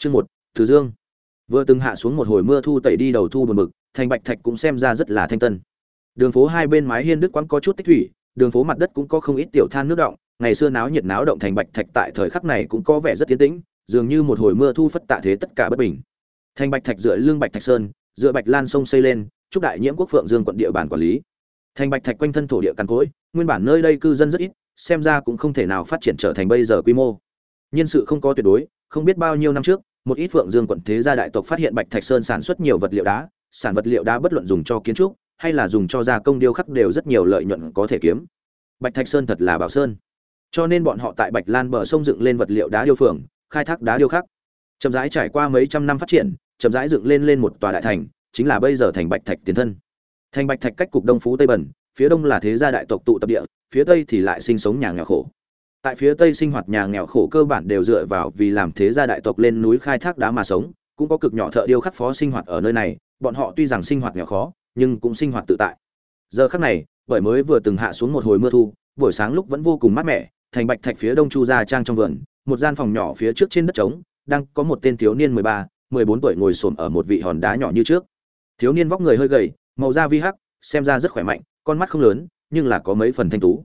Chương một, Từ Dương. Vừa từng hạ xuống một hồi mưa thu tẩy đi đầu thu buồn bực, thành bạch thạch cũng xem ra rất là thanh tân. Đường phố hai bên mái hiên đức quán có chút tích thủy, đường phố mặt đất cũng có không ít tiểu than nước động, ngày xưa náo nhiệt náo động thành bạch thạch tại thời khắc này cũng có vẻ rất tiến tĩnh, dường như một hồi mưa thu phất tạ thế tất cả bất bình. Thành bạch thạch dựa lưng bạch thạch sơn, dựa bạch lan sông xây lên, chúc đại nhiễm quốc phượng dương quận địa bàn quản lý. Thành bạch thạch quanh thân thổ địa cằn cỗi, nguyên bản nơi đây cư dân rất ít, xem ra cũng không thể nào phát triển trở thành bây giờ quy mô. Nhân sự không có tuyệt đối, không biết bao nhiêu năm trước, một ít phượng dương quận thế gia đại tộc phát hiện bạch thạch sơn sản xuất nhiều vật liệu đá, sản vật liệu đá bất luận dùng cho kiến trúc hay là dùng cho gia công điêu khắc đều rất nhiều lợi nhuận có thể kiếm. Bạch thạch sơn thật là bảo sơn. Cho nên bọn họ tại Bạch Lan bờ sông dựng lên vật liệu đá điêu phường, khai thác đá điêu khắc. Chậm rãi trải qua mấy trăm năm phát triển, chậm rãi dựng lên lên một tòa đại thành, chính là bây giờ thành Bạch Thạch tiền thân. Thành Bạch Thạch cách cục Đông Phú Tây Bẩn, phía đông là thế gia đại tộc tụ tập địa, phía tây thì lại sinh sống nhà nghèo khổ tại phía tây sinh hoạt nhà nghèo khổ cơ bản đều dựa vào vì làm thế gia đại tộc lên núi khai thác đá mà sống, cũng có cực nhỏ thợ điêu khắc phó sinh hoạt ở nơi này, bọn họ tuy rằng sinh hoạt nghèo khó, nhưng cũng sinh hoạt tự tại. Giờ khắc này, bởi mới vừa từng hạ xuống một hồi mưa thu, buổi sáng lúc vẫn vô cùng mát mẻ, thành bạch thạch phía đông chu gia trang trong vườn, một gian phòng nhỏ phía trước trên đất trống, đang có một tên thiếu niên mười ba, mười bốn tuổi ngồi xổm ở một vị hòn đá nhỏ như trước. Thiếu niên vóc người hơi gầy, màu da vi hắc, xem ra rất khỏe mạnh, con mắt không lớn, nhưng là có mấy phần thanh tú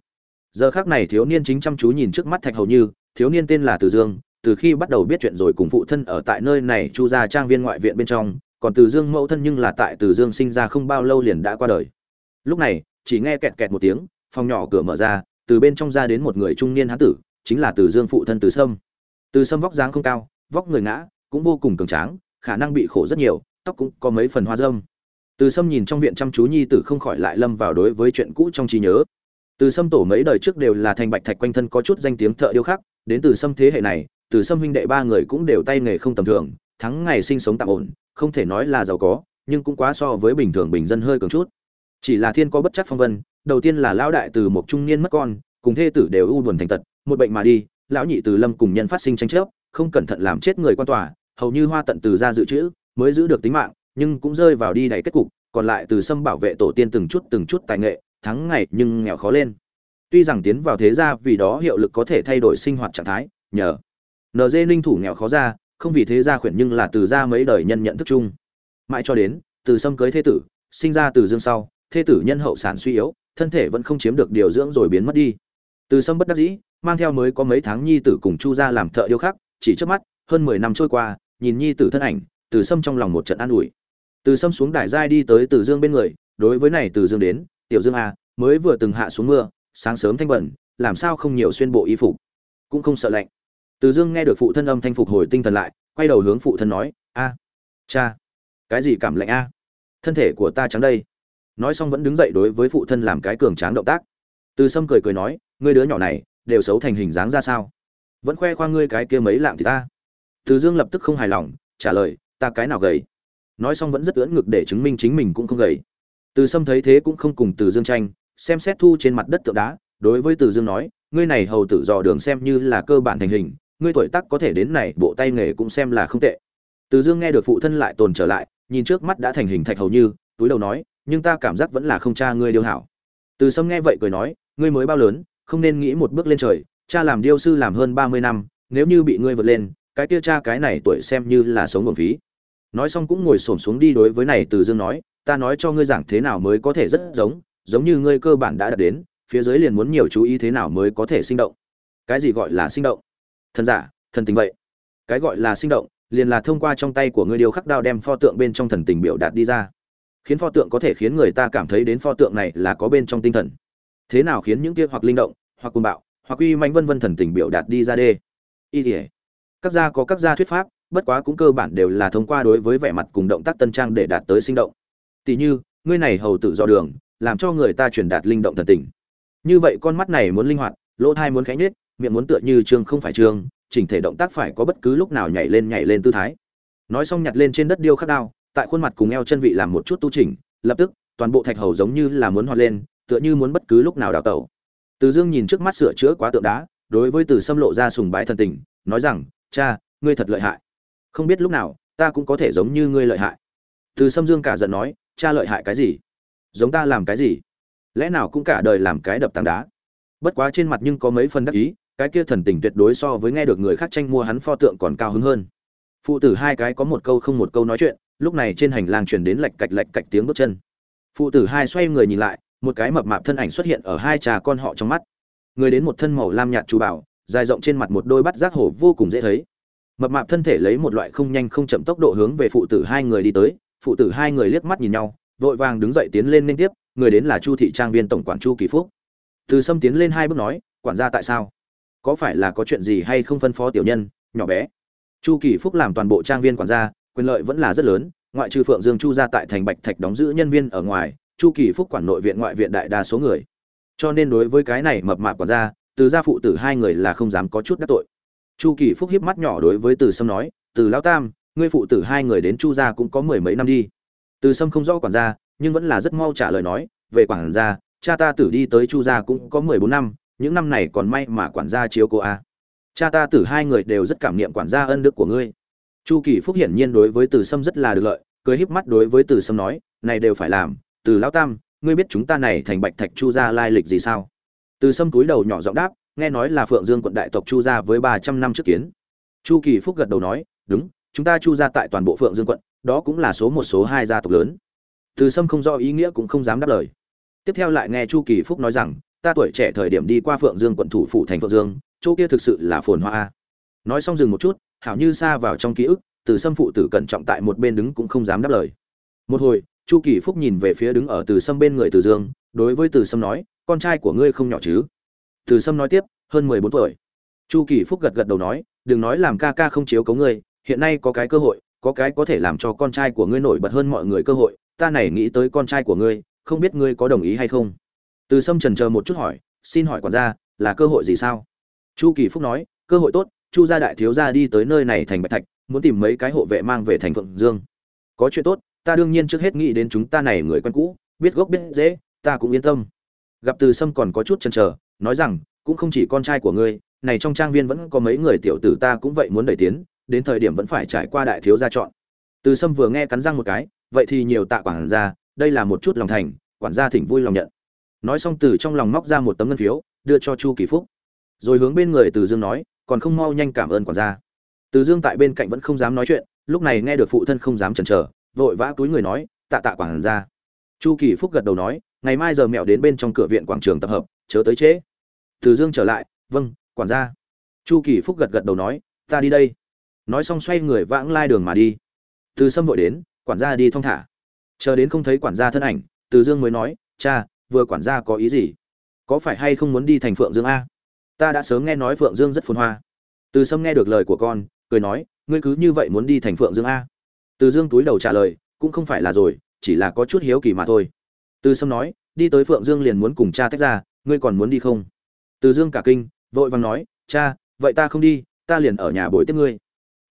giờ khác này thiếu niên chính chăm chú nhìn trước mắt thạch hầu như, thiếu niên tên là từ dương, từ khi bắt đầu biết chuyện rồi cùng phụ thân ở tại nơi này chu ra trang viên ngoại viện bên trong, còn từ dương mẫu thân nhưng là tại từ dương sinh ra không bao lâu liền đã qua đời. Lúc này, chỉ nghe kẹt kẹt một tiếng, phòng nhỏ cửa mở ra, từ bên trong ra đến một người trung niên hán tử, chính là từ dương phụ thân từ sâm. Từ sâm vóc dáng không cao, vóc người ngã, cũng vô cùng cường tráng, khả năng bị khổ rất nhiều, tóc cũng có mấy phần hoa dâm từ sâm nhìn trong viện chăm chú nhi tử không khỏi lại lâm vào đối với chuyện cũ trong trí nhớ từ sâm tổ mấy đời trước đều là thành bạch thạch quanh thân có chút danh tiếng thợ điêu khắc, đến từ sâm thế hệ này, từ sâm huynh đệ ba người cũng đều tay nghề không tầm thường, thắng ngày sinh sống tạm ổn, không thể nói là giàu có, nhưng cũng quá so với bình thường bình dân hơi cường chút. Chỉ là thiên có bất chắc phong vân, đầu tiên là lão đại từ một trung niên mất con, cùng thê tử đều u buồn thành tật, một bệnh mà đi, lão nhị từ lâm cùng nhân phát sinh tranh chấp, không cẩn thận làm chết người quan tòa, hầu như hoa tận từ ra dự trữ, mới giữ được tính mạng, nhưng cũng rơi vào đi đầy kết cục, còn lại từ sâm bảo vệ tổ tiên từng chút từng chút tài nghệ thắng ngày nhưng nghèo khó lên. Tuy rằng tiến vào thế gia vì đó hiệu lực có thể thay đổi sinh hoạt trạng thái, nhờ. Nd ninh thủ nghèo khó ra, không vì thế gia khuyển nhưng là từ gia mấy đời nhân nhận thức chung. Mãi cho đến, từ sâm cưới thế tử, sinh ra từ dương sau, thế tử nhân hậu sản suy yếu, thân thể vẫn không chiếm được điều dưỡng rồi biến mất đi. Từ sâm bất đắc dĩ, mang theo mới có mấy tháng nhi tử cùng chu gia làm thợ điêu khắc, chỉ trước mắt, hơn mười năm trôi qua, nhìn nhi tử thân ảnh, từ sâm trong lòng một trận an ủi. Từ sâm xuống đài giai đi tới từ dương bên người, đối với này từ dương đến tiểu dương a mới vừa từng hạ xuống mưa, sáng sớm thanh bẩn, làm sao không nhiều xuyên bộ y phục? Cũng không sợ lạnh. Từ dương nghe được phụ thân âm thanh phục hồi tinh thần lại, quay đầu hướng phụ thân nói, a, cha, cái gì cảm lạnh a? Thân thể của ta trắng đây. Nói xong vẫn đứng dậy đối với phụ thân làm cái cường tráng động tác. Từ sâm cười cười nói, ngươi đứa nhỏ này, đều xấu thành hình dáng ra sao? Vẫn khoe khoang ngươi cái kia mấy lạng thì ta. Từ dương lập tức không hài lòng, trả lời, ta cái nào gầy? Nói xong vẫn rất ưỡn ngực để chứng minh chính mình cũng không gầy từ sâm thấy thế cũng không cùng từ dương tranh, xem xét thu trên mặt đất tượng đá, đối với từ dương nói, ngươi này hầu tử dò đường xem như là cơ bản thành hình, ngươi tuổi tác có thể đến này, bộ tay nghề cũng xem là không tệ. Từ dương nghe được phụ thân lại tồn trở lại, nhìn trước mắt đã thành hình thạch hầu như, túi đầu nói, nhưng ta cảm giác vẫn là không cha ngươi điêu hảo. Từ sâm nghe vậy cười nói, ngươi mới bao lớn, không nên nghĩ một bước lên trời, cha làm điêu sư làm hơn ba mươi năm, nếu như bị ngươi vượt lên, cái kia cha cái này tuổi xem như là sống nguồn phí nói xong cũng ngồi xổm xuống đi đối với này từ dương nói, ta nói cho ngươi giảng thế nào mới có thể rất giống giống như ngươi cơ bản đã đạt đến, phía dưới liền muốn nhiều chú ý thế nào mới có thể sinh động. Cái gì gọi là sinh động? Thần giả, thần tình vậy. Cái gọi là sinh động, liền là thông qua trong tay của ngươi điều khắc đao đem pho tượng bên trong thần tình biểu đạt đi ra. Khiến pho tượng có thể khiến người ta cảm thấy đến pho tượng này là có bên trong tinh thần. Thế nào khiến những kia hoặc linh động, hoặc cuồng bạo, hoặc uy mãnh vân vân thần tình biểu đạt đi ra đê? Y thể các gia có các gia thuyết pháp bất quá cũng cơ bản đều là thông qua đối với vẻ mặt cùng động tác tân trang để đạt tới sinh động. Tỷ như, ngươi này hầu tự do đường, làm cho người ta truyền đạt linh động thần tình. Như vậy con mắt này muốn linh hoạt, lỗ thai muốn khẽ nhết miệng muốn tựa như trương không phải trương chỉnh thể động tác phải có bất cứ lúc nào nhảy lên nhảy lên tư thái. Nói xong nhặt lên trên đất điêu khắc đao, tại khuôn mặt cùng eo chân vị làm một chút tu chỉnh, lập tức, toàn bộ thạch hầu giống như là muốn hoạt lên, tựa như muốn bất cứ lúc nào đào tẩu. Từ dương nhìn trước mắt sửa chữa quá tượng đá, đối với từ xâm lộ ra sùng bái thần tình, nói rằng, cha, ngươi thật lợi hại không biết lúc nào, ta cũng có thể giống như ngươi lợi hại. Từ Sâm dương cả giận nói, cha lợi hại cái gì? Giống ta làm cái gì? Lẽ nào cũng cả đời làm cái đập tảng đá? Bất quá trên mặt nhưng có mấy phần đắc ý, cái kia thần tình tuyệt đối so với nghe được người khác tranh mua hắn pho tượng còn cao hứng hơn. Phụ tử hai cái có một câu không một câu nói chuyện, lúc này trên hành lang chuyển đến lạch cạch lạch cạch tiếng bước chân. Phụ tử hai xoay người nhìn lại, một cái mập mạp thân ảnh xuất hiện ở hai trà con họ trong mắt. Người đến một thân màu lam nhạt chú bảo, dài rộng trên mặt một đôi bắt giác hổ vô cùng dễ thấy mập mạp thân thể lấy một loại không nhanh không chậm tốc độ hướng về phụ tử hai người đi tới, phụ tử hai người liếc mắt nhìn nhau, vội vàng đứng dậy tiến lên liên tiếp, người đến là chu thị trang viên tổng quản chu kỳ phúc. Từ sâm tiến lên hai bước nói, quản gia tại sao? Có phải là có chuyện gì hay không phân phó tiểu nhân, nhỏ bé? Chu kỳ phúc làm toàn bộ trang viên quản gia, quyền lợi vẫn là rất lớn, ngoại trừ phượng dương chu ra tại thành bạch thạch đóng giữ nhân viên ở ngoài, chu kỳ phúc quản nội viện ngoại viện đại đa số người. Cho nên đối với cái này mập mạp quản gia, từ gia phụ tử hai người là không dám có chút đắc tội chu kỳ phúc hiếp mắt nhỏ đối với từ sâm nói, từ lão tam, ngươi phụ tử hai người đến chu gia cũng có mười mấy năm đi. Từ sâm không rõ quản gia, nhưng vẫn là rất mau trả lời nói, về quản gia, cha ta tử đi tới chu gia cũng có mười bốn năm, những năm này còn may mà quản gia chiếu cô a. Cha ta tử hai người đều rất cảm niệm quản gia ân đức của ngươi. Chu kỳ phúc hiển nhiên đối với từ sâm rất là được lợi, cười híp mắt đối với từ sâm nói, này đều phải làm, từ lão tam, ngươi biết chúng ta này thành bạch thạch chu gia lai lịch gì sao? Từ sâm túi đầu nhỏ giọng đáp nghe nói là phượng dương quận đại tộc chu gia với ba trăm năm trước kiến. Chu kỳ phúc gật đầu nói, đúng, chúng ta chu gia tại toàn bộ phượng dương quận, đó cũng là số một, số hai gia tộc lớn. Từ sâm không rõ ý nghĩa cũng không dám đáp lời. Tiếp theo lại nghe chu kỳ phúc nói rằng, ta tuổi trẻ thời điểm đi qua phượng dương quận thủ phủ thành phượng dương, chỗ kia thực sự là phồn hoa nói xong dừng một chút, hảo như xa vào trong ký ức, từ sâm phụ tử cẩn trọng tại một bên đứng cũng không dám đáp lời. Một hồi, chu kỳ phúc nhìn về phía đứng ở từ sâm bên người từ dương, đối với từ sâm nói, con trai của ngươi không nhỏ chứ? Từ sâm nói tiếp, hơn mười bốn tuổi. Chu kỳ phúc gật gật đầu nói, đừng nói làm ca ca không chiếu cấu ngươi, hiện nay có cái cơ hội, có cái có thể làm cho con trai của ngươi nổi bật hơn mọi người cơ hội, ta này nghĩ tới con trai của ngươi, không biết ngươi có đồng ý hay không? Từ sâm trần chờ một chút hỏi, xin hỏi quản gia, là cơ hội gì sao? Chu kỳ phúc nói, cơ hội tốt, chu gia đại thiếu gia đi tới nơi này thành bạch thạch, muốn tìm mấy cái hộ vệ mang về thành phượng dương. Có chuyện tốt, ta đương nhiên trước hết nghĩ đến chúng ta này người quen cũ, biết gốc biết dễ ta cũng yên tâm. Gặp từ sâm còn có chút chần chờ nói rằng, cũng không chỉ con trai của ngươi, này trong trang viên vẫn có mấy người tiểu tử ta cũng vậy muốn đẩy tiến, đến thời điểm vẫn phải trải qua đại thiếu gia chọn. Từ sâm vừa nghe cắn răng một cái, vậy thì nhiều tạ quản gia, đây là một chút lòng thành, quản gia thỉnh vui lòng nhận. Nói xong từ trong lòng móc ra một tấm ngân phiếu, đưa cho chu kỳ phúc. Rồi hướng bên người từ dương nói, còn không mau nhanh cảm ơn quản gia. Từ dương tại bên cạnh vẫn không dám nói chuyện, lúc này nghe được phụ thân không dám chần chờ, vội vã túi người nói, tạ tạ quản gia. Chu kỳ phúc gật đầu nói, ngày mai giờ mẹo đến bên trong cửa viện quảng trường tập hợp chớ tới trễ. Từ dương trở lại vâng quản gia. Chu kỳ phúc gật gật đầu nói, ta đi đây. Nói xong xoay người vãng lai đường mà đi. Từ sâm vội đến, quản gia đi thong thả. Chờ đến không thấy quản gia thân ảnh, từ dương mới nói, cha, vừa quản gia có ý gì? Có phải hay không muốn đi thành phượng dương a? Ta đã sớm nghe nói phượng dương rất phồn hoa. Từ sâm nghe được lời của con, cười nói, ngươi cứ như vậy muốn đi thành phượng dương a? Từ dương túi đầu trả lời, cũng không phải là rồi, chỉ là có chút hiếu kỳ mà thôi. Từ sâm nói, đi tới phượng dương liền muốn cùng cha tách ra ngươi còn muốn đi không? Từ dương cả kinh, vội vàng nói, cha, vậy ta không đi, ta liền ở nhà bồi tiếp ngươi.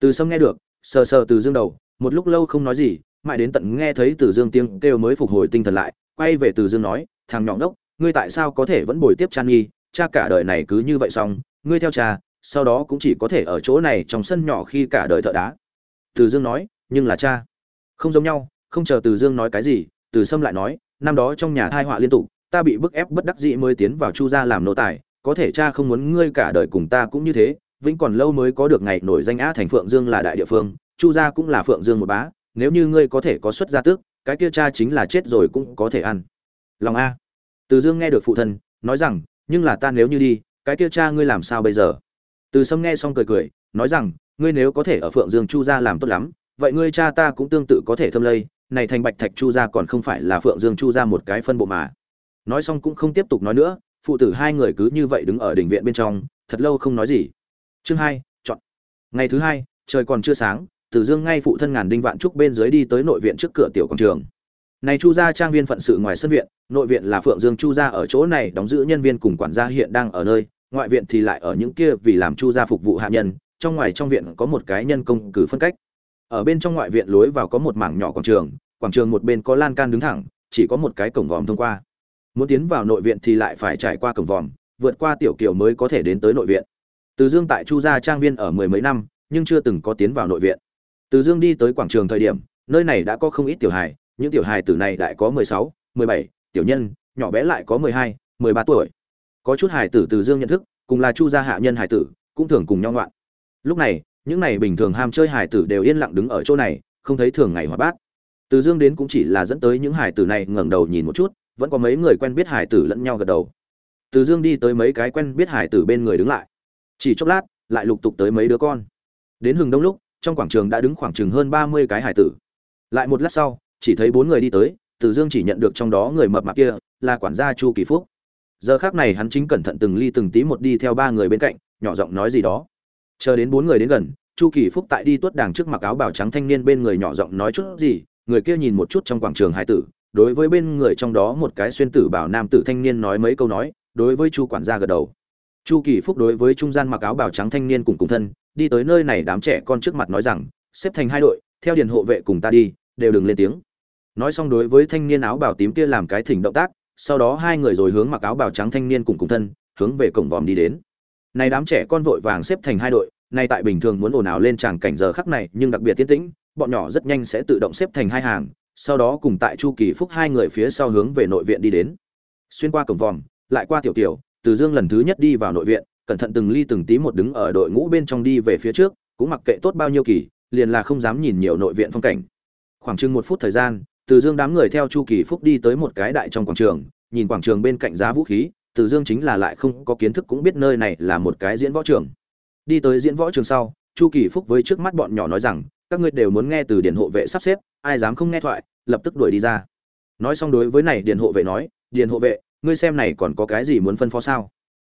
Từ sâm nghe được, sờ sờ từ dương đầu, một lúc lâu không nói gì, mãi đến tận nghe thấy từ dương tiếng kêu mới phục hồi tinh thần lại, quay về từ dương nói, thằng nhỏng đốc, ngươi tại sao có thể vẫn bồi tiếp chan nghi? Cha cả đời này cứ như vậy xong, ngươi theo cha, sau đó cũng chỉ có thể ở chỗ này trong sân nhỏ khi cả đời thợ đá. Từ dương nói, nhưng là cha, không giống nhau, không chờ từ dương nói cái gì, từ sâm lại nói, năm đó trong nhà thai họa liên tục ta bị bức ép bất đắc dĩ mới tiến vào chu gia làm nô tài, có thể cha không muốn ngươi cả đời cùng ta cũng như thế, vĩnh còn lâu mới có được ngày nổi danh á thành phượng dương là đại địa phương, chu gia cũng là phượng dương một bá, nếu như ngươi có thể có xuất gia tước, cái kia cha chính là chết rồi cũng có thể ăn. Lòng a. Từ dương nghe được phụ thân, nói rằng, nhưng là ta nếu như đi, cái kia cha ngươi làm sao bây giờ? Từ sâm nghe xong cười cười, nói rằng, ngươi nếu có thể ở phượng dương chu gia làm tốt lắm, vậy ngươi cha ta cũng tương tự có thể thâm lây, này thành bạch thạch chu gia còn không phải là phượng dương chu gia một cái phân bộ mà nói xong cũng không tiếp tục nói nữa, phụ tử hai người cứ như vậy đứng ở đỉnh viện bên trong, thật lâu không nói gì. Chương hai, chọn. Ngày thứ hai, trời còn chưa sáng, tử dương ngay phụ thân ngàn đinh vạn trúc bên dưới đi tới nội viện trước cửa tiểu quảng trường. Này chu gia trang viên phận sự ngoài sân viện, nội viện là phượng dương chu gia ở chỗ này đóng giữ nhân viên cùng quản gia hiện đang ở nơi, ngoại viện thì lại ở những kia vì làm chu gia phục vụ hạ nhân, trong ngoài trong viện có một cái nhân công cử phân cách. Ở bên trong ngoại viện lối vào có một mảng nhỏ quảng trường quảng trường một bên có lan can đứng thẳng, chỉ có một cái cổng vòm thông qua muốn tiến vào nội viện thì lại phải trải qua cổng vòm, vượt qua tiểu kiều mới có thể đến tới nội viện. Từ dương tại chu gia trang viên ở mười mấy năm, nhưng chưa từng có tiến vào nội viện. Từ dương đi tới quảng trường thời điểm, nơi này đã có không ít tiểu hài, những tiểu hài tử này đại có mười sáu, mười bảy, tiểu nhân, nhỏ bé lại có mười hai, mười ba tuổi. Có chút hài tử từ dương nhận thức, cùng là chu gia hạ nhân hài tử, cũng thường cùng nhau ngoạn. Lúc này, những này bình thường ham chơi hài tử đều yên lặng đứng ở chỗ này, không thấy thường ngày hòa bát. Từ dương đến cũng chỉ là dẫn tới những hài tử này ngẩng đầu nhìn một chút vẫn có mấy người quen biết hải tử lẫn nhau gật đầu. Từ dương đi tới mấy cái quen biết hải tử bên người đứng lại. Chỉ chốc lát, lại lục tục tới mấy đứa con. Đến hừng đông lúc, trong quảng trường đã đứng khoảng chừng hơn ba mươi cái hải tử. Lại một lát sau, chỉ thấy bốn người đi tới, từ dương chỉ nhận được trong đó người mập mạp kia, là quản gia chu kỳ phúc. Giờ khác này hắn chính cẩn thận từng ly từng tí một đi theo ba người bên cạnh, nhỏ giọng nói gì đó. Chờ đến bốn người đến gần, chu kỳ phúc tại đi tuốt đàng trước mặc áo bào trắng thanh niên bên người nhỏ giọng nói chút gì, người kia nhìn một chút trong quảng trường hải tử đối với bên người trong đó một cái xuyên tử bảo nam tử thanh niên nói mấy câu nói, đối với chu quản gia gật đầu. Chu kỳ phúc đối với trung gian mặc áo bào trắng thanh niên cùng cùng thân, đi tới nơi này đám trẻ con trước mặt nói rằng, xếp thành hai đội, theo điền hộ vệ cùng ta đi, đều đừng lên tiếng. Nói xong đối với thanh niên áo bào tím kia làm cái thỉnh động tác, sau đó hai người rồi hướng mặc áo bào trắng thanh niên cùng cùng thân, hướng về cổng vòm đi đến. Này đám trẻ con vội vàng xếp thành hai đội, nay tại bình thường muốn ồn ào lên tràng cảnh giờ khắc này, nhưng đặc biệt tiến tĩnh, bọn nhỏ rất nhanh sẽ tự động xếp thành hai hàng sau đó cùng tại chu kỳ phúc hai người phía sau hướng về nội viện đi đến. Xuyên qua cổng vòm, lại qua tiểu tiểu, từ dương lần thứ nhất đi vào nội viện, cẩn thận từng ly từng tí một đứng ở đội ngũ bên trong đi về phía trước, cũng mặc kệ tốt bao nhiêu kỳ, liền là không dám nhìn nhiều nội viện phong cảnh. Khoảng chừng một phút thời gian, từ dương đám người theo chu kỳ phúc đi tới một cái đại trong quảng trường, nhìn quảng trường bên cạnh giá vũ khí, từ dương chính là lại không có kiến thức cũng biết nơi này là một cái diễn võ trường. Đi tới diễn võ trường sau, chu kỳ phúc với trước mắt bọn nhỏ nói rằng, các ngươi đều muốn nghe từ điển hộ vệ sắp xếp ai dám không nghe thoại, lập tức đuổi đi ra. Nói xong đối với này điền hộ vệ nói, điền hộ vệ, ngươi xem này còn có cái gì muốn phân phó sao?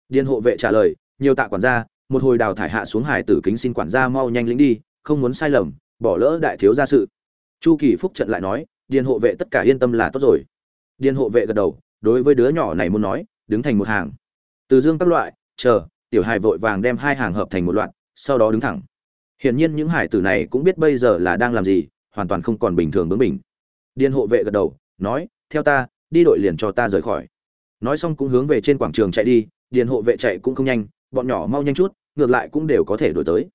Điền hộ vệ trả lời, nhiều tạ quản gia, một hồi đào thải hạ xuống hải tử kính xin quản gia mau nhanh lĩnh đi, không muốn sai lầm, bỏ lỡ đại thiếu gia sự. Chu kỳ phúc trận lại nói, điền hộ vệ tất cả yên tâm là tốt rồi. Điền hộ vệ gật đầu, đối với đứa nhỏ này muốn nói, đứng thành một hàng. Từ dương các loại, chờ, tiểu hài vội vàng đem hai hàng hợp thành một loạt, sau đó đứng thẳng. Hiển nhiên những hải tử này cũng biết bây giờ là đang làm gì hoàn toàn không còn bình thường bướng bỉnh. Điền hộ vệ gật đầu, nói, theo ta, đi đội liền cho ta rời khỏi. Nói xong cũng hướng về trên quảng trường chạy đi, điền hộ vệ chạy cũng không nhanh, bọn nhỏ mau nhanh chút, ngược lại cũng đều có thể đổi tới.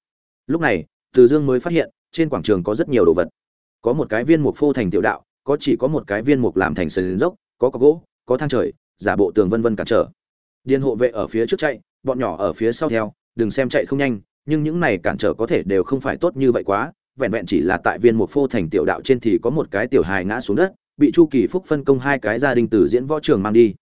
Lúc này, từ dương mới phát hiện, trên quảng trường có rất nhiều đồ vật. Có một cái viên mục phô thành tiểu đạo, có chỉ có một cái viên mục làm thành sườn dốc, có có gỗ, có thang trời, giả bộ tường vân vân cản trở. Điền hộ vệ ở phía trước chạy, bọn nhỏ ở phía sau theo, đừng xem chạy không nhanh, nhưng những này cản trở có thể đều không phải tốt như vậy quá vẹn vẹn chỉ là tại viên một phô thành tiểu đạo trên thì có một cái tiểu hài ngã xuống đất, bị chu kỳ phúc phân công hai cái gia đình từ diễn võ trường mang đi.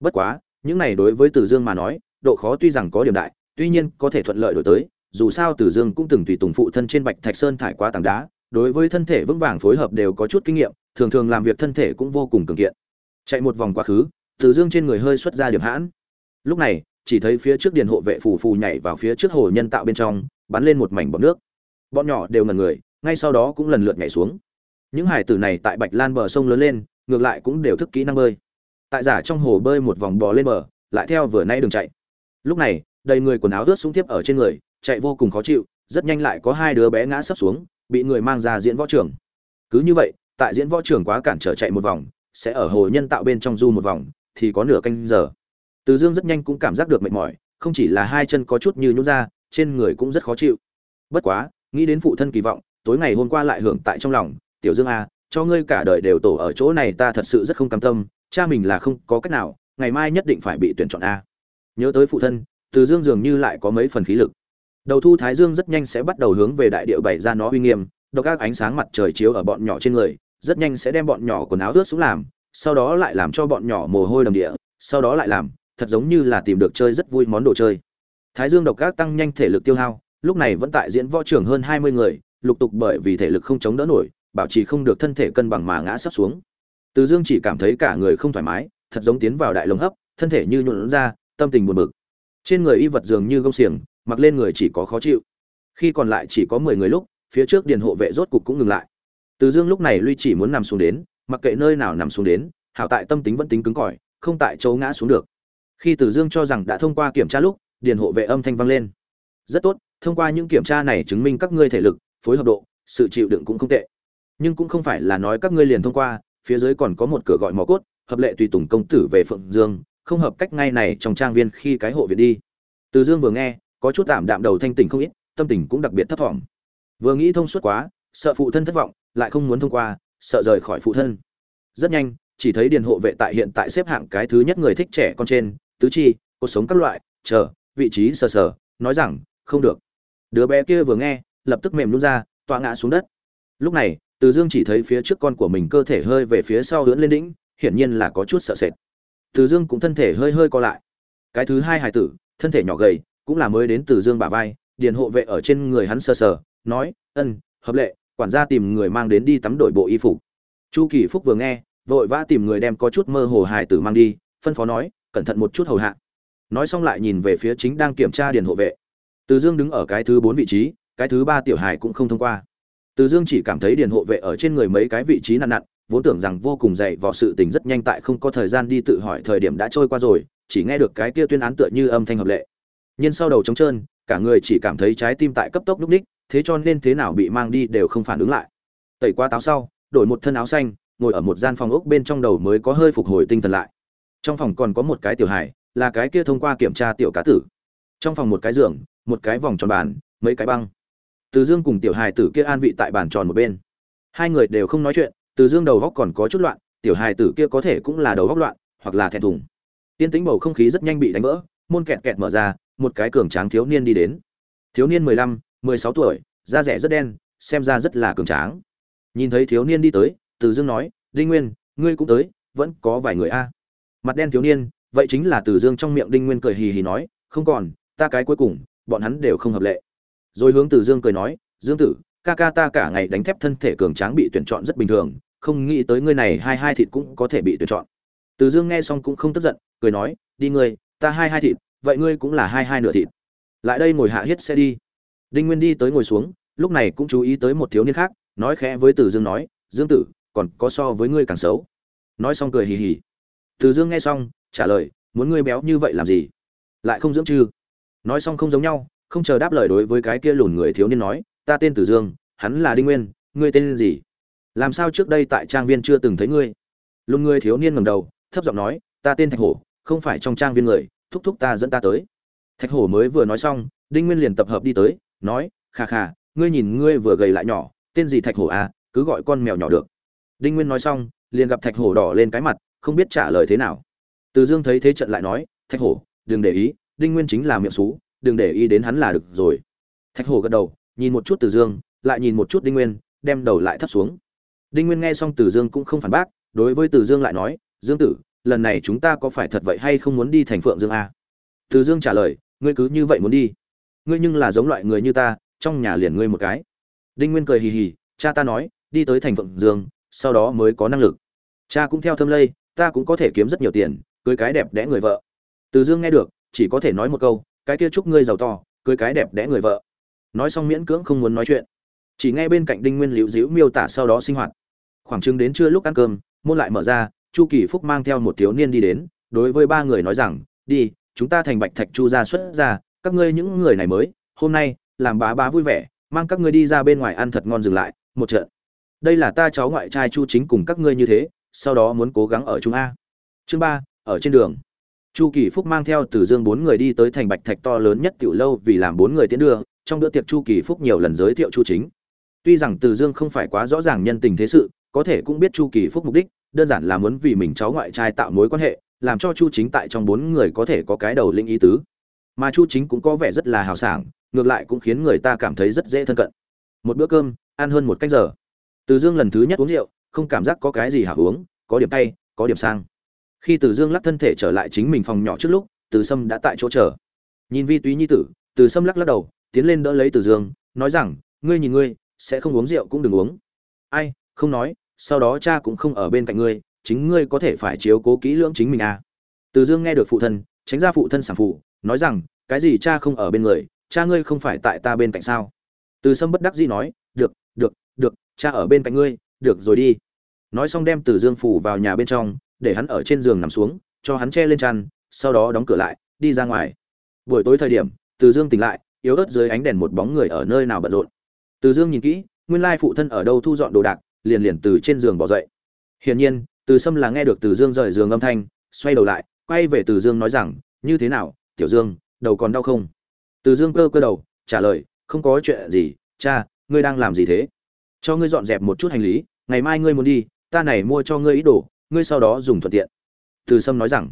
Bất quá, những này đối với từ dương mà nói, độ khó tuy rằng có điểm đại, tuy nhiên có thể thuận lợi đổi tới, dù sao từ dương cũng từng tùy tùng phụ thân trên bạch thạch sơn thải qua tảng đá, đối với thân thể vững vàng phối hợp đều có chút kinh nghiệm, thường thường làm việc thân thể cũng vô cùng cường kiện. Chạy một vòng quá khứ, từ dương trên người hơi xuất ra điểm hãn. Lúc này, chỉ thấy phía trước điền hộ vệ phù phù nhảy vào phía trước hồ nhân tạo bên trong, bắn lên một mảnh bọt nước bọn nhỏ đều ngần người, ngay sau đó cũng lần lượt nhảy xuống. Những hải tử này tại bạch lan bờ sông lớn lên, ngược lại cũng đều thức kỹ năng bơi. Tại giả trong hồ bơi một vòng bò lên bờ, lại theo vừa nay đường chạy. Lúc này, đầy người quần áo ướt xuống tiếp ở trên người, chạy vô cùng khó chịu, rất nhanh lại có hai đứa bé ngã sấp xuống, bị người mang ra diễn võ trường. Cứ như vậy, tại diễn võ trường quá cản trở chạy một vòng, sẽ ở hồ nhân tạo bên trong du một vòng, thì có nửa canh giờ. Từ dương rất nhanh cũng cảm giác được mệt mỏi, không chỉ là hai chân có chút như nhún ra, trên người cũng rất khó chịu. Bất quá nghĩ đến phụ thân kỳ vọng, tối ngày hôm qua lại hưởng tại trong lòng, tiểu dương a cho ngươi cả đời đều tổ ở chỗ này ta thật sự rất không cam tâm, cha mình là không có cách nào, ngày mai nhất định phải bị tuyển chọn a. Nhớ tới phụ thân, từ dương dường như lại có mấy phần khí lực. Đầu thu thái dương rất nhanh sẽ bắt đầu hướng về đại địa bày ra nó uy nghiêm, độc các ánh sáng mặt trời chiếu ở bọn nhỏ trên người, rất nhanh sẽ đem bọn nhỏ quần áo ướt xuống làm, sau đó lại làm cho bọn nhỏ mồ hôi đầm địa, sau đó lại làm, thật giống như là tìm được chơi rất vui món đồ chơi. Thái dương độc các tăng nhanh thể lực tiêu hao lúc này vẫn tại diễn võ trường hơn hai mươi người, lục tục bởi vì thể lực không chống đỡ nổi, bảo trì không được thân thể cân bằng mà ngã sắp xuống. Từ dương chỉ cảm thấy cả người không thoải mái, thật giống tiến vào đại lồng hấp, thân thể như nhuộn ra, tâm tình buồn bực. Trên người y vật dường như gông xiềng, mặc lên người chỉ có khó chịu. Khi còn lại chỉ có mười người lúc, phía trước điền hộ vệ rốt cục cũng ngừng lại. Từ dương lúc này lui chỉ muốn nằm xuống đến, mặc kệ nơi nào nằm xuống đến, hảo tại tâm tính vẫn tính cứng cỏi, không tại chỗ ngã xuống được. Khi từ dương cho rằng đã thông qua kiểm tra lúc, điền hộ vệ âm thanh vang lên. Rất tốt thông qua những kiểm tra này chứng minh các ngươi thể lực, phối hợp độ, sự chịu đựng cũng không tệ. Nhưng cũng không phải là nói các ngươi liền thông qua, phía dưới còn có một cửa gọi mỏ cốt, hợp lệ tùy tùng công tử về phượng dương, không hợp cách ngay này trong trang viên khi cái hộ viện đi. Từ dương vừa nghe, có chút tạm đạm đầu thanh tỉnh không ít, tâm tình cũng đặc biệt thấp thỏm. Vừa nghĩ thông suốt quá, sợ phụ thân thất vọng, lại không muốn thông qua, sợ rời khỏi phụ thân. Rất nhanh, chỉ thấy điền hộ vệ tại hiện tại xếp hạng cái thứ nhất người thích trẻ con trên, tứ chi cuộc sống các loại, chờ, vị trí sờ sờ, nói rằng, không được đứa bé kia vừa nghe, lập tức mềm luôn ra, tọa ngã xuống đất. Lúc này, từ dương chỉ thấy phía trước con của mình cơ thể hơi về phía sau hướng lên đỉnh, hiển nhiên là có chút sợ sệt. Từ dương cũng thân thể hơi hơi co lại. Cái thứ hai hài tử, thân thể nhỏ gầy, cũng là mới đến từ dương bả vai, điền hộ vệ ở trên người hắn sờ sờ, nói, ân, hợp lệ, quản gia tìm người mang đến đi tắm đổi bộ y phục. Chu kỳ phúc vừa nghe, vội vã tìm người đem có chút mơ hồ hài tử mang đi, phân phó nói, cẩn thận một chút hầu hạ. Nói xong lại nhìn về phía chính đang kiểm tra điền hộ vệ từ dương đứng ở cái thứ bốn vị trí, cái thứ ba tiểu hài cũng không thông qua. Từ dương chỉ cảm thấy điền hộ vệ ở trên người mấy cái vị trí nặn nặn vốn tưởng rằng vô cùng dày vò sự tình rất nhanh tại không có thời gian đi tự hỏi thời điểm đã trôi qua rồi, chỉ nghe được cái kia tuyên án tựa như âm thanh hợp lệ. Nhưng sau đầu trống trơn, cả người chỉ cảm thấy trái tim tại cấp tốc núp ních, thế cho nên thế nào bị mang đi đều không phản ứng lại. Tẩy qua táo sau, đổi một thân áo xanh, ngồi ở một gian phòng ốc bên trong đầu mới có hơi phục hồi tinh thần lại. Trong phòng còn có một cái tiểu hải là cái kia thông qua kiểm tra tiểu cá tử. Trong phòng một cái giường một cái vòng tròn bàn, mấy cái băng. Từ dương cùng tiểu hài tử kia an vị tại bàn tròn một bên. Hai người đều không nói chuyện, từ dương đầu góc còn có chút loạn, tiểu hài tử kia có thể cũng là đầu góc loạn, hoặc là thẹn thùng. Tiên tính bầu không khí rất nhanh bị đánh vỡ, môn kẹt kẹt mở ra, một cái cường tráng thiếu niên đi đến. Thiếu niên mười lăm, mười sáu tuổi, da rẻ rất đen, xem ra rất là cường tráng. Nhìn thấy thiếu niên đi tới, từ dương nói, đinh nguyên, ngươi cũng tới, vẫn có vài người a. Mặt đen thiếu niên, vậy chính là từ dương trong miệng đinh nguyên cười hì hì nói, không còn, ta cái cuối cùng bọn hắn đều không hợp lệ. Rồi hướng từ dương cười nói, dương tử, ca ca ta cả ngày đánh thép thân thể cường tráng bị tuyển chọn rất bình thường, không nghĩ tới ngươi này hai hai thịt cũng có thể bị tuyển chọn. Từ dương nghe xong cũng không tức giận, cười nói, đi ngươi, ta hai hai thịt, vậy ngươi cũng là hai hai nửa thịt. Lại đây ngồi hạ hiết xe đi. Đinh nguyên đi tới ngồi xuống, lúc này cũng chú ý tới một thiếu niên khác, nói khẽ với từ dương nói, dương tử, còn có so với ngươi càng xấu. Nói xong cười hì hì. Từ dương nghe xong, trả lời, muốn ngươi béo như vậy làm gì? Lại không dưỡng chư nói xong không giống nhau, không chờ đáp lời đối với cái kia lùn người thiếu niên nói, ta tên từ dương, hắn là đinh nguyên, ngươi tên gì? Làm sao trước đây tại trang viên chưa từng thấy ngươi? Lùn người thiếu niên ngầm đầu, thấp giọng nói, ta tên thạch hổ, không phải trong trang viên người, thúc thúc ta dẫn ta tới. Thạch hổ mới vừa nói xong, đinh nguyên liền tập hợp đi tới, nói khà khà ngươi nhìn ngươi vừa gầy lại nhỏ, tên gì thạch hổ à cứ gọi con mèo nhỏ được. Đinh nguyên nói xong, liền gặp thạch hổ đỏ lên cái mặt, không biết trả lời thế nào. Từ dương thấy thế trận lại nói, thạch hổ, đừng để ý đinh nguyên chính là miệng xú, đừng để ý đến hắn là được rồi. Thạch hổ gật đầu, nhìn một chút từ dương, lại nhìn một chút đinh nguyên, đem đầu lại thấp xuống. Đinh nguyên nghe xong từ dương cũng không phản bác, đối với từ dương lại nói, dương tử, lần này chúng ta có phải thật vậy hay không muốn đi thành phượng dương a? Từ dương trả lời, ngươi cứ như vậy muốn đi. Ngươi nhưng là giống loại người như ta, trong nhà liền ngươi một cái. Đinh nguyên cười hì hì, cha ta nói, đi tới thành phượng dương, sau đó mới có năng lực. Cha cũng theo thâm lây, ta cũng có thể kiếm rất nhiều tiền, cưới cái đẹp đẽ người vợ. Từ dương nghe được chỉ có thể nói một câu, cái kia chúc ngươi giàu to, cưới cái đẹp đẽ người vợ. Nói xong miễn cưỡng không muốn nói chuyện. Chỉ nghe bên cạnh đinh nguyên liễu diễu miêu tả sau đó sinh hoạt. Khoảng chừng đến trưa lúc ăn cơm, môn lại mở ra, chu kỳ phúc mang theo một thiếu niên đi đến, đối với ba người nói rằng, đi, chúng ta thành bạch thạch chu ra xuất ra các ngươi những người này mới, hôm nay, làm bá bá vui vẻ, mang các ngươi đi ra bên ngoài ăn thật ngon dừng lại, một trận. Đây là ta cháu ngoại trai chu chính cùng các ngươi như thế, sau đó muốn cố gắng ở chúng a. Chương ba, ở trên đường chu kỳ phúc mang theo từ dương bốn người đi tới thành bạch thạch to lớn nhất tiểu lâu vì làm bốn người tiến đưa, trong bữa tiệc chu kỳ phúc nhiều lần giới thiệu chu chính. Tuy rằng từ dương không phải quá rõ ràng nhân tình thế sự, có thể cũng biết chu kỳ phúc mục đích, đơn giản là muốn vì mình cháu ngoại trai tạo mối quan hệ, làm cho chu chính tại trong bốn người có thể có cái đầu linh ý tứ. Mà chu chính cũng có vẻ rất là hào sảng, ngược lại cũng khiến người ta cảm thấy rất dễ thân cận. Một bữa cơm, ăn hơn một cách giờ. Từ dương lần thứ nhất uống rượu, không cảm giác có cái gì hảo uống, có điểm tay có điểm sang khi từ dương lắc thân thể trở lại chính mình phòng nhỏ trước lúc, từ sâm đã tại chỗ chờ. Nhìn vi túy nhi tử, từ sâm lắc lắc đầu, tiến lên đỡ lấy từ dương, nói rằng, ngươi nhìn ngươi, sẽ không uống rượu cũng đừng uống. Ai, không nói, sau đó cha cũng không ở bên cạnh ngươi, chính ngươi có thể phải chiếu cố kỹ lưỡng chính mình à. Từ dương nghe được phụ thân, tránh ra phụ thân sản phụ, nói rằng, cái gì cha không ở bên người, cha ngươi không phải tại ta bên cạnh sao? Từ sâm bất đắc dĩ nói, được được được, cha ở bên cạnh ngươi, được rồi đi. Nói xong đem từ dương phủ vào nhà bên trong để hắn ở trên giường nằm xuống, cho hắn che lên chăn, sau đó đóng cửa lại, đi ra ngoài. Buổi tối thời điểm, từ dương tỉnh lại, yếu ớt dưới ánh đèn một bóng người ở nơi nào bận rộn. Từ dương nhìn kỹ, nguyên lai phụ thân ở đâu thu dọn đồ đạc, liền liền từ trên giường bỏ dậy. Hiển nhiên, từ sâm là nghe được từ dương rời giường âm thanh, xoay đầu lại, quay về từ dương nói rằng, như thế nào, tiểu dương, đầu còn đau không? Từ dương cơ cơ đầu, trả lời, không có chuyện gì, cha, ngươi đang làm gì thế? Cho ngươi dọn dẹp một chút hành lý, ngày mai ngươi muốn đi, ta này mua cho ngươi ít đồ ngươi sau đó dùng thuận tiện. Từ sâm nói rằng.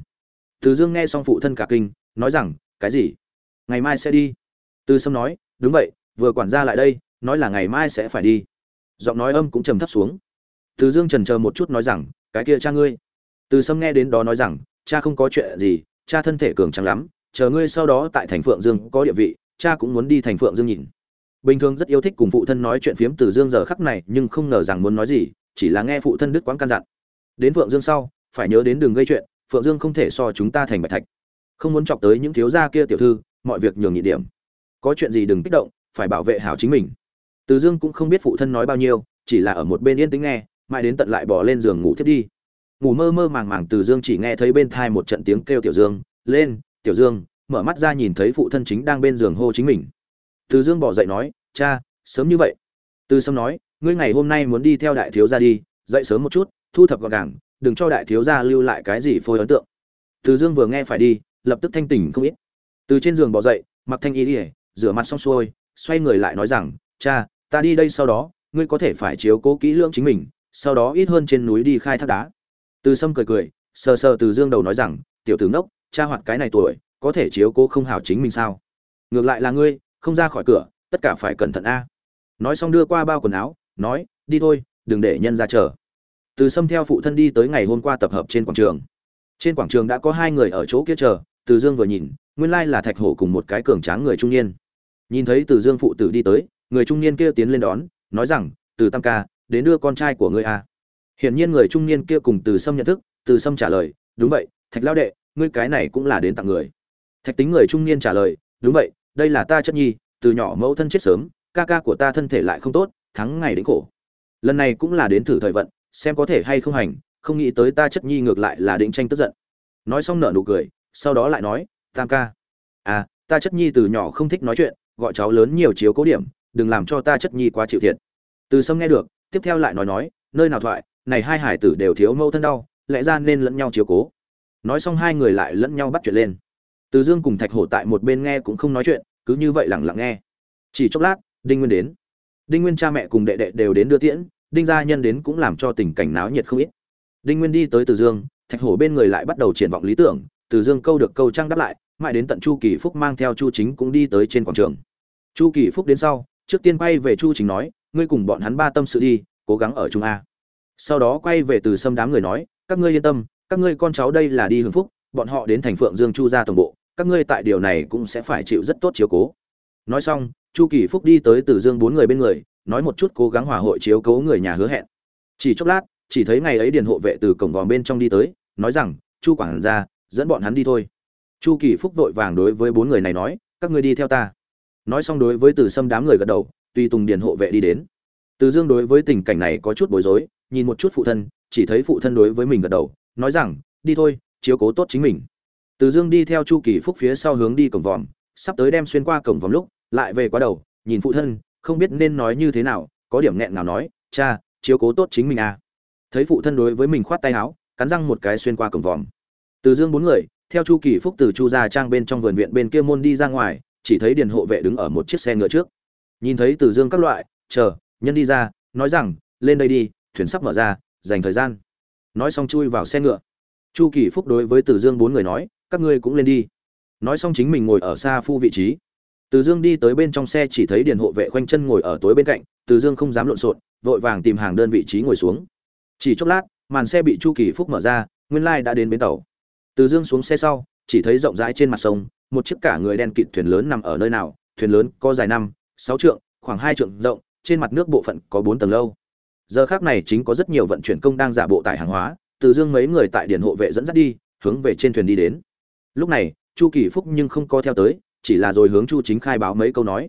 Từ dương nghe xong phụ thân cả kinh, nói rằng, cái gì? Ngày mai sẽ đi. Từ sâm nói, đúng vậy, vừa quản gia lại đây, nói là ngày mai sẽ phải đi. Giọng nói âm cũng trầm thấp xuống. Từ dương trần chờ một chút nói rằng, cái kia cha ngươi. Từ sâm nghe đến đó nói rằng, cha không có chuyện gì, cha thân thể cường trắng lắm, chờ ngươi sau đó tại thành phượng dương có địa vị, cha cũng muốn đi thành phượng dương nhìn. Bình thường rất yêu thích cùng phụ thân nói chuyện phiếm từ dương giờ khắc này, nhưng không ngờ rằng muốn nói gì, chỉ là nghe phụ thân đức quán căn dặn đến phượng dương sau, phải nhớ đến đường gây chuyện, phượng dương không thể so chúng ta thành bạch thạch. Không muốn chọc tới những thiếu gia kia tiểu thư, mọi việc nhường nhị điểm. Có chuyện gì đừng kích động, phải bảo vệ hảo chính mình. Từ dương cũng không biết phụ thân nói bao nhiêu, chỉ là ở một bên yên tĩnh nghe, mãi đến tận lại bỏ lên giường ngủ thiết đi. Ngủ mơ mơ màng màng, từ dương chỉ nghe thấy bên thai một trận tiếng kêu tiểu dương, lên, tiểu dương. Mở mắt ra nhìn thấy phụ thân chính đang bên giường hô chính mình. Từ dương bỏ dậy nói, cha, sớm như vậy. Từ sâm nói, ngươi ngày hôm nay muốn đi theo đại thiếu gia đi, dậy sớm một chút thu thập gọn gàng, đừng cho đại thiếu gia lưu lại cái gì phôi ấn tượng. Từ dương vừa nghe phải đi, lập tức thanh tỉnh không ít. Từ trên giường bỏ dậy, mặc thanh y ỉa rửa mặt xong xuôi, xoay người lại nói rằng, cha, ta đi đây sau đó, ngươi có thể phải chiếu cố kỹ lưỡng chính mình, sau đó ít hơn trên núi đi khai thác đá. Từ sâm cười cười, sờ sờ từ dương đầu nói rằng, tiểu tử ngốc, cha hoạt cái này tuổi, có thể chiếu cố không hảo chính mình sao? Ngược lại là ngươi, không ra khỏi cửa, tất cả phải cẩn thận a. Nói xong đưa qua bao quần áo, nói, đi thôi, đừng để nhân ra chờ từ sâm theo phụ thân đi tới ngày hôm qua tập hợp trên quảng trường. Trên quảng trường đã có hai người ở chỗ kia chờ, từ dương vừa nhìn, nguyên lai là thạch hổ cùng một cái cường tráng người trung niên. Nhìn thấy từ dương phụ tử đi tới, người trung niên kia tiến lên đón, nói rằng, từ tam ca, đến đưa con trai của ngươi a hiển nhiên người trung niên kia cùng từ sâm nhận thức, từ sâm trả lời, đúng vậy, thạch lao đệ, ngươi cái này cũng là đến tặng người. Thạch tính người trung niên trả lời, đúng vậy, đây là ta chất nhi, từ nhỏ mẫu thân chết sớm, ca ca của ta thân thể lại không tốt, thắng ngày đến khổ. Lần này cũng là đến thử thời vận xem có thể hay không hành, không nghĩ tới ta chất nhi ngược lại là định tranh tức giận. Nói xong nở nụ cười, sau đó lại nói, tam ca à ta chất nhi từ nhỏ không thích nói chuyện, gọi cháu lớn nhiều chiếu cố điểm, đừng làm cho ta chất nhi quá chịu thiệt. Từ sâm nghe được, tiếp theo lại nói nói, nơi nào thoại, này hai hải tử đều thiếu mâu thân đau, lẽ ra nên lẫn nhau chiếu cố. Nói xong hai người lại lẫn nhau bắt chuyện lên. Từ dương cùng thạch hổ tại một bên nghe cũng không nói chuyện, cứ như vậy lẳng lặng nghe. Chỉ chốc lát, đinh nguyên đến. Đinh nguyên cha mẹ cùng đệ đệ đều đến đưa tiễn đinh gia nhân đến cũng làm cho tình cảnh náo nhiệt không ít. Đinh nguyên đi tới từ dương, thạch hổ bên người lại bắt đầu triển vọng lý tưởng, từ dương câu được câu trang đáp lại, mãi đến tận chu kỳ phúc mang theo chu chính cũng đi tới trên quảng trường. Chu kỳ phúc đến sau, trước tiên quay về chu chính nói, ngươi cùng bọn hắn ba tâm sự đi, cố gắng ở trung a. Sau đó quay về từ sâm đám người nói, các ngươi yên tâm, các ngươi con cháu đây là đi hưởng phúc, bọn họ đến thành phượng dương chu ra tổng bộ, các ngươi tại điều này cũng sẽ phải chịu rất tốt chiếu cố. Nói xong, chu kỳ phúc đi tới từ dương bốn người bên người nói một chút cố gắng hòa hội chiếu cố người nhà hứa hẹn. Chỉ chốc lát, chỉ thấy ngày ấy điền hộ vệ từ cổng vòm bên trong đi tới, nói rằng, chu quản gia, dẫn bọn hắn đi thôi. Chu kỳ phúc vội vàng đối với bốn người này nói, các ngươi đi theo ta. Nói xong đối với từ sâm đám người gật đầu, tùy tùng điền hộ vệ đi đến. Từ dương đối với tình cảnh này có chút bối rối, nhìn một chút phụ thân, chỉ thấy phụ thân đối với mình gật đầu, nói rằng, đi thôi, chiếu cố tốt chính mình. Từ dương đi theo chu kỳ phúc phía sau hướng đi cổng vòm, sắp tới đem xuyên qua cổng vòm lúc, lại về quá đầu, nhìn phụ thân không biết nên nói như thế nào, có điểm nghẹn nào nói, cha, chiếu cố tốt chính mình à. Thấy phụ thân đối với mình khoát tay áo, cắn răng một cái xuyên qua cổng vòm. Từ dương bốn người, theo chu kỳ phúc từ chu gia trang bên trong vườn viện bên kia môn đi ra ngoài, chỉ thấy điền hộ vệ đứng ở một chiếc xe ngựa trước. Nhìn thấy từ dương các loại, chờ, nhân đi ra, nói rằng, lên đây đi, thuyền sắp mở ra, dành thời gian. Nói xong chui vào xe ngựa. Chu kỳ phúc đối với từ dương bốn người nói, các ngươi cũng lên đi. Nói xong chính mình ngồi ở xa phu vị trí từ dương đi tới bên trong xe chỉ thấy điền hộ vệ khoanh chân ngồi ở tối bên cạnh, từ dương không dám lộn xộn, vội vàng tìm hàng đơn vị trí ngồi xuống. Chỉ chốc lát, màn xe bị chu kỳ phúc mở ra, nguyên lai đã đến bến tàu. Từ dương xuống xe sau, chỉ thấy rộng rãi trên mặt sông, một chiếc cả người đen kịt thuyền lớn nằm ở nơi nào, thuyền lớn có dài năm, sáu trượng, khoảng hai trượng rộng, trên mặt nước bộ phận có bốn tầng lâu. Giờ khác này chính có rất nhiều vận chuyển công đang giả bộ tải hàng hóa, từ dương mấy người tại điển hộ vệ dẫn dắt đi, hướng về trên thuyền đi đến. Lúc này, chu kỳ phúc nhưng không có theo tới chỉ là rồi hướng chu chính khai báo mấy câu nói.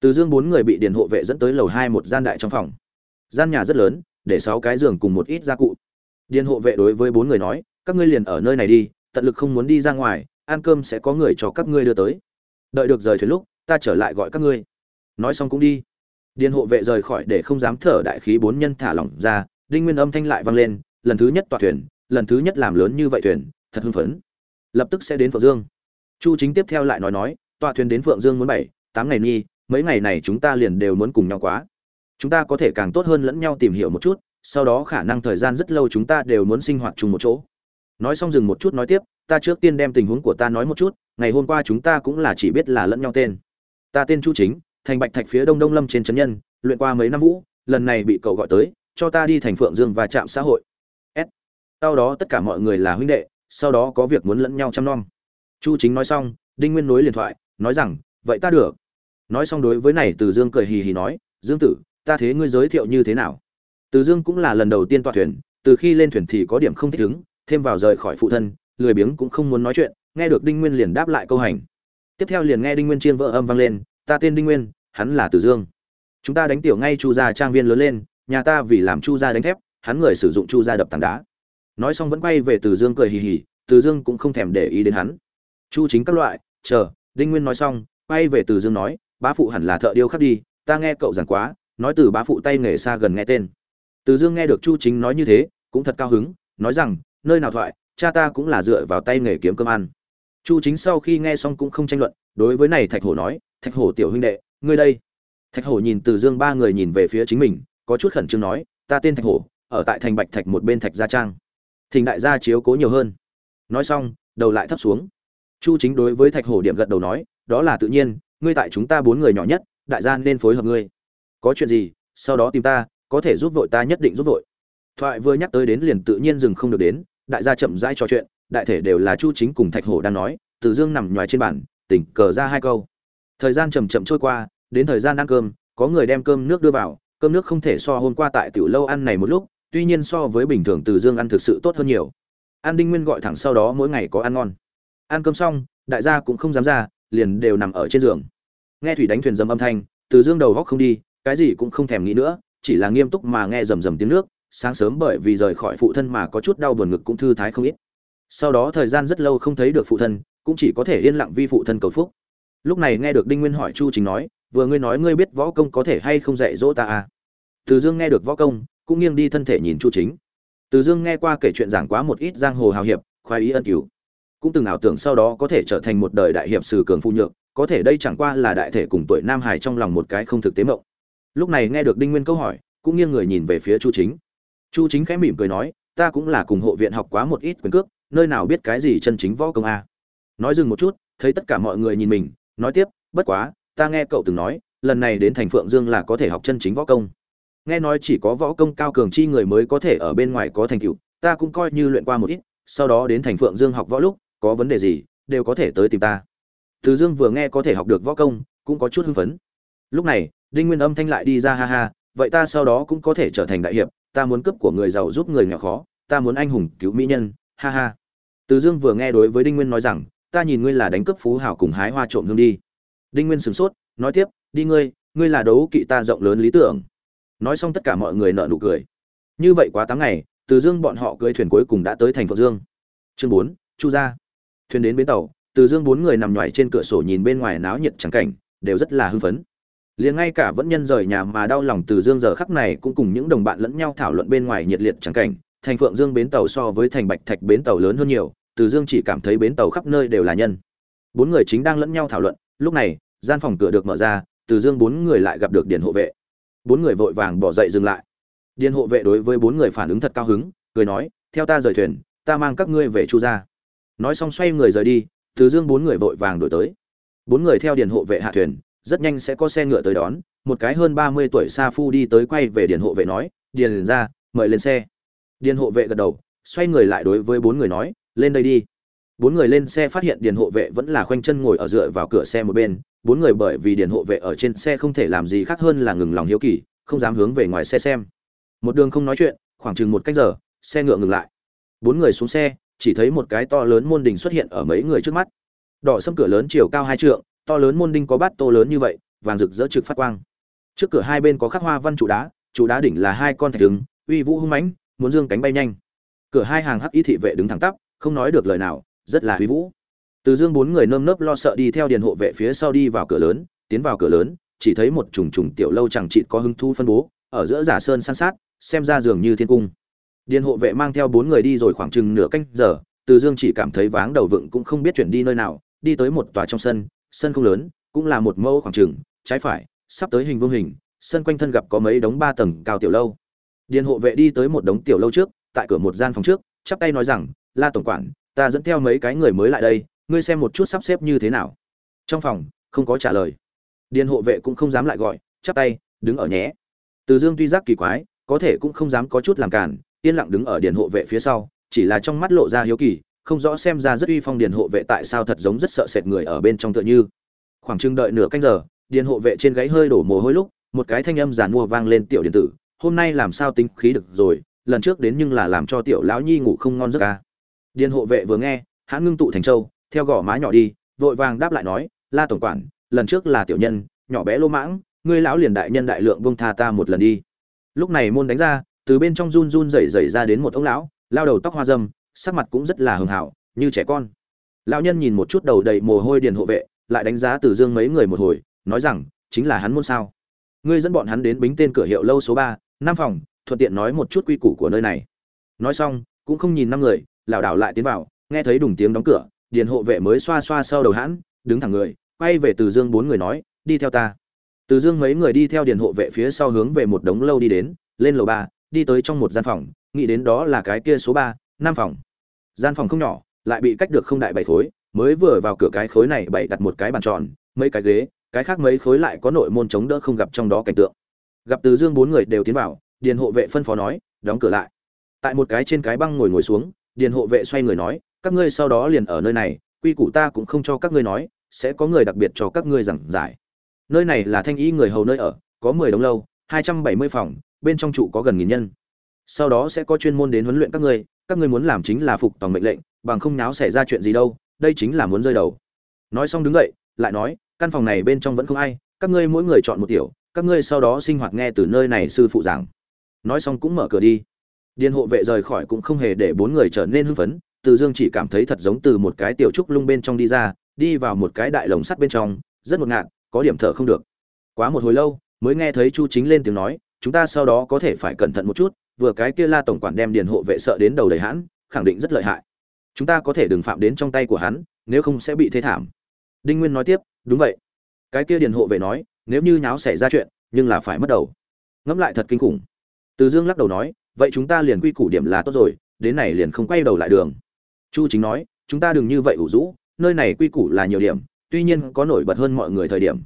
Từ dương bốn người bị Điền hộ vệ dẫn tới lầu hai một gian đại trong phòng. Gian nhà rất lớn, để sáu cái giường cùng một ít gia cụ. Điền hộ vệ đối với bốn người nói, các ngươi liền ở nơi này đi, tận lực không muốn đi ra ngoài, ăn cơm sẽ có người cho các ngươi đưa tới. Đợi được rời thuyền lúc, ta trở lại gọi các ngươi. Nói xong cũng đi. Điền hộ vệ rời khỏi để không dám thở đại khí bốn nhân thả lỏng ra, đinh nguyên âm thanh lại vang lên, lần thứ nhất tọa thuyền, lần thứ nhất làm lớn như vậy thuyền, thật hưng phấn. Lập tức sẽ đến phượng dương. Chu chính tiếp theo lại nói nói tọa thuyền đến phượng dương muốn bảy, tám ngày nghi mấy ngày này chúng ta liền đều muốn cùng nhau quá. Chúng ta có thể càng tốt hơn lẫn nhau tìm hiểu một chút, sau đó khả năng thời gian rất lâu chúng ta đều muốn sinh hoạt chung một chỗ. Nói xong dừng một chút nói tiếp, ta trước tiên đem tình huống của ta nói một chút, ngày hôm qua chúng ta cũng là chỉ biết là lẫn nhau tên. Ta tên chu chính, thành bạch thạch phía đông đông lâm trên trấn nhân, luyện qua mấy năm vũ, lần này bị cậu gọi tới, cho ta đi thành phượng dương và trạm xã hội. S. Sau đó tất cả mọi người là huynh đệ, sau đó có việc muốn lẫn nhau chăm nom. Chu chính nói xong, đinh nguyên nối liền thoại nói rằng, vậy ta được. Nói xong đối với này từ dương cười hì hì nói, dương tử, ta thế ngươi giới thiệu như thế nào? Từ dương cũng là lần đầu tiên tọa thuyền, từ khi lên thuyền thì có điểm không thích ứng, thêm vào rời khỏi phụ thân, lười biếng cũng không muốn nói chuyện, nghe được đinh nguyên liền đáp lại câu hành. Tiếp theo liền nghe đinh nguyên chiên vỡ âm vang lên, ta tên đinh nguyên, hắn là từ dương. Chúng ta đánh tiểu ngay chu gia trang viên lớn lên, nhà ta vì làm chu gia đánh thép, hắn người sử dụng chu gia đập tảng đá. Nói xong vẫn quay về từ dương cười hì hì, từ dương cũng không thèm để ý đến hắn. Chu chính các loại, chờ đinh nguyên nói xong, quay về từ dương nói, bá phụ hẳn là thợ điêu khắc đi, ta nghe cậu giảng quá, nói từ bá phụ tay nghề xa gần nghe tên. Từ dương nghe được chu chính nói như thế, cũng thật cao hứng, nói rằng, nơi nào thoại, cha ta cũng là dựa vào tay nghề kiếm cơm ăn. Chu chính sau khi nghe xong cũng không tranh luận, đối với này thạch hổ nói, thạch hổ tiểu huynh đệ, ngươi đây. Thạch hổ nhìn từ dương ba người nhìn về phía chính mình, có chút khẩn trương nói, ta tên thạch hổ, ở tại thành bạch thạch một bên thạch gia trang. Thỉnh đại gia chiếu cố nhiều hơn. Nói xong, đầu lại thấp xuống chu chính đối với thạch hổ điểm gật đầu nói, đó là tự nhiên, ngươi tại chúng ta bốn người nhỏ nhất, đại gia nên phối hợp ngươi. Có chuyện gì, sau đó tìm ta, có thể giúp vội ta nhất định giúp vội. Thoại vừa nhắc tới đến liền tự nhiên dừng không được đến, đại gia chậm rãi trò chuyện, đại thể đều là chu chính cùng thạch hổ đang nói, từ dương nằm ngoài trên bàn, tỉnh cờ ra hai câu. Thời gian chậm chậm trôi qua, đến thời gian ăn cơm, có người đem cơm nước đưa vào, cơm nước không thể so hôm qua tại tiểu lâu ăn này một lúc, tuy nhiên so với bình thường từ dương ăn thực sự tốt hơn nhiều. An đinh nguyên gọi thẳng sau đó mỗi ngày có ăn ngon ăn cơm xong, đại gia cũng không dám ra, liền đều nằm ở trên giường. Nghe thủy đánh thuyền dầm âm thanh, từ dương đầu góc không đi, cái gì cũng không thèm nghĩ nữa, chỉ là nghiêm túc mà nghe rầm rầm tiếng nước, sáng sớm bởi vì rời khỏi phụ thân mà có chút đau buồn ngực cũng thư thái không ít. Sau đó thời gian rất lâu không thấy được phụ thân, cũng chỉ có thể yên lặng vi phụ thân cầu phúc. Lúc này nghe được đinh nguyên hỏi chu chính nói, vừa ngươi nói ngươi biết võ công có thể hay không dạy dỗ ta à? Từ dương nghe được võ công, cũng nghiêng đi thân thể nhìn chu chính từ dương nghe qua kể chuyện giảng quá một ít giang hồ hào hiệp, khoái ý ân cứu cũng từng ảo tưởng sau đó có thể trở thành một đời đại hiệp sử cường phu nhược, có thể đây chẳng qua là đại thể cùng tuổi nam hải trong lòng một cái không thực tế mộng. Lúc này nghe được đinh nguyên câu hỏi, cũng nghiêng người nhìn về phía chu chính. Chu chính khẽ mỉm cười nói, ta cũng là cùng hộ viện học quá một ít quyền cước, nơi nào biết cái gì chân chính võ công a? Nói dừng một chút, thấy tất cả mọi người nhìn mình, nói tiếp, bất quá, ta nghe cậu từng nói, lần này đến thành phượng dương là có thể học chân chính võ công. Nghe nói chỉ có võ công cao cường chi người mới có thể ở bên ngoài có thành tựu, ta cũng coi như luyện qua một ít, sau đó đến thành phượng dương học võ lúc có vấn đề gì, đều có thể tới tìm ta. Từ dương vừa nghe có thể học được võ công, cũng có chút hưng phấn. Lúc này, đinh nguyên âm thanh lại đi ra, ha ha, vậy ta sau đó cũng có thể trở thành đại hiệp, ta muốn cướp của người giàu giúp người nghèo khó, ta muốn anh hùng cứu mỹ nhân, ha ha. Từ dương vừa nghe đối với đinh nguyên nói rằng, ta nhìn ngươi là đánh cướp phú hảo cùng hái hoa trộm hương đi. Đinh nguyên sửng sốt, nói tiếp, đi ngươi ngươi là đấu kỵ ta rộng lớn lý tưởng. Nói xong tất cả mọi người nợ nụ cười. Như vậy quá tám ngày, từ dương bọn họ cưới thuyền cuối cùng đã tới thành phượng dương. Chương bốn, chu gia thuyền đến bến tàu, từ dương bốn người nằm nhoài trên cửa sổ nhìn bên ngoài náo nhiệt trắng cảnh, đều rất là hưng phấn. Liền ngay cả vẫn nhân rời nhà mà đau lòng từ dương giờ khắc này cũng cùng những đồng bạn lẫn nhau thảo luận bên ngoài nhiệt liệt trắng cảnh, thành phượng dương bến tàu so với thành bạch thạch bến tàu lớn hơn nhiều, từ dương chỉ cảm thấy bến tàu khắp nơi đều là nhân. Bốn người chính đang lẫn nhau thảo luận, lúc này, gian phòng cửa được mở ra, từ dương bốn người lại gặp được điền hộ vệ. Bốn người vội vàng bỏ dậy dừng lại. Điền hộ vệ đối với bốn người phản ứng thật cao hứng, cười nói, theo ta rời thuyền, ta mang các ngươi về chu gia nói xong xoay người rời đi, từ dương bốn người vội vàng đổi tới. Bốn người theo điền hộ vệ hạ thuyền, rất nhanh sẽ có xe ngựa tới đón, một cái hơn ba mươi tuổi sa phu đi tới quay về điền hộ vệ nói, điền ra, mời lên xe. Điền hộ vệ gật đầu, xoay người lại đối với bốn người nói, lên đây đi. Bốn người lên xe phát hiện điền hộ vệ vẫn là khoanh chân ngồi ở dựa vào cửa xe một bên, bốn người bởi vì điền hộ vệ ở trên xe không thể làm gì khác hơn là ngừng lòng hiếu kỳ, không dám hướng về ngoài xe xem. Một đường không nói chuyện, khoảng chừng một cách giờ, xe ngựa ngừng lại. Bốn người xuống xe chỉ thấy một cái to lớn môn đình xuất hiện ở mấy người trước mắt. Đỏ sâm cửa lớn chiều cao hai trượng, to lớn môn đinh có bát tô lớn như vậy, vàng rực rỡ trực phát quang. Trước cửa hai bên có khắc hoa văn trụ đá trụ đá đỉnh là hai con thạch đứng, uy vũ hung mãnh, muốn dương cánh bay nhanh. Cửa hai hàng hắc y thị vệ đứng thẳng tắp, không nói được lời nào, rất là uy vũ. Từ dương bốn người nơm nớp lo sợ đi theo điền hộ vệ phía sau đi vào cửa lớn, tiến vào cửa lớn, chỉ thấy một trùng trùng tiểu lâu chẳng chịt có hứng thu phân bố, ở giữa giả sơn san sát, xem ra dường như thiên cung điền hộ vệ mang theo bốn người đi rồi khoảng chừng nửa canh giờ, từ dương chỉ cảm thấy váng đầu vựng cũng không biết chuyển đi nơi nào, đi tới một tòa trong sân sân không lớn, cũng là một mẫu khoảng chừng, trái phải, sắp tới hình vuông hình, sân quanh thân gặp có mấy đống ba tầng cao tiểu lâu. Điền hộ vệ đi tới một đống tiểu lâu trước, tại cửa một gian phòng trước, chắp tay nói rằng, la tổng quản, ta dẫn theo mấy cái người mới lại đây, ngươi xem một chút sắp xếp như thế nào. Trong phòng, không có trả lời. Điền hộ vệ cũng không dám lại gọi, chắp tay, đứng ở nhé. Từ dương tuy giác kỳ quái, có thể cũng không dám có chút làm cản yên lặng đứng ở điền hộ vệ phía sau, chỉ là trong mắt lộ ra hiếu kỳ, không rõ xem ra rất uy phong điền hộ vệ tại sao thật giống rất sợ sệt người ở bên trong tựa như. Khoảng chừng đợi nửa canh giờ, điền hộ vệ trên gáy hơi đổ mồ hôi lúc, một cái thanh âm giàn mua vang lên tiểu điện tử, hôm nay làm sao tính khí được rồi, lần trước đến nhưng là làm cho tiểu lão nhi ngủ không ngon giấc ca điền hộ vệ vừa nghe hãn ngưng tụ thành châu theo gò má nhỏ đi, vội vàng đáp lại nói, la tổng quản, lần trước là tiểu nhân, nhỏ bé lô mãng, ngươi lão liền đại nhân đại lượng bông tha ta một lần đi. Lúc này môn đánh ra từ bên trong run run rẩy rẩy ra đến một ông lão, lao đầu tóc hoa dâm, sắc mặt cũng rất là hường hảo, như trẻ con. Lão nhân nhìn một chút đầu đầy mồ hôi điền hộ vệ, lại đánh giá từ dương mấy người một hồi, nói rằng, chính là hắn môn sao? Ngươi dẫn bọn hắn đến bính tên cửa hiệu lâu số ba, năm phòng, thuận tiện nói một chút quy củ của nơi này. Nói xong, cũng không nhìn năm người, lảo đảo lại tiến vào, nghe thấy đùng tiếng đóng cửa, điền hộ vệ mới xoa xoa sau đầu hãn đứng thẳng người, quay về từ dương bốn người nói, đi theo ta. Từ dương mấy người đi theo điền hộ vệ phía sau hướng về một đống lâu đi đến, lên lầu ba đi tới trong một gian phòng, nghĩ đến đó là cái kia số ba, năm phòng. Gian phòng không nhỏ, lại bị cách được không đại bảy khối, mới vừa vào cửa cái khối này bày đặt một cái bàn tròn, mấy cái ghế, cái khác mấy khối lại có nội môn chống đỡ không gặp trong đó cảnh tượng. Gặp từ dương bốn người đều tiến vào, điền hộ vệ phân phó nói, đóng cửa lại. Tại một cái trên cái băng ngồi ngồi xuống, điền hộ vệ xoay người nói, các ngươi sau đó liền ở nơi này, quy củ ta cũng không cho các ngươi nói, sẽ có người đặc biệt cho các ngươi giảng giải. Nơi này là thanh ý người hầu nơi ở, có mười đống lâu, hai trăm bảy mươi phòng bên trong trụ có gần nghìn nhân. Sau đó sẽ có chuyên môn đến huấn luyện các ngươi các ngươi muốn làm chính là phục tòng mệnh lệnh, bằng không náo xảy ra chuyện gì đâu, đây chính là muốn rơi đầu. Nói xong đứng dậy, lại nói, căn phòng này bên trong vẫn không ai, các ngươi mỗi người chọn một tiểu, các ngươi sau đó sinh hoạt nghe từ nơi này sư phụ giảng. Nói xong cũng mở cửa đi. Điền hộ vệ rời khỏi cũng không hề để bốn người trở nên hưng phấn, từ dương chỉ cảm thấy thật giống từ một cái tiểu trúc lung bên trong đi ra, đi vào một cái đại lồng sắt bên trong, rất ngột ngạt, có điểm thở không được. Quá một hồi lâu, mới nghe thấy chu chính lên tiếng nói chúng ta sau đó có thể phải cẩn thận một chút, vừa cái kia la tổng quản đem điền hộ vệ sợ đến đầu đầy hãn, khẳng định rất lợi hại. Chúng ta có thể đừng phạm đến trong tay của hắn, nếu không sẽ bị thế thảm. Đinh nguyên nói tiếp, đúng vậy. Cái kia điền hộ vệ nói, nếu như nháo xảy ra chuyện, nhưng là phải mất đầu. Ngẫm lại thật kinh khủng. Từ dương lắc đầu nói, vậy chúng ta liền quy củ điểm là tốt rồi, đến này liền không quay đầu lại đường. Chu chính nói, chúng ta đừng như vậy ủ rũ, nơi này quy củ là nhiều điểm, tuy nhiên có nổi bật hơn mọi người thời điểm.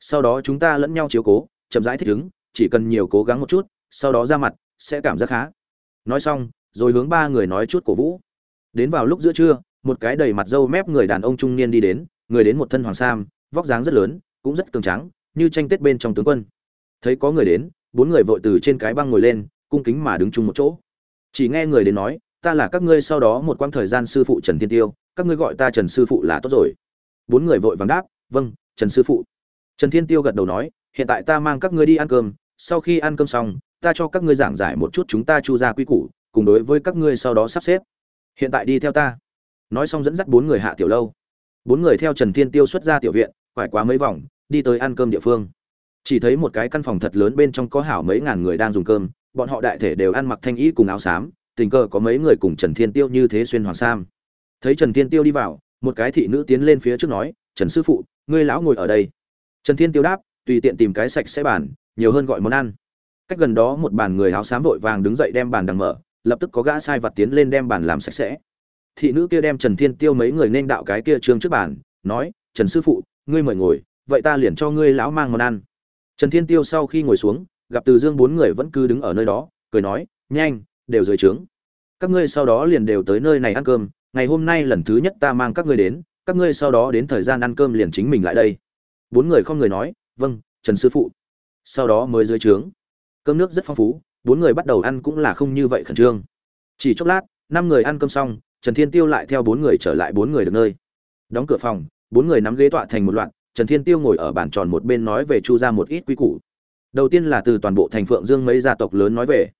Sau đó chúng ta lẫn nhau chiếu cố, chậm rãi thích ứng chỉ cần nhiều cố gắng một chút, sau đó ra mặt, sẽ cảm giác khá. Nói xong, rồi hướng ba người nói chút cổ vũ. Đến vào lúc giữa trưa, một cái đầy mặt râu mép người đàn ông trung niên đi đến, người đến một thân hoàng sam, vóc dáng rất lớn, cũng rất cường tráng, như tranh tết bên trong tướng quân. Thấy có người đến, bốn người vội từ trên cái băng ngồi lên, cung kính mà đứng chung một chỗ. Chỉ nghe người đến nói, ta là các ngươi sau đó một quãng thời gian sư phụ trần thiên tiêu, các ngươi gọi ta trần sư phụ là tốt rồi. Bốn người vội vàng đáp vâng trần sư phụ. Trần thiên tiêu gật đầu nói, hiện tại ta mang các ngươi đi ăn cơm sau khi ăn cơm xong, ta cho các ngươi giảng giải một chút chúng ta chu ra quy củ, cùng đối với các ngươi sau đó sắp xếp. Hiện tại đi theo ta. Nói xong dẫn dắt bốn người hạ tiểu lâu. Bốn người theo trần thiên tiêu xuất ra tiểu viện phải quá mấy vòng, đi tới ăn cơm địa phương. Chỉ thấy một cái căn phòng thật lớn bên trong có hảo mấy ngàn người đang dùng cơm, bọn họ đại thể đều ăn mặc thanh ý cùng áo xám, tình cờ có mấy người cùng trần thiên tiêu như thế xuyên hoàng sam. Thấy trần thiên tiêu đi vào, một cái thị nữ tiến lên phía trước nói, trần sư phụ, ngươi lão ngồi ở đây. Trần thiên tiêu đáp, tùy tiện tìm cái sạch sẽ bàn nhiều hơn gọi món ăn. Cách gần đó một bàn người áo xám vội vàng đứng dậy đem bàn đằng mở, lập tức có gã sai vặt tiến lên đem bàn làm sạch sẽ. Thị nữ kia đem trần thiên tiêu mấy người nên đạo cái kia trương trước bàn, nói, trần sư phụ, ngươi mời ngồi, vậy ta liền cho ngươi lão mang món ăn. Trần thiên tiêu sau khi ngồi xuống, gặp từ dương bốn người vẫn cứ đứng ở nơi đó, cười nói, nhanh, đều dưới trướng. Các ngươi sau đó liền đều tới nơi này ăn cơm, ngày hôm nay lần thứ nhất ta mang các ngươi đến, các ngươi sau đó đến thời gian ăn cơm liền chính mình lại đây. Bốn người không người nói vâng trần sư phụ sau đó mới dưới trướng. Cơm nước rất phong phú, bốn người bắt đầu ăn cũng là không như vậy khẩn trương. Chỉ chốc lát, năm người ăn cơm xong, trần thiên tiêu lại theo bốn người trở lại bốn người được nơi. Đóng cửa phòng, bốn người nắm ghế tọa thành một loạt, trần thiên tiêu ngồi ở bàn tròn một bên nói về chu ra một ít quy củ. Đầu tiên là từ toàn bộ thành phượng dương mấy gia tộc lớn nói về.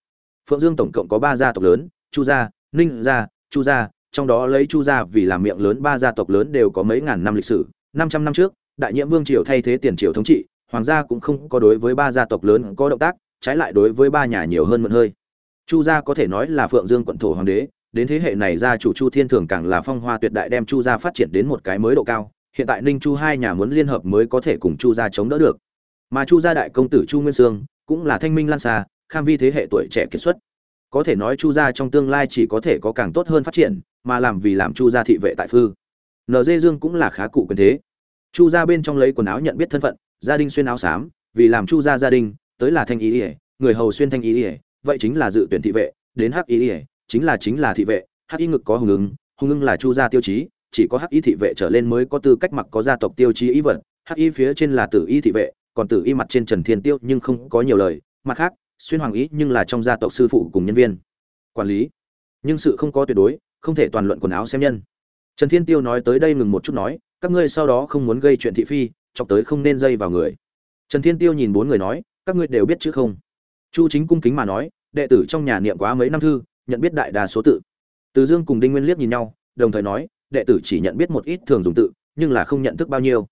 Phượng dương tổng cộng có ba gia tộc lớn, chu gia, ninh gia, chu gia, trong đó lấy chu gia vì làm miệng lớn ba gia tộc lớn đều có mấy ngàn năm lịch sử. Năm trăm năm trước, đại nhiễm vương triều thay thế tiền triều thống trị hoàng gia cũng không có đối với ba gia tộc lớn có động tác, trái lại đối với ba nhà nhiều hơn mượn hơi. Chu gia có thể nói là phượng dương quận thổ hoàng đế, đến thế hệ này gia chủ chu thiên thường càng là phong hoa tuyệt đại đem chu gia phát triển đến một cái mới độ cao, hiện tại ninh chu hai nhà muốn liên hợp mới có thể cùng chu gia chống đỡ được. Mà chu gia đại công tử chu nguyên sương cũng là thanh minh lan xa, kham vi thế hệ tuổi trẻ kiệt xuất. Có thể nói chu gia trong tương lai chỉ có thể có càng tốt hơn phát triển, mà làm vì làm chu gia thị vệ tại phư. Nd dương cũng là khá cụ quyền thế. Chu gia bên trong lấy quần áo nhận biết thân phận gia đình xuyên áo xám, vì làm chu gia gia đình, tới là thanh ý ỉa người hầu xuyên thanh ý ỉa vậy chính là dự tuyển thị vệ, đến hắc ý ỉa chính là chính là thị vệ, hắc y ngực có hùng ứng hùng ứng là chu gia tiêu chí, chỉ có hắc y thị vệ trở lên mới có tư cách mặc có gia tộc tiêu chí ý vật, hắc y phía trên là tử y thị vệ, còn tử y mặt trên trần thiên tiêu nhưng không có nhiều lời, mặt khác, xuyên hoàng ý nhưng là trong gia tộc sư phụ cùng nhân viên. Quản lý, nhưng sự không có tuyệt đối, không thể toàn luận quần áo xem nhân. Trần thiên tiêu nói tới đây ngừng một chút nói, các ngươi sau đó không muốn gây chuyện thị phi chọc tới không nên dây vào người. Trần thiên tiêu nhìn bốn người nói, các ngươi đều biết chứ không? Chu chính cung kính mà nói, đệ tử trong nhà niệm quá mấy năm thư, nhận biết đại đa số tự. Từ dương cùng đinh nguyên liếc nhìn nhau, đồng thời nói, đệ tử chỉ nhận biết một ít thường dùng tự, nhưng là không nhận thức bao nhiêu.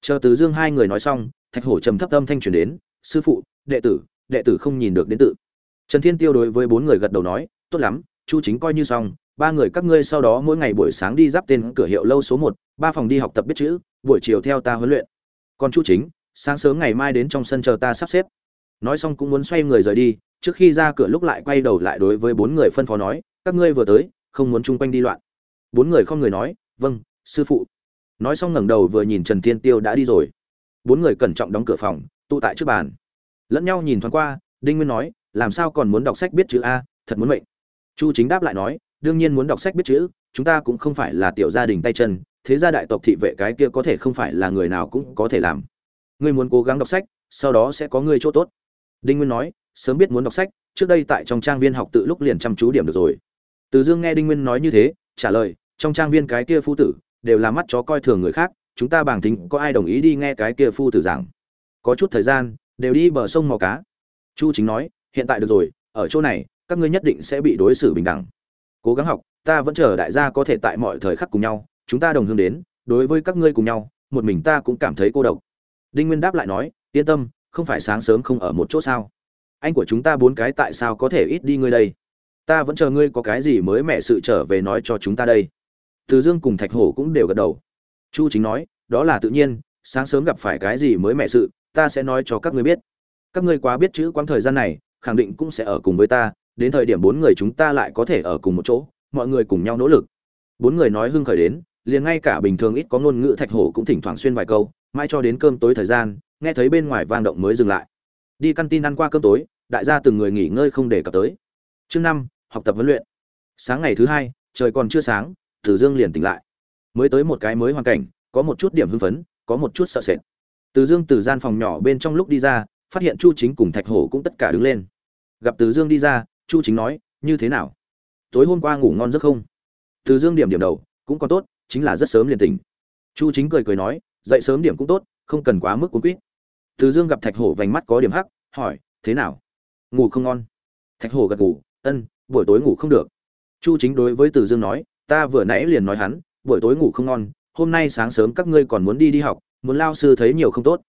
Chờ từ dương hai người nói xong, thạch hổ trầm thấp âm thanh truyền đến, sư phụ, đệ tử đệ tử không nhìn được đến tự. Trần thiên tiêu đối với bốn người gật đầu nói, tốt lắm, chu chính coi như xong, ba người các ngươi sau đó mỗi ngày buổi sáng đi giáp tên cửa hiệu lâu số một, ba phòng đi học tập biết chữ, buổi chiều theo ta huấn luyện còn chu chính, sáng sớm ngày mai đến trong sân chờ ta sắp xếp. Nói xong cũng muốn xoay người rời đi, trước khi ra cửa lúc lại quay đầu lại đối với bốn người phân phó nói, các ngươi vừa tới, không muốn chung quanh đi loạn. Bốn người không người nói vâng sư phụ. Nói xong ngẩng đầu vừa nhìn trần thiên tiêu đã đi rồi. Bốn người cẩn trọng đóng cửa phòng, tụ tại trước bàn. Lẫn nhau nhìn thoáng qua, đinh nguyên nói, làm sao còn muốn đọc sách biết chữ a, thật muốn mệnh. Chu chính đáp lại nói, đương nhiên muốn đọc sách biết chữ, chúng ta cũng không phải là tiểu gia đình tay chân thế gia đại tộc thị vệ cái kia có thể không phải là người nào cũng có thể làm. Ngươi muốn cố gắng đọc sách, sau đó sẽ có ngươi chỗ tốt. Đinh nguyên nói, sớm biết muốn đọc sách, trước đây tại trong trang viên học tự lúc liền chăm chú điểm được rồi. Từ dương nghe đinh nguyên nói như thế, trả lời, trong trang viên cái kia phu tử, đều là mắt chó coi thường người khác, chúng ta bảng tính có ai đồng ý đi nghe cái kia phu tử giảng? Có chút thời gian, đều đi bờ sông mò cá. Chu chính nói, hiện tại được rồi, ở chỗ này, các ngươi nhất định sẽ bị đối xử bình đẳng. Cố gắng học, ta vẫn chờ đại gia có thể tại mọi thời khắc cùng nhau chúng ta đồng hương đến, đối với các ngươi cùng nhau, một mình ta cũng cảm thấy cô độc. Đinh nguyên đáp lại nói, yên tâm, không phải sáng sớm không ở một chỗ sao? Anh của chúng ta bốn cái tại sao có thể ít đi ngươi đây? Ta vẫn chờ ngươi có cái gì mới mẹ sự trở về nói cho chúng ta đây. Từ dương cùng thạch hổ cũng đều gật đầu. Chu chính nói, đó là tự nhiên, sáng sớm gặp phải cái gì mới mẹ sự, ta sẽ nói cho các ngươi biết. Các ngươi quá biết chữ quãng thời gian này, khẳng định cũng sẽ ở cùng với ta, đến thời điểm bốn người chúng ta lại có thể ở cùng một chỗ, mọi người cùng nhau nỗ lực. Bốn người nói hưng khởi đến liền ngay cả bình thường ít có ngôn ngữ thạch hổ cũng thỉnh thoảng xuyên vài câu, mãi cho đến cơm tối thời gian, nghe thấy bên ngoài vang động mới dừng lại. Đi căn tin ăn qua cơm tối, đại gia từng người nghỉ ngơi không để cập tới. Chương năm, học tập huấn luyện. Sáng ngày thứ hai, trời còn chưa sáng từ dương liền tỉnh lại. Mới tới một cái mới hoàn cảnh, có một chút điểm hưng phấn, có một chút sợ sệt. Từ dương từ gian phòng nhỏ bên trong lúc đi ra, phát hiện chu chính cùng thạch hổ cũng tất cả đứng lên. Gặp từ dương đi ra, chu chính nói, như thế nào? Tối hôm qua ngủ ngon giấc không? Từ dương điểm điểm đầu, cũng còn tốt chính là rất sớm liền tỉnh. Chu chính cười cười nói, dậy sớm điểm cũng tốt, không cần quá mức cuốn quýt. Từ dương gặp thạch hổ vành mắt có điểm hắc, hỏi, thế nào? Ngủ không ngon? Thạch hổ gật ngủ ân, buổi tối ngủ không được. Chu chính đối với từ dương nói, ta vừa nãy liền nói hắn, buổi tối ngủ không ngon, hôm nay sáng sớm các ngươi còn muốn đi đi học, muốn lao sư thấy nhiều không tốt.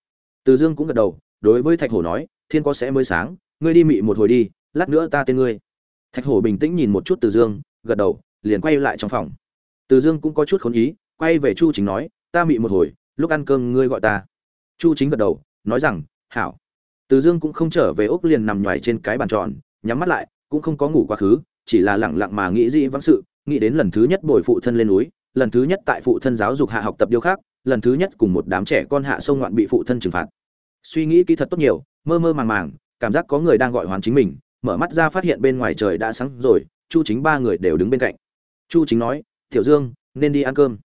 Từ dương cũng gật đầu, đối với thạch hổ nói, thiên có sẽ mới sáng, ngươi đi mị một hồi đi, lát nữa ta tên ngươi. Thạch hổ bình tĩnh nhìn một chút từ dương, gật đầu, liền quay lại trong phòng từ dương cũng có chút khốn ý, quay về chu chính nói, ta mị một hồi, lúc ăn cơm ngươi gọi ta. Chu chính gật đầu, nói rằng, hảo. Từ dương cũng không trở về ốc liền nằm nhoài trên cái bàn tròn, nhắm mắt lại, cũng không có ngủ quá khứ, chỉ là lẳng lặng mà nghĩ dĩ vãng sự, nghĩ đến lần thứ nhất bồi phụ thân lên núi, lần thứ nhất tại phụ thân giáo dục hạ học tập điều khác lần thứ nhất cùng một đám trẻ con hạ sông ngoạn bị phụ thân trừng phạt. Suy nghĩ kỹ thật tốt nhiều, mơ mơ màng màng, cảm giác có người đang gọi hoàn chính mình, mở mắt ra phát hiện bên ngoài trời đã sáng rồi, chu chính ba người đều đứng bên cạnh. Chu chính nói tiểu dương, nên đi ăn cơm.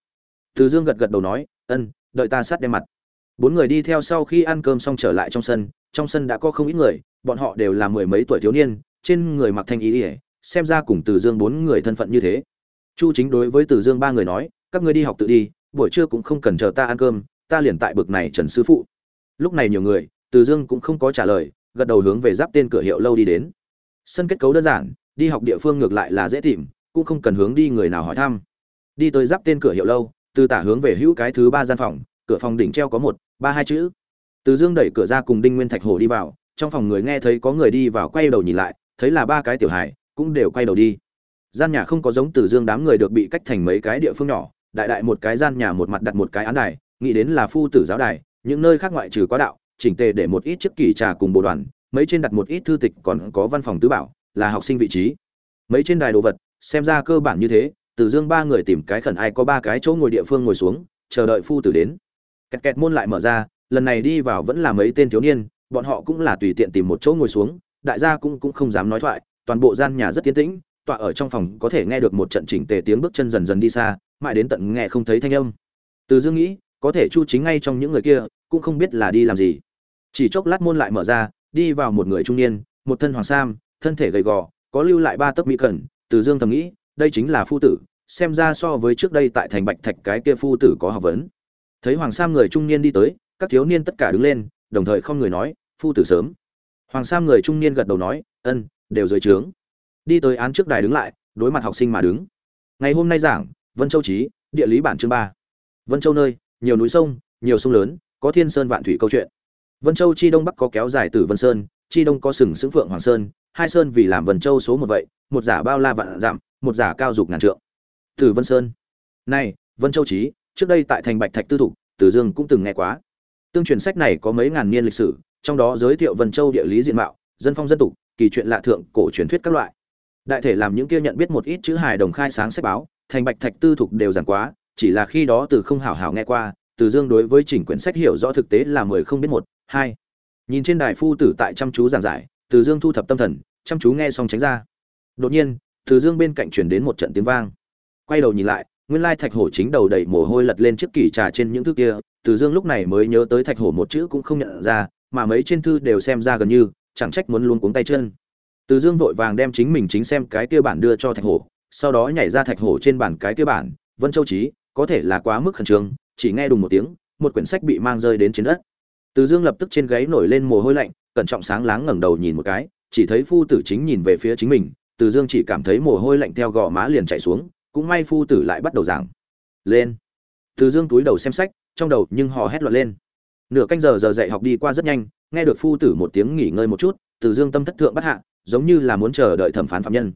Từ dương gật gật đầu nói, ân, đợi ta sát đem mặt. Bốn người đi theo sau khi ăn cơm xong trở lại trong sân trong sân đã có không ít người, bọn họ đều là mười mấy tuổi thiếu niên, trên người mặc thanh ý ỉa xem ra cùng từ dương bốn người thân phận như thế. Chu chính đối với từ dương ba người nói, các ngươi đi học tự đi, buổi trưa cũng không cần chờ ta ăn cơm, ta liền tại bực này trần sư phụ. Lúc này nhiều người, từ dương cũng không có trả lời, gật đầu hướng về giáp tên cửa hiệu lâu đi đến. Sân kết cấu đơn giản, đi học địa phương ngược lại là dễ tìm, cũng không cần hướng đi người nào hỏi thăm đi tới giáp tên cửa hiệu lâu, từ tả hướng về hữu cái thứ ba gian phòng, cửa phòng đỉnh treo có một, ba hai chữ. Từ dương đẩy cửa ra cùng đinh nguyên thạch hồ đi vào, trong phòng người nghe thấy có người đi vào quay đầu nhìn lại, thấy là ba cái tiểu hài, cũng đều quay đầu đi. Gian nhà không có giống từ dương đám người được bị cách thành mấy cái địa phương nhỏ, đại đại một cái gian nhà một mặt đặt một cái án đài, nghĩ đến là phu tử giáo đài, những nơi khác ngoại trừ quá đạo, chỉnh tề để một ít chiếc kỷ trà cùng bộ đoàn, mấy trên đặt một ít thư tịch còn có văn phòng tứ bảo, là học sinh vị trí. Mấy trên đài đồ vật, xem ra cơ bản như thế từ dương ba người tìm cái khẩn ai có ba cái chỗ ngồi địa phương ngồi xuống, chờ đợi phu tử đến. Kẹt kẹt môn lại mở ra, lần này đi vào vẫn là mấy tên thiếu niên, bọn họ cũng là tùy tiện tìm một chỗ ngồi xuống, đại gia cũng cũng không dám nói thoại, toàn bộ gian nhà rất tiến tĩnh, tọa ở trong phòng có thể nghe được một trận chỉnh tề tiếng bước chân dần dần đi xa, mãi đến tận nghe không thấy thanh âm. Từ dương nghĩ, có thể chu chính ngay trong những người kia, cũng không biết là đi làm gì. Chỉ chốc lát môn lại mở ra, đi vào một người trung niên, một thân hoàng sam, thân thể gầy gò, có lưu lại ba tấc mỹ cẩn từ dương thầm nghĩ đây chính là phu tử, xem ra so với trước đây tại thành bạch thạch cái kia phu tử có học vấn. Thấy hoàng sam người trung niên đi tới, các thiếu niên tất cả đứng lên, đồng thời không người nói, phu tử sớm. Hoàng sam người trung niên gật đầu nói, ân, đều dưới trướng. Đi tới án trước đài đứng lại, đối mặt học sinh mà đứng. Ngày hôm nay giảng, vân châu trí địa lý bản chương ba. Vân châu nơi, nhiều núi sông, nhiều sông lớn, có thiên sơn vạn thủy câu chuyện. Vân châu chi đông bắc có kéo dài từ vân sơn, chi đông có sừng sững phượng hoàng sơn, hai sơn vì làm vân châu số một vậy, một giả bao la vạn dặm một giả cao dục ngàn trượng. Từ vân sơn. Này, vân châu trí trước đây tại thành bạch thạch tư thục tử dương cũng từng nghe quá. Tương truyền sách này có mấy ngàn niên lịch sử, trong đó giới thiệu vân châu địa lý diện mạo, dân phong dân tục, kỳ chuyện lạ thượng, cổ truyền thuyết các loại. Đại thể làm những kia nhận biết một ít chữ hài đồng khai sáng sách báo, thành bạch thạch tư thục đều giảng quá, chỉ là khi đó từ không hảo hảo nghe qua, từ dương đối với chỉnh quyển sách hiểu rõ thực tế là mười không biết một, hai. Nhìn trên đài phu tử tại chăm chú giảng giải, từ dương thu thập tâm thần, chăm chú nghe xong tránh ra. Đột nhiên từ dương bên cạnh chuyển đến một trận tiếng vang. Quay đầu nhìn lại, nguyên lai thạch hổ chính đầu đầy mồ hôi lật lên chiếc kỷ trà trên những thứ kia, từ dương lúc này mới nhớ tới thạch hổ một chữ cũng không nhận ra, mà mấy trên thư đều xem ra gần như, chẳng trách muốn luôn cuống tay chân. Từ dương vội vàng đem chính mình chính xem cái kia bản đưa cho thạch hổ, sau đó nhảy ra thạch hổ trên bản cái kia bản, vân châu trí có thể là quá mức khẩn trương, chỉ nghe đùng một tiếng, một quyển sách bị mang rơi đến trên đất. Từ dương lập tức trên gáy nổi lên mồ hôi lạnh, cẩn trọng sáng láng ngẩng đầu nhìn một cái, chỉ thấy phu tử chính nhìn về phía chính mình từ dương chỉ cảm thấy mồ hôi lạnh theo gò má liền chạy xuống, cũng may phu tử lại bắt đầu giảng. Lên. Từ dương túi đầu xem sách, trong đầu nhưng hò hét loạn lên. Nửa canh giờ giờ dạy học đi qua rất nhanh, nghe được phu tử một tiếng nghỉ ngơi một chút, từ dương tâm thất thượng bắt hạ, giống như là muốn chờ đợi thẩm phán phạm nhân.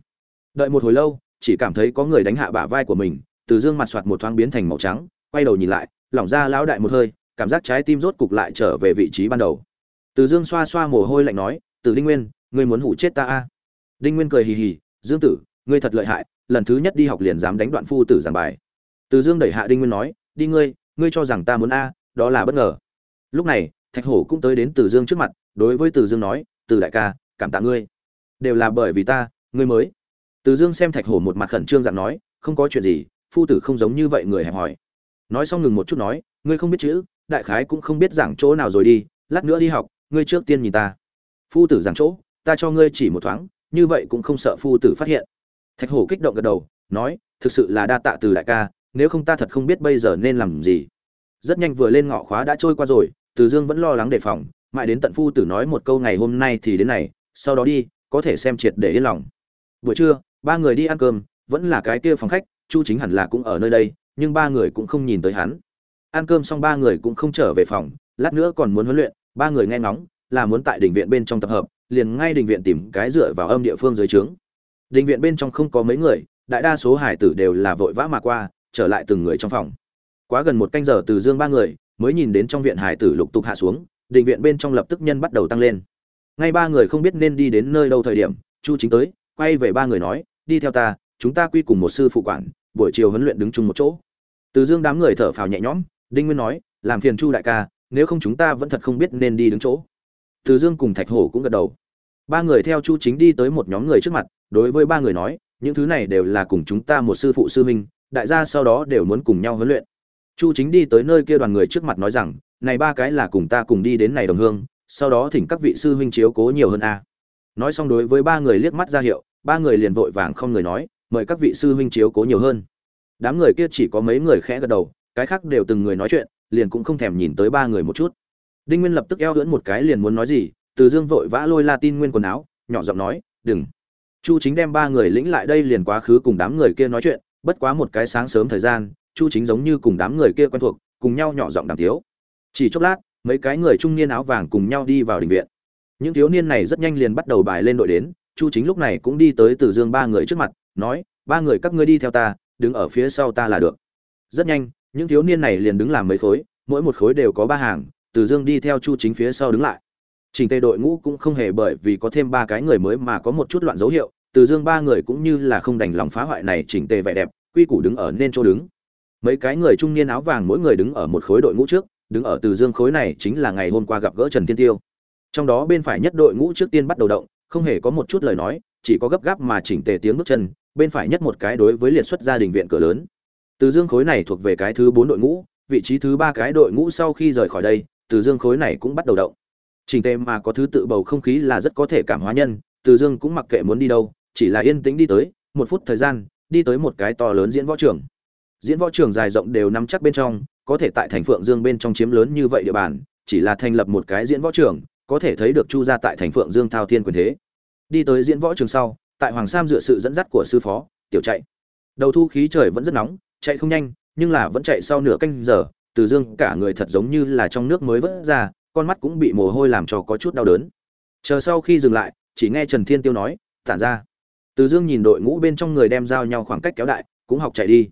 Đợi một hồi lâu, chỉ cảm thấy có người đánh hạ bả vai của mình, từ dương mặt soạt một thoáng biến thành màu trắng, quay đầu nhìn lại, lỏng ra lão đại một hơi, cảm giác trái tim rốt cục lại trở về vị trí ban đầu. Từ dương xoa xoa mồ hôi lạnh nói, từ đinh nguyên, ngươi muốn hủ chết ta a? à? Đinh nguyên cười hì hì, dương tử, ngươi thật lợi hại, lần thứ nhất đi học liền dám đánh đoạn phu tử giảng bài. Từ dương đẩy hạ đinh nguyên nói, đi ngươi ngươi cho rằng ta muốn a, đó là bất ngờ. Lúc này, thạch hổ cũng tới đến từ dương trước mặt, đối với từ dương nói, từ đại ca, cảm tạ ngươi. Đều là bởi vì ta, ngươi mới. Từ dương xem thạch hổ một mặt khẩn trương dạng nói, không có chuyện gì, phu tử không giống như vậy người hẹp hỏi nói xong ngừng một chút nói, ngươi không biết chữ, đại khái cũng không biết giảng chỗ nào rồi đi, lát nữa đi học, ngươi trước tiên nhìn ta. Phu tử giảng chỗ, ta cho ngươi chỉ một thoáng như vậy cũng không sợ phu tử phát hiện. Thạch hổ kích động gật đầu, nói, thực sự là đa tạ từ đại ca, nếu không ta thật không biết bây giờ nên làm gì. Rất nhanh vừa lên ngõ khóa đã trôi qua rồi, từ dương vẫn lo lắng đề phòng, mãi đến tận phu tử nói một câu ngày hôm nay thì đến này, sau đó đi, có thể xem triệt để yên lòng. Buổi trưa, ba người đi ăn cơm, vẫn là cái kia phòng khách, chu chính hẳn là cũng ở nơi đây, nhưng ba người cũng không nhìn tới hắn. Ăn cơm xong ba người cũng không trở về phòng, lát nữa còn muốn huấn luyện, ba người nghe ngóng, là muốn tại đỉnh viện bên trong tập hợp liền ngay đình viện tìm cái dựa vào âm địa phương dưới trướng. Đình viện bên trong không có mấy người, đại đa số hải tử đều là vội vã mà qua, trở lại từng người trong phòng. Quá gần một canh giờ từ dương ba người, mới nhìn đến trong viện hải tử lục tục hạ xuống, đình viện bên trong lập tức nhân bắt đầu tăng lên. Ngay ba người không biết nên đi đến nơi đâu thời điểm, chu chính tới, quay về ba người nói, đi theo ta, chúng ta quy cùng một sư phụ quản, buổi chiều huấn luyện đứng chung một chỗ. Từ dương đám người thở phào nhẹ nhõm, đinh nguyên nói, làm phiền chu đại ca, nếu không chúng ta vẫn thật không biết nên đi đứng chỗ từ dương cùng thạch hổ cũng gật đầu. Ba người theo chu chính đi tới một nhóm người trước mặt, đối với ba người nói, những thứ này đều là cùng chúng ta một sư phụ sư minh đại gia sau đó đều muốn cùng nhau huấn luyện. Chu chính đi tới nơi kia đoàn người trước mặt nói rằng, này ba cái là cùng ta cùng đi đến này đồng hương, sau đó thỉnh các vị sư huynh chiếu cố nhiều hơn a. Nói xong đối với ba người liếc mắt ra hiệu, ba người liền vội vàng không người nói, mời các vị sư huynh chiếu cố nhiều hơn. Đám người kia chỉ có mấy người khẽ gật đầu, cái khác đều từng người nói chuyện, liền cũng không thèm nhìn tới ba người một chút đinh nguyên lập tức eo lưỡn một cái liền muốn nói gì, từ dương vội vã lôi la tin nguyên quần áo, nhỏ giọng nói, đừng. Chu chính đem ba người lĩnh lại đây liền quá khứ cùng đám người kia nói chuyện, bất quá một cái sáng sớm thời gian, chu chính giống như cùng đám người kia quen thuộc, cùng nhau nhỏ giọng đàm tiếu. Chỉ chốc lát, mấy cái người trung niên áo vàng cùng nhau đi vào đình viện. Những thiếu niên này rất nhanh liền bắt đầu bài lên đội đến, chu chính lúc này cũng đi tới từ dương ba người trước mặt, nói, ba người các ngươi đi theo ta, đứng ở phía sau ta là được. Rất nhanh, những thiếu niên này liền đứng làm mấy khối, mỗi một khối đều có ba hàng từ dương đi theo chu chính phía sau đứng lại. Trình tề đội ngũ cũng không hề bởi vì có thêm ba cái người mới mà có một chút loạn dấu hiệu, từ dương ba người cũng như là không đành lòng phá hoại này chỉnh tề vẻ đẹp, quy củ đứng ở nên chỗ đứng. Mấy cái người trung niên áo vàng mỗi người đứng ở một khối đội ngũ trước, đứng ở từ dương khối này chính là ngày hôm qua gặp gỡ trần thiên tiêu. Trong đó bên phải nhất đội ngũ trước tiên bắt đầu động, không hề có một chút lời nói, chỉ có gấp gáp mà chỉnh tề tiếng bước chân, bên phải nhất một cái đối với liệt xuất gia đình viện cửa lớn. Từ dương khối này thuộc về cái thứ bốn đội ngũ, vị trí thứ ba cái đội ngũ sau khi rời khỏi đây từ dương khối này cũng bắt đầu động. Trình tề mà có thứ tự bầu không khí là rất có thể cảm hóa nhân, từ dương cũng mặc kệ muốn đi đâu, chỉ là yên tĩnh đi tới, một phút thời gian, đi tới một cái to lớn diễn võ trường. Diễn võ trường dài rộng đều nắm chắc bên trong, có thể tại thành phượng dương bên trong chiếm lớn như vậy địa bàn, chỉ là thành lập một cái diễn võ trường, có thể thấy được chu gia tại thành phượng dương thao thiên quyền thế. Đi tới diễn võ trường sau, tại hoàng sam dựa sự dẫn dắt của sư phó, tiểu chạy. Đầu thu khí trời vẫn rất nóng, chạy không nhanh, nhưng là vẫn chạy sau nửa canh giờ từ dương cả người thật giống như là trong nước mới vớt ra, con mắt cũng bị mồ hôi làm cho có chút đau đớn. Chờ sau khi dừng lại, chỉ nghe trần thiên tiêu nói, tản ra. Từ dương nhìn đội ngũ bên trong người đem giao nhau khoảng cách kéo đại, cũng học chạy đi.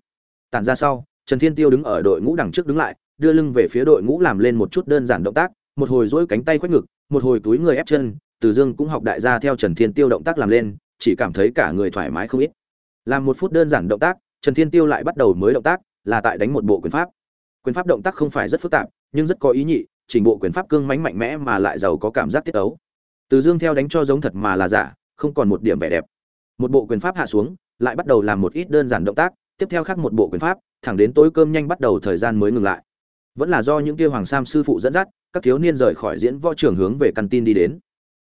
Tản ra sau, trần thiên tiêu đứng ở đội ngũ đằng trước đứng lại, đưa lưng về phía đội ngũ làm lên một chút đơn giản động tác, một hồi dỗi cánh tay khoét ngực, một hồi túi người ép chân, từ dương cũng học đại gia theo trần thiên tiêu động tác làm lên, chỉ cảm thấy cả người thoải mái không ít. Làm một phút đơn giản động tác, trần thiên tiêu lại bắt đầu mới động tác, là tại đánh một bộ quyền pháp quyền pháp động tác không phải rất phức tạp, nhưng rất có ý nhị Trình bộ quyền pháp cương mãnh mạnh mẽ mà lại giàu có cảm giác tiết ấu. Từ dương theo đánh cho giống thật mà là giả, không còn một điểm vẻ đẹp. Một bộ quyền pháp hạ xuống, lại bắt đầu làm một ít đơn giản động tác, tiếp theo khác một bộ quyền pháp, thẳng đến tối cơm nhanh bắt đầu thời gian mới ngừng lại. Vẫn là do những kia hoàng sam sư phụ dẫn dắt, các thiếu niên rời khỏi diễn võ trường hướng về căn tin đi đến.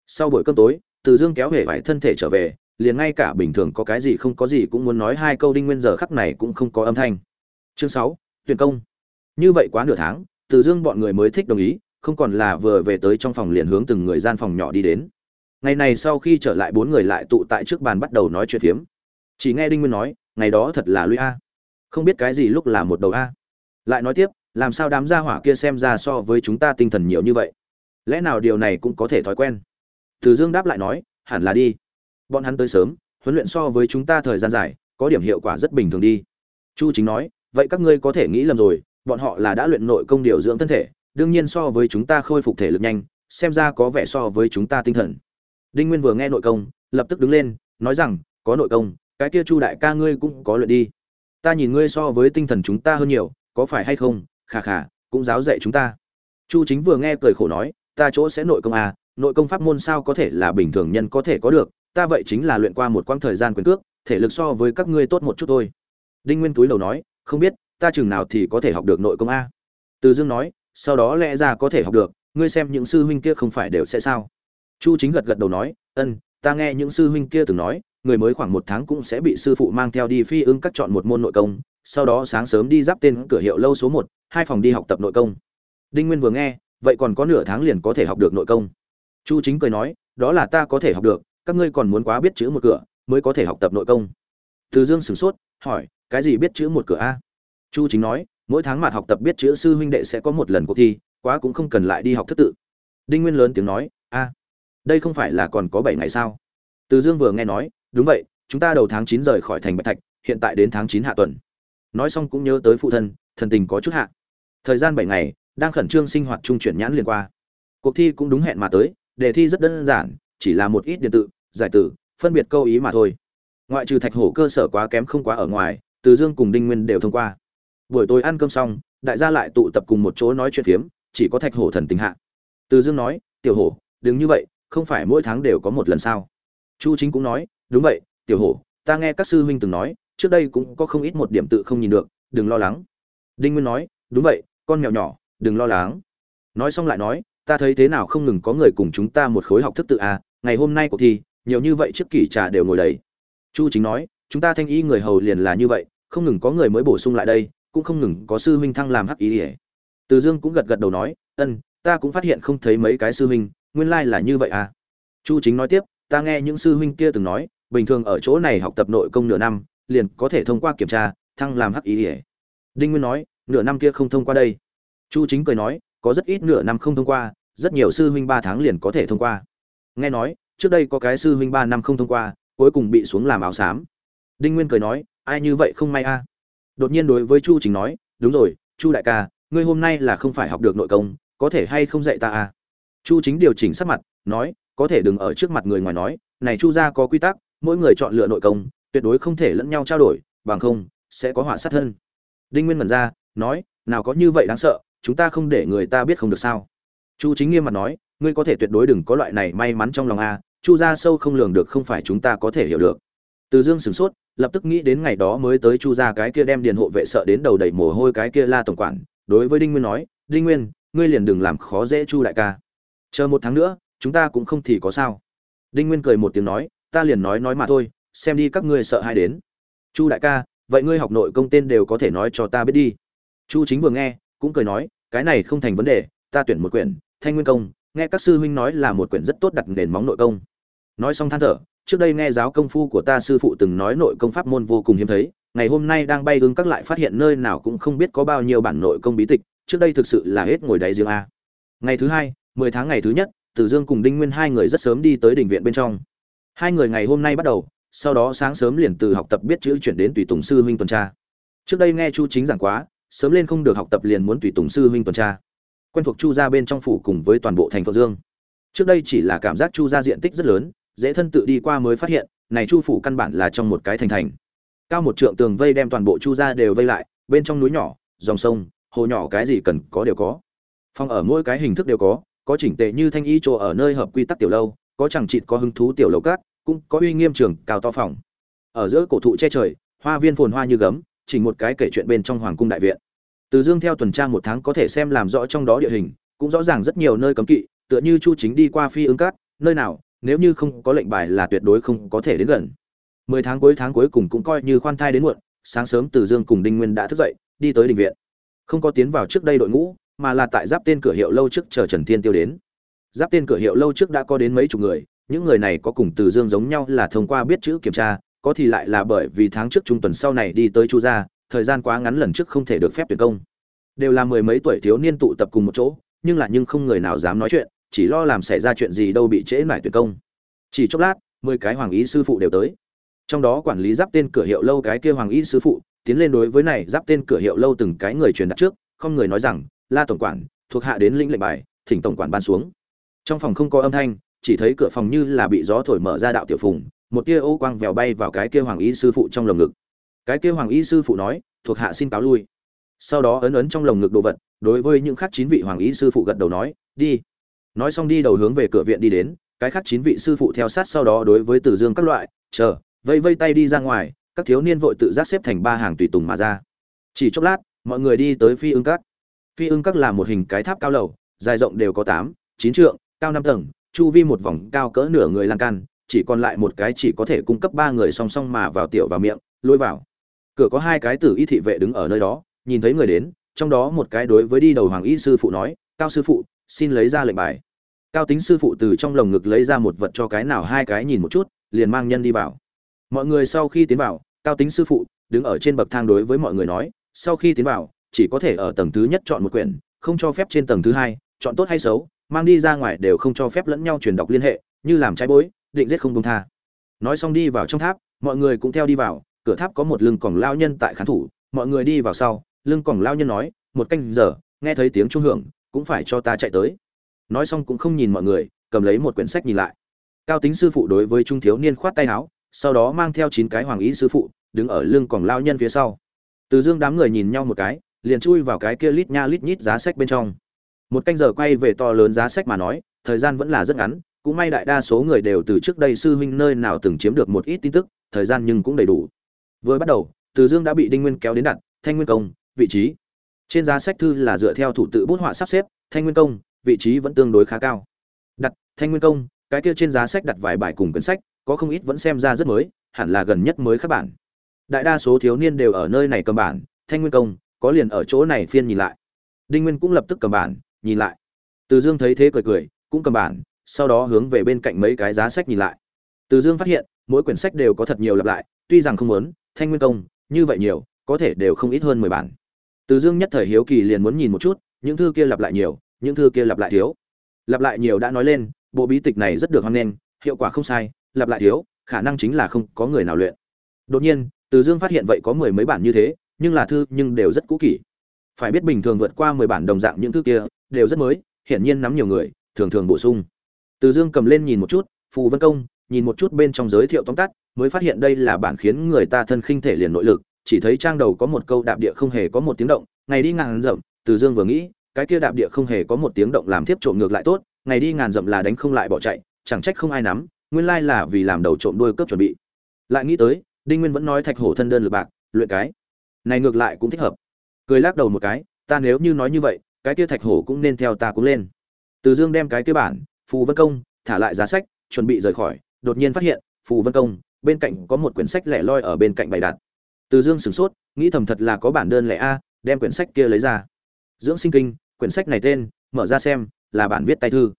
Sau buổi cơm tối, từ dương kéo hề vải thân thể trở về, liền ngay cả bình thường có cái gì không có gì cũng muốn nói hai câu đinh nguyên giờ khắc này cũng không có âm thanh. Chương sáu, tuyển công như vậy quá nửa tháng, từ dương bọn người mới thích đồng ý, không còn là vừa về tới trong phòng liền hướng từng người gian phòng nhỏ đi đến. Ngày này sau khi trở lại, bốn người lại tụ tại trước bàn bắt đầu nói chuyện phiếm. Chỉ nghe đinh nguyên nói, ngày đó thật là lũy a. Không biết cái gì lúc là một đầu a. Lại nói tiếp, làm sao đám gia hỏa kia xem ra so với chúng ta tinh thần nhiều như vậy? Lẽ nào điều này cũng có thể thói quen? Từ dương đáp lại nói, hẳn là đi. Bọn hắn tới sớm, huấn luyện so với chúng ta thời gian dài, có điểm hiệu quả rất bình thường đi. Chu chính nói, vậy các ngươi có thể nghĩ lầm rồi bọn họ là đã luyện nội công điều dưỡng thân thể, đương nhiên so với chúng ta khôi phục thể lực nhanh, xem ra có vẻ so với chúng ta tinh thần. Đinh nguyên vừa nghe nội công, lập tức đứng lên, nói rằng, có nội công, cái kia chu đại ca ngươi cũng có luyện đi. Ta nhìn ngươi so với tinh thần chúng ta hơn nhiều, có phải hay không? Khà khà, cũng giáo dạy chúng ta. Chu chính vừa nghe cười khổ nói, ta chỗ sẽ nội công à nội công pháp môn sao có thể là bình thường nhân có thể có được, ta vậy chính là luyện qua một quãng thời gian quyền cước, thể lực so với các ngươi tốt một chút thôi. Đinh nguyên túi đầu nói, không biết ta chừng nào thì có thể học được nội công a. Từ dương nói, sau đó lẽ ra có thể học được, ngươi xem những sư huynh kia không phải đều sẽ sao? Chu chính gật gật đầu nói, ân, ta nghe những sư huynh kia từng nói, người mới khoảng một tháng cũng sẽ bị sư phụ mang theo đi phi ưng cắt chọn một môn nội công, sau đó sáng sớm đi giáp tên cửa hiệu lâu số một, hai phòng đi học tập nội công. Đinh nguyên vừa nghe, vậy còn có nửa tháng liền có thể học được nội công. Chu chính cười nói, đó là ta có thể học được, các ngươi còn muốn quá biết chữ một cửa mới có thể học tập nội công. Từ dương sửng sốt, hỏi, cái gì biết chữ một cửa a? Chu chính nói, mỗi tháng mặt học tập biết chữ sư huynh đệ sẽ có một lần cuộc thi, quá cũng không cần lại đi học thất tự. Đinh nguyên lớn tiếng nói, a, đây không phải là còn có bảy ngày sao? Từ dương vừa nghe nói, đúng vậy, chúng ta đầu tháng chín rời khỏi thành bạch thạch, hiện tại đến tháng chín hạ tuần. Nói xong cũng nhớ tới phụ thân, thần tình có chút hạ. Thời gian bảy ngày, đang khẩn trương sinh hoạt trung chuyển nhãn liền qua. Cuộc thi cũng đúng hẹn mà tới, đề thi rất đơn giản, chỉ là một ít điện tự giải tử, phân biệt câu ý mà thôi. Ngoại trừ thạch hổ cơ sở quá kém không quá ở ngoài, từ dương cùng đinh nguyên đều thông qua buổi tối ăn cơm xong, đại gia lại tụ tập cùng một chỗ nói chuyện phiếm, chỉ có thạch hổ thần tình hạ. Từ dương nói, tiểu hổ, đừng như vậy, không phải mỗi tháng đều có một lần sao? Chu chính cũng nói, đúng vậy, tiểu hổ, ta nghe các sư huynh từng nói, trước đây cũng có không ít một điểm tự không nhìn được, đừng lo lắng. Đinh nguyên nói, đúng vậy, con mèo nhỏ, đừng lo lắng. Nói xong lại nói, ta thấy thế nào không ngừng có người cùng chúng ta một khối học thức tự à ngày hôm nay cuộc thi, nhiều như vậy trước kỷ trà đều ngồi đầy. Chu chính nói, chúng ta thanh y người hầu liền là như vậy, không ngừng có người mới bổ sung lại đây cũng không ngừng có sư huynh thăng làm hắc ý ỉa. Từ dương cũng gật gật đầu nói, ân, ta cũng phát hiện không thấy mấy cái sư huynh, nguyên lai là như vậy à. Chu chính nói tiếp, ta nghe những sư huynh kia từng nói, bình thường ở chỗ này học tập nội công nửa năm, liền có thể thông qua kiểm tra, thăng làm hắc ý ỉa. Đinh nguyên nói, nửa năm kia không thông qua đây. Chu chính cười nói, có rất ít nửa năm không thông qua, rất nhiều sư huynh ba tháng liền có thể thông qua. Nghe nói, trước đây có cái sư huynh ba năm không thông qua, cuối cùng bị xuống làm áo xám. Đinh nguyên cười nói, ai như vậy không may a? Đột nhiên đối với chu chính nói, đúng rồi, chu đại ca, ngươi hôm nay là không phải học được nội công, có thể hay không dạy ta à? chu chính điều chỉnh sắc mặt, nói, có thể đừng ở trước mặt người ngoài nói, này chu gia có quy tắc, mỗi người chọn lựa nội công, tuyệt đối không thể lẫn nhau trao đổi, bằng không, sẽ có họa sát thân. Đinh nguyên mẩn ra, nói, nào có như vậy đáng sợ, chúng ta không để người ta biết không được sao? Chu chính nghiêm mặt nói, ngươi có thể tuyệt đối đừng có loại này may mắn trong lòng a chu ra sâu không lường được không phải chúng ta có thể hiểu được. Từ dương sửng sốt lập tức nghĩ đến ngày đó mới tới chu ra cái kia đem điền hộ vệ sợ đến đầu đầy mồ hôi cái kia la tổng quản, đối với đinh nguyên nói, đinh nguyên, ngươi liền đừng làm khó dễ chu đại ca. Chờ một tháng nữa, chúng ta cũng không thì có sao. Đinh nguyên cười một tiếng nói, ta liền nói nói mà thôi, xem đi các ngươi sợ hay đến. Chu đại ca, vậy ngươi học nội công tên đều có thể nói cho ta biết đi. Chu chính vừa nghe, cũng cười nói, cái này không thành vấn đề, ta tuyển một quyển, thanh nguyên công, nghe các sư huynh nói là một quyển rất tốt đặt nền móng nội công. Nói xong than thở trước đây nghe giáo công phu của ta sư phụ từng nói nội công pháp môn vô cùng hiếm thấy, ngày hôm nay đang bay ưng các lại phát hiện nơi nào cũng không biết có bao nhiêu bản nội công bí tịch, trước đây thực sự là hết ngồi đáy riêng a. Ngày thứ hai, mười tháng ngày thứ nhất, tử dương cùng đinh nguyên hai người rất sớm đi tới đình viện bên trong. Hai người ngày hôm nay bắt đầu, sau đó sáng sớm liền từ học tập biết chữ chuyển đến tùy tùng sư huynh tuần tra. Trước đây nghe chu chính giảng quá, sớm lên không được học tập liền muốn tùy tùng sư huynh tuần tra. Quen thuộc chu gia bên trong phủ cùng với toàn bộ thành phượng dương. Trước đây chỉ là cảm giác chu gia diện tích rất lớn dễ thân tự đi qua mới phát hiện, này chu phủ căn bản là trong một cái thành thành. Cao một trượng tường vây đem toàn bộ chu ra đều vây lại, bên trong núi nhỏ, dòng sông, hồ nhỏ cái gì cần có đều có. Phòng ở mỗi cái hình thức đều có có chỉnh tề như thanh y chỗ ở nơi hợp quy tắc tiểu lâu, có chẳng chịt có hứng thú tiểu lầu cát, cũng có uy nghiêm trường, cao to phòng. Ở giữa cổ thụ che trời, hoa viên phồn hoa như gấm, chỉnh một cái kể chuyện bên trong hoàng cung đại viện. Từ dương theo tuần tra một tháng có thể xem làm rõ trong đó địa hình, cũng rõ ràng rất nhiều nơi cấm kỵ, tựa như chu chính đi qua phi ứng cát, nơi nào nếu như không có lệnh bài là tuyệt đối không có thể đến gần. Mười tháng cuối tháng cuối cùng cũng coi như khoan thai đến muộn, sáng sớm từ dương cùng đinh nguyên đã thức dậy, đi tới đình viện. Không có tiến vào trước đây đội ngũ, mà là tại giáp tên cửa hiệu lâu trước chờ trần thiên tiêu đến. Giáp tên cửa hiệu lâu trước đã có đến mấy chục người, những người này có cùng từ dương giống nhau là thông qua biết chữ kiểm tra, có thì lại là bởi vì tháng trước trung tuần sau này đi tới chu gia, thời gian quá ngắn lần trước không thể được phép tuyển công. Đều là mười mấy tuổi thiếu niên tụ tập cùng một chỗ, nhưng là nhưng không người nào dám nói chuyện chỉ lo làm xảy ra chuyện gì đâu bị trễ nải tuyển công. Chỉ chốc lát, mười cái hoàng ý sư phụ đều tới. Trong đó quản lý giáp tên cửa hiệu lâu cái kia hoàng ý sư phụ, tiến lên đối với này giáp tên cửa hiệu lâu từng cái người truyền đặt trước, không người nói rằng, la tổng quản, thuộc hạ đến lĩnh lệnh bài, thỉnh tổng quản ban xuống. Trong phòng không có âm thanh, chỉ thấy cửa phòng như là bị gió thổi mở ra đạo tiểu phùng, một tia ô quang vèo bay vào cái kia hoàng y sư phụ trong lồng ngực. Cái kia hoàng y sư phụ nói, thuộc hạ xin cáo lui. Sau đó ấn ấn trong lồng ngực đồ vật, đối với những khác chín vị hoàng y sư phụ gật đầu nói, đi nói xong đi đầu hướng về cửa viện đi đến, cái khác chín vị sư phụ theo sát sau đó đối với tử dương các loại, chờ, vây vây tay đi ra ngoài, các thiếu niên vội tự giác xếp thành ba hàng tùy tùng mà ra. Chỉ chốc lát, mọi người đi tới phi ưng các. Phi ưng các là một hình cái tháp cao lầu, dài rộng đều có tám, chín trượng, cao năm tầng, chu vi một vòng cao cỡ nửa người lan can, chỉ còn lại một cái chỉ có thể cung cấp ba người song song mà vào tiểu vào miệng, lôi vào. Cửa có hai cái tử y thị vệ đứng ở nơi đó, nhìn thấy người đến, trong đó một cái đối với đi đầu hoàng y sư phụ nói, cao sư phụ, xin lấy ra lệnh bài cao tính sư phụ từ trong lồng ngực lấy ra một vật cho cái nào hai cái nhìn một chút, liền mang nhân đi vào. Mọi người sau khi tiến vào, cao tính sư phụ đứng ở trên bậc thang đối với mọi người nói, sau khi tiến vào, chỉ có thể ở tầng thứ nhất chọn một quyển, không cho phép trên tầng thứ hai, chọn tốt hay xấu, mang đi ra ngoài đều không cho phép lẫn nhau truyền đọc liên hệ, như làm trái bối, định giết không công tha. Nói xong đi vào trong tháp, mọi người cũng theo đi vào, cửa tháp có một lưng còng lao nhân tại khán thủ, mọi người đi vào sau, lưng còng lao nhân nói, một canh giờ, nghe thấy tiếng trung hưởng, cũng phải cho ta chạy tới nói xong cũng không nhìn mọi người, cầm lấy một quyển sách nhìn lại. Cao tính sư phụ đối với trung thiếu niên khoát tay áo, sau đó mang theo chín cái hoàng ý sư phụ, đứng ở lưng còng lao nhân phía sau. Từ dương đám người nhìn nhau một cái, liền chui vào cái kia lít nha lít nhít giá sách bên trong. Một canh giờ quay về to lớn giá sách mà nói, thời gian vẫn là rất ngắn, cũng may đại đa số người đều từ trước đây sư huynh nơi nào từng chiếm được một ít tin tức, thời gian nhưng cũng đầy đủ. Vừa bắt đầu, từ dương đã bị đinh nguyên kéo đến đặt, thanh nguyên công, vị trí. Trên giá sách thư là dựa theo thủ tự bút họa sắp xếp, thanh nguyên công vị trí vẫn tương đối khá cao. Đặt, thanh nguyên công, cái kia trên giá sách đặt vài bài cùng cuốn sách, có không ít vẫn xem ra rất mới, hẳn là gần nhất mới các bản. Đại đa số thiếu niên đều ở nơi này cầm bản, thanh nguyên công, có liền ở chỗ này phiên nhìn lại. Đinh nguyên cũng lập tức cầm bản, nhìn lại. Từ dương thấy thế cười cười, cũng cầm bản, sau đó hướng về bên cạnh mấy cái giá sách nhìn lại. Từ dương phát hiện, mỗi quyển sách đều có thật nhiều lặp lại, tuy rằng không muốn, thanh nguyên công, như vậy nhiều, có thể đều không ít hơn mười bản. Từ dương nhất thời hiếu kỳ liền muốn nhìn một chút, những thư kia lặp lại nhiều những thư kia lặp lại thiếu. Lặp lại nhiều đã nói lên, bộ bí tịch này rất được hoan nghênh, hiệu quả không sai, lặp lại thiếu, khả năng chính là không có người nào luyện. Đột nhiên, từ dương phát hiện vậy có mười mấy bản như thế, nhưng là thư nhưng đều rất cũ kỹ phải biết bình thường vượt qua mười bản đồng dạng những thư kia, đều rất mới, hiển nhiên nắm nhiều người, thường thường bổ sung. Từ dương cầm lên nhìn một chút, phù vân công, nhìn một chút bên trong giới thiệu tóm tắt, mới phát hiện đây là bản khiến người ta thân khinh thể liền nội lực, chỉ thấy trang đầu có một câu đạp địa không hề có một tiếng động, ngày đi ngàn rậm từ dương vừa nghĩ cái kia đạp địa không hề có một tiếng động làm tiếp trộm ngược lại tốt, ngày đi ngàn dặm là đánh không lại bỏ chạy, chẳng trách không ai nắm, nguyên lai là vì làm đầu trộm đuôi cướp chuẩn bị. Lại nghĩ tới, đinh nguyên vẫn nói thạch hổ thân đơn lượt bạc, luyện cái. Này ngược lại cũng thích hợp. Cười lắc đầu một cái, ta nếu như nói như vậy, cái kia thạch hổ cũng nên theo ta cũng lên. Từ dương đem cái kia bản, phù vân công, thả lại giá sách, chuẩn bị rời khỏi, đột nhiên phát hiện, phù vân công, bên cạnh có một quyển sách lẻ loi ở bên cạnh bày đặt. Từ dương sửng sốt, nghĩ thầm thật là có bản đơn lẻ a, đem quyển sách kia lấy ra. Dưỡng sinh kinh quyển sách này tên, mở ra xem, là bản viết tay thư.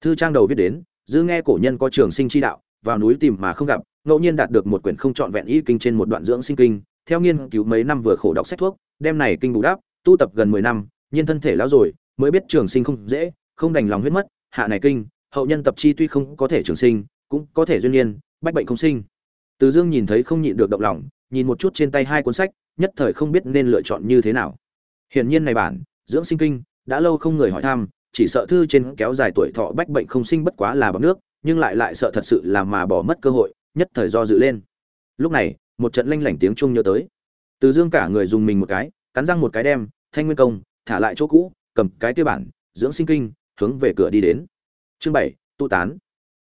Thư trang đầu viết đến dư nghe cổ nhân có trường sinh chi đạo, vào núi tìm mà không gặp, ngẫu nhiên đạt được một quyển không trọn vẹn y kinh trên một đoạn dưỡng sinh kinh, theo nghiên cứu mấy năm vừa khổ đọc sách thuốc, đem này kinh bù đắp, tu tập gần mười năm, nhiên thân thể lão rồi, mới biết trường sinh không dễ, không đành lòng huyết mất, hạ này kinh, hậu nhân tập chi tuy không có thể trường sinh, cũng có thể duyên nhiên bách bệnh không sinh. Từ dương nhìn thấy không nhịn được động lòng, nhìn một chút trên tay hai cuốn sách, nhất thời không biết nên lựa chọn như thế nào. Hiển nhiên này bản, dưỡng sinh kinh đã lâu không người hỏi thăm, chỉ sợ thư trên kéo dài tuổi thọ bách bệnh không sinh bất quá là bằng nước, nhưng lại lại sợ thật sự là mà bỏ mất cơ hội, nhất thời do dự lên. Lúc này, một trận lanh lảnh tiếng chuông nhớ tới. Từ dương cả người dùng mình một cái, cắn răng một cái đem, thanh nguyên công, thả lại chỗ cũ, cầm cái tiêu bản, dưỡng sinh kinh, hướng về cửa đi đến. Chương bảy, tu tán.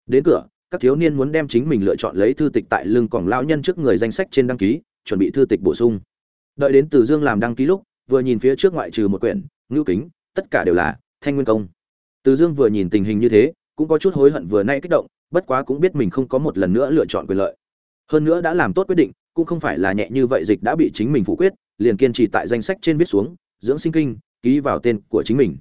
Đến cửa, các thiếu niên muốn đem chính mình lựa chọn lấy thư tịch tại lưng cổng lão nhân trước người danh sách trên đăng ký, chuẩn bị thư tịch bổ sung. Đợi đến từ dương làm đăng ký lúc, vừa nhìn phía trước ngoại trừ một quyển, ngưu kính tất cả đều là thanh nguyên công. Từ dương vừa nhìn tình hình như thế, cũng có chút hối hận vừa nay kích động, bất quá cũng biết mình không có một lần nữa lựa chọn quyền lợi. Hơn nữa đã làm tốt quyết định, cũng không phải là nhẹ như vậy dịch đã bị chính mình phủ quyết, liền kiên trì tại danh sách trên viết xuống, dưỡng sinh kinh, ký vào tên của chính mình.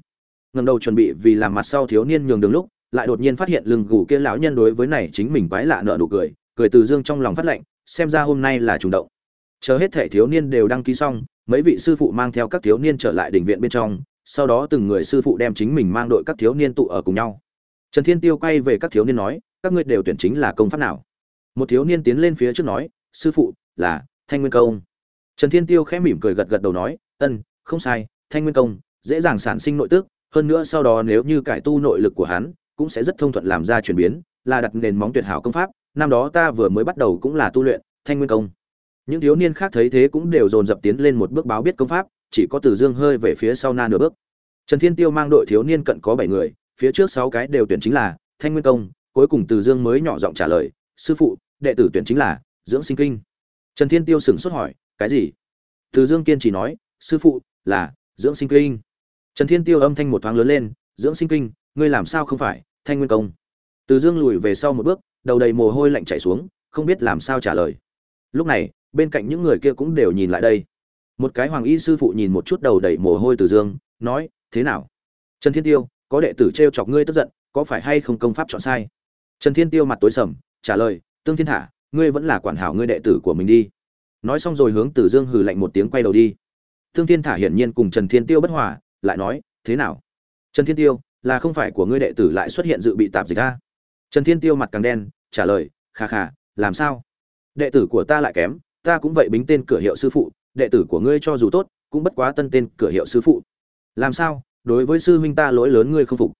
Ngầm đầu chuẩn bị vì làm mặt sau thiếu niên nhường đường lúc, lại đột nhiên phát hiện lưng gù kia lão nhân đối với này chính mình quái lạ nợ nụ cười cười từ dương trong lòng phát lệnh, xem ra hôm nay là trùng động. Chờ hết thể thiếu niên đều đăng ký xong, mấy vị sư phụ mang theo các thiếu niên trở lại đình viện bên trong sau đó từng người sư phụ đem chính mình mang đội các thiếu niên tụ ở cùng nhau. Trần thiên tiêu quay về các thiếu niên nói, các ngươi đều tuyển chính là công pháp nào? Một thiếu niên tiến lên phía trước nói, sư phụ, là, thanh nguyên công. Trần thiên tiêu khẽ mỉm cười gật gật đầu nói, ân, không sai, thanh nguyên công, dễ dàng sản sinh nội tức, hơn nữa sau đó nếu như cải tu nội lực của hắn, cũng sẽ rất thông thuận làm ra chuyển biến, là đặt nền móng tuyệt hảo công pháp, năm đó ta vừa mới bắt đầu cũng là tu luyện, thanh nguyên công. Những thiếu niên khác thấy thế cũng đều dồn dập tiến lên một bước báo biết công pháp chỉ có từ dương hơi về phía sau na nửa bước. Trần thiên tiêu mang đội thiếu niên cận có bảy người, phía trước sáu cái đều tuyển chính là thanh nguyên công, cuối cùng từ dương mới nhỏ giọng trả lời, sư phụ, đệ tử tuyển chính là dưỡng sinh kinh. Trần thiên tiêu sửng sốt hỏi, cái gì? Từ dương kiên chỉ nói, sư phụ, là dưỡng sinh kinh. Trần thiên tiêu âm thanh một thoáng lớn lên, dưỡng sinh kinh, ngươi làm sao không phải thanh nguyên công? Từ dương lùi về sau một bước, đầu đầy mồ hôi lạnh chảy xuống, không biết làm sao trả lời. Lúc này, bên cạnh những người kia cũng đều nhìn lại đây một cái hoàng y sư phụ nhìn một chút đầu đầy mồ hôi từ dương, nói, thế nào? Trần thiên tiêu, có đệ tử t r e o chọc ngươi tức giận, có phải hay không công pháp chọn sai? Trần thiên tiêu mặt tối sầm, trả lời, tương thiên thả, ngươi vẫn là quản hảo ngươi đệ tử của mình đi. Nói xong rồi hướng từ dương hừ lạnh một tiếng quay đầu đi. Tương thiên thả hiển nhiên cùng trần thiên tiêu bất hòa, lại nói, thế nào? Trần thiên tiêu, là không phải của ngươi đệ tử lại xuất hiện dự bị tạp dịch a? Trần thiên tiêu mặt càng đen, trả lời khà khà làm sao? Đệ tử của ta lại kém, ta cũng vậy bính tên cửa hiệu sư phụ đệ tử của ngươi cho dù tốt, cũng bất quá tân tên cửa hiệu sư phụ. Làm sao? Đối với sư huynh ta lỗi lớn ngươi không phục.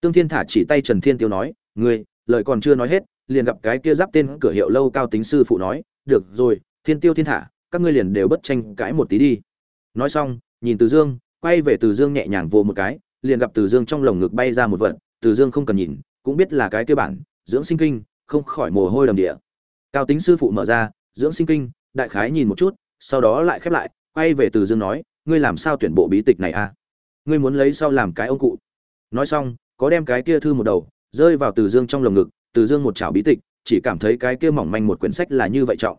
Tương thiên thả chỉ tay trần thiên tiêu nói, ngươi, lời còn chưa nói hết, liền gặp cái kia giáp tên cửa hiệu lâu cao tính sư phụ nói, được rồi, thiên tiêu thiên thả, các ngươi liền đều bất tranh cãi một tí đi. Nói xong, nhìn từ dương, quay về từ dương nhẹ nhàng vô một cái, liền gặp từ dương trong lồng ngực bay ra một vật, từ dương không cần nhìn, cũng biết là cái kia bản, dưỡng sinh kinh, không khỏi mồ hôi đầm địa. Cao tính sư phụ mở ra, dưỡng sinh kinh, đại khái nhìn một chút sau đó lại khép lại, quay về từ dương nói, ngươi làm sao tuyển bộ bí tịch này à? Ngươi muốn lấy sau làm cái ông cụ. Nói xong, có đem cái kia thư một đầu, rơi vào từ dương trong lồng ngực, từ dương một chảo bí tịch, chỉ cảm thấy cái kia mỏng manh một quyển sách là như vậy trọng.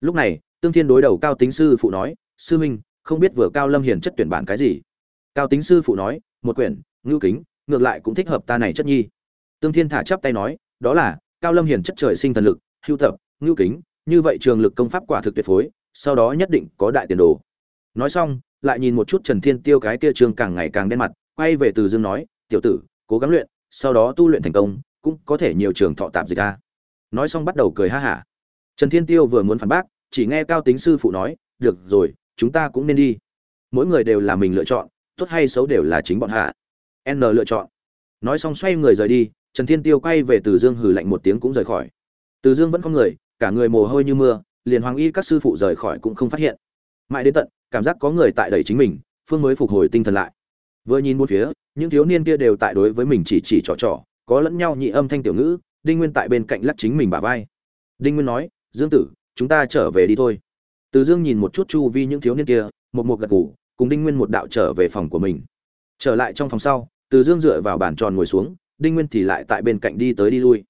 Lúc này, tương thiên đối đầu cao tính sư phụ nói, sư minh, không biết vừa cao lâm hiền chất tuyển bản cái gì? Cao tính sư phụ nói, một quyển, ngưu kính, ngược lại cũng thích hợp ta này chất nhi. Tương thiên thả chắp tay nói, đó là, cao lâm hiền chất trời sinh thần lực, hưu tập, ngưu kính, như vậy trường lực công pháp quả thực tuyệt phối sau đó nhất định có đại tiền đồ. Nói xong, lại nhìn một chút trần thiên tiêu cái kia trường càng ngày càng đen mặt, quay về từ dương nói, tiểu tử, cố gắng luyện, sau đó tu luyện thành công, cũng có thể nhiều trường thọ tạp dịch a. Nói xong bắt đầu cười ha hả. Trần thiên tiêu vừa muốn phản bác, chỉ nghe cao tính sư phụ nói, được rồi, chúng ta cũng nên đi. Mỗi người đều là mình lựa chọn, tốt hay xấu đều là chính bọn hạ. N lựa chọn. Nói xong xoay người rời đi, trần thiên tiêu quay về từ dương hừ lạnh một tiếng cũng rời khỏi. Từ dương vẫn có người, cả người mồ hôi như mưa liền hoàng y các sư phụ rời khỏi cũng không phát hiện. Mãi đến tận, cảm giác có người tại đẩy chính mình, phương mới phục hồi tinh thần lại. Vừa nhìn bốn phía, những thiếu niên kia đều tại đối với mình chỉ chỉ trò trò, có lẫn nhau nhị âm thanh tiểu ngữ, đinh nguyên tại bên cạnh lắc chính mình bả vai. Đinh nguyên nói, dương tử, chúng ta trở về đi thôi. Từ dương nhìn một chút chu vi những thiếu niên kia, một một gật gù, cùng đinh nguyên một đạo trở về phòng của mình. Trở lại trong phòng sau, từ dương dựa vào bàn tròn ngồi xuống, đinh nguyên thì lại tại bên cạnh đi tới đi lui.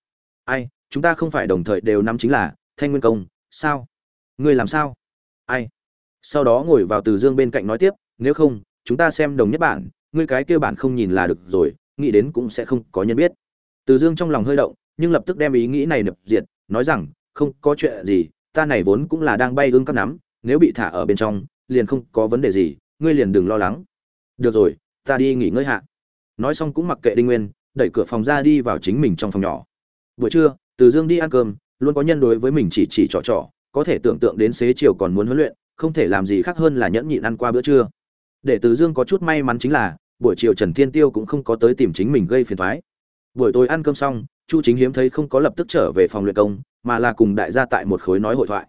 Ai, chúng ta không phải đồng thời đều nắm chính là thanh nguyên công sao? Ngươi làm sao? Ai? Sau đó ngồi vào từ dương bên cạnh nói tiếp, nếu không, chúng ta xem đồng nhất bản, ngươi cái kia bản không nhìn là được rồi, nghĩ đến cũng sẽ không có nhân biết. Từ dương trong lòng hơi động, nhưng lập tức đem ý nghĩ này nập diệt, nói rằng, không có chuyện gì, ta này vốn cũng là đang bay ương các nắm, nếu bị thả ở bên trong, liền không có vấn đề gì, ngươi liền đừng lo lắng. Được rồi, ta đi nghỉ ngơi hạ. Nói xong cũng mặc kệ đinh nguyên, đẩy cửa phòng ra đi vào chính mình trong phòng nhỏ. Buổi trưa, từ dương đi ăn cơm luôn có nhân đối với mình chỉ chỉ trò trò, có thể tưởng tượng đến xế chiều còn muốn huấn luyện, không thể làm gì khác hơn là nhẫn nhịn ăn qua bữa trưa. Để từ dương có chút may mắn chính là, buổi chiều trần thiên tiêu cũng không có tới tìm chính mình gây phiền thoái buổi tối ăn cơm xong, chu chính hiếm thấy không có lập tức trở về phòng luyện công, mà là cùng đại gia tại một khối nói hội thoại.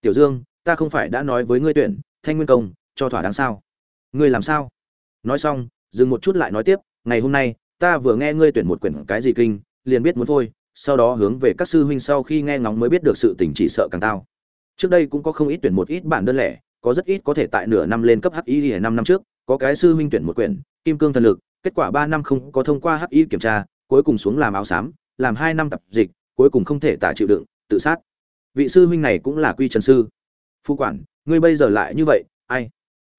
Tiểu dương, ta không phải đã nói với ngươi tuyển, thanh nguyên công, cho thỏa đáng sao? Ngươi làm sao? Nói xong, dừng một chút lại nói tiếp, ngày hôm nay, ta vừa nghe ngươi tuyển một quyển cái gì kinh, liền biết muốn thôi sau đó hướng về các sư huynh sau khi nghe ngóng mới biết được sự tình chỉ sợ càng tao. Trước đây cũng có không ít tuyển một ít bản đơn lẻ, có rất ít có thể tại nửa năm lên cấp hi ở năm năm trước, có cái sư huynh tuyển một quyển, kim cương thần lực, kết quả ba năm không có thông qua hi kiểm tra, cuối cùng xuống làm áo xám, làm hai năm tập dịch, cuối cùng không thể tả chịu đựng, tự sát. Vị sư huynh này cũng là quy trần sư. Phu quản, ngươi bây giờ lại như vậy, ai?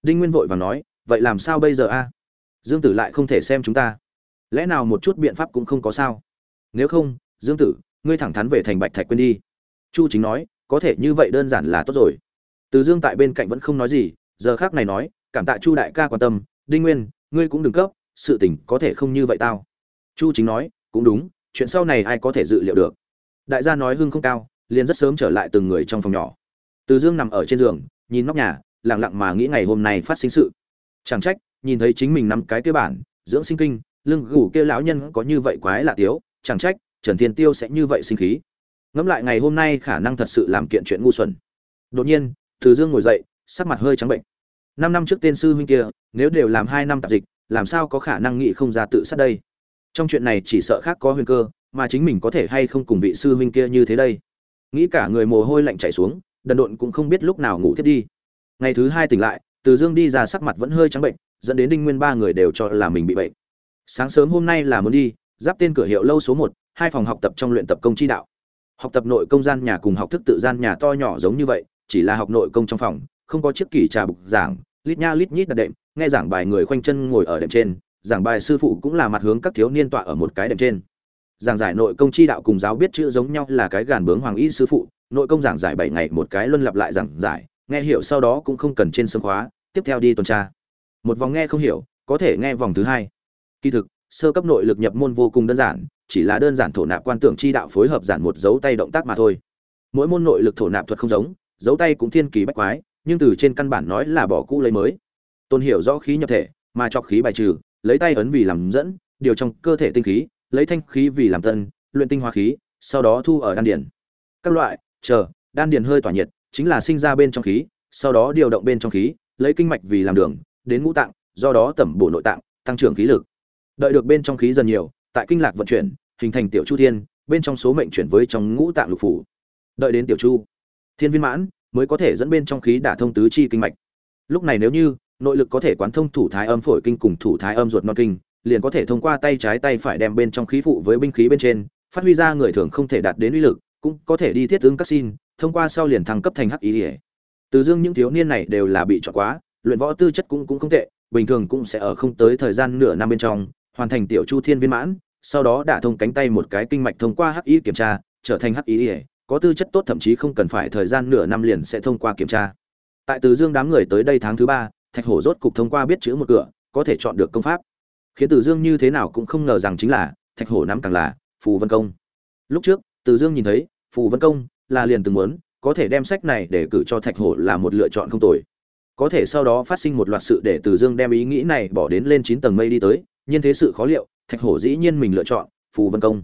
Đinh nguyên vội vàng nói, vậy làm sao bây giờ a? Dương tử lại không thể xem chúng ta. Lẽ nào một chút biện pháp cũng không có sao? Nếu không dương tử, ngươi thẳng thắn về thành bạch thạch quên đi. Chu chính nói, có thể như vậy đơn giản là tốt rồi. Từ dương tại bên cạnh vẫn không nói gì, giờ khác này nói, cảm tạ chu đại ca quan tâm, đinh nguyên, ngươi cũng đừng cấp, sự tình có thể không như vậy tao. Chu chính nói, cũng đúng, chuyện sau này ai có thể dự liệu được. Đại gia nói hưng không cao, liền rất sớm trở lại từng người trong phòng nhỏ. Từ dương nằm ở trên giường, nhìn nóc nhà, lặng lặng mà nghĩ ngày hôm nay phát sinh sự. Chẳng trách, nhìn thấy chính mình nằm cái kia bản, dưỡng sinh kinh, lưng gù kia lão nhân có như vậy quái lạ tiếu, chẳng trách trần thiên tiêu sẽ như vậy sinh khí. Ngẫm lại ngày hôm nay khả năng thật sự làm kiện chuyện ngu xuẩn. Đột nhiên, từ dương ngồi dậy, sắc mặt hơi trắng bệnh. Năm năm trước tên sư huynh kia, nếu đều làm hai năm tạp dịch, làm sao có khả năng nghĩ không ra tự sát đây? Trong chuyện này chỉ sợ khác có huyền cơ, mà chính mình có thể hay không cùng vị sư huynh kia như thế đây? Nghĩ cả người mồ hôi lạnh chảy xuống, đần độn cũng không biết lúc nào ngủ thiết đi. Ngày thứ hai tỉnh lại, từ dương đi ra sắc mặt vẫn hơi trắng bệnh, dẫn đến đinh nguyên ba người đều cho là mình bị bệnh. Sáng sớm hôm nay là muốn đi, giáp tên cửa hiệu lâu số một hai phòng học tập trong luyện tập công chi đạo. Học tập nội công gian nhà cùng học thức tự gian nhà to nhỏ giống như vậy, chỉ là học nội công trong phòng, không có chiếc kỷ trà bục giảng, lít nha lít nhít đặt đệm, nghe giảng bài người khoanh chân ngồi ở đệm trên, giảng bài sư phụ cũng là mặt hướng các thiếu niên tọa ở một cái đệm trên. Giảng giải nội công chi đạo cùng giáo biết chữ giống nhau là cái gàn bướng hoàng y sư phụ, nội công giảng giải bảy ngày một cái luân lặp lại giảng giải, nghe hiểu sau đó cũng không cần trên sân khóa, tiếp theo đi tuần tra. Một vòng nghe không hiểu, có thể nghe vòng thứ hai. Kỳ thực, sơ cấp nội lực nhập môn vô cùng đơn giản chỉ là đơn giản thổ nạp quan tưởng chi đạo phối hợp giản một dấu tay động tác mà thôi. Mỗi môn nội lực thổ nạp thuật không giống, dấu tay cũng thiên kỳ bách quái, nhưng từ trên căn bản nói là bỏ cũ lấy mới. Tôn hiểu rõ khí nhập thể, mà chọc khí bài trừ, lấy tay ấn vì làm dẫn, điều trong cơ thể tinh khí, lấy thanh khí vì làm tân, luyện tinh hóa khí, sau đó thu ở đan điển các loại, chờ, đan điển hơi tỏa nhiệt, chính là sinh ra bên trong khí, sau đó điều động bên trong khí, lấy kinh mạch vì làm đường, đến ngũ tạng, do đó tẩm bổ nội tạng, tăng trưởng khí lực. Đợi được bên trong khí dần nhiều tại kinh lạc vận chuyển, hình thành tiểu chu thiên, bên trong số mệnh chuyển với trong ngũ tạng lục phủ. Đợi đến tiểu chu, thiên viên mãn mới có thể dẫn bên trong khí đả thông tứ chi kinh mạch. Lúc này nếu như nội lực có thể quán thông thủ thái âm phổi kinh cùng thủ thái âm ruột non kinh, liền có thể thông qua tay trái tay phải đem bên trong khí phụ với binh khí bên trên, phát huy ra người thường không thể đạt đến uy lực, cũng có thể đi thiết ứng các xin, thông qua sau liền thăng cấp thành hắc ý ỉa từ dương những thiếu niên này đều là bị chọn quá, luyện võ tư chất cũng cũng không tệ, bình thường cũng sẽ ở không tới thời gian nửa năm bên trong, hoàn thành tiểu chu thiên viên mãn sau đó đả thông cánh tay một cái kinh mạch thông qua hắc ý kiểm tra, trở thành hắc ý có tư chất tốt, thậm chí không cần phải thời gian nửa năm liền sẽ thông qua kiểm tra. Tại từ dương đám người tới đây tháng thứ ba, thạch hổ rốt cục thông qua biết chữ một cửa, có thể chọn được công pháp. Khiến từ dương như thế nào cũng không ngờ rằng chính là, thạch hổ nắm càng là, phù vân công. Lúc trước, từ dương nhìn thấy, phù vân công là liền từng muốn, có thể đem sách này để cử cho thạch hổ là một lựa chọn không tồi. Có thể sau đó phát sinh một loạt sự để từ dương đem ý nghĩ này bỏ đến lên chín tầng mây đi tới, nhưng thế sự khó liệu thạch hổ dĩ nhiên mình lựa chọn, phù vân công.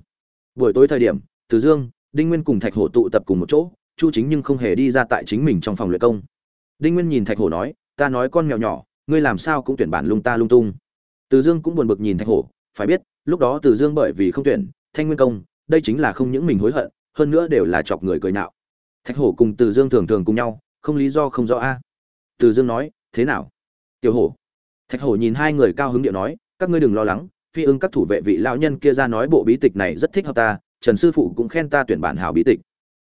Buổi tối thời điểm, từ dương, đinh nguyên cùng thạch hổ tụ tập cùng một chỗ, chu chính nhưng không hề đi ra tại chính mình trong phòng luyện công. Đinh nguyên nhìn thạch hổ nói, ta nói con mèo nhỏ, ngươi làm sao cũng tuyển bản lung ta lung tung. Từ dương cũng buồn bực nhìn thạch hổ, phải biết, lúc đó từ dương bởi vì không tuyển, thanh nguyên công, đây chính là không những mình hối hận, hơn nữa đều là chọc người cười nhạo thạch hổ cùng từ dương thường thường cùng nhau, không lý do không rõ a. Từ dương nói, thế nào? Tiểu hổ. Thạch hổ nhìn hai người cao hứng điệu nói, các ngươi đừng lo lắng phi ưng các thủ vệ vị lão nhân kia ra nói bộ bí tịch này rất thích hợp ta, trần sư phụ cũng khen ta tuyển bản hảo bí tịch.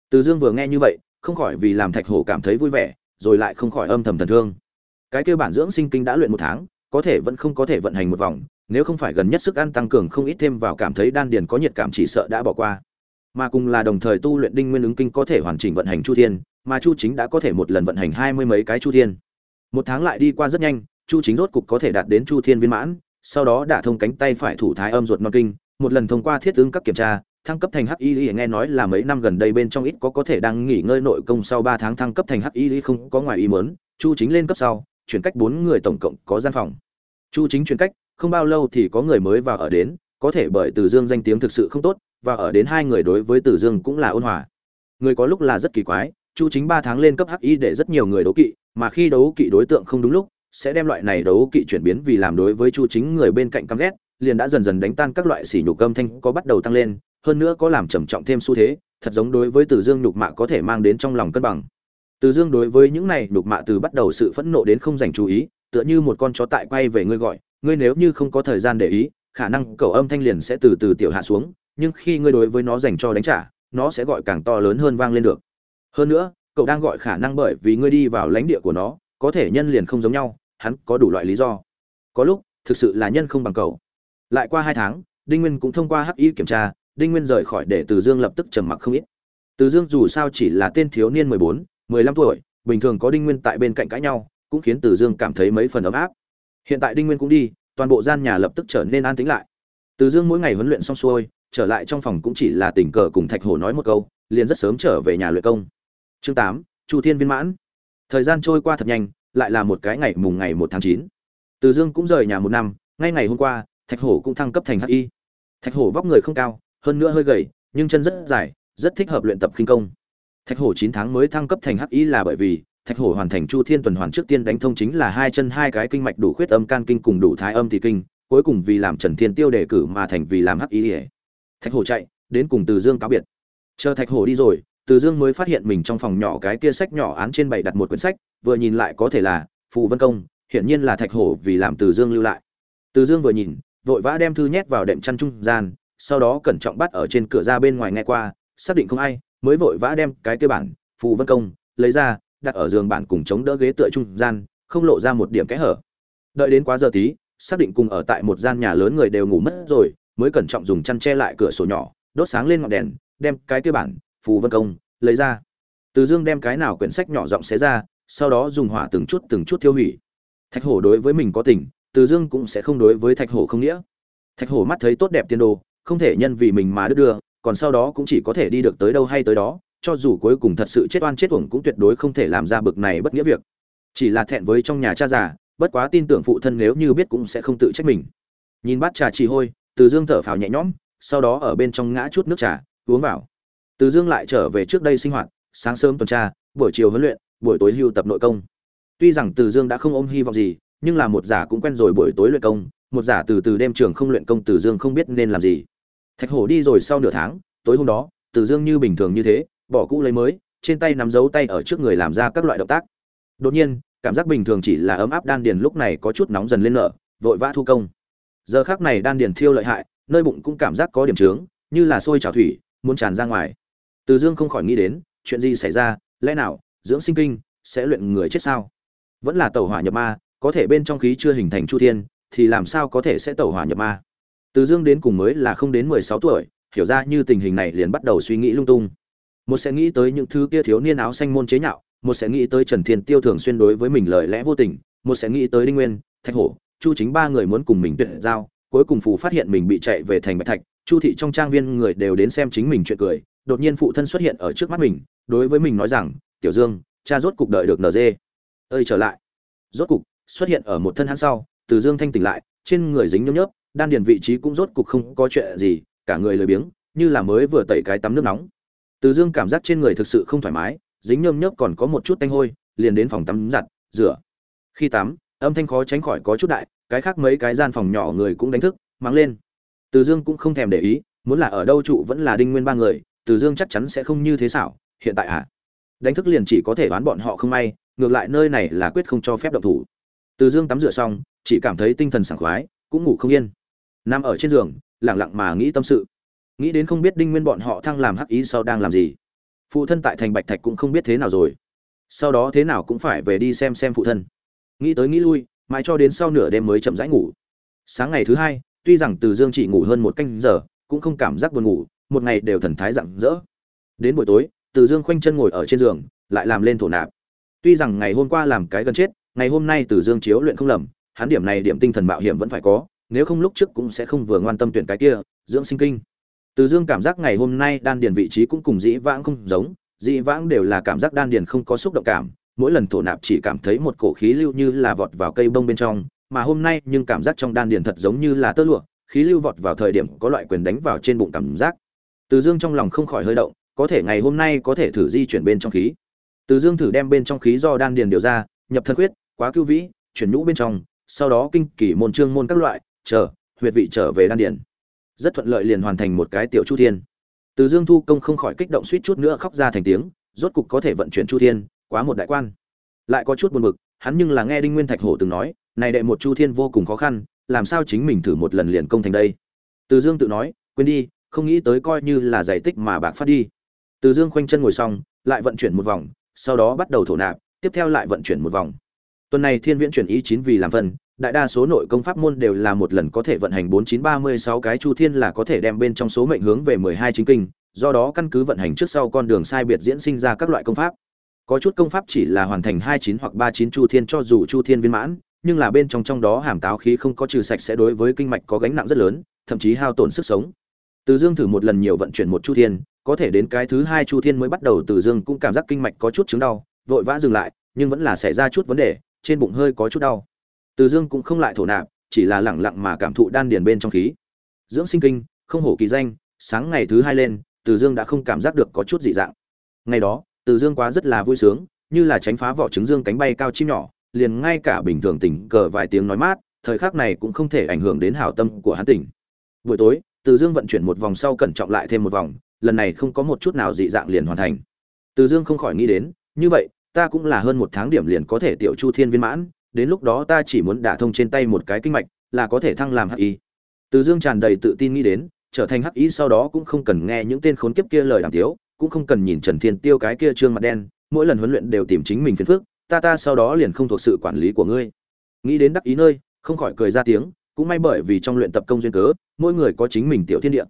Từ dương vừa nghe như vậy, không khỏi vì làm thạch hổ cảm thấy vui vẻ, rồi lại không khỏi âm thầm thần thương. Cái kia bản dưỡng sinh kinh đã luyện một tháng, có thể vẫn không có thể vận hành một vòng, nếu không phải gần nhất sức ăn tăng cường không ít thêm vào cảm thấy đan điền có nhiệt cảm chỉ sợ đã bỏ qua. Mà cùng là đồng thời tu luyện đinh nguyên ứng kinh có thể hoàn chỉnh vận hành chu thiên, mà chu chính đã có thể một lần vận hành hai mươi mấy cái chu thiên. Một tháng lại đi qua rất nhanh, chu chính rốt cục có thể đạt đến chu thiên viên mãn sau đó đả thông cánh tay phải thủ thái âm ruột non kinh, một lần thông qua thiết ứng các kiểm tra, thăng cấp thành hắc y nghe nói là mấy năm gần đây bên trong ít có có thể đang nghỉ ngơi nội công sau ba tháng thăng cấp thành hắc y không có ngoài ý mớn chu chính lên cấp sau, chuyển cách bốn người tổng cộng có gian phòng. Chu chính chuyển cách, không bao lâu thì có người mới vào ở đến, có thể bởi từ dương danh tiếng thực sự không tốt, và ở đến hai người đối với từ dương cũng là ôn hòa. Người có lúc là rất kỳ quái, chu chính ba tháng lên cấp hắc y để rất nhiều người đấu kỵ, mà khi đấu kỵ đối tượng không đúng lúc sẽ đem loại này đấu kỵ chuyển biến vì làm đối với chu chính người bên cạnh căm ghét, liền đã dần dần đánh tan các loại sỉ nhục âm thanh có bắt đầu tăng lên, hơn nữa có làm trầm trọng thêm xu thế, thật giống đối với từ dương nhục mạ có thể mang đến trong lòng cân bằng. Từ dương đối với những này nhục mạ từ bắt đầu sự phẫn nộ đến không dành chú ý, tựa như một con chó tại quay về ngươi gọi, ngươi nếu như không có thời gian để ý, khả năng cầu âm thanh liền sẽ từ từ tiểu hạ xuống, nhưng khi ngươi đối với nó dành cho đánh trả, nó sẽ gọi càng to lớn hơn vang lên được. Hơn nữa, cậu đang gọi khả năng bởi vì ngươi đi vào lãnh địa của nó có thể nhân liền không giống nhau, hắn có đủ loại lý do. Có lúc, thực sự là nhân không bằng cầu. Lại qua hai tháng, đinh nguyên cũng thông qua hắc y kiểm tra, đinh nguyên rời khỏi để từ dương lập tức trầm mặc không ít. Từ dương dù sao chỉ là tên thiếu niên mười bốn, mười lăm tuổi, bình thường có đinh nguyên tại bên cạnh cãi nhau, cũng khiến từ dương cảm thấy mấy phần ấm áp. Hiện tại đinh nguyên cũng đi, toàn bộ gian nhà lập tức trở nên an tĩnh lại. Từ dương mỗi ngày huấn luyện xong xuôi, trở lại trong phòng cũng chỉ là tình cờ cùng thạch hổ nói một câu, liền rất sớm trở về nhà luyện công. Chương tám, chu thiên viên mãn thời gian trôi qua thật nhanh, lại là một cái ngày mùng ngày một tháng chín. Từ dương cũng rời nhà một năm, ngay ngày hôm qua, thạch hổ cũng thăng cấp thành hắc y. Thạch hổ vóc người không cao, hơn nữa hơi gầy, nhưng chân rất dài, rất thích hợp luyện tập khinh công. Thạch hổ chín tháng mới thăng cấp thành hắc y là bởi vì, thạch hổ hoàn thành chu thiên tuần hoàn trước tiên đánh thông chính là hai chân hai cái kinh mạch đủ khuyết âm can kinh cùng đủ thái âm thị kinh, cuối cùng vì làm trần thiên tiêu đề cử mà thành vì làm hắc y. Thạch hổ chạy, đến cùng từ dương cáo biệt. Chờ thạch hổ đi rồi từ dương mới phát hiện mình trong phòng nhỏ cái kia sách nhỏ án trên bày đặt một quyển sách, vừa nhìn lại có thể là phù vân công, hiển nhiên là thạch hổ vì làm từ dương lưu lại. Từ dương vừa nhìn, vội vã đem thư nhét vào đệm chăn trung gian, sau đó cẩn trọng bắt ở trên cửa ra bên ngoài nghe qua, xác định không ai, mới vội vã đem cái kia bản phù vân công lấy ra, đặt ở giường bản cùng chống đỡ ghế tựa trung gian, không lộ ra một điểm kẽ hở. Đợi đến quá giờ tí, xác định cùng ở tại một gian nhà lớn người đều ngủ mất rồi, mới cẩn trọng dùng chăn che lại cửa sổ nhỏ, đốt sáng lên ngọn đèn, đem cái kia bản phù vân công, lấy ra. Từ dương đem cái nào quyển sách nhỏ giọng xé ra, sau đó dùng hỏa từng chút từng chút tiêu hủy. Thạch hổ đối với mình có tình, từ dương cũng sẽ không đối với thạch hổ không nghĩa. Thạch hổ mắt thấy tốt đẹp tiên đồ, không thể nhân vì mình mà đứt đưa, còn sau đó cũng chỉ có thể đi được tới đâu hay tới đó, cho dù cuối cùng thật sự chết oan chết uổng cũng tuyệt đối không thể làm ra bực này bất nghĩa việc. Chỉ là thẹn với trong nhà cha già, bất quá tin tưởng phụ thân nếu như biết cũng sẽ không tự trách mình. Nhìn bát trà trì hôi, từ dương thở phào nhẹ nhõm, sau đó ở bên trong ngã chút nước trà, uống vào từ dương lại trở về trước đây sinh hoạt, sáng sớm tuần tra, buổi chiều huấn luyện, buổi tối hưu tập nội công. Tuy rằng từ dương đã không ôm hy vọng gì, nhưng là một giả cũng quen rồi buổi tối luyện công, một giả từ từ đêm trường không luyện công từ dương không biết nên làm gì. Thạch hổ đi rồi sau nửa tháng, tối hôm đó, từ dương như bình thường như thế, bỏ cũ lấy mới, trên tay nắm dấu tay ở trước người làm ra các loại động tác. Đột nhiên, cảm giác bình thường chỉ là ấm áp đan điền lúc này có chút nóng dần lên nở, vội vã thu công. Giờ khác này đan điền thiêu lợi hại, nơi bụng cũng cảm giác có điểm trướng, như là sôi trào thủy, muốn tràn ra ngoài từ dương không khỏi nghĩ đến, chuyện gì xảy ra, lẽ nào, dưỡng sinh kinh, sẽ luyện người chết sao? Vẫn là tẩu hỏa nhập ma, có thể bên trong khí chưa hình thành chu thiên, thì làm sao có thể sẽ tẩu hỏa nhập ma? Từ dương đến cùng mới là không đến mười sáu tuổi, hiểu ra như tình hình này liền bắt đầu suy nghĩ lung tung. Một sẽ nghĩ tới những thứ kia thiếu niên áo xanh môn chế nhạo, một sẽ nghĩ tới trần thiên tiêu thường xuyên đối với mình lời lẽ vô tình, một sẽ nghĩ tới đinh nguyên, thạch hổ, chu chính ba người muốn cùng mình tuyệt giao, cuối cùng phù phát hiện mình bị chạy về thành bạch thạch, chu thị trong trang viên người đều đến xem chính mình chuyện cười đột nhiên phụ thân xuất hiện ở trước mắt mình, đối với mình nói rằng, tiểu dương, cha rốt cục đợi được nd ơi, trở lại. Rốt cục, xuất hiện ở một thân hắn sau, từ dương thanh tỉnh lại, trên người dính nhớp nhớp, đan điền vị trí cũng rốt cục không có chuyện gì, cả người lười biếng, như là mới vừa tẩy cái tắm nước nóng. Từ dương cảm giác trên người thực sự không thoải mái, dính nhớp nhớp còn có một chút tanh hôi, liền đến phòng tắm giặt, rửa. Khi tắm, âm thanh khó tránh khỏi có chút đại, cái khác mấy cái gian phòng nhỏ người cũng đánh thức mang lên. Từ dương cũng không thèm để ý, muốn là ở đâu trụ vẫn là đinh nguyên ba người từ dương chắc chắn sẽ không như thế xảo, hiện tại à? Đánh thức liền chỉ có thể đoán bọn họ không may, ngược lại nơi này là quyết không cho phép động thủ. Từ dương tắm rửa xong, chỉ cảm thấy tinh thần sảng khoái, cũng ngủ không yên. Nằm ở trên giường lẳng lặng mà nghĩ tâm sự. Nghĩ đến không biết đinh nguyên bọn họ thăng làm hắc ý sau đang làm gì. Phụ thân tại thành bạch thạch cũng không biết thế nào rồi. Sau đó thế nào cũng phải về đi xem xem phụ thân. Nghĩ tới nghĩ lui, mãi cho đến sau nửa đêm mới chậm rãi ngủ. Sáng ngày thứ hai, tuy rằng từ dương chỉ ngủ hơn một canh giờ, cũng không cảm giác buồn ngủ một ngày đều thần thái rạng rỡ. Đến buổi tối, từ dương khoanh chân ngồi ở trên giường, lại làm lên thổ nạp. Tuy rằng ngày hôm qua làm cái gần chết, ngày hôm nay từ dương chiếu luyện không lầm, hắn điểm này điểm tinh thần mạo hiểm vẫn phải có, nếu không lúc trước cũng sẽ không vừa ngoan tâm tuyển cái kia, dưỡng sinh kinh. Từ dương cảm giác ngày hôm nay đan điền vị trí cũng cùng dĩ vãng không giống, dĩ vãng đều là cảm giác đan điền không có xúc động cảm, mỗi lần thổ nạp chỉ cảm thấy một cổ khí lưu như là vọt vào cây bông bên trong, mà hôm nay nhưng cảm giác trong đan điền thật giống như là tơ lụa, khí lưu vọt vào thời điểm có loại quyền đánh vào trên bụng cảm giác từ dương trong lòng không khỏi hơi động, có thể ngày hôm nay có thể thử di chuyển bên trong khí. Từ dương thử đem bên trong khí do đan điền điều ra, nhập thân huyết quá cứu vĩ, chuyển nhũ bên trong, sau đó kinh kỷ môn trương môn các loại, chờ, huyệt vị trở về đan điền. Rất thuận lợi liền hoàn thành một cái tiểu chu thiên. Từ dương thu công không khỏi kích động suýt chút nữa khóc ra thành tiếng, rốt cục có thể vận chuyển chu thiên, quá một đại quan. Lại có chút buồn bực, hắn nhưng là nghe đinh nguyên thạch hổ từng nói, này đệ một chu thiên vô cùng khó khăn, làm sao chính mình thử một lần liền công thành đây? Từ dương tự nói, quên đi không nghĩ tới coi như là giải tích mà bạc phát đi. Từ dương khoanh chân ngồi xong, lại vận chuyển một vòng, sau đó bắt đầu thổ nạp, tiếp theo lại vận chuyển một vòng. Tuần này thiên viễn chuyển ý chín vì làm phần, đại đa số nội công pháp môn đều là một lần có thể vận hành bốn chín ba mươi sáu cái chu thiên là có thể đem bên trong số mệnh hướng về mười hai chính kinh, do đó căn cứ vận hành trước sau con đường sai biệt diễn sinh ra các loại công pháp. Có chút công pháp chỉ là hoàn thành hai chín hoặc ba chín chu thiên cho dù chu thiên viên mãn, nhưng là bên trong trong đó hàm táo khí không có trừ sạch sẽ đối với kinh mạch có gánh nặng rất lớn, thậm chí hao tổn sức sống từ dương thử một lần nhiều vận chuyển một chu thiên, có thể đến cái thứ hai chu thiên mới bắt đầu từ dương cũng cảm giác kinh mạch có chút chứng đau, vội vã dừng lại, nhưng vẫn là xảy ra chút vấn đề, trên bụng hơi có chút đau. Từ dương cũng không lại thổ nạp, chỉ là lẳng lặng mà cảm thụ đan điền bên trong khí. Dưỡng sinh kinh, không hổ kỳ danh, sáng ngày thứ hai lên, từ dương đã không cảm giác được có chút dị dạng. Ngày đó, từ dương quá rất là vui sướng, như là tránh phá vỏ trứng dương cánh bay cao chim nhỏ, liền ngay cả bình thường tỉnh cờ vài tiếng nói mát, thời khắc này cũng không thể ảnh hưởng đến hảo tâm của hắn tỉnh. Buổi tối từ dương vận chuyển một vòng sau cẩn trọng lại thêm một vòng, lần này không có một chút nào dị dạng liền hoàn thành. Từ dương không khỏi nghĩ đến, như vậy, ta cũng là hơn một tháng điểm liền có thể tiểu chu thiên viên mãn, đến lúc đó ta chỉ muốn đả thông trên tay một cái kinh mạch, là có thể thăng làm hắc y. Từ dương tràn đầy tự tin nghĩ đến, trở thành hắc y sau đó cũng không cần nghe những tên khốn kiếp kia lời đàm tiếu, cũng không cần nhìn trần thiên tiêu cái kia trương mặt đen, mỗi lần huấn luyện đều tìm chính mình phiền phức, ta ta sau đó liền không thuộc sự quản lý của ngươi. Nghĩ đến đắc ý nơi, không khỏi cười ra tiếng cũng may bởi vì trong luyện tập công duyên cớ, mỗi người có chính mình tiểu thiên địa.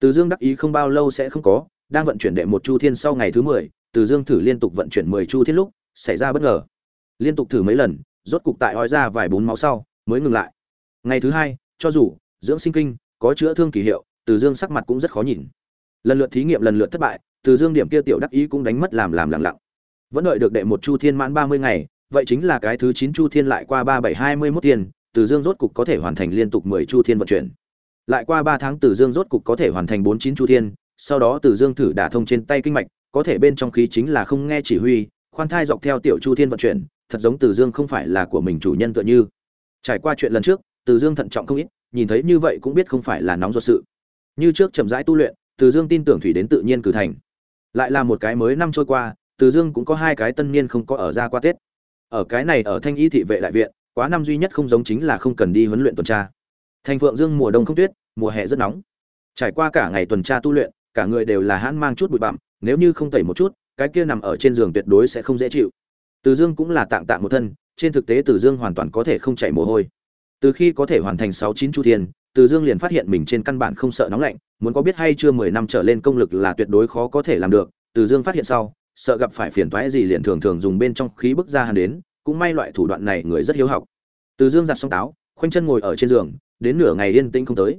Từ dương đắc ý không bao lâu sẽ không có, đang vận chuyển đệ một chu thiên sau ngày thứ mười, từ dương thử liên tục vận chuyển mười chu thiên lúc, xảy ra bất ngờ. Liên tục thử mấy lần, rốt cục tại ói ra vài bún máu sau, mới ngừng lại. Ngày thứ hai, cho dù, dưỡng sinh kinh, có chữa thương kỳ hiệu, từ dương sắc mặt cũng rất khó nhìn. Lần lượt thí nghiệm lần lượt thất bại, từ dương điểm kia tiểu đắc ý cũng đánh mất làm làm lặng lặng. Vẫn đợi được đệ một chu thiên mãn ba mươi ngày, vậy chính là cái thứ chín chu thiên lại qua ba bảy hai mươi mốt tiền từ dương rốt cục có thể hoàn thành liên tục mười chu thiên vận chuyển. Lại qua ba tháng, từ dương rốt cục có thể hoàn thành bốn chín chu thiên, sau đó từ dương thử đả thông trên tay kinh mạch, có thể bên trong khí chính là không nghe chỉ huy, khoan thai dọc theo tiểu chu thiên vận chuyển, thật giống từ dương không phải là của mình chủ nhân tựa như. Trải qua chuyện lần trước, từ dương thận trọng không ít, nhìn thấy như vậy cũng biết không phải là nóng do sự. Như trước chậm rãi tu luyện, từ dương tin tưởng thủy đến tự nhiên cử thành. Lại là một cái mới năm trôi qua, từ dương cũng có hai cái tân niên không có ở ra qua tết. Ở cái này ở thanh y thị vệ đại viện quá năm duy nhất không giống chính là không cần đi huấn luyện tuần tra. Thành phượng dương mùa đông không tuyết, mùa hè rất nóng. Trải qua cả ngày tuần tra tu luyện, cả người đều là hãn mang chút bụi bặm, nếu như không tẩy một chút, cái kia nằm ở trên giường tuyệt đối sẽ không dễ chịu. Từ dương cũng là tạm tạm một thân, trên thực tế từ dương hoàn toàn có thể không chảy mồ hôi. Từ khi có thể hoàn thành sáu chín chu thiên, từ dương liền phát hiện mình trên căn bản không sợ nóng lạnh, muốn có biết hay chưa mười năm trở lên công lực là tuyệt đối khó có thể làm được. Từ dương phát hiện sau, sợ gặp phải phiền toái gì liền thường thường dùng bên trong khí bức ra hàn đến cũng may loại thủ đoạn này người rất hiếu học. Từ dương giặt xong táo, khoanh chân ngồi ở trên giường, đến nửa ngày yên tĩnh không tới.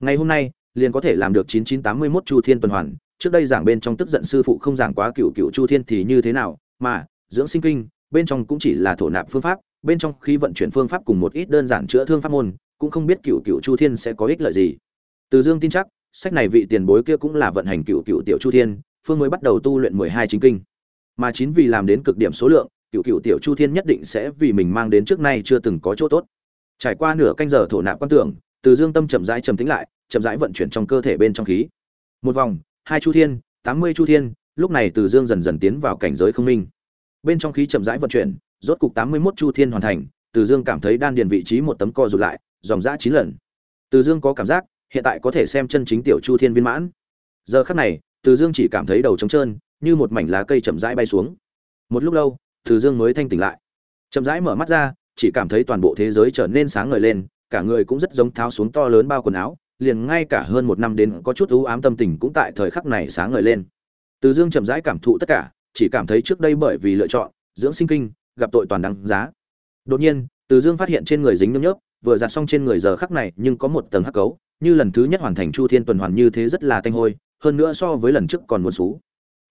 Ngày hôm nay, liền có thể làm được 9981 chu thiên tuần hoàn, trước đây giảng bên trong tức giận sư phụ không giảng quá cựu cựu chu thiên thì như thế nào, mà, dưỡng sinh kinh, bên trong cũng chỉ là thổ nạp phương pháp, bên trong khi vận chuyển phương pháp cùng một ít đơn giản chữa thương pháp môn, cũng không biết cựu cựu chu thiên sẽ có ích lợi gì. Từ dương tin chắc, sách này vị tiền bối kia cũng là vận hành cựu cựu tiểu chu thiên, phương mới bắt đầu tu luyện mười hai chính kinh. Mà chính vì làm đến cực điểm số lượng cựu cựu tiểu chu thiên nhất định sẽ vì mình mang đến trước nay chưa từng có chỗ tốt. Trải qua nửa canh giờ thổ nạp quan tưởng, từ dương tâm chậm rãi trầm tĩnh lại, chậm rãi vận chuyển trong cơ thể bên trong khí. Một vòng, hai chu thiên, tám mươi chu thiên, lúc này từ dương dần dần tiến vào cảnh giới không minh. Bên trong khí chậm rãi vận chuyển, rốt cục tám mươi mốt chu thiên hoàn thành, từ dương cảm thấy đan điền vị trí một tấm co rụt lại, dòng dã chín lần. Từ dương có cảm giác, hiện tại có thể xem chân chính tiểu chu thiên viên mãn. Giờ khắc này, từ dương chỉ cảm thấy đầu trống trơn, như một mảnh lá cây chậm rãi bay xuống. Một lúc lâu từ dương mới thanh tỉnh lại. Chậm rãi mở mắt ra, chỉ cảm thấy toàn bộ thế giới trở nên sáng ngời lên, cả người cũng rất giống tháo xuống to lớn bao quần áo, liền ngay cả hơn một năm đến có chút u ám tâm tình cũng tại thời khắc này sáng ngời lên. Từ dương chậm rãi cảm thụ tất cả, chỉ cảm thấy trước đây bởi vì lựa chọn, dưỡng sinh kinh, gặp tội toàn đáng giá. Đột nhiên, từ dương phát hiện trên người dính nhớp nhớp, vừa giặt xong trên người giờ khắc này nhưng có một tầng hắc cấu, như lần thứ nhất hoàn thành chu thiên tuần hoàn như thế rất là tanh hôi, hơn nữa so với lần trước còn muốn xú.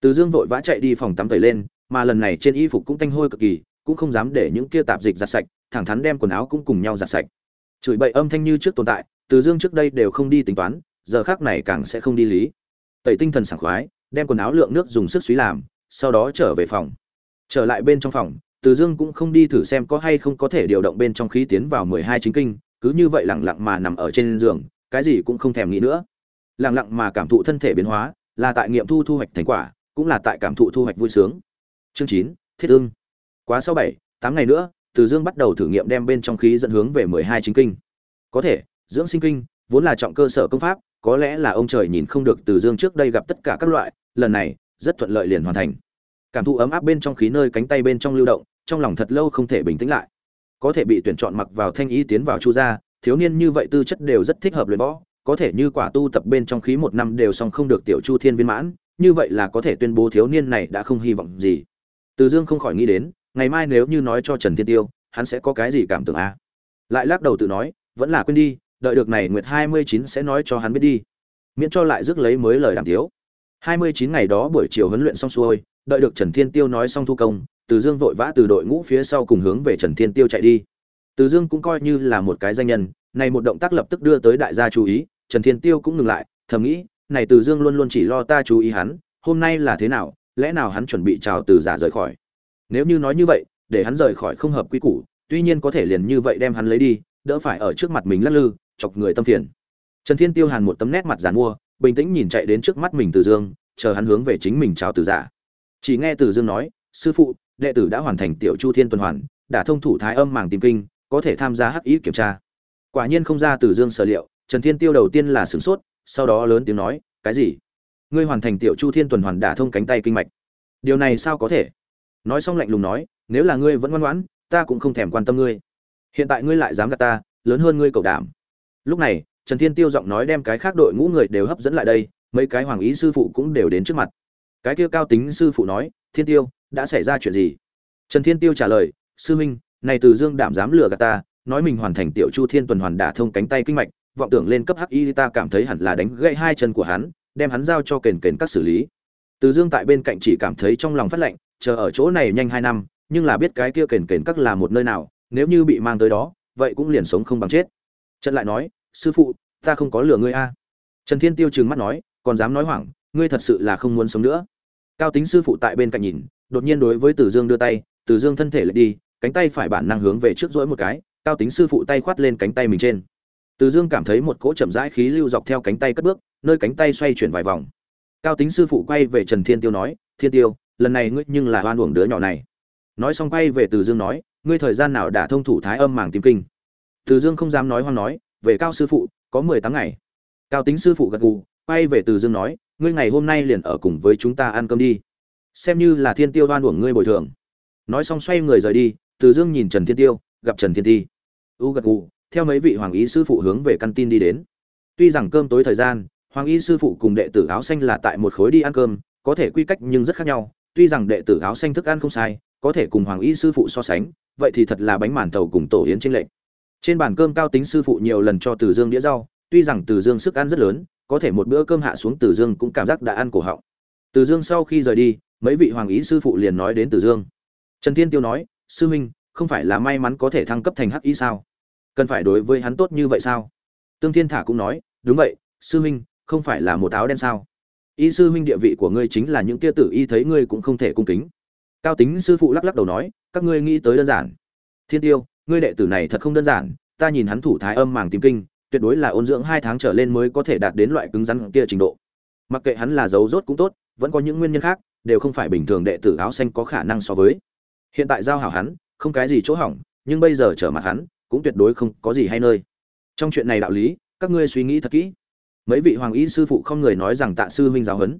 Từ dương vội vã chạy đi phòng tắm tẩy lên mà lần này trên y phục cũng tanh hôi cực kỳ, cũng không dám để những kia tạp dịch giặt sạch, thẳng thắn đem quần áo cũng cùng nhau giặt sạch. Chửi bậy âm thanh như trước tồn tại, từ dương trước đây đều không đi tính toán, giờ khác này càng sẽ không đi lý. Tẩy tinh thần sảng khoái, đem quần áo lượng nước dùng sức suý làm, sau đó trở về phòng. Trở lại bên trong phòng, từ dương cũng không đi thử xem có hay không có thể điều động bên trong khí tiến vào mười hai chính kinh, cứ như vậy lẳng lặng mà nằm ở trên giường, cái gì cũng không thèm nghĩ nữa. Lẳng lặng mà cảm thụ thân thể biến hóa, là tại nghiệm thu thu hoạch thành quả, cũng là tại cảm thụ thu hoạch vui sướng chương chín, thiết ương. quá sau bảy, tám ngày nữa, từ dương bắt đầu thử nghiệm đem bên trong khí dẫn hướng về mười hai chính kinh. Có thể, dưỡng sinh kinh, vốn là trọng cơ sở công pháp, có lẽ là ông trời nhìn không được từ dương trước đây gặp tất cả các loại, lần này, rất thuận lợi liền hoàn thành. Cảm thụ ấm áp bên trong khí nơi cánh tay bên trong lưu động, trong lòng thật lâu không thể bình tĩnh lại. Có thể bị tuyển chọn mặc vào thanh ý tiến vào chu gia, thiếu niên như vậy tư chất đều rất thích hợp luyện võ, có thể như quả tu tập bên trong khí một năm đều xong không được tiểu chu thiên viên mãn, như vậy là có thể tuyên bố thiếu niên này đã không hy vọng gì từ dương không khỏi nghĩ đến, ngày mai nếu như nói cho trần thiên tiêu, hắn sẽ có cái gì cảm tưởng a à? lại lắc đầu tự nói, vẫn là quên đi, đợi được này nguyệt hai mươi chín sẽ nói cho hắn biết đi. Miễn cho lại rước lấy mới lời đàm tiếu. hai mươi chín ngày đó buổi chiều huấn luyện xong xuôi, đợi được trần thiên tiêu nói xong thu công, từ dương vội vã từ đội ngũ phía sau cùng hướng về trần thiên tiêu chạy đi. Từ dương cũng coi như là một cái danh nhân, này một động tác lập tức đưa tới đại gia chú ý, trần thiên tiêu cũng ngừng lại, thầm nghĩ, này từ dương luôn luôn chỉ lo ta chú ý hắn, hôm nay là thế nào lẽ nào hắn chuẩn bị chào từ giả rời khỏi? Nếu như nói như vậy, để hắn rời khỏi không hợp quy củ, tuy nhiên có thể liền như vậy đem hắn lấy đi, đỡ phải ở trước mặt mình lắc lư, chọc người tâm phiền. Trần thiên tiêu hàn một tấm nét mặt giàn mua, bình tĩnh nhìn chạy đến trước mắt mình từ dương, chờ hắn hướng về chính mình chào từ giả. Chỉ nghe từ dương nói, sư phụ, đệ tử đã hoàn thành tiểu chu thiên tuần hoàn, đã thông thủ thái âm màng tìm kinh, có thể tham gia hắc ý kiểm tra. Quả nhiên không ra từ dương sở liệu, trần thiên tiêu đầu tiên là sửng sốt, sau đó lớn tiếng nói, cái gì? Ngươi hoàn thành tiểu chu thiên tuần hoàn đả thông cánh tay kinh mạch. Điều này sao có thể? Nói xong lạnh lùng nói, nếu là ngươi vẫn ngoan ngoãn, ta cũng không thèm quan tâm ngươi. Hiện tại ngươi lại dám gạt ta, lớn hơn ngươi cầu đảm. Lúc này, trần thiên tiêu giọng nói đem cái khác đội ngũ người đều hấp dẫn lại đây, mấy cái hoàng ý sư phụ cũng đều đến trước mặt. Cái kia cao tính sư phụ nói, thiên tiêu, đã xảy ra chuyện gì? Trần thiên tiêu trả lời, sư huynh, này từ dương đảm dám lừa gạt ta, nói mình hoàn thành tiểu chu thiên tuần hoàn đả thông cánh tay kinh mạch, vọng tưởng lên cấp hắc y ta cảm thấy hẳn là đánh gãy hai chân của hắn đem hắn giao cho kền kền các xử lý. Từ dương tại bên cạnh chỉ cảm thấy trong lòng phát lạnh chờ ở chỗ này nhanh hai năm nhưng là biết cái kia kền kền các là một nơi nào nếu như bị mang tới đó vậy cũng liền sống không bằng chết. Trần lại nói sư phụ ta không có lừa ngươi a. Trần thiên tiêu trừng mắt nói còn dám nói hoảng ngươi thật sự là không muốn sống nữa. Cao tính sư phụ tại bên cạnh nhìn đột nhiên đối với Tử Dương đưa tay, Tử Dương thân thể lại đi, cánh tay phải bản năng hướng về trước rỗi một cái, cao tính sư phụ tay khoát lên cánh tay mình trên. Tử Dương cảm thấy một cỗ chậm rãi khí lưu dọc theo cánh tay cất bước, nơi cánh tay xoay chuyển vài vòng. Cao tính sư phụ quay về Trần Thiên Tiêu nói, "Thiên Tiêu, lần này ngươi nhưng là oan uổng đứa nhỏ này." Nói xong quay về Từ Dương nói, "Ngươi thời gian nào đã thông thủ thái âm màng tim kinh?" Từ Dương không dám nói hoang nói, "Về cao sư phụ, có mười tháng ngày." Cao tính sư phụ gật gù, quay về Từ Dương nói, "Ngươi ngày hôm nay liền ở cùng với chúng ta ăn cơm đi." xem như là thiên tiêu đoan uổng ngươi bồi thường nói xong xoay người rời đi từ dương nhìn trần thiên tiêu gặp trần thiên ti u gật gù theo mấy vị hoàng ý sư phụ hướng về căn tin đi đến tuy rằng cơm tối thời gian hoàng y sư phụ cùng đệ tử áo xanh là tại một khối đi ăn cơm có thể quy cách nhưng rất khác nhau tuy rằng đệ tử áo xanh thức ăn không sai có thể cùng hoàng y sư phụ so sánh vậy thì thật là bánh màn tàu cùng tổ yến trên lệnh trên bàn cơm cao tính sư phụ nhiều lần cho từ dương đĩa rau tuy rằng từ dương sức ăn rất lớn có thể một bữa cơm hạ xuống từ dương cũng cảm giác đã ăn cổ họng từ dương sau khi rời đi mấy vị hoàng ý sư phụ liền nói đến Từ Dương. Trần Thiên Tiêu nói, sư huynh, không phải là may mắn có thể thăng cấp thành hắc y sao? Cần phải đối với hắn tốt như vậy sao? Tương Thiên Thả cũng nói, đúng vậy, sư huynh, không phải là một áo đen sao? Y sư huynh địa vị của ngươi chính là những kia tử y thấy ngươi cũng không thể cung kính. Cao Tính sư phụ lắc lắc đầu nói, các ngươi nghĩ tới đơn giản. Thiên Tiêu, ngươi đệ tử này thật không đơn giản, ta nhìn hắn thủ thái âm màng tím kinh tuyệt đối là ôn dưỡng hai tháng trở lên mới có thể đạt đến loại cứng rắn kia trình độ mặc kệ hắn là dấu rốt cũng tốt vẫn có những nguyên nhân khác đều không phải bình thường đệ tử áo xanh có khả năng so với hiện tại giao hảo hắn không cái gì chỗ hỏng nhưng bây giờ trở mặt hắn cũng tuyệt đối không có gì hay nơi trong chuyện này đạo lý các ngươi suy nghĩ thật kỹ mấy vị hoàng y sư phụ không người nói rằng tạ sư huynh giáo huấn.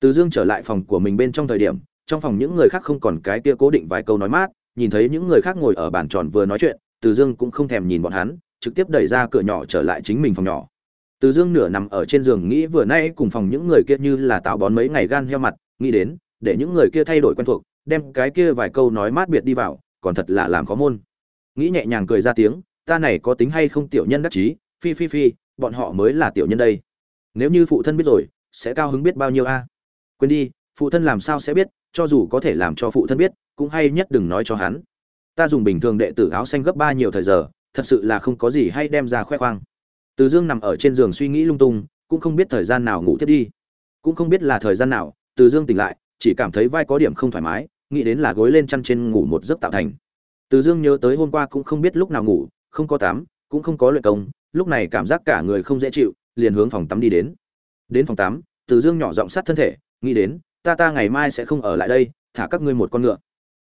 Từ dương trở lại phòng của mình bên trong thời điểm, trong phòng những người khác không còn cái kia cố định vài câu nói mát, nhìn thấy những người khác ngồi ở bàn tròn vừa nói chuyện, từ dương cũng không thèm nhìn bọn hắn, trực tiếp đẩy ra cửa nhỏ trở lại chính mình phòng nhỏ. Từ dương nửa nằm ở trên giường nghĩ vừa nay cùng phòng những người kia như là táo bón mấy ngày gan heo mặt, nghĩ đến, để những người kia thay đổi quen thuộc, đem cái kia vài câu nói mát biệt đi vào, còn thật là làm khó môn. Nghĩ nhẹ nhàng cười ra tiếng, ta này có tính hay không tiểu nhân đắc chí? Phi phi phi bọn họ mới là tiểu nhân đây. Nếu như phụ thân biết rồi, sẽ cao hứng biết bao nhiêu a? Quên đi, phụ thân làm sao sẽ biết, cho dù có thể làm cho phụ thân biết, cũng hay nhất đừng nói cho hắn. Ta dùng bình thường đệ tử áo xanh gấp ba nhiều thời giờ, thật sự là không có gì hay đem ra khoe khoang. Từ dương nằm ở trên giường suy nghĩ lung tung, cũng không biết thời gian nào ngủ thiết đi. Cũng không biết là thời gian nào, từ dương tỉnh lại, chỉ cảm thấy vai có điểm không thoải mái, nghĩ đến là gối lên chăn trên ngủ một giấc tạo thành. Từ dương nhớ tới hôm qua cũng không biết lúc nào ngủ, không có tắm cũng không có luyện công lúc này cảm giác cả người không dễ chịu, liền hướng phòng tắm đi đến. Đến phòng tắm, từ dương nhỏ giọng sát thân thể, nghĩ đến, ta ta ngày mai sẽ không ở lại đây, thả các ngươi một con ngựa.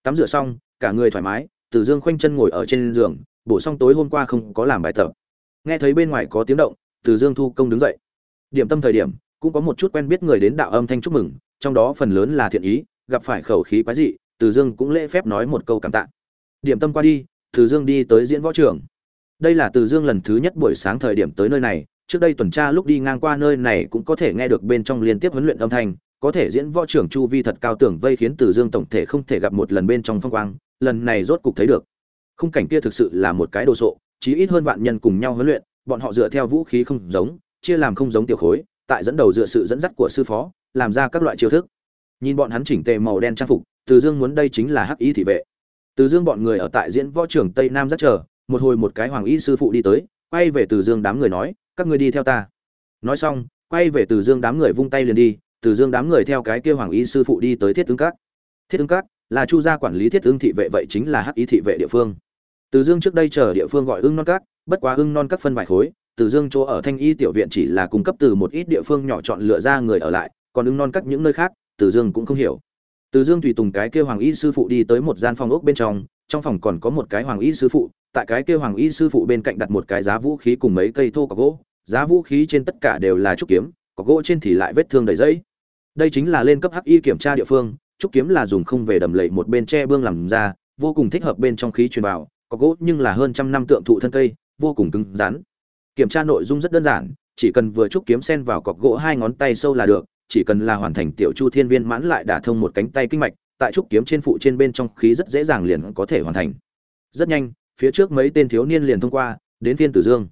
Tắm rửa xong, cả người thoải mái, từ dương khoanh chân ngồi ở trên giường, bổ xong tối hôm qua không có làm bài tập. Nghe thấy bên ngoài có tiếng động, từ dương thu công đứng dậy. Điểm tâm thời điểm, cũng có một chút quen biết người đến đạo âm thanh chúc mừng, trong đó phần lớn là thiện ý, gặp phải khẩu khí quái dị, từ dương cũng lễ phép nói một câu cảm tạ. Điểm tâm qua đi, từ dương đi tới diễn võ trường đây là từ dương lần thứ nhất buổi sáng thời điểm tới nơi này, trước đây tuần tra lúc đi ngang qua nơi này cũng có thể nghe được bên trong liên tiếp huấn luyện âm thanh, có thể diễn võ trưởng chu vi thật cao tưởng vây khiến từ dương tổng thể không thể gặp một lần bên trong phong quang, lần này rốt cục thấy được. Khung cảnh kia thực sự là một cái đồ sộ, chí ít hơn vạn nhân cùng nhau huấn luyện, bọn họ dựa theo vũ khí không giống, chia làm không giống tiểu khối, tại dẫn đầu dựa sự dẫn dắt của sư phó, làm ra các loại chiêu thức. Nhìn bọn hắn chỉnh tề màu đen trang phục, từ dương muốn đây chính là hắc y thị vệ. Từ dương bọn người ở tại diễn võ trưởng tây nam rất chờ một hồi một cái hoàng y sư phụ đi tới, quay về từ dương đám người nói, các ngươi đi theo ta. Nói xong, quay về từ dương đám người vung tay liền đi, từ dương đám người theo cái kia hoàng y sư phụ đi tới thiết tướng các. Thiết tướng các là chu gia quản lý thiết tướng thị vệ, vậy chính là hắc y thị vệ địa phương. Từ dương trước đây chờ địa phương gọi ưng non các, bất quá ưng non các phân vài khối, từ dương chỗ ở thanh y tiểu viện chỉ là cung cấp từ một ít địa phương nhỏ chọn lựa ra người ở lại, còn ưng non các những nơi khác, từ dương cũng không hiểu. Từ dương tùy tùng cái kia hoàng y sư phụ đi tới một gian phòng ốc bên trong trong phòng còn có một cái hoàng y sư phụ, tại cái kia hoàng y sư phụ bên cạnh đặt một cái giá vũ khí cùng mấy cây thô cọc gỗ. Giá vũ khí trên tất cả đều là trúc kiếm, cọc gỗ trên thì lại vết thương đầy dẫy. Đây chính là lên cấp hắc y kiểm tra địa phương, trúc kiếm là dùng không về đầm lầy một bên tre bương làm ra, vô cùng thích hợp bên trong khí truyền vào, cọc gỗ nhưng là hơn trăm năm tượng thụ thân cây, vô cùng cứng rắn. Kiểm tra nội dung rất đơn giản, chỉ cần vừa trúc kiếm sen vào cọc gỗ hai ngón tay sâu là được, chỉ cần là hoàn thành tiểu chu thiên viên mãn lại đả thông một cánh tay kinh mạch tại trúc kiếm trên phụ trên bên trong khí rất dễ dàng liền có thể hoàn thành. Rất nhanh, phía trước mấy tên thiếu niên liền thông qua, đến phiên tử dương.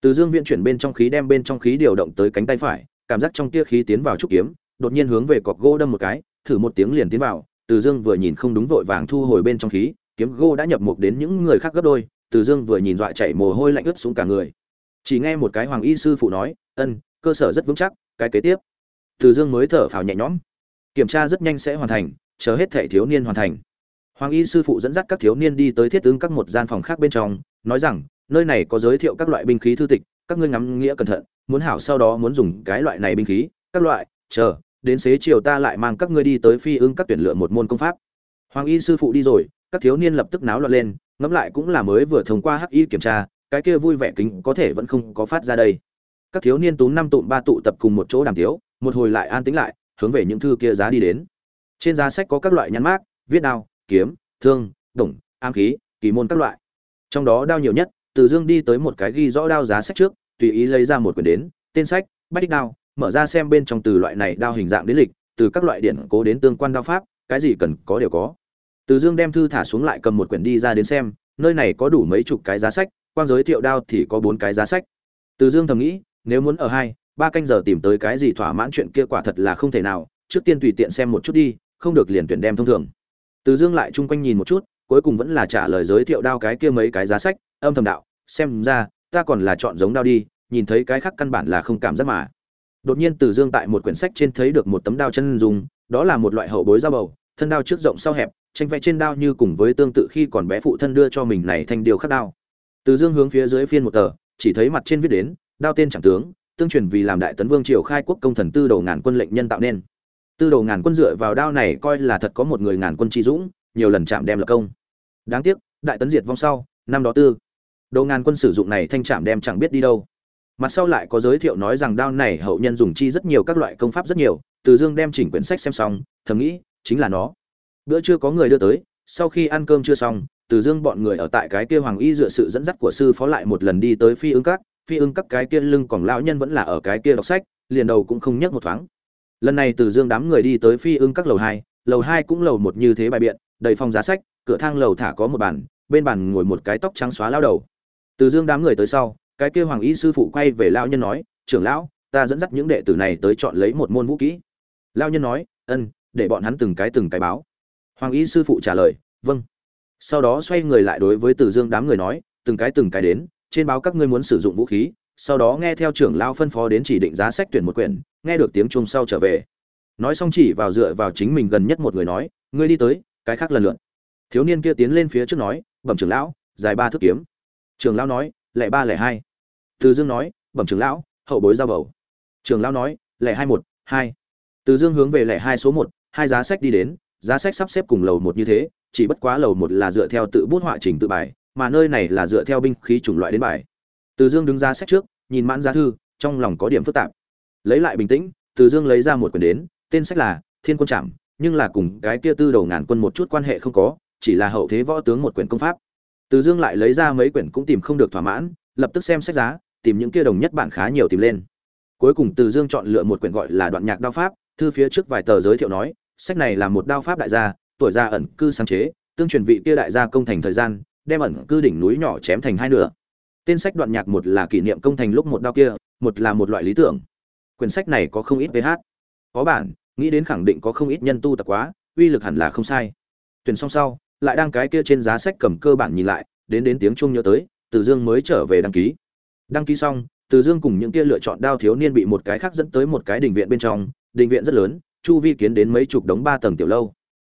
Từ dương viện chuyển bên trong khí đem bên trong khí điều động tới cánh tay phải, cảm giác trong tia khí tiến vào trúc kiếm, đột nhiên hướng về cọc gỗ đâm một cái, thử một tiếng liền tiến vào, từ dương vừa nhìn không đúng vội vàng thu hồi bên trong khí, kiếm gỗ đã nhập mục đến những người khác gấp đôi, từ dương vừa nhìn dọa chảy mồ hôi lạnh ướt xuống cả người. Chỉ nghe một cái hoàng y sư phụ nói, ân, cơ sở rất vững chắc, cái kế tiếp. Từ dương mới thở phào nhẹ nhõm. Kiểm tra rất nhanh sẽ hoàn thành chờ hết thể thiếu niên hoàn thành. Hoàng y sư phụ dẫn dắt các thiếu niên đi tới thiết ứng các một gian phòng khác bên trong, nói rằng, nơi này có giới thiệu các loại binh khí thư tịch, các ngươi ngắm nghĩa cẩn thận, muốn hảo sau đó muốn dùng cái loại này binh khí, các loại, chờ, đến xế chiều ta lại mang các ngươi đi tới phi ưng các tuyển lựa một môn công pháp. Hoàng y sư phụ đi rồi, các thiếu niên lập tức náo loạn lên, ngẫm lại cũng là mới vừa thông qua hắc y kiểm tra, cái kia vui vẻ kính có thể vẫn không có phát ra đây. Các thiếu niên tú năm tụm ba tụ tập cùng một chỗ đàm tiếu, một hồi lại an tĩnh lại, hướng về những thư kia giá đi đến trên giá sách có các loại nhãn mác, viết đao, kiếm, thương đồng am khí, kỳ môn các loại. Trong đó đao nhiều nhất, từ dương đi tới một cái ghi rõ đao giá sách trước, tùy ý lấy ra một quyển đến, tên sách, bách đích đao, mở ra xem bên trong từ loại này đao hình dạng đến lịch, từ các loại điện cố đến tương quan đao pháp, cái gì cần có đều có. Từ dương đem thư thả xuống lại cầm một quyển đi ra đến xem, nơi này có đủ mấy chục cái giá sách quan giới thiệu đao thì có bốn cái giá sách. Từ dương thầm nghĩ, nếu muốn ở hai, ba canh giờ tìm tới cái gì thỏa mãn chuyện kia quả thật là không thể nào, trước tiên tùy tiện xem một chút đi không được liền tuyển đem thông thường. Từ dương lại chung quanh nhìn một chút, cuối cùng vẫn là trả lời giới thiệu đao cái kia mấy cái giá sách, âm thầm đạo, xem ra, ta còn là chọn giống đao đi, nhìn thấy cái khác căn bản là không cảm giác mà. Đột nhiên từ dương tại một quyển sách trên thấy được một tấm đao chân dùng đó là một loại hậu bối dao bầu, thân đao trước rộng sau hẹp, tranh vẽ trên đao như cùng với tương tự khi còn bé phụ thân đưa cho mình này thành điều khắc đao. Từ dương hướng phía dưới phiên một tờ, chỉ thấy mặt trên viết đến, đao tên chẳng tướng, tương truyền vì làm đại tấn vương triều khai quốc công thần tư đầu ngàn quân lệnh nhân tạo nên tư đồ ngàn quân dựa vào đao này coi là thật có một người ngàn quân tri dũng, nhiều lần chạm đem lập công. Đáng tiếc, đại tấn diệt vong sau, năm đó tư. Đồ ngàn quân sử dụng này thanh chạm đem chẳng biết đi đâu. Mặt sau lại có giới thiệu nói rằng đao này hậu nhân dùng chi rất nhiều các loại công pháp rất nhiều, từ dương đem chỉnh quyển sách xem xong, thầm nghĩ, chính là nó. Bữa chưa có người đưa tới, sau khi ăn cơm chưa xong, từ dương bọn người ở tại cái kia hoàng y dựa sự dẫn dắt của sư phó lại một lần đi tới phi ưng các. Phi ưng các cái kia lưng còn lão nhân vẫn là ở cái kia đọc sách, liền đầu cũng không nhấc một thoáng lần này từ dương đám người đi tới phi ưng các lầu hai lầu hai cũng lầu một như thế bài biện, đầy phòng giá sách, cửa thang lầu thả có một bàn, bên bàn ngồi một cái tóc trắng xóa lao đầu. Từ dương đám người tới sau, cái kia hoàng y sư phụ quay về lão nhân nói, trưởng lão, ta dẫn dắt những đệ tử này tới chọn lấy một môn vũ kỹ. Lão nhân nói, ân, để bọn hắn từng cái từng cái báo. Hoàng y sư phụ trả lời vâng. Sau đó xoay người lại đối với từ dương đám người nói, từng cái từng cái đến, trên báo các ngươi muốn sử dụng vũ khí sau đó nghe theo trưởng lão phân phó đến chỉ định giá sách tuyển một quyển, nghe được tiếng chuông sau trở về. Nói xong chỉ vào dựa vào chính mình gần nhất một người nói, ngươi đi tới, cái khác lần lượt. Thiếu niên kia tiến lên phía trước nói, bẩm trưởng lão dài ba thước kiếm. Trưởng lão nói, lẻ ba, lẻ hai. Từ dương nói, bẩm trưởng lão, hậu bối giao bầu. Trưởng lão nói, lẻ hai một, hai. Từ dương hướng về lẻ hai số một, hai giá sách đi đến, giá sách sắp xếp cùng lầu một như thế, chỉ bất quá lầu một là dựa theo tự bút họa trình tự bài, mà nơi này là dựa theo binh khí chủng loại đến bài từ dương đứng ra sách trước, nhìn mãn giá thư, trong lòng có điểm phức tạp. Lấy lại bình tĩnh, từ dương lấy ra một quyển đến, tên sách là thiên quân trạm nhưng là cùng cái kia tư đầu ngàn quân một chút quan hệ không có, chỉ là hậu thế võ tướng một quyển công pháp. Từ dương lại lấy ra mấy quyển cũng tìm không được thỏa mãn, lập tức xem sách giá, tìm những kia đồng nhất bản khá nhiều tìm lên. Cuối cùng từ dương chọn lựa một quyển gọi là đoạn nhạc đao pháp, thư phía trước vài tờ giới thiệu nói, sách này là một đao pháp đại gia, tuổi gia ẩn cư sáng chế, tương truyền vị kia đại gia công thành thời gian, đem ẩn cư đỉnh núi nhỏ chém thành hai nửa tên sách đoạn nhạc một là kỷ niệm công thành lúc một đao kia, một là một loại lý tưởng. Quyển sách này có không ít vh có bản, nghĩ đến khẳng định có không ít nhân tu tập quá, uy lực hẳn là không sai. Tuyển xong sau, lại đang cái kia trên giá sách cầm cơ bản nhìn lại, đến đến tiếng chuông nhớ tới, từ dương mới trở về đăng ký. Đăng ký xong, từ dương cùng những kia lựa chọn đao thiếu niên bị một cái khác dẫn tới một cái đình viện bên trong, đình viện rất lớn, chu vi kiến đến mấy chục đống ba tầng tiểu lâu.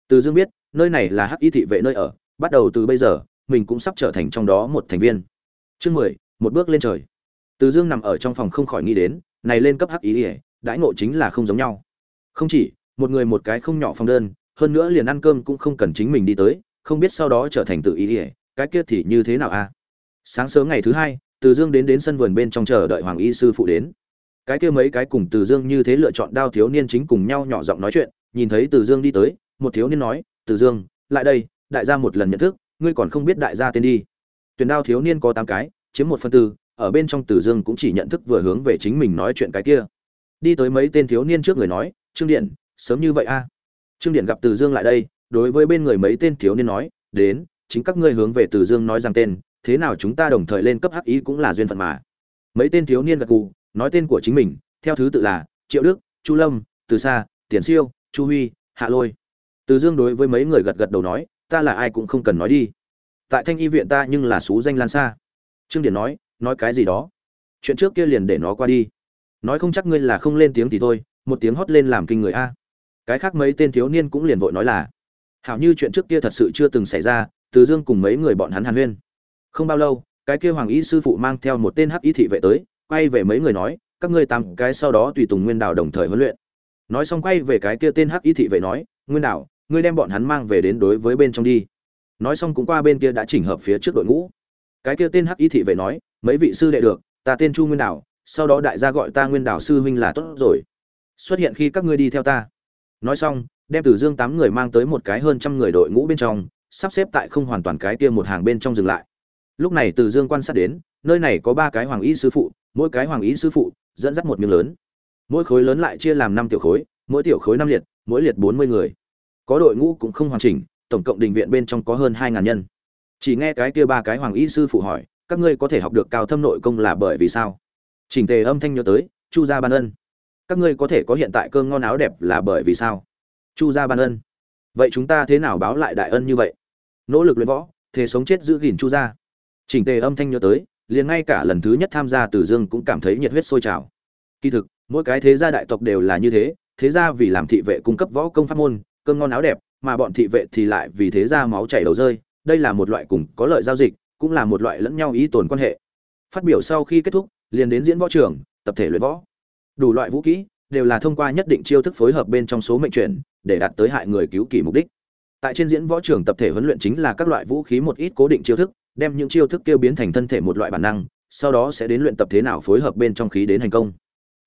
Từ dương biết, nơi này là hắc y thị vệ nơi ở, bắt đầu từ bây giờ, mình cũng sắp trở thành trong đó một thành viên chương mười, một bước lên trời. Từ dương nằm ở trong phòng không khỏi nghĩ đến, này lên cấp hắc ý ỉa đãi ngộ chính là không giống nhau. Không chỉ, một người một cái không nhỏ phòng đơn, hơn nữa liền ăn cơm cũng không cần chính mình đi tới, không biết sau đó trở thành tự ý ỉa cái kia thì như thế nào a sáng sớm ngày thứ hai, từ dương đến đến sân vườn bên trong chờ đợi hoàng y sư phụ đến. Cái kia mấy cái cùng từ dương như thế lựa chọn đao thiếu niên chính cùng nhau nhỏ giọng nói chuyện, nhìn thấy từ dương đi tới, một thiếu niên nói, từ dương, lại đây, đại gia một lần nhận thức, ngươi còn không biết đại gia tên đi tuyển đao thiếu niên có tám cái, chiếm một phần tư, ở bên trong Tử dương cũng chỉ nhận thức vừa hướng về chính mình nói chuyện cái kia. Đi tới mấy tên thiếu niên trước người nói, trương điện, sớm như vậy a. Trương điện gặp Tử dương lại đây, đối với bên người mấy tên thiếu niên nói, đến, chính các ngươi hướng về Tử dương nói rằng tên, thế nào chúng ta đồng thời lên cấp hắc ý cũng là duyên phận mà. Mấy tên thiếu niên gật gù, nói tên của chính mình, theo thứ tự là triệu đức, chu lâm, từ xa tiền siêu, chu huy, hạ lôi. Từ dương đối với mấy người gật gật đầu nói, ta là ai cũng không cần nói đi tại thanh y viện ta nhưng là xú danh lan xa. Trương điển nói nói cái gì đó? Chuyện trước kia liền để nó qua đi. Nói không chắc ngươi là không lên tiếng thì thôi, một tiếng hót lên làm kinh người a. Cái khác mấy tên thiếu niên cũng liền vội nói là, hảo như chuyện trước kia thật sự chưa từng xảy ra, từ dương cùng mấy người bọn hắn hàn huyên. Không bao lâu, cái kia hoàng y sư phụ mang theo một tên hắc y thị vệ tới, quay về mấy người nói, các ngươi tạm cái sau đó tùy tùng nguyên đảo đồng thời huấn luyện. Nói xong quay về cái kia tên hắc y thị vệ nói, nguyên đảo, ngươi đem bọn hắn mang về đến đối với bên trong đi nói xong cũng qua bên kia đã chỉnh hợp phía trước đội ngũ. Cái kia tên hắc y thị vệ nói, mấy vị sư đệ được, ta tên chu nguyên đảo sau đó đại gia gọi ta nguyên đảo sư huynh là tốt rồi. Xuất hiện khi các ngươi đi theo ta. Nói xong, đem từ dương tám người mang tới một cái hơn trăm người đội ngũ bên trong, sắp xếp tại không hoàn toàn cái kia một hàng bên trong dừng lại. Lúc này từ dương quan sát đến, nơi này có ba cái hoàng y sư phụ, mỗi cái hoàng y sư phụ dẫn dắt một miếng lớn. Mỗi khối lớn lại chia làm năm tiểu khối, mỗi tiểu khối năm liệt, mỗi liệt bốn mươi người. Có đội ngũ cũng không hoàn chỉnh tổng cộng đình viện bên trong có hơn hai ngàn nhân. Chỉ nghe cái kia ba cái hoàng y sư phụ hỏi, các ngươi có thể học được cao thâm nội công là bởi vì sao? Chỉnh tề âm thanh nhớ tới, chu gia ban ân. Các ngươi có thể có hiện tại cơm ngon áo đẹp là bởi vì sao? Chu gia ban ân. Vậy chúng ta thế nào báo lại đại ân như vậy? Nỗ lực luyện võ, thế sống chết giữ gìn chu gia. Chỉnh tề âm thanh nhớ tới, liền ngay cả lần thứ nhất tham gia tử dương cũng cảm thấy nhiệt huyết sôi trào. Kỳ thực, mỗi cái thế gia đại tộc đều là như thế thế gia vì làm thị vệ cung cấp võ công pháp môn, cơm ngon áo đẹp mà bọn thị vệ thì lại vì thế ra máu chảy đầu rơi, đây là một loại cùng có lợi giao dịch, cũng là một loại lẫn nhau ý tồn quan hệ. Phát biểu sau khi kết thúc, liền đến diễn võ trường, tập thể luyện võ. Đủ loại vũ kỹ, đều là thông qua nhất định chiêu thức phối hợp bên trong số mệnh chuyển, để đạt tới hại người cứu kỳ mục đích. Tại trên diễn võ trường tập thể huấn luyện chính là các loại vũ khí một ít cố định chiêu thức, đem những chiêu thức kêu biến thành thân thể một loại bản năng, sau đó sẽ đến luyện tập thế nào phối hợp bên trong khí đến thành công.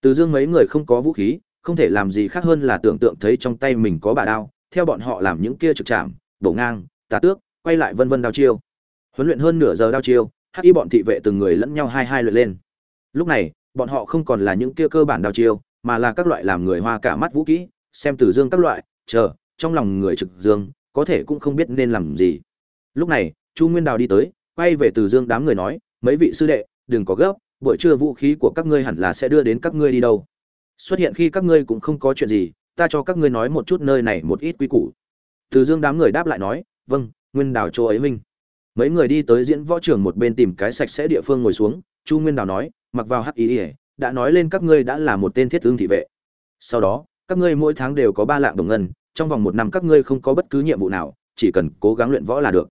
Từ dương mấy người không có vũ khí, không thể làm gì khác hơn là tưởng tượng thấy trong tay mình có bà đao theo bọn họ làm những kia trực chạm bổ ngang, tà tước, quay lại vân vân đao chiêu. Huấn luyện hơn nửa giờ đao chiêu, hắc y bọn thị vệ từng người lẫn nhau hai hai luyện lên. Lúc này, bọn họ không còn là những kia cơ bản đao chiêu, mà là các loại làm người hoa cả mắt vũ kỹ, xem từ dương các loại, chờ, trong lòng người trực dương, có thể cũng không biết nên làm gì. Lúc này, chu nguyên đào đi tới, quay về từ dương đám người nói, mấy vị sư đệ, đừng có gấp, buổi trưa vũ khí của các ngươi hẳn là sẽ đưa đến các ngươi đi đâu. Xuất hiện khi các ngươi cũng không có chuyện gì ta cho các ngươi nói một chút nơi này một ít quy củ. Từ dương đám người đáp lại nói vâng nguyên đào chỗ ấy minh mấy người đi tới diễn võ trường một bên tìm cái sạch sẽ địa phương ngồi xuống, chu nguyên đào nói, mặc vào hắc ý ỉa đã nói lên các ngươi đã là một tên thiết thương thị vệ. Sau đó, các ngươi mỗi tháng đều có ba lạng đồng ngân, trong vòng một năm các ngươi không có bất cứ nhiệm vụ nào, chỉ cần cố gắng luyện võ là được.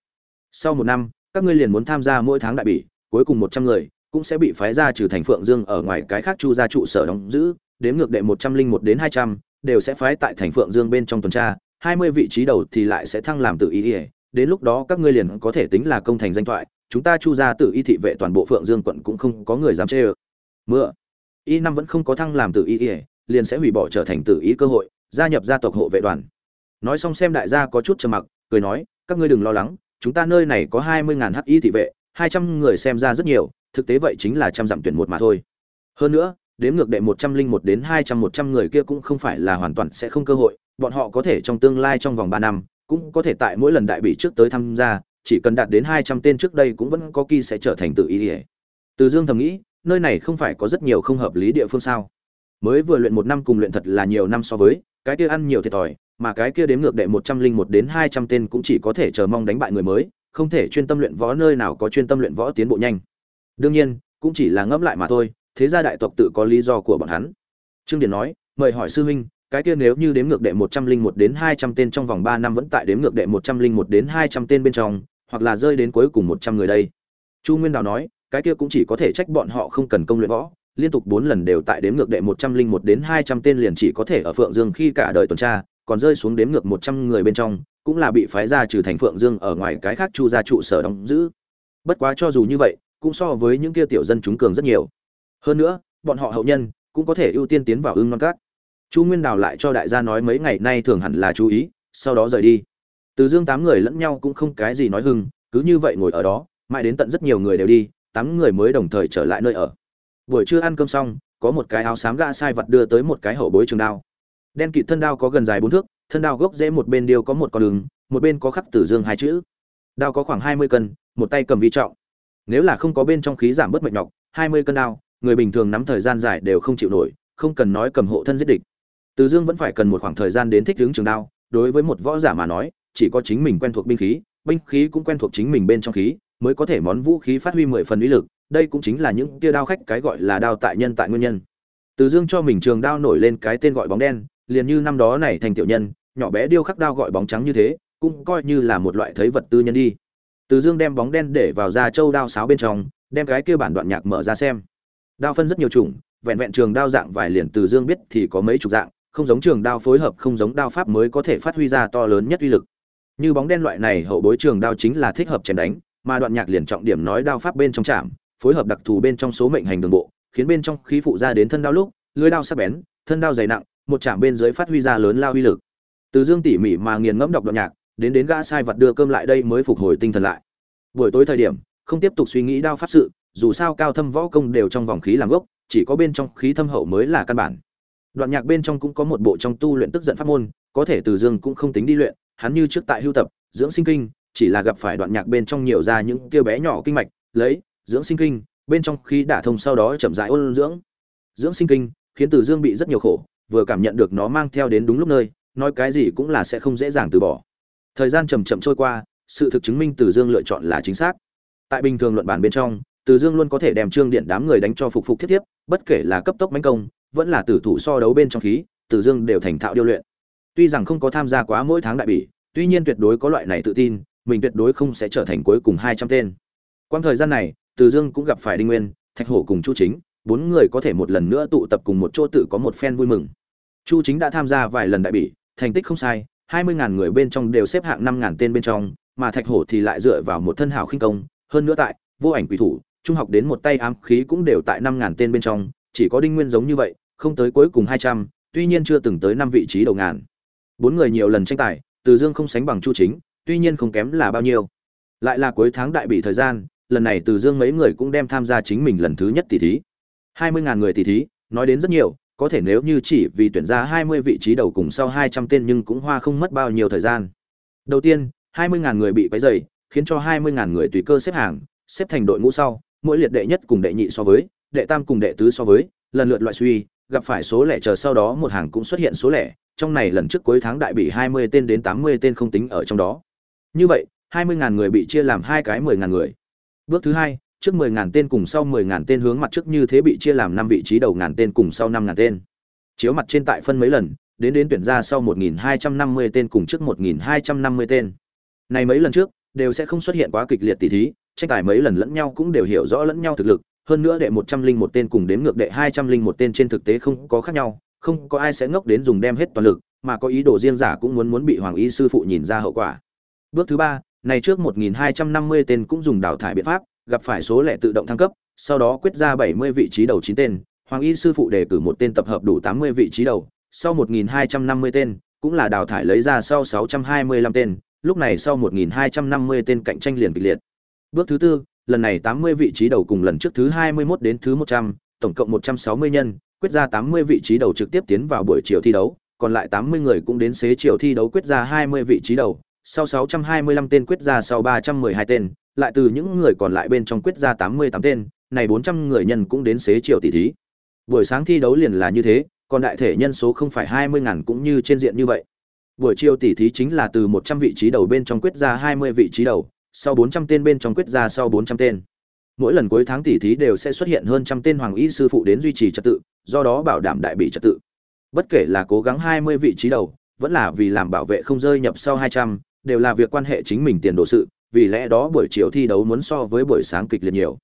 Sau một năm, các ngươi liền muốn tham gia mỗi tháng đại bỉ, cuối cùng một trăm người cũng sẽ bị phái ra trừ thành phượng dương ở ngoài cái khác chu ra trụ sở đóng giữ, đếm ngược đệ một trăm linh một đến hai trăm đều sẽ phái tại thành phượng dương bên trong tuần tra, hai mươi vị trí đầu thì lại sẽ thăng làm tự ý ỉa đến lúc đó các ngươi liền có thể tính là công thành danh thoại, chúng ta chu ra tự y thị vệ toàn bộ phượng dương quận cũng không có người dám chê ơ. Mưa y năm vẫn không có thăng làm tự y ỉa liền sẽ hủy bỏ trở thành tự ý cơ hội, gia nhập gia tộc hộ vệ đoàn. Nói xong xem đại gia có chút trầm mặc, cười nói, các ngươi đừng lo lắng, chúng ta nơi này có hai mươi ngàn hắc y thị vệ, hai trăm người xem ra rất nhiều, thực tế vậy chính là trăm dặm tuyển một mà thôi. Hơn nữa đếm ngược đệ một trăm linh một đến hai trăm một trăm người kia cũng không phải là hoàn toàn sẽ không cơ hội, bọn họ có thể trong tương lai trong vòng ba năm cũng có thể tại mỗi lần đại bị trước tới tham gia, chỉ cần đạt đến hai trăm tên trước đây cũng vẫn có kỳ sẽ trở thành tự ý ỉa từ dương thầm nghĩ, nơi này không phải có rất nhiều không hợp lý địa phương sao? Mới vừa luyện một năm cùng luyện thật là nhiều năm so với, cái kia ăn nhiều thiệt thòi, mà cái kia đếm ngược đệ một trăm linh một đến hai trăm tên cũng chỉ có thể chờ mong đánh bại người mới, không thể chuyên tâm luyện võ nơi nào có chuyên tâm luyện võ tiến bộ nhanh. Đương nhiên, cũng chỉ là ngẫm lại mà thôi thế gia đại tộc tự có lý do của bọn hắn. Trương điền nói, mời hỏi sư huynh, cái kia nếu như đếm ngược đệ một trăm linh một đến hai trăm tên trong vòng ba năm vẫn tại đếm ngược đệ một trăm linh một đến hai trăm tên bên trong, hoặc là rơi đến cuối cùng một trăm người đây? Chu nguyên đào nói, cái kia cũng chỉ có thể trách bọn họ không cần công luyện võ, liên tục bốn lần đều tại đếm ngược đệ một trăm linh một đến hai trăm tên liền chỉ có thể ở phượng dương khi cả đời tuần tra, còn rơi xuống đếm ngược một trăm người bên trong, cũng là bị phái ra trừ thành phượng dương ở ngoài cái khác chu gia trụ sở đóng giữ. Bất quá cho dù như vậy, cũng so với những kia tiểu dân chúng cường rất nhiều hơn nữa, bọn họ hậu nhân cũng có thể ưu tiên tiến vào ưng non cát. Chu nguyên đào lại cho đại gia nói mấy ngày nay thường hẳn là chú ý, sau đó rời đi. Từ dương tám người lẫn nhau cũng không cái gì nói hưng, cứ như vậy ngồi ở đó, mãi đến tận rất nhiều người đều đi, tám người mới đồng thời trở lại nơi ở. Buổi trưa ăn cơm xong, có một cái áo xám gã sai vật đưa tới một cái hậu bối trường đao. Đen kịt thân đao có gần dài bốn thước, thân đao gốc rễ một bên điêu có một con đường, một bên có khắc tử dương hai chữ. Đao có khoảng hai mươi cân, một tay cầm vi trọng. Nếu là không có bên trong khí giảm bớt mệt nhọc, hai mươi cân đao người bình thường nắm thời gian dài đều không chịu nổi, không cần nói cầm hộ thân giết địch. Từ dương vẫn phải cần một khoảng thời gian đến thích ứng trường đao, đối với một võ giả mà nói, chỉ có chính mình quen thuộc binh khí binh khí cũng quen thuộc chính mình bên trong khí, mới có thể món vũ khí phát huy mười phần uy lực, đây cũng chính là những tia đao khách cái gọi là đao tại nhân tại nguyên nhân. Từ dương cho mình trường đao nổi lên cái tên gọi bóng đen, liền như năm đó này thành tiểu nhân, nhỏ bé điêu khắc đao gọi bóng trắng như thế, cũng coi như là một loại thấy vật tư nhân đi. Từ dương đem bóng đen để vào da châu đao sáo bên trong, đem cái kia bản đoạn nhạc mở ra xem đao phân rất nhiều chủng, vẹn vẹn trường đao dạng vài liền từ dương biết thì có mấy chục dạng, không giống trường đao phối hợp, không giống đao pháp mới có thể phát huy ra to lớn nhất uy lực. Như bóng đen loại này, hậu bối trường đao chính là thích hợp chém đánh, mà đoạn nhạc liền trọng điểm nói đao pháp bên trong chạm, phối hợp đặc thù bên trong số mệnh hành đường bộ, khiến bên trong khí phụ ra đến thân đao lúc, lưới đao sắc bén, thân đao dày nặng, một chạm bên dưới phát huy ra lớn lao uy lực. Từ dương tỉ mỉ mà nghiền ngẫm đọc đoạn nhạc, đến đến gã sai vật đưa cơm lại đây mới phục hồi tinh thần lại. Buổi tối thời điểm, không tiếp tục suy nghĩ đao pháp sự dù sao cao thâm võ công đều trong vòng khí làm gốc, chỉ có bên trong khí thâm hậu mới là căn bản. Đoạn nhạc bên trong cũng có một bộ trong tu luyện tức giận pháp môn, có thể từ dương cũng không tính đi luyện, hắn như trước tại hưu tập, dưỡng sinh kinh, chỉ là gặp phải đoạn nhạc bên trong nhiều ra những kia bé nhỏ kinh mạch, lấy, dưỡng sinh kinh, bên trong khí đả thông sau đó chậm rãi ôn dưỡng. Dưỡng sinh kinh, khiến từ dương bị rất nhiều khổ, vừa cảm nhận được nó mang theo đến đúng lúc nơi, nói cái gì cũng là sẽ không dễ dàng từ bỏ. Thời gian chậm chậm trôi qua, sự thực chứng minh từ dương lựa chọn là chính xác. Tại bình thường luận bản bên trong từ dương luôn có thể đem trương điện đám người đánh cho phục phục thiết tiếp bất kể là cấp tốc mãnh công vẫn là tử thủ so đấu bên trong khí từ dương đều thành thạo điêu luyện tuy rằng không có tham gia quá mỗi tháng đại bỉ tuy nhiên tuyệt đối có loại này tự tin mình tuyệt đối không sẽ trở thành cuối cùng hai trăm tên Quang thời gian này, Từ Dương cũng gặp phải Đinh Nguyên, Thạch Hổ cùng Chu Chính, bốn người có thể một lần nữa tụ tập cùng một chỗ tự có một phen vui mừng. Chu Chính đã tham gia vài lần đại bỉ, thành tích không sai, hai mươi ngàn người bên trong đều xếp hạng năm ngàn tên bên trong, mà Thạch Hổ thì lại dựa vào một thân hảo khinh công, hơn nữa tại vô ảnh quỷ thủ, trung học đến một tay ám khí cũng đều tại năm ngàn tên bên trong, chỉ có Đinh Nguyên giống như vậy, không tới cuối cùng hai trăm, tuy nhiên chưa từng tới năm vị trí đầu ngàn. Bốn người nhiều lần tranh tài, Từ Dương không sánh bằng Chu Chính, tuy nhiên không kém là bao nhiêu. Lại là cuối tháng đại bị thời gian, lần này Từ Dương mấy người cũng đem tham gia chính mình lần thứ nhất tỷ thí. Hai mươi ngàn người tỷ thí, nói đến rất nhiều, có thể nếu như chỉ vì tuyển ra hai mươi vị trí đầu cùng sau hai trăm tên nhưng cũng hoa không mất bao nhiêu thời gian. Đầu tiên, hai mươi ngàn người bị quấy rầy, khiến cho hai mươi ngàn người tùy cơ xếp hàng, xếp thành đội ngũ sau, mỗi liệt đệ nhất cùng đệ nhị so với, đệ tam cùng đệ tứ so với, lần lượt loại suy, gặp phải số lẻ chờ sau đó một hàng cũng xuất hiện số lẻ, trong này lần trước cuối tháng đại bị 20 tên đến 80 tên không tính ở trong đó. Như vậy, 20.000 người bị chia làm hai cái 10.000 người. Bước thứ hai, trước 10.000 tên cùng sau 10.000 tên hướng mặt trước như thế bị chia làm 5 vị trí đầu ngàn tên cùng sau 5.000 tên. Chiếu mặt trên tại phân mấy lần, đến đến tuyển ra sau 1250 tên cùng trước 1250 tên. Này mấy lần trước, đều sẽ không xuất hiện quá kịch liệt tỷ thí, tranh tài mấy lần lẫn nhau cũng đều hiểu rõ lẫn nhau thực lực, hơn nữa đệ một trăm linh một tên cùng đến ngược đệ hai trăm linh một tên trên thực tế không có khác nhau, không có ai sẽ ngốc đến dùng đem hết toàn lực, mà có ý đồ riêng giả cũng muốn muốn bị hoàng y sư phụ nhìn ra hậu quả. Bước thứ ba, này trước một nghìn hai trăm năm mươi tên cũng dùng đào thải biện pháp, gặp phải số lẻ tự động thăng cấp, sau đó quyết ra bảy mươi vị trí đầu chín tên, hoàng y sư phụ đề cử một tên tập hợp đủ tám mươi vị trí đầu, sau một nghìn hai trăm năm mươi tên, cũng là đào thải lấy ra sau sáu trăm hai mươi lăm tên, lúc này sau một nghìn hai trăm năm mươi tên cạnh tranh liền kịch liệt. Bước thứ tư, lần này 80 vị trí đầu cùng lần trước thứ 21 đến thứ 100, tổng cộng 160 nhân, quyết ra 80 vị trí đầu trực tiếp tiến vào buổi chiều thi đấu, còn lại 80 người cũng đến xế chiều thi đấu quyết ra 20 vị trí đầu, sau 625 tên quyết ra sau 312 tên, lại từ những người còn lại bên trong quyết ra 88 tên, này 400 người nhân cũng đến xế chiều tỷ thí. Buổi sáng thi đấu liền là như thế, còn đại thể nhân số không phải 20 ngàn cũng như trên diện như vậy. Buổi chiều tỷ thí chính là từ 100 vị trí đầu bên trong quyết ra 20 vị trí đầu, sau 400 tên bên trong quyết ra sau 400 tên. Mỗi lần cuối tháng tỷ thí đều sẽ xuất hiện hơn trăm tên hoàng y sư phụ đến duy trì trật tự, do đó bảo đảm đại bị trật tự. Bất kể là cố gắng 20 vị trí đầu, vẫn là vì làm bảo vệ không rơi nhập sau 200, đều là việc quan hệ chính mình tiền đồ sự, vì lẽ đó buổi chiều thi đấu muốn so với buổi sáng kịch liệt nhiều.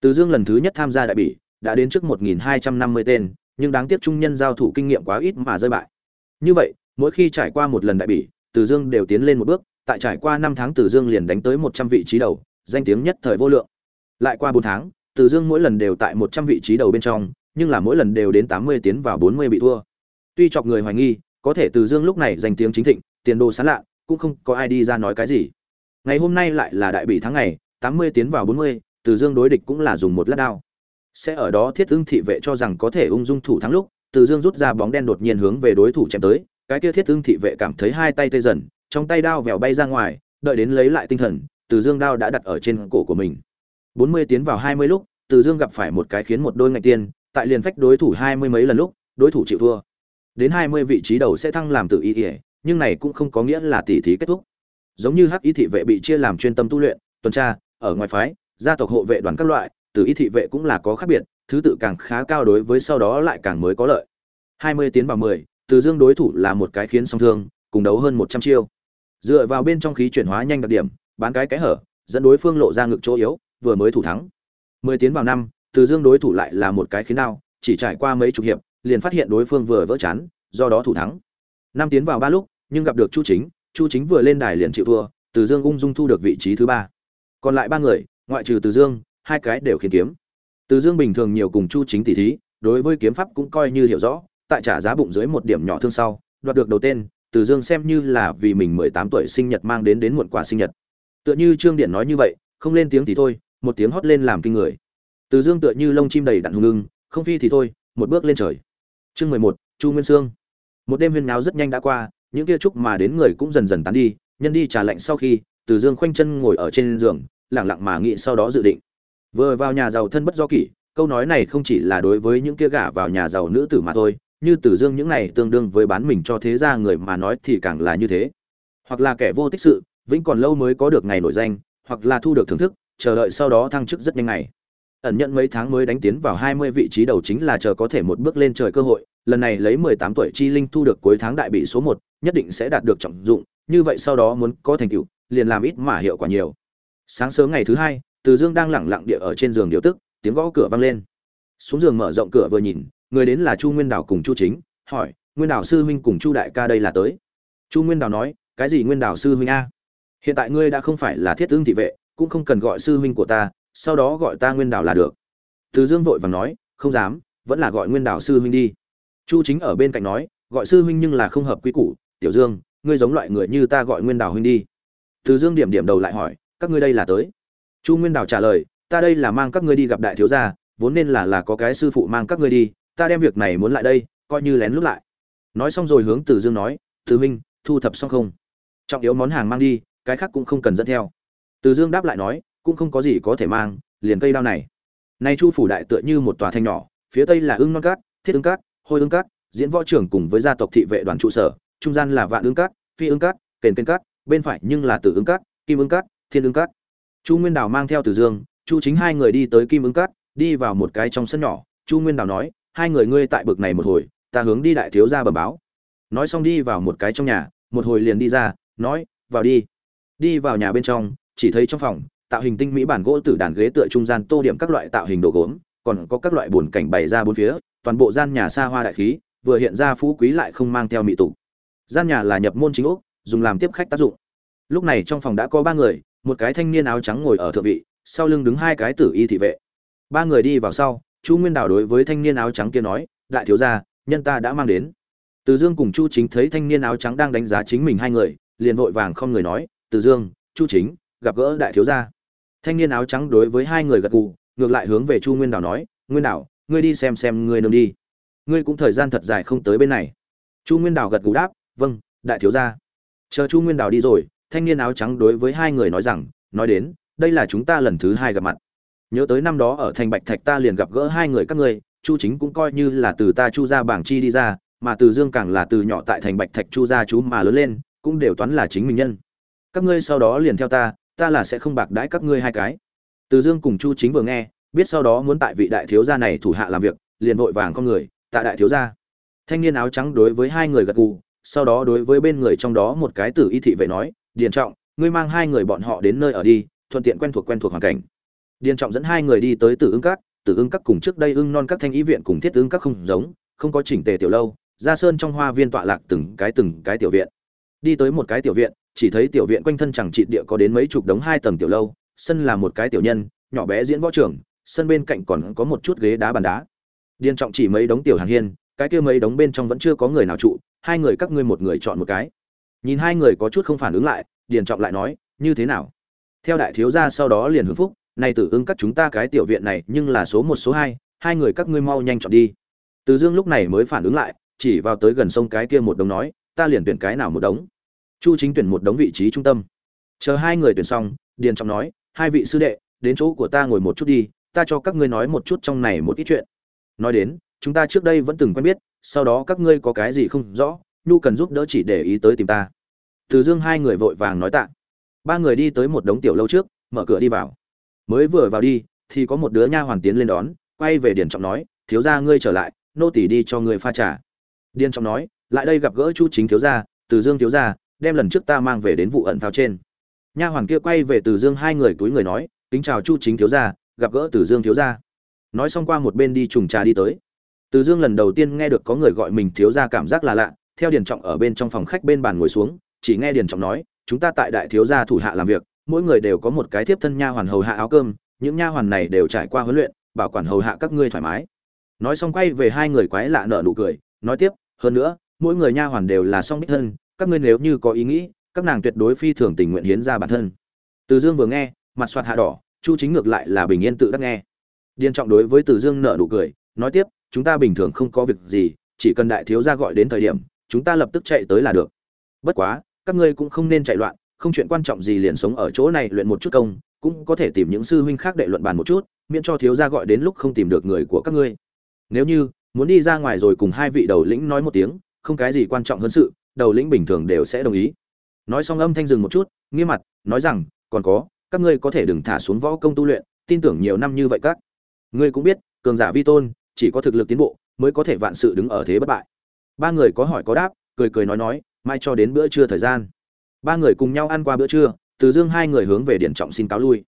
Từ Dương lần thứ nhất tham gia đại bỉ, đã đến trước 1250 tên, nhưng đáng tiếc trung nhân giao thủ kinh nghiệm quá ít mà rơi bại. Như vậy, mỗi khi trải qua một lần đại bỉ, Từ Dương đều tiến lên một bước, tại trải qua năm tháng Từ Dương liền đánh tới một trăm vị trí đầu, danh tiếng nhất thời vô lượng. Lại qua bốn tháng, Từ Dương mỗi lần đều tại một trăm vị trí đầu bên trong, nhưng là mỗi lần đều đến tám mươi tiến vào bốn mươi bị thua. Tuy chọc người hoài nghi, có thể Từ Dương lúc này danh tiếng chính thịnh, tiền đồ sáng lạ, cũng không có ai đi ra nói cái gì. Ngày hôm nay lại là đại bị tháng ngày, tám mươi tiến vào bốn mươi, Từ Dương đối địch cũng là dùng một lát đao. Sẽ ở đó Thiết Ưng thị vệ cho rằng có thể ung dung thủ thắng lúc, Từ Dương rút ra bóng đen đột nhiên hướng về đối thủ chém tới, cái kia Thiết Ưng thị vệ cảm thấy hai tay tê dần, trong tay đao vèo bay ra ngoài, đợi đến lấy lại tinh thần, Từ Dương đao đã đặt ở trên cổ của mình. 40 tiến vào 20 lúc, Từ Dương gặp phải một cái khiến một đôi ngạch tiên, tại liền phách đối thủ hai mươi mấy lần lúc, đối thủ chịu thua. Đến 20 vị trí đầu sẽ thăng làm tự y, nhưng này cũng không có nghĩa là tỷ thí kết thúc. Giống như Hắc Y thị vệ bị chia làm chuyên tâm tu luyện, tuần tra, ở ngoài phái, gia tộc hộ vệ đoàn các loại, từ y thị vệ cũng là có khác biệt, thứ tự càng khá cao đối với sau đó lại càng mới có lợi. 20 tiến vào 10, Từ Dương đối thủ là một cái khiến song thương, cùng đấu hơn 100 chiêu dựa vào bên trong khí chuyển hóa nhanh đặc điểm, bán cái cái hở, dẫn đối phương lộ ra ngực chỗ yếu, vừa mới thủ thắng. Mười tiến vào năm, từ dương đối thủ lại là một cái khiến đau, chỉ trải qua mấy chục hiệp, liền phát hiện đối phương vừa vỡ chán, do đó thủ thắng. Năm tiến vào ba lúc, nhưng gặp được chu chính chu chính vừa lên đài liền chịu thua, từ dương ung dung thu được vị trí thứ ba. Còn lại ba người, ngoại trừ từ dương, hai cái đều khiến kiếm. Từ dương bình thường nhiều cùng chu chính tỷ thí, đối với kiếm pháp cũng coi như hiểu rõ, tại trả giá bụng dưới một điểm nhỏ thương sau, đoạt được đầu tên từ dương xem như là vì mình mười tám tuổi sinh nhật mang đến đến muộn quà sinh nhật. Tựa như trương điện nói như vậy, không lên tiếng thì thôi, một tiếng hót lên làm kinh người. Từ dương tựa như lông chim đầy đặn hùng lưng không phi thì thôi, một bước lên trời. Chương mười một, chu nguyên sương. Một đêm huyên náo rất nhanh đã qua, những kia chúc mà đến người cũng dần dần tán đi, nhân đi trà lạnh sau khi, từ dương khoanh chân ngồi ở trên giường, lặng lặng mà nghĩ sau đó dự định. Vừa vào nhà giàu thân bất do kỷ, câu nói này không chỉ là đối với những kia gả vào nhà giàu nữ tử mà thôi như Tử Dương những này tương đương với bán mình cho thế gia người mà nói thì càng là như thế. Hoặc là kẻ vô tích sự, vĩnh còn lâu mới có được ngày nổi danh, hoặc là thu được thưởng thức, chờ đợi sau đó thăng chức rất nhanh ngày. Ẩn nhận mấy tháng mới đánh tiến vào 20 vị trí đầu chính là chờ có thể một bước lên trời cơ hội, lần này lấy 18 tuổi chi linh thu được cuối tháng đại bị số 1, nhất định sẽ đạt được trọng dụng, như vậy sau đó muốn có thành tựu, liền làm ít mà hiệu quả nhiều. Sáng sớm ngày thứ hai, từ dương đang lẳng lặng địa ở trên giường điều tức tiếng gõ cửa vang lên xuống giường mở rộng cửa vừa nhìn người đến là chu nguyên đào cùng chu chính, hỏi, nguyên đào sư huynh cùng chu đại ca đây là tới? Chu nguyên đào nói, cái gì nguyên đào sư huynh a? Hiện tại ngươi đã không phải là thiết tướng thị vệ, cũng không cần gọi sư huynh của ta, sau đó gọi ta nguyên đào là được. Từ dương vội vàng nói, không dám, vẫn là gọi nguyên đào sư huynh đi. Chu chính ở bên cạnh nói, gọi sư huynh nhưng là không hợp quy củ, tiểu dương, ngươi giống loại người như ta gọi nguyên đào huynh đi. Từ dương điểm điểm đầu lại hỏi, các ngươi đây là tới? Chu nguyên đào trả lời, ta đây là mang các ngươi đi gặp đại thiếu gia, vốn nên là là có cái sư phụ mang các ngươi đi ta đem việc này muốn lại đây coi như lén lút lại. Nói xong rồi hướng từ dương nói từ Minh, thu thập xong không? Trọng yếu món hàng mang đi cái khác cũng không cần dẫn theo. Từ dương đáp lại nói cũng không có gì có thể mang liền cây đao này. Nay chu phủ đại tựa như một tòa thanh nhỏ phía tây là ưng non cát thiết ưng cát hôi ưng cát diễn võ trưởng cùng với gia tộc thị vệ đoàn trụ sở trung gian là vạn ưng cát phi ưng cát kền kênh cát bên phải nhưng là tử ưng cát kim ưng cát thiên ưng cát. Chu nguyên đào mang theo từ dương chu chính hai người đi tới kim ưng cát đi vào một cái trong sân nhỏ. Chu nguyên đào nói hai người ngươi tại bực này một hồi, ta hướng đi đại thiếu gia bẩm báo. Nói xong đi vào một cái trong nhà, một hồi liền đi ra, nói, vào đi. Đi vào nhà bên trong, chỉ thấy trong phòng, tạo hình tinh mỹ bản gỗ tử đàn ghế tựa trung gian tô điểm các loại tạo hình đồ gốm, còn có các loại bồn cảnh bày ra bốn phía, toàn bộ gian nhà xa hoa đại khí, vừa hiện ra phú quý lại không mang theo mỹ tục. Gian nhà là nhập môn chính úc dùng làm tiếp khách tác dụng. Lúc này trong phòng đã có ba người, một cái thanh niên áo trắng ngồi ở thượng vị, sau lưng đứng hai cái tử y thị vệ. Ba người đi vào sau chu nguyên đào đối với thanh niên áo trắng kia nói, đại thiếu gia, nhân ta đã mang đến. Từ dương cùng chu chính thấy thanh niên áo trắng đang đánh giá chính mình hai người, liền vội vàng không người nói, từ dương, chu chính, gặp gỡ đại thiếu gia. Thanh niên áo trắng đối với hai người gật gù, ngược lại hướng về chu nguyên đào nói, nguyên đào, ngươi đi xem xem ngươi nương đi. Ngươi cũng thời gian thật dài không tới bên này. Chu nguyên đào gật gù đáp vâng đại thiếu gia. Chờ chu nguyên đào đi rồi, thanh niên áo trắng đối với hai người nói rằng, nói đến, đây là chúng ta lần thứ hai gặp mặt nhớ tới năm đó ở thành bạch thạch ta liền gặp gỡ hai người các ngươi, chu chính cũng coi như là từ ta chu ra bảng chi đi ra, mà từ dương càng là từ nhỏ tại thành bạch thạch chu ra chú mà lớn lên, cũng đều toán là chính mình nhân. Các ngươi sau đó liền theo ta ta là sẽ không bạc đãi các ngươi hai cái. Từ dương cùng chu chính vừa nghe, biết sau đó muốn tại vị đại thiếu gia này thủ hạ làm việc, liền vội vàng con người tại đại thiếu gia. Thanh niên áo trắng đối với hai người gật gù, sau đó đối với bên người trong đó một cái tử y thị vệ nói, điền trọng, ngươi mang hai người bọn họ đến nơi ở đi, thuận tiện quen thuộc quen thuộc hoàn cảnh điền trọng dẫn hai người đi tới tử ưng các. Tử ưng các cùng trước đây ưng non các thanh ý viện cùng thiết ưng các không giống, không có chỉnh tề tiểu lâu ra sơn trong hoa viên tọa lạc từng cái từng cái tiểu viện. Đi tới một cái tiểu viện, chỉ thấy tiểu viện quanh thân chẳng trị địa có đến mấy chục đống hai tầng tiểu lâu, sân là một cái tiểu nhân, nhỏ bé diễn võ trường sân bên cạnh còn có một chút ghế đá bàn đá. Điền trọng chỉ mấy đống tiểu hàng hiên, cái kia mấy đống bên trong vẫn chưa có người nào trụ, hai người các ngươi một người chọn một cái. Nhìn hai người có chút không phản ứng lại, điền trọng lại nói, như thế nào? Theo đại thiếu gia sau đó liền hưởng phúc này tử ưng các chúng ta cái tiểu viện này, nhưng là số một, số hai hai người các ngươi mau nhanh chọn đi. Từ dương lúc này mới phản ứng lại, chỉ vào tới gần sông cái kia một đống nói, ta liền tuyển cái nào một đống. Chu chính tuyển một đống vị trí trung tâm. Chờ hai người tuyển xong, điền trọng nói, hai vị sư đệ, đến chỗ của ta ngồi một chút đi, ta cho các ngươi nói một chút trong này một ít chuyện. Nói đến, chúng ta trước đây vẫn từng quen biết, sau đó các ngươi có cái gì không rõ, nhu cần giúp đỡ chỉ để ý tới tìm ta. Từ dương hai người vội vàng nói tạ. Ba người đi tới một đống tiểu lâu trước, mở cửa đi vào mới vừa vào đi, thì có một đứa nha hoàn tiến lên đón, quay về điền trọng nói, thiếu gia ngươi trở lại, nô tỳ đi cho ngươi pha trà. Điền trọng nói, lại đây gặp gỡ chu chính thiếu gia, từ dương thiếu gia, đem lần trước ta mang về đến vụ ẩn thao trên. Nha hoàn kia quay về từ dương hai người túi người nói, kính chào chu chính thiếu gia, gặp gỡ từ dương thiếu gia. Nói xong qua một bên đi trùng trà đi tới. Từ dương lần đầu tiên nghe được có người gọi mình thiếu gia cảm giác là lạ, theo điền trọng ở bên trong phòng khách bên bàn ngồi xuống, chỉ nghe điền trọng nói, chúng ta tại đại thiếu gia thủ hạ làm việc mỗi người đều có một cái tiếp thân nha hoàn hầu hạ áo cơm, những nha hoàn này đều trải qua huấn luyện, bảo quản hầu hạ các ngươi thoải mái. Nói xong quay về hai người quái lạ nợ nụ cười, nói tiếp, hơn nữa, mỗi người nha hoàn đều là song đích thân, các ngươi nếu như có ý nghĩ, các nàng tuyệt đối phi thường tình nguyện hiến ra bản thân. Từ dương vừa nghe, mặt soạt hạ đỏ, chu chính ngược lại là bình yên tự đắc nghe. Điên trọng đối với từ dương nợ nụ cười, nói tiếp, chúng ta bình thường không có việc gì, chỉ cần đại thiếu gia gọi đến thời điểm, chúng ta lập tức chạy tới là được. Bất quá, các ngươi cũng không nên chạy loạn không chuyện quan trọng gì liền sống ở chỗ này luyện một chút công, cũng có thể tìm những sư huynh khác đệ luận bàn một chút, miễn cho thiếu gia gọi đến lúc không tìm được người của các ngươi. Nếu như muốn đi ra ngoài rồi cùng hai vị đầu lĩnh nói một tiếng, không cái gì quan trọng hơn sự, đầu lĩnh bình thường đều sẽ đồng ý. Nói xong âm thanh dừng một chút, nghiêm mặt, nói rằng, còn có, các ngươi có thể đừng thả xuống võ công tu luyện, tin tưởng nhiều năm như vậy các. Ngươi cũng biết, cường giả vi tôn, chỉ có thực lực tiến bộ, mới có thể vạn sự đứng ở thế bất bại. Ba người có hỏi có đáp, cười cười nói nói, mai cho đến bữa trưa thời gian ba người cùng nhau ăn qua bữa trưa, từ dương hai người hướng về điện trọng xin cáo lui.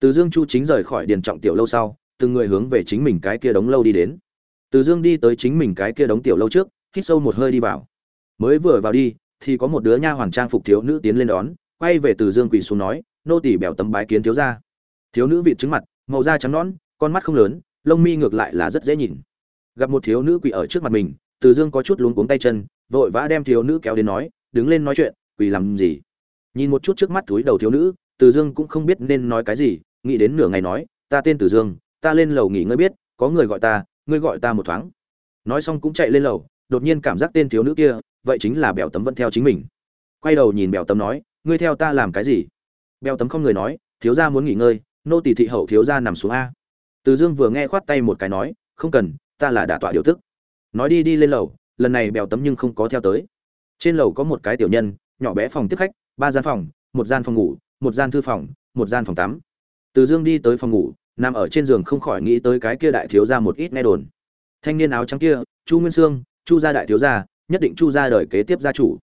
Từ dương chu chính rời khỏi điển trọng tiểu lâu sau, từng người hướng về chính mình cái kia đống lâu đi đến. Từ dương đi tới chính mình cái kia đống tiểu lâu trước, hít sâu một hơi đi vào. Mới vừa vào đi, thì có một đứa nha hoàn trang phục thiếu nữ tiến lên đón, quay về từ dương quỳ xuống nói, nô tỳ bèo tấm bái kiến thiếu gia. Thiếu nữ vịt trứng mặt, màu da trắng nõn, con mắt không lớn, lông mi ngược lại là rất dễ nhìn. Gặp một thiếu nữ quỳ ở trước mặt mình, từ dương có chút luống cuống tay chân, vội vã đem thiếu nữ kéo đến nói, đứng lên nói chuyện quỳ làm gì? Nhìn một chút trước mắt túi đầu thiếu nữ, từ dương cũng không biết nên nói cái gì, nghĩ đến nửa ngày nói, ta tên từ dương, ta lên lầu nghỉ ngơi biết, có người gọi ta, ngươi gọi ta một thoáng. Nói xong cũng chạy lên lầu, đột nhiên cảm giác tên thiếu nữ kia, vậy chính là bèo tấm vẫn theo chính mình. Quay đầu nhìn bèo tấm nói, ngươi theo ta làm cái gì? Bèo tấm không người nói, thiếu gia muốn nghỉ ngơi, nô tỳ thị hậu thiếu gia nằm xuống a. Từ dương vừa nghe khoát tay một cái nói, không cần, ta là đả tọa điều tức. Nói đi đi lên lầu, lần này bèo tấm nhưng không có theo tới. Trên lầu có một cái tiểu nhân nhỏ bé phòng tiếp khách, ba gian phòng, một gian phòng ngủ, một gian thư phòng, một gian phòng tắm. Từ dương đi tới phòng ngủ, nằm ở trên giường không khỏi nghĩ tới cái kia đại thiếu gia một ít nghe đồn. Thanh niên áo trắng kia, chu nguyên sương, chu gia đại thiếu gia, nhất định chu gia đời kế tiếp gia chủ.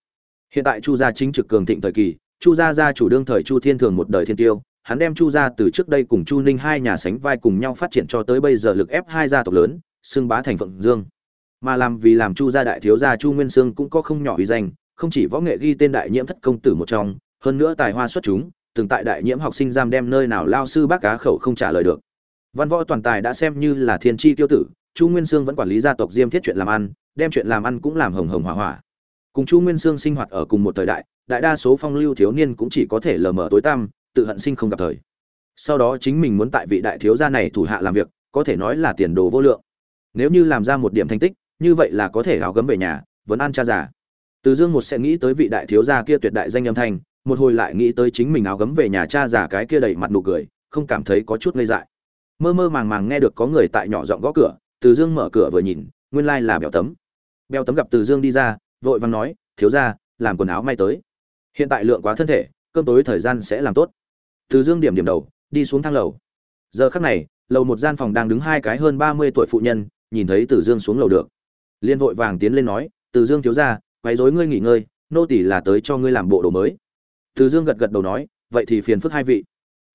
Hiện tại chu gia chính trực cường thịnh thời kỳ, chu gia gia chủ đương thời chu thiên thường một đời thiên tiêu, hắn đem chu gia từ trước đây cùng chu ninh hai nhà sánh vai cùng nhau phát triển cho tới bây giờ lực ép hai gia tộc lớn, xưng bá thành phượng dương. Mà làm vì làm chu gia đại thiếu gia chu nguyên sương cũng có không nhỏ uy danh không chỉ võ nghệ ghi tên đại nhiễm thất công tử một trong, hơn nữa tài hoa xuất chúng, từng tại đại nhiễm học sinh giam đem nơi nào lao sư bác cá khẩu không trả lời được. Văn võ toàn tài đã xem như là thiên tri tiêu tử, chu nguyên sương vẫn quản lý gia tộc diêm thiết chuyện làm ăn, đem chuyện làm ăn cũng làm hồng hồng hỏa hỏa. Cùng chu nguyên sương sinh hoạt ở cùng một thời đại đại đa số phong lưu thiếu niên cũng chỉ có thể lờ mờ tối tăm, tự hận sinh không gặp thời. Sau đó chính mình muốn tại vị đại thiếu gia này thủ hạ làm việc, có thể nói là tiền đồ vô lượng. Nếu như làm ra một điểm thành tích, như vậy là có thể gào gấm về nhà, vẫn ăn cha già từ dương một sẽ nghĩ tới vị đại thiếu gia kia tuyệt đại danh âm thanh, một hồi lại nghĩ tới chính mình áo gấm về nhà cha già cái kia đầy mặt nụ cười, không cảm thấy có chút ngây dại. Mơ mơ màng màng nghe được có người tại nhỏ giọng gõ cửa, từ dương mở cửa vừa nhìn, nguyên lai là bèo tấm. Bèo tấm gặp từ dương đi ra, vội vàng nói, thiếu ra làm quần áo may tới. Hiện tại lượng quá thân thể, cơm tối thời gian sẽ làm tốt. Từ dương điểm điểm đầu, đi xuống thang lầu. Giờ khắc này, lầu một gian phòng đang đứng hai cái hơn ba mươi tuổi phụ nhân, nhìn thấy từ dương xuống lầu được. Liên vội vàng tiến lên nói, từ dương thiếu ra quấy rối ngươi nghỉ ngơi nô tỳ là tới cho ngươi làm bộ đồ mới. Từ dương gật gật đầu nói vậy thì phiền phức hai vị.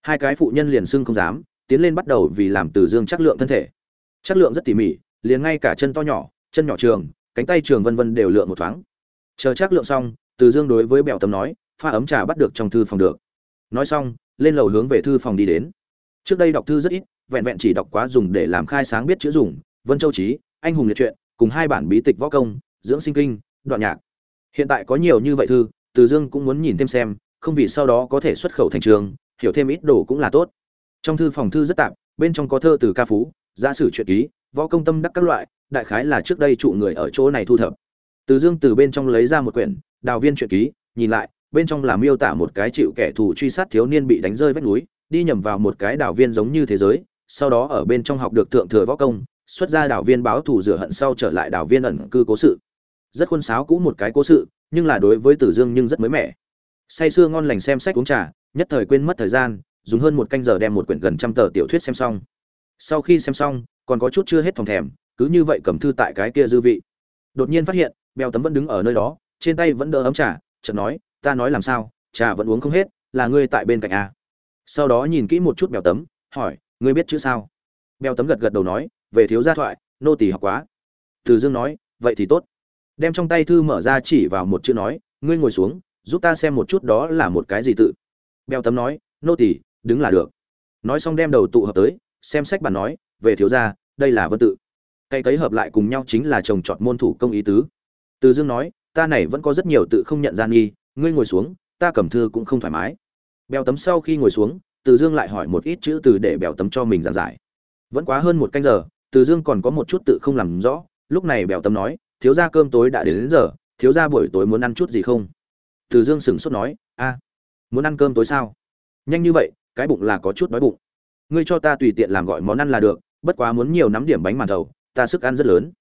Hai cái phụ nhân liền xưng không dám tiến lên bắt đầu vì làm từ dương chắc lượng thân thể. Chắc lượng rất tỉ mỉ liền ngay cả chân to nhỏ chân nhỏ trường cánh tay trường vân vân đều lượng một thoáng. Chờ chắc lượng xong từ dương đối với bèo tấm nói pha ấm trà bắt được trong thư phòng được. Nói xong lên lầu hướng về thư phòng đi đến. Trước đây đọc thư rất ít vẹn vẹn chỉ đọc quá dùng để làm khai sáng biết chữ dùng vân châu Chí, anh hùng liệt truyện cùng hai bản bí tịch võ công dưỡng sinh kinh đoạn nhạc. Hiện tại có nhiều như vậy thư, từ dương cũng muốn nhìn thêm xem, không vì sau đó có thể xuất khẩu thành trường, hiểu thêm ít đồ cũng là tốt. Trong thư phòng thư rất tạp, bên trong có thơ từ ca phú, giả sử truyện ký, võ công tâm đắc các loại, đại khái là trước đây trụ người ở chỗ này thu thập. Từ dương từ bên trong lấy ra một quyển, đào viên truyện ký, nhìn lại, bên trong là miêu tả một cái chịu kẻ thù truy sát thiếu niên bị đánh rơi vách núi, đi nhầm vào một cái đào viên giống như thế giới, sau đó ở bên trong học được thượng thừa võ công, xuất ra đào viên báo thù rửa hận sau trở lại đào viên ẩn cư cố sự rất khuôn sáo cũ một cái cố sự, nhưng là đối với tử dương nhưng rất mới mẻ. Say sưa ngon lành xem sách uống trà, nhất thời quên mất thời gian, dùng hơn một canh giờ đem một quyển gần trăm tờ tiểu thuyết xem xong. Sau khi xem xong, còn có chút chưa hết phòng thèm, cứ như vậy cầm thư tại cái kia dư vị. Đột nhiên phát hiện, bèo tấm vẫn đứng ở nơi đó, trên tay vẫn đỡ ấm trà, chợt nói, ta nói làm sao, trà vẫn uống không hết, là ngươi tại bên cạnh à. sau đó nhìn kỹ một chút bèo tấm, hỏi, ngươi biết chữ sao? Bèo tấm gật gật đầu nói, về thiếu gia thoại, nô tỳ học quá. Từ dương nói, vậy thì tốt đem trong tay thư mở ra chỉ vào một chữ nói, ngươi ngồi xuống, giúp ta xem một chút đó là một cái gì tự. Bèo tấm nói, nô tỳ, đứng là được. Nói xong đem đầu tụ hợp tới, xem sách bản nói, về thiếu gia, đây là vân tự. Cây cấy hợp lại cùng nhau chính là trồng trọt môn thủ công ý tứ. Từ dương nói, ta này vẫn có rất nhiều tự không nhận ra nghi, ngươi ngồi xuống, ta cầm thư cũng không thoải mái. Bèo tấm sau khi ngồi xuống, từ dương lại hỏi một ít chữ từ để bèo tấm cho mình giảng giải. Vẫn quá hơn một canh giờ, từ dương còn có một chút tự không làm rõ, lúc này bèo tấm nói thiếu gia cơm tối đã đến, đến giờ thiếu gia buổi tối muốn ăn chút gì không? Từ dương sửng sốt nói a muốn ăn cơm tối sao? Nhanh như vậy cái bụng là có chút đói bụng. Ngươi cho ta tùy tiện làm gọi món ăn là được bất quá muốn nhiều nắm điểm bánh màn thầu ta sức ăn rất lớn.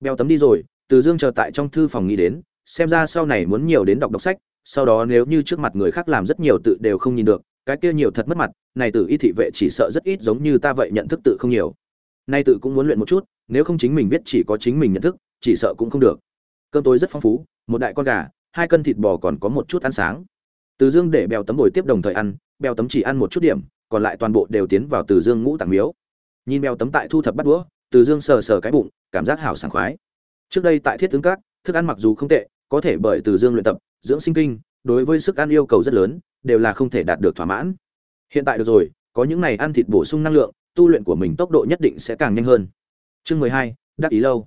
Beo tấm đi rồi từ dương chờ tại trong thư phòng nghĩ đến xem ra sau này muốn nhiều đến đọc đọc sách sau đó nếu như trước mặt người khác làm rất nhiều tự đều không nhìn được cái kia nhiều thật mất mặt này tự y thị vệ chỉ sợ rất ít giống như ta vậy nhận thức tự không nhiều. Nay tự cũng muốn luyện một chút nếu không chính mình viết chỉ có chính mình nhận thức chỉ sợ cũng không được. Cơm tối rất phong phú, một đại con gà, hai cân thịt bò còn có một chút ăn sáng. Từ dương để bèo tấm bồi tiếp đồng thời ăn, bèo tấm chỉ ăn một chút điểm, còn lại toàn bộ đều tiến vào từ dương ngũ tạng miếu. Nhìn bèo tấm tại thu thập bắt đũa, từ dương sờ sờ cái bụng, cảm giác hảo sảng khoái. Trước đây tại thiết tướng các, thức ăn mặc dù không tệ, có thể bởi từ dương luyện tập, dưỡng sinh kinh, đối với sức ăn yêu cầu rất lớn, đều là không thể đạt được thỏa mãn. Hiện tại được rồi, có những này ăn thịt bổ sung năng lượng, tu luyện của mình tốc độ nhất định sẽ càng nhanh hơn. Chương mười hai, đắc ý lâu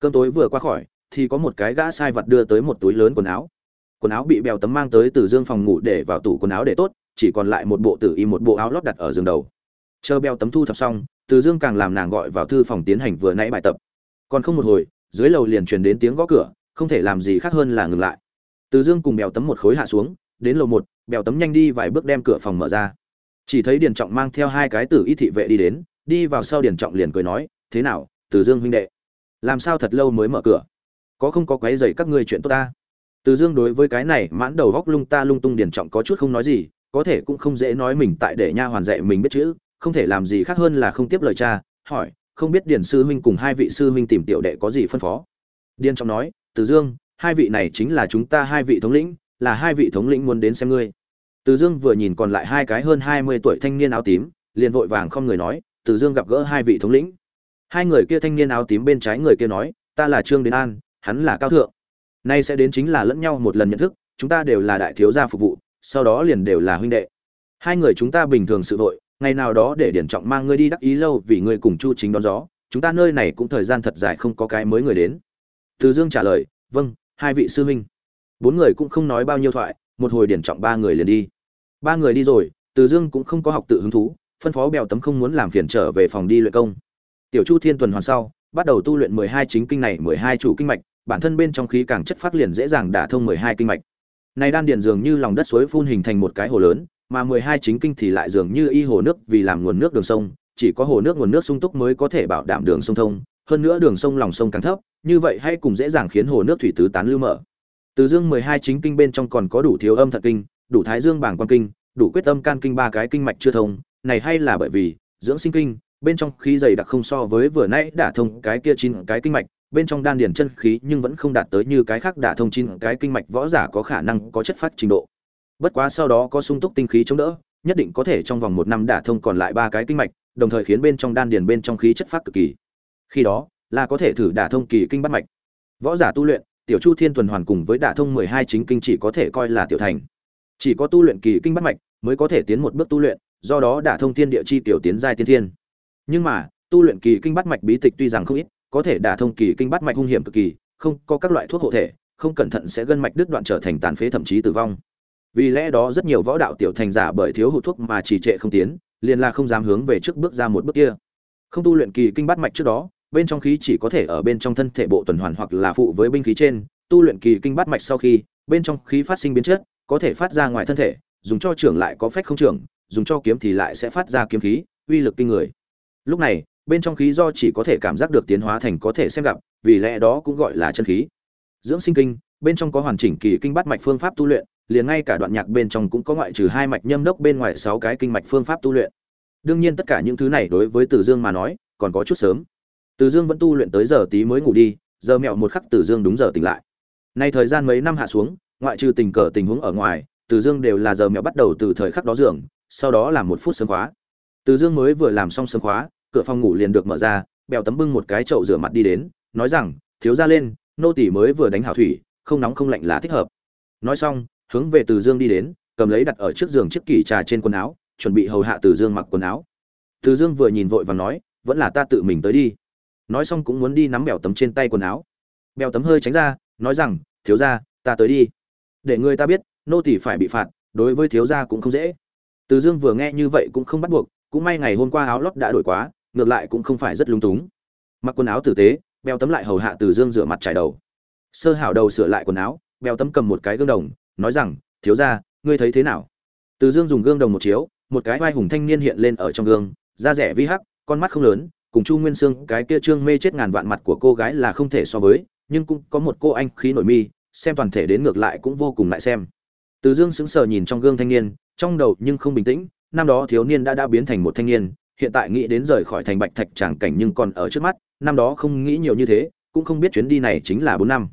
cơm tối vừa qua khỏi, thì có một cái gã sai vật đưa tới một túi lớn quần áo. Quần áo bị bèo tấm mang tới từ dương phòng ngủ để vào tủ quần áo để tốt, chỉ còn lại một bộ tử y một bộ áo lót đặt ở giường đầu. Chờ bèo tấm thu thập xong, từ dương càng làm nàng gọi vào thư phòng tiến hành vừa nãy bài tập. Còn không một hồi, dưới lầu liền truyền đến tiếng gõ cửa, không thể làm gì khác hơn là ngừng lại. Từ dương cùng bèo tấm một khối hạ xuống, đến lầu một, bèo tấm nhanh đi vài bước đem cửa phòng mở ra. Chỉ thấy điền trọng mang theo hai cái tử y thị vệ đi đến, đi vào sau điền trọng liền cười nói, thế nào, từ dương huynh đệ? Làm sao thật lâu mới mở cửa? Có không có quấy dày các ngươi chuyện tốt ta? Từ dương đối với cái này mãn đầu góc lung ta lung tung điền trọng có chút không nói gì, có thể cũng không dễ nói mình tại để nha hoàn dạy mình biết chữ, không thể làm gì khác hơn là không tiếp lời cha, hỏi, không biết điền sư huynh cùng hai vị sư huynh tìm tiểu đệ có gì phân phó? Điền trọng nói, từ dương, hai vị này chính là chúng ta hai vị thống lĩnh, là hai vị thống lĩnh muốn đến xem ngươi. Từ dương vừa nhìn còn lại hai cái hơn hai mươi tuổi thanh niên áo tím, liền vội vàng không người nói, từ dương gặp gỡ hai vị thống lĩnh hai người kia thanh niên áo tím bên trái người kia nói, ta là trương đến an, hắn là cao thượng. Nay sẽ đến chính là lẫn nhau một lần nhận thức, chúng ta đều là đại thiếu gia phục vụ, sau đó liền đều là huynh đệ. Hai người chúng ta bình thường sự vội, ngày nào đó để điển trọng mang ngươi đi đắc ý lâu vì ngươi cùng chu chính đón gió, chúng ta nơi này cũng thời gian thật dài không có cái mới người đến. Từ dương trả lời vâng hai vị sư huynh. Bốn người cũng không nói bao nhiêu thoại, một hồi điển trọng ba người liền đi. Ba người đi rồi, từ dương cũng không có học tự hứng thú, phân phó bèo tấm không muốn làm phiền trở về phòng đi luyện công tiểu chu thiên tuần hoàn sau, bắt đầu tu luyện mười hai chính kinh này mười hai chủ kinh mạch, bản thân bên trong khí càng chất phát liền dễ dàng đả thông mười hai kinh mạch. Này đan điền dường như lòng đất suối phun hình thành một cái hồ lớn, mà mười hai chính kinh thì lại dường như y hồ nước vì làm nguồn nước đường sông, chỉ có hồ nước nguồn nước sung túc mới có thể bảo đảm đường sông thông, hơn nữa đường sông lòng sông càng thấp, như vậy hay cùng dễ dàng khiến hồ nước thủy tứ tán lưu mở. Từ dương mười hai chính kinh bên trong còn có đủ thiếu âm thật kinh, đủ thái dương bảng quan kinh, đủ quyết tâm can kinh ba cái kinh mạch chưa thông, này hay là bởi vì, dưỡng sinh kinh bên trong khí dày đặc không so với vừa nãy đả thông cái kia chín cái kinh mạch, bên trong đan điền chân khí nhưng vẫn không đạt tới như cái khác đả thông chín cái kinh mạch võ giả có khả năng, có chất phát trình độ. Bất quá sau đó có sung túc tinh khí chống đỡ, nhất định có thể trong vòng một năm đả thông còn lại ba cái kinh mạch, đồng thời khiến bên trong đan điền bên trong khí chất phát cực kỳ. Khi đó, là có thể thử đả thông kỳ kinh bát mạch. Võ giả tu luyện, tiểu chu thiên tuần hoàn cùng với đả thông mười hai chính kinh chỉ có thể coi là tiểu thành. Chỉ có tu luyện kỳ kinh bát mạch mới có thể tiến một bước tu luyện, do đó đả thông thiên địa chi tiểu tiến giai tiên thiên nhưng mà, tu luyện kỳ kinh bắt mạch bí tịch tuy rằng không ít, có thể đả thông kỳ kinh bắt mạch hung hiểm cực kỳ, không có các loại thuốc hộ thể, không cẩn thận sẽ gân mạch đứt đoạn trở thành tàn phế thậm chí tử vong. Vì lẽ đó rất nhiều võ đạo tiểu thành giả bởi thiếu hụt thuốc mà trì trệ không tiến, liền là không dám hướng về trước bước ra một bước kia. Không tu luyện kỳ kinh bắt mạch trước đó, bên trong khí chỉ có thể ở bên trong thân thể bộ tuần hoàn hoặc là phụ với binh khí trên. Tu luyện kỳ kinh bắt mạch sau khi, bên trong khí phát sinh biến chất, có thể phát ra ngoài thân thể, dùng cho trưởng lại có phách không trưởng, dùng cho kiếm thì lại sẽ phát ra kiếm khí, uy lực kinh người lúc này bên trong khí do chỉ có thể cảm giác được tiến hóa thành có thể xem gặp vì lẽ đó cũng gọi là chân khí dưỡng sinh kinh bên trong có hoàn chỉnh kỳ kinh bắt mạch phương pháp tu luyện liền ngay cả đoạn nhạc bên trong cũng có ngoại trừ hai mạch nhâm đốc bên ngoài sáu cái kinh mạch phương pháp tu luyện đương nhiên tất cả những thứ này đối với tử Dương mà nói, còn có chút sớm. tử Dương vẫn tu luyện tới giờ tí mới ngủ đi, giờ mẹo một khắc tử Dương đúng giờ tỉnh lại. Nay thời gian mấy năm hạ xuống, ngoại trừ tình cờ tình huống ở ngoài, tử Dương đều là giờ mẹo bắt đầu từ thời khắc đó giường, sau đó làm một phút sớm khóa. tử Dương mới vừa làm xong sớm khóa, cửa phòng ngủ liền được mở ra, bèo tấm bưng một cái chậu rửa mặt đi đến, nói rằng, thiếu gia lên, nô tỳ mới vừa đánh hảo thủy, không nóng không lạnh là thích hợp. Nói xong, hướng về Từ Dương đi đến, cầm lấy đặt ở trước giường chiếc kỷ trà trên quần áo, chuẩn bị hầu hạ Từ Dương mặc quần áo. Từ Dương vừa nhìn vội và nói, vẫn là ta tự mình tới đi. Nói xong cũng muốn đi nắm bèo tấm trên tay quần áo. Bèo tấm hơi tránh ra, nói rằng, thiếu gia, ta tới đi. Để người ta biết, nô tỳ phải bị phạt, đối với thiếu gia cũng không dễ. Từ Dương vừa nghe như vậy cũng không bắt buộc, cũng may ngày hôm qua áo lót đã đổi quá, ngược lại cũng không phải rất lung túng. Mặc quần áo tử tế, bèo tấm lại hầu hạ Từ Dương rửa mặt trải đầu. Sơ hảo đầu sửa lại quần áo, bèo tấm cầm một cái gương đồng, nói rằng, thiếu gia, ngươi thấy thế nào? Từ Dương dùng gương đồng một chiếu, một cái vai hùng thanh niên hiện lên ở trong gương, da rẻ vi hắc, con mắt không lớn, cùng Chu Nguyên Sương cái kia trương mê chết ngàn vạn mặt của cô gái là không thể so với, nhưng cũng có một cô anh khí nổi mi, xem toàn thể đến ngược lại cũng vô cùng lại xem. Từ Dương sững sờ nhìn trong gương thanh niên, trong đầu nhưng không bình tĩnh, năm đó thiếu niên đã đã biến thành một thanh niên, hiện tại nghĩ đến rời khỏi thành Bạch Thạch tràng cảnh nhưng còn ở trước mắt, năm đó không nghĩ nhiều như thế, cũng không biết chuyến đi này chính là bốn năm.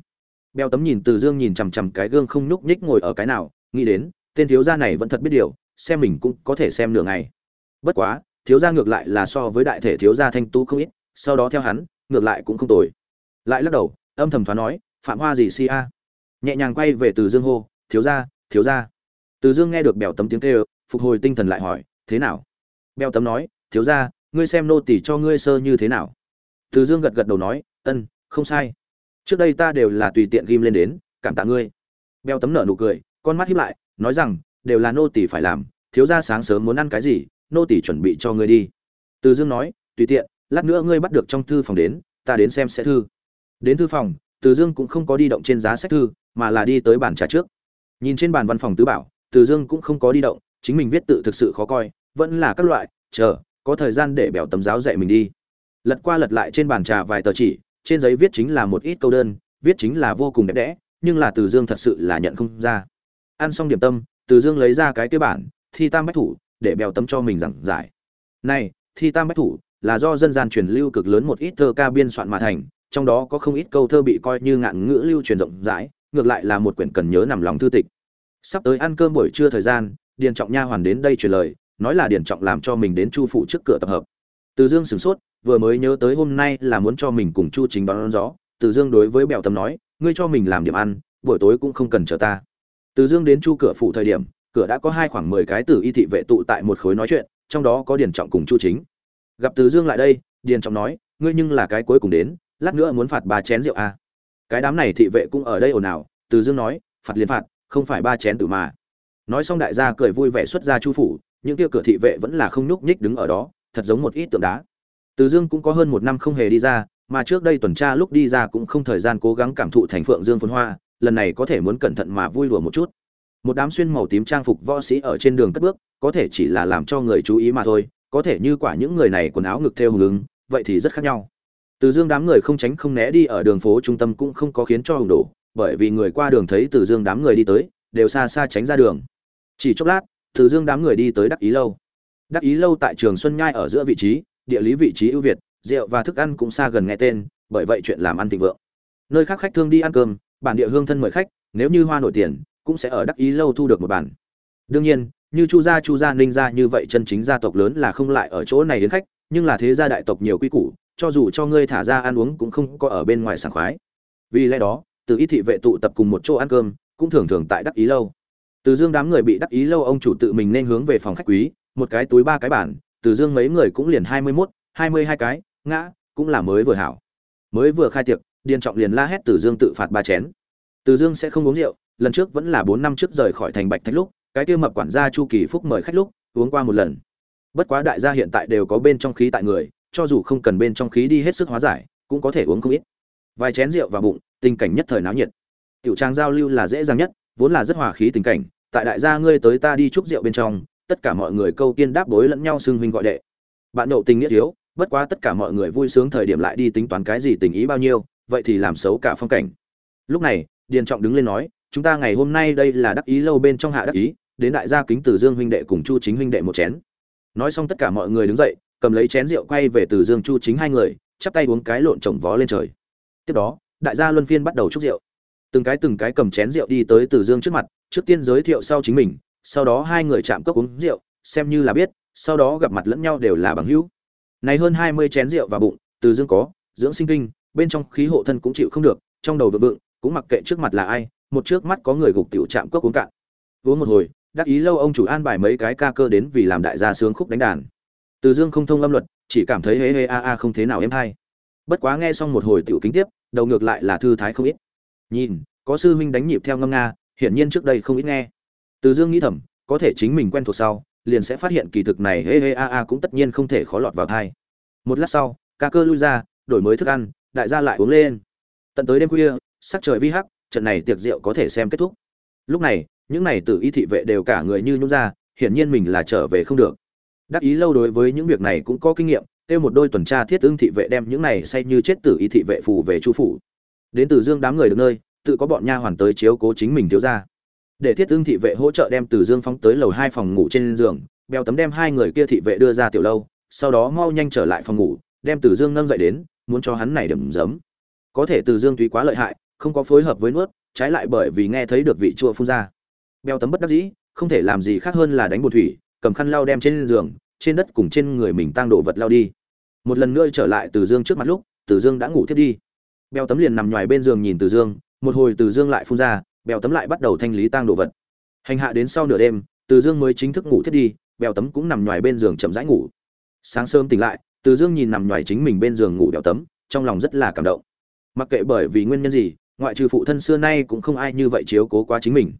Beo tấm nhìn Từ Dương nhìn chằm chằm cái gương không nhúc nhích ngồi ở cái nào, nghĩ đến, tên thiếu gia này vẫn thật biết điều, xem mình cũng có thể xem nửa ngày. Bất quá thiếu gia ngược lại là so với đại thể thiếu gia thanh tú không ít sau đó theo hắn ngược lại cũng không tồi. Lại lắc đầu âm thầm thoáng nói phạm hoa gì si a? Nhẹ nhàng quay về từ dương hô thiếu gia thiếu gia. Từ dương nghe được bèo tấm tiếng kêu phục hồi tinh thần lại hỏi thế nào? Bèo tấm nói thiếu gia, ngươi xem nô tỳ cho ngươi sơ như thế nào? Từ dương gật gật đầu nói, ân, không sai. Trước đây ta đều là tùy tiện ghim lên đến, cảm tạ ngươi. Beo tấm nở nụ cười, con mắt hiếp lại, nói rằng, đều là nô tỳ phải làm, thiếu gia sáng sớm muốn ăn cái gì, nô tỳ chuẩn bị cho ngươi đi. Từ dương nói, tùy tiện, lát nữa ngươi bắt được trong thư phòng đến, ta đến xem sẽ thư. Đến thư phòng, từ dương cũng không có đi động trên giá sách thư, mà là đi tới bàn trà trước. Nhìn trên bàn văn phòng tứ bảo, từ dương cũng không có đi động, chính mình viết tự thực sự khó coi, vẫn là các loại, chờ có thời gian để bèo tấm giáo dạy mình đi. Lật qua lật lại trên bàn trà vài tờ chỉ, trên giấy viết chính là một ít câu đơn, viết chính là vô cùng đẹp đẽ, nhưng là từ dương thật sự là nhận không ra. Ăn xong điểm tâm, từ dương lấy ra cái kế bản, thi tam bách thủ, để bèo tấm cho mình giảng giải. Này, thi tam bách thủ, là do dân gian truyền lưu cực lớn một ít thơ ca biên soạn mà thành, trong đó có không ít câu thơ bị coi như ngạn ngữ lưu truyền rộng rãi, ngược lại là một quyển cần nhớ nằm lòng thư tịch. Sắp tới ăn cơm buổi trưa thời gian, điền trọng nha hoàn đến đây truyền lời nói là điền trọng làm cho mình đến chu phụ trước cửa tập hợp. Từ dương sửng sốt, vừa mới nhớ tới hôm nay là muốn cho mình cùng chu chính đón gió. Từ dương đối với bèo tâm nói, ngươi cho mình làm điểm ăn, buổi tối cũng không cần chờ ta. Từ dương đến chu cửa phụ thời điểm, cửa đã có hai khoảng mười cái tử y thị vệ tụ tại một khối nói chuyện, trong đó có điền trọng cùng chu chính. Gặp từ dương lại đây điền trọng nói, ngươi nhưng là cái cuối cùng đến, lát nữa muốn phạt ba chén rượu à. cái đám này thị vệ cũng ở đây ồn ào. Từ dương nói, phạt liền phạt, không phải ba chén tử mà. Nói xong đại gia cười vui vẻ xuất ra chu phủ những kia cửa thị vệ vẫn là không nhúc nhích đứng ở đó, thật giống một ít tượng đá. Từ dương cũng có hơn một năm không hề đi ra, mà trước đây tuần tra lúc đi ra cũng không thời gian cố gắng cảm thụ thành phượng dương phồn hoa, lần này có thể muốn cẩn thận mà vui đùa một chút. Một đám xuyên màu tím trang phục võ sĩ ở trên đường cất bước, có thể chỉ là làm cho người chú ý mà thôi, có thể như quả những người này quần áo ngực theo hùng vậy thì rất khác nhau. Từ dương đám người không tránh không né đi ở đường phố trung tâm cũng không có khiến cho hùng đổ, bởi vì người qua đường thấy từ dương đám người đi tới, đều xa xa tránh ra đường. Chỉ chốc lát từ dương đám người đi tới đắc ý lâu. Đắc ý lâu tại trường xuân nhai ở giữa vị trí, địa lý vị trí ưu việt, rượu và thức ăn cũng xa gần nghe tên, bởi vậy chuyện làm ăn thịnh vượng. Nơi khác khách thương đi ăn cơm, bản địa hương thân mời khách, nếu như hoa nổi tiền, cũng sẽ ở đắc ý lâu thu được một bản. Đương nhiên, như chu gia chu gia, ninh gia như vậy chân chính gia tộc lớn là không lại ở chỗ này đến khách, nhưng là thế gia đại tộc nhiều quy củ, cho dù cho ngươi thả ra ăn uống cũng không có ở bên ngoài sảng khoái. Vì lẽ đó, từ ý thị vệ tụ tập cùng một chỗ ăn cơm, cũng thường thường tại đắc ý lâu từ dương đám người bị đắc ý lâu ông chủ tự mình nên hướng về phòng khách quý, một cái túi ba cái bản từ dương mấy người cũng liền hai mươi mốt, hai mươi hai cái, ngã, cũng là mới vừa hảo. Mới vừa khai tiệc, điền trọng liền la hét từ dương tự phạt ba chén. Từ dương sẽ không uống rượu, lần trước vẫn là bốn năm trước rời khỏi thành bạch thạch lúc, cái kia mập quản gia chu kỳ phúc mời khách lúc, uống qua một lần. Bất quá đại gia hiện tại đều có bên trong khí tại người, cho dù không cần bên trong khí đi hết sức hóa giải, cũng có thể uống không ít. Vài chén rượu vào bụng, tình cảnh nhất thời náo nhiệt. Tiểu trang giao lưu là dễ dàng nhất vốn là rất hòa khí tình cảnh, tại đại gia ngươi tới ta đi chúc rượu bên trong, tất cả mọi người câu tiên đáp đối lẫn nhau xưng huynh gọi đệ. Bạn nhậu tình nghĩa thiếu, bất quá tất cả mọi người vui sướng thời điểm lại đi tính toán cái gì tình ý bao nhiêu, vậy thì làm xấu cả phong cảnh. Lúc này, điền trọng đứng lên nói, chúng ta ngày hôm nay đây là đắc ý lâu bên trong hạ đắc ý, đến đại gia kính từ dương huynh đệ cùng chu chính huynh đệ một chén. Nói xong tất cả mọi người đứng dậy, cầm lấy chén rượu quay về từ dương chu chính hai người, chắp tay uống cái lộn trồng vó lên trời. Tiếp đó, đại gia luân phiên bắt đầu chúc rượu từng cái từng cái cầm chén rượu đi tới từ dương trước mặt, trước tiên giới thiệu sau chính mình, sau đó hai người chạm cốc uống rượu, xem như là biết, sau đó gặp mặt lẫn nhau đều là bằng hữu. Này hơn hai mươi chén rượu và bụng, từ dương có, dưỡng sinh kinh, bên trong khí hộ thân cũng chịu không được, trong đầu vượng vượng, cũng mặc kệ trước mặt là ai, một trước mắt có người gục tiểu chạm cốc uống cạn. Uống một hồi, đắc ý lâu ông chủ an bài mấy cái ca cơ đến vì làm đại gia sướng khúc đánh đàn. Từ dương không thông âm luật, chỉ cảm thấy hế hế a a không thế nào em hay. Bất quá nghe xong một hồi tiểu kính tiếp, đầu ngược lại là thư thái không ít nhìn, có sư huynh đánh nhịp theo ngâm nga, hiển nhiên trước đây không ít nghe. Từ dương nghĩ thầm, có thể chính mình quen thuộc sau, liền sẽ phát hiện kỳ thực này hê hê a a cũng tất nhiên không thể khó lọt vào thai. Một lát sau, ca cơ lui ra, đổi mới thức ăn, đại gia lại uống lên. Tận tới đêm khuya, sắc trời vi hắc, trận này tiệc rượu có thể xem kết thúc. Lúc này, những này tử y thị vệ đều cả người như nhún ra, hiển nhiên mình là trở về không được. Đắc ý lâu đối với những việc này cũng có kinh nghiệm, kêu một đôi tuần tra thiết ương thị vệ đem những này say như chết tử y thị vệ phù về chu phủ đến từ dương đám người được nơi, tự có bọn nha hoàn tới chiếu cố chính mình thiếu ra để thiết ương thị vệ hỗ trợ đem từ dương phóng tới lầu hai phòng ngủ trên giường, bèo tấm đem hai người kia thị vệ đưa ra tiểu lâu, sau đó mau nhanh trở lại phòng ngủ, đem từ dương nâng dậy đến, muốn cho hắn này đầm giấm. Có thể từ dương túy quá lợi hại, không có phối hợp với nuốt, trái lại bởi vì nghe thấy được vị chua phun ra. Bèo tấm bất đắc dĩ, không thể làm gì khác hơn là đánh bột thủy, cầm khăn lau đem trên giường, trên đất cùng trên người mình tăng đồ vật lao đi. Một lần nữa trở lại từ dương trước mặt lúc, từ dương đã ngủ thiết đi bèo tấm liền nằm ngoài bên giường nhìn từ dương, một hồi từ dương lại phun ra, bèo tấm lại bắt đầu thanh lý tang đồ vật. Hành hạ đến sau nửa đêm, từ dương mới chính thức ngủ thiết đi, bèo tấm cũng nằm ngoài bên giường chậm rãi ngủ. Sáng sớm tỉnh lại, từ dương nhìn nằm ngoài chính mình bên giường ngủ bèo tấm, trong lòng rất là cảm động. Mặc kệ bởi vì nguyên nhân gì, ngoại trừ phụ thân xưa nay cũng không ai như vậy chiếu cố quá chính mình.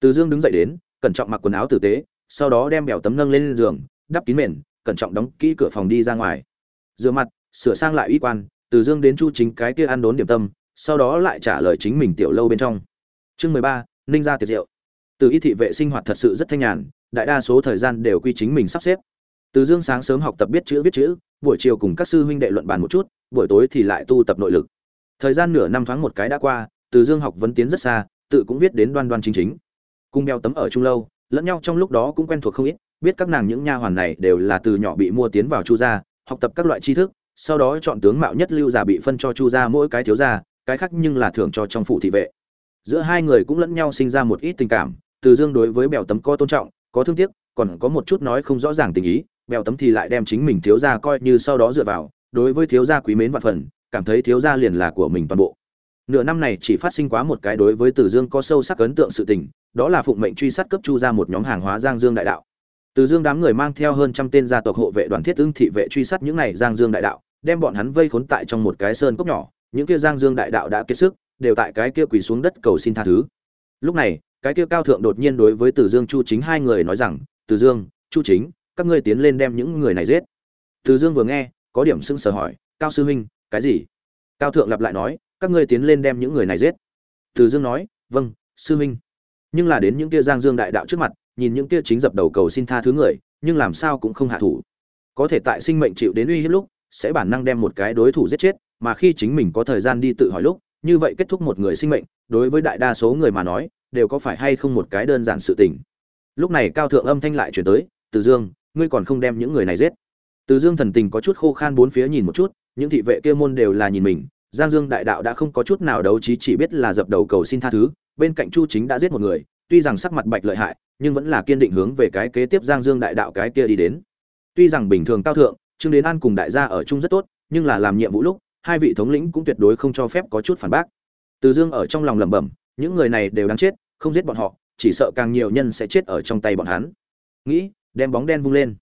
Từ dương đứng dậy đến, cẩn trọng mặc quần áo tử tế, sau đó đem bèo tấm nâng lên giường, đắp kín mền, cẩn trọng đóng kỹ cửa phòng đi ra ngoài. Rửa mặt, sửa sang lại uy quan từ dương đến chu chính cái kia ăn đốn điểm tâm, sau đó lại trả lời chính mình tiểu lâu bên trong. Chương mười ba, ninh ra tiệc rượu. Từ y thị vệ sinh hoạt thật sự rất thanh nhàn, đại đa số thời gian đều quy chính mình sắp xếp. Từ dương sáng sớm học tập biết chữ viết chữ, buổi chiều cùng các sư huynh đệ luận bàn một chút, buổi tối thì lại tu tập nội lực. Thời gian nửa năm thoáng một cái đã qua, từ dương học vấn tiến rất xa, tự cũng viết đến đoan đoan chính chính. Cùng bèo tấm ở trung lâu, lẫn nhau trong lúc đó cũng quen thuộc không ít, biết các nàng những nha hoàn này đều là từ nhỏ bị mua tiến vào chu gia, học tập các loại tri thức sau đó chọn tướng mạo nhất lưu giả bị phân cho chu gia mỗi cái thiếu gia, cái khác nhưng là thưởng cho trong phủ thị vệ. Giữa hai người cũng lẫn nhau sinh ra một ít tình cảm, từ dương đối với bèo tấm có tôn trọng, có thương tiếc, còn có một chút nói không rõ ràng tình ý, bèo tấm thì lại đem chính mình thiếu gia coi như sau đó dựa vào, đối với thiếu gia quý mến vạn phần, cảm thấy thiếu gia liền là của mình toàn bộ. Nửa năm này chỉ phát sinh quá một cái đối với từ dương có sâu sắc ấn tượng sự tình, đó là phụng mệnh truy sát cấp chu ra một nhóm hàng hóa giang dương đại đạo từ dương đám người mang theo hơn trăm tên gia tộc hộ vệ đoàn thiết ứng thị vệ truy sát những này giang dương đại đạo, đem bọn hắn vây khốn tại trong một cái sơn cốc nhỏ. Những kia giang dương đại đạo đã kiệt sức, đều tại cái kia quỳ xuống đất cầu xin tha thứ. Lúc này, cái kia cao thượng đột nhiên đối với từ dương chu chính hai người nói rằng, từ dương, chu chính, các ngươi tiến lên đem những người này giết. Từ dương vừa nghe, có điểm sưng sờ hỏi, cao sư huynh, cái gì? Cao thượng lặp lại nói, các ngươi tiến lên đem những người này giết. Từ dương nói vâng sư huynh. Nhưng là đến những kia giang dương đại đạo trước mặt nhìn những kia chính dập đầu cầu xin tha thứ người, nhưng làm sao cũng không hạ thủ. Có thể tại sinh mệnh chịu đến uy hiếp lúc, sẽ bản năng đem một cái đối thủ giết chết, mà khi chính mình có thời gian đi tự hỏi lúc, như vậy kết thúc một người sinh mệnh, đối với đại đa số người mà nói, đều có phải hay không một cái đơn giản sự tình. Lúc này cao thượng âm thanh lại chuyển tới, từ dương, ngươi còn không đem những người này giết? Từ dương thần tình có chút khô khan bốn phía nhìn một chút, những thị vệ kia môn đều là nhìn mình, giang dương đại đạo đã không có chút nào đấu trí chỉ biết là dập đầu cầu xin tha thứ, bên cạnh chu chính đã giết một người tuy rằng sắc mặt bạch lợi hại, nhưng vẫn là kiên định hướng về cái kế tiếp giang dương đại đạo cái kia đi đến. Tuy rằng bình thường cao thượng, trương đến an cùng đại gia ở chung rất tốt, nhưng là làm nhiệm vụ lúc, hai vị thống lĩnh cũng tuyệt đối không cho phép có chút phản bác. Từ dương ở trong lòng lẩm bẩm, những người này đều đáng chết, không giết bọn họ, chỉ sợ càng nhiều nhân sẽ chết ở trong tay bọn hắn. Nghĩ, đem bóng đen vung lên.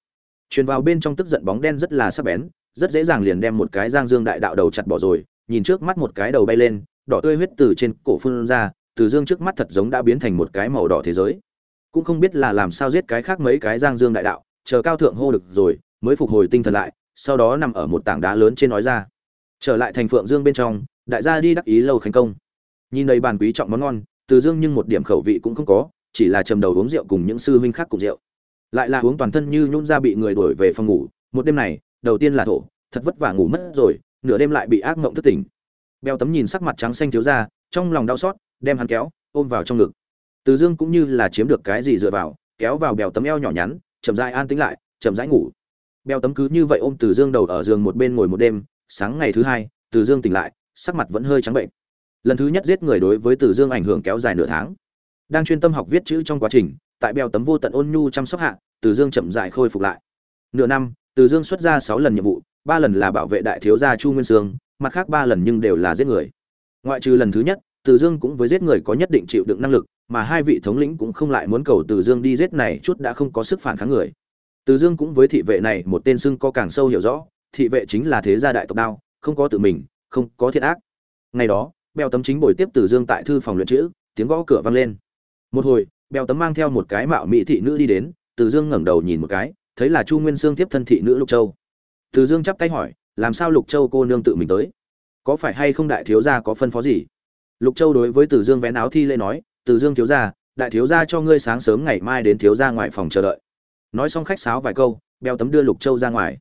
Truyền vào bên trong tức giận bóng đen rất là sắc bén, rất dễ dàng liền đem một cái giang dương đại đạo đầu chặt bỏ rồi, nhìn trước mắt một cái đầu bay lên, đỏ tươi huyết từ trên cổ phun ra từ dương trước mắt thật giống đã biến thành một cái màu đỏ thế giới. Cũng không biết là làm sao giết cái khác mấy cái giang dương đại đạo, chờ cao thượng hô được rồi, mới phục hồi tinh thần lại, sau đó nằm ở một tảng đá lớn trên nói ra. Trở lại thành phượng dương bên trong, đại gia đi đắc ý lâu thành công. Nhìn đầy bàn quý trọng món ngon, từ dương nhưng một điểm khẩu vị cũng không có, chỉ là trầm đầu uống rượu cùng những sư huynh khác cùng rượu. Lại là uống toàn thân như nhún ra bị người đuổi về phòng ngủ, một đêm này, đầu tiên là thổ, thật vất vả ngủ mất rồi, nửa đêm lại bị ác mộng thức tỉnh. Beo tấm nhìn sắc mặt trắng xanh thiếu ra, trong lòng đau xót đem hắn kéo, ôm vào trong ngực. Từ dương cũng như là chiếm được cái gì dựa vào, kéo vào bèo tấm eo nhỏ nhắn, chậm rãi an tĩnh lại, chậm rãi ngủ. Bèo tấm cứ như vậy ôm từ dương đầu ở giường một bên ngồi một đêm, sáng ngày thứ hai, từ dương tỉnh lại, sắc mặt vẫn hơi trắng bệnh. Lần thứ nhất giết người đối với từ dương ảnh hưởng kéo dài nửa tháng. Đang chuyên tâm học viết chữ trong quá trình, tại bèo tấm vô tận ôn nhu chăm sóc hạ, từ dương chậm dại khôi phục lại. Nửa năm, từ dương xuất ra sáu lần nhiệm vụ, ba lần là bảo vệ đại thiếu gia chu nguyên sương, mặt khác ba lần nhưng đều là giết người. Ngoại trừ lần thứ nhất từ dương cũng với giết người có nhất định chịu đựng năng lực, mà hai vị thống lĩnh cũng không lại muốn cầu từ dương đi giết này chút đã không có sức phản kháng người. Từ dương cũng với thị vệ này một tên xưng có càng sâu hiểu rõ, thị vệ chính là thế gia đại tộc đao, không có tự mình, không có thiện ác. Ngày đó, bèo tấm chính buổi tiếp từ dương tại thư phòng luyện chữ, tiếng gõ cửa vang lên. Một hồi, bèo tấm mang theo một cái mạo mỹ thị nữ đi đến, từ dương ngẩng đầu nhìn một cái, thấy là chu nguyên sương tiếp thân thị nữ lục châu. Từ dương chắp tay hỏi, làm sao lục châu cô nương tự mình tới? Có phải hay không đại thiếu gia có phân phó gì? Lục châu đối với từ dương vén áo thi lễ nói, từ dương thiếu gia, đại thiếu gia cho ngươi sáng sớm ngày mai đến thiếu gia ngoài phòng chờ đợi. Nói xong khách sáo vài câu, bèo tấm đưa lục châu ra ngoài.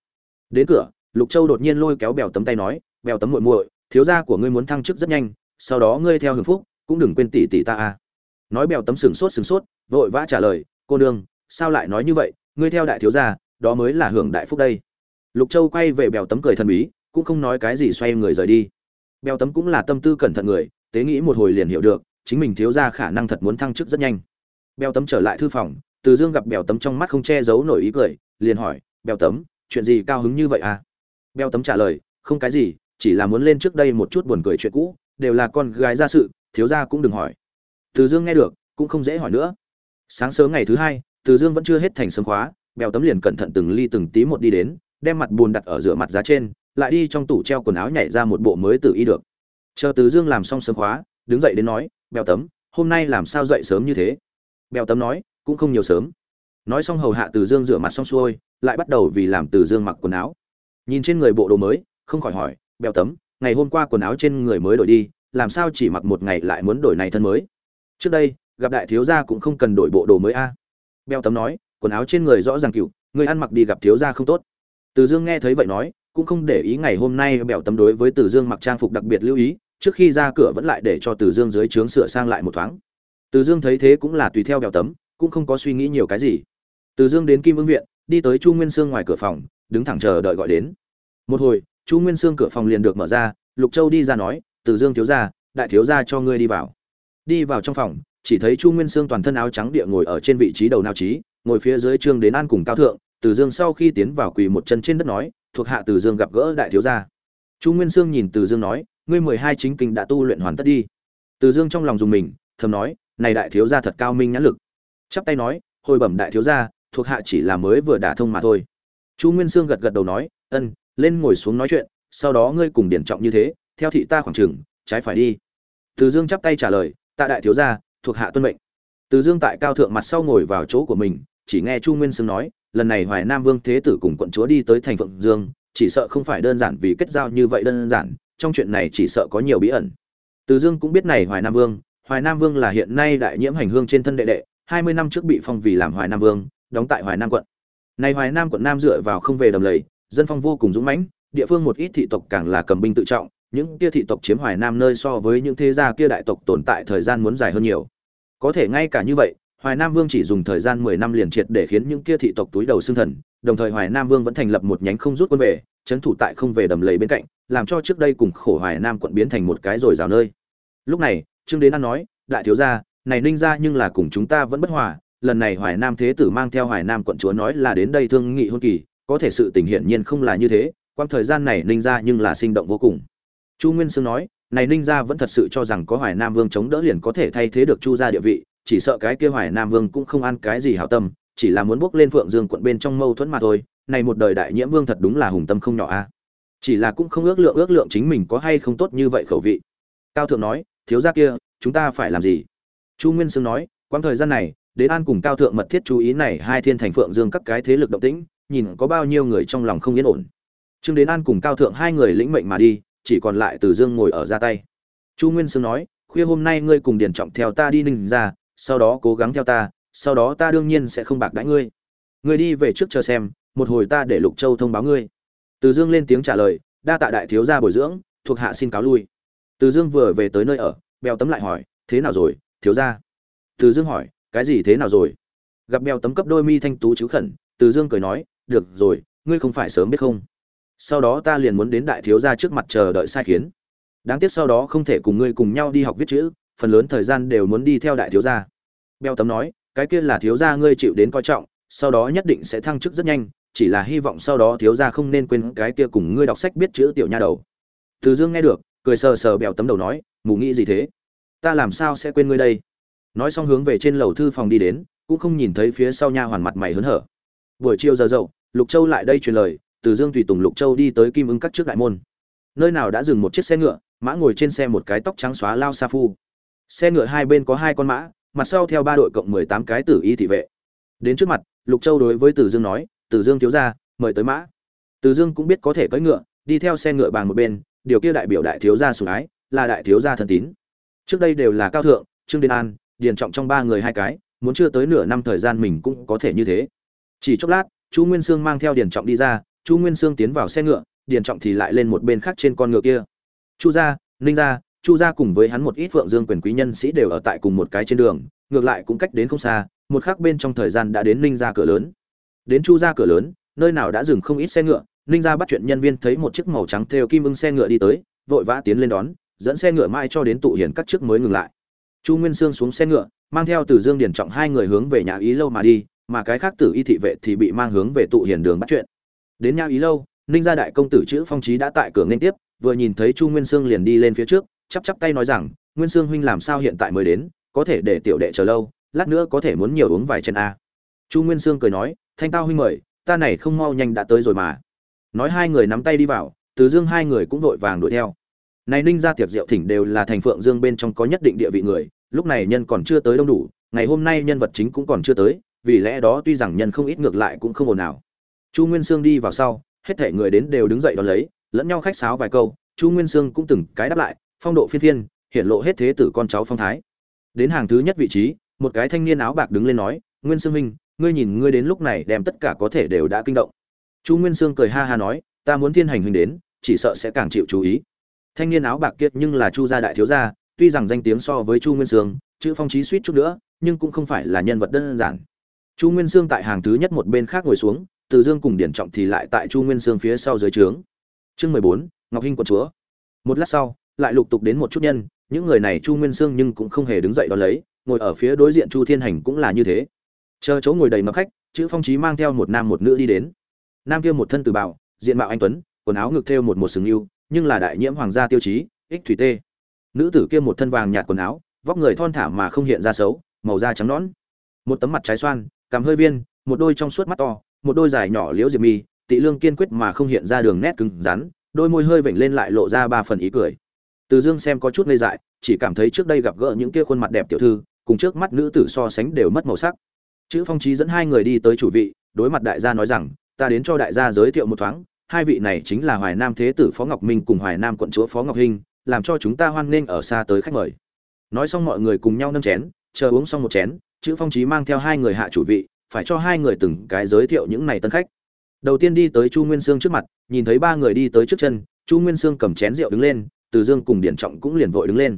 Đến cửa, lục châu đột nhiên lôi kéo bèo tấm tay nói, bèo tấm muội muội, thiếu gia của ngươi muốn thăng chức rất nhanh, sau đó ngươi theo hưởng phúc, cũng đừng quên tỷ tỷ ta a nói bèo tấm sừng sốt sừng sốt, vội vã trả lời, cô nương, sao lại nói như vậy? Ngươi theo đại thiếu gia, đó mới là hưởng đại phúc đây. Lục châu quay về bèo tấm cười thần bí, cũng không nói cái gì xoay người rời đi. Bèo tấm cũng là tâm tư cẩn thận người tế nghĩ một hồi liền hiểu được, chính mình thiếu gia khả năng thật muốn thăng chức rất nhanh. Bèo tấm trở lại thư phòng, từ dương gặp bèo tấm trong mắt không che giấu nổi ý cười, liền hỏi, bèo tấm, chuyện gì cao hứng như vậy à? Bèo tấm trả lời, không cái gì, chỉ là muốn lên trước đây một chút buồn cười chuyện cũ, đều là con gái ra sự, thiếu gia cũng đừng hỏi. Từ dương nghe được, cũng không dễ hỏi nữa. Sáng sớm ngày thứ hai, từ dương vẫn chưa hết thành sớm khóa, bèo tấm liền cẩn thận từng ly từng tí một đi đến, đem mặt bùn đặt ở giữa mặt giá trên, lại đi trong tủ treo quần áo nhảy ra một bộ mới tự y được chờ từ dương làm xong sớm khóa, đứng dậy đến nói, bèo tấm, hôm nay làm sao dậy sớm như thế? Bèo tấm nói, cũng không nhiều sớm. Nói xong hầu hạ từ dương rửa mặt xong xuôi, lại bắt đầu vì làm từ dương mặc quần áo. Nhìn trên người bộ đồ mới, không khỏi hỏi, bèo tấm, ngày hôm qua quần áo trên người mới đổi đi, làm sao chỉ mặc một ngày lại muốn đổi này thân mới? Trước đây, gặp đại thiếu gia cũng không cần đổi bộ đồ mới a. À. bèo tấm nói, quần áo trên người rõ ràng cựu, người ăn mặc đi gặp thiếu gia không tốt. Từ dương nghe thấy vậy nói cũng không để ý ngày hôm nay bèo tấm đối với từ dương mặc trang phục đặc biệt lưu ý, trước khi ra cửa vẫn lại để cho từ dương dưới trướng sửa sang lại một thoáng. Từ dương thấy thế cũng là tùy theo bèo tấm, cũng không có suy nghĩ nhiều cái gì. Từ dương đến kim Vương viện, đi tới chu nguyên sương ngoài cửa phòng, đứng thẳng chờ đợi gọi đến. Một hồi, chu nguyên sương cửa phòng liền được mở ra, lục châu đi ra nói, từ dương thiếu gia, đại thiếu gia cho ngươi đi vào. Đi vào trong phòng, chỉ thấy chu nguyên sương toàn thân áo trắng địa ngồi ở trên vị trí đầu nào trí, ngồi phía dưới trương đến an cùng cao thượng, từ dương sau khi tiến vào quỳ một chân trên đất nói thuộc hạ từ dương gặp gỡ đại thiếu gia. Chu nguyên sương nhìn từ dương nói, ngươi mười hai chính kinh đã tu luyện hoàn tất đi. Từ dương trong lòng dùng mình, thầm nói, này đại thiếu gia thật cao minh nhãn lực. Chắp tay nói, hồi bẩm đại thiếu gia, thuộc hạ chỉ là mới vừa đả thông mà thôi. Chu nguyên sương gật gật đầu nói, ân, lên ngồi xuống nói chuyện, sau đó ngươi cùng điển trọng như thế, theo thị ta khoảng chừng, trái phải đi. Từ dương chắp tay trả lời, tạ đại thiếu gia, thuộc hạ tuân mệnh. Từ dương tại cao thượng mặt sau ngồi vào chỗ của mình, chỉ nghe chu nguyên sương nói lần này hoài nam vương thế tử cùng quận chúa đi tới thành phượng dương, chỉ sợ không phải đơn giản vì kết giao như vậy đơn giản, trong chuyện này chỉ sợ có nhiều bí ẩn. Từ dương cũng biết này hoài nam vương, hoài nam vương là hiện nay đại nhiễm hành hương trên thân đệ đệ, hai mươi năm trước bị phong vì làm hoài nam vương, đóng tại hoài nam quận. Này hoài nam quận nam dựa vào không về đầm lầy, dân phong vô cùng dũng mãnh, địa phương một ít thị tộc càng là cầm binh tự trọng, những kia thị tộc chiếm hoài nam nơi so với những thế gia kia đại tộc tồn tại thời gian muốn dài hơn nhiều. Có thể ngay cả như vậy hoài nam vương chỉ dùng thời gian mười năm liền triệt để khiến những kia thị tộc túi đầu xương thần, đồng thời hoài nam vương vẫn thành lập một nhánh không rút quân về trấn thủ tại không về đầm lầy bên cạnh, làm cho trước đây cùng khổ hoài nam quận biến thành một cái rồi rào nơi. Lúc này, trương đến an nói, đại thiếu gia, này ninh gia nhưng là cùng chúng ta vẫn bất hòa, lần này hoài nam thế tử mang theo hoài nam quận chúa nói là đến đây thương nghị hôn kỳ, có thể sự tình hiển nhiên không là như thế quang thời gian này ninh gia nhưng là sinh động vô cùng. Chu nguyên sương nói, này ninh gia vẫn thật sự cho rằng có hoài nam vương chống đỡ liền có thể thay thế được chu gia địa vị chỉ sợ cái kia hoài nam vương cũng không ăn cái gì hảo tâm, chỉ là muốn bước lên phượng dương quận bên trong mâu thuẫn mà thôi, này một đời đại nhiễm vương thật đúng là hùng tâm không nhỏ a. Chỉ là cũng không ước lượng ước lượng chính mình có hay không tốt như vậy khẩu vị. Cao thượng nói, thiếu gia kia, chúng ta phải làm gì? Chu nguyên sương nói, quãng thời gian này, đến an cùng cao thượng mật thiết chú ý này hai thiên thành phượng dương các cái thế lực động tĩnh, nhìn có bao nhiêu người trong lòng không yên ổn. Trương đến an cùng cao thượng hai người lĩnh mệnh mà đi, chỉ còn lại từ dương ngồi ở ra tay. Chu nguyên sương nói, khuya hôm nay ngươi cùng điền trọng theo ta đi ninh ra sau đó cố gắng theo ta, sau đó ta đương nhiên sẽ không bạc đãi ngươi. Ngươi đi về trước chờ xem, một hồi ta để lục châu thông báo ngươi. Từ dương lên tiếng trả lời, đa tạ đại thiếu gia bồi dưỡng, thuộc hạ xin cáo lui. Từ dương vừa về tới nơi ở, bèo tấm lại hỏi, thế nào rồi, thiếu gia? Từ dương hỏi, cái gì thế nào rồi? Gặp bèo tấm cấp đôi mi thanh tú chứ khẩn, từ dương cười nói, được rồi, ngươi không phải sớm biết không? Sau đó ta liền muốn đến đại thiếu gia trước mặt chờ đợi sai khiến. Đáng tiếc sau đó không thể cùng ngươi cùng nhau đi học viết chữ, phần lớn thời gian đều muốn đi theo đại thiếu gia beo tấm nói, cái kia là thiếu gia ngươi chịu đến coi trọng, sau đó nhất định sẽ thăng chức rất nhanh, chỉ là hy vọng sau đó thiếu gia không nên quên cái kia cùng ngươi đọc sách biết chữ tiểu nha đầu. Từ dương nghe được, cười sờ sờ bèo tấm đầu nói, mù nghĩ gì thế? Ta làm sao sẽ quên ngươi đây? Nói xong hướng về trên lầu thư phòng đi đến, cũng không nhìn thấy phía sau nha hoàn mặt mày hớn hở. Buổi chiều giờ dậu, lục châu lại đây truyền lời, từ dương tùy tùng lục châu đi tới kim ứng các trước đại môn. Nơi nào đã dừng một chiếc xe ngựa, mã ngồi trên xe một cái tóc trắng xóa lao sa phu. Xe ngựa hai bên có hai con mã mặt sau theo ba đội cộng mười tám cái tử y thị vệ. Đến trước mặt, lục châu đối với từ dương nói, từ dương thiếu gia, mời tới mã. Từ dương cũng biết có thể cưỡi ngựa, đi theo xe ngựa bàn một bên, điều kia đại biểu đại thiếu gia sủng ái, là đại thiếu gia thân tín. Trước đây đều là cao thượng, trương điền an, điền trọng trong ba người hai cái, muốn chưa tới nửa năm thời gian mình cũng có thể như thế. Chỉ chốc lát, chu nguyên sương mang theo điền trọng đi ra, chu nguyên sương tiến vào xe ngựa, điền trọng thì lại lên một bên khác trên con ngựa kia. Chu gia, ninh gia chu gia cùng với hắn một ít phượng dương quyền quý nhân sĩ đều ở tại cùng một cái trên đường, ngược lại cũng cách đến không xa, một khắc bên trong thời gian đã đến ninh gia cửa lớn. Đến chu gia cửa lớn, nơi nào đã dừng không ít xe ngựa, ninh gia bắt chuyện nhân viên thấy một chiếc màu trắng theo kim ưng xe ngựa đi tới, vội vã tiến lên đón, dẫn xe ngựa mai cho đến tụ hiển các chiếc mới ngừng lại. Chu nguyên sương xuống xe ngựa, mang theo từ dương điển trọng hai người hướng về nhà ý lâu mà đi, mà cái khác tử y thị vệ thì bị mang hướng về tụ hiền đường bắt chuyện. Đến nhà ý lâu, ninh gia đại công tử chữ phong trí đã tại cửa nên tiếp, vừa nhìn thấy chu nguyên sương liền đi lên phía trước chắp chắp tay nói rằng, nguyên sương huynh làm sao hiện tại mới đến, có thể để tiểu đệ chờ lâu, lát nữa có thể muốn nhiều uống vài chén a. Chu nguyên sương cười nói, thanh tao huynh mời, ta này không mau nhanh đã tới rồi mà. Nói hai người nắm tay đi vào, từ dương hai người cũng vội vàng đuổi theo. Này ninh gia tiệc rượu thỉnh đều là thành phượng dương bên trong có nhất định địa vị người, lúc này nhân còn chưa tới đông đủ, ngày hôm nay nhân vật chính cũng còn chưa tới, vì lẽ đó tuy rằng nhân không ít ngược lại cũng không ồn ào. chu nguyên sương đi vào sau, hết thể người đến đều đứng dậy đón lấy, lẫn nhau khách sáo vài câu, chu nguyên sương cũng từng cái đáp lại phong độ phiên thiên hiện lộ hết thế tử con cháu phong thái. Đến hàng thứ nhất vị trí, một cái thanh niên áo bạc đứng lên nói, nguyên sương minh, ngươi nhìn ngươi đến lúc này đem tất cả có thể đều đã kinh động. Chu nguyên sương cười ha ha nói, ta muốn thiên hành huynh đến, chỉ sợ sẽ càng chịu chú ý. Thanh niên áo bạc kiệt nhưng là chu gia đại thiếu gia, tuy rằng danh tiếng so với chu nguyên sương, chữ phong trí suýt chút nữa, nhưng cũng không phải là nhân vật đơn giản. Chu nguyên sương tại hàng thứ nhất một bên khác ngồi xuống, từ dương cùng điển trọng thì lại tại chu nguyên sương phía sau dưới trướng. Chương mười bốn, ngọc hinh quận chúa. Một lát sau lại lục tục đến một chút nhân, những người này chu nguyên sương nhưng cũng không hề đứng dậy đón lấy, ngồi ở phía đối diện chu thiên hành cũng là như thế. Chờ chỗ ngồi đầy mập khách, chữ phong trí mang theo một nam một nữ đi đến. Nam kia một thân từ bảo diện mạo anh tuấn, quần áo ngực thêu một một sừng yêu nhưng là đại nhiễm hoàng gia tiêu chí, ích thủy tê. Nữ tử kia một thân vàng nhạt quần áo, vóc người thon thả mà không hiện ra xấu, màu da trắng nõn. Một tấm mặt trái xoan, cằm hơi viên, một đôi trong suốt mắt to, một đôi dài nhỏ liễu diệp mi, tị lương kiên quyết mà không hiện ra đường nét cứng rắn, đôi môi hơi vểnh lên lại lộ ra ba phần ý cười từ dương xem có chút ngây dại, chỉ cảm thấy trước đây gặp gỡ những kia khuôn mặt đẹp tiểu thư, cùng trước mắt nữ tử so sánh đều mất màu sắc. Chữ phong trí dẫn hai người đi tới chủ vị, đối mặt đại gia nói rằng, ta đến cho đại gia giới thiệu một thoáng, hai vị này chính là hoài nam thế tử phó ngọc minh cùng hoài nam quận chúa phó ngọc hinh, làm cho chúng ta hoan nghênh ở xa tới khách mời. Nói xong mọi người cùng nhau nâng chén, chờ uống xong một chén, chữ phong trí mang theo hai người hạ chủ vị, phải cho hai người từng cái giới thiệu những này tân khách. Đầu tiên đi tới chu nguyên sương trước mặt, nhìn thấy ba người đi tới trước chân, chu nguyên sương cầm chén rượu đứng lên từ dương cùng điển trọng cũng liền vội đứng lên.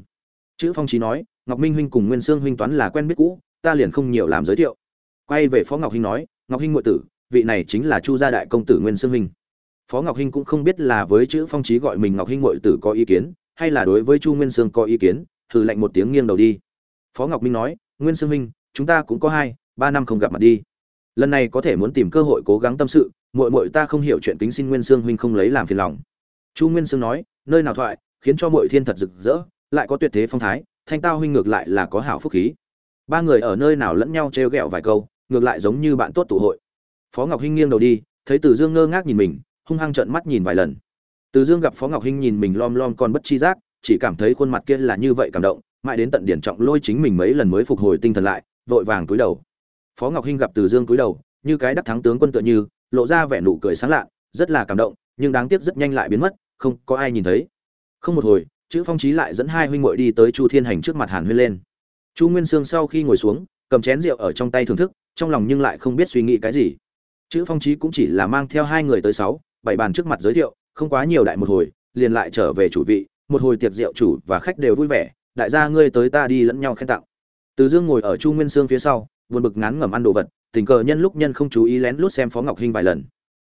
Chữ phong trí nói, ngọc minh huynh cùng nguyên sương huynh toán là quen biết cũ, ta liền không nhiều làm giới thiệu. Quay về phó ngọc hinh nói, ngọc hinh ngụy tử, vị này chính là chu gia đại công tử nguyên sương huynh. Phó ngọc hinh cũng không biết là với chữ phong trí gọi mình ngọc hinh ngụy tử có ý kiến, hay là đối với chu nguyên sương có ý kiến thử lệnh một tiếng nghiêng đầu đi. Phó ngọc minh nói, nguyên sương huynh, chúng ta cũng có hai, ba năm không gặp mặt đi. Lần này có thể muốn tìm cơ hội cố gắng tâm sự, muội muội ta không hiểu chuyện kính xin nguyên sương huynh không lấy làm phiền lòng. Chu nguyên sương nói, nơi nào thoại khiến cho muội thiên thật rực rỡ, lại có tuyệt thế phong thái, thanh tao huynh ngược lại là có hảo phúc khí. Ba người ở nơi nào lẫn nhau trêu ghẹo vài câu, ngược lại giống như bạn tốt tụ hội. Phó ngọc hinh nghiêng đầu đi, thấy từ dương ngơ ngác nhìn mình, hung hăng trợn mắt nhìn vài lần. Từ dương gặp phó ngọc hinh nhìn mình lom lom còn bất chi giác, chỉ cảm thấy khuôn mặt kia là như vậy cảm động, mãi đến tận điển trọng lôi chính mình mấy lần mới phục hồi tinh thần lại, vội vàng cúi đầu. Phó ngọc hinh gặp từ dương cúi đầu, như cái đắc thắng tướng quân tựa như, lộ ra vẻ nụ cười sáng lạ, rất là cảm động, nhưng đáng tiếc rất nhanh lại biến mất, không có ai nhìn thấy không một hồi, chữ phong trí lại dẫn hai huynh muội đi tới chu thiên hành trước mặt hàn huyên lên. Chu nguyên sương sau khi ngồi xuống, cầm chén rượu ở trong tay thưởng thức, trong lòng nhưng lại không biết suy nghĩ cái gì. Chữ phong trí cũng chỉ là mang theo hai người tới sáu, bảy bàn trước mặt giới thiệu, không quá nhiều đại một hồi, liền lại trở về chủ vị, một hồi tiệc rượu chủ và khách đều vui vẻ, đại gia ngươi tới ta đi lẫn nhau khen tặng. Từ dương ngồi ở chu nguyên sương phía sau, buồn bực ngán ngẩm ăn đồ vật, tình cờ nhân lúc nhân không chú ý lén lút xem phó ngọc hinh vài lần.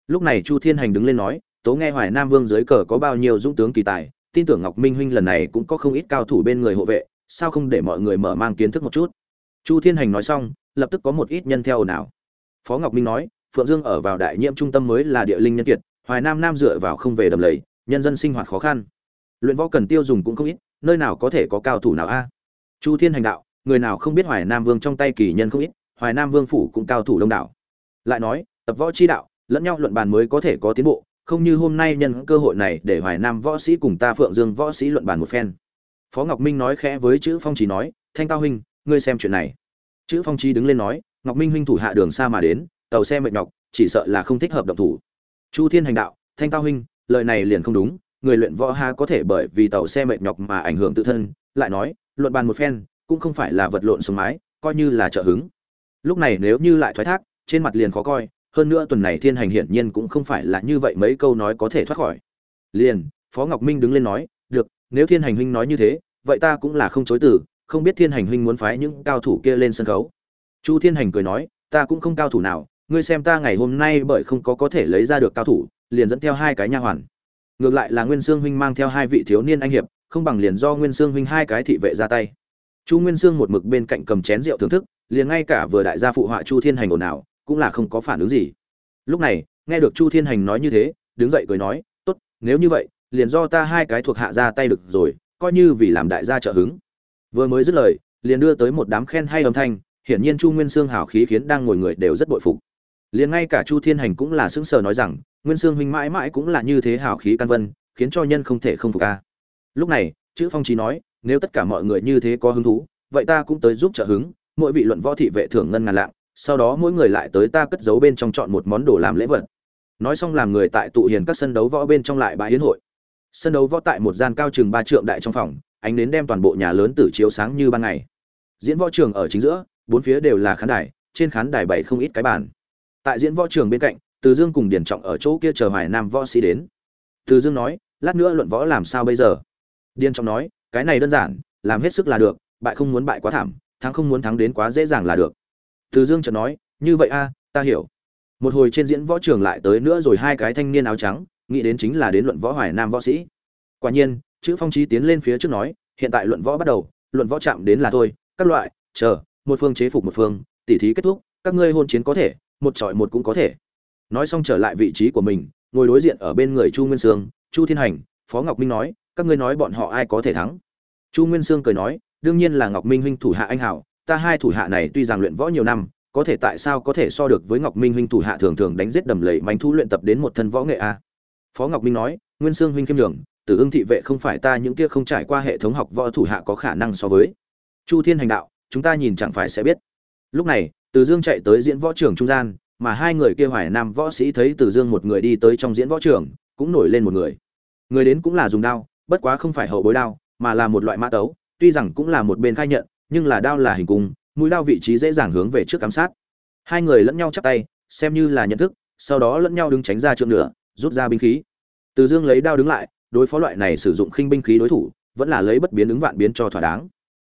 Lúc này chu thiên hành đứng lên nói, tố nghe hoài nam vương dưới cờ có bao nhiêu dũng tướng kỳ tài tin tưởng ngọc minh huynh lần này cũng có không ít cao thủ bên người hộ vệ, sao không để mọi người mở mang kiến thức một chút? Chu thiên hành nói xong, lập tức có một ít nhân theo nào phó ngọc minh nói, phượng dương ở vào đại nhiễm trung tâm mới là địa linh nhân kiệt, hoài nam nam dựa vào không về đầm lầy, nhân dân sinh hoạt khó khăn. Luyện võ cần tiêu dùng cũng không ít, nơi nào có thể có cao thủ nào a? Chu thiên hành đạo, người nào không biết hoài nam vương trong tay kỳ nhân không ít, hoài nam vương phủ cũng cao thủ đông đảo. Lại nói, tập võ chi đạo, lẫn nhau luận bàn mới có thể có tiến bộ không như hôm nay nhân cơ hội này để hoài nam võ sĩ cùng ta phượng dương võ sĩ luận bàn một phen. Phó ngọc minh nói khẽ với chữ phong trí nói, thanh tao huynh, ngươi xem chuyện này. Chữ phong trí đứng lên nói, ngọc minh huynh thủ hạ đường xa mà đến, tàu xe mệt nhọc, chỉ sợ là không thích hợp động thủ. Chu thiên hành đạo, thanh tao huynh, lời này liền không đúng, người luyện võ ha có thể bởi vì tàu xe mệt nhọc mà ảnh hưởng tự thân, lại nói, luận bàn một phen, cũng không phải là vật lộn xuống mái, coi như là trợ hứng. Lúc này nếu như lại thoái thác, trên mặt liền khó coi hơn nữa tuần này thiên hành hiển nhiên cũng không phải là như vậy mấy câu nói có thể thoát khỏi. Liền, phó ngọc minh đứng lên nói, được, nếu thiên hành huynh nói như thế, vậy ta cũng là không chối từ, không biết thiên hành huynh muốn phái những cao thủ kia lên sân khấu. Chu thiên hành cười nói, ta cũng không cao thủ nào, ngươi xem ta ngày hôm nay bởi không có có thể lấy ra được cao thủ, liền dẫn theo hai cái nha hoàn. Ngược lại là nguyên sương huynh mang theo hai vị thiếu niên anh hiệp, không bằng liền do nguyên sương huynh hai cái thị vệ ra tay. Chu nguyên sương một mực bên cạnh cầm chén rượu thưởng thức, liền ngay cả vừa đại gia phụ họa chu thiên hành ồn ào cũng là không có phản ứng gì. Lúc này, nghe được chu thiên hành nói như thế, đứng dậy cười nói, tốt, nếu như vậy, liền do ta hai cái thuộc hạ ra tay được rồi, coi như vì làm đại gia trợ hứng. Vừa mới dứt lời, liền đưa tới một đám khen hay âm thanh, hiển nhiên chu nguyên sương hào khí khiến đang ngồi người đều rất bội phục. Liền ngay cả chu thiên hành cũng là sững sờ nói rằng, nguyên sương huynh mãi mãi cũng là như thế hào khí căn vân, khiến cho nhân không thể không phục a. Lúc này, chữ phong trí nói, nếu tất cả mọi người như thế có hứng thú, vậy ta cũng tới giúp trợ hứng, mỗi vị luận võ thị vệ thưởng ngân ngàn lạng sau đó mỗi người lại tới ta cất giấu bên trong chọn một món đồ làm lễ vật. Nói xong làm người tại tụ hiền các sân đấu võ bên trong lại bãi hiến hội. Sân đấu võ tại một gian cao chừng ba trượng đại trong phòng, ánh đến đem toàn bộ nhà lớn tử chiếu sáng như ban ngày. Diễn võ trường ở chính giữa, bốn phía đều là khán đài, trên khán đài bày không ít cái bàn. Tại diễn võ trường bên cạnh, từ dương cùng điển trọng ở chỗ kia chờ hoài nam võ sĩ đến. Từ dương nói, lát nữa luận võ làm sao bây giờ? Điền trọng nói, cái này đơn giản, làm hết sức là được, bại không muốn bại quá thảm, thắng không muốn thắng đến quá dễ dàng là được từ dương chợt nói, như vậy a, ta hiểu. Một hồi trên diễn võ trường lại tới nữa rồi hai cái thanh niên áo trắng, nghĩ đến chính là đến luận võ hoài nam võ sĩ. Quả nhiên, chữ phong trí tiến lên phía trước nói, hiện tại luận võ bắt đầu, luận võ chạm đến là thôi, các loại, chờ, một phương chế phục một phương, tỉ thí kết thúc, các ngươi hôn chiến có thể, một trọi một cũng có thể. Nói xong trở lại vị trí của mình, ngồi đối diện ở bên người chu nguyên sương, chu thiên hành, phó ngọc minh nói, các ngươi nói bọn họ ai có thể thắng? Chu nguyên sương cười nói, đương nhiên là ngọc minh huynh thủ hạ anh hảo ta hai thủ hạ này tuy rằng luyện võ nhiều năm, có thể tại sao có thể so được với ngọc minh huynh thủ hạ thường thường đánh giết đầm lầy mánh thu luyện tập đến một thân võ nghệ a? Phó ngọc minh nói, nguyên sương huynh kiêm nhường, tử ưng thị vệ không phải ta, những kia không trải qua hệ thống học võ thủ hạ có khả năng so với. Chu thiên hành đạo, chúng ta nhìn chẳng phải sẽ biết. Lúc này, từ dương chạy tới diễn võ trường trung gian, mà hai người kia hoài nam võ sĩ thấy từ dương một người đi tới trong diễn võ trường, cũng nổi lên một người. Người đến cũng là dùng đao, bất quá không phải hậu bối đao, mà là một loại mã tấu, tuy rằng cũng là một bên khai nhận nhưng là đao là hình cung, mũi đao vị trí dễ dàng hướng về trước cắm sát. Hai người lẫn nhau chắp tay, xem như là nhận thức, sau đó lẫn nhau đứng tránh ra trượng nửa, rút ra binh khí. Từ dương lấy đao đứng lại, đối phó loại này sử dụng khinh binh khí đối thủ, vẫn là lấy bất biến ứng vạn biến cho thỏa đáng.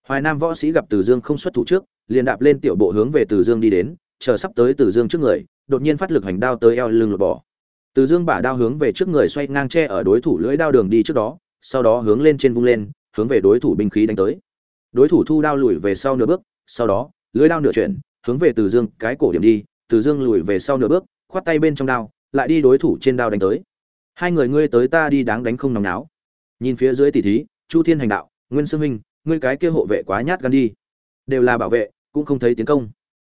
Hoài nam võ sĩ gặp từ dương không xuất thủ trước, liền đạp lên tiểu bộ hướng về từ dương đi đến, chờ sắp tới từ dương trước người, đột nhiên phát lực hành đao tới eo lưng lột bỏ. Từ dương bả đao hướng về trước người xoay ngang che ở đối thủ lưỡi đao đường đi trước đó, sau đó hướng lên trên vung lên, hướng về đối thủ binh khí đánh tới đối thủ thu đao lùi về sau nửa bước, sau đó, lưới đao nửa chuyển, hướng về từ dương cái cổ điểm đi, từ dương lùi về sau nửa bước, khoát tay bên trong đao, lại đi đối thủ trên đao đánh tới. Hai người ngươi tới ta đi đáng đánh không nóng náo. Nhìn phía dưới tỷ thí, chu thiên hành đạo, nguyên sư minh, ngươi cái kia hộ vệ quá nhát gan đi. Đều là bảo vệ, cũng không thấy tiến công.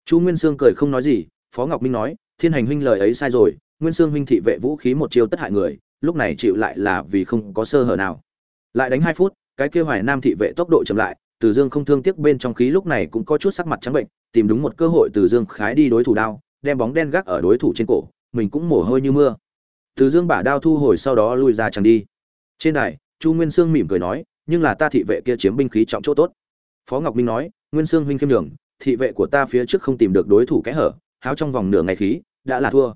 Chu nguyên sương cười không nói gì, phó ngọc minh nói, thiên hành huynh lời ấy sai rồi, nguyên sương huynh thị vệ vũ khí một chiêu tất hại người, lúc này chịu lại là vì không có sơ hở nào. Lại đánh hai phút, cái kia hoài nam thị vệ tốc độ chậm lại từ dương không thương tiếc bên trong khí lúc này cũng có chút sắc mặt trắng bệnh, tìm đúng một cơ hội từ dương khái đi đối thủ đao, đem bóng đen gác ở đối thủ trên cổ, mình cũng mồ hôi như mưa. Từ dương bả đao thu hồi sau đó lui ra chẳng đi. Trên đài, chu nguyên sương mỉm cười nói, nhưng là ta thị vệ kia chiếm binh khí trọng chỗ tốt. Phó ngọc minh nói, nguyên sương huynh khiêm đường thị vệ của ta phía trước không tìm được đối thủ kẽ hở, háo trong vòng nửa ngày khí, đã là thua.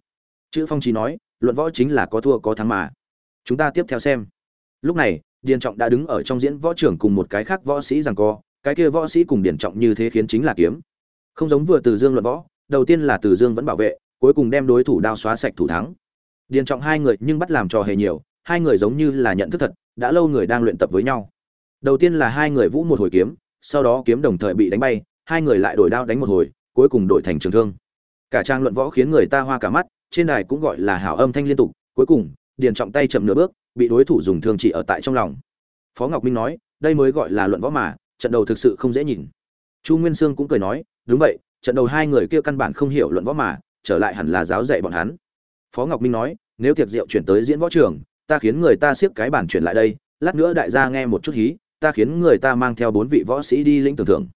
Chữ phong trí nói, luận võ chính là có thua có thắng mà. Chúng ta tiếp theo xem. Lúc này điền trọng đã đứng ở trong diễn võ trưởng cùng một cái khác võ sĩ rằng co, cái kia võ sĩ cùng điền trọng như thế khiến chính là kiếm. Không giống vừa từ dương luận võ, đầu tiên là từ dương vẫn bảo vệ, cuối cùng đem đối thủ đao xóa sạch thủ thắng. Điền trọng hai người nhưng bắt làm trò hề nhiều, hai người giống như là nhận thức thật, đã lâu người đang luyện tập với nhau. Đầu tiên là hai người vũ một hồi kiếm, sau đó kiếm đồng thời bị đánh bay, hai người lại đổi đao đánh một hồi, cuối cùng đổi thành trường thương. Cả trang luận võ khiến người ta hoa cả mắt, trên đài cũng gọi là hảo âm thanh liên tục, cuối cùng, điền trọng tay chậm nửa bước bị đối thủ dùng thương chỉ ở tại trong lòng. Phó ngọc minh nói, đây mới gọi là luận võ mà, trận đầu thực sự không dễ nhìn. Chu nguyên sương cũng cười nói, đúng vậy, trận đầu hai người kia căn bản không hiểu luận võ mà, trở lại hẳn là giáo dạy bọn hắn. Phó ngọc minh nói, nếu tiệc rượu chuyển tới diễn võ trường, ta khiến người ta siết cái bản chuyển lại đây, lát nữa đại gia nghe một chút hí, ta khiến người ta mang theo bốn vị võ sĩ đi lĩnh tưởng thưởng.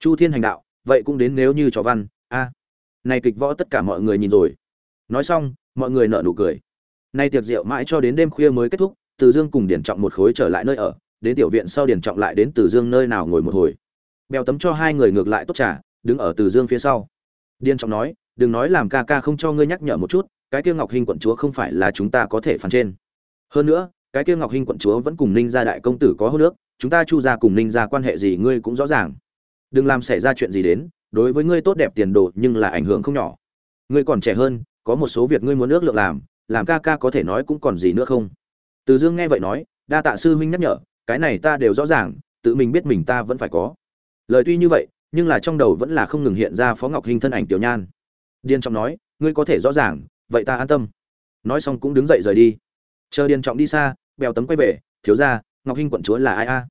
Chu thiên hành đạo, vậy cũng đến nếu như trò văn, a. Này kịch võ tất cả mọi người nhìn rồi. Nói xong, mọi người nở nụ cười nay tiệc rượu mãi cho đến đêm khuya mới kết thúc, từ dương cùng điển trọng một khối trở lại nơi ở, đến tiểu viện sau điển trọng lại đến từ dương nơi nào ngồi một hồi. Bèo tấm cho hai người ngược lại tốt trà, đứng ở từ dương phía sau. Điển trọng nói, đừng nói làm ca ca không cho ngươi nhắc nhở một chút, cái kia ngọc hình quận chúa không phải là chúng ta có thể phán trên. Hơn nữa, cái kia ngọc hình quận chúa vẫn cùng ninh gia đại công tử có hô nước chúng ta chu ra cùng ninh gia quan hệ gì ngươi cũng rõ ràng. Đừng làm xảy ra chuyện gì đến, đối với ngươi tốt đẹp tiền đồ nhưng là ảnh hưởng không nhỏ. Ngươi còn trẻ hơn, có một số việc ngươi muốn ước lượng làm làm ca ca có thể nói cũng còn gì nữa không? Từ dương nghe vậy nói, đa tạ sư huynh nhắc nhở, cái này ta đều rõ ràng, tự mình biết mình ta vẫn phải có. Lời tuy như vậy, nhưng là trong đầu vẫn là không ngừng hiện ra phó ngọc hinh thân ảnh tiểu nhan. Điên trọng nói, ngươi có thể rõ ràng, vậy ta an tâm. Nói xong cũng đứng dậy rời đi. Chờ điền trọng đi xa, bèo tấm quay về, thiếu ra ngọc hinh quận chúa là ai a?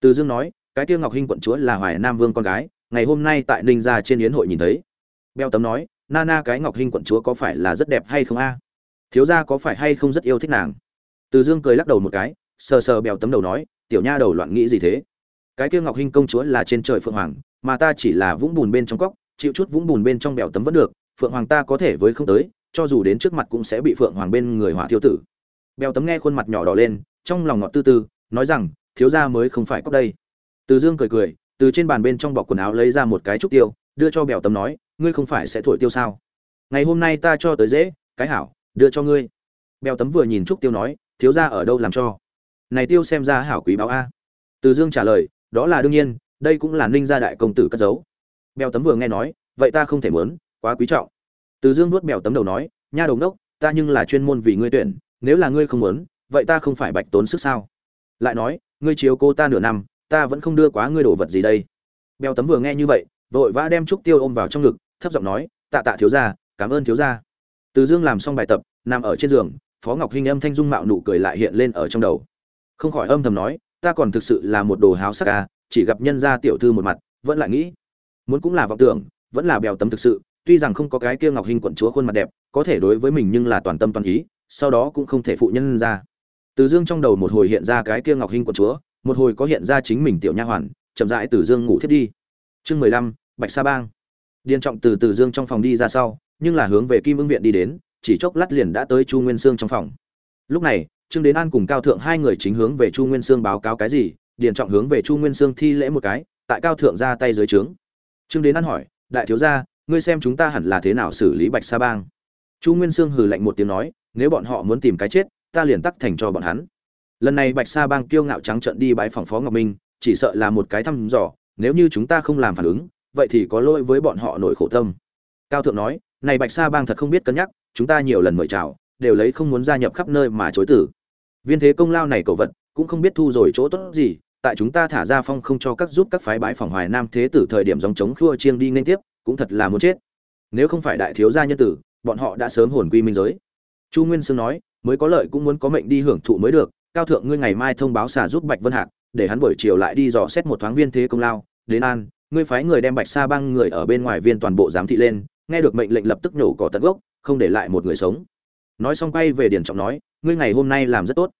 Từ dương nói, cái kia ngọc hinh quận chúa là hoài nam vương con gái, ngày hôm nay tại ninh gia trên yến hội nhìn thấy. Bèo tấm nói, na na cái ngọc hinh quận chúa có phải là rất đẹp hay không a? Thiếu gia có phải hay không rất yêu thích nàng? Từ dương cười lắc đầu một cái, sờ sờ bèo tấm đầu nói, tiểu nha đầu loạn nghĩ gì thế? Cái kia ngọc hinh công chúa là trên trời phượng hoàng, mà ta chỉ là vũng bùn bên trong cóc chịu chút vũng bùn bên trong bèo tấm vẫn được, phượng hoàng ta có thể với không tới, cho dù đến trước mặt cũng sẽ bị phượng hoàng bên người hỏa thiêu tử. Bèo tấm nghe khuôn mặt nhỏ đỏ lên, trong lòng ngọt tư tư, nói rằng, thiếu gia mới không phải cóc đây. Từ dương cười cười, từ trên bàn bên trong bọc quần áo lấy ra một cái trúc tiêu, đưa cho bèo tấm nói, ngươi không phải sẽ thổi tiêu sao? Ngày hôm nay ta cho tới dễ, cái hảo đưa cho ngươi. Bèo tấm vừa nhìn trúc tiêu nói, thiếu gia ở đâu làm cho? Này tiêu xem ra hảo quý báo a. Từ dương trả lời, đó là đương nhiên, đây cũng là ninh gia đại công tử cất giấu. Bèo tấm vừa nghe nói, vậy ta không thể mớn, quá quý trọng. Từ dương nuốt bèo tấm đầu nói, nha đồng đốc ta nhưng là chuyên môn vì ngươi tuyển, nếu là ngươi không muốn vậy ta không phải bạch tốn sức sao? Lại nói, ngươi chiếu cô ta nửa năm, ta vẫn không đưa quá ngươi đồ vật gì đây. Bèo tấm vừa nghe như vậy, vội vã đem trúc tiêu ôm vào trong ngực, thấp giọng nói, tạ tạ thiếu gia, cảm ơn thiếu gia từ dương làm xong bài tập, nằm ở trên giường, phó ngọc hinh âm thanh dung mạo nụ cười lại hiện lên ở trong đầu. Không khỏi âm thầm nói, ta còn thực sự là một đồ háo sắc ca chỉ gặp nhân gia tiểu thư một mặt, vẫn lại nghĩ. Muốn cũng là vọng tưởng, vẫn là bèo tấm thực sự, tuy rằng không có cái kia ngọc hình quận chúa khuôn mặt đẹp, có thể đối với mình nhưng là toàn tâm toàn ý, sau đó cũng không thể phụ nhân ra. Từ dương trong đầu một hồi hiện ra cái kia ngọc hình quận chúa, một hồi có hiện ra chính mình tiểu nha hoàn, chậm rãi từ dương ngủ thiết đi. Chương mười lăm, bạch sa bang. Điền trọng từ từ dương trong phòng đi ra sau nhưng là hướng về kim ưng viện đi đến, chỉ chốc lát liền đã tới chu nguyên sương trong phòng. Lúc này, trương đến an cùng cao thượng hai người chính hướng về chu nguyên sương báo cáo cái gì, điền trọng hướng về chu nguyên sương thi lễ một cái, tại cao thượng ra tay dưới trướng. Trương đến an hỏi, đại thiếu gia, ngươi xem chúng ta hẳn là thế nào xử lý bạch sa bang? Chu nguyên sương hừ lạnh một tiếng nói, nếu bọn họ muốn tìm cái chết, ta liền tắc thành cho bọn hắn. Lần này bạch sa bang kiêu ngạo trắng trợn đi bãi phòng phó ngọc minh, chỉ sợ là một cái thăm dò, nếu như chúng ta không làm phản ứng, vậy thì có lỗi với bọn họ nổi khổ tâm. Cao thượng nói này bạch sa bang thật không biết cân nhắc, chúng ta nhiều lần mời chào, đều lấy không muốn gia nhập khắp nơi mà chối tử viên thế công lao này cầu vật, cũng không biết thu rồi chỗ tốt gì, tại chúng ta thả ra phong không cho các giúp các phái bãi phòng hoài nam thế tử thời điểm dòng chống khua chiêng đi nên tiếp, cũng thật là muốn chết. Nếu không phải đại thiếu gia nhân tử, bọn họ đã sớm hồn quy minh giới. Chu nguyên sương nói, mới có lợi cũng muốn có mệnh đi hưởng thụ mới được, cao thượng ngươi ngày mai thông báo xả giúp bạch vân hạc, để hắn buổi chiều lại đi dò xét một thoáng viên thế công lao, đến an, ngươi phái người đem bạch sa băng người ở bên ngoài viên toàn bộ giám thị lên nghe được mệnh lệnh lập tức nhổ cỏ tận gốc, không để lại một người sống. Nói xong quay về Điền trọng nói, ngươi ngày hôm nay làm rất tốt.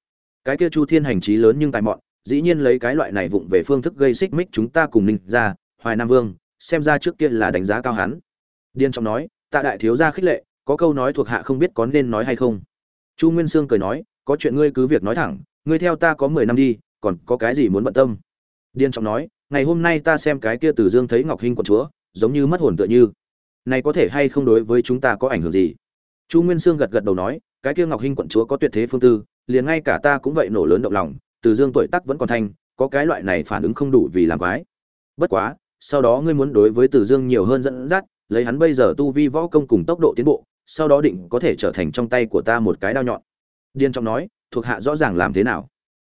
Cái kia chu thiên hành trí lớn nhưng tài mọn, dĩ nhiên lấy cái loại này vụng về phương thức gây xích mích chúng ta cùng ninh ra, hoài nam vương, xem ra trước kia là đánh giá cao hắn. Điên trọng nói, tạ đại thiếu gia khích lệ, có câu nói thuộc hạ không biết có nên nói hay không. Chu nguyên sương cười nói, có chuyện ngươi cứ việc nói thẳng, ngươi theo ta có mười năm đi, còn có cái gì muốn bận tâm? Điên trọng nói, ngày hôm nay ta xem cái kia từ dương thấy ngọc hinh quận chúa, giống như mất hồn tựa như này có thể hay không đối với chúng ta có ảnh hưởng gì? Chu nguyên sương gật gật đầu nói, cái kia ngọc hinh quận chúa có tuyệt thế phương tư, liền ngay cả ta cũng vậy nổ lớn động lòng, từ dương tuổi tác vẫn còn thanh, có cái loại này phản ứng không đủ vì làm quái. Bất quá, sau đó ngươi muốn đối với từ dương nhiều hơn dẫn dắt, lấy hắn bây giờ tu vi võ công cùng tốc độ tiến bộ, sau đó định có thể trở thành trong tay của ta một cái đao nhọn. Điên trọng nói, thuộc hạ rõ ràng làm thế nào?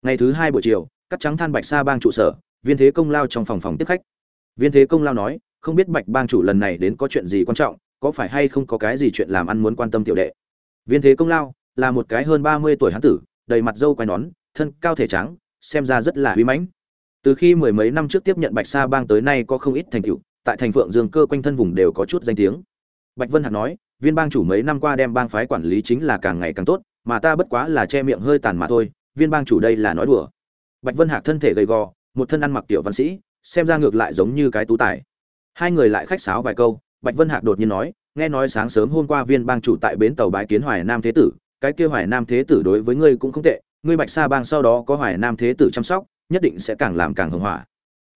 Ngày thứ hai buổi chiều, cắt trắng than bạch sa bang trụ sở, viên thế công lao trong phòng phòng tiếp khách. Viên thế công lao nói không biết bạch bang chủ lần này đến có chuyện gì quan trọng, có phải hay không có cái gì chuyện làm ăn muốn quan tâm tiểu đệ. Viên thế công lao, là một cái hơn ba mươi tuổi hán tử, đầy mặt râu quai nón, thân cao thể trắng, xem ra rất là uy mãnh. Từ khi mười mấy năm trước tiếp nhận bạch sa bang tới nay có không ít thành tựu, tại thành phượng dương cơ quanh thân vùng đều có chút danh tiếng. Bạch vân hạc nói, viên bang chủ mấy năm qua đem bang phái quản lý chính là càng ngày càng tốt, mà ta bất quá là che miệng hơi tàn mà thôi, viên bang chủ đây là nói đùa. Bạch vân hạc thân thể gầy gò, một thân ăn mặc tiểu văn sĩ, xem ra ngược lại giống như cái tú tài hai người lại khách sáo vài câu, bạch vân hạc đột nhiên nói, nghe nói sáng sớm hôm qua viên bang chủ tại bến tàu bái kiến hoài nam thế tử, cái kia hoài nam thế tử đối với ngươi cũng không tệ, ngươi bạch sa bang sau đó có hoài nam thế tử chăm sóc, nhất định sẽ càng làm càng hưng hỏa.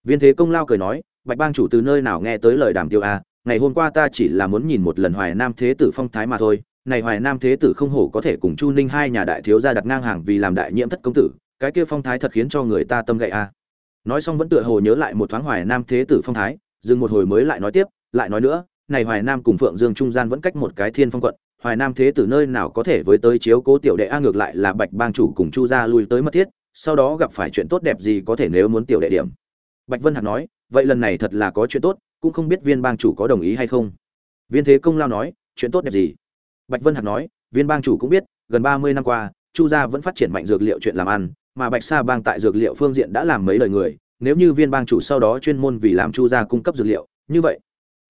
Viên thế công lao cười nói, bạch bang chủ từ nơi nào nghe tới lời đàm tiêu a à, ngày hôm qua ta chỉ là muốn nhìn một lần hoài nam thế tử phong thái mà thôi, này hoài nam thế tử không hổ có thể cùng chu ninh hai nhà đại thiếu gia đặt ngang hàng vì làm đại nhiễm thất công tử, cái kia phong thái thật khiến cho người ta tâm gậy a nói xong vẫn tựa hồ nhớ lại một thoáng hoài nam thế tử phong thái dừng một hồi mới lại nói tiếp, lại nói nữa, này hoài nam cùng phượng dương trung gian vẫn cách một cái thiên phong quận, hoài nam thế tử nơi nào có thể với tới chiếu cố tiểu đệ a ngược lại là bạch bang chủ cùng chu gia lui tới mất thiết, sau đó gặp phải chuyện tốt đẹp gì có thể nếu muốn tiểu đệ điểm. Bạch vân hạc nói, vậy lần này thật là có chuyện tốt, cũng không biết viên bang chủ có đồng ý hay không. Viên thế công lao nói, chuyện tốt đẹp gì? Bạch vân hạc nói, viên bang chủ cũng biết, gần ba mươi năm qua, chu gia vẫn phát triển mạnh dược liệu chuyện làm ăn, mà bạch sa bang tại dược liệu phương diện đã làm mấy lời người nếu như viên bang chủ sau đó chuyên môn vì làm chu gia cung cấp dược liệu, như vậy,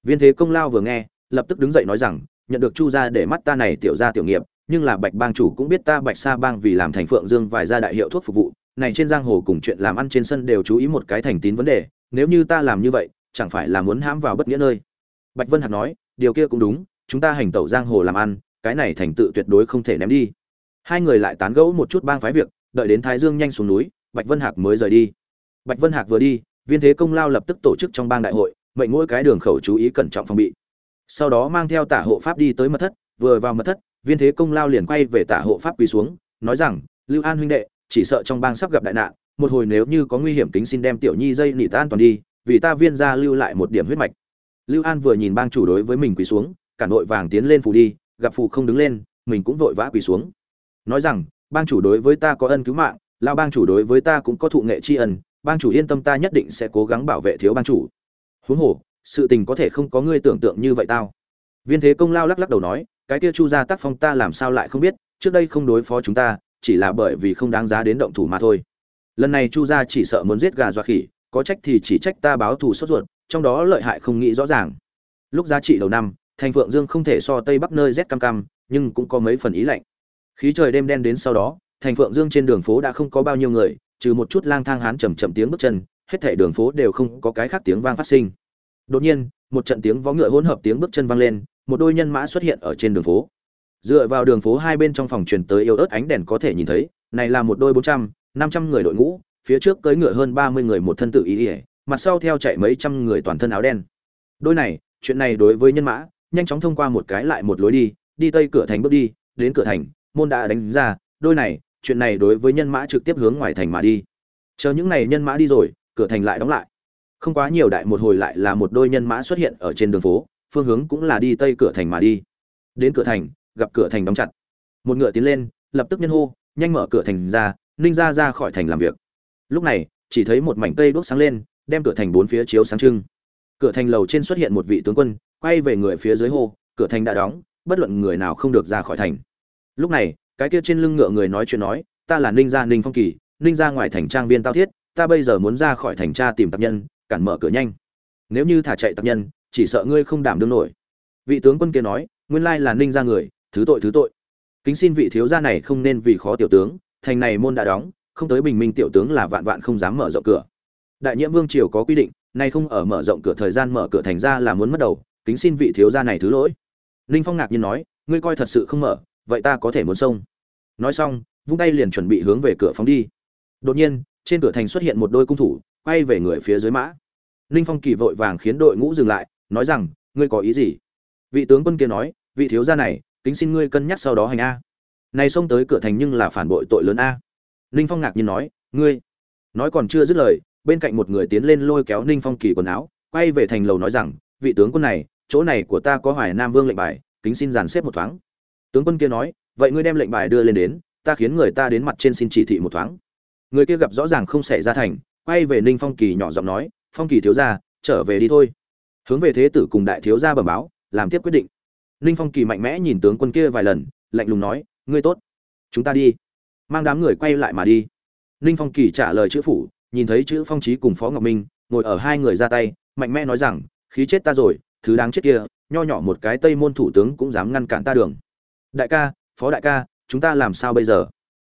viên thế công lao vừa nghe, lập tức đứng dậy nói rằng, nhận được chu gia để mắt ta này tiểu gia tiểu nghiệp, nhưng là bạch bang chủ cũng biết ta bạch sa bang vì làm thành phượng dương vài gia đại hiệu thuốc phục vụ, này trên giang hồ cùng chuyện làm ăn trên sân đều chú ý một cái thành tín vấn đề, nếu như ta làm như vậy, chẳng phải là muốn hãm vào bất nghĩa nơi? Bạch vân hạc nói, điều kia cũng đúng, chúng ta hành tẩu giang hồ làm ăn, cái này thành tựu tuyệt đối không thể ném đi. Hai người lại tán gẫu một chút bang phái việc, đợi đến thái dương nhanh xuống núi, bạch vân hạc mới rời đi bạch vân hạc vừa đi, viên thế công lao lập tức tổ chức trong bang đại hội, mệnh mỗi cái đường khẩu chú ý cẩn trọng phòng bị. Sau đó mang theo tả hộ pháp đi tới mật thất, vừa vào mật thất, viên thế công lao liền quay về tả hộ pháp quỳ xuống, nói rằng, lưu an huynh đệ, chỉ sợ trong bang sắp gặp đại nạn, một hồi nếu như có nguy hiểm kính xin đem tiểu nhi dây nị tan toàn đi, vì ta viên gia lưu lại một điểm huyết mạch. Lưu an vừa nhìn bang chủ đối với mình quỳ xuống, cả nội vàng tiến lên phủ đi, gặp phù không đứng lên, mình cũng vội vã quỳ xuống. Nói rằng, bang chủ đối với ta có ân cứu mạng, lão bang chủ đối với ta cũng có thụ nghệ tri ân bang chủ yên tâm ta nhất định sẽ cố gắng bảo vệ thiếu bang chủ. Huống hồ, sự tình có thể không có ngươi tưởng tượng như vậy tao. Viên thế công lao lắc lắc đầu nói, cái kia chu gia tác phong ta làm sao lại không biết, trước đây không đối phó chúng ta, chỉ là bởi vì không đáng giá đến động thủ mà thôi. Lần này chu gia chỉ sợ muốn giết gà dọa khỉ, có trách thì chỉ trách ta báo thù sốt ruột, trong đó lợi hại không nghĩ rõ ràng. Lúc giá trị đầu năm, thành phượng dương không thể so tây bắc nơi rét cam cam, nhưng cũng có mấy phần ý lạnh. Khí trời đêm đen đến sau đó, thành phượng dương trên đường phố đã không có bao nhiêu người trừ một chút lang thang hán chầm chậm tiếng bước chân, hết thảy đường phố đều không có cái khác tiếng vang phát sinh. Đột nhiên, một trận tiếng vó ngựa hỗn hợp tiếng bước chân vang lên, một đôi nhân mã xuất hiện ở trên đường phố. Dựa vào đường phố hai bên trong phòng truyền tới yêu ớt ánh đèn có thể nhìn thấy, này là một đôi bốn trăm, năm trăm người đội ngũ, phía trước cưỡi ngựa hơn ba mươi người một thân tự ý ý, mặt sau theo chạy mấy trăm người toàn thân áo đen. Đôi này, chuyện này đối với nhân mã, nhanh chóng thông qua một cái lại một lối đi đi tây cửa thành bước đi, đến cửa thành, môn đã đánh ra, đôi này chuyện này đối với nhân mã trực tiếp hướng ngoài thành mà đi. Chờ những này nhân mã đi rồi, cửa thành lại đóng lại. Không quá nhiều đại một hồi lại là một đôi nhân mã xuất hiện ở trên đường phố, phương hướng cũng là đi tây cửa thành mà đi. Đến cửa thành, gặp cửa thành đóng chặt. Một ngựa tiến lên, lập tức nhân hô, nhanh mở cửa thành ra, ninh ra ra khỏi thành làm việc. Lúc này, chỉ thấy một mảnh cây đuốc sáng lên, đem cửa thành bốn phía chiếu sáng trưng. Cửa thành lầu trên xuất hiện một vị tướng quân, quay về người phía dưới hô, cửa thành đã đóng, bất luận người nào không được ra khỏi thành. Lúc này cái kia trên lưng ngựa người nói chuyện nói, ta là ninh gia ninh phong kỳ, ninh gia ngoài thành trang viên tao thiết, ta bây giờ muốn ra khỏi thành tra tìm tạp nhân, cản mở cửa nhanh. Nếu như thả chạy tạp nhân, chỉ sợ ngươi không đảm đương nổi. Vị tướng quân kia nói, nguyên lai là ninh gia người, thứ tội thứ tội. Kính xin vị thiếu gia này không nên vì khó tiểu tướng, thành này môn đã đóng, không tới bình minh tiểu tướng là vạn vạn không dám mở rộng cửa. Đại nhiễm vương triều có quy định, nay không ở mở rộng cửa thời gian mở cửa thành ra là muốn mất đầu, kính xin vị thiếu gia này thứ lỗi. Ninh phong ngạc nhiên nói, ngươi coi thật sự không mở, vậy ta có thể muốn xông nói xong, vung tay liền chuẩn bị hướng về cửa phóng đi. Đột nhiên, trên cửa thành xuất hiện một đôi cung thủ, quay về người phía dưới mã. Ninh phong kỳ vội vàng khiến đội ngũ dừng lại, nói rằng, ngươi có ý gì? Vị tướng quân kia nói, vị thiếu gia này, kính xin ngươi cân nhắc sau đó hành a. Này xông tới cửa thành nhưng là phản bội tội lớn a. Ninh phong ngạc nhiên nói, ngươi? Nói còn chưa dứt lời, bên cạnh một người tiến lên lôi kéo ninh phong kỳ quần áo, quay về thành lầu nói rằng, vị tướng quân này, chỗ này của ta có hoài nam vương lệnh bài, kính xin dàn xếp một thoáng. Tướng quân kia nói vậy ngươi đem lệnh bài đưa lên đến, ta khiến người ta đến mặt trên xin chỉ thị một thoáng. Người kia gặp rõ ràng không xảy ra thành, quay về ninh phong kỳ nhỏ giọng nói, phong kỳ thiếu gia, trở về đi thôi. Hướng về thế tử cùng đại thiếu gia bẩm báo, làm tiếp quyết định. Ninh phong kỳ mạnh mẽ nhìn tướng quân kia vài lần, lạnh lùng nói, ngươi tốt, chúng ta đi. Mang đám người quay lại mà đi. Ninh phong kỳ trả lời chữ phủ, nhìn thấy chữ phong trí cùng phó ngọc minh, ngồi ở hai người ra tay, mạnh mẽ nói rằng, khí chết ta rồi, thứ đáng chết kia, nho nhỏ một cái tây môn thủ tướng cũng dám ngăn cản ta đường. Đại ca phó đại ca, chúng ta làm sao bây giờ?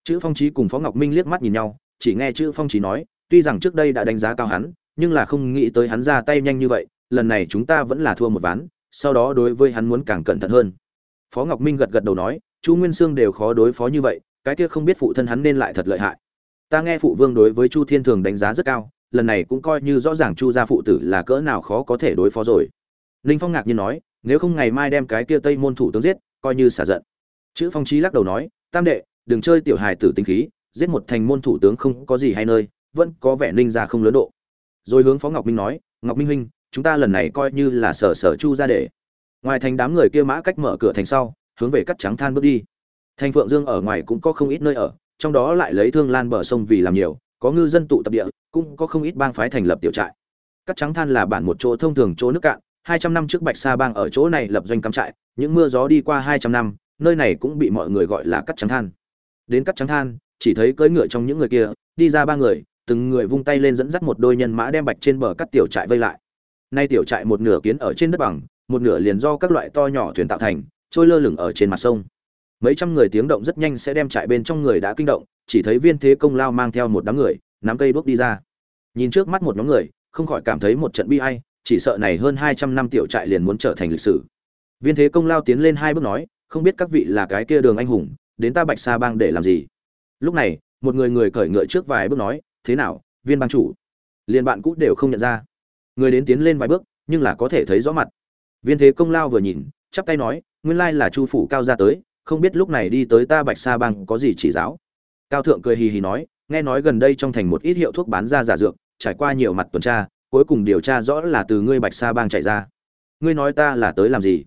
Chữ phong trí cùng phó ngọc minh liếc mắt nhìn nhau, chỉ nghe chữ phong trí nói, tuy rằng trước đây đã đánh giá cao hắn, nhưng là không nghĩ tới hắn ra tay nhanh như vậy, lần này chúng ta vẫn là thua một ván, sau đó đối với hắn muốn càng cẩn thận hơn. Phó ngọc minh gật gật đầu nói, chu nguyên sương đều khó đối phó như vậy, cái kia không biết phụ thân hắn nên lại thật lợi hại. Ta nghe phụ vương đối với chu thiên thường đánh giá rất cao, lần này cũng coi như rõ ràng chu gia phụ tử là cỡ nào khó có thể đối phó rồi. Ninh phong ngạc nhiên nói, nếu không ngày mai đem cái kia tây môn thủ tướng giết, coi như xả giận chữ phong trí lắc đầu nói, tam đệ, đừng chơi tiểu hài tử tinh khí, giết một thành môn thủ tướng không có gì hay nơi, vẫn có vẻ ninh ra không lớn độ. Rồi hướng phó ngọc minh nói, ngọc minh huynh, chúng ta lần này coi như là sở sở chu ra để. Ngoài thành đám người kia mã cách mở cửa thành sau, hướng về cắt trắng than bước đi. Thành phượng dương ở ngoài cũng có không ít nơi ở, trong đó lại lấy thương lan bờ sông vì làm nhiều, có ngư dân tụ tập địa, cũng có không ít bang phái thành lập tiểu trại. Cắt trắng than là bản một chỗ thông thường chỗ nước cạn, hai trăm năm trước bạch sa bang ở chỗ này lập doanh cắm trại, những mưa gió đi qua hai trăm năm nơi này cũng bị mọi người gọi là cắt trắng than. Đến cắt trắng than, chỉ thấy cưỡi ngựa trong những người kia, đi ra ba người, từng người vung tay lên dẫn dắt một đôi nhân mã đem bạch trên bờ cắt tiểu trại vây lại. Nay tiểu trại một nửa kiến ở trên đất bằng, một nửa liền do các loại to nhỏ thuyền tạo thành, trôi lơ lửng ở trên mặt sông. Mấy trăm người tiếng động rất nhanh sẽ đem trại bên trong người đã kinh động, chỉ thấy viên thế công lao mang theo một đám người, nắm cây bước đi ra. Nhìn trước mắt một nhóm người, không khỏi cảm thấy một trận bi ai, chỉ sợ này hơn hai trăm năm tiểu trại liền muốn trở thành lịch sử. Viên thế công lao tiến lên hai bước nói không biết các vị là cái kia đường anh hùng, đến ta bạch sa bang để làm gì? Lúc này, một người người cởi ngựa trước vài bước nói, thế nào, viên bang chủ? Liền bạn cũ đều không nhận ra. Người đến tiến lên vài bước, nhưng là có thể thấy rõ mặt. Viên thế công lao vừa nhìn, chắp tay nói, nguyên lai là chu phủ cao ra tới, không biết lúc này đi tới ta bạch sa bang có gì chỉ giáo? Cao thượng cười hì hì nói, nghe nói gần đây trong thành một ít hiệu thuốc bán ra giả dược, trải qua nhiều mặt tuần tra, cuối cùng điều tra rõ là từ ngươi bạch sa bang chạy ra. Ngươi nói ta là tới làm gì?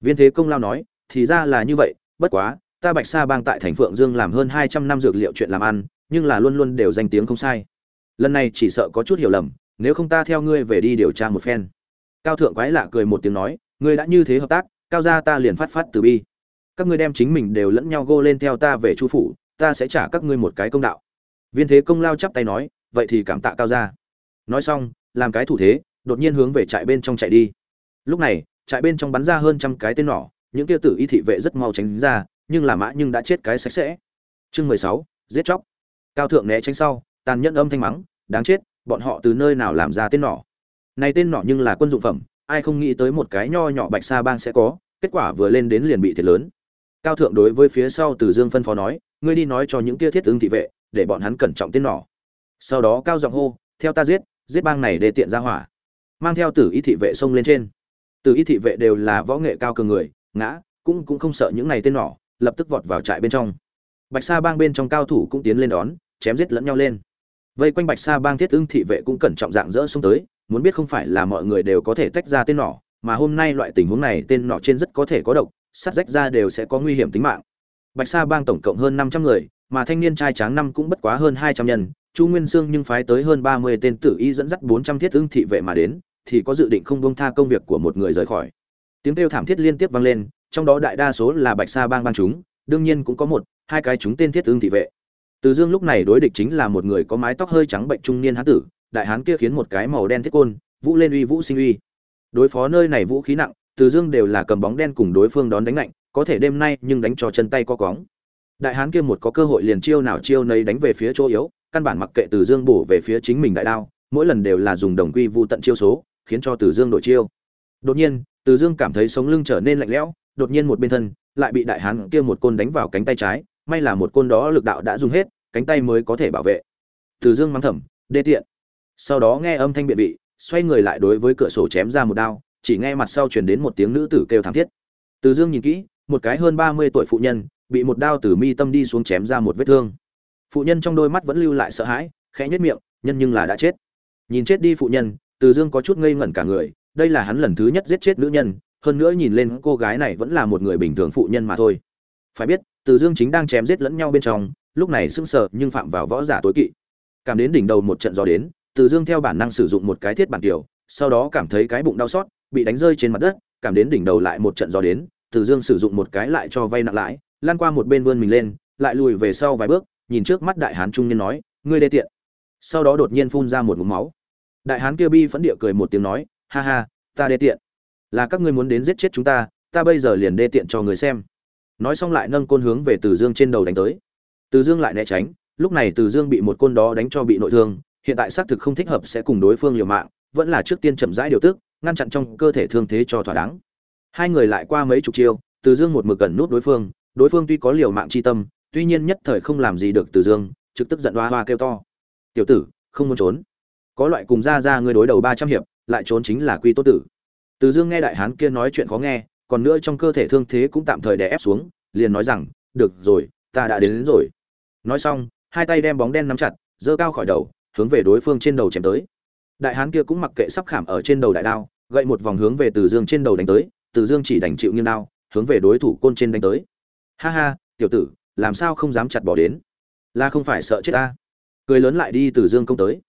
Viên thế công lao nói thì ra là như vậy, bất quá, ta bạch sa bang tại thành phượng dương làm hơn hai trăm năm dược liệu chuyện làm ăn, nhưng là luôn luôn đều danh tiếng không sai. Lần này chỉ sợ có chút hiểu lầm, nếu không ta theo ngươi về đi điều tra một phen. Cao thượng quái lạ cười một tiếng nói, ngươi đã như thế hợp tác, cao gia ta liền phát phát từ bi. Các ngươi đem chính mình đều lẫn nhau gô lên theo ta về chu phủ, ta sẽ trả các ngươi một cái công đạo. Viên thế công lao chắp tay nói, vậy thì cảm tạ cao gia. Nói xong, làm cái thủ thế, đột nhiên hướng về trại bên trong chạy đi. Lúc này, trại bên trong bắn ra hơn trăm cái tên nỏ những kia tử y thị vệ rất mau tránh ra, nhưng là mã nhưng đã chết cái sạch sẽ. Chương mười sáu, giết chóc. Cao thượng né tránh sau, tàn nhẫn âm thanh mắng, đáng chết, bọn họ từ nơi nào làm ra tên nỏ? Này tên nỏ nhưng là quân dụng phẩm, ai không nghĩ tới một cái nho nhỏ bạch sa bang sẽ có, kết quả vừa lên đến liền bị thiệt lớn. Cao thượng đối với phía sau từ dương phân phó nói, ngươi đi nói cho những kia thiết ứng thị vệ, để bọn hắn cẩn trọng tên nỏ. Sau đó cao giọng hô, theo ta giết giết bang này để tiện ra hỏa. Mang theo tử y thị vệ xông lên trên. Tử y thị vệ đều là võ nghệ cao cường người ngã, cũng cũng không sợ những này tên nỏ, lập tức vọt vào trại bên trong. Bạch sa bang bên trong cao thủ cũng tiến lên đón, chém giết lẫn nhau lên. Vây quanh bạch sa bang thiết ưng thị vệ cũng cẩn trọng dạng dỡ xuống tới, muốn biết không phải là mọi người đều có thể tách ra tên nỏ, mà hôm nay loại tình huống này tên nỏ trên rất có thể có độc sắt rách ra đều sẽ có nguy hiểm tính mạng. Bạch sa bang tổng cộng hơn năm trăm người, mà thanh niên trai tráng năm cũng bất quá hơn hai trăm nhân, chu nguyên sương nhưng phái tới hơn ba mươi tên tử y dẫn dắt bốn trăm thiết ưng thị vệ mà đến, thì có dự định không buông tha công việc của một người rời khỏi tiếng kêu thảm thiết liên tiếp vang lên, trong đó đại đa số là bạch sa bang bang chúng, đương nhiên cũng có một, hai cái chúng tên thiết ương thị vệ. Từ dương lúc này đối địch chính là một người có mái tóc hơi trắng bệnh trung niên hán tử, đại hán kia khiến một cái màu đen thiết côn, vũ lên uy vũ sinh uy. Đối phó nơi này vũ khí nặng, từ dương đều là cầm bóng đen cùng đối phương đón đánh lạnh có thể đêm nay nhưng đánh cho chân tay co cóng. Đại hán kia một có cơ hội liền chiêu nào chiêu nấy đánh về phía chỗ yếu, căn bản mặc kệ từ dương bổ về phía chính mình đại đao, mỗi lần đều là dùng đồng quy vu tận chiêu số, khiến cho từ dương đổi chiêu đột nhiên, từ dương cảm thấy sống lưng trở nên lạnh lẽo, đột nhiên một bên thân lại bị đại hán kia một côn đánh vào cánh tay trái, may là một côn đó lực đạo đã dùng hết, cánh tay mới có thể bảo vệ. Từ dương mắng thầm, đê tiện. Sau đó nghe âm thanh biện vị, xoay người lại đối với cửa sổ chém ra một đao, chỉ nghe mặt sau truyền đến một tiếng nữ tử kêu thảm thiết. Từ dương nhìn kỹ, một cái hơn ba mươi tuổi phụ nhân bị một đao từ mi tâm đi xuống chém ra một vết thương. Phụ nhân trong đôi mắt vẫn lưu lại sợ hãi, khẽ nhất miệng, nhân nhưng là đã chết. Nhìn chết đi phụ nhân, từ dương có chút ngây ngẩn cả người đây là hắn lần thứ nhất giết chết nữ nhân, hơn nữa nhìn lên cô gái này vẫn là một người bình thường phụ nhân mà thôi. Phải biết, từ dương chính đang chém giết lẫn nhau bên trong, lúc này sững sờ nhưng phạm vào võ giả tối kỵ. Cảm đến đỉnh đầu một trận gió đến, từ dương theo bản năng sử dụng một cái thiết bản tiểu, sau đó cảm thấy cái bụng đau xót, bị đánh rơi trên mặt đất, cảm đến đỉnh đầu lại một trận gió đến, từ dương sử dụng một cái lại cho vay nặng lãi lan qua một bên vươn mình lên, lại lùi về sau vài bước, nhìn trước mắt đại hán trung niên nói, ngươi đê tiện. Sau đó đột nhiên phun ra một ngụm máu. Đại hán kia bi phẫn địa cười một tiếng nói ha ha, ta đê tiện. Là các ngươi muốn đến giết chết chúng ta ta bây giờ liền đê tiện cho người xem. Nói xong lại nâng côn hướng về từ dương trên đầu đánh tới. Từ dương lại né tránh, lúc này từ dương bị một côn đó đánh cho bị nội thương, hiện tại xác thực không thích hợp sẽ cùng đối phương liều mạng, vẫn là trước tiên chậm rãi điều tức, ngăn chặn trong cơ thể thương thế cho thỏa đáng. Hai người lại qua mấy chục chiêu, từ dương một mực gần nút đối phương đối phương tuy có liều mạng chi tâm, tuy nhiên nhất thời không làm gì được từ dương, trực tức giận hoa hoa kêu to. Tiểu tử, không muốn trốn. Có loại cùng ra ra ngươi đối đầu ba trăm hiệp lại trốn chính là quy tốt tử. Từ dương nghe đại hán kia nói chuyện khó nghe còn nữa trong cơ thể thương thế cũng tạm thời đè ép xuống liền nói rằng được rồi ta đã đến, đến rồi. Nói xong hai tay đem bóng đen nắm chặt giơ cao khỏi đầu hướng về đối phương trên đầu chém tới. Đại hán kia cũng mặc kệ sắp khảm ở trên đầu đại đao gậy một vòng hướng về từ dương trên đầu đánh tới từ dương chỉ đành chịu nghiêng đao hướng về đối thủ côn trên đánh tới. Ha ha tiểu tử làm sao không dám chặt bỏ đến? Là không phải sợ chết ta? Cười lớn lại đi từ dương công tới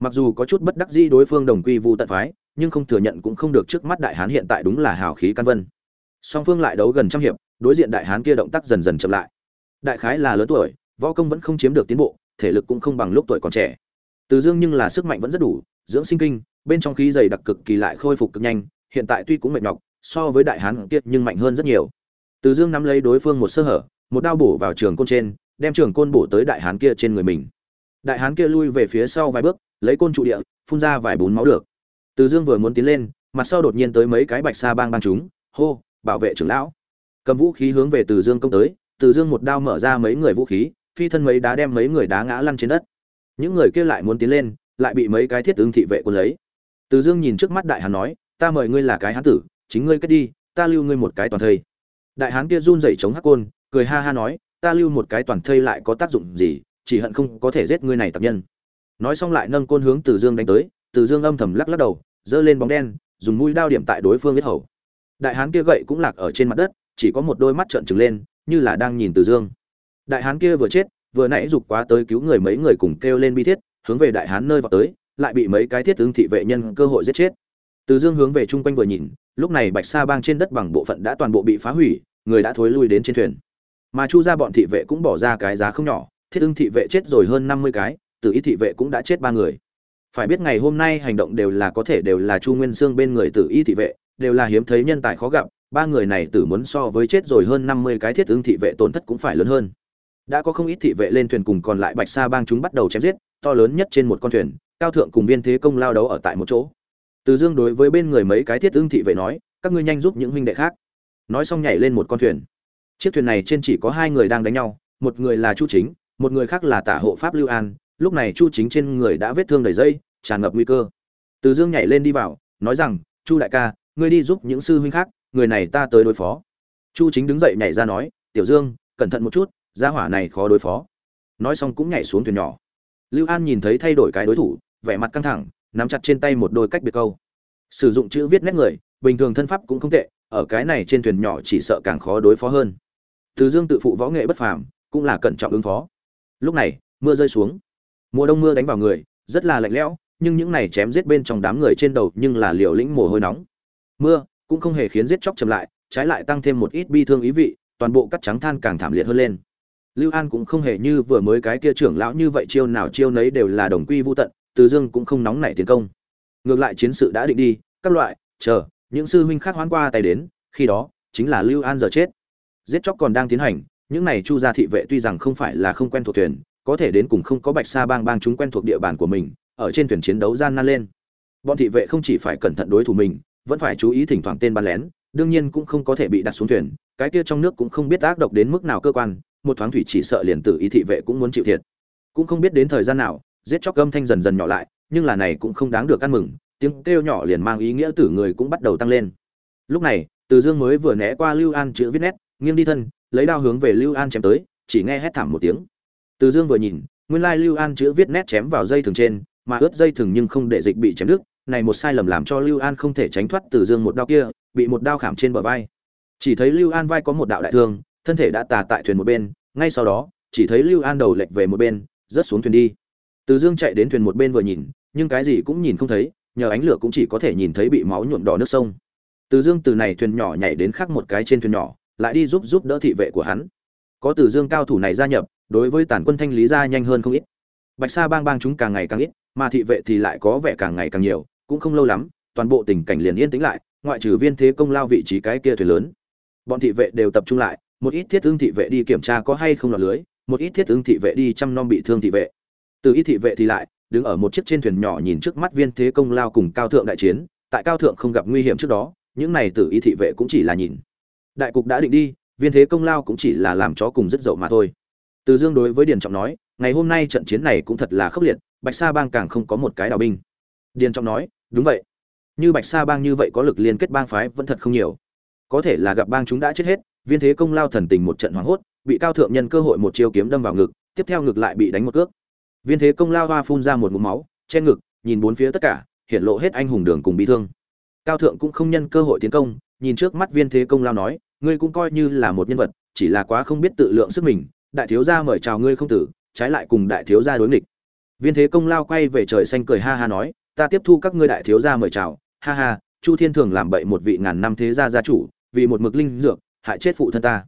mặc dù có chút bất đắc dĩ đối phương đồng quy vu tận phái, nhưng không thừa nhận cũng không được trước mắt đại hán hiện tại đúng là hào khí căn vân. Song phương lại đấu gần trăm hiệp, đối diện đại hán kia động tác dần dần chậm lại. Đại khái là lớn tuổi, võ công vẫn không chiếm được tiến bộ, thể lực cũng không bằng lúc tuổi còn trẻ. Từ dương nhưng là sức mạnh vẫn rất đủ, dưỡng sinh kinh, bên trong khí dày đặc cực kỳ lại khôi phục cực nhanh, hiện tại tuy cũng mệt nhọc, so với đại hán kia nhưng mạnh hơn rất nhiều. Từ dương nắm lấy đối phương một sơ hở, một đao bổ vào trường côn trên, đem trường côn bổ tới đại hán kia trên người mình đại hán kia lui về phía sau vài bước, lấy côn trụ địa, phun ra vài bún máu được. Từ dương vừa muốn tiến lên, mặt sau đột nhiên tới mấy cái bạch sa bang bang chúng, hô, bảo vệ trưởng lão. Cầm vũ khí hướng về từ dương công tới, từ dương một đao mở ra mấy người vũ khí, phi thân mấy đá đem mấy người đá ngã lăn trên đất. Những người kia lại muốn tiến lên, lại bị mấy cái thiết ứng thị vệ quân lấy. Từ dương nhìn trước mắt đại hán nói, ta mời ngươi là cái hán tử, chính ngươi kết đi, ta lưu ngươi một cái toàn thây. Đại hán kia run rẩy chống hắc côn, cười ha ha nói, ta lưu một cái toàn thây lại có tác dụng gì? Chỉ hận không có thể giết ngươi này tập nhân. Nói xong lại nâng côn hướng từ dương đánh tới, từ dương âm thầm lắc lắc đầu, giơ lên bóng đen, dùng mũi đao điểm tại đối phương biết hầu. Đại hán kia gậy cũng lạc ở trên mặt đất, chỉ có một đôi mắt trợn trừng lên, như là đang nhìn từ dương. Đại hán kia vừa chết, vừa nãy giục quá tới cứu người mấy người cùng kêu lên bi thiết, hướng về đại hán nơi vào tới, lại bị mấy cái thiết tướng thị vệ nhân cơ hội giết chết. Từ dương hướng về chung quanh vừa nhìn, lúc này bạch sa bang trên đất bằng bộ phận đã toàn bộ bị phá hủy, người đã thối lui đến trên thuyền. Mà chu ra bọn thị vệ cũng bỏ ra cái giá không nhỏ thiết ưng thị vệ chết rồi hơn năm mươi cái, tử y thị vệ cũng đã chết ba người. Phải biết ngày hôm nay hành động đều là có thể đều là chu nguyên sương bên người tử y thị vệ, đều là hiếm thấy nhân tài khó gặp, ba người này tử muốn so với chết rồi hơn năm mươi cái thiết ưng thị vệ tổn thất cũng phải lớn hơn. Đã có không ít thị vệ lên thuyền cùng còn lại bạch sa bang chúng bắt đầu chém giết, to lớn nhất trên một con thuyền, cao thượng cùng viên thế công lao đấu ở tại một chỗ. Từ dương đối với bên người mấy cái thiết ưng thị vệ nói, các ngươi nhanh giúp những huynh đệ khác. Nói xong nhảy lên một con thuyền. Chiếc thuyền này trên chỉ có hai người đang đánh nhau, một người là chu chính một người khác là tả hộ pháp lưu an, lúc này chu chính trên người đã vết thương đầy dây, tràn ngập nguy cơ. Từ dương nhảy lên đi vào, nói rằng, chu đại ca, ngươi đi giúp những sư huynh khác, người này ta tới đối phó. Chu chính đứng dậy nhảy ra nói, tiểu dương, cẩn thận một chút, gia hỏa này khó đối phó. Nói xong cũng nhảy xuống thuyền nhỏ. Lưu an nhìn thấy thay đổi cái đối thủ, vẻ mặt căng thẳng, nắm chặt trên tay một đôi cách biệt câu. Sử dụng chữ viết nét người, bình thường thân pháp cũng không tệ, ở cái này trên thuyền nhỏ chỉ sợ càng khó đối phó hơn. Từ dương tự phụ võ nghệ bất phàm, cũng là cẩn trọng ứng phó lúc này, mưa rơi xuống. Mùa đông mưa đánh vào người, rất là lạnh lẽo, nhưng những này chém giết bên trong đám người trên đầu nhưng là liều lĩnh mồ hôi nóng. Mưa cũng không hề khiến giết chóc chậm lại, trái lại tăng thêm một ít bi thương ý vị, toàn bộ cắt trắng than càng thảm liệt hơn lên. Lưu an cũng không hề như vừa mới cái kia trưởng lão như vậy chiêu nào chiêu nấy đều là đồng quy vô tận, từ dương cũng không nóng nảy tiến công. Ngược lại chiến sự đã định đi, các loại, chờ, những sư huynh khác hoán qua tay đến, khi đó, chính là lưu an giờ chết. Giết chóc còn đang tiến hành những này chu gia thị vệ tuy rằng không phải là không quen thuộc thuyền, có thể đến cùng không có bạch sa bang bang chúng quen thuộc địa bàn của mình, ở trên thuyền chiến đấu gian nan lên. Bọn thị vệ không chỉ phải cẩn thận đối thủ mình, vẫn phải chú ý thỉnh thoảng tên bắn lén, đương nhiên cũng không có thể bị đặt xuống thuyền, cái kia trong nước cũng không biết ác độc đến mức nào cơ quan, một thoáng thủy chỉ sợ liền tử ý thị vệ cũng muốn chịu thiệt. Cũng không biết đến thời gian nào, giết chóc âm thanh dần dần nhỏ lại, nhưng là này cũng không đáng được ăn mừng, tiếng kêu nhỏ liền mang ý nghĩa tử người cũng bắt đầu tăng lên. Lúc này, từ dương mới vừa né qua lưu an chữ viết nét, nghiêng đi thân lấy đao hướng về lưu an chém tới, chỉ nghe hét thảm một tiếng. Từ dương vừa nhìn, nguyên lai lưu an chữ viết nét chém vào dây thừng trên, mà ướt dây thừng nhưng không để dịch bị chém đứt, này một sai lầm làm cho lưu an không thể tránh thoát từ dương một đao kia, bị một đao khảm trên bờ vai. Chỉ thấy lưu an vai có một đạo đại thương, thân thể đã tà tại thuyền một bên, ngay sau đó, chỉ thấy lưu an đầu lệch về một bên, rớt xuống thuyền đi. Từ dương chạy đến thuyền một bên vừa nhìn, nhưng cái gì cũng nhìn không thấy, nhờ ánh lửa cũng chỉ có thể nhìn thấy bị máu nhuộm đỏ nước sông. Từ dương từ này thuyền nhỏ nhảy đến khác một cái trên thuyền nhỏ lại đi giúp giúp đỡ thị vệ của hắn. Có từ dương cao thủ này gia nhập, đối với tản quân thanh lý ra nhanh hơn không ít. Bạch sa bang bang chúng càng ngày càng ít, mà thị vệ thì lại có vẻ càng ngày càng nhiều, cũng không lâu lắm, toàn bộ tình cảnh liền yên tĩnh lại, ngoại trừ viên thế công lao vị trí cái kia thuyền lớn. Bọn thị vệ đều tập trung lại, một ít thiết ứng thị vệ đi kiểm tra có hay không lọt lưới, một ít thiết ứng thị vệ đi chăm nom bị thương thị vệ. Từ ít thị vệ thì lại, đứng ở một chiếc trên thuyền nhỏ nhìn trước mắt viên thế công lao cùng cao thượng đại chiến, tại cao thượng không gặp nguy hiểm trước đó, những này từ y thị vệ cũng chỉ là nhìn đại cục đã định đi, viên thế công lao cũng chỉ là làm chó cùng rất dậu mà thôi. Từ dương đối với điền trọng nói, ngày hôm nay trận chiến này cũng thật là khốc liệt, bạch sa bang càng không có một cái đào binh. Điền trọng nói, đúng vậy. Như bạch sa bang như vậy có lực liên kết bang phái vẫn thật không nhiều. Có thể là gặp bang chúng đã chết hết, viên thế công lao thần tình một trận hoảng hốt, bị cao thượng nhân cơ hội một chiêu kiếm đâm vào ngực, tiếp theo ngực lại bị đánh một cước. Viên thế công lao hoa phun ra một ngụm máu, che ngực, nhìn bốn phía tất cả hiện lộ hết anh hùng đường cùng bị thương. Cao thượng cũng không nhân cơ hội tiến công, nhìn trước mắt viên thế công lao nói ngươi cũng coi như là một nhân vật, chỉ là quá không biết tự lượng sức mình, đại thiếu gia mời chào ngươi không tử, trái lại cùng đại thiếu gia đối nghịch. Viên thế công lao quay về trời xanh cười ha ha nói, ta tiếp thu các ngươi đại thiếu gia mời chào, ha ha, chu thiên thường làm bậy một vị ngàn năm thế gia gia chủ, vì một mực linh dược, hại chết phụ thân ta.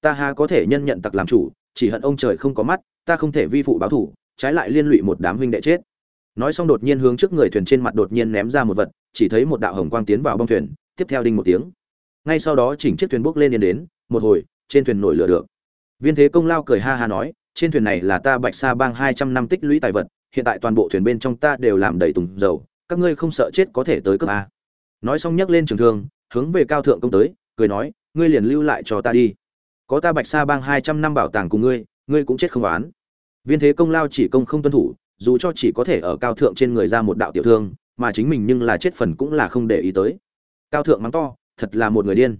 Ta ha có thể nhân nhận tặc làm chủ, chỉ hận ông trời không có mắt, ta không thể vi phụ báo thủ, trái lại liên lụy một đám huynh đệ chết. Nói xong đột nhiên hướng trước người thuyền trên mặt đột nhiên ném ra một vật, chỉ thấy một đạo hồng quang tiến vào bong thuyền, tiếp theo đinh một tiếng ngay sau đó chỉnh chiếc thuyền bốc lên yên đến, một hồi, trên thuyền nổi lửa được. Viên thế công lao cười ha ha nói, trên thuyền này là ta bạch sa bang hai trăm năm tích lũy tài vật, hiện tại toàn bộ thuyền bên trong ta đều làm đầy tùng dầu, các ngươi không sợ chết có thể tới cấp a. Nói xong nhấc lên trường thương, hướng về cao thượng công tới, cười nói, ngươi liền lưu lại cho ta đi. Có ta bạch sa bang hai trăm năm bảo tàng cùng ngươi ngươi cũng chết không oán. Viên thế công lao chỉ công không tuân thủ, dù cho chỉ có thể ở cao thượng trên người ra một đạo tiểu thương, mà chính mình nhưng là chết phần cũng là không để ý tới. Cao thượng mắng to thật là một người điên.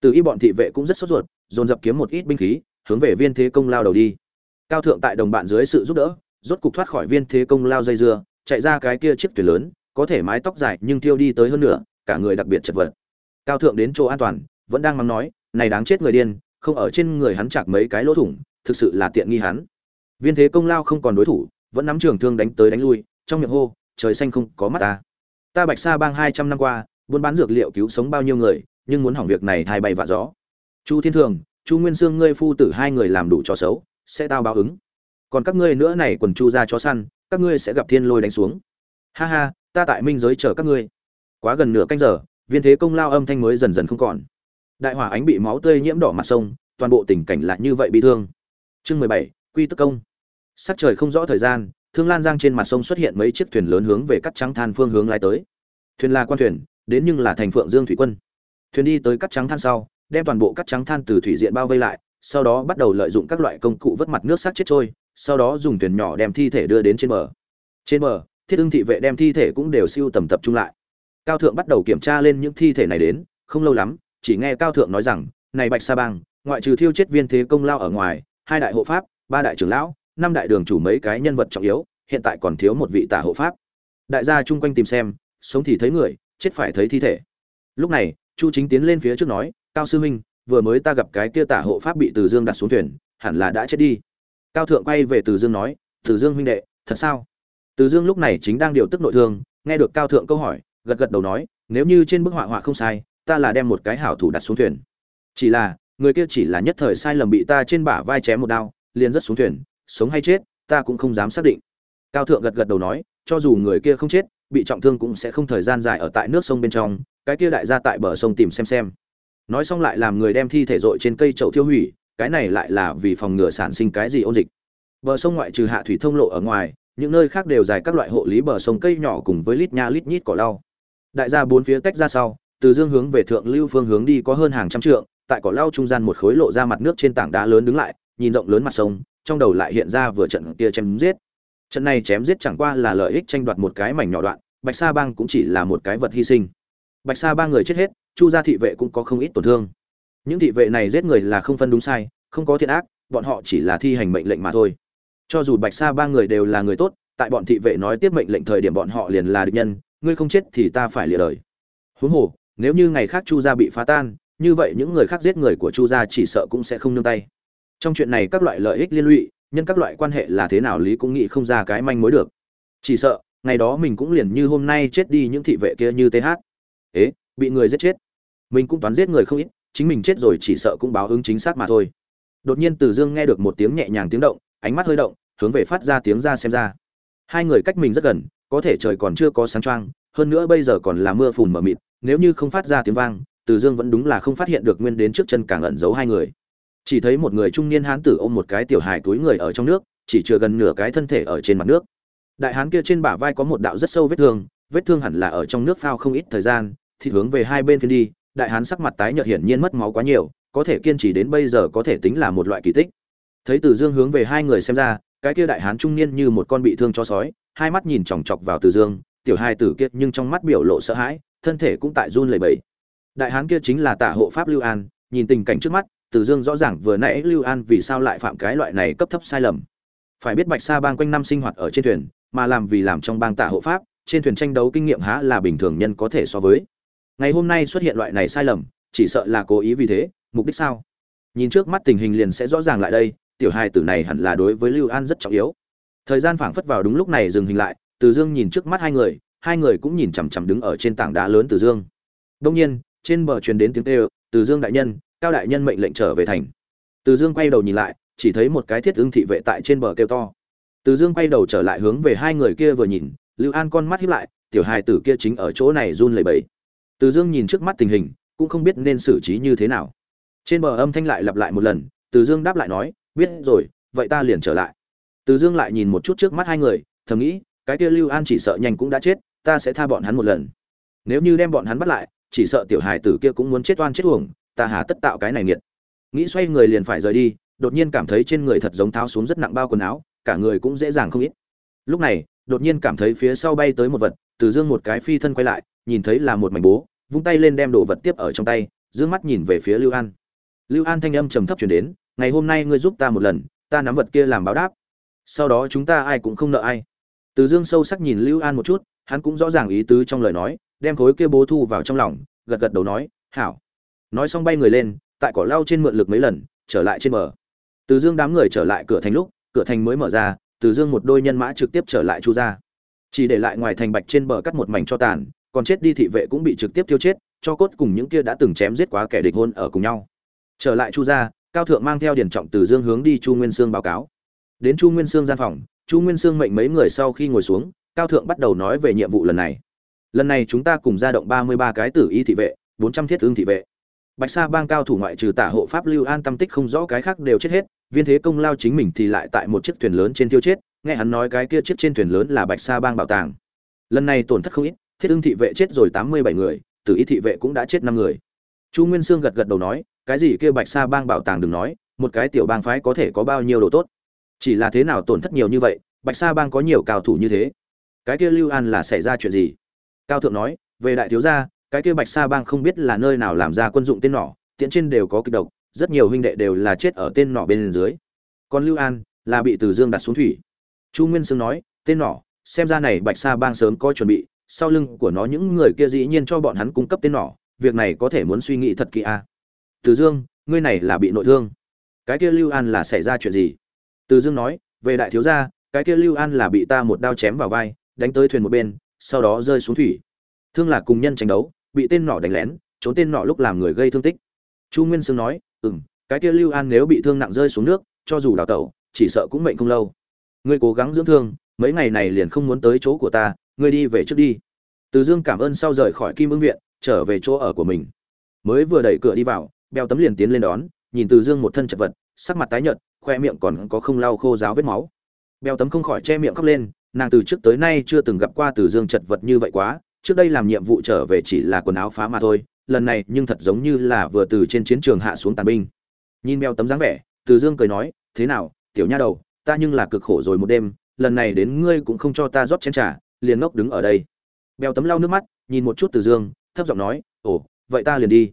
Từ y bọn thị vệ cũng rất sốt ruột dồn dập kiếm một ít binh khí hướng về viên thế công lao đầu đi. Cao thượng tại đồng bạn dưới sự giúp đỡ rốt cục thoát khỏi viên thế công lao dây dưa chạy ra cái kia chiếc thuyền lớn có thể mái tóc dài nhưng tiêu đi tới hơn nửa, cả người đặc biệt chật vật. Cao thượng đến chỗ an toàn vẫn đang mắng nói này đáng chết người điên không ở trên người hắn chạc mấy cái lỗ thủng thực sự là tiện nghi hắn. Viên thế công lao không còn đối thủ vẫn nắm trường thương đánh tới đánh lui trong miệng hô trời xanh không có mắt ta. Ta bạch sa bang hai trăm năm qua buôn bán dược liệu cứu sống bao nhiêu người, nhưng muốn hỏng việc này thay bay vạ gió. Chu thiên thường, chu nguyên sương ngươi phu tử hai người làm đủ cho xấu, sẽ tao báo ứng. Còn các ngươi nữa này quần chu ra chó săn, các ngươi sẽ gặp thiên lôi đánh xuống. Ha ha, ta tại minh giới chờ các ngươi. Quá gần nửa canh giờ, viên thế công lao âm thanh mới dần dần không còn. Đại hỏa ánh bị máu tươi nhiễm đỏ mặt sông, toàn bộ tình cảnh lại như vậy bị thương. Chương mười bảy, quy tức công. Sắc trời không rõ thời gian, thương lan giang trên mặt sông xuất hiện mấy chiếc thuyền lớn hướng về cắt trắng than phương hướng lái tới. Thuyền là quan thuyền đến nhưng là thành phượng dương thủy quân. Thuyền đi tới cắt trắng than sau, đem toàn bộ cắt trắng than từ thủy diện bao vây lại, sau đó bắt đầu lợi dụng các loại công cụ vớt mặt nước sát chết trôi, sau đó dùng thuyền nhỏ đem thi thể đưa đến trên bờ. Trên bờ, thiết ưng thị vệ đem thi thể cũng đều siêu tầm tập trung lại. Cao thượng bắt đầu kiểm tra lên những thi thể này đến, không lâu lắm, chỉ nghe cao thượng nói rằng, này bạch sa bang, ngoại trừ thiêu chết viên thế công lao ở ngoài, hai đại hộ pháp, ba đại trưởng lão, năm đại đường chủ mấy cái nhân vật trọng yếu, hiện tại còn thiếu một vị tả hộ pháp. Đại gia chung quanh tìm xem, sống thì thấy người chết phải thấy thi thể. Lúc này, chu chính tiến lên phía trước nói, cao sư huynh, vừa mới ta gặp cái kia tả hộ pháp bị từ dương đặt xuống thuyền, hẳn là đã chết đi. Cao thượng quay về từ dương nói, từ dương huynh đệ, thật sao? Từ dương lúc này chính đang điều tức nội thương, nghe được cao thượng câu hỏi, gật gật đầu nói, nếu như trên bức họa họa không sai, ta là đem một cái hảo thủ đặt xuống thuyền. Chỉ là, người kia chỉ là nhất thời sai lầm bị ta trên bả vai chém một đao, liền rất xuống thuyền, sống hay chết, ta cũng không dám xác định. Cao thượng gật gật đầu nói, cho dù người kia không chết bị trọng thương cũng sẽ không thời gian dài ở tại nước sông bên trong, cái kia đại gia tại bờ sông tìm xem xem. Nói xong lại làm người đem thi thể dội trên cây chậu thiêu hủy, cái này lại là vì phòng ngừa sản sinh cái gì ôn dịch. Bờ sông ngoại trừ hạ thủy thông lộ ở ngoài, những nơi khác đều dài các loại hộ lý bờ sông cây nhỏ cùng với lít nha lít nhít cỏ lau. Đại gia bốn phía tách ra sau, từ dương hướng về thượng lưu phương hướng đi có hơn hàng trăm trượng, tại cỏ lau trung gian một khối lộ ra mặt nước trên tảng đá lớn đứng lại, nhìn rộng lớn mặt sông, trong đầu lại hiện ra vừa trận kia chém giết trận này chém giết chẳng qua là lợi ích tranh đoạt một cái mảnh nhỏ đoạn, bạch sa bang cũng chỉ là một cái vật hy sinh. Bạch sa ba người chết hết, chu gia thị vệ cũng có không ít tổn thương. Những thị vệ này giết người là không phân đúng sai, không có thiện ác, bọn họ chỉ là thi hành mệnh lệnh mà thôi. Cho dù bạch sa ba người đều là người tốt, tại bọn thị vệ nói tiếp mệnh lệnh thời điểm bọn họ liền là địch nhân, ngươi không chết thì ta phải lìa đời. Huống hồ, nếu như ngày khác chu gia bị phá tan, như vậy những người khác giết người của chu gia chỉ sợ cũng sẽ không nương tay. Trong chuyện này các loại lợi ích liên lụy nhân các loại quan hệ là thế nào lý cũng nghĩ không ra cái manh mối được. Chỉ sợ, ngày đó mình cũng liền như hôm nay chết đi những thị vệ kia như th ế, bị người giết chết. Mình cũng toán giết người không ít, chính mình chết rồi chỉ sợ cũng báo ứng chính xác mà thôi. Đột nhiên từ dương nghe được một tiếng nhẹ nhàng tiếng động, ánh mắt hơi động, hướng về phát ra tiếng ra xem ra. Hai người cách mình rất gần, có thể trời còn chưa có sáng trăng hơn nữa bây giờ còn là mưa phùn mờ mịt, nếu như không phát ra tiếng vang, từ dương vẫn đúng là không phát hiện được nguyên đến trước chân càng ẩn giấu hai người chỉ thấy một người trung niên hán tử ôm một cái tiểu hài túi người ở trong nước, chỉ chưa gần nửa cái thân thể ở trên mặt nước. Đại hán kia trên bả vai có một đạo rất sâu vết thương vết thương hẳn là ở trong nước phao không ít thời gian, thì hướng về hai bên phiên đi, đại hán sắc mặt tái nhợt hiển nhiên mất máu quá nhiều, có thể kiên trì đến bây giờ có thể tính là một loại kỳ tích. Thấy từ dương hướng về hai người xem ra, cái kia đại hán trung niên như một con bị thương cho sói, hai mắt nhìn chòng chọc vào từ dương, tiểu hai tử kia nhưng trong mắt biểu lộ sợ hãi, thân thể cũng tại run lẩy bẩy. Đại hán kia chính là tả hộ pháp lưu an, nhìn tình cảnh trước mắt từ dương rõ ràng vừa nãy lưu an vì sao lại phạm cái loại này cấp thấp sai lầm. Phải biết bạch sa bang quanh năm sinh hoạt ở trên thuyền, mà làm vì làm trong bang tả hộ pháp, trên thuyền tranh đấu kinh nghiệm há là bình thường nhân có thể so với. Ngày hôm nay xuất hiện loại này sai lầm, chỉ sợ là cố ý vì thế, mục đích sao? Nhìn trước mắt tình hình liền sẽ rõ ràng lại đây, tiểu hài tử này hẳn là đối với lưu an rất trọng yếu. Thời gian phảng phất vào đúng lúc này dừng hình lại, từ dương nhìn trước mắt hai người hai người cũng nhìn chằm chằm đứng ở trên tảng đá lớn từ dương. Đông nhiên, trên bờ truyền đến tiếng kêu, từ dương đại nhân cao đại nhân mệnh lệnh trở về thành. Từ dương quay đầu nhìn lại, chỉ thấy một cái thiết ưng thị vệ tại trên bờ kêu to. Từ dương quay đầu trở lại hướng về hai người kia vừa nhìn, lưu an con mắt hiếp lại, tiểu hài tử kia chính ở chỗ này run lẩy bẩy. Từ dương nhìn trước mắt tình hình, cũng không biết nên xử trí như thế nào. Trên bờ âm thanh lại lặp lại một lần, từ dương đáp lại nói, biết rồi, vậy ta liền trở lại. Từ dương lại nhìn một chút trước mắt hai người, thầm nghĩ, cái kia lưu an chỉ sợ nhanh cũng đã chết, ta sẽ tha bọn hắn một lần. Nếu như đem bọn hắn bắt lại, chỉ sợ tiểu hài tử kia cũng muốn chết oan chết uổng ta hà tất tạo cái này nghiệt. Nghĩ xoay người liền phải rời đi, đột nhiên cảm thấy trên người thật giống tháo xuống rất nặng bao quần áo, cả người cũng dễ dàng không ít. Lúc này, đột nhiên cảm thấy phía sau bay tới một vật, từ dương một cái phi thân quay lại, nhìn thấy là một mảnh bố, vung tay lên đem đồ vật tiếp ở trong tay, dương mắt nhìn về phía lưu an. Lưu an thanh âm trầm thấp chuyển đến, ngày hôm nay ngươi giúp ta một lần, ta nắm vật kia làm báo đáp. Sau đó chúng ta ai cũng không nợ ai. Từ dương sâu sắc nhìn lưu an một chút, hắn cũng rõ ràng ý tứ trong lời nói, đem khối kia bố thu vào trong lòng, gật gật đầu nói, hảo nói xong bay người lên, tại cỏ lau trên mượn lực mấy lần, trở lại trên bờ. Từ dương đám người trở lại cửa thành lúc, cửa thành mới mở ra, từ dương một đôi nhân mã trực tiếp trở lại chu ra chỉ để lại ngoài thành bạch trên bờ cắt một mảnh cho tàn, còn chết đi thị vệ cũng bị trực tiếp tiêu chết, cho cốt cùng những kia đã từng chém giết quá kẻ địch hôn ở cùng nhau. Trở lại chu gia, cao thượng mang theo điển trọng từ dương hướng đi chu nguyên sương báo cáo. Đến chu nguyên sương gian phòng, chu nguyên sương mệnh mấy người sau khi ngồi xuống, cao thượng bắt đầu nói về nhiệm vụ lần này. Lần này chúng ta cùng ra động ba mươi ba cái tử y thị vệ, bốn trăm thiết ương thị vệ bạch sa bang cao thủ ngoại trừ tả hộ pháp lưu an tâm tích không rõ cái khác đều chết hết, viên thế công lao chính mình thì lại tại một chiếc thuyền lớn trên tiêu chết, nghe hắn nói cái kia chiếc trên thuyền lớn là bạch sa bang bảo tàng. Lần này tổn thất không ít, thiết ưng thị vệ chết rồi tám mươi bảy người, tử y thị vệ cũng đã chết năm người. Chu nguyên sương gật gật đầu nói, cái gì kia bạch sa bang bảo tàng đừng nói, một cái tiểu bang phái có thể có bao nhiêu đồ tốt. Chỉ là thế nào tổn thất nhiều như vậy, bạch sa bang có nhiều cao thủ như thế. Cái kia lưu an là xảy ra chuyện gì? Cao thượng nói, về đại thiếu gia cái kia bạch sa bang không biết là nơi nào làm ra quân dụng tên nỏ tiễn trên đều có kịch độc, rất nhiều huynh đệ đều là chết ở tên nỏ bên dưới. Còn lưu an là bị từ dương đặt xuống thủy. Chu nguyên sương nói, tên nỏ, xem ra này bạch sa bang sớm có chuẩn bị, sau lưng của nó những người kia dĩ nhiên cho bọn hắn cung cấp tên nỏ, việc này có thể muốn suy nghĩ thật kỹ a. À. từ dương, ngươi này là bị nội thương. Cái kia lưu an là xảy ra chuyện gì? Từ dương nói, về đại thiếu gia, cái kia lưu an là bị ta một đao chém vào vai, đánh tới thuyền một bên, sau đó rơi xuống thủy. Thương là cùng nhân tranh đấu bị tên nỏ đánh lén, trốn tên nỏ lúc làm người gây thương tích. Chu nguyên sương nói ừ m cái kia lưu an nếu bị thương nặng rơi xuống nước, cho dù đào tẩu, chỉ sợ cũng mệnh không lâu. Ngươi cố gắng dưỡng thương, mấy ngày này liền không muốn tới chỗ của ta, ngươi đi về trước đi. Từ dương cảm ơn sau rời khỏi kim ưng viện, trở về chỗ ở của mình. Mới vừa đẩy cửa đi vào beo tấm liền tiến lên đón, nhìn từ dương một thân chật vật, sắc mặt tái nhợt, khoe miệng còn có không lau khô ráo vết máu. Beo tấm không khỏi che miệng khóc lên, nàng từ trước tới nay chưa từng gặp qua từ dương chật vật như vậy quá trước đây làm nhiệm vụ trở về chỉ là quần áo phá mà thôi, lần này nhưng thật giống như là vừa từ trên chiến trường hạ xuống tàn binh. Nhìn beo tấm dáng vẻ, từ dương cười nói, thế nào, tiểu nha đầu, ta nhưng là cực khổ rồi một đêm, lần này đến ngươi cũng không cho ta rót chén trà, liền ngốc đứng ở đây. Beo tấm lau nước mắt, nhìn một chút từ dương, thấp giọng nói, ồ, vậy ta liền đi.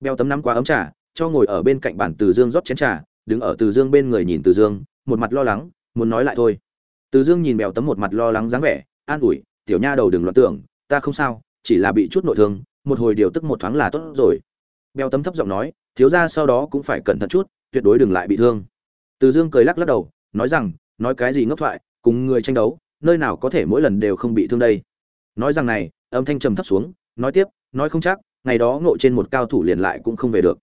Beo tấm nắm quá ấm trà, cho ngồi ở bên cạnh bàn từ dương rót chén trà, đứng ở từ dương bên người nhìn từ dương, một mặt lo lắng, muốn nói lại thôi. Từ dương nhìn bèo tấm một mặt lo lắng dáng vẻ, an ủi, tiểu nha đầu đừng loạn tưởng ta không sao, chỉ là bị chút nội thương, một hồi điều tức một thoáng là tốt rồi. Béo tấm thấp giọng nói, thiếu ra sau đó cũng phải cẩn thận chút, tuyệt đối đừng lại bị thương. Từ dương cười lắc lắc đầu, nói rằng, nói cái gì ngốc thoại, cùng người tranh đấu, nơi nào có thể mỗi lần đều không bị thương đây. Nói rằng này, âm thanh trầm thấp xuống, nói tiếp, nói không chắc, ngày đó ngộ trên một cao thủ liền lại cũng không về được.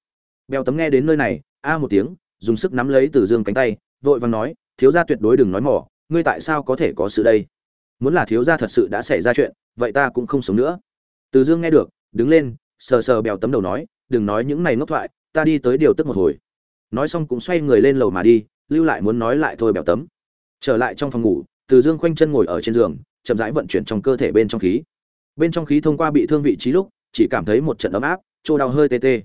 Béo tấm nghe đến nơi này, a một tiếng, dùng sức nắm lấy từ dương cánh tay, vội vàng nói, thiếu gia tuyệt đối đừng nói mỏ, ngươi tại sao có thể có sự đây? Muốn là thiếu gia thật sự đã xảy ra chuyện, vậy ta cũng không sống nữa. Từ dương nghe được, đứng lên, sờ sờ bèo tấm đầu nói, đừng nói những này ngốc thoại, ta đi tới điều tức một hồi. Nói xong cũng xoay người lên lầu mà đi, lưu lại muốn nói lại thôi bèo tấm. Trở lại trong phòng ngủ, từ dương khoanh chân ngồi ở trên giường, chậm rãi vận chuyển trong cơ thể bên trong khí. Bên trong khí thông qua bị thương vị trí lúc, chỉ cảm thấy một trận ấm áp, chỗ đau hơi tê tê.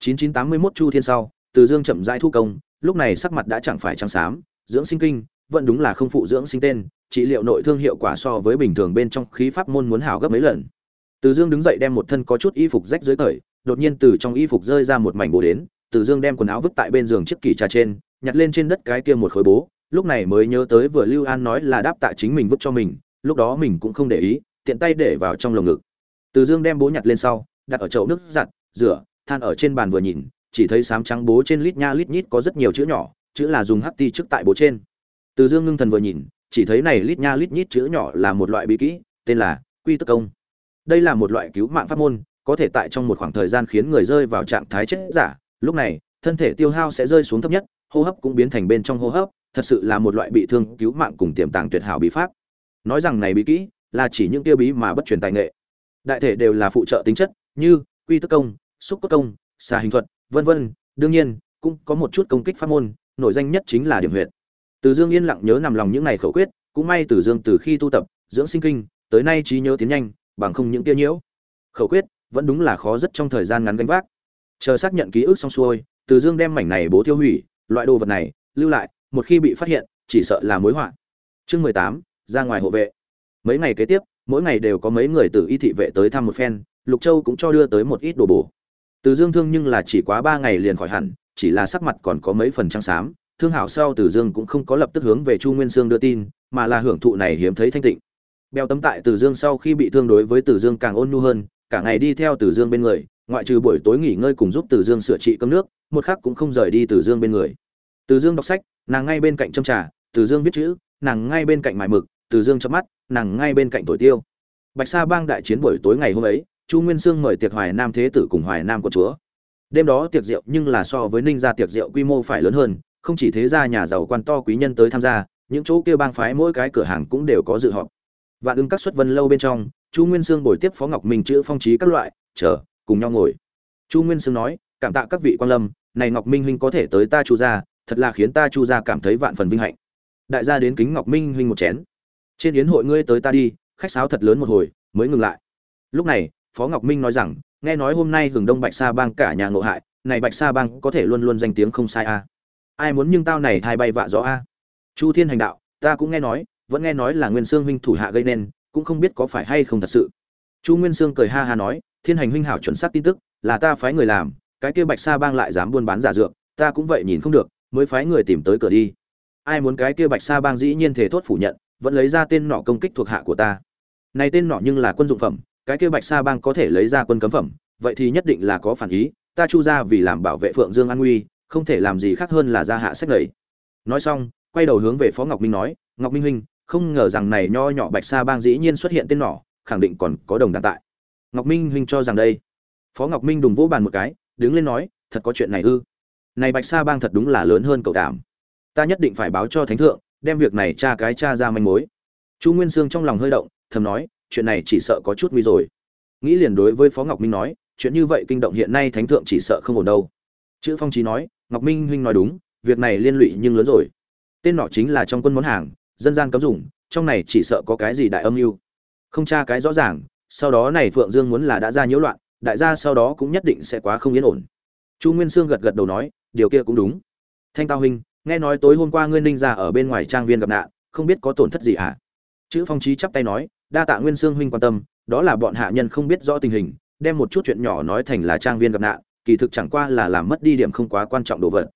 9981 chu thiên sau, từ dương chậm rãi thu công, lúc này sắc mặt đã chẳng phải trắng xám, dưỡng sinh kinh, vẫn đúng là không phụ dưỡng sinh tên trị liệu nội thương hiệu quả so với bình thường bên trong khí pháp môn muốn hảo gấp mấy lần. Từ dương đứng dậy đem một thân có chút y phục rách dưới cởi, đột nhiên từ trong y phục rơi ra một mảnh bố đến, từ dương đem quần áo vứt tại bên giường chiếc kỳ trà trên, nhặt lên trên đất cái kia một khối bố, lúc này mới nhớ tới vừa lưu an nói là đáp tạ chính mình vứt cho mình, lúc đó mình cũng không để ý, tiện tay để vào trong lồng ngực. Từ dương đem bố nhặt lên sau, đặt ở chậu nước giặt, rửa, than ở trên bàn vừa nhìn, chỉ thấy sám trắng bố trên lít nha lít nhít có rất nhiều chữ nhỏ, chữ là dùng hắc ti trước tại bố trên. Từ dương ngưng thần vừa nhìn chỉ thấy này lít nha lít nhít chữ nhỏ là một loại bí kỹ, tên là quy tức công. Đây là một loại cứu mạng pháp môn, có thể tại trong một khoảng thời gian khiến người rơi vào trạng thái chết giả. Lúc này, thân thể tiêu hao sẽ rơi xuống thấp nhất, hô hấp cũng biến thành bên trong hô hấp, thật sự là một loại bị thương, cứu mạng cùng tiềm tàng tuyệt hảo bí pháp. Nói rằng này bí kỹ là chỉ những tiêu bí mà bất truyền tài nghệ. Đại thể đều là phụ trợ tính chất như quy tức công, xúc cốt công, xà hình thuật, vân vân. Đương nhiên, cũng có một chút công kích pháp môn, nổi danh nhất chính là điểm huyệt từ dương yên lặng nhớ nằm lòng những ngày khẩu quyết, cũng may từ dương từ khi tu tập, dưỡng sinh kinh, tới nay trí nhớ tiến nhanh, bằng không những tiêu nhiễu. Khẩu quyết vẫn đúng là khó rất trong thời gian ngắn gánh vác. Chờ xác nhận ký ức xong xuôi, từ dương đem mảnh này bố tiêu hủy, loại đồ vật này, lưu lại, một khi bị phát hiện, chỉ sợ là mối họa. Chương mười tám, ra ngoài hộ vệ. Mấy ngày kế tiếp, mỗi ngày đều có mấy người từ y thị vệ tới thăm một phen, lục châu cũng cho đưa tới một ít đồ bổ. Từ dương thương nhưng là chỉ quá ba ngày liền khỏi hẳn, chỉ là sắc mặt còn có mấy phần trắng xám thương hảo sau từ dương cũng không có lập tức hướng về chu nguyên sương đưa tin, mà là hưởng thụ này hiếm thấy thanh tịnh. Bèo tấm tại từ dương sau khi bị thương đối với từ dương càng ôn nhu hơn, cả ngày đi theo từ dương bên người, ngoại trừ buổi tối nghỉ ngơi cùng giúp từ dương sửa trị cơm nước, một khắc cũng không rời đi từ dương bên người. Từ dương đọc sách, nàng ngay bên cạnh châm trà từ dương viết chữ, nàng ngay bên cạnh mài mực từ dương chớp mắt, nàng ngay bên cạnh tuổi tiêu. Bạch sa bang đại chiến buổi tối ngày hôm ấy, chu nguyên sương mời tiệc hoài nam thế tử cùng hoài nam của chúa. Đêm đó tiệc rượu nhưng là so với ninh gia tiệc rượu quy mô phải lớn hơn không chỉ thế gia nhà giàu quan to quý nhân tới tham gia, những chỗ kia bang phái mỗi cái cửa hàng cũng đều có dự họp. Vạn ưng các xuất vân lâu bên trong, chu nguyên sương bồi tiếp phó ngọc minh chữ phong trí các loại, chờ, cùng nhau ngồi. Chu nguyên sương nói, cảm tạ các vị quan lâm, này ngọc minh huynh có thể tới ta chu gia, thật là khiến ta chu gia cảm thấy vạn phần vinh hạnh. Đại gia đến kính ngọc minh huynh một chén. Trên yến hội ngươi tới ta đi, khách sáo thật lớn một hồi, mới ngừng lại. Lúc này, phó ngọc minh nói rằng, nghe nói hôm nay hưởng đông bạch sa bang cả nhà ngộ hại, này bạch sa bang có thể luôn luôn danh tiếng không sai a ai muốn nhưng tao này thay bay vạ rõ a? Chu thiên hành đạo, ta cũng nghe nói, vẫn nghe nói là nguyên sương huynh thủ hạ gây nên, cũng không biết có phải hay không thật sự. Chu nguyên sương cười ha ha nói, thiên hành huynh hảo chuẩn xác tin tức, là ta phái người làm, cái kia bạch sa bang lại dám buôn bán giả dược, ta cũng vậy nhìn không được, mới phái người tìm tới cửa đi. Ai muốn cái kia bạch sa bang dĩ nhiên thể thốt phủ nhận, vẫn lấy ra tên nọ công kích thuộc hạ của ta. Này tên nọ nhưng là quân dụng phẩm, cái kia bạch sa bang có thể lấy ra quân cấm phẩm, vậy thì nhất định là có phản ý, ta chu ra vì làm bảo vệ phượng dương an nguy không thể làm gì khác hơn là ra hạ sách lầy. Nói xong, quay đầu hướng về phó ngọc minh nói, ngọc minh huynh, không ngờ rằng này nho nhỏ bạch sa bang dĩ nhiên xuất hiện tên nỏ, khẳng định còn có đồng đàn tại. Ngọc minh huynh cho rằng đây. Phó ngọc minh đùng vỗ bàn một cái, đứng lên nói, thật có chuyện này ư? Này bạch sa bang thật đúng là lớn hơn cậu đảm ta nhất định phải báo cho thánh thượng, đem việc này tra cái tra ra manh mối. Chu nguyên sương trong lòng hơi động, thầm nói, chuyện này chỉ sợ có chút nguy rồi. Nghĩ liền đối với phó ngọc minh nói, chuyện như vậy kinh động hiện nay thánh thượng chỉ sợ không ổn đâu. Chữ phong trí nói ngọc minh huynh nói đúng, việc này liên lụy nhưng lớn rồi. Tên nọ chính là trong quân món hàng, dân gian cấm dùng, trong này chỉ sợ có cái gì đại âm mưu. Không tra cái rõ ràng, sau đó này phượng dương muốn là đã ra nhiễu loạn, đại gia sau đó cũng nhất định sẽ quá không yên ổn. Chu nguyên sương gật gật đầu nói, điều kia cũng đúng. Thanh tao huynh, nghe nói tối hôm qua ngươi ninh ra ở bên ngoài trang viên gặp nạn, không biết có tổn thất gì hả? À? chữ phong trí chắp tay nói, đa tạ nguyên sương huynh quan tâm, đó là bọn hạ nhân không biết rõ tình hình, đem một chút chuyện nhỏ nói thành là trang viên gặp nạn kỳ thực chẳng qua là làm mất đi điểm không quá quan trọng đồ vật.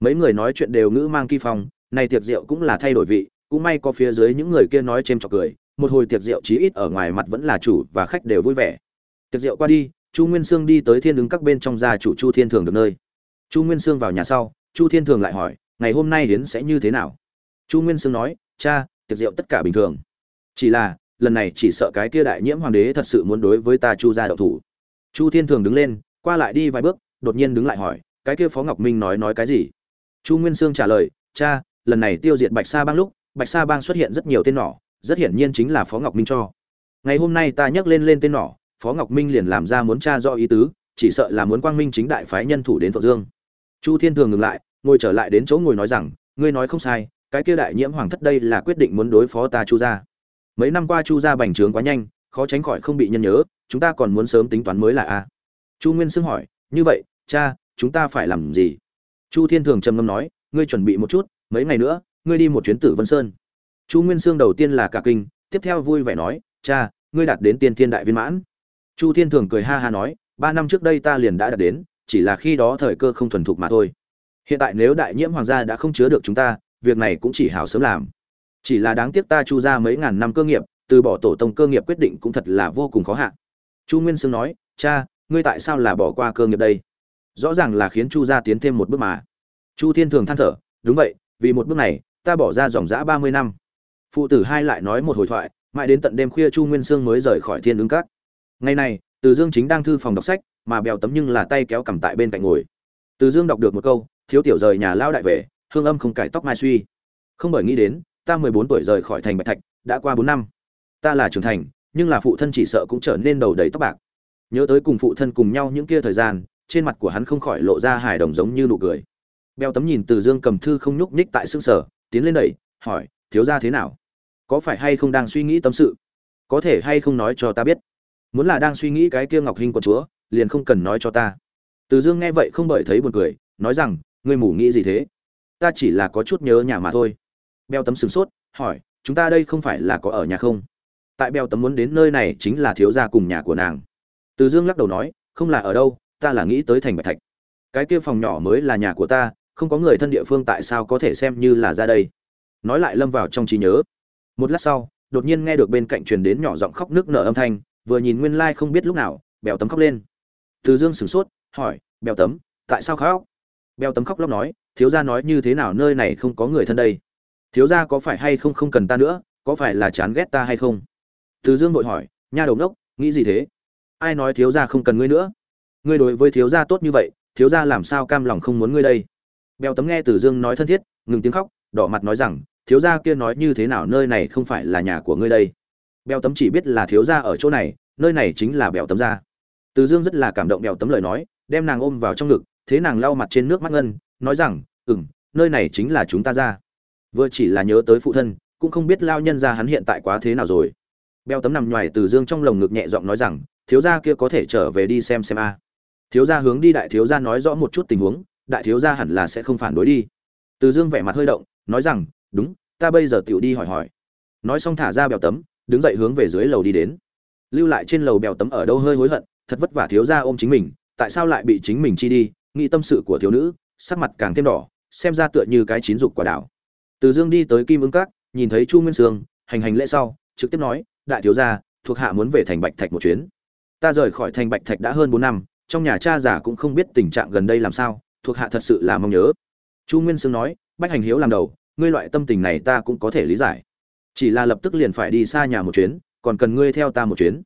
Mấy người nói chuyện đều ngữ mang kỳ phong này tiệc rượu cũng là thay đổi vị, cũng may có phía dưới những người kia nói chêm chọc cười, một hồi tiệc rượu chí ít ở ngoài mặt vẫn là chủ và khách đều vui vẻ. Tiệc rượu qua đi, chu nguyên sương đi tới thiên ứng các bên trong gia chủ chu thiên thường được nơi. Chu nguyên sương vào nhà sau, chu thiên thường lại hỏi, ngày hôm nay đến sẽ như thế nào? Chu nguyên sương nói, cha, tiệc rượu tất cả bình thường. Chỉ là, lần này chỉ sợ cái kia đại nhiễm hoàng đế thật sự muốn đối với ta chu gia đậu thủ. Chu thiên thường đứng lên qua lại đi vài bước, đột nhiên đứng lại hỏi, cái kia phó ngọc minh nói nói cái gì? Chu nguyên sương trả lời, cha, lần này tiêu diệt bạch sa bang lúc, bạch sa bang xuất hiện rất nhiều tên nỏ, rất hiển nhiên chính là phó ngọc minh cho. Ngày hôm nay ta nhắc lên lên tên nỏ, phó ngọc minh liền làm ra muốn cha do ý tứ, chỉ sợ là muốn quang minh chính đại phái nhân thủ đến phượng dương. Chu thiên thường ngừng lại, ngồi trở lại đến chỗ ngồi nói rằng, ngươi nói không sai, cái kia đại nhiễm hoàng thất đây là quyết định muốn đối phó ta chu gia. Mấy năm qua chu gia bành trướng quá nhanh, khó tránh khỏi không bị nhân nhớ, chúng ta còn muốn sớm tính toán mới là a chu nguyên sương hỏi, như vậy, cha, chúng ta phải làm gì? Chu thiên thường trầm ngâm nói, ngươi chuẩn bị một chút, mấy ngày nữa, ngươi đi một chuyến tử vân sơn. Chu nguyên sương đầu tiên là cả kinh, tiếp theo vui vẻ nói, cha, ngươi đạt đến tiên thiên đại viên mãn. Chu thiên thường cười ha ha nói, ba năm trước đây ta liền đã đạt đến, chỉ là khi đó thời cơ không thuần thục mà thôi. Hiện tại nếu đại nhiễm hoàng gia đã không chứa được chúng ta, việc này cũng chỉ hảo sớm làm. Chỉ là đáng tiếc ta chu ra mấy ngàn năm cơ nghiệp, từ bỏ tổ tông cơ nghiệp quyết định cũng thật là vô cùng khó hạn chu nguyên sương nói, cha ngươi tại sao là bỏ qua cơ nghiệp đây? Rõ ràng là khiến chu gia tiến thêm một bước mà. Chu thiên thường than thở, đúng vậy, vì một bước này, ta bỏ ra dòng dã ba mươi năm. Phụ tử hai lại nói một hồi thoại, mãi đến tận đêm khuya chu nguyên sương mới rời khỏi thiên ứng các. Ngày này, từ dương chính đang thư phòng đọc sách, mà bèo tấm nhưng là tay kéo cầm tại bên cạnh ngồi. Từ dương đọc được một câu, thiếu tiểu rời nhà lao đại về, hương âm không cải tóc mai suy. Không bởi nghĩ đến, ta mười bốn tuổi rời khỏi thành bạch thạch, đã qua bốn năm. Ta là trưởng thành, nhưng là phụ thân chỉ sợ cũng trở nên đầu đầy tóc bạc nhớ tới cùng phụ thân cùng nhau những kia thời gian, trên mặt của hắn không khỏi lộ ra hài đồng giống như nụ cười. Beo tấm nhìn từ dương cầm thư không nhúc nhích tại xương sở tiến lên đẩy, hỏi, thiếu ra thế nào? Có phải hay không đang suy nghĩ tâm sự? Có thể hay không nói cho ta biết? Muốn là đang suy nghĩ cái kia ngọc hình của chúa, liền không cần nói cho ta. Từ dương nghe vậy không bởi thấy buồn cười, nói rằng, ngươi mù nghĩ gì thế? Ta chỉ là có chút nhớ nhà mà thôi. Beo tấm sửng sốt, hỏi, chúng ta đây không phải là có ở nhà không? Tại beo tấm muốn đến nơi này chính là thiếu gia cùng nhà của nàng từ dương lắc đầu nói, không là ở đâu, ta là nghĩ tới thành bạch thạch. Cái kia phòng nhỏ mới là nhà của ta, không có người thân địa phương tại sao có thể xem như là ra đây? Nói lại lâm vào trong trí nhớ. Một lát sau, đột nhiên nghe được bên cạnh truyền đến nhỏ giọng khóc nước nở âm thanh, vừa nhìn nguyên lai không biết lúc nào, bèo tấm khóc lên. Từ dương sửng sốt, hỏi, bèo tấm, tại sao khóc? Bèo tấm khóc lóc nói, thiếu gia nói như thế nào nơi này không có người thân đây? Thiếu gia có phải hay không không cần ta nữa, có phải là chán ghét ta hay không? Từ dương vội hỏi, nha đầu đốc nghĩ gì thế? Ai nói thiếu gia không cần ngươi nữa? Ngươi đối với thiếu gia tốt như vậy, thiếu gia làm sao cam lòng không muốn ngươi đây? Bèo tấm nghe từ dương nói thân thiết, ngừng tiếng khóc, đỏ mặt nói rằng, thiếu gia kia nói như thế nào nơi này không phải là nhà của ngươi đây? Bèo tấm chỉ biết là thiếu gia ở chỗ này, nơi này chính là bèo tấm gia. Từ dương rất là cảm động bèo tấm lời nói, đem nàng ôm vào trong ngực, thế nàng lau mặt trên nước mắt ngân, nói rằng, ừm, nơi này chính là chúng ta ra vừa chỉ là nhớ tới phụ thân, cũng không biết lao nhân ra hắn hiện tại quá thế nào rồi. Béo tấm nằm ngoài từ dương trong lồng ngực nhẹ giọng nói rằng thiếu gia kia có thể trở về đi xem xem a. Thiếu gia hướng đi, đại thiếu gia nói rõ một chút tình huống, đại thiếu gia hẳn là sẽ không phản đối đi. Từ dương vẻ mặt hơi động, nói rằng, đúng, ta bây giờ tiểu đi hỏi hỏi. Nói xong thả ra bèo tấm, đứng dậy hướng về dưới lầu đi đến. Lưu lại trên lầu bèo tấm ở đâu hơi hối hận, thật vất vả thiếu gia ôm chính mình, tại sao lại bị chính mình chi đi, nghĩ tâm sự của thiếu nữ, sắc mặt càng thêm đỏ, xem ra tựa như cái chín dục quả đảo. Từ dương đi tới kim ứng các, nhìn thấy chu nguyên sương, hành hành lễ sau, trực tiếp nói, đại thiếu gia, thuộc hạ muốn về thành bạch thạch một chuyến ta rời khỏi thành bạch thạch đã hơn bốn năm, trong nhà cha già cũng không biết tình trạng gần đây làm sao, thuộc hạ thật sự là mong nhớ. Chu nguyên sương nói, bách hành hiếu làm đầu, ngươi loại tâm tình này ta cũng có thể lý giải. Chỉ là lập tức liền phải đi xa nhà một chuyến, còn cần ngươi theo ta một chuyến.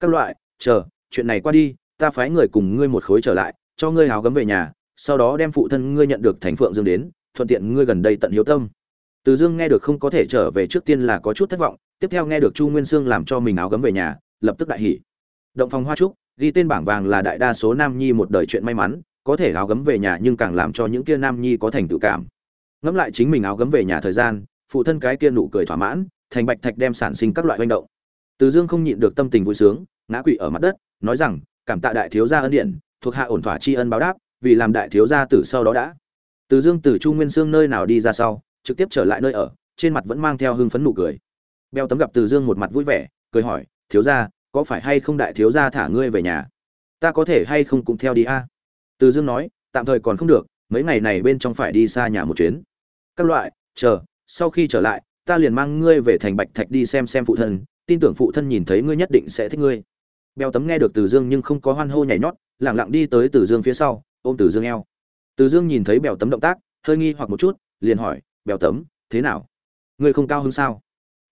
Các loại, chờ, chuyện này qua đi, ta phái người cùng ngươi một khối trở lại, cho ngươi hào gấm về nhà, sau đó đem phụ thân ngươi nhận được thành phượng dương đến, thuận tiện ngươi gần đây tận hiếu tâm. Từ dương nghe được không có thể trở về trước tiên là có chút thất vọng, tiếp theo nghe được chu nguyên sương làm cho mình áo gấm về nhà, lập tức đại hỉ động phòng hoa trúc, ghi tên bảng vàng là đại đa số nam nhi một đời chuyện may mắn, có thể áo gấm về nhà nhưng càng làm cho những kia nam nhi có thành tự cảm. Ngẫm lại chính mình áo gấm về nhà thời gian, phụ thân cái kia nụ cười thỏa mãn, thành bạch thạch đem sản sinh các loại manh động. Từ dương không nhịn được tâm tình vui sướng, ngã quỵ ở mặt đất, nói rằng, cảm tạ đại thiếu gia ân điện, thuộc hạ ổn thỏa tri ân báo đáp, vì làm đại thiếu gia tử sau đó đã. Từ dương từ chu nguyên sương nơi nào đi ra sau, trực tiếp trở lại nơi ở, trên mặt vẫn mang theo hưng phấn nụ cười. Beo tấm gặp từ dương một mặt vui vẻ, cười hỏi, thiếu gia có phải hay không đại thiếu gia thả ngươi về nhà? Ta có thể hay không cũng theo đi a? Từ dương nói, tạm thời còn không được, mấy ngày này bên trong phải đi xa nhà một chuyến. Các loại, chờ, sau khi trở lại, ta liền mang ngươi về thành bạch thạch đi xem xem phụ thân, tin tưởng phụ thân nhìn thấy ngươi nhất định sẽ thích ngươi. Béo tấm nghe được từ dương nhưng không có hoan hô nhảy nhót, lẳng lặng đi tới từ dương phía sau, ôm từ dương eo. Từ dương nhìn thấy bèo tấm động tác, hơi nghi hoặc một chút, liền hỏi, bèo tấm, thế nào? Ngươi không cao hứng sao?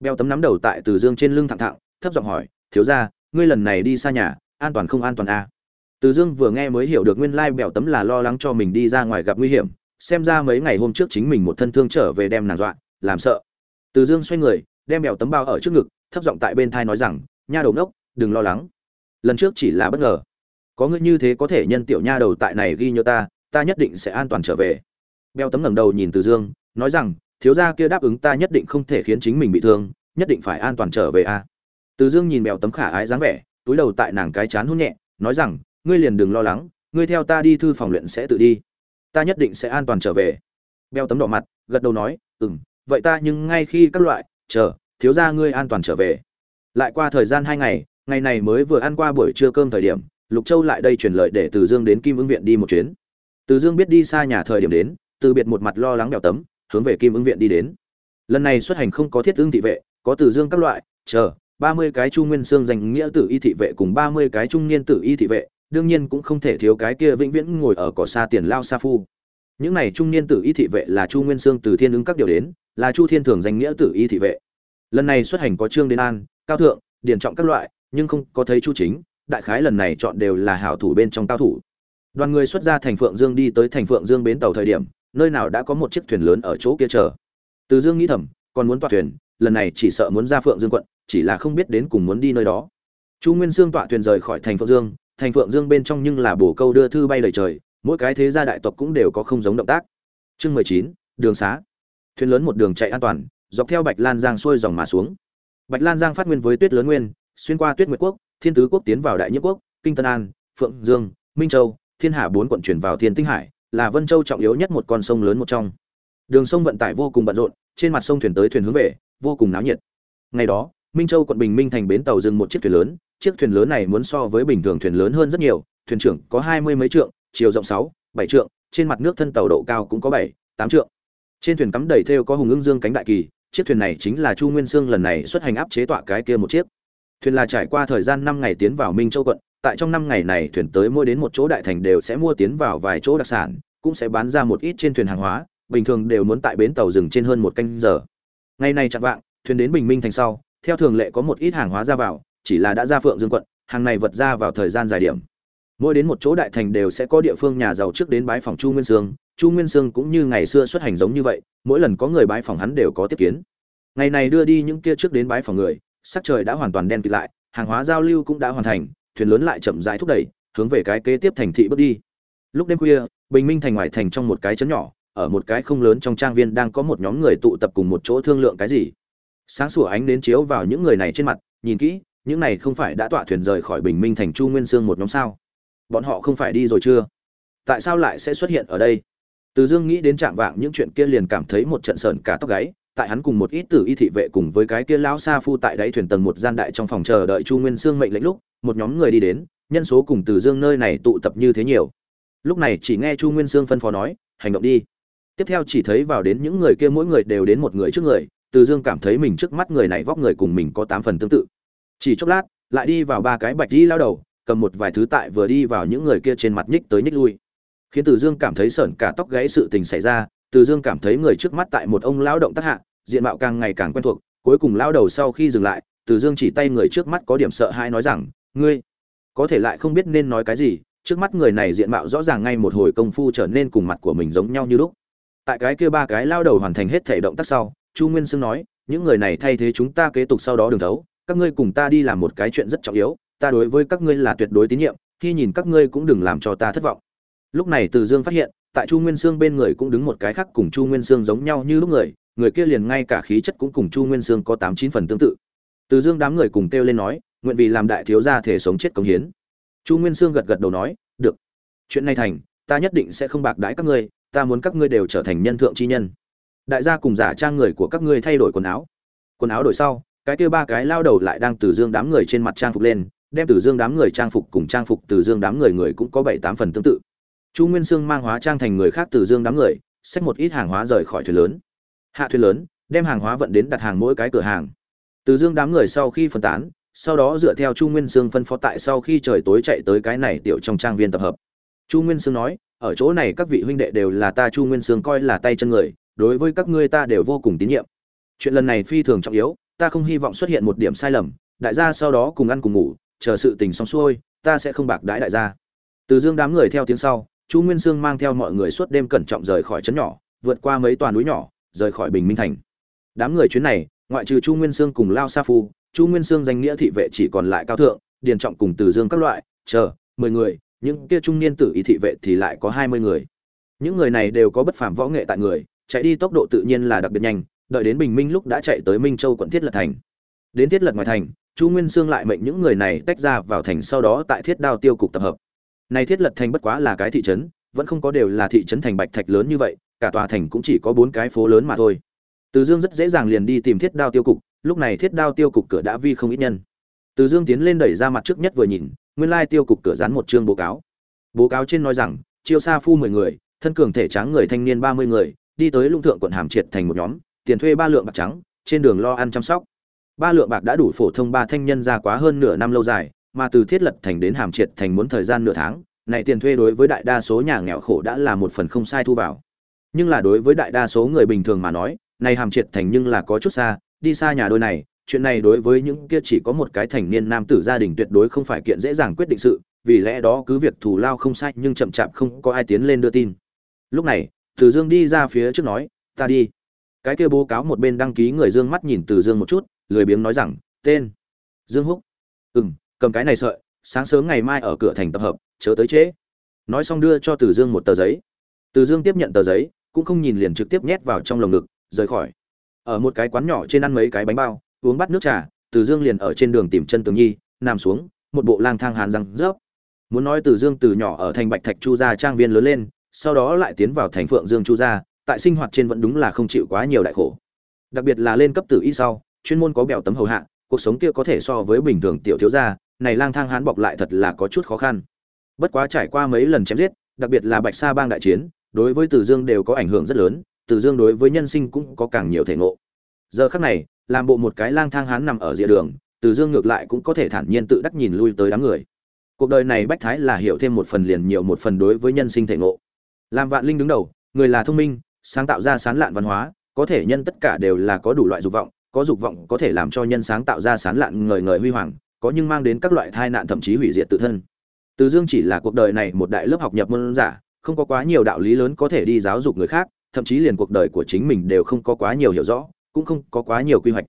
Bèo tấm nắm đầu tại từ dương trên lưng thẳng thẳng, thấp giọng hỏi, thiếu ra ngươi lần này đi xa nhà, an toàn không an toàn à? từ dương vừa nghe mới hiểu được nguyên lai bèo tấm là lo lắng cho mình đi ra ngoài gặp nguy hiểm, xem ra mấy ngày hôm trước chính mình một thân thương trở về đem nàng dọa, làm sợ. Từ dương xoay người, đem bèo tấm bao ở trước ngực, thấp giọng tại bên thai nói rằng, nha đầu ngốc, đừng lo lắng. Lần trước chỉ là bất ngờ. Có ngươi như thế có thể nhân tiểu nha đầu tại này ghi nhớ ta ta nhất định sẽ an toàn trở về. Bẹo tấm ngẩng đầu nhìn từ dương, nói rằng, thiếu gia kia đáp ứng ta nhất định không thể khiến chính mình bị thương, nhất định phải an toàn trở về a từ dương nhìn mèo tấm khả ái dáng vẻ, túi đầu tại nàng cái chán hôn nhẹ, nói rằng, ngươi liền đừng lo lắng, ngươi theo ta đi thư phòng luyện sẽ tự đi. Ta nhất định sẽ an toàn trở về. Beo tấm đỏ mặt, gật đầu nói ừ m vậy ta nhưng ngay khi các loại, chờ, thiếu gia ngươi an toàn trở về. Lại qua thời gian hai ngày ngày này mới vừa ăn qua buổi trưa cơm thời điểm, lục châu lại đây truyền lời để từ dương đến kim ứng viện đi một chuyến. Từ dương biết đi xa nhà thời điểm đến, từ biệt một mặt lo lắng bèo tấm, hướng về kim ứng viện đi đến. Lần này xuất hành không có thiết ương thị vệ, có từ dương các loại, chờ ba mươi cái trung nguyên xương danh nghĩa tử y thị vệ cùng ba mươi cái trung niên tử y thị vệ, đương nhiên cũng không thể thiếu cái kia vĩnh viễn ngồi ở cỏ xa tiền lao sa phu. Những này trung niên tử y thị vệ là chu nguyên xương từ thiên ứng các điều đến, là chu thiên thường danh nghĩa tử y thị vệ. Lần này xuất hành có trương đến an, cao thượng, điền trọng các loại, nhưng không có thấy chu chính, đại khái lần này chọn đều là hảo thủ bên trong cao thủ. Đoàn người xuất ra thành phượng dương đi tới thành phượng dương bến tàu thời điểm, nơi nào đã có một chiếc thuyền lớn ở chỗ kia chờ. Từ dương nghĩ thầm, còn muốn toa thuyền, lần này chỉ sợ muốn ra phượng dương quận chỉ là không biết đến cùng muốn đi nơi đó. Chu nguyên sương tọa thuyền rời khỏi thành phượng dương, thành phượng dương bên trong nhưng là bổ câu đưa thư bay đầy trời, mỗi cái thế gia đại tộc cũng đều có không giống động tác. Chương mười chín, đường xá. Thuyền lớn một đường chạy an toàn, dọc theo bạch lan giang xuôi dòng mà xuống. Bạch lan giang phát nguyên với tuyết lớn nguyên, xuyên qua tuyết nguyệt quốc, thiên tứ quốc tiến vào đại nhiếp quốc, kinh tân an, phượng dương, minh châu, thiên hà bốn quận chuyển vào thiên tinh hải, là vân châu trọng yếu nhất một con sông lớn một trong. Đường sông vận tải vô cùng bận rộn, trên mặt sông thuyền tới thuyền hướng về, vô cùng náo nhiệt. Ngày đó minh châu quận bình minh thành bến tàu dừng một chiếc thuyền lớn, chiếc thuyền lớn này muốn so với bình thường thuyền lớn hơn rất nhiều, thuyền trưởng có hai mươi mấy trượng, chiều rộng sáu, bảy trượng, trên mặt nước thân tàu độ cao cũng có bảy, tám trượng. Trên thuyền cắm đầy thêu có hùng ưng dương cánh đại kỳ, chiếc thuyền này chính là chu nguyên sương lần này xuất hành áp chế tọa cái kia một chiếc. Thuyền là trải qua thời gian năm ngày tiến vào minh châu quận, tại trong năm ngày này thuyền tới mua đến một chỗ đại thành đều sẽ mua tiến vào vài chỗ đặc sản, cũng sẽ bán ra một ít trên thuyền hàng hóa, bình thường đều muốn tại bến tàu dừng trên hơn một canh giờ. Ngày này chặn vạng, thuyền đến bình minh thành sau theo thường lệ có một ít hàng hóa ra vào, chỉ là đã ra phượng dương quận, hàng này vật ra vào thời gian dài điểm. Mỗi đến một chỗ đại thành đều sẽ có địa phương nhà giàu trước đến bái phòng chu nguyên sương. Chu nguyên sương cũng như ngày xưa xuất hành giống như vậy, mỗi lần có người bái phòng hắn đều có tiếp kiến. Ngày này đưa đi những kia trước đến bái phòng người, sắc trời đã hoàn toàn đen kịt lại, hàng hóa giao lưu cũng đã hoàn thành, thuyền lớn lại chậm rãi thúc đẩy, hướng về cái kế tiếp thành thị bước đi. Lúc đêm khuya, bình minh thành ngoài thành trong một cái chấn nhỏ, ở một cái không lớn trong trang viên đang có một nhóm người tụ tập cùng một chỗ thương lượng cái gì sáng sủa ánh đến chiếu vào những người này trên mặt, nhìn kỹ, những này không phải đã tọa thuyền rời khỏi bình minh thành chu nguyên sương một nhóm sao? Bọn họ không phải đi rồi chưa? Tại sao lại sẽ xuất hiện ở đây? Từ dương nghĩ đến trạng vạng những chuyện kia liền cảm thấy một trận sờn cả tóc gáy, tại hắn cùng một ít tử y thị vệ cùng với cái kia lão sa phu tại đáy thuyền tầng một gian đại trong phòng chờ đợi chu nguyên sương mệnh lệnh lúc, một nhóm người đi đến, nhân số cùng từ dương nơi này tụ tập như thế nhiều. Lúc này chỉ nghe chu nguyên sương phân phó nói, hành động đi. Tiếp theo chỉ thấy vào đến những người kia mỗi người đều đến một người trước người từ dương cảm thấy mình trước mắt người này vóc người cùng mình có tám phần tương tự. Chỉ chốc lát, lại đi vào ba cái bạch đi lao đầu, cầm một vài thứ tại vừa đi vào những người kia trên mặt nhích tới nhích lui. Khiến từ dương cảm thấy sởn cả tóc gáy sự tình xảy ra, từ dương cảm thấy người trước mắt tại một ông lao động tác hạ, diện mạo càng ngày càng quen thuộc, cuối cùng lao đầu sau khi dừng lại, từ dương chỉ tay người trước mắt có điểm sợ hãi nói rằng, ngươi, có thể lại không biết nên nói cái gì, trước mắt người này diện mạo rõ ràng ngay một hồi công phu trở nên cùng mặt của mình giống nhau như lúc. Tại cái kia ba cái lao đầu hoàn thành hết thể động tác sau chu nguyên sương nói, những người này thay thế chúng ta kế tục sau đó đường thấu, các ngươi cùng ta đi làm một cái chuyện rất trọng yếu, ta đối với các ngươi là tuyệt đối tín nhiệm, khi nhìn các ngươi cũng đừng làm cho ta thất vọng. Lúc này từ dương phát hiện, tại chu nguyên sương bên người cũng đứng một cái khác cùng chu nguyên sương giống nhau như lúc người người kia liền ngay cả khí chất cũng cùng chu nguyên sương có tám chín phần tương tự. Từ dương đám người cùng kêu lên nói, nguyện vì làm đại thiếu gia thể sống chết công hiến. Chu nguyên sương gật gật đầu nói, được. Chuyện này thành, ta nhất định sẽ không bạc đãi các ngươi, ta muốn các ngươi đều trở thành nhân thượng chi nhân đại gia cùng giả trang người của các ngươi thay đổi quần áo. Quần áo đổi sau, cái kia ba cái lao đầu lại đang từ dương đám người trên mặt trang phục lên, đem từ dương đám người trang phục cùng trang phục từ dương đám người người cũng có bảy tám phần tương tự. Chu nguyên sương mang hóa trang thành người khác từ dương đám người, xách một ít hàng hóa rời khỏi thuyền lớn. Hạ thuyền lớn, đem hàng hóa vận đến đặt hàng mỗi cái cửa hàng. Từ dương đám người sau khi phân tán, sau đó dựa theo chu nguyên sương phân phó tại sau khi trời tối chạy tới cái này tiểu trong trang viên tập hợp. Chu nguyên sương nói, ở chỗ này các vị huynh đệ đều là ta chu nguyên sương coi là tay chân người đối với các ngươi ta đều vô cùng tín nhiệm. Chuyện lần này phi thường trọng yếu, ta không hy vọng xuất hiện một điểm sai lầm, đại gia sau đó cùng ăn cùng ngủ, chờ sự tình xong xuôi, ta sẽ không bạc đãi đại gia. Từ dương đám người theo tiếng sau, chu nguyên sương mang theo mọi người suốt đêm cẩn trọng rời khỏi trấn nhỏ, vượt qua mấy toàn núi nhỏ, rời khỏi bình minh thành. Đám người chuyến này, ngoại trừ chu nguyên sương cùng lao sa phu, chu nguyên sương danh nghĩa thị vệ chỉ còn lại cao thượng, điền trọng cùng từ dương các loại, chờ, mười người, những kia trung niên tử ý thị vệ thì lại có hai mươi người. Những người này đều có bất phàm võ nghệ tại người chạy đi tốc độ tự nhiên là đặc biệt nhanh, đợi đến bình minh lúc đã chạy tới minh châu quận thiết lật thành. Đến thiết lật ngoài thành, chu nguyên sương lại mệnh những người này tách ra vào thành sau đó tại thiết đao tiêu cục tập hợp. Này thiết lật thành bất quá là cái thị trấn, vẫn không có đều là thị trấn thành bạch thạch lớn như vậy, cả tòa thành cũng chỉ có bốn cái phố lớn mà thôi. Từ dương rất dễ dàng liền đi tìm thiết đao tiêu cục, lúc này thiết đao tiêu cục cửa đã vi không ít nhân. Từ dương tiến lên đẩy ra mặt trước nhất vừa nhìn, nguyên lai tiêu cục cửa dán một chương báo cáo. Báo cáo trên nói rằng, chiêu sa phu mười người, thân cường thể tráng người thanh niên ba mươi người đi tới lũng thượng quận hàm triệt thành một nhóm, tiền thuê ba lượng bạc trắng, trên đường lo ăn chăm sóc. Ba lượng bạc đã đủ phổ thông ba thanh nhân ra quá hơn nửa năm lâu dài, mà từ thiết lật thành đến hàm triệt thành muốn thời gian nửa tháng, này tiền thuê đối với đại đa số nhà nghèo khổ đã là một phần không sai thu vào. Nhưng là đối với đại đa số người bình thường mà nói, này hàm triệt thành nhưng là có chút xa, đi xa nhà đôi này, chuyện này đối với những kia chỉ có một cái thành niên nam tử gia đình tuyệt đối không phải kiện dễ dàng quyết định sự, vì lẽ đó cứ việc thù lao không sai nhưng chậm chạp không có ai tiến lên đưa tin. Lúc này từ dương đi ra phía trước nói, ta đi. Cái kia bố cáo một bên đăng ký người dương mắt nhìn từ dương một chút, lười biếng nói rằng, tên, dương húc. Ừ m cầm cái này sợi, sáng sớm ngày mai ở cửa thành tập hợp, chớ tới trễ. Nói xong đưa cho từ dương một tờ giấy. Từ dương tiếp nhận tờ giấy, cũng không nhìn liền trực tiếp nhét vào trong lồng ngực, rời khỏi. Ở một cái quán nhỏ trên ăn mấy cái bánh bao, uống bát nước trà, từ dương liền ở trên đường tìm chân tường nhi, nằm xuống, một bộ lang thang hàn răng rớp. Muốn nói từ dương từ nhỏ ở thành bạch thạch chu gia trang viên lớn lên sau đó lại tiến vào thành phượng dương chu gia, tại sinh hoạt trên vẫn đúng là không chịu quá nhiều đại khổ. Đặc biệt là lên cấp tử y sau, chuyên môn có bèo tấm hầu hạ, cuộc sống kia có thể so với bình thường tiểu thiếu gia, này lang thang hán bọc lại thật là có chút khó khăn. Bất quá trải qua mấy lần chém giết, đặc biệt là bạch sa bang đại chiến, đối với tử dương đều có ảnh hưởng rất lớn tử dương đối với nhân sinh cũng có càng nhiều thể ngộ. Giờ khắc này, làm bộ một cái lang thang hán nằm ở rìa đường tử dương ngược lại cũng có thể thản nhiên tự đắc nhìn lui tới đám người. Cuộc đời này bách thái là hiểu thêm một phần liền nhiều một phần đối với nhân sinh thể ngộ làm vạn linh đứng đầu, người là thông minh, sáng tạo ra sán lạn văn hóa, có thể nhân tất cả đều là có đủ loại dục vọng, có dục vọng có thể làm cho nhân sáng tạo ra sán lạn ngời ngời huy hoàng, có nhưng mang đến các loại tai nạn thậm chí hủy diệt tự thân. Từ dương chỉ là cuộc đời này một đại lớp học nhập môn giả, không có quá nhiều đạo lý lớn có thể đi giáo dục người khác, thậm chí liền cuộc đời của chính mình đều không có quá nhiều hiểu rõ, cũng không có quá nhiều quy hoạch.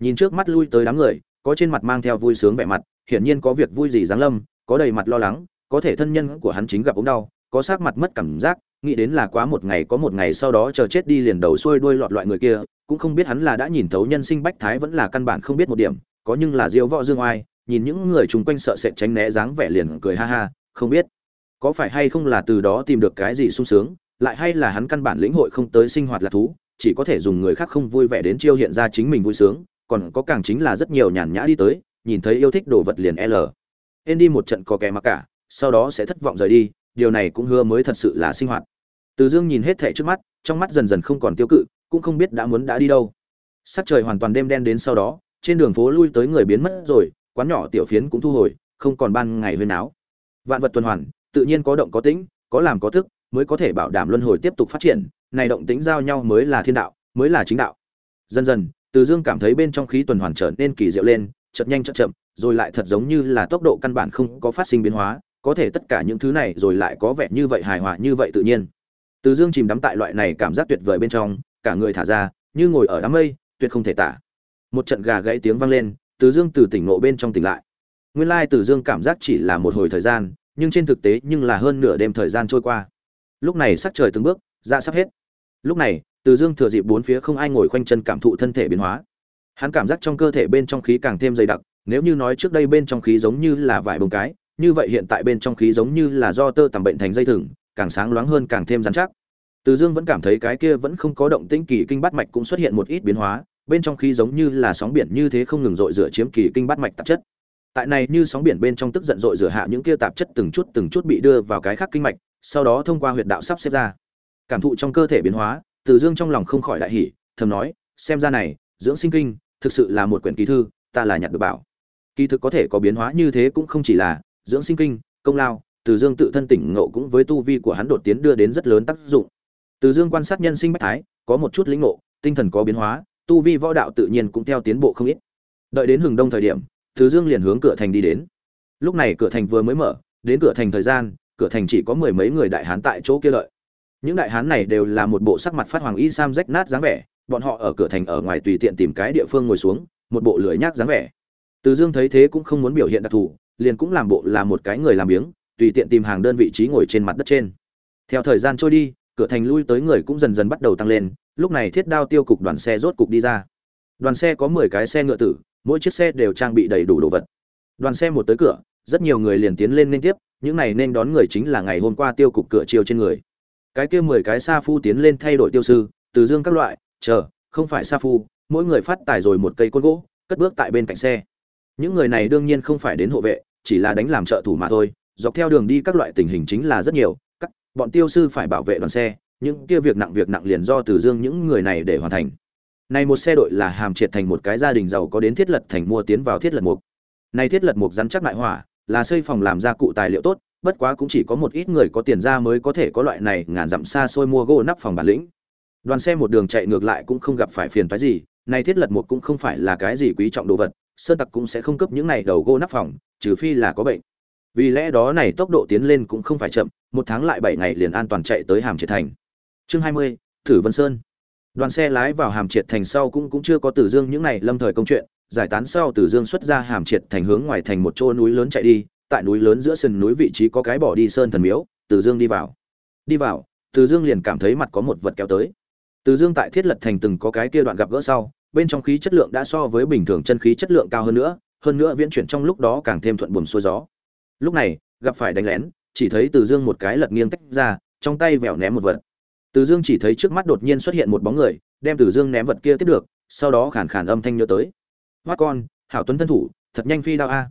Nhìn trước mắt lui tới đám người, có trên mặt mang theo vui sướng vẻ mặt, hiển nhiên có việc vui gì giáng lâm, có đầy mặt lo lắng, có thể thân nhân của hắn chính gặp ốm đau có sắc mặt mất cảm giác, nghĩ đến là quá một ngày có một ngày sau đó chờ chết đi liền đầu xuôi đuôi lọt loại người kia, cũng không biết hắn là đã nhìn thấu nhân sinh bách thái vẫn là căn bản không biết một điểm, có nhưng là diêu võ dương oai, nhìn những người chung quanh sợ sệt tránh né dáng vẻ liền cười ha ha, không biết có phải hay không là từ đó tìm được cái gì sung sướng, lại hay là hắn căn bản lĩnh hội không tới sinh hoạt là thú, chỉ có thể dùng người khác không vui vẻ đến chiêu hiện ra chính mình vui sướng, còn có càng chính là rất nhiều nhàn nhã đi tới, nhìn thấy yêu thích đồ vật liền l. Ên đi một trận có kẻ mặc cả, sau đó sẽ thất vọng rời đi điều này cũng hứa mới thật sự là sinh hoạt. Từ dương nhìn hết thẻ trước mắt, trong mắt dần dần không còn tiêu cự, cũng không biết đã muốn đã đi đâu. Sắc trời hoàn toàn đêm đen đến sau đó, trên đường phố lui tới người biến mất rồi, quán nhỏ tiểu phiến cũng thu hồi, không còn ban ngày huyên áo vạn vật tuần hoàn, tự nhiên có động có tĩnh, có làm có thức, mới có thể bảo đảm luân hồi tiếp tục phát triển, này động tĩnh giao nhau mới là thiên đạo, mới là chính đạo. Dần dần, từ dương cảm thấy bên trong khí tuần hoàn trở nên kỳ diệu lên chật nhanh chật chậm, rồi lại thật giống như là tốc độ căn bản không có phát sinh biến hóa có thể tất cả những thứ này rồi lại có vẻ như vậy hài hòa như vậy tự nhiên. Từ dương chìm đắm tại loại này cảm giác tuyệt vời bên trong, cả người thả ra, như ngồi ở đám mây, tuyệt không thể tả. Một trận gà gãy tiếng vang lên, từ dương từ tỉnh ngộ bên trong tỉnh lại. Nguyên lai từ dương cảm giác chỉ là một hồi thời gian, nhưng trên thực tế nhưng là hơn nửa đêm thời gian trôi qua. Lúc này sắc trời từng bước ra sắp hết. Lúc này, từ dương thừa dịp bốn phía không ai ngồi khoanh chân cảm thụ thân thể biến hóa. Hắn cảm giác trong cơ thể bên trong khí càng thêm dày đặc, nếu như nói trước đây bên trong khí giống như là vải bông cái như vậy hiện tại bên trong khí giống như là do tơ tằm bệnh thành dây thừng, càng sáng loáng hơn càng thêm rắn chắc. Từ dương vẫn cảm thấy cái kia vẫn không có động tĩnh kỳ kinh bát mạch cũng xuất hiện một ít biến hóa, bên trong khí giống như là sóng biển như thế không ngừng dội rửa chiếm kỳ kinh bát mạch tạp chất. Tại này như sóng biển bên trong tức giận dội rửa hạ những kia tạp chất từng chút từng chút bị đưa vào cái khác kinh mạch, sau đó thông qua huyệt đạo sắp xếp ra. Cảm thụ trong cơ thể biến hóa, từ dương trong lòng không khỏi đại hỉ, thầm nói, xem ra này, dưỡng sinh kinh, thực sự là một quyển ký thư, ta là nhặt được bảo. Kỳ thực có thể có biến hóa như thế cũng không chỉ là dưỡng sinh kinh, công lao, từ dương tự thân tỉnh ngộ cũng với tu vi của hắn đột tiến đưa đến rất lớn tác dụng. Từ dương quan sát nhân sinh bách thái, có một chút lĩnh ngộ, tinh thần có biến hóa, tu vi võ đạo tự nhiên cũng theo tiến bộ không ít. Đợi đến hừng đông thời điểm, từ dương liền hướng cửa thành đi đến. Lúc này cửa thành vừa mới mở, đến cửa thành thời gian, cửa thành chỉ có mười mấy người đại hán tại chỗ kia lợi những đại hán này đều là một bộ sắc mặt phát hoàng y sam rách nát dáng vẻ, bọn họ ở cửa thành ở ngoài tùy tiện tìm cái địa phương ngồi xuống, một bộ lười nhác dáng vẻ. Từ dương thấy thế cũng không muốn biểu hiện đặc thù liền cũng làm bộ là một cái người làm biếng, tùy tiện tìm hàng đơn vị trí ngồi trên mặt đất trên. Theo thời gian trôi đi, cửa thành lui tới người cũng dần dần bắt đầu tăng lên, lúc này thiết đao tiêu cục đoàn xe rốt cục đi ra. Đoàn xe có mười cái xe ngựa tử, mỗi chiếc xe đều trang bị đầy đủ đồ vật. Đoàn xe một tới cửa, rất nhiều người liền tiến lên liên tiếp, những này nên đón người chính là ngày hôm qua tiêu cục cửa chiều trên người. Cái kia mười cái sa phu tiến lên thay đổi tiêu sư, từ dương các loại, chờ, không phải sa phu, mỗi người phát tài rồi một cây côn gỗ, cất bước tại bên cạnh xe những người này đương nhiên không phải đến hộ vệ, chỉ là đánh làm trợ thủ mà thôi. Dọc theo đường đi các loại tình hình chính là rất nhiều. Các, bọn tiêu sư phải bảo vệ đoàn xe. Những kia việc nặng việc nặng liền do từ dương những người này để hoàn thành. Này một xe đội là hàm triệt thành một cái gia đình giàu có đến thiết lật thành mua tiến vào thiết lật mục. Này thiết lật mục rắn chắc lại hỏa, là xây phòng làm gia cụ tài liệu tốt, bất quá cũng chỉ có một ít người có tiền ra mới có thể có loại này ngàn dặm xa xôi mua gỗ nắp phòng bản lĩnh. Đoàn xe một đường chạy ngược lại cũng không gặp phải phiền phái gì, này thiết lật một cũng không phải là cái gì quý trọng đồ vật sơn tặc cũng sẽ không cấp những này đầu gỗ nắp phòng, trừ phi là có bệnh. Vì lẽ đó này tốc độ tiến lên cũng không phải chậm, một tháng lại bảy ngày liền an toàn chạy tới hàm triệt thành. Chương hai mươi, thử vân sơn. Đoàn xe lái vào hàm triệt thành sau cũng cũng chưa có tử dương những này lâm thời công chuyện, giải tán sau tử dương xuất ra hàm triệt thành hướng ngoài thành một chỗ núi lớn chạy đi, tại núi lớn giữa sườn núi vị trí có cái bỏ đi sơn thần miếu, tử dương đi vào. Đi vào, tử dương liền cảm thấy mặt có một vật kéo tới. Tử dương tại thiết lật thành từng có cái kia đoạn gặp gỡ sau bên trong khí chất lượng đã so với bình thường chân khí chất lượng cao hơn nữa hơn nữa viễn chuyển trong lúc đó càng thêm thuận buồm xuôi gió. Lúc này, gặp phải đánh lén, chỉ thấy từ dương một cái lật nghiêng tách ra, trong tay vẹo ném một vật. Từ dương chỉ thấy trước mắt đột nhiên xuất hiện một bóng người, đem từ dương ném vật kia tiếp được, sau đó khàn khàn âm thanh nhớ tới. Hoát con, hảo tuấn thân thủ, thật nhanh phi đao a.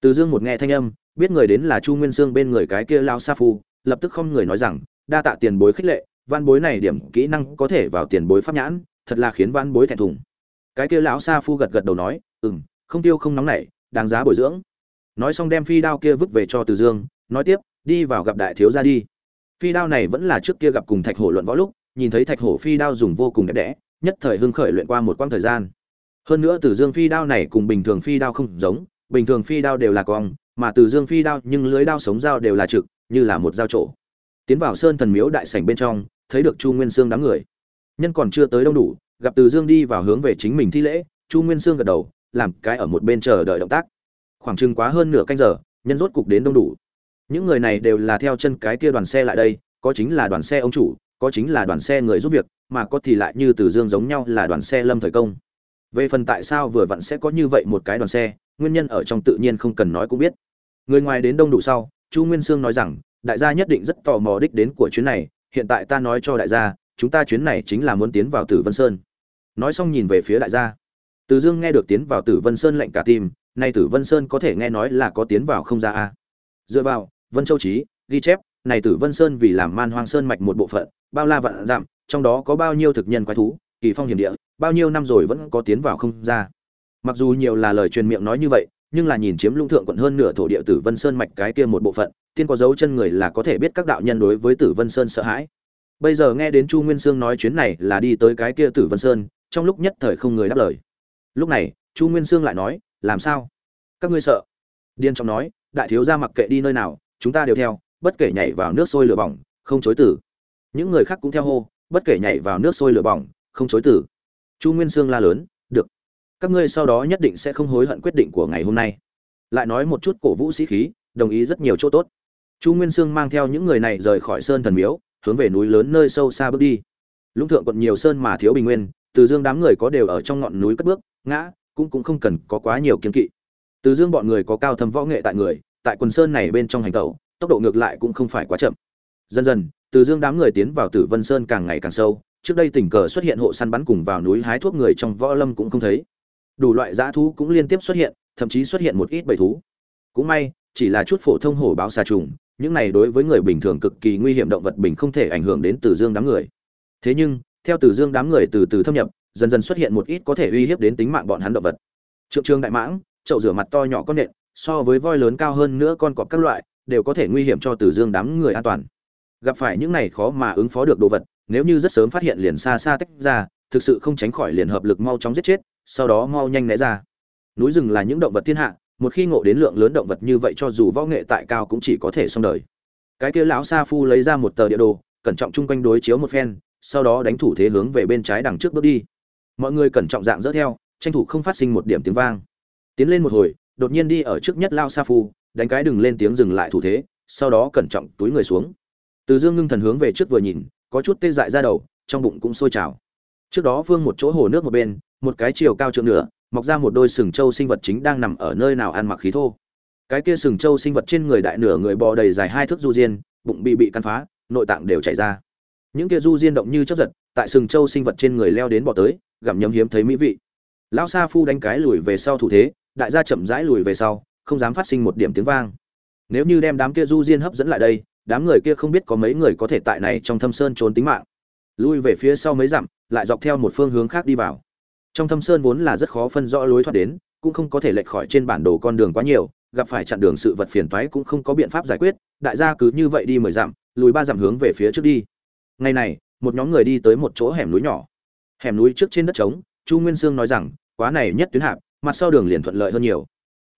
Từ dương một nghe thanh âm, biết người đến là chu nguyên Dương bên người cái kia lao sa phu, lập tức không người nói rằng, đa tạ tiền bối khích lệ văn bối này điểm kỹ năng có thể vào tiền bối pháp nhãn, thật là khiến văn bối thẹn thùng cái kia lão sa phu gật gật đầu nói ừ m không tiêu không nóng nảy, đáng giá bồi dưỡng. Nói xong đem phi đao kia vứt về cho từ dương, nói tiếp, đi vào gặp đại thiếu gia đi. Phi đao này vẫn là trước kia gặp cùng thạch hổ luận võ lúc, nhìn thấy thạch hổ phi đao dùng vô cùng đẹp đẽ, nhất thời hưng khởi luyện qua một quãng thời gian. Hơn nữa từ dương phi đao này cùng bình thường phi đao không giống, bình thường phi đao đều là cong, mà từ dương phi đao nhưng lưới đao sống dao đều là trực, như là một dao trổ. Tiến vào sơn thần miếu đại sảnh bên trong, thấy được chu nguyên sương đám người. Nhân còn chưa tới đông đủ gặp từ dương đi vào hướng về chính mình thi lễ, chu nguyên sương gật đầu, làm cái ở một bên chờ đợi động tác. Khoảng chừng quá hơn nửa canh giờ, nhân rốt cục đến đông đủ. Những người này đều là theo chân cái kia đoàn xe lại đây, có chính là đoàn xe ông chủ, có chính là đoàn xe người giúp việc, mà có thì lại như từ dương giống nhau là đoàn xe lâm thời công. Về phần tại sao vừa vặn sẽ có như vậy một cái đoàn xe, nguyên nhân ở trong tự nhiên không cần nói cũng biết. Người ngoài đến đông đủ sau, chu nguyên sương nói rằng, đại gia nhất định rất tò mò đích đến của chuyến này, hiện tại ta nói cho đại gia, chúng ta chuyến này chính là muốn tiến vào tử vân sơn nói xong nhìn về phía đại gia. Từ dương nghe được tiến vào tử vân sơn lệnh cả tim nay tử vân sơn có thể nghe nói là có tiến vào không ra a. Dựa vào, vân châu trí ghi chép, này tử vân sơn vì làm man hoang sơn mạch một bộ phận, bao la vạn dặm, trong đó có bao nhiêu thực nhân quái thú, kỳ phong hiểm địa, bao nhiêu năm rồi vẫn có tiến vào không ra. Mặc dù nhiều là lời truyền miệng nói như vậy, nhưng là nhìn chiếm lũng thượng quận hơn nửa thổ địa tử vân sơn mạch cái kia một bộ phận, tiên có dấu chân người là có thể biết các đạo nhân đối với tử vân sơn sợ hãi. Bây giờ nghe đến chu nguyên sương nói chuyến này là đi tới cái kia tử vân sơn trong lúc nhất thời không người đáp lời. Lúc này, chu nguyên sương lại nói, làm sao? Các ngươi sợ? Điên trong nói, đại thiếu gia mặc kệ đi nơi nào, chúng ta đều theo, bất kể nhảy vào nước sôi lửa bỏng, không chối tử những người khác cũng theo hô, bất kể nhảy vào nước sôi lửa bỏng, không chối tử chu nguyên sương la lớn, được. Các ngươi sau đó nhất định sẽ không hối hận quyết định của ngày hôm nay. Lại nói một chút cổ vũ sĩ khí, đồng ý rất nhiều chỗ tốt. Chu nguyên sương mang theo những người này rời khỏi sơn thần miếu, hướng về núi lớn nơi sâu xa bước đi. Lũng thượng còn nhiều sơn mà thiếu bình nguyên từ dương đám người có đều ở trong ngọn núi cất bước, ngã, cũng cũng không cần có quá nhiều kiến kỵ. Từ dương bọn người có cao thâm võ nghệ tại người, tại quần sơn này bên trong hành tẩu, tốc độ ngược lại cũng không phải quá chậm. Dần dần, từ dương đám người tiến vào tử vân sơn càng ngày càng sâu, trước đây tình cờ xuất hiện hộ săn bắn cùng vào núi hái thuốc người trong võ lâm cũng không thấy. Đủ loại dã thú cũng liên tiếp xuất hiện, thậm chí xuất hiện một ít bầy thú. Cũng may, chỉ là chút phổ thông hổ báo xà trùng, những này đối với người bình thường cực kỳ nguy hiểm động vật bình không thể ảnh hưởng đến từ dương đám người. Thế nhưng theo từ dương đám người từ từ thâm nhập, dần dần xuất hiện một ít có thể uy hiếp đến tính mạng bọn hắn động vật. Trượng trường đại mãng, chậu rửa mặt to nhỏ con nện, so với voi lớn cao hơn nữa con cọp các loại, đều có thể nguy hiểm cho từ dương đám người an toàn. Gặp phải những này khó mà ứng phó được đồ vật, nếu như rất sớm phát hiện liền xa xa tách ra, thực sự không tránh khỏi liền hợp lực mau chóng giết chết, sau đó mau nhanh né ra. Núi rừng là những động vật thiên hạ, một khi ngộ đến lượng lớn động vật như vậy cho dù võ nghệ tại cao cũng chỉ có thể xong đời. Cái kia lão sa phu lấy ra một tờ địa đồ, cẩn trọng chung quanh đối chiếu một phen sau đó đánh thủ thế hướng về bên trái đằng trước bước đi. Mọi người cẩn trọng dạng dỡ theo, tranh thủ không phát sinh một điểm tiếng vang. Tiến lên một hồi, đột nhiên đi ở trước nhất lao sa phu, đánh cái đừng lên tiếng dừng lại thủ thế, sau đó cẩn trọng túi người xuống. Từ dương ngưng thần hướng về trước vừa nhìn, có chút tê dại ra đầu, trong bụng cũng sôi trào. Trước đó vương một chỗ hồ nước một bên, một cái chiều cao trượng nửa, mọc ra một đôi sừng trâu sinh vật chính đang nằm ở nơi nào ăn mặc khí thô. Cái kia sừng trâu sinh vật trên người đại nửa người bò đầy dài hai thước du diên, bụng bị bị căn phá, nội tạng đều chảy ra những kia du diên động như chấp giật, tại sừng châu sinh vật trên người leo đến bò tới, gặm nhấm hiếm thấy mỹ vị. Lão sa phu đánh cái lùi về sau thủ thế, đại gia chậm rãi lùi về sau, không dám phát sinh một điểm tiếng vang. Nếu như đem đám kia du diên hấp dẫn lại đây, đám người kia không biết có mấy người có thể tại này trong thâm sơn trốn tính mạng. Lui về phía sau mấy dặm, lại dọc theo một phương hướng khác đi vào. Trong thâm sơn vốn là rất khó phân rõ lối thoát đến, cũng không có thể lệch khỏi trên bản đồ con đường quá nhiều, gặp phải chặn đường sự vật phiền toái cũng không có biện pháp giải quyết, đại gia cứ như vậy đi mười dặm, lùi ba dặm hướng về phía trước đi ngày này, một nhóm người đi tới một chỗ hẻm núi nhỏ. Hẻm núi trước trên đất trống, chu nguyên sương nói rằng, quá này nhất tuyến hạp, mặt sau đường liền thuận lợi hơn nhiều.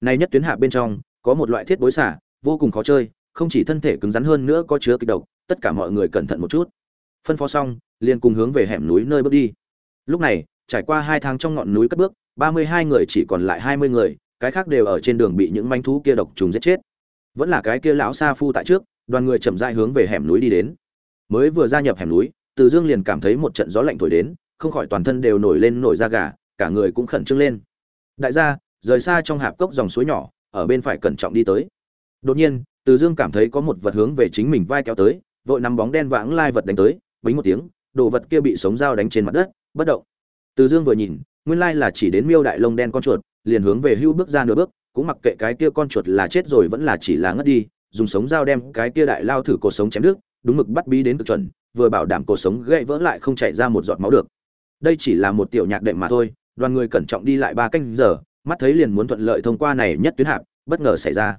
Này nhất tuyến hạp bên trong, có một loại thiết bối xả, vô cùng khó chơi, không chỉ thân thể cứng rắn hơn nữa có chứa kịch độc, tất cả mọi người cẩn thận một chút. Phân phó xong, liền cùng hướng về hẻm núi nơi bước đi. Lúc này, trải qua hai tháng trong ngọn núi cất bước, ba mươi hai người chỉ còn lại hai mươi người, cái khác đều ở trên đường bị những manh thú kia độc trùng giết chết. Vẫn là cái kia lão sa phu tại trước, đoàn người chậm rãi hướng về hẻm núi đi đến mới vừa gia nhập hẻm núi, từ dương liền cảm thấy một trận gió lạnh thổi đến, không khỏi toàn thân đều nổi lên nổi da gà, cả người cũng khẩn trương lên đại gia, rời xa trong hạp cốc dòng suối nhỏ, ở bên phải cẩn trọng đi tới đột nhiên, từ dương cảm thấy có một vật hướng về chính mình vai kéo tới, vội nắm bóng đen vãng lai vật đánh tới, bính một tiếng, đồ vật kia bị sống dao đánh trên mặt đất, bất động từ dương vừa nhìn, nguyên lai là chỉ đến miêu đại lông đen con chuột, liền hướng về hưu bước ra nửa bước, cũng mặc kệ cái kia con chuột là chết rồi vẫn là chỉ là ngất đi, dùng sống dao đem cái kia đại lao thử cột sống chém đứt đúng mực bắt bí đến cực chuẩn, vừa bảo đảm cuộc sống gãy vỡ lại không chảy ra một giọt máu được. Đây chỉ là một tiểu nhạc đệm mà thôi, đoàn người cẩn trọng đi lại ba canh giờ, mắt thấy liền muốn thuận lợi thông qua này nhất tuyến hạp, bất ngờ xảy ra.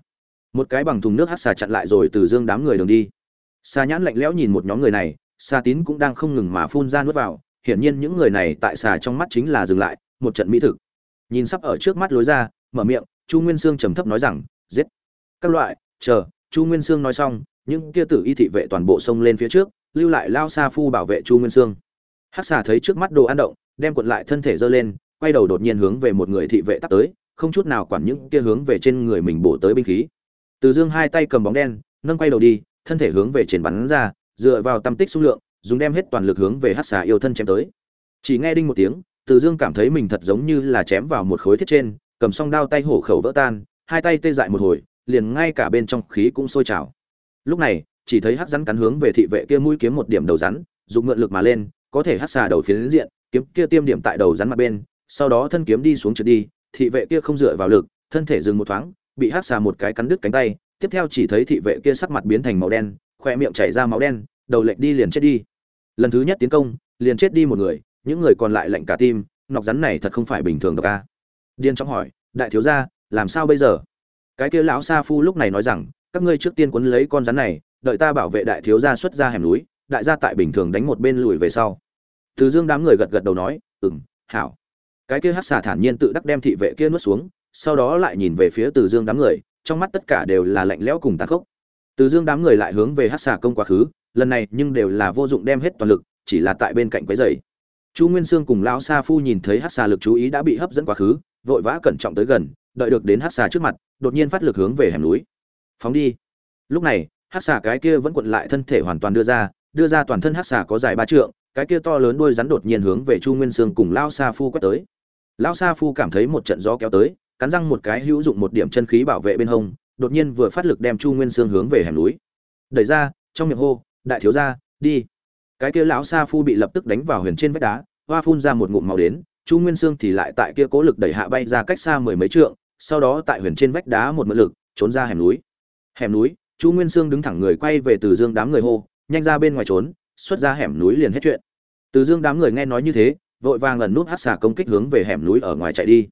Một cái bằng thùng nước hát xà chặn lại rồi từ dương đám người đường đi. Xa nhãn lạnh lẽo nhìn một nhóm người này xa tín cũng đang không ngừng mà phun ra nuốt vào, hiển nhiên những người này tại xà trong mắt chính là dừng lại, một trận mỹ thực. Nhìn sắp ở trước mắt lối ra, mở miệng, chu nguyên sương trầm thấp nói rằng, giết. Các loại, chờ, chu nguyên sương nói xong những kia tử y thị vệ toàn bộ xông lên phía trước, lưu lại lao xa phu bảo vệ chu nguyên sương. Hắc xà thấy trước mắt đồ ăn động, đem cuộn lại thân thể giơ lên, quay đầu đột nhiên hướng về một người thị vệ tắt tới, không chút nào quản những kia hướng về trên người mình bổ tới binh khí. Từ dương hai tay cầm bóng đen, nâng quay đầu đi, thân thể hướng về trên bắn ra, dựa vào tâm tích xung lượng, dùng đem hết toàn lực hướng về hắc xà yêu thân chém tới. Chỉ nghe đinh một tiếng, từ dương cảm thấy mình thật giống như là chém vào một khối thiết trên, cầm song đao tay hổ khẩu vỡ tan, hai tay tê dại một hồi, liền ngay cả bên trong khí cũng sôi trào lúc này, chỉ thấy hắc rắn cắn hướng về thị vệ kia mũi kiếm một điểm đầu rắn, dùng ngựa lực mà lên, có thể hắc xà đầu phiến diện, kiếm kia tiêm điểm tại đầu rắn mặt bên, sau đó thân kiếm đi xuống trượt đi, thị vệ kia không dựa vào lực, thân thể dừng một thoáng, bị hắc xà một cái cắn đứt cánh tay, tiếp theo chỉ thấy thị vệ kia sắc mặt biến thành màu đen, khoe miệng chảy ra máu đen, đầu lệch đi liền chết đi. Lần thứ nhất tiến công, liền chết đi một người, những người còn lại lạnh cả tim, nọc rắn này thật không phải bình thường độc a. Điên trong hỏi, đại thiếu gia, làm sao bây giờ? Cái kia lão sa phu lúc này nói rằng các ngươi trước tiên quấn lấy con rắn này, đợi ta bảo vệ đại thiếu gia xuất ra hẻm núi, đại gia tại bình thường đánh một bên lùi về sau. Từ dương đám người gật gật đầu nói, ừm, hảo. Cái kia hắc xà thản nhiên tự đắc đem thị vệ kia nuốt xuống, sau đó lại nhìn về phía từ dương đám người, trong mắt tất cả đều là lạnh lẽo cùng tàn khốc. Từ dương đám người lại hướng về hắc xà công quá khứ, lần này nhưng đều là vô dụng đem hết toàn lực, chỉ là tại bên cạnh quấy rầy. Chu nguyên sương cùng lão sa phu nhìn thấy hắc xà lực chú ý đã bị hấp dẫn quá khứ, vội vã cẩn trọng tới gần, đợi được đến hắc xà trước mặt, đột nhiên phát lực hướng về hẻm núi phóng đi. Lúc này, hắc xà cái kia vẫn cuộn lại thân thể hoàn toàn đưa ra đưa ra toàn thân hắc xà có dài ba trượng, cái kia to lớn đuôi rắn đột nhiên hướng về chu nguyên sương cùng lao sa phu quét tới. Lao sa phu cảm thấy một trận gió kéo tới, cắn răng một cái hữu dụng một điểm chân khí bảo vệ bên hông, đột nhiên vừa phát lực đem chu nguyên sương hướng về hẻm núi. Đẩy ra, trong miệng hô, đại thiếu gia, đi. Cái kia lão sa phu bị lập tức đánh vào huyền trên vách đá, hoa phun ra một ngụm màu đến, chu nguyên sương thì lại tại kia cố lực đẩy hạ bay ra cách xa mười mấy trượng, sau đó tại huyền trên vách đá một mượn lực, trốn ra hẻm núi hẻm núi, chu nguyên sương đứng thẳng người quay về từ dương đám người hô, nhanh ra bên ngoài trốn, xuất ra hẻm núi liền hết chuyện. Từ dương đám người nghe nói như thế, vội vàng ẩn nút hát xà công kích hướng về hẻm núi ở ngoài chạy đi.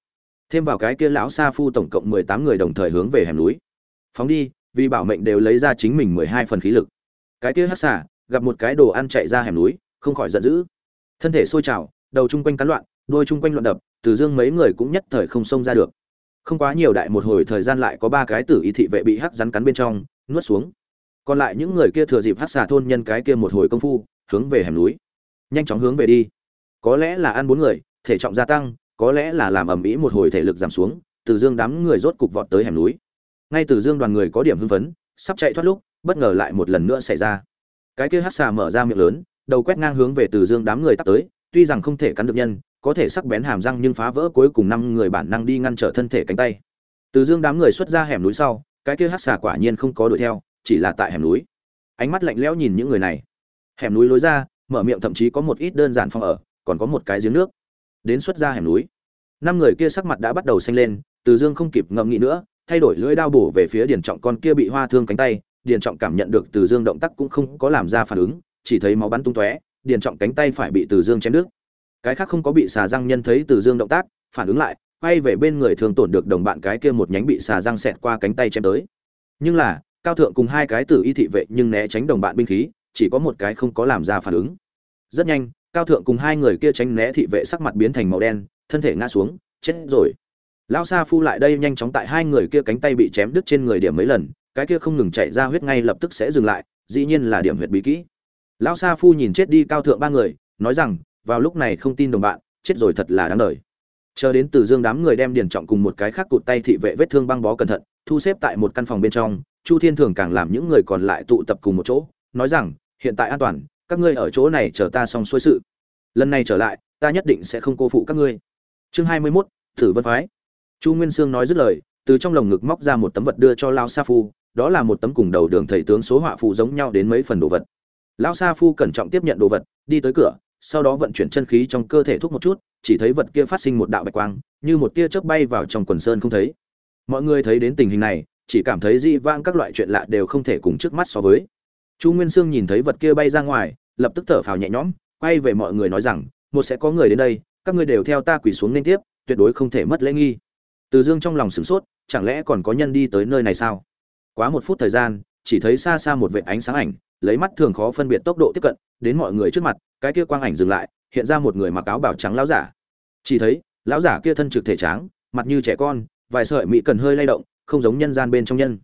Thêm vào cái kia lão sa phu tổng cộng mười tám người đồng thời hướng về hẻm núi. Phóng đi, vì bảo mệnh đều lấy ra chính mình mười hai phần khí lực. Cái kia hát xà, gặp một cái đồ ăn chạy ra hẻm núi, không khỏi giận dữ. Thân thể sôi trào, đầu chung quanh cắn loạn đôi chung quanh loạn đập, từ dương mấy người cũng nhất thời không xông ra được không quá nhiều đại một hồi thời gian lại có ba cái tử y thị vệ bị hắc rắn cắn bên trong, nuốt xuống. Còn lại những người kia thừa dịp hắc xà thôn nhân cái kia một hồi công phu, hướng về hẻm núi. Nhanh chóng hướng về đi. Có lẽ là ăn bốn người, thể trọng gia tăng, có lẽ là làm ầm ĩ một hồi thể lực giảm xuống, từ dương đám người rốt cục vọt tới hẻm núi. Ngay từ dương đoàn người có điểm hưng phấn, sắp chạy thoát lúc, bất ngờ lại một lần nữa xảy ra. Cái kia hắc xà mở ra miệng lớn, đầu quét ngang hướng về từ dương đám người tắt tới, tuy rằng không thể cắn được nhân có thể sắc bén hàm răng nhưng phá vỡ cuối cùng năm người bản năng đi ngăn trở thân thể cánh tay. Từ dương đám người xuất ra hẻm núi sau, cái kia hắc xà quả nhiên không có đuổi theo, chỉ là tại hẻm núi. Ánh mắt lạnh lẽo nhìn những người này. Hẻm núi lối ra, mở miệng thậm chí có một ít đơn giản phòng ở, còn có một cái giếng nước. Đến xuất ra hẻm núi. Năm người kia sắc mặt đã bắt đầu xanh lên, từ dương không kịp ngậm nghĩ nữa, thay đổi lưỡi đao bổ về phía điền trọng con kia bị hoa thương cánh tay. Điền trọng cảm nhận được từ dương động tác cũng không có làm ra phản ứng, chỉ thấy máu bắn tung tóe, điền trọng cánh tay phải bị từ dương chém đứt cái khác không có bị xà răng nhân thấy từ dương động tác, phản ứng lại, quay về bên người thường tổn được đồng bạn cái kia một nhánh bị xà răng xẹt qua cánh tay chém tới. Nhưng là, cao thượng cùng hai cái tử y thị vệ nhưng né tránh đồng bạn binh khí, chỉ có một cái không có làm ra phản ứng. Rất nhanh, cao thượng cùng hai người kia tránh né thị vệ sắc mặt biến thành màu đen, thân thể ngã xuống, chết rồi. Lão sa phu lại đây nhanh chóng tại hai người kia cánh tay bị chém đứt trên người điểm mấy lần, cái kia không ngừng chạy ra huyết ngay lập tức sẽ dừng lại, dĩ nhiên là điểm huyệt bí kỹ. Lão sa phu nhìn chết đi cao thượng ba người, nói rằng vào lúc này không tin đồng bạn chết rồi thật là đáng đời. Chờ đến từ dương đám người đem điền trọng cùng một cái khác cụt tay thị vệ vết thương băng bó cẩn thận thu xếp tại một căn phòng bên trong chu thiên thường càng làm những người còn lại tụ tập cùng một chỗ nói rằng hiện tại an toàn các ngươi ở chỗ này chờ ta xong xuôi sự. Lần này trở lại ta nhất định sẽ không cô phụ các ngươi. Chương hai mươi 21, thử vân phái. Chu nguyên sương nói dứt lời từ trong lồng ngực móc ra một tấm vật đưa cho lao sa phu đó là một tấm cùng đầu đường thầy tướng số họa phù giống nhau đến mấy phần đồ vật. Lão sa phu cẩn trọng tiếp nhận đồ vật đi tới cửa sau đó vận chuyển chân khí trong cơ thể thúc một chút, chỉ thấy vật kia phát sinh một đạo bạch quang, như một tia chớp bay vào trong quần sơn không thấy. Mọi người thấy đến tình hình này, chỉ cảm thấy di vang các loại chuyện lạ đều không thể cùng trước mắt so với. Chu nguyên sương nhìn thấy vật kia bay ra ngoài, lập tức thở phào nhẹ nhõm, quay về mọi người nói rằng, một sẽ có người đến đây, các ngươi đều theo ta quỳ xuống nên tiếp, tuyệt đối không thể mất lễ nghi. Từ dương trong lòng sửng sốt, chẳng lẽ còn có nhân đi tới nơi này sao? Quá một phút thời gian, chỉ thấy xa xa một vệt ánh sáng ảnh lấy mắt thường khó phân biệt tốc độ tiếp cận, đến mọi người trước mặt, cái kia quang ảnh dừng lại, hiện ra một người mặc áo bảo trắng lão giả. Chỉ thấy, lão giả kia thân trực thể tráng, mặt như trẻ con, vài sợi mỹ cần hơi lay động, không giống nhân gian bên trong nhân.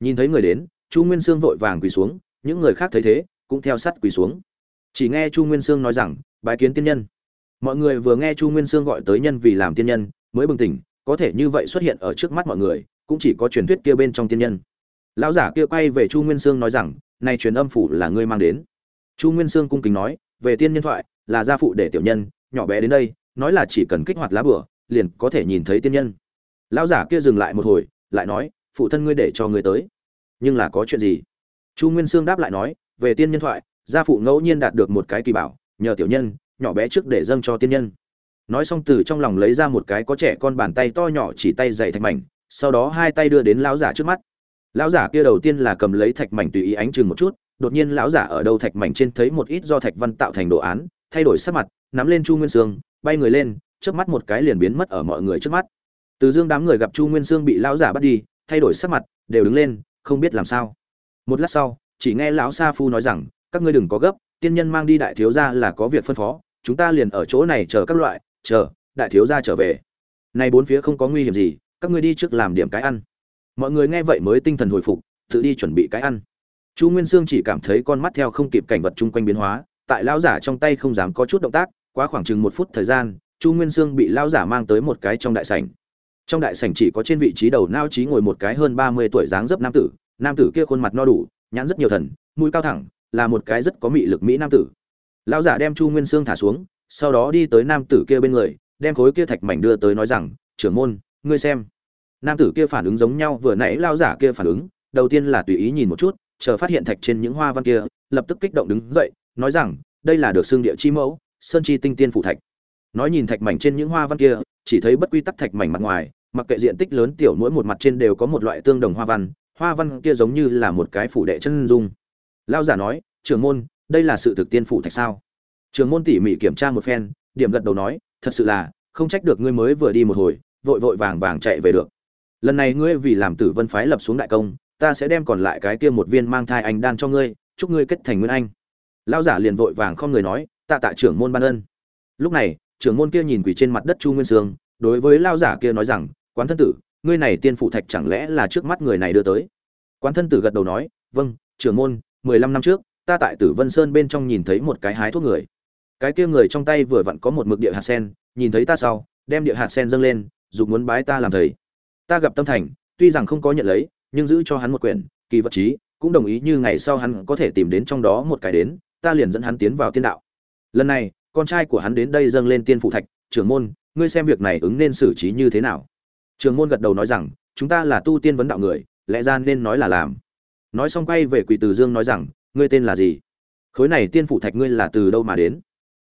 Nhìn thấy người đến, chu nguyên sương vội vàng quỳ xuống, những người khác thấy thế, cũng theo sát quỳ xuống. Chỉ nghe chu nguyên sương nói rằng, bái kiến tiên nhân. Mọi người vừa nghe chu nguyên sương gọi tới nhân vì làm tiên nhân, mới bừng tỉnh, có thể như vậy xuất hiện ở trước mắt mọi người, cũng chỉ có truyền thuyết kia bên trong tiên nhân. Lão giả kia quay về chu nguyên sương nói rằng này truyền âm phủ là ngươi mang đến. Chu nguyên sương cung kính nói, về tiên nhân thoại, là gia phụ để tiểu nhân, nhỏ bé đến đây, nói là chỉ cần kích hoạt lá bửa liền có thể nhìn thấy tiên nhân. Lão giả kia dừng lại một hồi, lại nói, phụ thân ngươi để cho ngươi tới. Nhưng là có chuyện gì? Chu nguyên sương đáp lại nói, về tiên nhân thoại, gia phụ ngẫu nhiên đạt được một cái kỳ bảo, nhờ tiểu nhân, nhỏ bé trước để dâng cho tiên nhân. Nói xong từ trong lòng lấy ra một cái có trẻ con bàn tay to nhỏ chỉ tay dày thạch mảnh, sau đó hai tay đưa đến lão giả trước mắt lão giả kia đầu tiên là cầm lấy thạch mảnh tùy ý ánh chừng một chút, đột nhiên lão giả ở đâu thạch mảnh trên thấy một ít do thạch văn tạo thành đồ án, thay đổi sắc mặt, nắm lên chu nguyên sương, bay người lên trước mắt một cái liền biến mất ở mọi người trước mắt. Từ dương đám người gặp chu nguyên sương bị lão giả bắt đi, thay đổi sắc mặt, đều đứng lên, không biết làm sao. Một lát sau, chỉ nghe lão sa phu nói rằng, các ngươi đừng có gấp, tiên nhân mang đi đại thiếu gia là có việc phân phó, chúng ta liền ở chỗ này chờ các loại, chờ, đại thiếu gia trở về. Nay bốn phía không có nguy hiểm gì, các ngươi đi trước làm điểm cái ăn mọi người nghe vậy mới tinh thần hồi phục, tự đi chuẩn bị cái ăn. Chu nguyên sương chỉ cảm thấy con mắt theo không kịp cảnh vật chung quanh biến hóa, tại lão giả trong tay không dám có chút động tác, quá khoảng chừng một phút thời gian, chu nguyên sương bị lão giả mang tới một cái trong đại sảnh. Trong đại sảnh chỉ có trên vị trí đầu nao trí ngồi một cái hơn ba mươi tuổi dáng dấp nam tử nam tử kia khuôn mặt no đủ, nhãn rất nhiều thần, mũi cao thẳng, là một cái rất có mị lực mỹ nam tử. Lão giả đem chu nguyên sương thả xuống, sau đó đi tới nam tử kia bên người, đem khối kia thạch mảnh đưa tới nói rằng, trưởng môn, ngươi xem nam tử kia phản ứng giống nhau vừa nãy lao giả kia phản ứng, đầu tiên là tùy ý nhìn một chút, chờ phát hiện thạch trên những hoa văn kia, lập tức kích động đứng dậy, nói rằng, đây là được xương địa chi mẫu, sơn chi tinh tiên phủ thạch. Nói nhìn thạch mảnh trên những hoa văn kia, chỉ thấy bất quy tắc thạch mảnh mặt ngoài, mặc kệ diện tích lớn tiểu mỗi một mặt trên đều có một loại tương đồng hoa văn hoa văn kia giống như là một cái phủ đệ chân dung. Lao giả nói, trưởng môn, đây là sự thực tiên phủ thạch sao? Trưởng môn tỉ mỉ kiểm tra một phen, điểm gật đầu nói, thật sự là, không trách được ngươi mới vừa đi một hồi, vội vội vàng vàng chạy về được lần này ngươi vì làm tử vân phái lập xuống đại công, ta sẽ đem còn lại cái kia một viên mang thai anh đan cho ngươi, chúc ngươi kết thành nguyên anh. Lão giả liền vội vàng không người nói, tạ tạ trưởng môn ban ân. Lúc này, trưởng môn kia nhìn quỳ trên mặt đất chu nguyên sương, đối với lao giả kia nói rằng, quán thân tử, ngươi này tiên phụ thạch chẳng lẽ là trước mắt người này đưa tới? Quán thân tử gật đầu nói vâng trưởng môn, mười lăm năm trước, ta tại tử vân sơn bên trong nhìn thấy một cái hái thuốc người. Cái kia người trong tay vừa vặn có một mực địa hạt sen, nhìn thấy ta sau, đem địa hạt sen dâng lên, dục muốn bái ta làm thầy ta gặp tâm thành, tuy rằng không có nhận lấy, nhưng giữ cho hắn một quyển, kỳ vật trí, cũng đồng ý như ngày sau hắn có thể tìm đến trong đó một cái đến, ta liền dẫn hắn tiến vào tiên đạo. Lần này, con trai của hắn đến đây dâng lên tiên phụ thạch, trưởng môn, ngươi xem việc này ứng nên xử trí như thế nào? Trưởng môn gật đầu nói rằng, chúng ta là tu tiên vấn đạo người, lẽ ra nên nói là làm. Nói xong quay về quỷ từ dương nói rằng, ngươi tên là gì? Khối này tiên phụ thạch ngươi là từ đâu mà đến?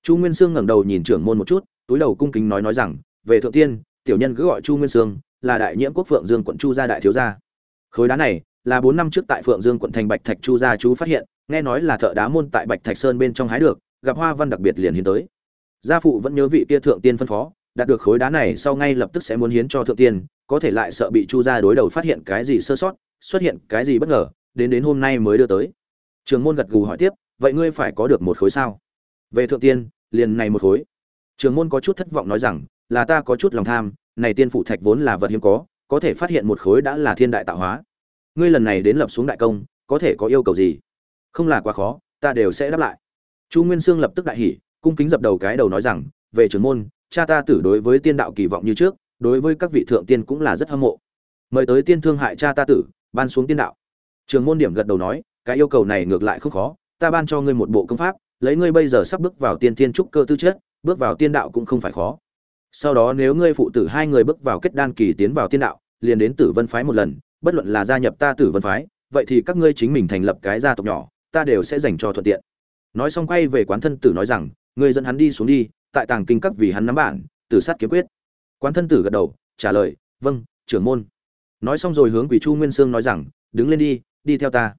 Chu nguyên sương ngẩng đầu nhìn trưởng môn một chút, túi đầu cung kính nói nói rằng, về thượng tiên, tiểu nhân cứ gọi chu nguyên sương là đại nhiễm quốc phượng dương quận chu gia đại thiếu gia. Khối đá này là bốn năm trước tại phượng dương quận thành bạch thạch chu gia chú phát hiện, nghe nói là thợ đá môn tại bạch thạch sơn bên trong hái được, gặp hoa văn đặc biệt liền hiến tới. Gia phụ vẫn nhớ vị kia thượng tiên phân phó, đạt được khối đá này sau ngay lập tức sẽ muốn hiến cho thượng tiên, có thể lại sợ bị chu gia đối đầu phát hiện cái gì sơ sót, xuất hiện cái gì bất ngờ, đến đến hôm nay mới đưa tới. Trường môn gật gù hỏi tiếp, vậy ngươi phải có được một khối sao? Về thượng tiên, liền này một khối. Trường môn có chút thất vọng nói rằng, là ta có chút lòng tham này tiên phủ thạch vốn là vật hiếm có có thể phát hiện một khối đã là thiên đại tạo hóa. Ngươi lần này đến lập xuống đại công, có thể có yêu cầu gì? Không là quá khó, ta đều sẽ đáp lại. Chu nguyên sương lập tức đại hỉ, cung kính dập đầu cái đầu nói rằng, về trưởng môn, cha ta tử đối với tiên đạo kỳ vọng như trước, đối với các vị thượng tiên cũng là rất hâm mộ. Mời tới tiên thương hại cha ta tử, ban xuống tiên đạo. Trường môn điểm gật đầu nói, cái yêu cầu này ngược lại không khó, ta ban cho ngươi một bộ công pháp, lấy ngươi bây giờ sắp bước vào tiên thiên trúc cơ tư chất, bước vào tiên đạo cũng không phải khó sau đó nếu ngươi phụ tử hai người bước vào kết đan kỳ tiến vào tiên đạo, liền đến tử vân phái một lần, bất luận là gia nhập ta tử vân phái, vậy thì các ngươi chính mình thành lập cái gia tộc nhỏ, ta đều sẽ dành cho thuận tiện. Nói xong quay về quán thân tử nói rằng, ngươi dẫn hắn đi xuống đi, tại tàng kinh các vì hắn nắm bản, tử sát kiếm quyết. Quán thân tử gật đầu, trả lời vâng trưởng môn. Nói xong rồi hướng quỷ chu nguyên sương nói rằng, đứng lên đi đi theo ta.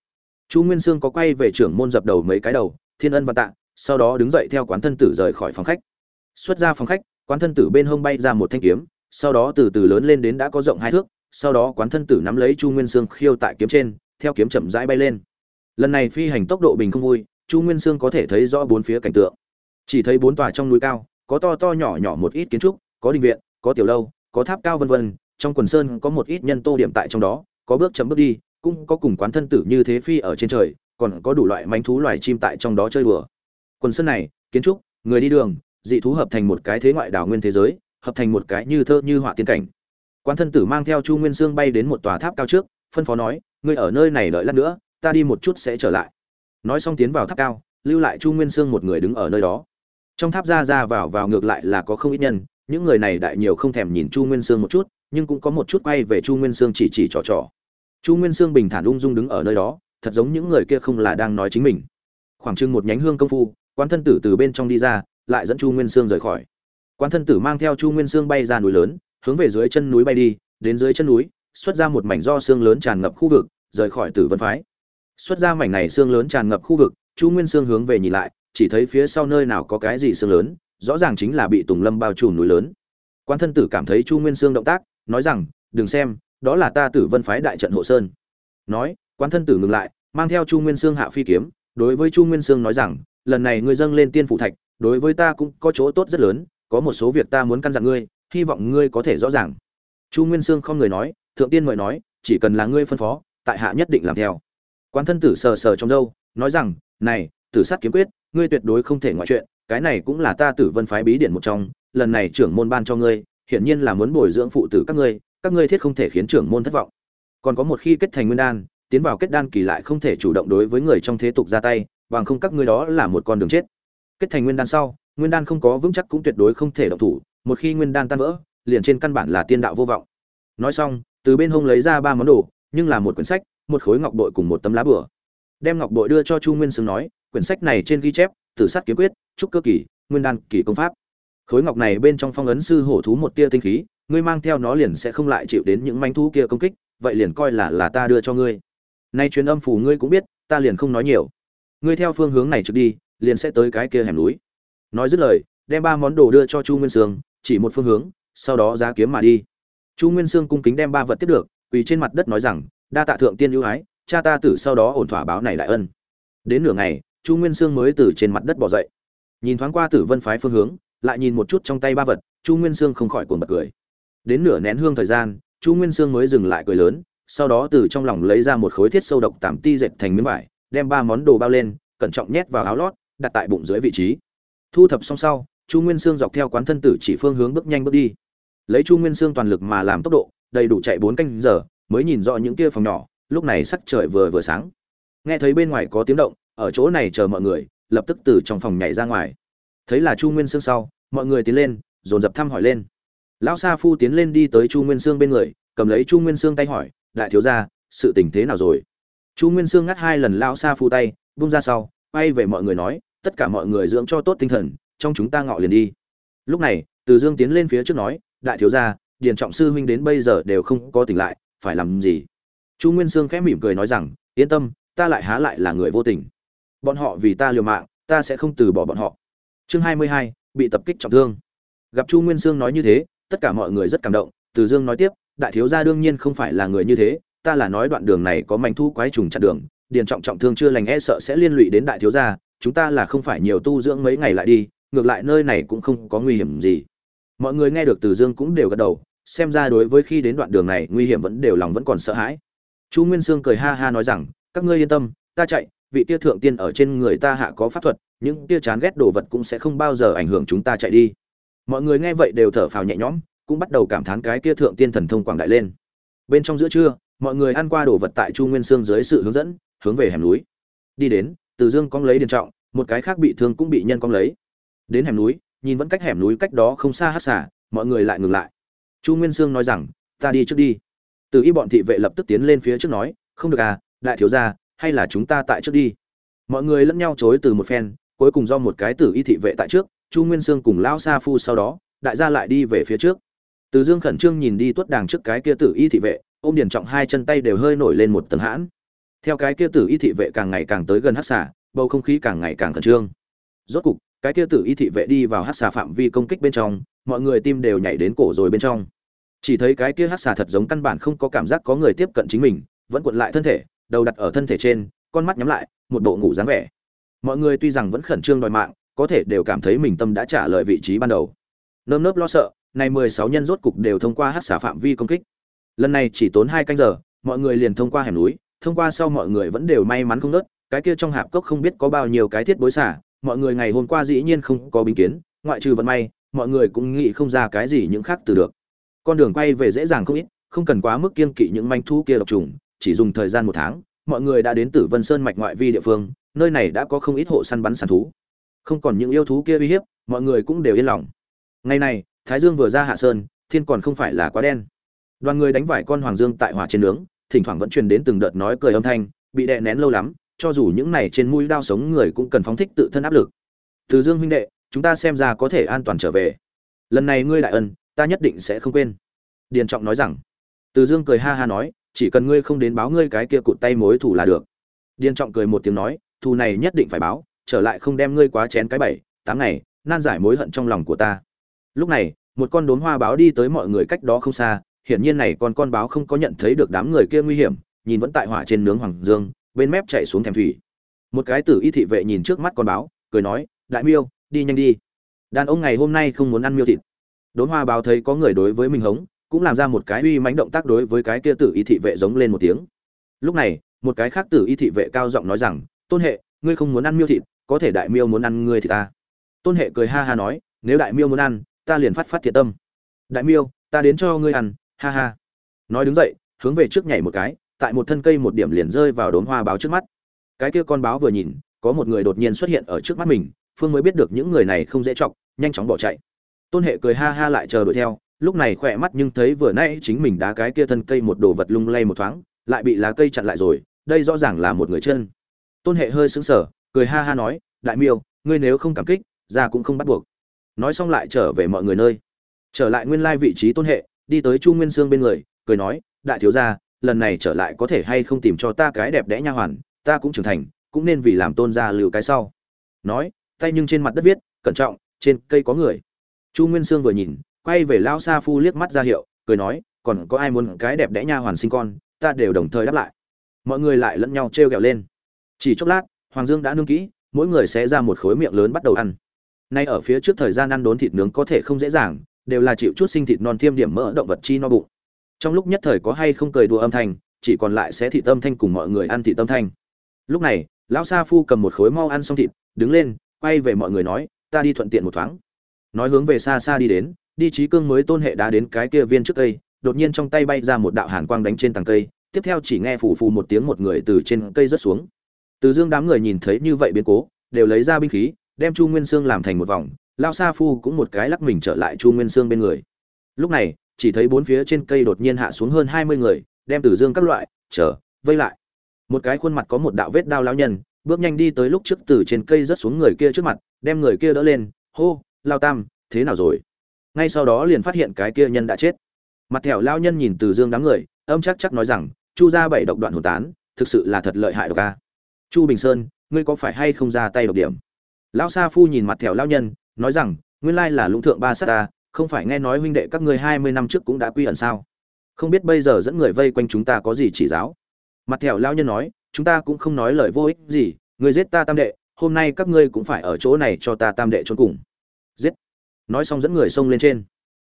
Chu nguyên sương có quay về trưởng môn dập đầu mấy cái đầu, thiên ân và tạ, sau đó đứng dậy theo quán thân tử rời khỏi phòng khách. Xuất ra phòng khách quán thân tử bên hông bay ra một thanh kiếm, sau đó từ từ lớn lên đến đã có rộng hai thước, sau đó quán thân tử nắm lấy chu nguyên sương khiêu tại kiếm trên, theo kiếm chậm rãi bay lên. Lần này phi hành tốc độ bình không vui, chu nguyên sương có thể thấy rõ bốn phía cảnh tượng. Chỉ thấy bốn tòa trong núi cao, có to to nhỏ nhỏ một ít kiến trúc, có đình viện, có tiểu lâu, có tháp cao vân vân, trong quần sơn có một ít nhân tô điểm tại trong đó, có bước chấm bước đi, cũng có cùng quán thân tử như thế phi ở trên trời, còn có đủ loại manh thú loài chim tại trong đó chơi đùa. Quần sơn này, kiến trúc, người đi đường dị thú hợp thành một cái thế ngoại đảo nguyên thế giới, hợp thành một cái như thơ như họa tiên cảnh. Quan thân tử mang theo chu nguyên sương bay đến một tòa tháp cao trước, phân phó nói, ngươi ở nơi này đợi lát nữa, ta đi một chút sẽ trở lại. Nói xong tiến vào tháp cao, lưu lại chu nguyên sương một người đứng ở nơi đó. Trong tháp ra ra vào vào ngược lại là có không ít nhân, những người này đại nhiều không thèm nhìn chu nguyên sương một chút, nhưng cũng có một chút quay về chu nguyên sương chỉ chỉ trò trò. Chu nguyên sương bình thản ung dung đứng ở nơi đó, thật giống những người kia không là đang nói chính mình. Khoảng chừng một nhánh hương công phu quan thân tử từ bên trong đi ra lại dẫn chu nguyên sương rời khỏi. Quan thân tử mang theo chu nguyên sương bay ra núi lớn, hướng về dưới chân núi bay đi, đến dưới chân núi, xuất ra một mảnh do xương lớn tràn ngập khu vực, rời khỏi tử vân phái. Xuất ra mảnh này xương lớn tràn ngập khu vực, chu nguyên sương hướng về nhìn lại, chỉ thấy phía sau nơi nào có cái gì xương lớn, rõ ràng chính là bị tùng lâm bao trùm núi lớn. Quan thân tử cảm thấy chu nguyên sương động tác, nói rằng, đừng xem, đó là ta tử vân phái đại trận hộ sơn. Nói quan thân tử ngừng lại, mang theo chu nguyên sương hạ phi kiếm, đối với chu nguyên sương nói rằng, lần này ngươi dâng lên tiên phụ thạch đối với ta cũng có chỗ tốt rất lớn, có một số việc ta muốn căn dặn ngươi, hy vọng ngươi có thể rõ ràng. Chu nguyên sương không người nói, thượng tiên mời nói, chỉ cần là ngươi phân phó, tại hạ nhất định làm theo. Quan thân tử sờ sờ trong dâu nói rằng, này, tử sát kiếm quyết, ngươi tuyệt đối không thể ngoại chuyện, cái này cũng là ta tử vân phái bí điển một trong, lần này trưởng môn ban cho ngươi, hiển nhiên là muốn bồi dưỡng phụ tử các ngươi các ngươi thiết không thể khiến trưởng môn thất vọng. Còn có một khi kết thành nguyên đan, tiến vào kết đan kỳ lại không thể chủ động đối với người trong thế tục ra tay, bằng không các ngươi đó là một con đường chết kết thành nguyên đan sau, nguyên đan không có vững chắc cũng tuyệt đối không thể động thủ, một khi nguyên đan tan vỡ, liền trên căn bản là tiên đạo vô vọng. Nói xong, từ bên hông lấy ra ba món đồ, nhưng là một quyển sách, một khối ngọc bội cùng một tấm lá bửa đem ngọc bội đưa cho chu nguyên sương nói, quyển sách này trên ghi chép, tử sát kiếm quyết, trúc cơ kỳ, nguyên đan kỳ công pháp. Khối ngọc này bên trong phong ấn sư hổ thú một tia tinh khí, ngươi mang theo nó liền sẽ không lại chịu đến những manh thú kia công kích, vậy liền coi là là ta đưa cho ngươi. Nay truyền âm phủ ngươi cũng biết, ta liền không nói nhiều. Ngươi theo phương hướng này trực đi liền sẽ tới cái kia hẻm núi. Nói dứt lời, đem ba món đồ đưa cho chu nguyên sương, chỉ một phương hướng, sau đó giá kiếm mà đi. Chu nguyên sương cung kính đem ba vật tiếp được, quỳ trên mặt đất nói rằng, đa tạ thượng tiên ưu ái, cha ta tử sau đó ổn thỏa báo này đại ân. Đến nửa ngày, chu nguyên sương mới từ trên mặt đất bỏ dậy. Nhìn thoáng qua tử vân phái phương hướng, lại nhìn một chút trong tay ba vật, chu nguyên sương không khỏi cuồng bật cười. Đến nửa nén hương thời gian, chu nguyên sương mới dừng lại cười lớn, sau đó từ trong lòng lấy ra một khối thiết sâu độc tạm ti dệt thành miếng vải, đem ba món đồ bao lên, cẩn trọng nhét vào áo lót đặt tại bụng dưới vị trí. Thu thập xong sau, chu nguyên sương dọc theo quán thân tử chỉ phương hướng bước nhanh bước đi. Lấy chu nguyên sương toàn lực mà làm tốc độ, đầy đủ chạy bốn canh giờ, mới nhìn rõ những kia phòng nhỏ, lúc này sắc trời vừa vừa sáng. Nghe thấy bên ngoài có tiếng động, ở chỗ này chờ mọi người, lập tức từ trong phòng nhảy ra ngoài. Thấy là chu nguyên sương sau, mọi người tiến lên, dồn dập thăm hỏi lên. Lão sa phu tiến lên đi tới chu nguyên sương bên người, cầm lấy chu nguyên sương tay hỏi, đại thiếu gia, sự tình thế nào rồi? Chu nguyên sương ngắt hai lần lão sa phu tay bung ra sau, quay về mọi người nói tất cả mọi người dưỡng cho tốt tinh thần, trong chúng ta ngọ liền đi. Lúc này, từ dương tiến lên phía trước nói, đại thiếu gia, điền trọng sư huynh đến bây giờ đều không có tỉnh lại, phải làm gì? Chu nguyên sương khẽ mỉm cười nói rằng, yên tâm, ta lại há lại là người vô tình. Bọn họ vì ta liều mạng, ta sẽ không từ bỏ bọn họ. Chương hai mươi hai, bị tập kích trọng thương. Gặp chu nguyên sương nói như thế, tất cả mọi người rất cảm động, từ dương nói tiếp, đại thiếu gia đương nhiên không phải là người như thế, ta là nói đoạn đường này có manh thu quái trùng chặn đường, điền trọng trọng thương chưa lành e sợ sẽ liên lụy đến đại thiếu gia chúng ta là không phải nhiều tu dưỡng mấy ngày lại đi, ngược lại nơi này cũng không có nguy hiểm gì. Mọi người nghe được từ dương cũng đều gật đầu, xem ra đối với khi đến đoạn đường này nguy hiểm vẫn đều lòng vẫn còn sợ hãi. Chu nguyên sương cười ha ha nói rằng, các ngươi yên tâm, ta chạy, vị tia thượng tiên ở trên người ta hạ có pháp thuật, những tia chán ghét đồ vật cũng sẽ không bao giờ ảnh hưởng chúng ta chạy đi. Mọi người nghe vậy đều thở phào nhẹ nhõm, cũng bắt đầu cảm thán cái kia thượng tiên thần thông quảng đại lên. Bên trong giữa trưa, mọi người ăn qua đồ vật tại chu nguyên sương dưới sự hướng dẫn, hướng về hẻm núi. Đi đến từ dương cong lấy điền trọng, một cái khác bị thương cũng bị nhân cong lấy. Đến hẻm núi, nhìn vẫn cách hẻm núi cách đó không xa hát xả mọi người lại ngừng lại. Chu nguyên sương nói rằng, ta đi trước đi. Từ y bọn thị vệ lập tức tiến lên phía trước nói, không được à đại thiếu gia, hay là chúng ta tại trước đi. Mọi người lẫn nhau chối từ một phen, cuối cùng do một cái tử y thị vệ tại trước, chu nguyên sương cùng lão sa phu sau đó, đại gia lại đi về phía trước. Từ dương khẩn trương nhìn đi tuất đàng trước cái kia tử y thị vệ, ôm điền trọng hai chân tay đều hơi nổi lên một tầng hãn theo cái kia tử y thị vệ càng ngày càng tới gần hát xả bầu không khí càng ngày càng khẩn trương. Rốt cục, cái kia tử y thị vệ đi vào hát xà phạm vi công kích bên trong, mọi người tim đều nhảy đến cổ rồi bên trong. Chỉ thấy cái kia hát xà thật giống căn bản không có cảm giác có người tiếp cận chính mình, vẫn cuộn lại thân thể, đầu đặt ở thân thể trên, con mắt nhắm lại, một bộ ngủ dáng vẻ. Mọi người tuy rằng vẫn khẩn trương đòi mạng, có thể đều cảm thấy mình tâm đã trả lời vị trí ban đầu. Nơm nớp lo sợ, này mười sáu nhân rốt cục đều thông qua hát xả phạm vi công kích. Lần này chỉ tốn hai canh giờ, mọi người liền thông qua hẻm núi thông qua sau mọi người vẫn đều may mắn không nớt, cái kia trong hạp cốc không biết có bao nhiêu cái thiết bối xả, mọi người ngày hôm qua dĩ nhiên không có bình kiến, ngoại trừ vận may, mọi người cũng nghĩ không ra cái gì những khác từ được. Con đường quay về dễ dàng không ít, không cần quá mức kiên kỵ những manh thu kia độc trùng, chỉ dùng thời gian một tháng, mọi người đã đến tử vân sơn mạch ngoại vi địa phương, nơi này đã có không ít hộ săn bắn săn thú. Không còn những yêu thú kia uy hiếp, mọi người cũng đều yên lòng. Ngày này, thái dương vừa ra hạ sơn, thiên còn không phải là quá đen. Đoàn người đánh vải con hoàng dương tại hỏa trên nướng thỉnh thoảng vẫn truyền đến từng đợt nói cười âm thanh, bị đè nén lâu lắm, cho dù những này trên mũi đao sống người cũng cần phóng thích tự thân áp lực. Từ dương huynh đệ, chúng ta xem ra có thể an toàn trở về. Lần này ngươi đại ân, ta nhất định sẽ không quên. Điền trọng nói rằng. Từ dương cười ha ha nói, chỉ cần ngươi không đến báo ngươi cái kia cụt tay mối thủ là được. Điền trọng cười một tiếng nói, thù này nhất định phải báo, trở lại không đem ngươi quá chén cái bảy, tám ngày, nan giải mối hận trong lòng của ta. Lúc này, một con đốm hoa báo đi tới mọi người cách đó không xa hiển nhiên này con con báo không có nhận thấy được đám người kia nguy hiểm, nhìn vẫn tại hỏa trên nướng hoàng dương, bên mép chạy xuống thèm thủy. Một cái tử y thị vệ nhìn trước mắt con báo, cười nói, đại miêu, đi nhanh đi. Đàn ông ngày hôm nay không muốn ăn miêu thịt. Đốn hoa báo thấy có người đối với mình hống, cũng làm ra một cái uy mãnh động tác đối với cái kia tử y thị vệ giống lên một tiếng. Lúc này, một cái khác tử y thị vệ cao giọng nói rằng, tôn hệ, ngươi không muốn ăn miêu thịt, có thể đại miêu muốn ăn ngươi thì ta. Tôn hệ cười ha ha nói, nếu đại miêu muốn ăn, ta liền phát phát thiệt tâm. Đại miêu, ta đến cho ngươi ăn ha ha. Nói đứng dậy, hướng về trước nhảy một cái, tại một thân cây một điểm liền rơi vào đốm hoa báo trước mắt. Cái kia con báo vừa nhìn, có một người đột nhiên xuất hiện ở trước mắt mình, phương mới biết được những người này không dễ chọc, nhanh chóng bỏ chạy. Tôn hệ cười ha ha lại chờ đuổi theo, lúc này khỏe mắt nhưng thấy vừa nãy chính mình đá cái kia thân cây một đồ vật lung lay một thoáng, lại bị lá cây chặn lại rồi, đây rõ ràng là một người chân. Tôn hệ hơi sững sờ, cười ha ha nói, đại miêu, ngươi nếu không cảm kích, ra cũng không bắt buộc. Nói xong lại trở về mọi người nơi. Trở lại nguyên lai vị trí tôn hệ đi tới chu nguyên sương bên người, cười nói, đại thiếu gia, lần này trở lại có thể hay không tìm cho ta cái đẹp đẽ nha hoàn, ta cũng trưởng thành, cũng nên vì làm tôn gia lưu cái sau. Nói, tay nhưng trên mặt đất viết, cẩn trọng, trên cây có người. Chu nguyên sương vừa nhìn, quay về lao sa phu liếc mắt ra hiệu, cười nói, còn có ai muốn cái đẹp đẽ nha hoàn sinh con, ta đều đồng thời đáp lại. Mọi người lại lẫn nhau trêu ghẹo lên. Chỉ chốc lát, hoàng dương đã nương kỹ, mỗi người sẽ ra một khối miệng lớn bắt đầu ăn. Nay ở phía trước thời gian ăn đốn thịt nướng có thể không dễ dàng đều là chịu chút sinh thịt non thiêm điểm mỡ động vật chi no bụng. Trong lúc nhất thời có hay không cười đùa âm thanh, chỉ còn lại sẽ thị tâm thanh cùng mọi người ăn thị tâm thanh. Lúc này, lão sa phu cầm một khối mau ăn xong thịt, đứng lên, quay về mọi người nói, ta đi thuận tiện một thoáng. Nói hướng về xa xa đi đến, đi trí cương mới tôn hệ đá đến cái kia viên trước cây, đột nhiên trong tay bay ra một đạo hàn quang đánh trên tầng cây, tiếp theo chỉ nghe phù phù một tiếng một người từ trên cây rớt xuống. Từ dương đám người nhìn thấy như vậy biến cố, đều lấy ra binh khí, đem chu nguyên sương làm thành một vòng lao sa phu cũng một cái lắc mình trở lại chu nguyên sương bên người. Lúc này, chỉ thấy bốn phía trên cây đột nhiên hạ xuống hơn hai mươi người, đem Tử dương các loại chờ vây lại. Một cái khuôn mặt có một đạo vết đao lao nhân, bước nhanh đi tới lúc trước từ trên cây rớt xuống người kia trước mặt, đem người kia đỡ lên, hô, lao tam, thế nào rồi? Ngay sau đó liền phát hiện cái kia nhân đã chết. Mặt thẻo lao nhân nhìn từ dương đám người, âm chắc chắc nói rằng, chu ra bảy độc đoạn hồn tán, thực sự là thật lợi hại độc ca chu bình sơn, ngươi có phải hay không ra tay độc điểm? Lão sa phu nhìn mặt thẻo lao nhân nói rằng, nguyên lai là lũng thượng ba sát ta, không phải nghe nói huynh đệ các ngươi hai mươi năm trước cũng đã quy ẩn sao? Không biết bây giờ dẫn người vây quanh chúng ta có gì chỉ giáo? Mặt thẻo lao nhân nói, chúng ta cũng không nói lời vô ích gì, người giết ta tam đệ, hôm nay các ngươi cũng phải ở chỗ này cho ta tam đệ trốn cùng. Giết! nói xong dẫn người xông lên trên.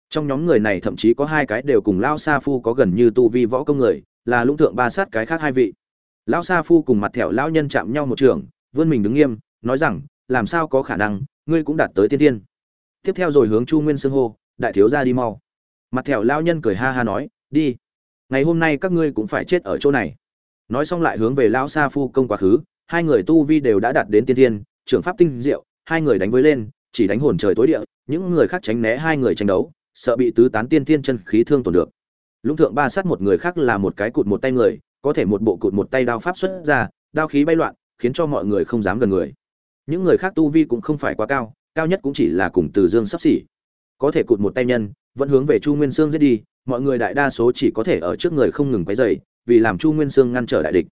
Trong nhóm người này thậm chí có hai cái đều cùng lao sa phu có gần như tu vi võ công người, là lũng thượng ba sát cái khác hai vị. Lão sa phu cùng mặt thẹo lão nhân chạm nhau một trường, vươn mình đứng nghiêm, nói rằng làm sao có khả năng, ngươi cũng đạt tới tiên tiên tiếp theo rồi hướng chu nguyên xưng hô, đại thiếu gia đi mau. Mặt thẹo lão nhân cười ha ha nói, đi. Ngày hôm nay các ngươi cũng phải chết ở chỗ này. Nói xong lại hướng về lao sa phu công quá khứ, hai người tu vi đều đã đạt đến tiên tiên trưởng pháp tinh diệu, hai người đánh với lên, chỉ đánh hồn trời tối địa, những người khác tránh né hai người tranh đấu, sợ bị tứ tán tiên tiên chân khí thương tổn được. Lũng thượng ba sát một người khác là một cái cụt một tay người, có thể một bộ cụt một tay đao pháp xuất ra, đao khí bay loạn, khiến cho mọi người không dám gần người những người khác tu vi cũng không phải quá cao cao nhất cũng chỉ là cùng từ dương sắp xỉ. Có thể cụt một tay nhân, vẫn hướng về chu nguyên sương giết đi, mọi người đại đa số chỉ có thể ở trước người không ngừng quấy dày vì làm chu nguyên sương ngăn trở đại địch.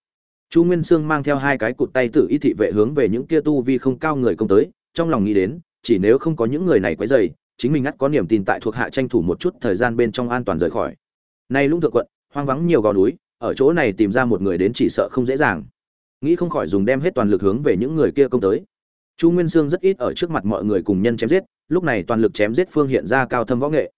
Chu nguyên sương mang theo hai cái cụt tay tự y thị vệ hướng về những kia tu vi không cao người công tới, trong lòng nghĩ đến, chỉ nếu không có những người này quấy dày chính mình ngắt có niềm tin tại thuộc hạ tranh thủ một chút thời gian bên trong an toàn rời khỏi. Nay lũng thượng quận, hoang vắng nhiều gò núi, ở chỗ này tìm ra một người đến chỉ sợ không dễ dàng. Nghĩ không khỏi dùng đem hết toàn lực hướng về những người kia công tới chu nguyên sương rất ít ở trước mặt mọi người cùng nhân chém giết, lúc này toàn lực chém giết phương hiện ra cao thâm võ nghệ.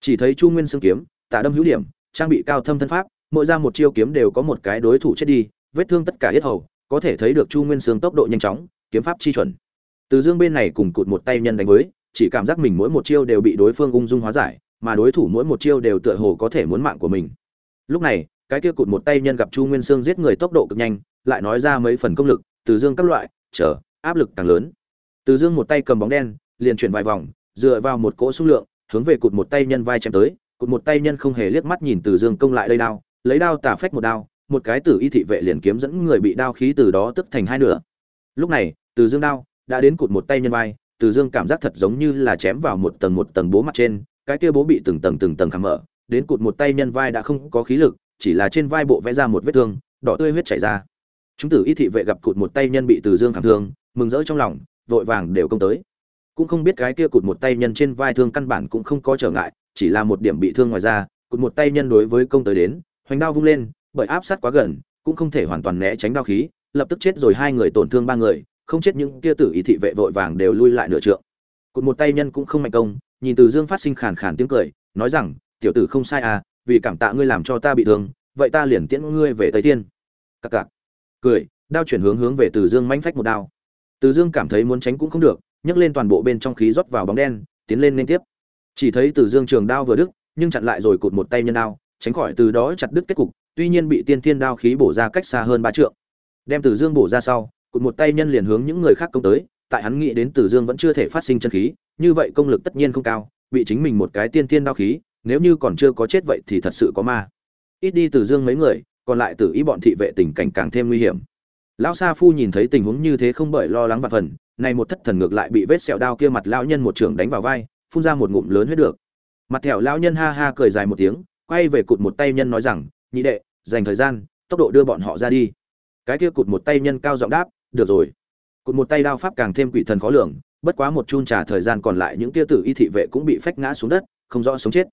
Chỉ thấy chu nguyên sương kiếm tạ đâm hữu điểm, trang bị cao thâm thân pháp, mỗi ra một chiêu kiếm đều có một cái đối thủ chết đi, vết thương tất cả hết hầu, có thể thấy được chu nguyên sương tốc độ nhanh chóng, kiếm pháp chi chuẩn. Từ dương bên này cùng cụt một tay nhân đánh với, chỉ cảm giác mình mỗi một chiêu đều bị đối phương ung dung hóa giải, mà đối thủ mỗi một chiêu đều tựa hồ có thể muốn mạng của mình. Lúc này, cái kia cụt một tay nhân gặp chu nguyên sương giết người tốc độ cực nhanh, lại nói ra mấy phần công lực, từ dương các loại, chờ áp lực càng lớn. Từ dương một tay cầm bóng đen, liền chuyển vài vòng, dựa vào một cỗ xung lượng, hướng về cụt một tay nhân vai chém tới. Cụt một tay nhân không hề liếc mắt nhìn từ dương công lại lấy đao lấy đao tả phách một đao, một cái tử y thị vệ liền kiếm dẫn người bị đao khí từ đó tức thành hai nửa. Lúc này, từ dương đao đã đến cụt một tay nhân vai, từ dương cảm giác thật giống như là chém vào một tầng một tầng bố mặt trên, cái kia bố bị từng tầng từng tầng khảm mở, đến cụt một tay nhân vai đã không có khí lực, chỉ là trên vai bộ vẽ ra một vết thương, đỏ tươi huyết chảy ra. Chúng tử y thị vệ gặp cụt một tay nhân bị từ dương khảm thương mừng rỡ trong lòng, vội vàng đều công tới. Cũng không biết cái kia cụt một tay nhân trên vai thương căn bản cũng không có trở ngại, chỉ là một điểm bị thương ngoài ra cụt một tay nhân đối với công tới đến, hoành đao vung lên, bởi áp sát quá gần, cũng không thể hoàn toàn né tránh đao khí, lập tức chết rồi hai người tổn thương ba người, không chết những kia tử y thị vệ vội vàng đều lui lại nửa trượng. Cụt một tay nhân cũng không mạnh công, nhìn từ dương phát sinh khàn khàn tiếng cười, nói rằng, tiểu tử không sai à vì cảm tạ ngươi làm cho ta bị thương, vậy ta liền tiễn ngươi về tây thiên. Cặc cặc. Cười, đao chuyển hướng hướng về từ dương mánh phách một đao từ dương cảm thấy muốn tránh cũng không được, nhấc lên toàn bộ bên trong khí rót vào bóng đen, tiến lên liên tiếp. Chỉ thấy từ dương trường đao vừa đứt, nhưng chặn lại rồi cụt một tay nhân đao, tránh khỏi từ đó chặt đứt kết cục, tuy nhiên bị tiên thiên đao khí bổ ra cách xa hơn ba trượng. Đem từ dương bổ ra sau cụt một tay nhân liền hướng những người khác công tới, tại hắn nghĩ đến từ dương vẫn chưa thể phát sinh chân khí, như vậy công lực tất nhiên không cao, bị chính mình một cái tiên thiên đao khí, nếu như còn chưa có chết vậy thì thật sự có ma. Ít đi từ dương mấy người, còn lại tử ý bọn thị vệ tình cảnh càng thêm nguy hiểm lão sa phu nhìn thấy tình huống như thế không bởi lo lắng và phần, này một thất thần ngược lại bị vết sẹo đao kia mặt lão nhân một trưởng đánh vào vai, phun ra một ngụm lớn huyết được. Mặt thẹo lão nhân ha ha cười dài một tiếng, quay về cụt một tay nhân nói rằng, nhị đệ, dành thời gian, tốc độ đưa bọn họ ra đi. Cái kia cụt một tay nhân cao giọng đáp, được rồi. Cụt một tay đao pháp càng thêm quỷ thần khó lường, bất quá một chun trà thời gian còn lại những kia tử y thị vệ cũng bị phách ngã xuống đất, không rõ sống chết.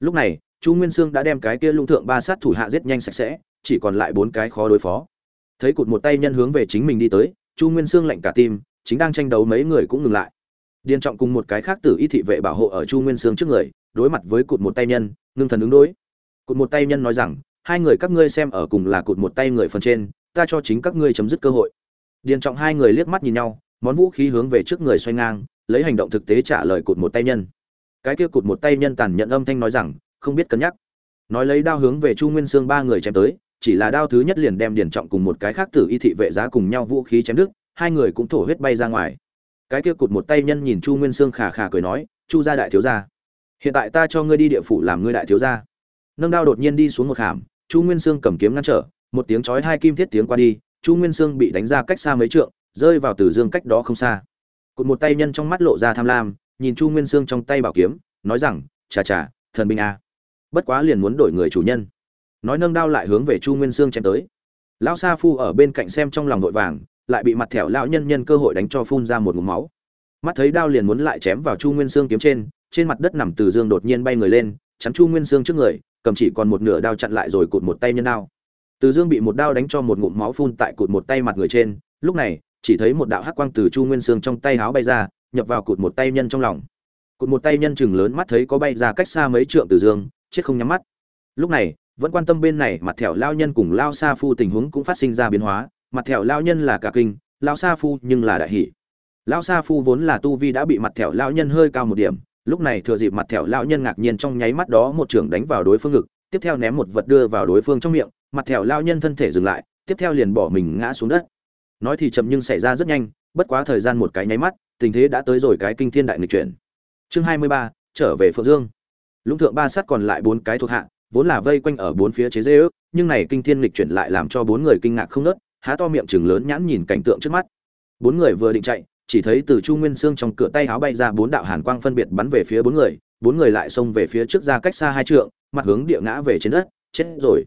Lúc này, chu nguyên sương đã đem cái kia lung thượng ba sát thủ hạ giết nhanh sạch sẽ, chỉ còn lại bốn cái khó đối phó thấy cụt một tay nhân hướng về chính mình đi tới, chu nguyên sương lạnh cả tim, chính đang tranh đấu mấy người cũng ngừng lại. Điền trọng cùng một cái khác tử y thị vệ bảo hộ ở chu nguyên sương trước người, đối mặt với cụt một tay nhân, ngưng thần ứng đối. Cụt một tay nhân nói rằng, hai người các ngươi xem ở cùng là cụt một tay người phần trên, ta cho chính các ngươi chấm dứt cơ hội. Điền trọng hai người liếc mắt nhìn nhau, món vũ khí hướng về trước người xoay ngang, lấy hành động thực tế trả lời cụt một tay nhân. Cái kia cụt một tay nhân tàn nhận âm thanh nói rằng, không biết cân nhắc. Nói lấy đao hướng về chu nguyên sương ba người chém tới chỉ là đao thứ nhất liền đem điền trọng cùng một cái khác tử y thị vệ giá cùng nhau vũ khí chém đứt, hai người cũng thổ huyết bay ra ngoài. Cái kia cụt một tay nhân nhìn chu nguyên sương khà khà cười nói, chu gia đại thiếu gia, hiện tại ta cho ngươi đi địa phủ làm ngươi đại thiếu gia. Nâng đao đột nhiên đi xuống một hàm, chu nguyên sương cầm kiếm ngăn trở, một tiếng chói hai kim thiết tiếng qua đi, chu nguyên sương bị đánh ra cách xa mấy trượng, rơi vào từ dương cách đó không xa. Cụt một tay nhân trong mắt lộ ra tham lam, nhìn chu nguyên sương trong tay bảo kiếm, nói rằng, chà chà, thần binh a, bất quá liền muốn đổi người chủ nhân nói nâng đao lại hướng về chu nguyên sương chém tới. Lão sa phu ở bên cạnh xem trong lòng vội vàng, lại bị mặt thẻo lão nhân nhân cơ hội đánh cho phun ra một ngụm máu. Mắt thấy đao liền muốn lại chém vào chu nguyên sương kiếm trên trên mặt đất nằm từ dương đột nhiên bay người lên, chắn chu nguyên sương trước người, cầm chỉ còn một nửa đao chặn lại rồi cụt một tay nhân đao. Từ dương bị một đao đánh cho một ngụm máu phun tại cụt một tay mặt người trên, lúc này, chỉ thấy một đạo hắc quang từ chu nguyên sương trong tay háo bay ra, nhập vào cụt một tay nhân trong lòng. Cụt một tay nhân chừng lớn mắt thấy có bay ra cách xa mấy trượng từ dương, chết không nhắm mắt. Lúc này vẫn quan tâm bên này, mặt thẹo lao nhân cùng lao sa phu tình huống cũng phát sinh ra biến hóa. Mặt thẹo lao nhân là cả kinh, lao sa phu nhưng là đại hỷ. Lao sa phu vốn là tu vi đã bị mặt thẹo lao nhân hơi cao một điểm, lúc này thừa dịp mặt thẹo lao nhân ngạc nhiên trong nháy mắt đó một trưởng đánh vào đối phương ngực, tiếp theo ném một vật đưa vào đối phương trong miệng, mặt thẹo lao nhân thân thể dừng lại, tiếp theo liền bỏ mình ngã xuống đất. Nói thì chậm nhưng xảy ra rất nhanh, bất quá thời gian một cái nháy mắt, tình thế đã tới rồi cái kinh thiên đại nghịch chuyển. Chương hai mươi ba, trở về phượng dương. Lũng thượng ba sát còn lại bốn cái thuộc hạ vốn là vây quanh ở bốn phía chế dê ước, nhưng này kinh thiên lịch chuyển lại làm cho bốn người kinh ngạc không nớt, há to miệng chừng lớn nhãn nhìn cảnh tượng trước mắt. Bốn người vừa định chạy, chỉ thấy từ chu nguyên xương trong cửa tay áo bay ra bốn đạo hàn quang phân biệt bắn về phía bốn người bốn người lại xông về phía trước ra cách xa hai trượng, mặt hướng địa ngã về trên đất, chết rồi.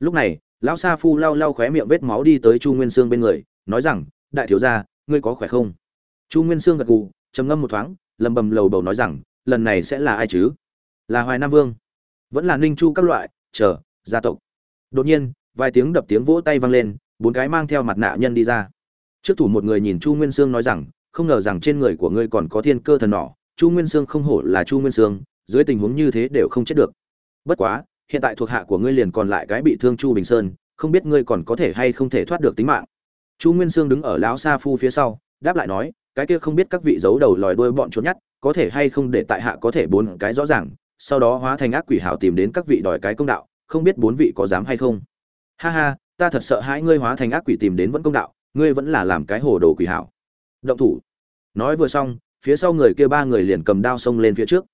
Lúc này, lão sa phu lau lau khóe miệng vết máu đi tới chu nguyên xương bên người, nói rằng, đại thiếu gia, ngươi có khỏe không? Chu nguyên xương gật gù, trầm ngâm một thoáng lầm bầm lầu bầu nói rằng, lần này sẽ là ai chứ? Là hoài nam vương vẫn là ninh chu các loại, chờ, gia tộc. Đột nhiên, vài tiếng đập tiếng vỗ tay vang lên, bốn cái mang theo mặt nạ nhân đi ra. Trước thủ một người nhìn chu nguyên sương nói rằng, không ngờ rằng trên người của ngươi còn có thiên cơ thần nỏ, chu nguyên sương không hổ là chu nguyên sương, dưới tình huống như thế đều không chết được. Bất quá, hiện tại thuộc hạ của ngươi liền còn lại cái bị thương chu bình sơn, không biết ngươi còn có thể hay không thể thoát được tính mạng. Chu nguyên sương đứng ở lão sa phu phía sau, đáp lại nói, cái kia không biết các vị giấu đầu lòi đuôi bọn trốn nhát, có thể hay không để tại hạ có thể bốn cái rõ ràng sau đó hóa thành ác quỷ hảo tìm đến các vị đòi cái công đạo, không biết bốn vị có dám hay không. Ha ha, ta thật sợ hãi ngươi hóa thành ác quỷ tìm đến vẫn công đạo, ngươi vẫn là làm cái hồ đồ quỷ hảo. Động thủ. Nói vừa xong, phía sau người kia ba người liền cầm đao xông lên phía trước.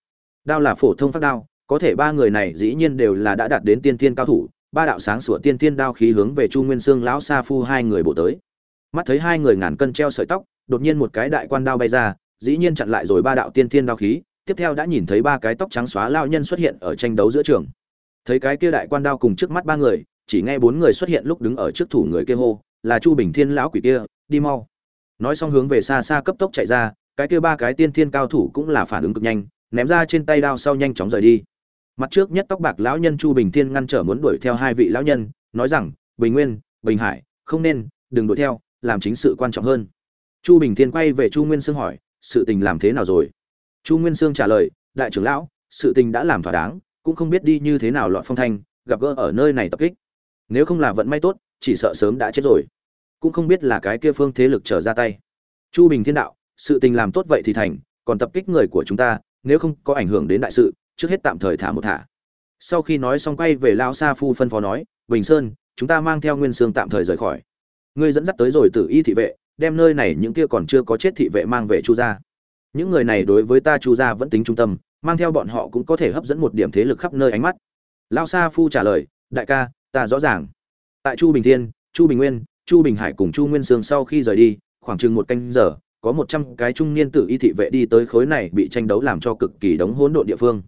Đao là phổ thông phát đao, có thể ba người này dĩ nhiên đều là đã đạt đến tiên thiên cao thủ, ba đạo sáng sủa tiên thiên đao khí hướng về chu nguyên sương lão sa phu hai người bổ tới. Mắt thấy hai người ngàn cân treo sợi tóc, đột nhiên một cái đại quan đao bay ra, dĩ nhiên chặn lại rồi ba đạo tiên thiên đao khí tiếp theo đã nhìn thấy ba cái tóc trắng xóa lao nhân xuất hiện ở tranh đấu giữa trường. Thấy cái kia đại quan đao cùng trước mắt ba người, chỉ nghe bốn người xuất hiện lúc đứng ở trước thủ người kia hô, là chu bình thiên lão quỷ kia, đi mau. Nói xong hướng về xa xa cấp tốc chạy ra, cái kia ba cái tiên thiên cao thủ cũng là phản ứng cực nhanh, ném ra trên tay đao sau nhanh chóng rời đi. Mặt trước nhất tóc bạc lão nhân chu bình thiên ngăn trở muốn đuổi theo hai vị lão nhân, nói rằng, bình nguyên, bình hải, không nên, đừng đuổi theo, làm chính sự quan trọng hơn. Chu bình thiên quay về chu nguyên sương hỏi, sự tình làm thế nào rồi? Chu nguyên sương trả lời, đại trưởng lão, sự tình đã làm thỏa đáng, cũng không biết đi như thế nào lọt phong thanh, gặp gỡ ở nơi này tập kích. Nếu không là vận may tốt, chỉ sợ sớm đã chết rồi. Cũng không biết là cái kia phương thế lực trở ra tay. Chu bình thiên đạo, sự tình làm tốt vậy thì thành, còn tập kích người của chúng ta, nếu không có ảnh hưởng đến đại sự, trước hết tạm thời thả một thả. Sau khi nói xong quay về lao sa phu phân phó nói, bình sơn, chúng ta mang theo nguyên sương tạm thời rời khỏi. Ngươi dẫn dắt tới rồi tử y thị vệ, đem nơi này những kia còn chưa có chết thị vệ mang về chu gia những người này đối với ta chu gia vẫn tính trung tâm, mang theo bọn họ cũng có thể hấp dẫn một điểm thế lực khắp nơi ánh mắt. Lao sa phu trả lời, đại ca, ta rõ ràng. Tại chu bình thiên, chu bình nguyên, chu bình hải cùng chu nguyên sương sau khi rời đi, khoảng chừng một canh giờ, có một trăm cái trung niên tử y thị vệ đi tới khối này bị tranh đấu làm cho cực kỳ đống hỗn độn địa phương.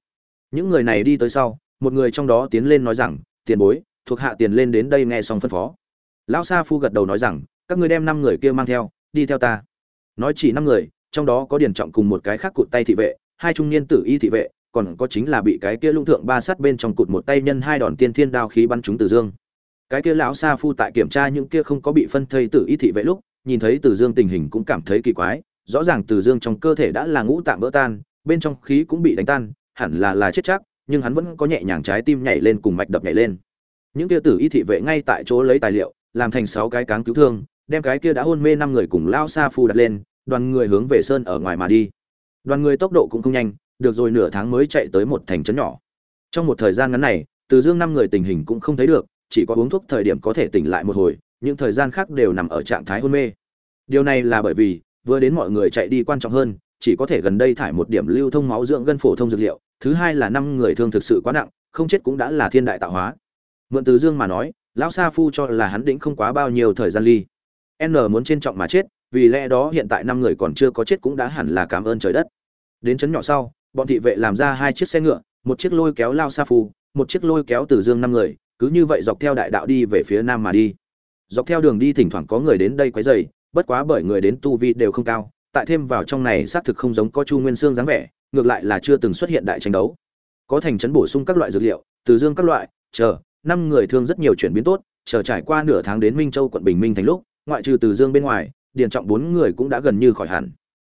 Những người này đi tới sau, một người trong đó tiến lên nói rằng, tiền bối, thuộc hạ tiền lên đến đây nghe xong phân phó. Lão sa phu gật đầu nói rằng, các ngươi đem năm người kia mang theo, đi theo ta. Nói chỉ năm người trong đó có điển trọng cùng một cái khác cụt tay thị vệ, hai trung niên tử y thị vệ, còn có chính là bị cái kia lung thượng ba sát bên trong cụt một tay nhân hai đòn tiên thiên đao khí bắn trúng từ dương. Cái kia lão sa phu tại kiểm tra những kia không có bị phân thây tử y thị vệ lúc, nhìn thấy từ dương tình hình cũng cảm thấy kỳ quái, rõ ràng từ dương trong cơ thể đã là ngũ tạng vỡ tan, bên trong khí cũng bị đánh tan, hẳn là là chết chắc, nhưng hắn vẫn có nhẹ nhàng trái tim nhảy lên cùng mạch đập nhảy lên. Những kia tử y thị vệ ngay tại chỗ lấy tài liệu, làm thành sáu cái cáng cứu thương, đem cái kia đã hôn mê năm người cùng lao sa phu đặt lên đoàn người hướng về sơn ở ngoài mà đi. Đoàn người tốc độ cũng không nhanh, được rồi, nửa tháng mới chạy tới một thành trấn nhỏ. Trong một thời gian ngắn này, từ dương năm người tình hình cũng không thấy được, chỉ có uống thuốc thời điểm có thể tỉnh lại một hồi, những thời gian khác đều nằm ở trạng thái hôn mê. Điều này là bởi vì, vừa đến mọi người chạy đi quan trọng hơn, chỉ có thể gần đây thải một điểm lưu thông máu dưỡng gân phổ thông dược liệu, thứ hai là năm người thương thực sự quá nặng, không chết cũng đã là thiên đại tạo hóa. Mượn từ dương mà nói, lão sa phu cho là hắn đĩnh không quá bao nhiêu thời gian ly. N muốn trên trọng mà chết vì lẽ đó hiện tại năm người còn chưa có chết cũng đã hẳn là cảm ơn trời đất. Đến trấn nhỏ sau, bọn thị vệ làm ra hai chiếc xe ngựa, một chiếc lôi kéo lao sa phù một chiếc lôi kéo từ dương năm người, cứ như vậy dọc theo đại đạo đi về phía nam mà đi. Dọc theo đường đi thỉnh thoảng có người đến đây quấy rầy, bất quá bởi người đến tu vi đều không cao, tại thêm vào trong này xác thực không giống có chu nguyên sương dáng vẻ, ngược lại là chưa từng xuất hiện đại tranh đấu. Có thành trấn bổ sung các loại dược liệu, từ dương các loại, chờ, năm người thương rất nhiều chuyển biến tốt, chờ trải qua nửa tháng đến minh châu quận bình minh thành lúc, ngoại trừ từ dương bên ngoài điền trọng bốn người cũng đã gần như khỏi hẳn.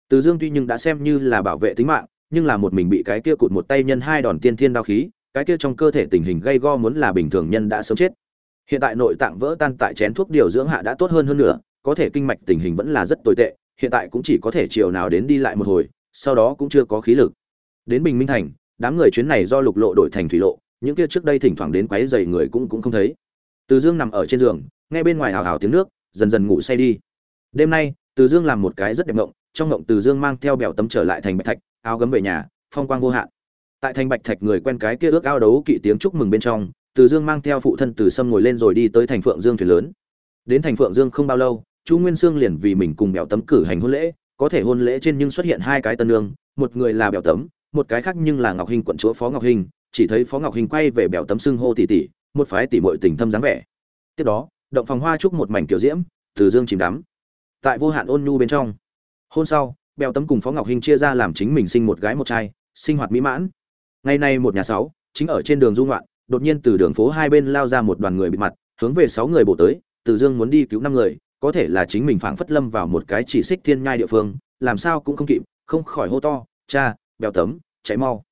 Từ dương tuy nhưng đã xem như là bảo vệ tính mạng, nhưng là một mình bị cái kia cụt một tay nhân hai đòn tiên thiên đao khí, cái kia trong cơ thể tình hình gây go muốn là bình thường nhân đã sớm chết. Hiện tại nội tạng vỡ tan tại chén thuốc điều dưỡng hạ đã tốt hơn hơn nữa, có thể kinh mạch tình hình vẫn là rất tồi tệ, hiện tại cũng chỉ có thể chiều nào đến đi lại một hồi, sau đó cũng chưa có khí lực. Đến bình minh thành, đám người chuyến này do lục lộ đổi thành thủy lộ, những kia trước đây thỉnh thoảng đến quấy dày người cũng cũng không thấy. Từ dương nằm ở trên giường, nghe bên ngoài hào hào tiếng nước, dần dần ngủ say đi đêm nay, từ dương làm một cái rất đẹp mộng trong mộng từ dương mang theo bèo tấm trở lại thành bạch thạch, áo gấm về nhà, phong quang vô hạn. Tại thành bạch thạch người quen cái kia ước ao đấu kỵ tiếng chúc mừng bên trong, từ dương mang theo phụ thân từ sâm ngồi lên rồi đi tới thành phượng dương thuyền lớn. Đến thành phượng dương không bao lâu, chu nguyên sương liền vì mình cùng bèo tấm cử hành hôn lễ, có thể hôn lễ trên nhưng xuất hiện hai cái tân lương một người là bèo tấm, một cái khác nhưng là ngọc hình quận chúa phó ngọc hình, chỉ thấy phó ngọc hình quay về bèo tấm xưng hô tỷ tỷ một phái tỷ muội tình thâm dáng vẻ. Tiếp đó, động phòng hoa trúc một mảnh kiểu diễm, từ dương chìm đắm tại vô hạn ôn nhu bên trong. Hôn sau, bèo tấm cùng phó ngọc hình chia ra làm chính mình sinh một gái một trai, sinh hoạt mỹ mãn. Ngày nay một nhà sáu, chính ở trên đường du ngoạn, đột nhiên từ đường phố hai bên lao ra một đoàn người bịt mặt, hướng về sáu người bổ tới, từ dương muốn đi cứu năm người, có thể là chính mình phảng phất lâm vào một cái chỉ xích thiên nhai địa phương, làm sao cũng không kịp, không khỏi hô to, cha, bèo tấm cháy mau.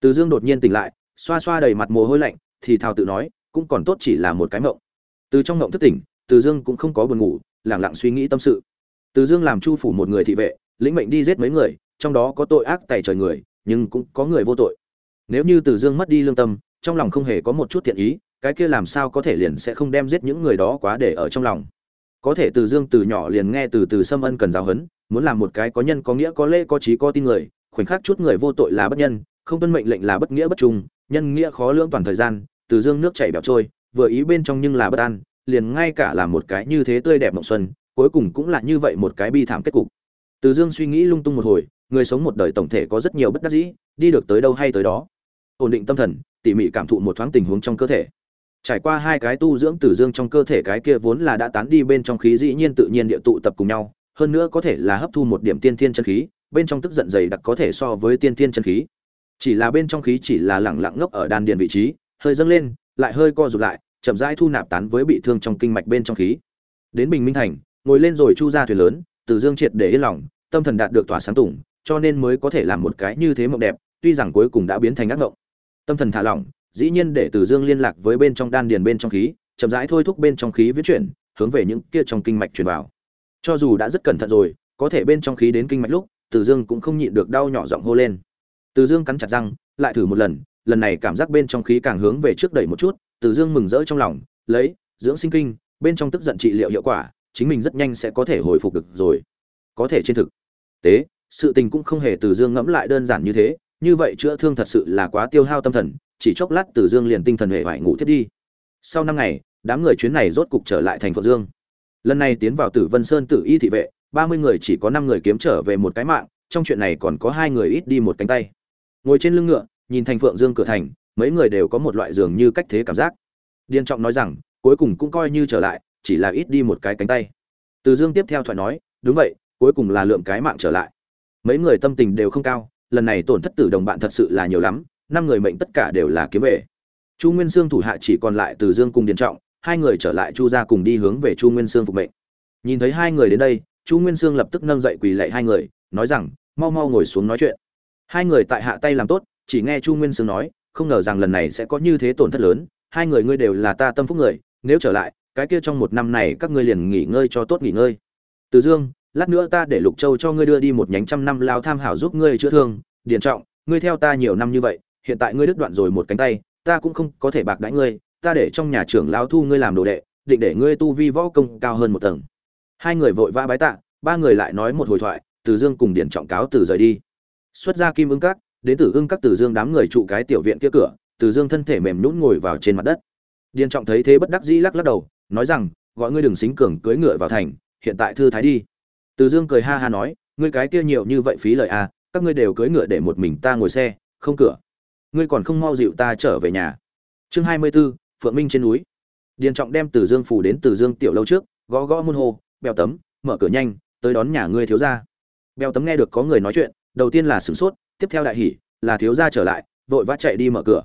Từ dương đột nhiên tỉnh lại, xoa xoa đầy mặt mồ hôi lạnh, thì thào tự nói, cũng còn tốt chỉ là một cái mộng. Từ trong mộng thức tỉnh, từ dương cũng không có buồn ngủ lẳng lặng suy nghĩ tâm sự từ dương làm chu phủ một người thị vệ, lĩnh mệnh đi giết mấy người, trong đó có tội ác tày trời người, nhưng cũng có người vô tội. Nếu như từ dương mất đi lương tâm, trong lòng không hề có một chút thiện ý, cái kia làm sao có thể liền sẽ không đem giết những người đó quá để ở trong lòng. Có thể từ dương từ nhỏ liền nghe từ từ xâm ân cần giáo huấn, muốn làm một cái có nhân, có nghĩa, có lễ, có trí, có tin người, khoảnh khắc chút người vô tội là bất nhân, không tuân mệnh lệnh là bất nghĩa bất trung, nhân nghĩa khó lưỡng toàn thời gian, từ dương nước chảy bẹo trôi, vừa ý bên trong nhưng là bất an, liền ngay cả là một cái như thế tươi đẹp mộng xuân cuối cùng cũng là như vậy một cái bi thảm kết cục. Từ dương suy nghĩ lung tung một hồi, người sống một đời tổng thể có rất nhiều bất đắc dĩ, đi được tới đâu hay tới đó. Ổn định tâm thần, tỉ mỉ cảm thụ một thoáng tình huống trong cơ thể. Trải qua hai cái tu dưỡng từ dương trong cơ thể cái kia vốn là đã tán đi bên trong khí dĩ nhiên tự nhiên địa tụ tập cùng nhau, hơn nữa có thể là hấp thu một điểm tiên thiên chân khí, bên trong tức giận dày đặc có thể so với tiên thiên chân khí. Chỉ là bên trong khí chỉ là lẳng lặng ngốc ở đan điền vị trí, hơi dâng lên, lại hơi co rụt lại, chậm rãi thu nạp tán với bị thương trong kinh mạch bên trong khí. Đến bình minh thành ngồi lên rồi chu ra thuyền lớn, từ dương triệt để yên lòng, tâm thần đạt được tỏa sáng tủng cho nên mới có thể làm một cái như thế mộng đẹp, tuy rằng cuối cùng đã biến thành ác mộng. Tâm thần thả lỏng, dĩ nhiên để từ dương liên lạc với bên trong đan điền bên trong khí, chậm rãi thôi thúc bên trong khí viễn chuyển, hướng về những kia trong kinh mạch truyền vào. Cho dù đã rất cẩn thận rồi, có thể bên trong khí đến kinh mạch lúc, từ dương cũng không nhịn được đau nhỏ giọng hô lên. Từ dương cắn chặt răng, lại thử một lần lần này cảm giác bên trong khí càng hướng về trước đẩy một chút, từ dương mừng rỡ trong lòng, lấy, dưỡng sinh kinh, bên trong tức giận trị liệu hiệu quả chính mình rất nhanh sẽ có thể hồi phục được rồi. Có thể trên thực. Tế, sự tình cũng không hề từ dương ngẫm lại đơn giản như thế. Như vậy chữa thương thật sự là quá tiêu hao tâm thần, chỉ chốc lát từ dương liền tinh thần hệ hoại ngủ thiết đi. Sau năm ngày, đám người chuyến này rốt cục trở lại thành phượng dương. Lần này tiến vào tử vân sơn tử y thị vệ, ba mươi người chỉ có năm người kiếm trở về một cái mạng, trong chuyện này còn có hai người ít đi một cánh tay. Ngồi trên lưng ngựa, nhìn thành phượng dương cửa thành, mấy người đều có một loại dường như cách thế cảm giác. Điên trọng nói rằng, cuối cùng cũng coi như trở lại chỉ là ít đi một cái cánh tay. Từ dương tiếp theo thoại nói, đúng vậy, cuối cùng là lượng cái mạng trở lại. Mấy người tâm tình đều không cao, lần này tổn thất tử đồng bạn thật sự là nhiều lắm, năm người mệnh tất cả đều là kiếm về. Chu nguyên sương thủ hạ chỉ còn lại từ dương cùng điền trọng, hai người trở lại chu ra cùng đi hướng về chu nguyên sương phục mệnh. Nhìn thấy hai người đến đây, chu nguyên sương lập tức nâng dậy quỳ lạy hai người, nói rằng, mau mau ngồi xuống nói chuyện. Hai người tại hạ tay làm tốt, chỉ nghe chu nguyên sương nói, không ngờ rằng lần này sẽ có như thế tổn thất lớn, hai người ngươi đều là ta tâm phúc người, nếu trở lại cái kia trong một năm này các ngươi liền nghỉ ngơi cho tốt nghỉ ngơi. Từ dương, lát nữa ta để lục châu cho ngươi đưa đi một nhánh trăm năm lao tham hảo giúp ngươi chữa thương. Điền trọng, ngươi theo ta nhiều năm như vậy, hiện tại ngươi đứt đoạn rồi một cánh tay, ta cũng không có thể bạc đãi ngươi. Ta để trong nhà trưởng lao thu ngươi làm đồ đệ, định để ngươi tu vi võ công cao hơn một tầng. Hai người vội vã bái tạ, ba người lại nói một hồi thoại, từ dương cùng điền trọng cáo từ rời đi. Xuất ra kim ưng các, đến từ ưng các từ dương đám người trụ cái tiểu viện kia cửa, từ dương thân thể mềm nhũn ngồi vào trên mặt đất. Điền trọng thấy thế bất đắc dĩ lắc lắc đầu nói rằng gọi ngươi đừng xính cường cưỡi ngựa vào thành hiện tại thư thái đi. Từ dương cười ha ha nói ngươi cái kia nhiều như vậy phí lời à các ngươi đều cưỡi ngựa để một mình ta ngồi xe không cửa. Ngươi còn không mau dịu ta trở về nhà. Chương hai mươi 24, phượng minh trên núi. Điền trọng đem từ dương phủ đến từ dương tiểu lâu trước gõ gõ môn hồ bèo tấm mở cửa nhanh tới đón nhà ngươi thiếu gia. Bèo tấm nghe được có người nói chuyện đầu tiên là sửng sốt tiếp theo đại hỉ là thiếu gia trở lại vội vã chạy đi mở cửa.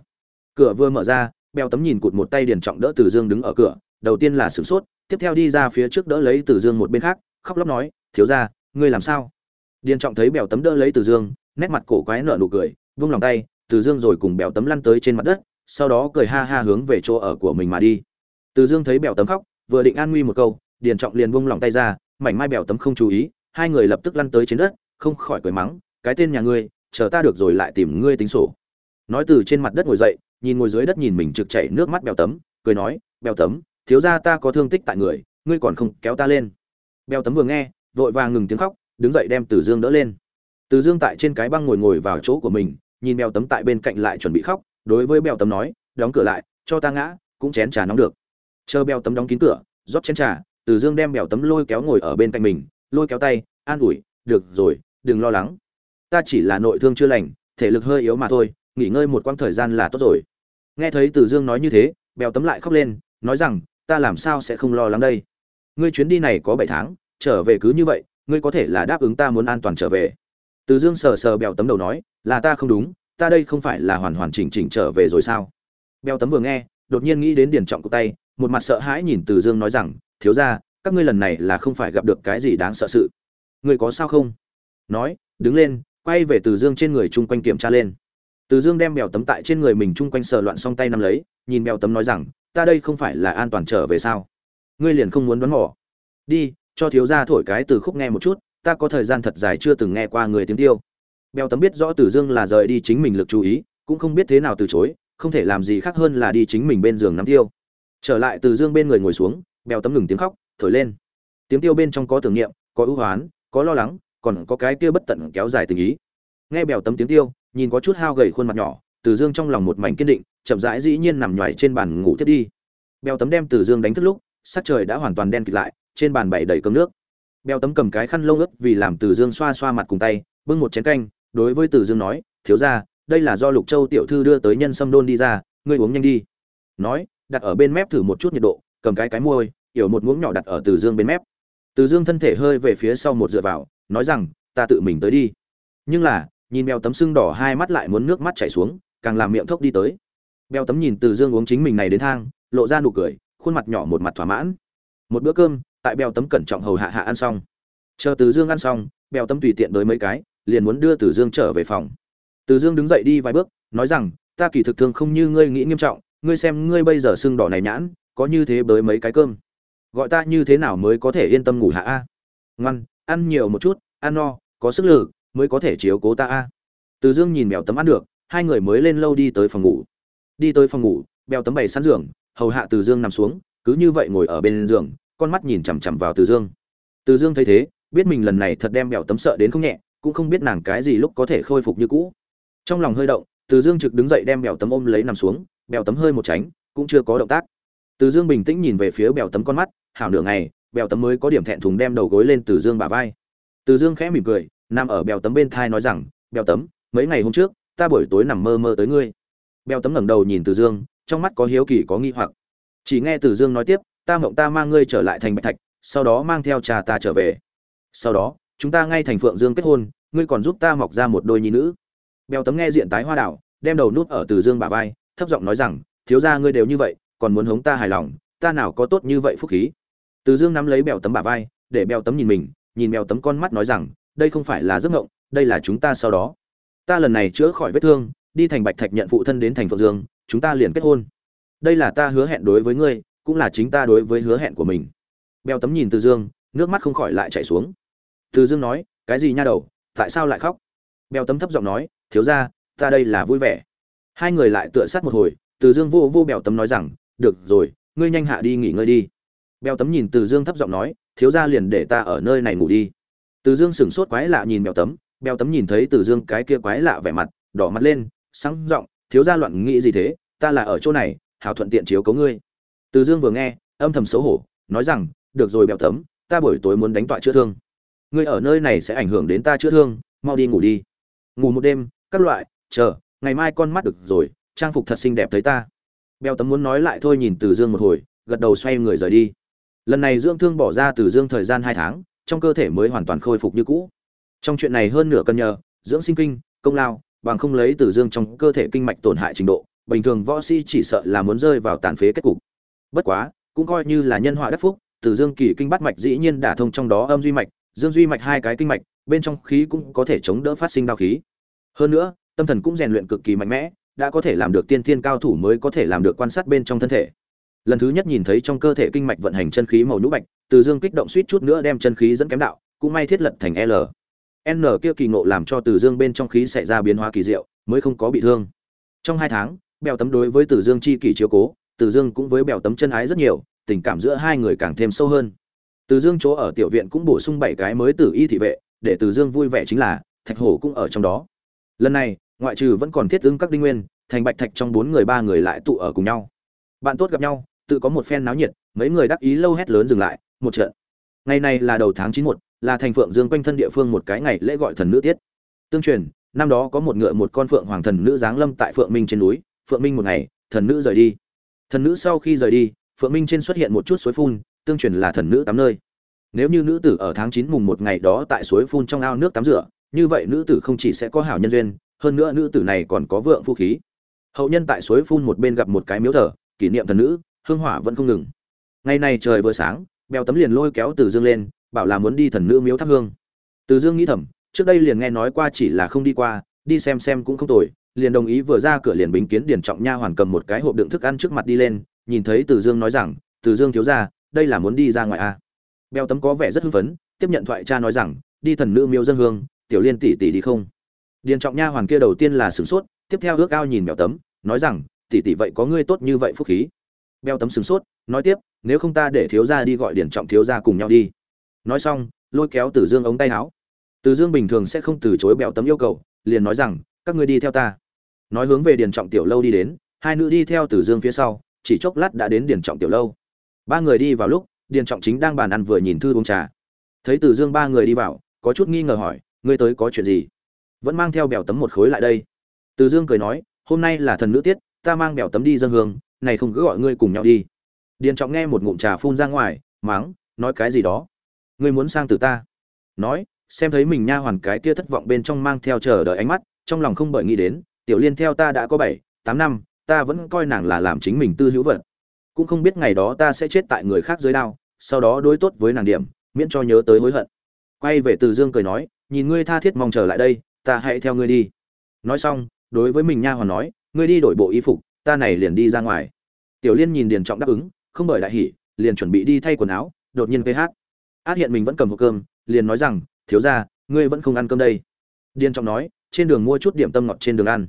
Cửa vừa mở ra bèo tấm nhìn cụt một tay điền trọng đỡ từ dương đứng ở cửa đầu tiên là sửng sốt, tiếp theo đi ra phía trước đỡ lấy từ dương một bên khác, khóc lóc nói, thiếu gia, ngươi làm sao? Điền trọng thấy bèo tấm đỡ lấy từ dương, nét mặt cổ quái nở nụ cười, vung lòng tay, từ dương rồi cùng bèo tấm lăn tới trên mặt đất, sau đó cười ha ha hướng về chỗ ở của mình mà đi. Từ dương thấy bèo tấm khóc, vừa định an nguy một câu, điền trọng liền vung lòng tay ra, mảnh mai bèo tấm không chú ý, hai người lập tức lăn tới trên đất, không khỏi cười mắng, cái tên nhà ngươi, chờ ta được rồi lại tìm ngươi tính sổ. Nói từ trên mặt đất ngồi dậy, nhìn ngồi dưới đất nhìn mình trực chảy nước mắt bèo tấm, cười nói, bèo tấm thiếu ra ta có thương tích tại người, ngươi còn không kéo ta lên. Beo tấm vừa nghe, vội vàng ngừng tiếng khóc, đứng dậy đem từ dương đỡ lên. Từ dương tại trên cái băng ngồi ngồi vào chỗ của mình, nhìn beo tấm tại bên cạnh lại chuẩn bị khóc, đối với beo tấm nói, đóng cửa lại, cho ta ngã, cũng chén trà nóng được. Chờ beo tấm đóng kín cửa, rót chén trà, từ dương đem beo tấm lôi kéo ngồi ở bên cạnh mình, lôi kéo tay, an ủi, được rồi, đừng lo lắng. Ta chỉ là nội thương chưa lành, thể lực hơi yếu mà thôi, nghỉ ngơi một quãng thời gian là tốt rồi. Nghe thấy từ dương nói như thế, bèo tấm lại khóc lên, nói rằng ta làm sao sẽ không lo lắng đây? Ngươi chuyến đi này có bảy tháng, trở về cứ như vậy, ngươi có thể là đáp ứng ta muốn an toàn trở về. Từ dương sờ sờ bèo tấm đầu nói, là ta không đúng, ta đây không phải là hoàn hoàn chỉnh chỉnh trở về rồi sao? Bèo tấm vừa nghe, đột nhiên nghĩ đến điển trọng của tay, một mặt sợ hãi nhìn từ dương nói rằng, thiếu ra các ngươi lần này là không phải gặp được cái gì đáng sợ sự. Ngươi có sao không? Nói, đứng lên, quay về từ dương trên người chung quanh kiểm tra lên. Từ dương đem bèo tấm tại trên người mình chung quanh sờ loạn xong tay nắm lấy, nhìn bèo tấm nói rằng ta đây không phải là an toàn trở về sao? Ngươi liền không muốn đoán mỏ đi, cho thiếu gia thổi cái từ khúc nghe một chút, ta có thời gian thật dài chưa từng nghe qua người tiếng tiêu. Bèo tấm biết rõ từ dương là rời đi chính mình lực chú ý, cũng không biết thế nào từ chối, không thể làm gì khác hơn là đi chính mình bên giường nắm tiêu. Trở lại từ dương bên người ngồi xuống, bèo tấm ngừng tiếng khóc, thổi lên. Tiếng tiêu bên trong có tưởng niệm, có ưu hoán, có lo lắng, còn có cái kia bất tận kéo dài tình ý. Nghe bèo tấm tiếng tiêu, nhìn có chút hao gầy khuôn mặt nhỏ từ dương trong lòng một mảnh kiên định chậm rãi dĩ nhiên nằm nhoài trên bàn ngủ tiếp đi. Bèo tấm đem từ dương đánh thức lúc, sắc trời đã hoàn toàn đen kịt lại, trên bàn bày đầy cơm nước. Bèo tấm cầm cái khăn lông ướt vì làm từ dương xoa xoa mặt cùng tay, bưng một chén canh, đối với từ dương nói, thiếu ra đây là do lục châu tiểu thư đưa tới nhân sâm đôn đi ra, ngươi uống nhanh đi. Nói, đặt ở bên mép thử một chút nhiệt độ, cầm cái cái môi yểu một muỗng nhỏ đặt ở từ dương bên mép. Từ dương thân thể hơi về phía sau một dựa vào, nói rằng, ta tự mình tới đi. Nhưng là, nhìn bèo tấm sưng đỏ hai mắt lại muốn nước mắt chảy xuống, càng làm miệng thốc đi tới bèo tấm nhìn từ dương uống chính mình này đến thang, lộ ra nụ cười, khuôn mặt nhỏ một mặt thỏa mãn. Một bữa cơm, tại bèo tấm cẩn trọng hầu hạ hạ ăn xong. Chờ từ dương ăn xong bèo tấm tùy tiện tới mấy cái, liền muốn đưa từ dương trở về phòng. Từ dương đứng dậy đi vài bước, nói rằng, ta kỳ thực thương không như ngươi nghĩ nghiêm trọng, ngươi xem ngươi bây giờ sưng đỏ này nhãn, có như thế bới mấy cái cơm? Gọi ta như thế nào mới có thể yên tâm ngủ hạ a? Ngoan, ăn nhiều một chút, ăn no, có sức lực, mới có thể chiếu cố ta a. Từ dương nhìn bèo tấm ăn được, hai người mới lên lâu đi tới phòng ngủ đi tới phòng ngủ, beo tấm bày sẵn giường, hầu hạ từ dương nằm xuống, cứ như vậy ngồi ở bên giường, con mắt nhìn chằm chằm vào từ dương. Từ dương thấy thế, biết mình lần này thật đem bèo tấm sợ đến không nhẹ, cũng không biết nàng cái gì lúc có thể khôi phục như cũ. Trong lòng hơi động, từ dương trực đứng dậy đem bèo tấm ôm lấy nằm xuống bèo tấm hơi một tránh, cũng chưa có động tác. Từ dương bình tĩnh nhìn về phía bèo tấm con mắt, hảo nửa ngày bèo tấm mới có điểm thẹn thùng đem đầu gối lên từ dương bả vai. Từ dương khẽ mỉm cười, nằm ở bèo tấm bên thai nói rằng bèo tấm, mấy ngày hôm trước, ta buổi tối nằm mơ mơ tới ngươi bèo tấm ngẩng đầu nhìn từ dương, trong mắt có hiếu kỳ, có nghi hoặc. Chỉ nghe từ dương nói tiếp, ta mộng ta mang ngươi trở lại thành bạch thạch, sau đó mang theo cha ta trở về. Sau đó, chúng ta ngay thành phượng dương kết hôn, ngươi còn giúp ta mọc ra một đôi nhi nữ. Bèo tấm nghe diện tái hoa đảo, đem đầu nút ở từ dương bả vai, thấp giọng nói rằng, thiếu gia ngươi đều như vậy, còn muốn hống ta hài lòng, ta nào có tốt như vậy phúc khí? Từ dương nắm lấy bèo tấm bả vai, để bèo tấm nhìn mình, nhìn bèo tấm con mắt nói rằng, đây không phải là giấc mộng, đây là chúng ta sau đó. Ta lần này chữa khỏi vết thương đi thành bạch thạch nhận phụ thân đến thành phượng dương, chúng ta liền kết hôn. Đây là ta hứa hẹn đối với ngươi, cũng là chính ta đối với hứa hẹn của mình. Bèo tấm nhìn từ dương, nước mắt không khỏi lại chảy xuống. Từ dương nói, cái gì nha đầu, tại sao lại khóc? Bèo tấm thấp giọng nói, thiếu ra ta đây là vui vẻ. Hai người lại tựa sát một hồi, từ dương vô vô bèo tấm nói rằng, được rồi, ngươi nhanh hạ đi nghỉ ngơi đi. Bèo tấm nhìn từ dương thấp giọng nói, thiếu ra liền để ta ở nơi này ngủ đi. Từ dương sửng sốt quái lạ nhìn bèo tấm bèo tấm nhìn thấy từ dương cái kia quái lạ vẻ mặt, đỏ mặt lên sáng giọng, thiếu gia loạn nghĩ gì thế? Ta là ở chỗ này, hảo thuận tiện chiếu cấu ngươi. Từ dương vừa nghe, âm thầm xấu hổ, nói rằng, được rồi, bèo tấm ta buổi tối muốn đánh tọa chữa thương. Ngươi ở nơi này sẽ ảnh hưởng đến ta chữa thương, mau đi ngủ đi. Ngủ một đêm, các loại, chờ, ngày mai con mắt được rồi, trang phục thật xinh đẹp thấy ta. Bèo tấm muốn nói lại thôi nhìn từ dương một hồi, gật đầu xoay người rời đi. Lần này dưỡng thương bỏ ra từ dương thời gian hai tháng, trong cơ thể mới hoàn toàn khôi phục như cũ. Trong chuyện này hơn nửa cân nhờ, dưỡng sinh kinh, công lao bằng không lấy từ dương trong cơ thể kinh mạch tổn hại trình độ, bình thường võ sĩ chỉ sợ là muốn rơi vào tàn phế kết cục. Bất quá, cũng coi như là nhân họa đắc phúc, từ dương kỳ kinh bắt mạch dĩ nhiên đả thông trong đó âm duy mạch, dương duy mạch hai cái kinh mạch, bên trong khí cũng có thể chống đỡ phát sinh đau khí. Hơn nữa, tâm thần cũng rèn luyện cực kỳ mạnh mẽ, đã có thể làm được tiên thiên cao thủ mới có thể làm được quan sát bên trong thân thể. Lần thứ nhất nhìn thấy trong cơ thể kinh mạch vận hành chân khí màu nhũ bạch, từ dương kích động suýt chút nữa đem chân khí dẫn kém đạo, cũng may thiết lật thành l n kia kỳ ngộ làm cho từ dương bên trong khí xảy ra biến hóa kỳ diệu, mới không có bị thương. Trong hai tháng, bèo tấm đối với từ dương chi kỷ chiếu cố, từ dương cũng với bèo tấm chân ái rất nhiều, tình cảm giữa hai người càng thêm sâu hơn. Từ dương chỗ ở tiểu viện cũng bổ sung bảy cái mới từ y thị vệ, để từ dương vui vẻ chính là, thạch hổ cũng ở trong đó. Lần này, ngoại trừ vẫn còn thiết ứng các đinh nguyên, thành bạch thạch trong bốn người ba người lại tụ ở cùng nhau. Bạn tốt gặp nhau, tự có một phen náo nhiệt, mấy người đắc ý lâu hét lớn dừng lại, một trận. Ngày này là đầu tháng chín một là thành phượng dương quanh thân địa phương một cái ngày lễ gọi thần nữ tiết. Tương truyền, năm đó có một ngựa một con phượng hoàng thần nữ giáng lâm tại phượng minh trên núi. Phượng minh một ngày, thần nữ rời đi. Thần nữ sau khi rời đi, phượng minh trên xuất hiện một chút suối phun, tương truyền là thần nữ tắm nơi. Nếu như nữ tử ở tháng chín mùng một ngày đó tại suối phun trong ao nước tắm rửa, như vậy nữ tử không chỉ sẽ có hảo nhân duyên, hơn nữa nữ tử này còn có vượng phu khí. Hậu nhân tại suối phun một bên gặp một cái miếu thờ, kỷ niệm thần nữ, hương hỏa vẫn không ngừng. Ngày này trời vừa sáng, bèo tấm liền lôi kéo từ dương lên bảo là muốn đi thần nữ miếu thắp hương. Từ dương nghĩ thầm, trước đây liền nghe nói qua chỉ là không đi qua, đi xem xem cũng không tồi, liền đồng ý vừa ra cửa liền bính kiến điển trọng nha hoàn cầm một cái hộp đựng thức ăn trước mặt đi lên, nhìn thấy từ dương nói rằng, từ dương thiếu ra đây là muốn đi ra ngoài a. À. bèo tấm có vẻ rất hưng phấn, tiếp nhận thoại cha nói rằng, đi thần nữ miếu dân hương, tiểu liên tỷ tỷ đi không? Điền trọng nha hoàn kia đầu tiên là sửng sốt, tiếp theo ước ao nhìn bèo tấm, nói rằng, tỷ tỷ vậy có ngươi tốt như vậy phúc khí. Bèo tấm sửng sốt, nói tiếp, nếu không ta để thiếu gia đi gọi điền trọng thiếu gia cùng nhau đi nói xong, lôi kéo từ dương ống tay áo. Từ dương bình thường sẽ không từ chối bẹo tấm yêu cầu, liền nói rằng, các ngươi đi theo ta. Nói hướng về điền trọng tiểu lâu đi đến, hai nữ đi theo từ dương phía sau, chỉ chốc lát đã đến điền trọng tiểu lâu. Ba người đi vào lúc, điền trọng chính đang bàn ăn vừa nhìn thư uống trà. Thấy từ dương ba người đi vào, có chút nghi ngờ hỏi, ngươi tới có chuyện gì? Vẫn mang theo bèo tấm một khối lại đây. Từ dương cười nói, hôm nay là thần nữ tiết, ta mang bèo tấm đi dân hương, này không cứ gọi ngươi cùng nhau đi. Điền trọng nghe một ngụm trà phun ra ngoài máng nói cái gì đó? Ngươi muốn sang từ ta. Nói, xem thấy mình nha hoàn cái kia thất vọng bên trong mang theo chờ đợi ánh mắt, trong lòng không bởi nghĩ đến, tiểu liên theo ta đã có bảy, tám năm, ta vẫn coi nàng là làm chính mình tư hữu vật. Cũng không biết ngày đó ta sẽ chết tại người khác dưới đao, sau đó đối tốt với nàng điểm, miễn cho nhớ tới hối hận. Quay về từ dương cười nói, nhìn ngươi tha thiết mong chờ lại đây, ta hãy theo ngươi đi. Nói xong, đối với mình nha hoàn nói, ngươi đi đổi bộ y phục, ta này liền đi ra ngoài. Tiểu liên nhìn điền trọng đáp ứng, không bởi đại hỉ, liền chuẩn bị đi thay quần áo, đột nhiên ph át hiện mình vẫn cầm hộp cơm, liền nói rằng, thiếu ra ngươi vẫn không ăn cơm đây. Điền trọng nói, trên đường mua chút điểm tâm ngọt trên đường ăn.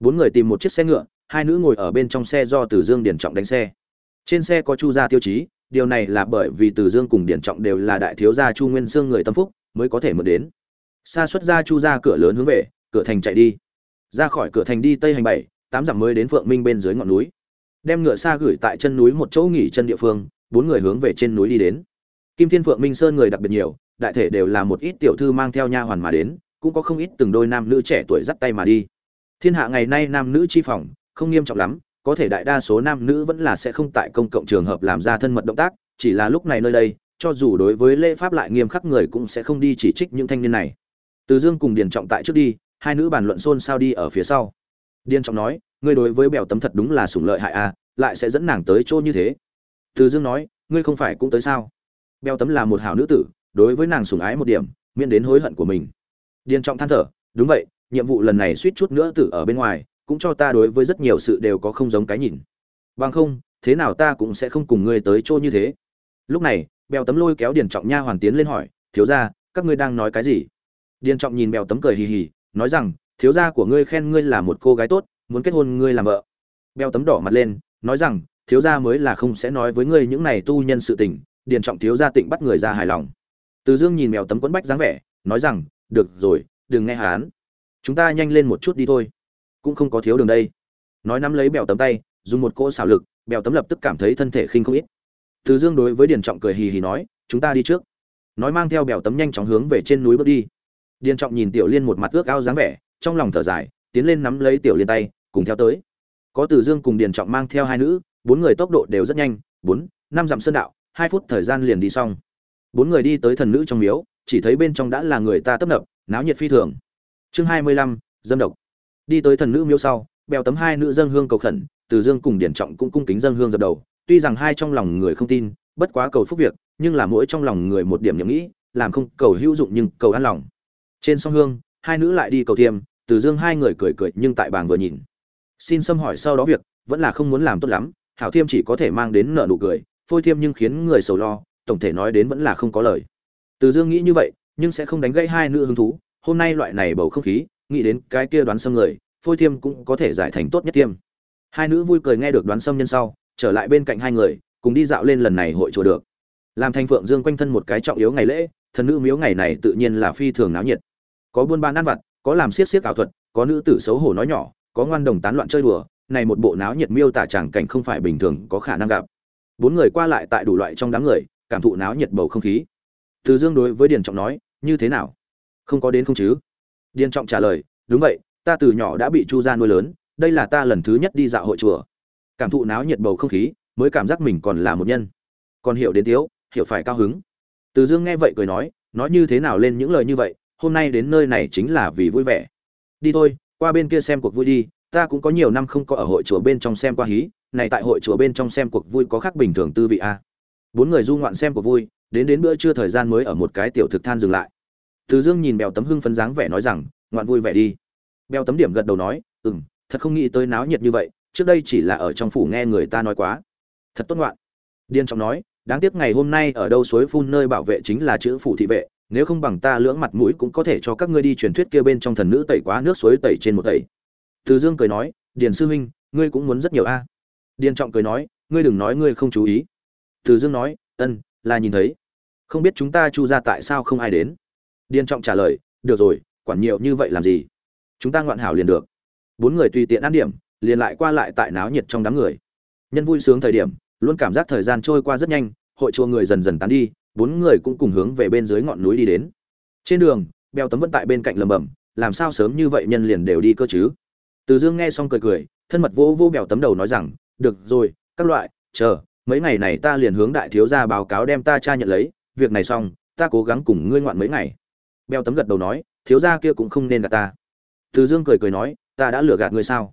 Bốn người tìm một chiếc xe ngựa, hai nữ ngồi ở bên trong xe do từ dương điền trọng đánh xe. Trên xe có chu gia tiêu chí, điều này là bởi vì từ dương cùng điền trọng đều là đại thiếu gia chu nguyên sương người tâm phúc, mới có thể mượn đến. Xa xuất ra chu ra cửa lớn hướng về, cửa thành chạy đi. Ra khỏi cửa thành đi tây hành bảy, tám dặm mới đến phượng minh bên dưới ngọn núi. Đem ngựa xa gửi tại chân núi một chỗ nghỉ chân địa phương, bốn người hướng về trên núi đi đến kim thiên phượng minh sơn người đặc biệt nhiều, đại thể đều là một ít tiểu thư mang theo nha hoàn mà đến, cũng có không ít từng đôi nam nữ trẻ tuổi dắt tay mà đi. Thiên hạ ngày nay nam nữ chi phòng, không nghiêm trọng lắm, có thể đại đa số nam nữ vẫn là sẽ không tại công cộng trường hợp làm ra thân mật động tác, chỉ là lúc này nơi đây, cho dù đối với lễ pháp lại nghiêm khắc người cũng sẽ không đi chỉ trích những thanh niên này. Từ dương cùng điền trọng tại trước đi, hai nữ bàn luận xôn xao đi ở phía sau. Điền trọng nói, ngươi đối với bèo tấm thật đúng là sủng lợi hại a lại sẽ dẫn nàng tới chỗ như thế. Từ dương nói, ngươi không phải cũng tới sao? Bèo tấm là một hảo nữ tử, đối với nàng sủng ái một điểm, miễn đến hối hận của mình. Điền trọng than thở, đúng vậy, nhiệm vụ lần này suýt chút nữa tử ở bên ngoài, cũng cho ta đối với rất nhiều sự đều có không giống cái nhìn. Bằng không, thế nào ta cũng sẽ không cùng ngươi tới chỗ như thế. Lúc này bèo tấm lôi kéo điền trọng nha hoàn tiến lên hỏi, thiếu ra các ngươi đang nói cái gì? Điền trọng nhìn bèo tấm cười hì hì, nói rằng, thiếu gia của ngươi khen ngươi là một cô gái tốt, muốn kết hôn ngươi làm vợ. Bèo tấm đỏ mặt lên, nói rằng, thiếu gia mới là không sẽ nói với ngươi những này tu nhân sự tình điền trọng thiếu gia tịnh bắt người ra hài lòng. Từ dương nhìn mèo tấm quấn bách dáng vẻ, nói rằng, được rồi, đừng nghe hán chúng ta nhanh lên một chút đi thôi. Cũng không có thiếu đường đây. Nói nắm lấy bèo tấm tay, dùng một cỗ xảo lực bèo tấm lập tức cảm thấy thân thể khinh không ít. Từ dương đối với điền trọng cười hì hì nói, chúng ta đi trước. Nói mang theo bèo tấm nhanh chóng hướng về trên núi bước đi. Điền trọng nhìn tiểu liên một mặt ước ao dáng vẻ, trong lòng thở dài, tiến lên nắm lấy tiểu liên tay, cùng theo tới. Có từ dương cùng điền trọng mang theo hai nữ, bốn người tốc độ đều rất nhanh, bốn, năm dặm sơn đạo hai phút thời gian liền đi xong. Bốn người đi tới thần nữ trong miếu, chỉ thấy bên trong đã là người ta tấp nập, náo nhiệt phi thường. Chương hai mươi lăm, dâm độc. Đi tới thần nữ miếu sau, bèo tấm hai nữ dân hương cầu khẩn, từ dương cùng điển trọng cũng cung kính dân hương dập đầu. Tuy rằng hai trong lòng người không tin, bất quá cầu phúc việc, nhưng là mỗi trong lòng người một điểm nhậm nghĩ, làm không cầu hữu dụng nhưng cầu an lòng. Trên sông hương, hai nữ lại đi cầu thiêm, từ dương hai người cười cười nhưng tại bảng vừa nhìn. Xin xâm hỏi sau đó việc, vẫn là không muốn làm tốt lắm, hảo thiêm chỉ có thể mang đến nợ nụ cười phôi thiêm nhưng khiến người sầu lo, tổng thể nói đến vẫn là không có lời. Từ dương nghĩ như vậy, nhưng sẽ không đánh gãy hai nữ hứng thú. Hôm nay loại này bầu không khí, nghĩ đến cái kia đoán xâm người, phôi thiêm cũng có thể giải thành tốt nhất thiêm. Hai nữ vui cười nghe được đoán xâm nhân sau, trở lại bên cạnh hai người, cùng đi dạo lên lần này hội chùa được. Làm thành phượng dương quanh thân một cái trọng yếu ngày lễ, thần nữ miếu ngày này tự nhiên là phi thường náo nhiệt. Có buôn bán ăn vặt, có làm siết siết ảo thuật, có nữ tử xấu hổ nói nhỏ, có ngoan đồng tán loạn chơi đùa, này một bộ náo nhiệt miêu tả chẳng cảnh không phải bình thường có khả năng gặp bốn người qua lại tại đủ loại trong đám người, cảm thụ náo nhiệt bầu không khí. Từ dương đối với điền trọng nói, như thế nào? Không có đến không chứ? Điền trọng trả lời, đúng vậy, ta từ nhỏ đã bị chu gia nuôi lớn, đây là ta lần thứ nhất đi dạo hội chùa. Cảm thụ náo nhiệt bầu không khí, mới cảm giác mình còn là một nhân. Còn hiểu đến tiếu hiểu phải cao hứng. Từ dương nghe vậy cười nói nói như thế nào lên những lời như vậy, hôm nay đến nơi này chính là vì vui vẻ. Đi thôi, qua bên kia xem cuộc vui đi, ta cũng có nhiều năm không có ở hội chùa bên trong xem qua hí này tại hội chùa bên trong xem cuộc vui có khác bình thường tư vị a. Bốn người du ngoạn xem cuộc vui, đến đến bữa trưa thời gian mới ở một cái tiểu thực than dừng lại. Từ dương nhìn bèo tấm hưng phấn dáng vẻ nói rằng, ngoạn vui vẻ đi. Bèo tấm điểm gật đầu nói ừ m thật không nghĩ tới náo nhiệt như vậy, trước đây chỉ là ở trong phủ nghe người ta nói quá. Thật tốt ngoạn. Điên trọng nói, đáng tiếc ngày hôm nay ở đâu suối phun nơi bảo vệ chính là chữ phủ thị vệ, nếu không bằng ta lưỡng mặt mũi cũng có thể cho các ngươi đi truyền thuyết kia bên trong thần nữ tẩy quá nước suối tẩy trên một tẩy. Từ dương cười nói, điền sư huynh, ngươi cũng muốn rất nhiều a điền trọng cười nói, ngươi đừng nói ngươi không chú ý. Từ dương nói, ân, là nhìn thấy. Không biết chúng ta chu ra tại sao không ai đến. Điền trọng trả lời, được rồi, quản nhiều như vậy làm gì? Chúng ta ngoạn hảo liền được. Bốn người tùy tiện ăn điểm, liền lại qua lại tại náo nhiệt trong đám người. Nhân vui sướng thời điểm, luôn cảm giác thời gian trôi qua rất nhanh, hội chùa người dần dần tán đi, bốn người cũng cùng hướng về bên dưới ngọn núi đi đến. Trên đường, bèo tấm vẫn tại bên cạnh lầm bầm làm sao sớm như vậy nhân liền đều đi cơ chứ? Từ dương nghe xong cười cười, thân mật vô vô bèo tấm đầu nói rằng được rồi, các loại, chờ, mấy ngày này ta liền hướng đại thiếu gia báo cáo đem ta cha nhận lấy, việc này xong, ta cố gắng cùng ngươi ngoạn mấy ngày. Bèo tấm gật đầu nói, thiếu gia kia cũng không nên gạt ta. Từ dương cười cười nói, ta đã lừa gạt ngươi sao?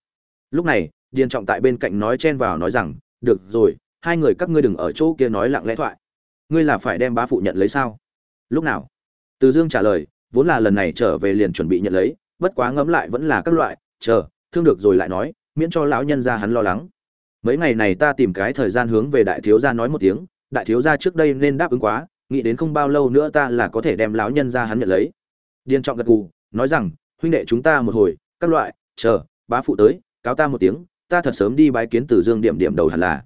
Lúc này, điền trọng tại bên cạnh nói chen vào nói rằng, được rồi, hai người các ngươi đừng ở chỗ kia nói lặng lẽ thoại. Ngươi là phải đem bá phụ nhận lấy sao? Lúc nào? Từ dương trả lời, vốn là lần này trở về liền chuẩn bị nhận lấy, bất quá ngẫm lại vẫn là các loại, chờ, thương được rồi lại nói, miễn cho lão nhân ra hắn lo lắng mấy ngày này ta tìm cái thời gian hướng về đại thiếu gia nói một tiếng, đại thiếu gia trước đây nên đáp ứng quá, nghĩ đến không bao lâu nữa ta là có thể đem lão nhân ra hắn nhận lấy. Điên trọng gật gù, nói rằng, huynh đệ chúng ta một hồi, các loại, chờ, bá phụ tới, cáo ta một tiếng, ta thật sớm đi bái kiến từ dương điểm điểm đầu hẳn là.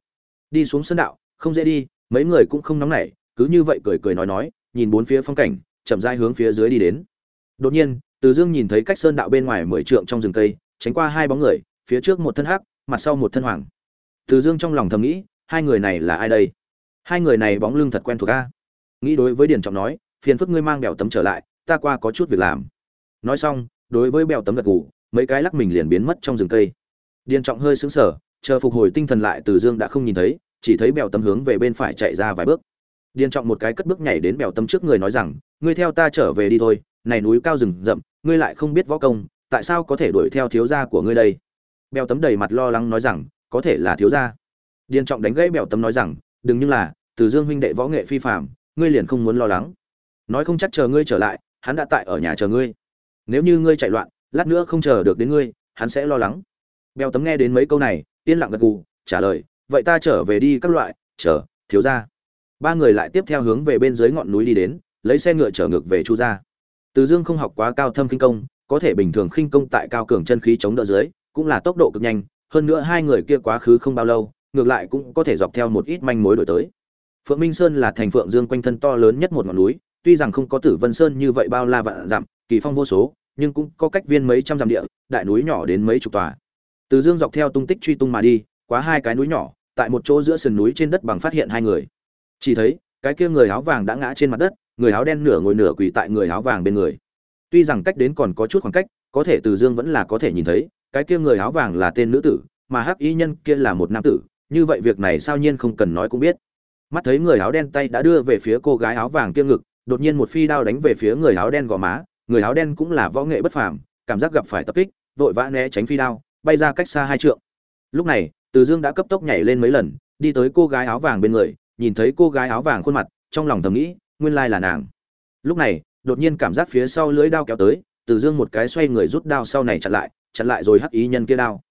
Đi xuống sân đạo, không dễ đi, mấy người cũng không nóng nảy, cứ như vậy cười cười nói nói, nhìn bốn phía phong cảnh, chậm rãi hướng phía dưới đi đến. Đột nhiên, từ dương nhìn thấy cách sơn đạo bên ngoài mười trượng trong rừng cây, tránh qua hai bóng người, phía trước một thân hắc, mặt sau một thân hoàng từ dương trong lòng thầm nghĩ, hai người này là ai đây? Hai người này bóng lưng thật quen thuộc a. Nghĩ đối với điền trọng nói, phiền phức ngươi mang bèo tấm trở lại, ta qua có chút việc làm. Nói xong, đối với bèo tấm gật gù, mấy cái lắc mình liền biến mất trong rừng cây. Điền trọng hơi sững sờ, chờ phục hồi tinh thần lại, từ dương đã không nhìn thấy, chỉ thấy bèo tấm hướng về bên phải chạy ra vài bước. Điền trọng một cái cất bước nhảy đến bèo tấm trước người nói rằng, ngươi theo ta trở về đi thôi, này núi cao rừng rậm, ngươi lại không biết võ công, tại sao có thể đuổi theo thiếu gia của ngươi đây? Bèo tấm đầy mặt lo lắng nói rằng có thể là thiếu gia. Điền trọng đánh gãy bẹo tấm nói rằng, đừng như là, từ dương huynh đệ võ nghệ phi phàm, ngươi liền không muốn lo lắng. Nói không chắc chờ ngươi trở lại, hắn đã tại ở nhà chờ ngươi. Nếu như ngươi chạy loạn, lát nữa không chờ được đến ngươi, hắn sẽ lo lắng. Bèo tấm nghe đến mấy câu này, yên lặng gật gù, trả lời, vậy ta trở về đi các loại, chờ, thiếu gia. Ba người lại tiếp theo hướng về bên dưới ngọn núi đi đến, lấy xe ngựa trở ngược về chu gia. Từ dương không học quá cao thâm khinh công, có thể bình thường khinh công tại cao cường chân khí chống đỡ dưới, cũng là tốc độ cực nhanh hơn nữa hai người kia quá khứ không bao lâu, ngược lại cũng có thể dọc theo một ít manh mối đổi tới. Phượng minh sơn là thành phượng dương quanh thân to lớn nhất một ngọn núi, tuy rằng không có tử vân sơn như vậy bao la vạn dặm, kỳ phong vô số, nhưng cũng có cách viên mấy trăm dặm địa, đại núi nhỏ đến mấy chục tòa. Từ dương dọc theo tung tích truy tung mà đi, quá hai cái núi nhỏ, tại một chỗ giữa sườn núi trên đất bằng phát hiện hai người. Chỉ thấy, cái kia người áo vàng đã ngã trên mặt đất, người áo đen nửa ngồi nửa quỳ tại người áo vàng bên người. Tuy rằng cách đến còn có chút khoảng cách, có thể từ dương vẫn là có thể nhìn thấy cái kia người áo vàng là tên nữ tử mà hắc y nhân kia là một nam tử như vậy việc này sao nhiên không cần nói cũng biết. Mắt thấy người áo đen tay đã đưa về phía cô gái áo vàng kia ngực đột nhiên một phi đao đánh về phía người áo đen gò má người áo đen cũng là võ nghệ bất phàm cảm giác gặp phải tập kích vội vã né tránh phi đao bay ra cách xa hai trượng. Lúc này từ dương đã cấp tốc nhảy lên mấy lần đi tới cô gái áo vàng bên người nhìn thấy cô gái áo vàng khuôn mặt trong lòng thầm nghĩ nguyên lai là nàng. Lúc này đột nhiên cảm giác phía sau lưỡi đao kéo tới Từ Dương một cái xoay người rút đao sau này chặn lại, chặn lại rồi hắc ý nhân kia đao.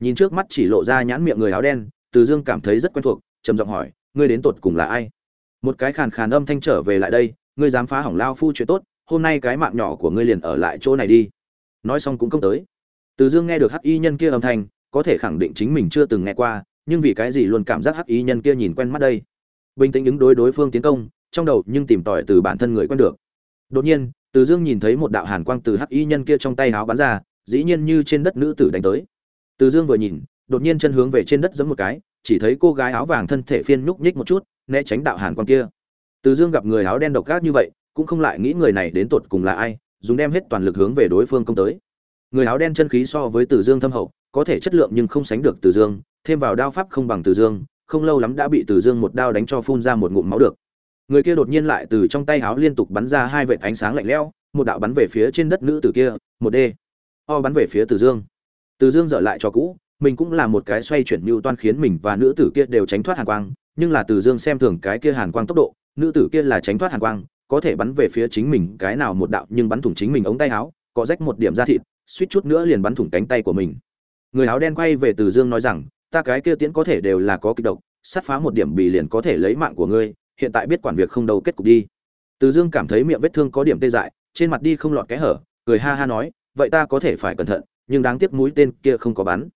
Nhìn trước mắt chỉ lộ ra nhãn miệng người áo đen, Từ Dương cảm thấy rất quen thuộc, trầm giọng hỏi, ngươi đến tột cùng là ai? Một cái khàn khàn âm thanh trở về lại đây, ngươi dám phá hỏng lao phu chuyện tốt, hôm nay cái mạng nhỏ của ngươi liền ở lại chỗ này đi. Nói xong cũng công tới. Từ Dương nghe được hắc y nhân kia âm thanh, có thể khẳng định chính mình chưa từng nghe qua, nhưng vì cái gì luôn cảm giác hắc y nhân kia nhìn quen mắt đây. Bình tĩnh ứng đối đối phương tiến công, trong đầu nhưng tìm tòi từ bản thân người quen được. Đột nhiên, Từ Dương nhìn thấy một đạo hàn quang từ hắc y nhân kia trong tay háo bắn ra, dĩ nhiên như trên đất nữ tử đánh tới. Từ Dương vừa nhìn, đột nhiên chân hướng về trên đất giẫm một cái, chỉ thấy cô gái áo vàng thân thể phiên nhúc nhích một chút, né tránh đạo hàn quan kia. Từ Dương gặp người áo đen độc ác như vậy, cũng không lại nghĩ người này đến tột cùng là ai, dùng đem hết toàn lực hướng về đối phương công tới. Người áo đen chân khí so với Từ Dương thâm hậu, có thể chất lượng nhưng không sánh được Từ Dương, thêm vào đao pháp không bằng Từ Dương, không lâu lắm đã bị Từ Dương một đao đánh cho phun ra một ngụm máu được. Người kia đột nhiên lại từ trong tay áo liên tục bắn ra hai vệt ánh sáng lạnh lẽo, một đạo bắn về phía trên đất nữ tử kia, một đê. O bắn về phía Từ Dương. Từ Dương dở lại cho cũ, mình cũng là một cái xoay chuyển mưu toan khiến mình và nữ tử kia đều tránh thoát hàn quang, nhưng là Từ Dương xem thường cái kia hàn quang tốc độ, nữ tử kia là tránh thoát hàn quang, có thể bắn về phía chính mình cái nào một đạo nhưng bắn thủng chính mình ống tay áo, có rách một điểm da thịt, suýt chút nữa liền bắn thủng cánh tay của mình. Người áo đen quay về Từ Dương nói rằng, ta cái kia tiễn có thể đều là có kịch độc, sát phá một điểm bị liền có thể lấy mạng của ngươi, hiện tại biết quản việc không đâu kết cục đi. Từ Dương cảm thấy miệng vết thương có điểm tê dại, trên mặt đi không lọt cái hở, cười ha ha nói, vậy ta có thể phải cẩn thận, nhưng đáng tiếc mũi tên kia không có bắn.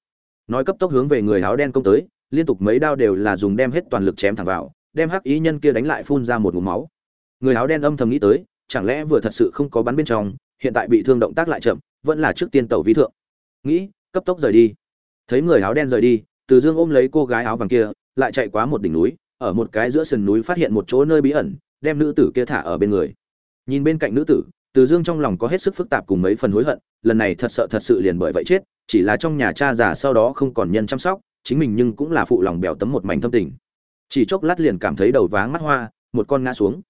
Nói cấp tốc hướng về người áo đen công tới, liên tục mấy đao đều là dùng đem hết toàn lực chém thẳng vào, đem hắc ý nhân kia đánh lại phun ra một ngụm máu. Người áo đen âm thầm nghĩ tới, chẳng lẽ vừa thật sự không có bắn bên trong, hiện tại bị thương động tác lại chậm, vẫn là trước tiên tẩu vi thượng. Nghĩ, cấp tốc rời đi. Thấy người áo đen rời đi, Từ Dương ôm lấy cô gái áo vàng kia, lại chạy qua một đỉnh núi, ở một cái giữa sườn núi phát hiện một chỗ nơi bí ẩn, đem nữ tử kia thả ở bên người. Nhìn bên cạnh nữ tử, từ Dương trong lòng có hết sức phức tạp cùng mấy phần hối hận, lần này thật sợ thật sự liền bởi vậy chết, chỉ là trong nhà cha già sau đó không còn nhân chăm sóc, chính mình nhưng cũng là phụ lòng bèo tấm một mảnh thâm tình. Chỉ chốc lát liền cảm thấy đầu váng mắt hoa, một con ngã xuống.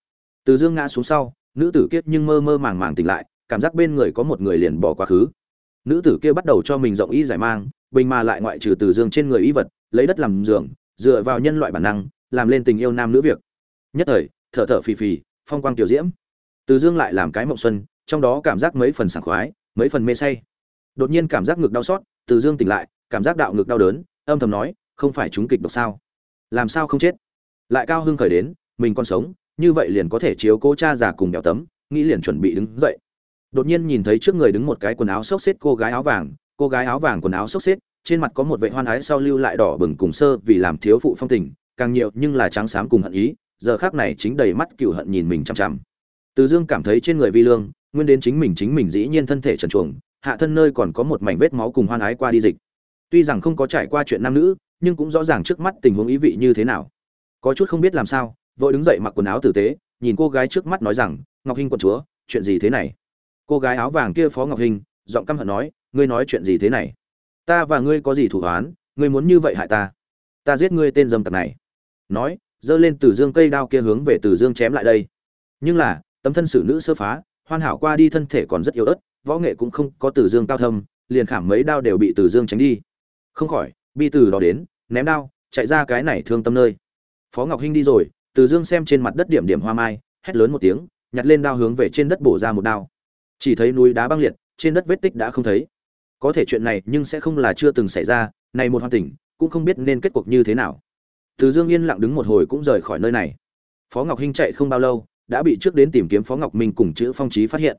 Từ Dương ngã xuống sau, nữ tử kiết nhưng mơ mơ màng màng tỉnh lại, cảm giác bên người có một người liền bỏ quá khứ. Nữ tử kia bắt đầu cho mình rộng y giải mang, bình mà lại ngoại trừ Từ Dương trên người y vật, lấy đất làm giường, dựa vào nhân loại bản năng, làm lên tình yêu nam nữ việc. Nhất thời, thở thở phì phì, phong quang tiểu diễm. Từ Dương lại làm cái mộng xuân, trong đó cảm giác mấy phần sảng khoái, mấy phần mê say. Đột nhiên cảm giác ngực đau xót, Từ Dương tỉnh lại, cảm giác đạo ngực đau đớn, âm thầm nói, không phải chúng kịch độc sao? Làm sao không chết? Lại cao hưng khởi đến, mình còn sống, như vậy liền có thể chiếu cố cha già cùng bèo tấm, nghĩ liền chuẩn bị đứng dậy. Đột nhiên nhìn thấy trước người đứng một cái quần áo xốc xếch cô gái áo vàng, cô gái áo vàng quần áo xốc xếch, trên mặt có một vệ hoan ái sau lưu lại đỏ bừng cùng sơ vì làm thiếu phụ phong tình, càng nhiều nhưng là trắng xám cùng hận ý, giờ khắc này chính đầy mắt cừu hận nhìn mình chằm chằm. Từ Dương cảm thấy trên người Vi Lương, nguyên đến chính mình chính mình dĩ nhiên thân thể trần truồng, hạ thân nơi còn có một mảnh vết máu cùng hoan ái qua đi dịch. Tuy rằng không có trải qua chuyện nam nữ, nhưng cũng rõ ràng trước mắt tình huống ý vị như thế nào. Có chút không biết làm sao, vội đứng dậy mặc quần áo tử tế, nhìn cô gái trước mắt nói rằng, "Ngọc Hinh quận chúa, chuyện gì thế này?" Cô gái áo vàng kia Phó Ngọc Hinh, giọng căm hận nói, "Ngươi nói chuyện gì thế này? Ta và ngươi có gì thủ oán, ngươi muốn như vậy hại ta? Ta giết ngươi tên dâm tặc này." Nói, giơ lên từ dương cây đao kia hướng về từ dương chém lại đây. Nhưng là, tấm thân xử nữ sơ phá, hoàn hảo qua đi thân thể còn rất yếu ớt, võ nghệ cũng không có từ dương cao thâm, liền khảm mấy đao đều bị từ dương tránh đi. Không khỏi, bi từ đó đến, ném đao, chạy ra cái này thương tâm nơi. Phó Ngọc Hinh đi rồi, Từ Dương xem trên mặt đất điểm điểm hoa mai, hét lớn một tiếng, nhặt lên đao hướng về trên đất bổ ra một đao. Chỉ thấy núi đá băng liệt, trên đất vết tích đã không thấy. Có thể chuyện này nhưng sẽ không là chưa từng xảy ra, này một hoàn tỉnh, cũng không biết nên kết cuộc như thế nào. Từ Dương yên lặng đứng một hồi cũng rời khỏi nơi này. Phó Ngọc Hinh chạy không bao lâu, đã bị trước đến tìm kiếm Phó Ngọc Minh cùng chữ Phong Chí phát hiện.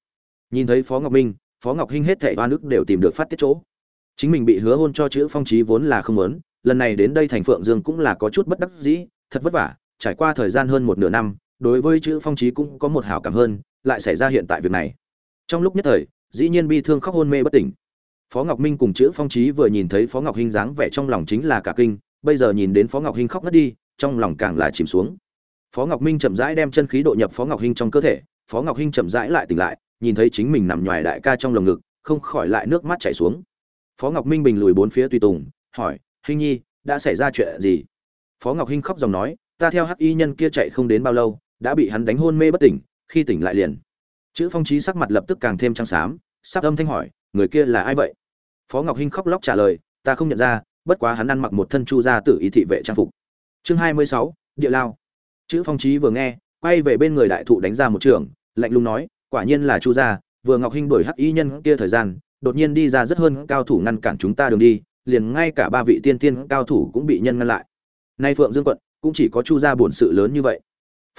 Nhìn thấy Phó Ngọc Minh, Phó Ngọc Hinh hết thảy oan ức đều tìm được phát tiết chỗ. Chính mình bị hứa hôn cho chữ Phong Chí vốn là không muốn, lần này đến đây thành Phượng Dương cũng là có chút bất đắc dĩ, thật vất vả, trải qua thời gian hơn một nửa năm, đối với chữ Phong Chí cũng có một hảo cảm hơn, lại xảy ra hiện tại việc này. Trong lúc nhất thời, dĩ nhiên bi thương khóc hôn mê bất tỉnh. Phó Ngọc Minh cùng chữ Phong Chí vừa nhìn thấy Phó Ngọc Hinh dáng vẻ trong lòng chính là cả kinh, bây giờ nhìn đến Phó Ngọc Hinh khóc ngất đi, trong lòng càng là chìm xuống. Phó Ngọc Minh chậm rãi đem chân khí độ nhập Phó Ngọc Hinh trong cơ thể, Phó Ngọc Hinh chậm rãi lại tỉnh lại, nhìn thấy chính mình nằm nhòi đại ca trong lồng ngực, không khỏi lại nước mắt chảy xuống. Phó Ngọc Minh bình lùi bốn phía tùy tùng, hỏi: "Hinh Nhi, đã xảy ra chuyện gì?" Phó Ngọc Hinh khóc dòng nói: "Ta theo Hắc Y nhân kia chạy không đến bao lâu, đã bị hắn đánh hôn mê bất tỉnh, khi tỉnh lại liền." Chữ Phong Chí sắc mặt lập tức càng thêm trắng xám, sắp âm thanh hỏi: "Người kia là ai vậy?" Phó Ngọc Hinh khóc lóc trả lời: "Ta không nhận ra, bất quá hắn ăn mặc một thân chu gia tử y thị vệ trang phục." Chương 26: Địa lao. Chữ Phong Chí vừa nghe, quay về bên người đại thụ đánh ra một trường, lạnh lùng nói: "Quả nhiên là chu gia, vừa ngọc hinh đổi hắc y nhân kia thời gian đột nhiên đi ra rất hơn cao thủ ngăn cản chúng ta đường đi liền ngay cả ba vị tiên tiên cao thủ cũng bị nhân ngăn lại. Nay phượng dương quận cũng chỉ có chu gia bổn sự lớn như vậy.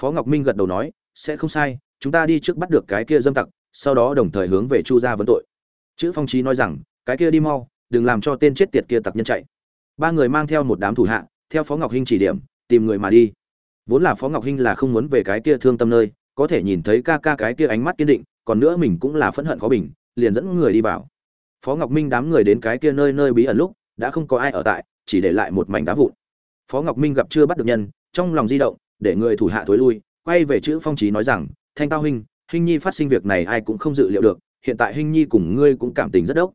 Phó ngọc minh gật đầu nói sẽ không sai chúng ta đi trước bắt được cái kia dâm tặc sau đó đồng thời hướng về chu gia vấn tội. Chữ phong trí nói rằng cái kia đi mau đừng làm cho tên chết tiệt kia tặc nhân chạy. Ba người mang theo một đám thủ hạ theo phó ngọc hinh chỉ điểm tìm người mà đi vốn là phó ngọc hinh là không muốn về cái kia thương tâm nơi, có thể nhìn thấy ca ca cái kia ánh mắt kiên định, còn nữa mình cũng là phẫn hận khó bình, liền dẫn người đi vào. Phó ngọc minh đám người đến cái kia nơi nơi bí ẩn lúc, đã không có ai ở tại, chỉ để lại một mảnh đá vụn. Phó ngọc minh gặp chưa bắt được nhân, trong lòng di động, để người thủ hạ thối lui, quay về chữ phong trí nói rằng, thanh tao huynh huynh nhi phát sinh việc này ai cũng không dự liệu được, hiện tại huynh nhi cùng ngươi cũng cảm tình rất đốc.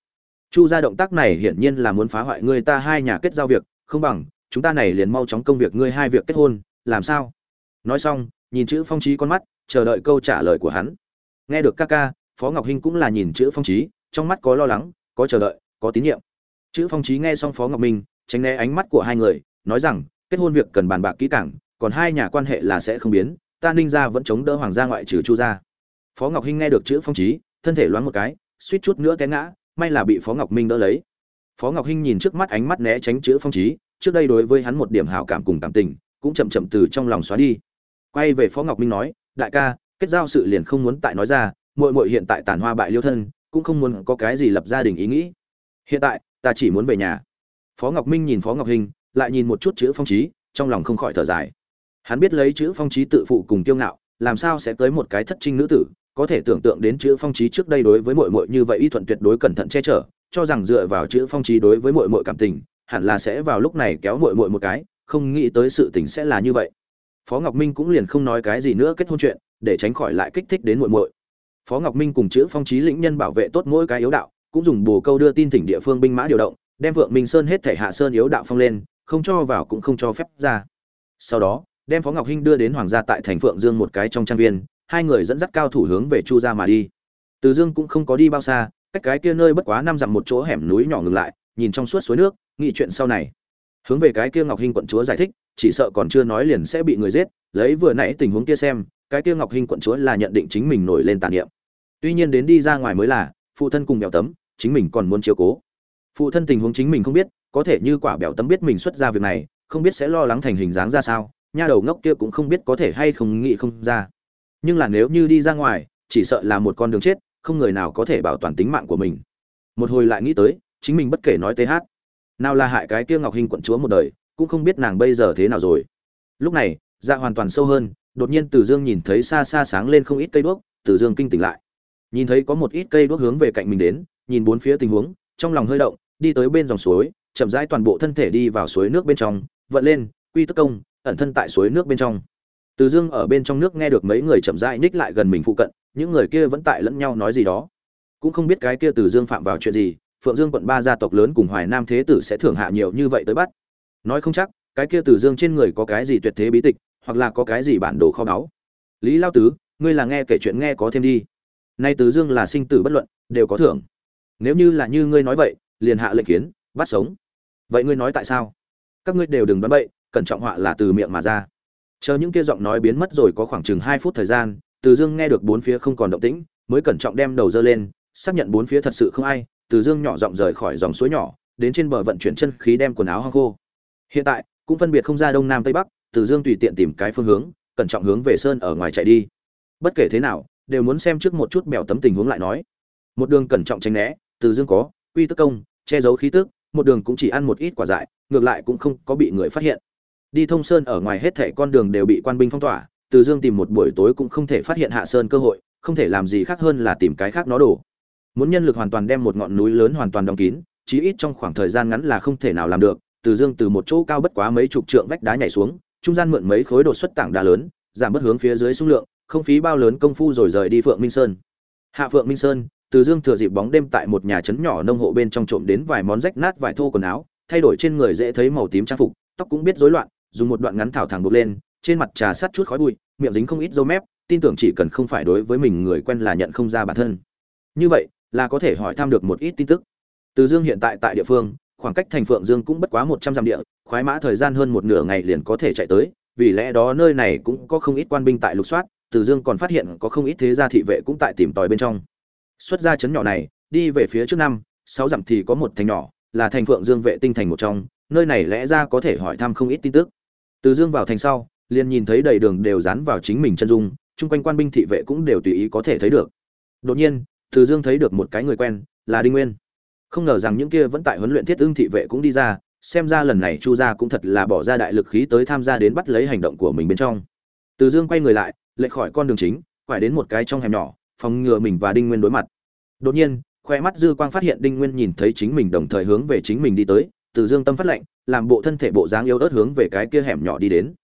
Chu ra động tác này hiển nhiên là muốn phá hoại ngươi ta hai nhà kết giao việc, không bằng, chúng ta này liền mau chóng công việc ngươi hai việc kết hôn làm sao? Nói xong, nhìn chữ phong trí con mắt, chờ đợi câu trả lời của hắn. Nghe được ca ca, phó ngọc hinh cũng là nhìn chữ phong trí, trong mắt có lo lắng, có chờ đợi, có tín nhiệm. Chữ phong trí nghe xong phó ngọc minh, tránh né ánh mắt của hai người, nói rằng, kết hôn việc cần bàn bạc kỹ càng, còn hai nhà quan hệ là sẽ không biến, ta ninh gia vẫn chống đỡ hoàng gia ngoại trừ chu gia. Phó ngọc hinh nghe được chữ phong trí, thân thể loáng một cái, suýt chút nữa té ngã, may là bị phó ngọc minh đỡ lấy. Phó ngọc hinh nhìn trước mắt ánh mắt né tránh chữ phong trí, trước đây đối với hắn một điểm hảo cảm cùng cảm tình cũng chậm chậm từ trong lòng xóa đi. Quay về phó ngọc minh nói, đại ca, kết giao sự liền không muốn tại nói ra, muội muội hiện tại tàn hoa bại liêu thân, cũng không muốn có cái gì lập gia đình ý nghĩ. Hiện tại, ta chỉ muốn về nhà. Phó ngọc minh nhìn phó ngọc hình, lại nhìn một chút chữ phong trí, trong lòng không khỏi thở dài. Hắn biết lấy chữ phong trí tự phụ cùng kiêu ngạo, làm sao sẽ tới một cái thất trinh nữ tử, có thể tưởng tượng đến chữ phong trí trước đây đối với muội muội như vậy y thuận tuyệt đối cẩn thận che chở, cho rằng dựa vào chữ phong trí đối với muội muội cảm tình, hẳn là sẽ vào lúc này kéo muội muội một cái không nghĩ tới sự tình sẽ là như vậy. Phó ngọc minh cũng liền không nói cái gì nữa kết hôn chuyện, để tránh khỏi lại kích thích đến muội muội. Phó ngọc minh cùng chữ phong trí lĩnh nhân bảo vệ tốt mỗi cái yếu đạo, cũng dùng bồ câu đưa tin thỉnh địa phương binh mã điều động, đem vượng minh sơn hết thể hạ sơn yếu đạo phong lên, không cho vào cũng không cho phép ra. Sau đó, đem phó ngọc hinh đưa đến hoàng gia tại thành phượng dương một cái trong trang viên, hai người dẫn dắt cao thủ hướng về chu gia mà đi. Từ dương cũng không có đi bao xa, cách cái kia nơi bất quá năm dặm một chỗ hẻm núi nhỏ ngừng lại, nhìn trong suốt suối nước, nghĩ chuyện sau này hướng về cái kia ngọc hình quận chúa giải thích, chỉ sợ còn chưa nói liền sẽ bị người giết, lấy vừa nãy tình huống kia xem, cái kia ngọc hình quận chúa là nhận định chính mình nổi lên tàn niệm. Tuy nhiên đến đi ra ngoài mới là, phụ thân cùng bèo tấm, chính mình còn muốn chiếu cố. Phụ thân tình huống chính mình không biết, có thể như quả bèo tấm biết mình xuất ra việc này, không biết sẽ lo lắng thành hình dáng ra sao, nha đầu ngốc kia cũng không biết có thể hay không nghĩ không ra. Nhưng là nếu như đi ra ngoài, chỉ sợ là một con đường chết, không người nào có thể bảo toàn tính mạng của mình. Một hồi lại nghĩ tới, chính mình bất kể nói th nào là hại cái kia ngọc hình quận chúa một đời, cũng không biết nàng bây giờ thế nào rồi. Lúc này dạ hoàn toàn sâu hơn, đột nhiên từ dương nhìn thấy xa xa sáng lên không ít cây đuốc, từ dương kinh tỉnh lại. Nhìn thấy có một ít cây đuốc hướng về cạnh mình đến, nhìn bốn phía tình huống, trong lòng hơi động, đi tới bên dòng suối, chậm rãi toàn bộ thân thể đi vào suối nước bên trong, vận lên, quy tức công, ẩn thân tại suối nước bên trong. Từ dương ở bên trong nước nghe được mấy người chậm rãi ních lại gần mình phụ cận, những người kia vẫn tại lẫn nhau nói gì đó. Cũng không biết cái kia từ dương phạm vào chuyện gì phượng dương quận ba gia tộc lớn cùng hoài nam thế tử sẽ thưởng hạ nhiều như vậy tới bắt. Nói không chắc, cái kia từ dương trên người có cái gì tuyệt thế bí tịch, hoặc là có cái gì bản đồ kho báu. Lý lao tứ, ngươi là nghe kể chuyện nghe có thêm đi. Nay từ dương là sinh tử bất luận, đều có thưởng. Nếu như là như ngươi nói vậy, liền hạ lệnh kiến, bắt sống. Vậy ngươi nói tại sao? Các ngươi đều đừng đoán bậy, cẩn trọng họa là từ miệng mà ra. Chờ những kia giọng nói biến mất rồi có khoảng chừng hai phút thời gian, từ dương nghe được bốn phía không còn động tĩnh, mới cẩn trọng đem đầu dơ lên, xác nhận bốn phía thật sự không ai từ dương nhỏ giọng rời khỏi dòng suối nhỏ, đến trên bờ vận chuyển chân khí đem quần áo hoa khô. Hiện tại, cũng phân biệt không ra đông nam tây bắc, từ dương tùy tiện tìm cái phương hướng, cẩn trọng hướng về sơn ở ngoài chạy đi. Bất kể thế nào, đều muốn xem trước một chút bèo tấm tình huống lại nói. Một đường cẩn trọng tránh né, từ dương có, quy tức công, che giấu khí tức, một đường cũng chỉ ăn một ít quả dại, ngược lại cũng không có bị người phát hiện. Đi thông sơn ở ngoài hết thảy con đường đều bị quan binh phong tỏa, từ dương tìm một buổi tối cũng không thể phát hiện hạ sơn cơ hội, không thể làm gì khác hơn là tìm cái khác nó đổ muốn nhân lực hoàn toàn đem một ngọn núi lớn hoàn toàn đóng kín, chí ít trong khoảng thời gian ngắn là không thể nào làm được, từ dương từ một chỗ cao bất quá mấy chục trượng vách đá nhảy xuống, trung gian mượn mấy khối đột xuất tảng đá lớn, giảm bớt hướng phía dưới xung lượng, không phí bao lớn công phu rồi rời đi phượng minh sơn. Hạ phượng minh sơn, từ dương thừa dịp bóng đêm tại một nhà trấn nhỏ nông hộ bên trong trộm đến vài món rách nát vải thô quần áo, thay đổi trên người dễ thấy màu tím trang phục, tóc cũng biết rối loạn, dùng một đoạn ngắn thảo thẳng buộc lên, trên mặt trà sát chút khói bụi, miệng dính không ít dâu mép, tin tưởng chỉ cần không phải đối với mình người quen là nhận không ra bản thân. Như vậy là có thể hỏi thăm được một ít tin tức. Từ dương hiện tại tại địa phương, khoảng cách thành phượng dương cũng bất quá một trăm dặm địa, khoái mã thời gian hơn một nửa ngày liền có thể chạy tới, vì lẽ đó nơi này cũng có không ít quan binh tại lục soát, từ dương còn phát hiện có không ít thế gia thị vệ cũng tại tìm tòi bên trong. Xuất ra chấn nhỏ này, đi về phía trước năm, sáu dặm thì có một thành nhỏ, là thành phượng dương vệ tinh thành một trong, nơi này lẽ ra có thể hỏi thăm không ít tin tức. Từ dương vào thành sau, liền nhìn thấy đầy đường đều dán vào chính mình chân dung, chung quanh quan binh thị vệ cũng đều tùy ý có thể thấy được. Đột nhiên từ dương thấy được một cái người quen, là đinh nguyên. Không ngờ rằng những kia vẫn tại huấn luyện thiết ưng thị vệ cũng đi ra, xem ra lần này chu gia cũng thật là bỏ ra đại lực khí tới tham gia đến bắt lấy hành động của mình bên trong. Từ dương quay người lại, lệch khỏi con đường chính, quải đến một cái trong hẻm nhỏ, phòng ngừa mình và đinh nguyên đối mặt. Đột nhiên, khoe mắt dư quang phát hiện đinh nguyên nhìn thấy chính mình đồng thời hướng về chính mình đi tới, từ dương tâm phát lệnh làm bộ thân thể bộ dáng yếu ớt hướng về cái kia hẻm nhỏ đi đến.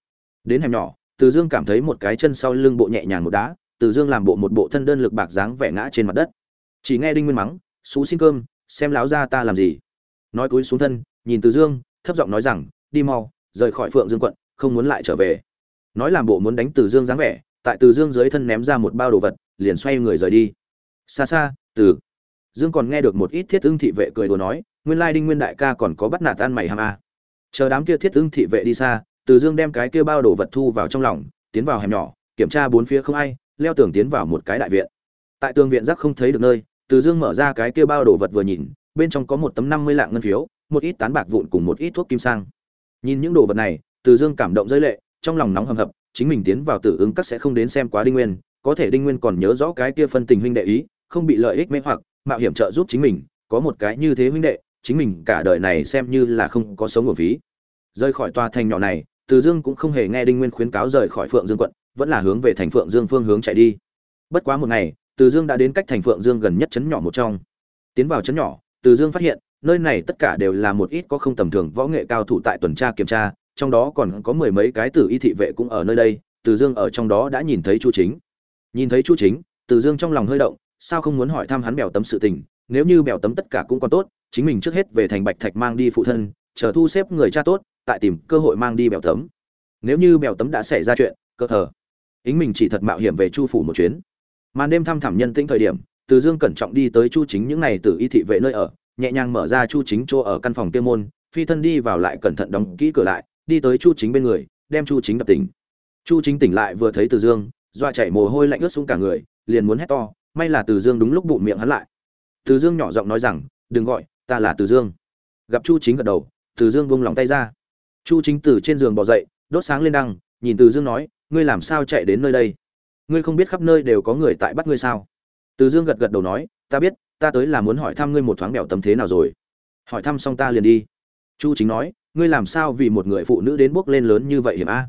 Đến hẻm nhỏ, từ dương cảm thấy một cái chân sau lưng bộ nhẹ nhàng một đá từ dương làm bộ một bộ thân đơn lực bạc dáng vẻ ngã trên mặt đất. Chỉ nghe đinh nguyên mắng, xú xin cơm, xem láo ra ta làm gì? Nói cúi xuống thân, nhìn từ dương, thấp giọng nói rằng, đi mau, rời khỏi phượng dương quận, không muốn lại trở về. Nói làm bộ muốn đánh từ dương dáng vẻ, tại từ dương dưới thân ném ra một bao đồ vật, liền xoay người rời đi. Xa xa, từ. Dương còn nghe được một ít thiết ưng thị vệ cười đùa nói, nguyên lai đinh nguyên đại ca còn có bắt nạt tan mày ham a à. chờ đám kia thiết ưng thị vệ đi xa, từ dương đem cái kia bao đồ vật thu vào trong lòng, tiến vào hẻm nhỏ, kiểm tra bốn phía không ai leo tường tiến vào một cái đại viện. Tại tường viện rắc không thấy được nơi, từ dương mở ra cái kia bao đồ vật vừa nhìn, bên trong có một tấm năm mươi lạng ngân phiếu, một ít tán bạc vụn cùng một ít thuốc kim sang. Nhìn những đồ vật này, từ dương cảm động rơi lệ, trong lòng nóng hầm hập, chính mình tiến vào tử ứng các sẽ không đến xem quá đinh nguyên, có thể đinh nguyên còn nhớ rõ cái kia phân tình huynh đệ ý, không bị lợi ích mê hoặc, mạo hiểm trợ giúp chính mình, có một cái như thế huynh đệ, chính mình cả đời này xem như là không có sống ở phí rời khỏi tòa thành nhỏ này, từ dương cũng không hề nghe đinh nguyên khuyến cáo rời khỏi phượng dương quận vẫn là hướng về thành phượng dương phương hướng chạy đi. Bất quá một ngày, từ dương đã đến cách thành phượng dương gần nhất trấn nhỏ một trong. Tiến vào trấn nhỏ, từ dương phát hiện, nơi này tất cả đều là một ít có không tầm thường võ nghệ cao thủ tại tuần tra kiểm tra, trong đó còn có mười mấy cái tử y thị vệ cũng ở nơi đây, từ dương ở trong đó đã nhìn thấy chu chính. Nhìn thấy chu chính, từ dương trong lòng hơi động, sao không muốn hỏi thăm hắn bèo tấm sự tình, nếu như bèo tấm tất cả cũng còn tốt, chính mình trước hết về thành bạch thạch mang đi phụ thân, chờ thu xếp người cha tốt, tại tìm cơ hội mang đi bèo tấm. Nếu như bèo tấm đã xảy ra chuyện, cơ hờ ính mình chỉ thật mạo hiểm về chu phủ một chuyến. Màn đêm thăm thẳm nhân tĩnh thời điểm, từ dương cẩn trọng đi tới chu chính những ngày y từ y thị vệ nơi ở, nhẹ nhàng mở ra chu chính chỗ ở căn phòng kia môn, phi thân đi vào lại cẩn thận đóng kỹ cửa lại, đi tới chu chính bên người, đem chu chính đập tỉnh. Chu chính tỉnh lại vừa thấy từ dương doa chảy mồ hôi lạnh ướt xuống cả người, liền muốn hét to, may là từ dương đúng lúc bụng miệng hắn lại. Từ dương nhỏ giọng nói rằng, đừng gọi, ta là từ dương. Gặp chu chính gật đầu, từ dương buông lòng tay ra. Chu chính từ trên giường bỏ dậy, đốt sáng lên đăng, nhìn từ dương nói ngươi làm sao chạy đến nơi đây? Ngươi không biết khắp nơi đều có người tại bắt ngươi sao? Từ dương gật gật đầu nói, ta biết, ta tới là muốn hỏi thăm ngươi một thoáng bèo tấm thế nào rồi. Hỏi thăm xong ta liền đi. Chu chính nói, ngươi làm sao vì một người phụ nữ đến bước lên lớn như vậy hiểm a?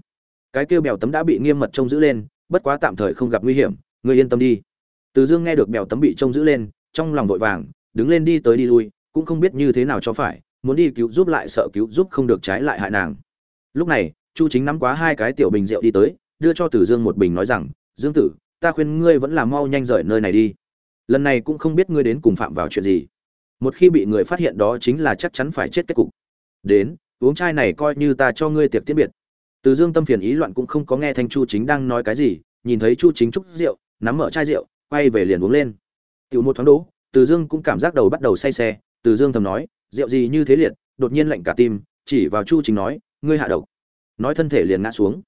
Cái kêu bèo tấm đã bị nghiêm mật trông giữ lên, bất quá tạm thời không gặp nguy hiểm, ngươi yên tâm đi. Từ dương nghe được bèo tấm bị trông giữ lên, trong lòng vội vàng, đứng lên đi tới đi lui, cũng không biết như thế nào cho phải, muốn đi cứu giúp lại sợ cứu giúp không được trái lại hại nàng. Lúc này, chu chính nắm quá hai cái tiểu bình rượu đi tới đưa cho từ dương một bình nói rằng, dương tử, ta khuyên ngươi vẫn là mau nhanh rời nơi này đi. Lần này cũng không biết ngươi đến cùng phạm vào chuyện gì. Một khi bị người phát hiện đó chính là chắc chắn phải chết kết cục. Đến, uống chai này coi như ta cho ngươi tiệc tiễn biệt. Từ dương tâm phiền ý loạn cũng không có nghe thanh chu chính đang nói cái gì, nhìn thấy chu chính chúc rượu, nắm mở chai rượu, quay về liền uống lên. Tiểu một thoáng đố từ dương cũng cảm giác đầu bắt đầu say xe. Từ dương thầm nói, rượu gì như thế liệt, đột nhiên lạnh cả tim, chỉ vào chu chính nói, ngươi hạ độc. Nói thân thể liền ngã xuống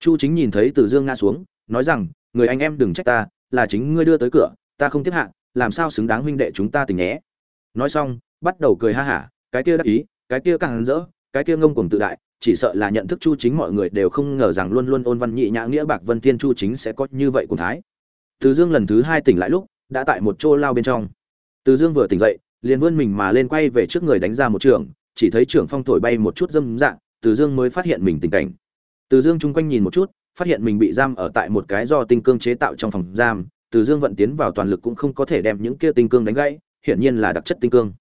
chu chính nhìn thấy từ dương ngã xuống, nói rằng, người anh em đừng trách ta, là chính ngươi đưa tới cửa, ta không tiếp hạ, làm sao xứng đáng huynh đệ chúng ta tình nhé? Nói xong, bắt đầu cười ha hả, cái kia đắc ý, cái kia càng rỡ, cái kia ngông cuồng tự đại, chỉ sợ là nhận thức chu chính mọi người đều không ngờ rằng luôn luôn ôn văn nhị nhã nghĩa bạc vân thiên chu chính sẽ có như vậy cùng thái. Từ dương lần thứ hai tỉnh lại lúc, đã tại một chỗ lao bên trong. Từ dương vừa tỉnh dậy, liền vươn mình mà lên quay về trước người đánh ra một trường, chỉ thấy trưởng phong thổi bay một chút dâm dạng, từ dương mới phát hiện mình tình cảnh từ dương chung quanh nhìn một chút, phát hiện mình bị giam ở tại một cái do tinh cương chế tạo trong phòng giam. Từ dương vận tiến vào toàn lực cũng không có thể đem những kia tinh cương đánh gãy, hiển nhiên là đặc chất tinh cương.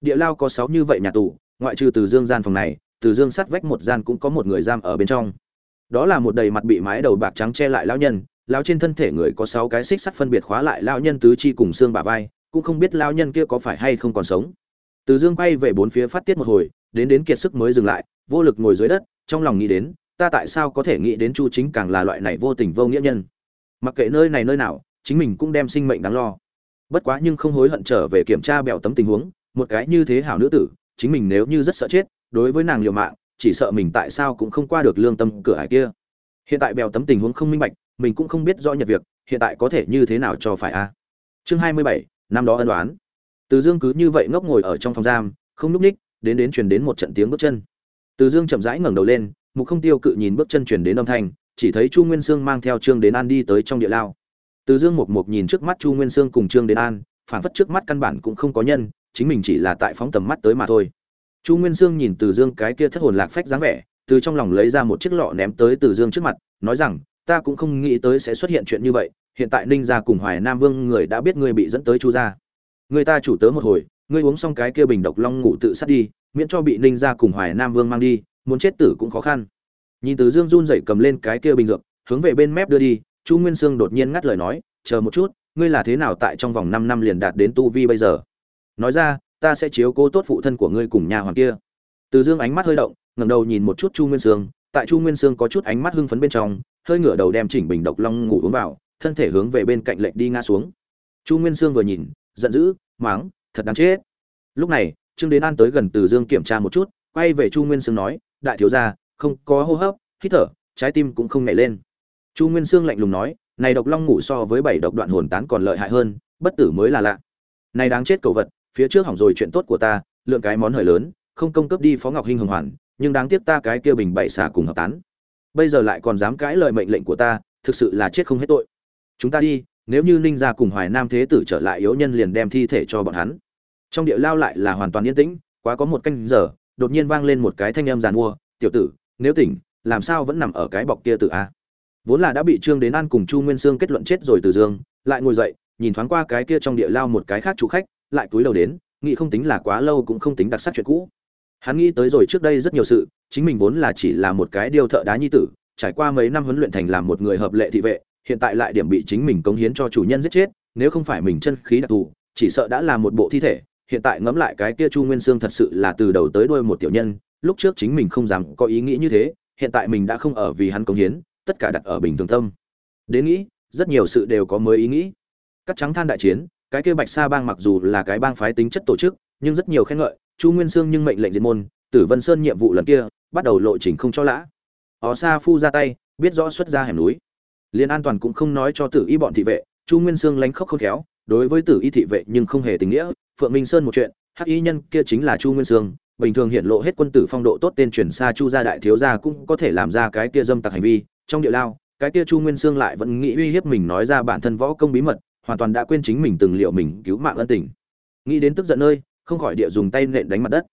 Địa lao có sáu như vậy nhà tù, ngoại trừ từ dương gian phòng này, từ dương sát vách một gian cũng có một người giam ở bên trong. Đó là một đầy mặt bị mái đầu bạc trắng che lại lão nhân, lão trên thân thể người có sáu cái xích sắt phân biệt khóa lại lão nhân tứ chi cùng xương bả vai, cũng không biết lão nhân kia có phải hay không còn sống. Từ dương quay về bốn phía phát tiết một hồi, đến đến kiệt sức mới dừng lại, vô lực ngồi dưới đất, trong lòng nghĩ đến ta tại sao có thể nghĩ đến chu chính càng là loại này vô tình vô nghĩa nhân? Mặc kệ nơi này nơi nào, chính mình cũng đem sinh mệnh đáng lo. Bất quá nhưng không hối hận trở về kiểm tra bèo tấm tình huống, một cái như thế hảo nữ tử, chính mình nếu như rất sợ chết, đối với nàng liều mạng, chỉ sợ mình tại sao cũng không qua được lương tâm cửa hải kia. Hiện tại bèo tấm tình huống không minh bạch, mình cũng không biết rõ nhật việc, hiện tại có thể như thế nào cho phải a? Chương hai mươi bảy, năm đó ân đoán từ dương cứ như vậy ngốc ngồi ở trong phòng giam, không núp ních, đến đến truyền đến một trận tiếng bước chân. Từ dương chậm rãi ngẩng đầu lên mục không tiêu cự nhìn bước chân chuyển đến âm thanh, chỉ thấy chu nguyên sương mang theo trương đến an đi tới trong địa lao. Từ dương mục mục nhìn trước mắt chu nguyên sương cùng trương đến an phản phất trước mắt căn bản cũng không có nhân, chính mình chỉ là tại phóng tầm mắt tới mà thôi. Chu nguyên sương nhìn từ dương cái kia thất hồn lạc phách dáng vẻ, từ trong lòng lấy ra một chiếc lọ ném tới từ dương trước mặt, nói rằng, ta cũng không nghĩ tới sẽ xuất hiện chuyện như vậy, hiện tại ninh gia cùng hoài nam vương người đã biết ngươi bị dẫn tới chu gia. Người ta chủ tớ một hồi, ngươi uống xong cái kia bình độc long ngủ tự sát đi, miễn cho bị ninh gia cùng hoài nam vương mang đi muốn chết tử cũng khó khăn. Nhìn từ dương run dậy cầm lên cái kia bình dược, hướng về bên mép đưa đi, chu nguyên sương đột nhiên ngắt lời nói, chờ một chút, ngươi là thế nào tại trong vòng năm năm liền đạt đến tu vi bây giờ? Nói ra, ta sẽ chiếu cố tốt phụ thân của ngươi cùng nhà hoàng kia. Từ dương ánh mắt hơi động, ngẩng đầu nhìn một chút chu nguyên sương, tại chu nguyên sương có chút ánh mắt hưng phấn bên trong, hơi ngửa đầu đem chỉnh bình độc long ngủ uống vào, thân thể hướng về bên cạnh lệnh đi ngã xuống. Chu nguyên sương vừa nhìn, giận dữ máng thật đáng chết. Lúc này, trương đến an tới gần từ dương kiểm tra một chút, quay về chu nguyên sương nói đại thiếu gia, không có hô hấp, hít thở, trái tim cũng không nhảy lên. Chu nguyên sương lạnh lùng nói, này độc long ngủ so với bảy độc đoạn hồn tán còn lợi hại hơn, bất tử mới là lạ. Này đáng chết cầu vật, phía trước hỏng rồi chuyện tốt của ta, lượng cái món hời lớn, không công cấp đi phó ngọc hinh hồng hoàn, nhưng đáng tiếc ta cái kia bình bảy xả cùng hợp tán. Bây giờ lại còn dám cãi lời mệnh lệnh của ta, thực sự là chết không hết tội. Chúng ta đi, nếu như ninh gia cùng hoài nam thế tử trở lại yếu nhân liền đem thi thể cho bọn hắn. Trong địa lao lại là hoàn toàn yên tĩnh, quá có một canh giờ đột nhiên vang lên một cái thanh âm giàn mua, tiểu tử, nếu tỉnh, làm sao vẫn nằm ở cái bọc kia tự a? Vốn là đã bị trương đến an cùng chu nguyên sương kết luận chết rồi từ dương, lại ngồi dậy, nhìn thoáng qua cái kia trong địa lao một cái khác chủ khách, lại túi đầu đến, nghĩ không tính là quá lâu cũng không tính đặc sắc chuyện cũ. Hắn nghĩ tới rồi trước đây rất nhiều sự, chính mình vốn là chỉ là một cái điều thợ đá nhi tử, trải qua mấy năm huấn luyện thành làm một người hợp lệ thị vệ, hiện tại lại điểm bị chính mình cống hiến cho chủ nhân giết chết, nếu không phải mình chân khí đặc thù, chỉ sợ đã là một bộ thi thể hiện tại ngẫm lại cái kia chu nguyên sương thật sự là từ đầu tới đuôi một tiểu nhân, lúc trước chính mình không dám có ý nghĩ như thế, hiện tại mình đã không ở vì hắn cống hiến, tất cả đặt ở bình thường tâm. Đến nghĩ, rất nhiều sự đều có mới ý nghĩ. Cắt trắng than đại chiến, cái kia bạch sa bang mặc dù là cái bang phái tính chất tổ chức, nhưng rất nhiều khen ngợi, chu nguyên sương nhưng mệnh lệnh diệt môn, tử vân sơn nhiệm vụ lần kia, bắt đầu lộ trình không cho lã. Ó sa phu ra tay, biết rõ xuất ra hẻm núi. Liên an toàn cũng không nói cho tử y bọn thị vệ, chu nguyên sương lánh khóc khôn khéo, đối với tử y thị vệ nhưng không hề tình nghĩa phượng minh sơn một chuyện, hắc y nhân kia chính là chu nguyên sương, bình thường hiện lộ hết quân tử phong độ tốt tên truyền xa chu gia đại thiếu gia cũng có thể làm ra cái kia dâm tặc hành vi, trong địa lao, cái kia chu nguyên sương lại vẫn nghĩ uy hiếp mình nói ra bản thân võ công bí mật, hoàn toàn đã quên chính mình từng liệu mình cứu mạng ân tình. Nghĩ đến tức giận nơi, không khỏi địa dùng tay nện đánh mặt đất.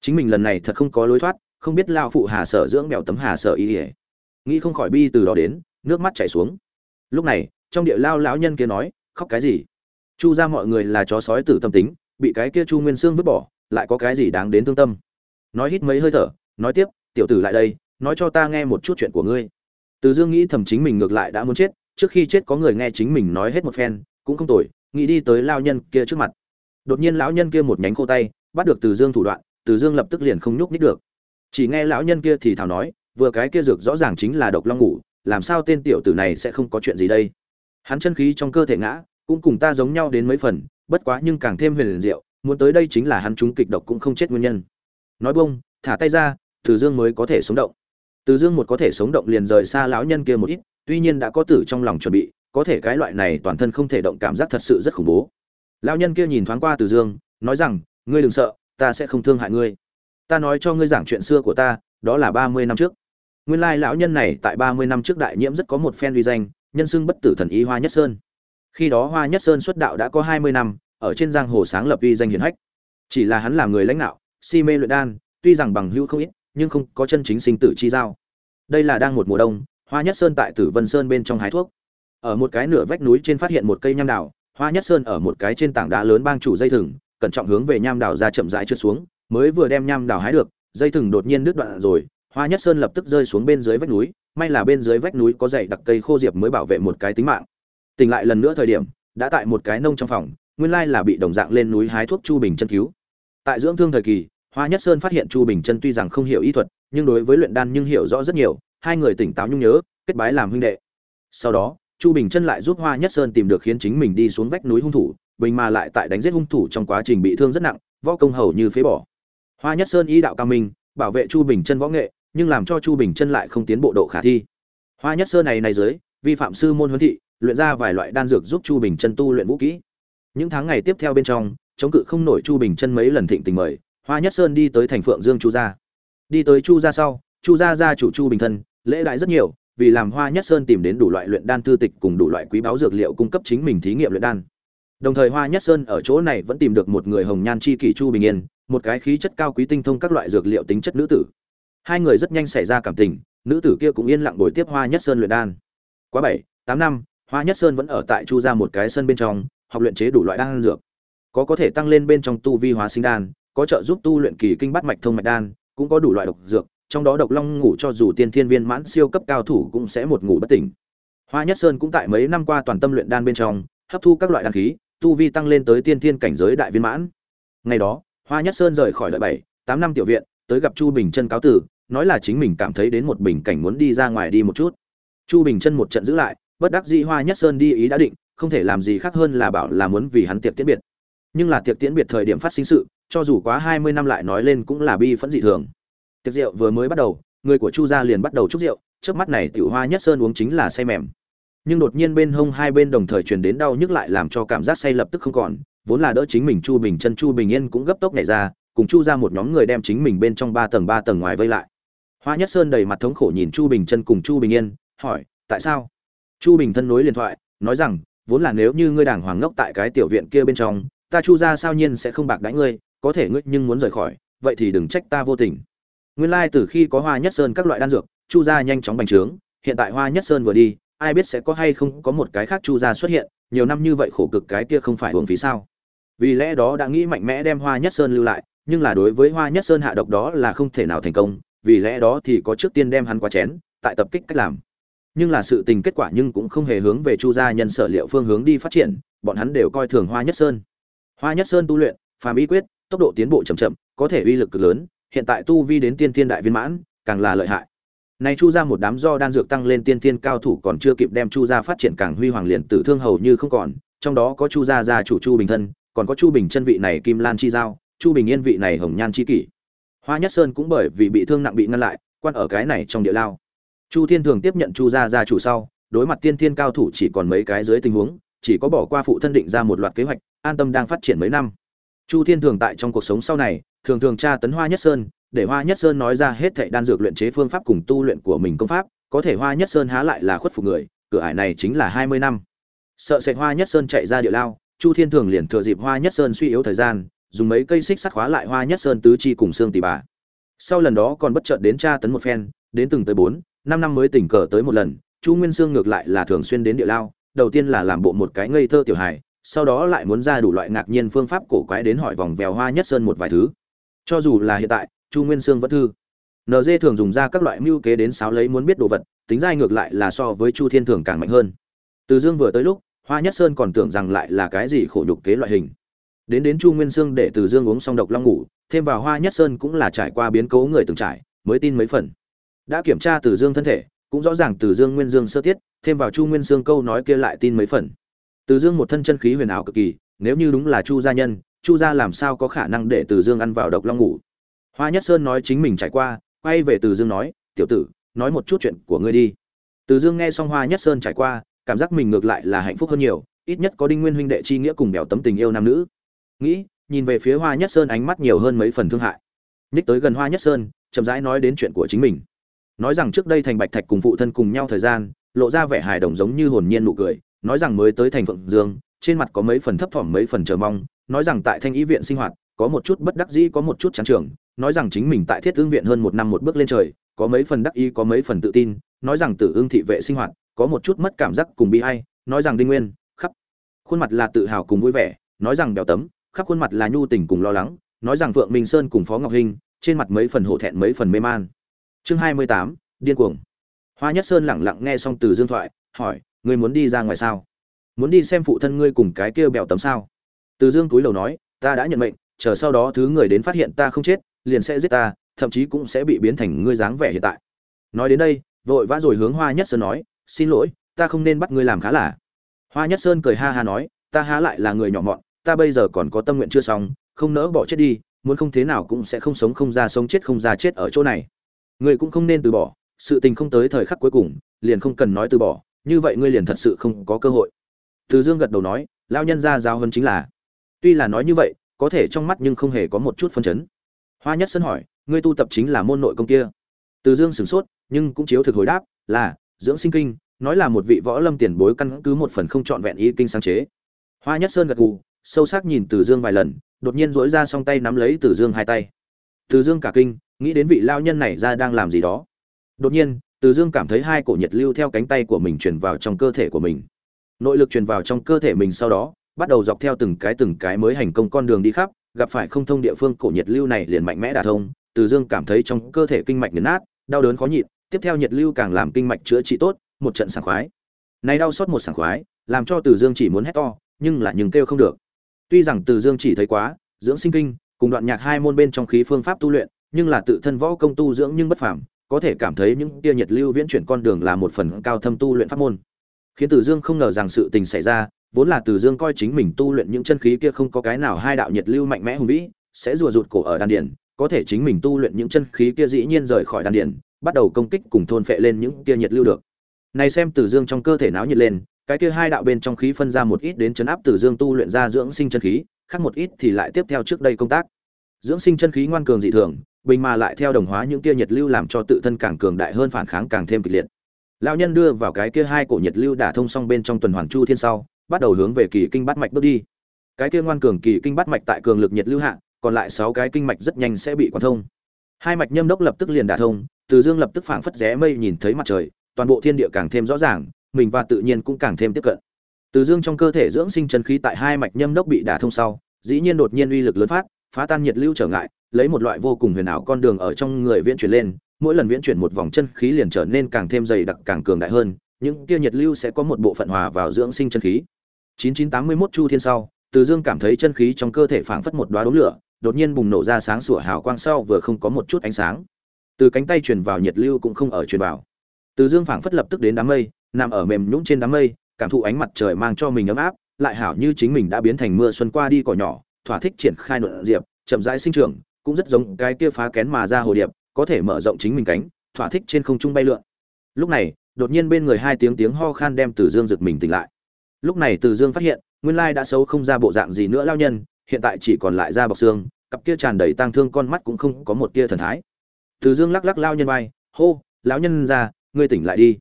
Chính mình lần này thật không có lối thoát, không biết lao phụ hà sở dưỡng bèo tấm hà sở y ỉa nghĩ không khỏi bi từ đó đến, nước mắt chảy xuống. Lúc này, trong địa lao lão nhân kia nói, khóc cái gì? Chu ra mọi người là chó sói tử tâm tính bị cái kia chu nguyên sương vứt bỏ, lại có cái gì đáng đến thương tâm? Nói hít mấy hơi thở, nói tiếp, tiểu tử lại đây, nói cho ta nghe một chút chuyện của ngươi. Từ dương nghĩ thầm chính mình ngược lại đã muốn chết, trước khi chết có người nghe chính mình nói hết một phen, cũng không tồi, nghĩ đi tới lao nhân kia trước mặt. Đột nhiên lão nhân kia một nhánh khô tay, bắt được từ dương thủ đoạn, từ dương lập tức liền không nhúc nhích được. Chỉ nghe lão nhân kia thì thào nói, vừa cái kia dược rõ ràng chính là độc long ngủ, làm sao tên tiểu tử này sẽ không có chuyện gì đây? Hắn chân khí trong cơ thể ngã, cũng cùng ta giống nhau đến mấy phần bất quá nhưng càng thêm huyền diệu, muốn tới đây chính là hắn trúng kịch độc cũng không chết nguyên nhân. Nói bông thả tay ra, từ dương mới có thể sống động. Từ dương một có thể sống động liền rời xa lão nhân kia một ít, tuy nhiên đã có tử trong lòng chuẩn bị, có thể cái loại này toàn thân không thể động cảm giác thật sự rất khủng bố. Lão nhân kia nhìn thoáng qua từ dương, nói rằng, ngươi đừng sợ, ta sẽ không thương hại ngươi. Ta nói cho ngươi giảng chuyện xưa của ta, đó là ba mươi năm trước. Nguyên lai lão nhân này tại ba mươi năm trước đại nhiễm rất có một phen uy danh, nhân xưng bất tử thần y hoa nhất sơn khi đó hoa nhất sơn xuất đạo đã có hai mươi năm, ở trên giang hồ sáng lập uy danh hiển hách. Chỉ là hắn là người lãnh đạo, si mê luyện đan, tuy rằng bằng hữu không ít, nhưng không có chân chính sinh tử chi giao. Đây là đang một mùa đông, hoa nhất sơn tại tử vân sơn bên trong hái thuốc. Ở một cái nửa vách núi trên phát hiện một cây nham đào, hoa nhất sơn ở một cái trên tảng đá lớn bang chủ dây thừng, cẩn trọng hướng về nham đào ra chậm rãi trượt xuống, mới vừa đem nham đào hái được, dây thừng đột nhiên đứt đoạn rồi, hoa nhất sơn lập tức rơi xuống bên dưới vách núi, may là bên dưới vách núi có dày đặc cây khô diệp mới bảo vệ một cái tính mạng tỉnh lại lần nữa thời điểm, đã tại một cái nông trong phòng, nguyên lai là bị đồng dạng lên núi hái thuốc chu bình chân cứu. Tại dưỡng thương thời kỳ, hoa nhất sơn phát hiện chu bình chân tuy rằng không hiểu y thuật, nhưng đối với luyện đan nhưng hiểu rõ rất nhiều, hai người tỉnh táo nhung nhớ, kết bái làm huynh đệ. Sau đó, chu bình chân lại giúp hoa nhất sơn tìm được khiến chính mình đi xuống vách núi hung thủ, bình mà lại tại đánh giết hung thủ trong quá trình bị thương rất nặng, võ công hầu như phế bỏ. Hoa nhất sơn y đạo cao minh, bảo vệ chu bình chân võ nghệ, nhưng làm cho chu bình chân lại không tiến bộ độ khả thi. Hoa nhất sơn này này dưới, vi phạm sư môn huấn thị luyện ra vài loại đan dược giúp chu bình chân tu luyện vũ kỹ. Những tháng ngày tiếp theo bên trong, chống cự không nổi chu bình chân mấy lần thịnh tình mời, hoa nhất sơn đi tới thành phượng dương chu gia. Đi tới chu gia sau, chu gia gia chủ chu bình thân, lễ đại rất nhiều, vì làm hoa nhất sơn tìm đến đủ loại luyện đan thư tịch cùng đủ loại quý báu dược liệu cung cấp chính mình thí nghiệm luyện đan. Đồng thời hoa nhất sơn ở chỗ này vẫn tìm được một người hồng nhan chi kỷ chu bình yên, một cái khí chất cao quý tinh thông các loại dược liệu tính chất nữ tử. Hai người rất nhanh xảy ra cảm tình, nữ tử kia cũng yên lặng bồi tiếp hoa nhất sơn luyện đan. Quá bảy, tám năm hoa nhất sơn vẫn ở tại chu ra một cái sân bên trong, học luyện chế đủ loại đan dược. Có có thể tăng lên bên trong tu vi hóa sinh đan, có trợ giúp tu luyện kỳ kinh bắt mạch thông mạch đan, cũng có đủ loại độc dược, trong đó độc long ngủ cho dù tiên thiên viên mãn siêu cấp cao thủ cũng sẽ một ngủ bất tỉnh. Hoa nhất sơn cũng tại mấy năm qua toàn tâm luyện đan bên trong, hấp thu các loại đan khí, tu vi tăng lên tới tiên thiên cảnh giới đại viên mãn. Ngày đó, hoa nhất sơn rời khỏi đợi bảy, tám năm tiểu viện, tới gặp chu bình chân cáo tử, nói là chính mình cảm thấy đến một bình cảnh muốn đi ra ngoài đi một chút. Chu bình chân một trận giữ lại bất đắc dĩ hoa nhất sơn đi ý đã định, không thể làm gì khác hơn là bảo là muốn vì hắn tiệc tiễn biệt. Nhưng là tiệc tiễn biệt thời điểm phát sinh sự, cho dù quá hai mươi năm lại nói lên cũng là bi phẫn dị thường. Tiệc rượu vừa mới bắt đầu, người của chu gia liền bắt đầu chúc rượu, trước mắt này tiểu hoa nhất sơn uống chính là say mềm. Nhưng đột nhiên bên hông hai bên đồng thời truyền đến đau nhức lại làm cho cảm giác say lập tức không còn, vốn là đỡ chính mình chu bình chân, chu bình yên cũng gấp tốc nhảy ra, cùng chu ra một nhóm người đem chính mình bên trong ba tầng ba tầng ngoài vây lại. Hoa nhất sơn đầy mặt thống khổ nhìn chu bình chân cùng chu bình yên, hỏi, tại sao? Chu bình thân nối liền thoại, nói rằng, vốn là nếu như ngươi đàng hoàng ngốc tại cái tiểu viện kia bên trong, ta chu ra sao nhiên sẽ không bạc đãi ngươi, có thể ngươi nhưng muốn rời khỏi, vậy thì đừng trách ta vô tình. Nguyên lai từ khi có hoa nhất sơn các loại đan dược, chu gia nhanh chóng bành trướng, hiện tại hoa nhất sơn vừa đi, ai biết sẽ có hay không có một cái khác chu gia xuất hiện, nhiều năm như vậy khổ cực cái kia không phải hưởng phí sao? Vì lẽ đó đã nghĩ mạnh mẽ đem hoa nhất sơn lưu lại, nhưng là đối với hoa nhất sơn hạ độc đó là không thể nào thành công, vì lẽ đó thì có trước tiên đem hắn qua chén, tại tập kích cách làm nhưng là sự tình kết quả nhưng cũng không hề hướng về chu gia nhân sở liệu phương hướng đi phát triển, bọn hắn đều coi thường hoa nhất sơn. Hoa nhất sơn tu luyện, phàm y quyết, tốc độ tiến bộ chậm chậm, có thể uy lực cực lớn, hiện tại tu vi đến tiên thiên đại viên mãn, càng là lợi hại. Nay chu ra một đám do đan dược tăng lên tiên thiên cao thủ còn chưa kịp đem chu gia phát triển càng huy hoàng liền tử thương hầu như không còn, trong đó có chu gia gia chủ chu bình thân, còn có chu bình chân vị này kim lan chi giao, chu bình yên vị này hồng nhan chi kỷ. Hoa nhất sơn cũng bởi vì bị thương nặng bị ngăn lại, quan ở cái này trong địa lao chu thiên thường tiếp nhận chu gia gia chủ sau, đối mặt tiên thiên cao thủ chỉ còn mấy cái dưới tình huống, chỉ có bỏ qua phụ thân định ra một loạt kế hoạch, an tâm đang phát triển mấy năm. Chu thiên thường tại trong cuộc sống sau này, thường thường tra tấn hoa nhất sơn, để hoa nhất sơn nói ra hết thệ đan dược luyện chế phương pháp cùng tu luyện của mình công pháp, có thể hoa nhất sơn há lại là khuất phục người, cửa ải này chính là hai mươi năm. Sợ sệt hoa nhất sơn chạy ra địa lao, chu thiên thường liền thừa dịp hoa nhất sơn suy yếu thời gian, dùng mấy cây xích sắt khóa lại hoa nhất sơn tứ chi cùng xương tỷ bà. Sau lần đó còn bất chợt đến tra tấn một phen, đến từng tới bốn năm năm mới tỉnh cờ tới một lần, chu nguyên sương ngược lại là thường xuyên đến địa lao, đầu tiên là làm bộ một cái ngây thơ tiểu hài, sau đó lại muốn ra đủ loại ngạc nhiên phương pháp cổ quái đến hỏi vòng vèo hoa nhất sơn một vài thứ. Cho dù là hiện tại, chu nguyên sương vẫn thư. Nd thường dùng ra các loại mưu kế đến sáo lấy muốn biết đồ vật, tính dai ngược lại là so với chu thiên thường càng mạnh hơn. Từ dương vừa tới lúc, hoa nhất sơn còn tưởng rằng lại là cái gì khổ nhục kế loại hình. Đến đến chu nguyên sương để từ dương uống xong độc long ngủ, thêm vào hoa nhất sơn cũng là trải qua biến cố người từng trải, mới tin mấy phần đã kiểm tra từ dương thân thể, cũng rõ ràng từ dương nguyên dương sơ tiết, thêm vào chu nguyên sương câu nói kia lại tin mấy phần. Từ dương một thân chân khí huyền ảo cực kỳ, nếu như đúng là chu gia nhân, chu gia làm sao có khả năng để từ dương ăn vào độc long ngủ? Hoa nhất sơn nói chính mình trải qua, quay về từ dương nói, tiểu tử, nói một chút chuyện của ngươi đi. Từ dương nghe xong hoa nhất sơn trải qua, cảm giác mình ngược lại là hạnh phúc hơn nhiều, ít nhất có đinh nguyên huynh đệ chi nghĩa cùng bèo tấm tình yêu nam nữ. Nghĩ, nhìn về phía hoa nhất sơn ánh mắt nhiều hơn mấy phần thương hại. Ních tới gần hoa nhất sơn, chậm rãi nói đến chuyện của chính mình nói rằng trước đây thành bạch thạch cùng phụ thân cùng nhau thời gian, lộ ra vẻ hài đồng giống như hồn nhiên nụ cười, nói rằng mới tới thành phượng dương, trên mặt có mấy phần thấp thỏm, mấy phần chờ mong, nói rằng tại thanh ý viện sinh hoạt, có một chút bất đắc dĩ, có một chút chán trường nói rằng chính mình tại thiết ương viện hơn một năm một bước lên trời, có mấy phần đắc ý, có mấy phần tự tin, nói rằng tử ương thị vệ sinh hoạt, có một chút mất cảm giác cùng bi ai, nói rằng đinh nguyên, khắp khuôn mặt là tự hào cùng vui vẻ, nói rằng bèo tấm, khắp khuôn mặt là nhu tình cùng lo lắng, nói rằng vượng minh sơn cùng phó ngọc hinh, trên mặt mấy phần hổ thẹn, mấy phần mê man chương hai mươi tám, điên cuồng. Hoa nhất sơn lẳng lặng nghe xong từ dương thoại, hỏi, ngươi muốn đi ra ngoài sao? Muốn đi xem phụ thân ngươi cùng cái kia bèo tấm sao? Từ dương túi đầu nói, ta đã nhận mệnh, chờ sau đó thứ người đến phát hiện ta không chết, liền sẽ giết ta, thậm chí cũng sẽ bị biến thành ngươi dáng vẻ hiện tại. Nói đến đây, vội vã rồi hướng hoa nhất sơn nói, xin lỗi, ta không nên bắt ngươi làm khá là. Hoa nhất sơn cười ha ha nói, ta há lại là người nhỏ mọn, ta bây giờ còn có tâm nguyện chưa xong, không nỡ bỏ chết đi, muốn không thế nào cũng sẽ không sống không ra sống chết không ra chết ở chỗ này ngươi cũng không nên từ bỏ, sự tình không tới thời khắc cuối cùng, liền không cần nói từ bỏ, như vậy ngươi liền thật sự không có cơ hội. Từ dương gật đầu nói lao nhân ra giao hơn chính là. Tuy là nói như vậy, có thể trong mắt nhưng không hề có một chút phân chấn. Hoa nhất sân hỏi, ngươi tu tập chính là môn nội công kia? Từ dương sửng sốt, nhưng cũng chiếu thực hồi đáp, là, dưỡng sinh kinh, nói là một vị võ lâm tiền bối căn cứ một phần không trọn vẹn ý kinh sáng chế. Hoa nhất sơn gật gù, sâu sắc nhìn từ dương vài lần, đột nhiên dỗi ra song tay nắm lấy từ dương hai tay. Từ dương cả kinh nghĩ đến vị lao nhân này ra đang làm gì đó. Đột nhiên, từ dương cảm thấy hai cổ nhiệt lưu theo cánh tay của mình truyền vào trong cơ thể của mình. Nội lực truyền vào trong cơ thể mình sau đó, bắt đầu dọc theo từng cái từng cái mới hành công con đường đi khắp, gặp phải không thông địa phương cổ nhiệt lưu này liền mạnh mẽ đả thông, từ dương cảm thấy trong cơ thể kinh mạch nghiền nát, đau đớn khó nhịn, tiếp theo nhiệt lưu càng làm kinh mạch chữa trị tốt, một trận sảng khoái. Này đau xót một sảng khoái, làm cho từ dương chỉ muốn hét to, nhưng lại nhưng kêu không được. Tuy rằng từ dương chỉ thấy quá, dưỡng sinh kinh, cùng đoạn nhạc hai môn bên trong khí phương pháp tu luyện nhưng là tự thân võ công tu dưỡng nhưng bất phàm, có thể cảm thấy những tia nhiệt lưu viễn chuyển con đường là một phần cao thâm tu luyện pháp môn. Khiến từ dương không ngờ rằng sự tình xảy ra, vốn là từ dương coi chính mình tu luyện những chân khí kia không có cái nào hai đạo nhiệt lưu mạnh mẽ hùng vĩ, sẽ rùa rụt cổ ở đan điển có thể chính mình tu luyện những chân khí kia dĩ nhiên rời khỏi đan điển bắt đầu công kích cùng thôn phệ lên những tia nhiệt lưu được. Này xem từ dương trong cơ thể náo nhiệt lên, cái kia hai đạo bên trong khí phân ra một ít đến chấn áp từ dương tu luyện ra dưỡng sinh chân khí, khác một ít thì lại tiếp theo trước đây công tác. Dưỡng sinh chân khí ngoan cường dị thường bình mà lại theo đồng hóa những tia nhiệt lưu làm cho tự thân càng cường đại hơn phản kháng càng thêm kịch liệt. Lão nhân đưa vào cái kia hai cổ nhiệt lưu đả thông xong bên trong tuần hoàn chu thiên sau, bắt đầu hướng về kỳ kinh bát mạch bước đi. Cái kia ngoan cường kỳ kinh bát mạch tại cường lực nhiệt lưu hạ, còn lại sáu cái kinh mạch rất nhanh sẽ bị quan thông. Hai mạch nhâm đốc lập tức liền đả thông, từ dương lập tức phảng phất rẽ mây nhìn thấy mặt trời, toàn bộ thiên địa càng thêm rõ ràng, mình và tự nhiên cũng càng thêm tiếp cận. Từ dương trong cơ thể dưỡng sinh chân khí tại hai mạch nhâm đốc bị đả thông sau, dĩ nhiên đột nhiên uy lực lớn phát phá tan nhiệt lưu trở ngại, lấy một loại vô cùng huyền ảo con đường ở trong người viễn chuyển lên, mỗi lần viễn chuyển một vòng chân khí liền trở nên càng thêm dày đặc, càng cường đại hơn, những kia nhiệt lưu sẽ có một bộ phận hòa vào dưỡng sinh chân khí. 9981 chu thiên sau, từ dương cảm thấy chân khí trong cơ thể phảng phất một đóa đốm lửa, đột nhiên bùng nổ ra sáng sủa hào quang sau vừa không có một chút ánh sáng. Từ cánh tay truyền vào nhiệt lưu cũng không ở truyền vào. Từ dương phảng phất lập tức đến đám mây, nằm ở mềm nhũn trên đám mây, cảm thụ ánh mặt trời mang cho mình ấm áp, lại hảo như chính mình đã biến thành mưa xuân qua đi cỏ nhỏ thỏa thích triển khai nội diệp, chậm rãi sinh trưởng, cũng rất giống cái kia phá kén mà ra hồ điệp, có thể mở rộng chính mình cánh, thỏa thích trên không trung bay lượn. Lúc này, đột nhiên bên người hai tiếng tiếng ho khan đem từ dương giật mình tỉnh lại. Lúc này từ dương phát hiện, nguyên lai đã xấu không ra bộ dạng gì nữa lao nhân, hiện tại chỉ còn lại da bọc xương, cặp kia tràn đầy tang thương con mắt cũng không có một tia thần thái. Từ dương lắc lắc lao nhân vai, hô, lão nhân ra, ngươi tỉnh lại đi.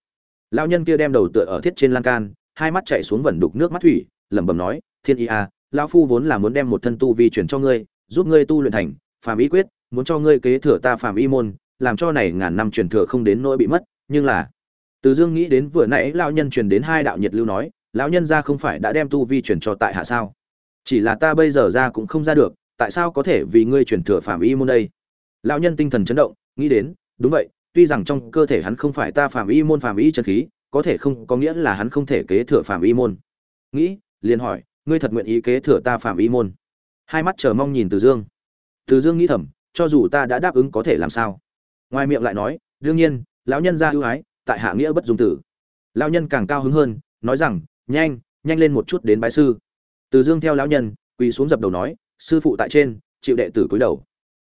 Lão nhân kia đem đầu tựa ở thiết trên lan can, hai mắt chạy xuống vẩn đục nước mắt thủy, lẩm bẩm nói, thiên y a lão phu vốn là muốn đem một thân tu vi chuyển cho ngươi, giúp ngươi tu luyện thành phàm y quyết, muốn cho ngươi kế thừa ta phàm y môn, làm cho này ngàn năm truyền thừa không đến nỗi bị mất, nhưng là, từ dương nghĩ đến vừa nãy lão nhân truyền đến hai đạo nhiệt lưu nói, lão nhân gia không phải đã đem tu vi truyền cho tại hạ sao? Chỉ là ta bây giờ ra cũng không ra được, tại sao có thể vì ngươi truyền thừa phàm y môn đây? Lão nhân tinh thần chấn động, nghĩ đến, đúng vậy, tuy rằng trong cơ thể hắn không phải ta phàm y môn phàm y chân khí, có thể không, có nghĩa là hắn không thể kế thừa phàm y môn. Nghĩ, liền hỏi ngươi thật nguyện ý kế thừa ta phạm y môn. Hai mắt chờ mong nhìn từ dương. Từ dương nghĩ thầm, cho dù ta đã đáp ứng có thể làm sao. Ngoài miệng lại nói, đương nhiên, lão nhân ra ưu ái, tại hạ nghĩa bất dung tử. Lão nhân càng cao hứng hơn, nói rằng, nhanh nhanh lên một chút đến bái sư. Từ dương theo lão nhân, quỳ xuống dập đầu nói, sư phụ tại trên, chịu đệ tử cúi đầu.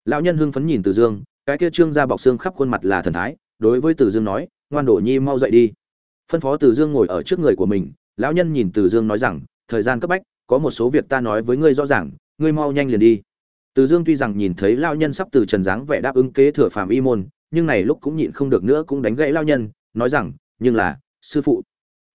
Lão nhân hưng phấn nhìn từ dương, cái kia trương ra bọc xương khắp khuôn mặt là thần thái, đối với từ dương nói, ngoan đổ nhi mau dậy đi. Phân phó từ dương ngồi ở trước người của mình, lão nhân nhìn từ dương nói rằng thời gian cấp bách, có một số việc ta nói với ngươi rõ ràng, ngươi mau nhanh liền đi. Từ dương tuy rằng nhìn thấy lão nhân sắp từ trần dáng vẻ đáp ứng kế thừa phàm y môn, nhưng này lúc cũng nhịn không được nữa cũng đánh gãy lão nhân, nói rằng, nhưng là, sư phụ.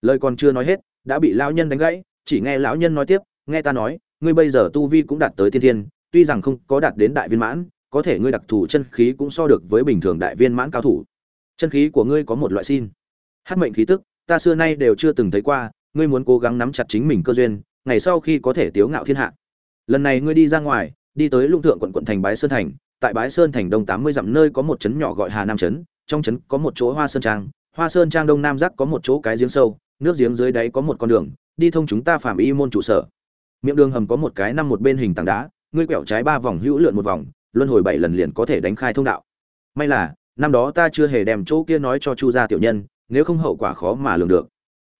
Lời còn chưa nói hết, đã bị lão nhân đánh gãy, chỉ nghe lão nhân nói tiếp, nghe ta nói, ngươi bây giờ tu vi cũng đạt tới thiên thiên, tuy rằng không có đạt đến đại viên mãn, có thể ngươi đặc thù chân khí cũng so được với bình thường đại viên mãn cao thủ. Chân khí của ngươi có một loại xin. Hát mệnh khí tức, ta xưa nay đều chưa từng thấy qua ngươi muốn cố gắng nắm chặt chính mình cơ duyên, ngày sau khi có thể tiếu ngạo thiên hạ. Lần này ngươi đi ra ngoài, đi tới lũng thượng quận quận thành bái sơn thành, tại bái sơn thành đông tám mươi dặm nơi có một trấn nhỏ gọi hà nam trấn, trong trấn có một chỗ hoa sơn trang, hoa sơn trang đông nam giác có một chỗ cái giếng sâu, nước giếng dưới đáy có một con đường, đi thông chúng ta phạm y môn trụ sở. Miệng đường hầm có một cái năm một bên hình tảng đá, ngươi quẹo trái ba vòng hữu lượn một vòng, luân hồi bảy lần liền có thể đánh khai thông đạo. May là, năm đó ta chưa hề đem chỗ kia nói cho chu gia tiểu nhân, nếu không hậu quả khó mà lường được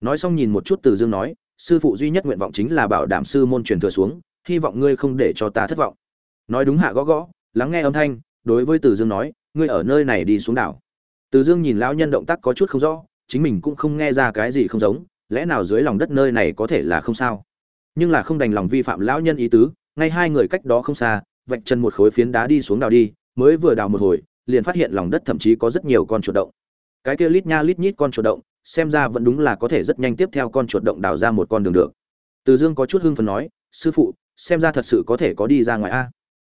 nói xong nhìn một chút từ dương nói, sư phụ duy nhất nguyện vọng chính là bảo đảm sư môn truyền thừa xuống, hy vọng ngươi không để cho ta thất vọng. Nói đúng hạ gõ gõ, lắng nghe âm thanh, đối với từ dương nói, ngươi ở nơi này đi xuống đảo. Từ dương nhìn lão nhân động tác có chút không rõ, chính mình cũng không nghe ra cái gì không giống, lẽ nào dưới lòng đất nơi này có thể là không sao? Nhưng là không đành lòng vi phạm lão nhân ý tứ, ngay hai người cách đó không xa, vạch chân một khối phiến đá đi xuống đào đi, mới vừa đào một hồi, liền phát hiện lòng đất thậm chí có rất nhiều con chuột động. Cái kia lít nha lít nhít con chuột động xem ra vẫn đúng là có thể rất nhanh tiếp theo con chuột động đào ra một con đường được. Từ dương có chút hưng phấn nói, sư phụ, xem ra thật sự có thể có đi ra ngoài a.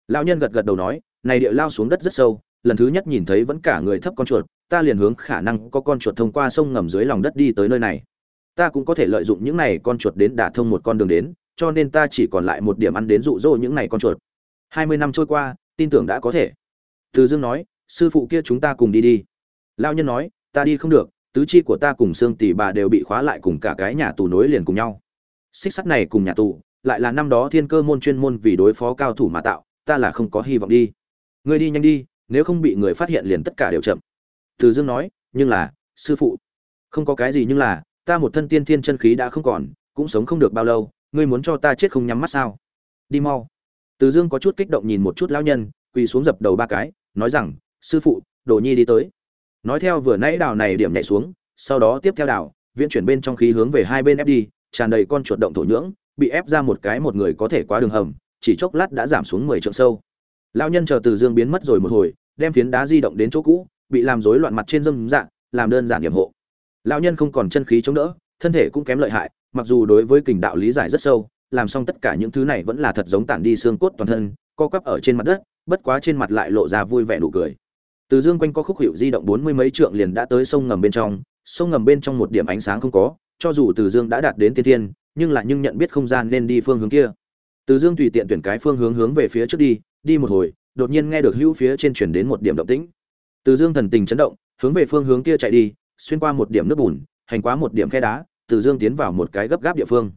Lão nhân gật gật đầu nói, này địa lao xuống đất rất sâu, lần thứ nhất nhìn thấy vẫn cả người thấp con chuột, ta liền hướng khả năng có con chuột thông qua sông ngầm dưới lòng đất đi tới nơi này. Ta cũng có thể lợi dụng những này con chuột đến đả thông một con đường đến, cho nên ta chỉ còn lại một điểm ăn đến dụ dỗ những này con chuột. Hai mươi năm trôi qua, tin tưởng đã có thể. Từ dương nói, sư phụ kia chúng ta cùng đi đi. Lao nhân nói, ta đi không được tứ chi của ta cùng xương tỷ bà đều bị khóa lại cùng cả cái nhà tù nối liền cùng nhau. Xích sắt này cùng nhà tù, lại là năm đó thiên cơ môn chuyên môn vì đối phó cao thủ mà tạo, ta là không có hy vọng đi. Ngươi đi nhanh đi, nếu không bị người phát hiện liền tất cả đều chậm. Từ dương nói, nhưng là, sư phụ, không có cái gì nhưng là, ta một thân tiên thiên chân khí đã không còn, cũng sống không được bao lâu, ngươi muốn cho ta chết không nhắm mắt sao? Đi mau. Từ dương có chút kích động nhìn một chút lão nhân, quỳ xuống dập đầu ba cái, nói rằng, sư phụ đồ nhi đi tới nói theo vừa nãy đào này điểm nhảy xuống, sau đó tiếp theo đào, viễn chuyển bên trong khí hướng về hai bên ép đi, tràn đầy con chuột động thổ nhưỡng, bị ép ra một cái một người có thể qua đường hầm, chỉ chốc lát đã giảm xuống mười trượng sâu. Lão nhân chờ từ dương biến mất rồi một hồi, đem phiến đá di động đến chỗ cũ, bị làm rối loạn mặt trên dâm dạng, làm đơn giản nhiệm hộ. Lão nhân không còn chân khí chống đỡ, thân thể cũng kém lợi hại, mặc dù đối với kình đạo lý giải rất sâu, làm xong tất cả những thứ này vẫn là thật giống tản đi xương cốt toàn thân, co quắp ở trên mặt đất, bất quá trên mặt lại lộ ra vui vẻ nụ cười từ dương quanh có khúc hiệu di động bốn mươi mấy trượng liền đã tới sông ngầm bên trong, sông ngầm bên trong một điểm ánh sáng không có, cho dù từ dương đã đạt đến tiên thiên, nhưng lại nhưng nhận biết không gian nên đi phương hướng kia. Từ dương tùy tiện tuyển cái phương hướng hướng về phía trước đi đi một hồi, đột nhiên nghe được hữu phía trên chuyển đến một điểm động tĩnh. Từ dương thần tình chấn động, hướng về phương hướng kia chạy đi, xuyên qua một điểm nước bùn, hành qua một điểm khe đá, từ dương tiến vào một cái gấp gáp địa phương.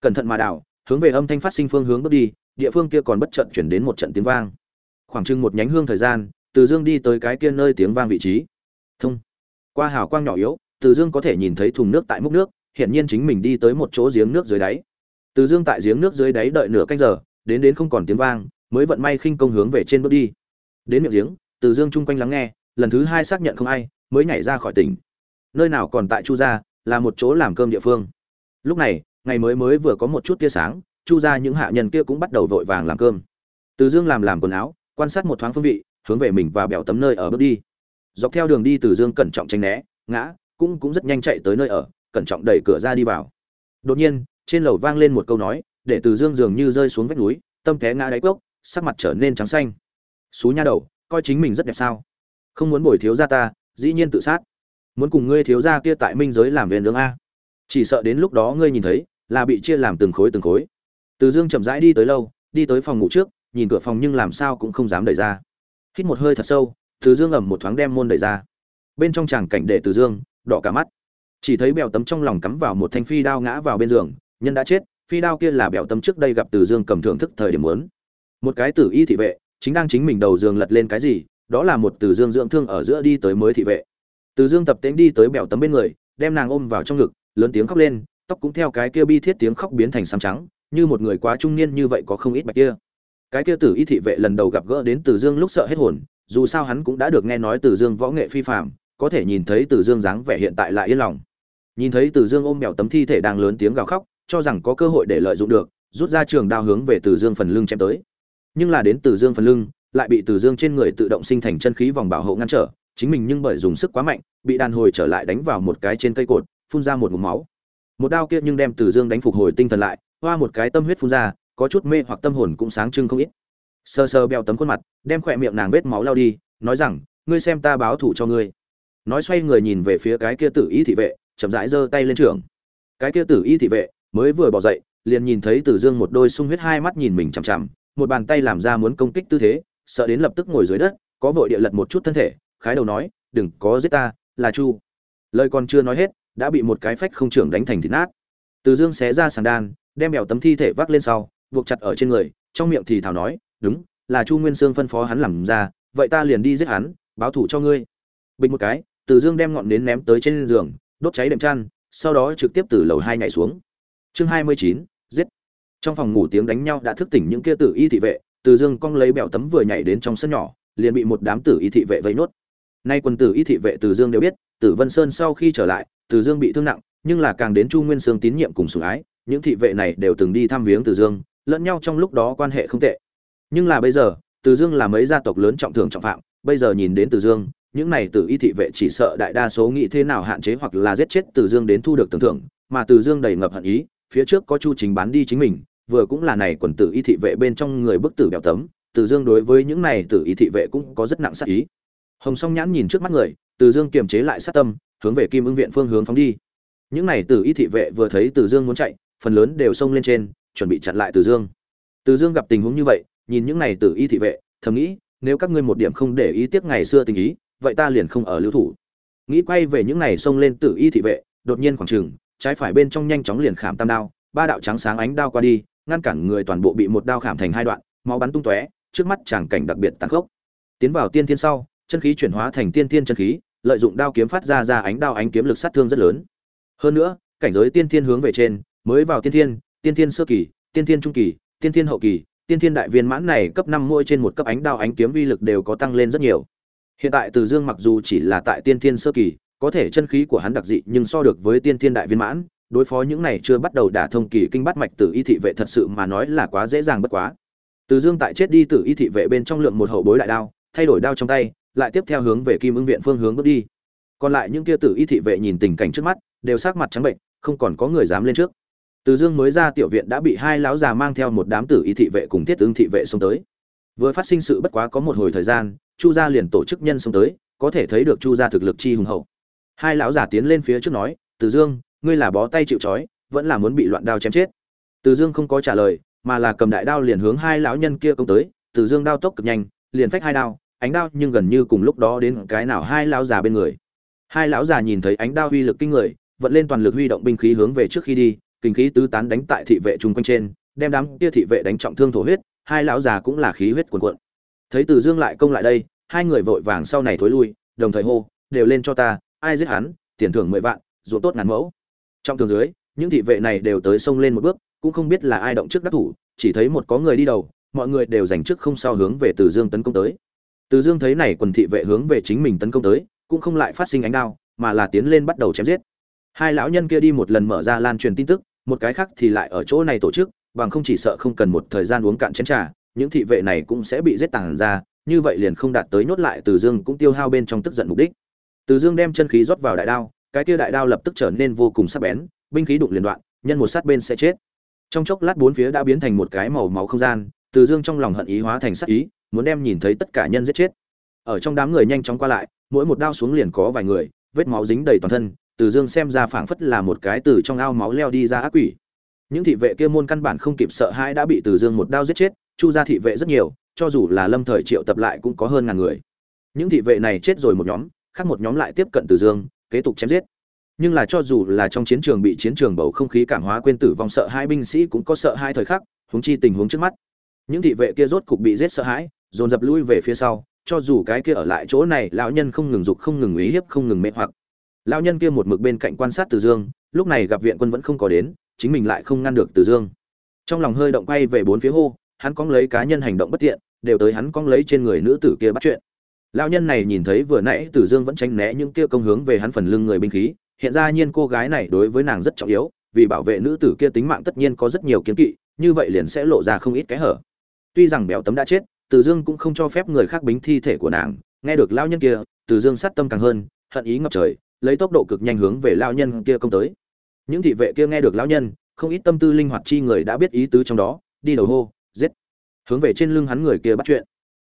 Cẩn thận mà đảo, hướng về âm thanh phát sinh phương hướng bước đi, địa phương kia còn bất trận chuyển đến một trận tiếng vang. Khoảng chừng một nhánh hương thời gian từ dương đi tới cái kia nơi tiếng vang vị trí. Thông. Qua hào quang nhỏ yếu, từ dương có thể nhìn thấy thùng nước tại múc nước hiện nhiên chính mình đi tới một chỗ giếng nước dưới đáy. Từ dương tại giếng nước dưới đáy đợi nửa canh giờ, đến đến không còn tiếng vang, mới vận may khinh công hướng về trên bước đi. Đến miệng giếng, từ dương chung quanh lắng nghe, lần thứ hai xác nhận không ai, mới nhảy ra khỏi tỉnh. Nơi nào còn tại chu gia, là một chỗ làm cơm địa phương. Lúc này, ngày mới mới vừa có một chút tia sáng, chu gia những hạ nhân kia cũng bắt đầu vội vàng làm cơm. Từ dương làm làm quần áo, quan sát một thoáng phương vị hướng về mình và bèo tấm nơi ở bước đi. Dọc theo đường đi từ dương cẩn trọng tránh né, ngã, cũng cũng rất nhanh chạy tới nơi ở, cẩn trọng đẩy cửa ra đi vào. Đột nhiên, trên lầu vang lên một câu nói, để từ dương dường như rơi xuống vách núi, tâm té ngã đáy cốc, sắc mặt trở nên trắng xanh. Xú nha đầu, coi chính mình rất đẹp sao? Không muốn bồi thiếu gia ta, dĩ nhiên tự sát. Muốn cùng ngươi thiếu gia kia tại minh giới làm viên lương a. Chỉ sợ đến lúc đó ngươi nhìn thấy, là bị chia làm từng khối từng khối. Từ dương chậm rãi đi tới lâu, đi tới phòng ngủ trước, nhìn cửa phòng nhưng làm sao cũng không dám đẩy ra hít một hơi thật sâu, từ dương ẩm một thoáng đem môn đẩy ra. Bên trong tràng cảnh đệ từ dương, đỏ cả mắt. Chỉ thấy bèo tấm trong lòng cắm vào một thanh phi đao ngã vào bên giường, nhân đã chết, phi đao kia là bèo tấm trước đây gặp từ dương cầm thưởng thức thời điểm muốn. Một cái tử y thị vệ, chính đang chính mình đầu giường lật lên cái gì, đó là một từ dương dưỡng thương ở giữa đi tới mới thị vệ. Từ dương tập tễnh đi tới bèo tấm bên người, đem nàng ôm vào trong ngực, lớn tiếng khóc lên, tóc cũng theo cái kia bi thiết tiếng khóc biến thành xám trắng, như một người quá trung niên như vậy có không ít bạch kia cái kia tử y thị vệ lần đầu gặp gỡ đến từ dương lúc sợ hết hồn, dù sao hắn cũng đã được nghe nói từ dương võ nghệ phi phạm có thể nhìn thấy từ dương dáng vẻ hiện tại lại yên lòng. Nhìn thấy từ dương ôm mèo tấm thi thể đang lớn tiếng gào khóc, cho rằng có cơ hội để lợi dụng được, rút ra trường đao hướng về từ dương phần lưng chém tới. Nhưng là đến từ dương phần lưng, lại bị từ dương trên người tự động sinh thành chân khí vòng bảo hộ ngăn trở, chính mình nhưng bởi dùng sức quá mạnh, bị đàn hồi trở lại đánh vào một cái trên cây cột, phun ra một ngụm máu. Một đao kia nhưng đem từ dương đánh phục hồi tinh thần lại, hoa một cái tâm huyết phun ra có chút mê hoặc tâm hồn cũng sáng trưng không ít. Sơ sơ beo tấm khuôn mặt, đem khỏe miệng nàng vết máu lao đi, nói rằng, ngươi xem ta báo thủ cho ngươi. Nói xoay người nhìn về phía cái kia tử y thị vệ, chậm rãi giơ tay lên trường cái kia tử y thị vệ mới vừa bỏ dậy, liền nhìn thấy tử dương một đôi sung huyết hai mắt nhìn mình chằm chằm, một bàn tay làm ra muốn công kích tư thế, sợ đến lập tức ngồi dưới đất, có vội địa lật một chút thân thể, khái đầu nói, đừng có giết ta, là chu. Lời còn chưa nói hết, đã bị một cái phách không trưởng đánh thành thịt nát. Từ dương xé ra sàng đan, đem bèo tấm thi thể vác lên sau buộc chặt ở trên người trong miệng thì thảo nói đúng là chu nguyên sương phân phó hắn làm ra vậy ta liền đi giết hắn báo thủ cho ngươi. Bình một cái từ dương đem ngọn nến ném tới trên giường đốt cháy đệm chăn sau đó trực tiếp từ lầu hai nhảy xuống. Chương hai mươi chín giết. Trong phòng ngủ tiếng đánh nhau đã thức tỉnh những kia tử y thị vệ từ dương cong lấy bẹo tấm vừa nhảy đến trong sân nhỏ liền bị một đám tử y thị vệ vây nốt. Nay quân tử y thị vệ từ dương đều biết tử vân sơn sau khi trở lại từ dương bị thương nặng nhưng là càng đến chu nguyên sương tín nhiệm cùng sủng ái những thị vệ này đều từng đi thăm viếng Từ Dương, lẫn nhau trong lúc đó quan hệ không tệ. Nhưng là bây giờ, Từ Dương là mấy gia tộc lớn trọng thường trọng phạm, bây giờ nhìn đến Từ Dương, những này Tử Y thị vệ chỉ sợ đại đa số nghĩ thế nào hạn chế hoặc là giết chết Từ Dương đến thu được tưởng thưởng, mà Từ Dương đầy ngập hận ý, phía trước có Chu Chính bán đi chính mình, vừa cũng là này quần Tử Y thị vệ bên trong người bức tử bèo tấm, Từ Dương đối với những này Tử Y thị vệ cũng có rất nặng sát ý. Hồng Song nhãn nhìn trước mắt người, Từ Dương kiềm chế lại sát tâm, hướng về Kim Ưng viện phương hướng phóng đi. Những này Tử Y thị vệ vừa thấy Từ Dương muốn chạy, phần lớn đều xông lên trên, chuẩn bị chặn lại Từ Dương. Từ Dương gặp tình huống như vậy, nhìn những này Tử Y thị vệ, thầm nghĩ, nếu các ngươi một điểm không để ý tiếc ngày xưa tình ý, vậy ta liền không ở lưu thủ. Nghĩ quay về những này xông lên Tử Y thị vệ, đột nhiên khoảng chừng, trái phải bên trong nhanh chóng liền khảm tam đao, ba đạo trắng sáng ánh đao qua đi, ngăn cản người toàn bộ bị một đao khảm thành hai đoạn, máu bắn tung tóe, trước mắt tràng cảnh đặc biệt tàn khốc. Tiến vào tiên thiên sau, chân khí chuyển hóa thành tiên thiên chân khí, lợi dụng đao kiếm phát ra ra ánh đao ánh kiếm lực sát thương rất lớn. Hơn nữa, cảnh giới tiên thiên hướng về trên, mới vào tiên thiên, tiên thiên sơ kỳ, tiên thiên trung kỳ, tiên thiên hậu kỳ, tiên thiên đại viên mãn này cấp năm mỗi trên một cấp ánh đao ánh kiếm uy lực đều có tăng lên rất nhiều. Hiện tại Từ Dương mặc dù chỉ là tại tiên thiên sơ kỳ, có thể chân khí của hắn đặc dị nhưng so được với tiên thiên đại viên mãn, đối phó những này chưa bắt đầu đả thông kỳ kinh bắt mạch tử y thị vệ thật sự mà nói là quá dễ dàng bất quá. Từ Dương tại chết đi tử y thị vệ bên trong lượng một hậu bối đại đao, thay đổi đao trong tay, lại tiếp theo hướng về Kim Ưng viện phương hướng bước đi. Còn lại những kia tử y thị vệ nhìn tình cảnh trước mắt, đều sắc mặt trắng bệnh, không còn có người dám lên trước. Từ Dương mới ra tiểu viện đã bị hai lão già mang theo một đám tử y thị vệ cùng thiết ứng thị vệ xông tới. Vừa phát sinh sự bất quá có một hồi thời gian, Chu gia liền tổ chức nhân xông tới, có thể thấy được Chu gia thực lực chi hùng hậu. Hai lão già tiến lên phía trước nói, "Từ Dương, ngươi là bó tay chịu trói, vẫn là muốn bị loạn đao chém chết." Từ Dương không có trả lời, mà là cầm đại đao liền hướng hai lão nhân kia công tới, Từ Dương đao tốc cực nhanh, liền phách hai đao, ánh đao nhưng gần như cùng lúc đó đến cái nào hai lão già bên người. Hai lão già nhìn thấy ánh đao uy lực kinh người, vận lên toàn lực huy động binh khí hướng về trước khi đi, kinh khí tứ tán đánh tại thị vệ trung quanh trên, đem đám kia thị vệ đánh trọng thương thổ huyết, hai lão già cũng là khí huyết cuồn cuộn. Thấy Từ Dương lại công lại đây, hai người vội vàng sau này thối lui, đồng thời hô, đều lên cho ta, ai giết hắn, tiền thưởng mười vạn, ruộng tốt ngàn mẫu. Trong tường dưới, những thị vệ này đều tới sông lên một bước, cũng không biết là ai động trước đắc thủ, chỉ thấy một có người đi đầu, mọi người đều giành trước không sao hướng về Từ Dương tấn công tới. Từ Dương thấy này quần thị vệ hướng về chính mình tấn công tới, cũng không lại phát sinh ánh đao, mà là tiến lên bắt đầu chém giết. Hai lão nhân kia đi một lần mở ra lan truyền tin tức, một cái khác thì lại ở chỗ này tổ chức, bằng không chỉ sợ không cần một thời gian uống cạn chén trà, những thị vệ này cũng sẽ bị giết tàng ra, như vậy liền không đạt tới nhốt lại Từ Dương cũng tiêu hao bên trong tức giận mục đích. Từ Dương đem chân khí rót vào đại đao, cái kia đại đao lập tức trở nên vô cùng sắc bén, binh khí đụng liền đoạn, nhân một sát bên sẽ chết. Trong chốc lát bốn phía đã biến thành một cái màu máu không gian, Từ Dương trong lòng hận ý hóa thành sát ý, muốn đem nhìn thấy tất cả nhân giết chết. Ở trong đám người nhanh chóng qua lại, mỗi một đao xuống liền có vài người, vết máu dính đầy toàn thân, từ Dương xem ra phảng phất là một cái từ trong ao máu leo đi ra ác quỷ. Những thị vệ kia môn căn bản không kịp sợ hãi đã bị Từ Dương một đao giết chết, Chu ra thị vệ rất nhiều, cho dù là Lâm Thời triệu tập lại cũng có hơn ngàn người. Những thị vệ này chết rồi một nhóm, khác một nhóm lại tiếp cận Từ Dương, kế tục chém giết. Nhưng là cho dù là trong chiến trường bị chiến trường bầu không khí cảm hóa quên tử vong sợ hai binh sĩ cũng có sợ hai thời khắc, huống chi tình huống trước mắt. Những thị vệ kia rốt cục bị giết sợ hãi, dồn dập lui về phía sau, cho dù cái kia ở lại chỗ này lão nhân không ngừng dục không ngừng uy hiếp không ngừng mê hoặc lão nhân kia một mực bên cạnh quan sát từ dương, lúc này gặp viện quân vẫn không có đến, chính mình lại không ngăn được từ dương. Trong lòng hơi động quay về bốn phía hô, hắn cong lấy cá nhân hành động bất tiện, đều tới hắn cong lấy trên người nữ tử kia bắt chuyện. Lão nhân này nhìn thấy vừa nãy từ dương vẫn tránh né những kia công hướng về hắn phần lưng người binh khí, hiện ra nhiên cô gái này đối với nàng rất trọng yếu, vì bảo vệ nữ tử kia tính mạng tất nhiên có rất nhiều kiến kỵ, như vậy liền sẽ lộ ra không ít cái hở. Tuy rằng béo tấm đã chết, từ dương cũng không cho phép người khác bính thi thể của nàng, nghe được lão nhân kia, từ dương sát tâm càng hơn, hận ý ngập trời lấy tốc độ cực nhanh hướng về lão nhân kia công tới. Những thị vệ kia nghe được lão nhân, không ít tâm tư linh hoạt chi người đã biết ý tứ trong đó, đi đầu hô, giết. Hướng về trên lưng hắn người kia bắt chuyện.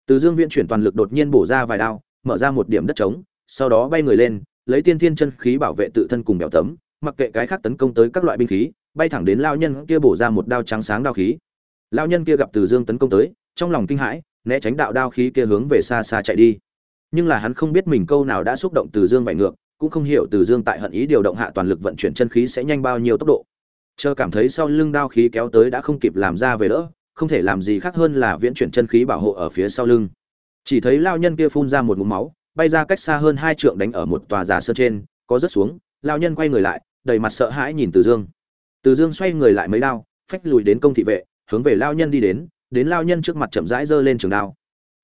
Từ dương viện chuyển toàn lực đột nhiên bổ ra vài đao, mở ra một điểm đất trống, sau đó bay người lên, lấy tiên thiên chân khí bảo vệ tự thân cùng bèo tấm, mặc kệ cái khác tấn công tới các loại binh khí, bay thẳng đến lão nhân kia bổ ra một đao trắng sáng đao khí. Lão nhân kia gặp từ dương tấn công tới, trong lòng kinh hãi, né tránh đạo đao khí kia hướng về xa xa chạy đi. Nhưng là hắn không biết mình câu nào đã xúc động từ dương vải ngược cũng không hiểu từ dương tại hận ý điều động hạ toàn lực vận chuyển chân khí sẽ nhanh bao nhiêu tốc độ. Chờ cảm thấy sau lưng đao khí kéo tới đã không kịp làm ra về đỡ, không thể làm gì khác hơn là viễn chuyển chân khí bảo hộ ở phía sau lưng. Chỉ thấy lao nhân kia phun ra một ngụm máu, bay ra cách xa hơn hai trượng đánh ở một tòa giả sơn trên, có rớt xuống, lao nhân quay người lại, đầy mặt sợ hãi nhìn từ dương. Từ dương xoay người lại mấy đao, phách lùi đến công thị vệ, hướng về lao nhân đi đến đến lao nhân trước mặt chậm rãi giơ lên trường đao.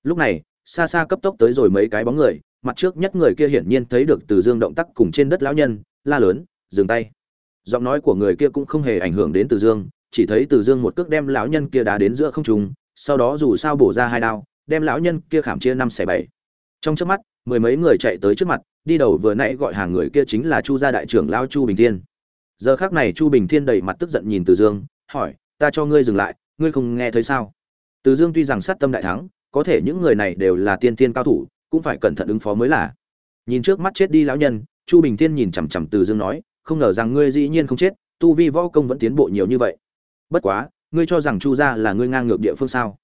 Lúc này, xa xa cấp tốc tới rồi mấy cái bóng người mặt trước nhất người kia hiển nhiên thấy được từ dương động tác cùng trên đất lão nhân, la lớn, dừng tay. Giọng nói của người kia cũng không hề ảnh hưởng đến từ dương, chỉ thấy từ dương một cước đem lão nhân kia đá đến giữa không trung, sau đó dù sao bổ ra hai đao, đem lão nhân kia khảm chia năm xẻ bảy. Trong trước mắt, mười mấy người chạy tới trước mặt, đi đầu vừa nãy gọi hàng người kia chính là chu gia đại trưởng lao chu bình thiên. Giờ khác này chu bình thiên đầy mặt tức giận nhìn từ dương, hỏi, ta cho ngươi dừng lại, ngươi không nghe thấy sao? Từ dương tuy rằng sát tâm đại thắng, có thể những người này đều là tiên tiên cao thủ cũng phải cẩn thận ứng phó mới là. Nhìn trước mắt chết đi lão nhân, chu bình thiên nhìn chằm chằm từ dương nói, không ngờ rằng ngươi dĩ nhiên không chết, tu vi võ công vẫn tiến bộ nhiều như vậy. Bất quá, ngươi cho rằng chu gia là ngươi ngang ngược địa phương sao?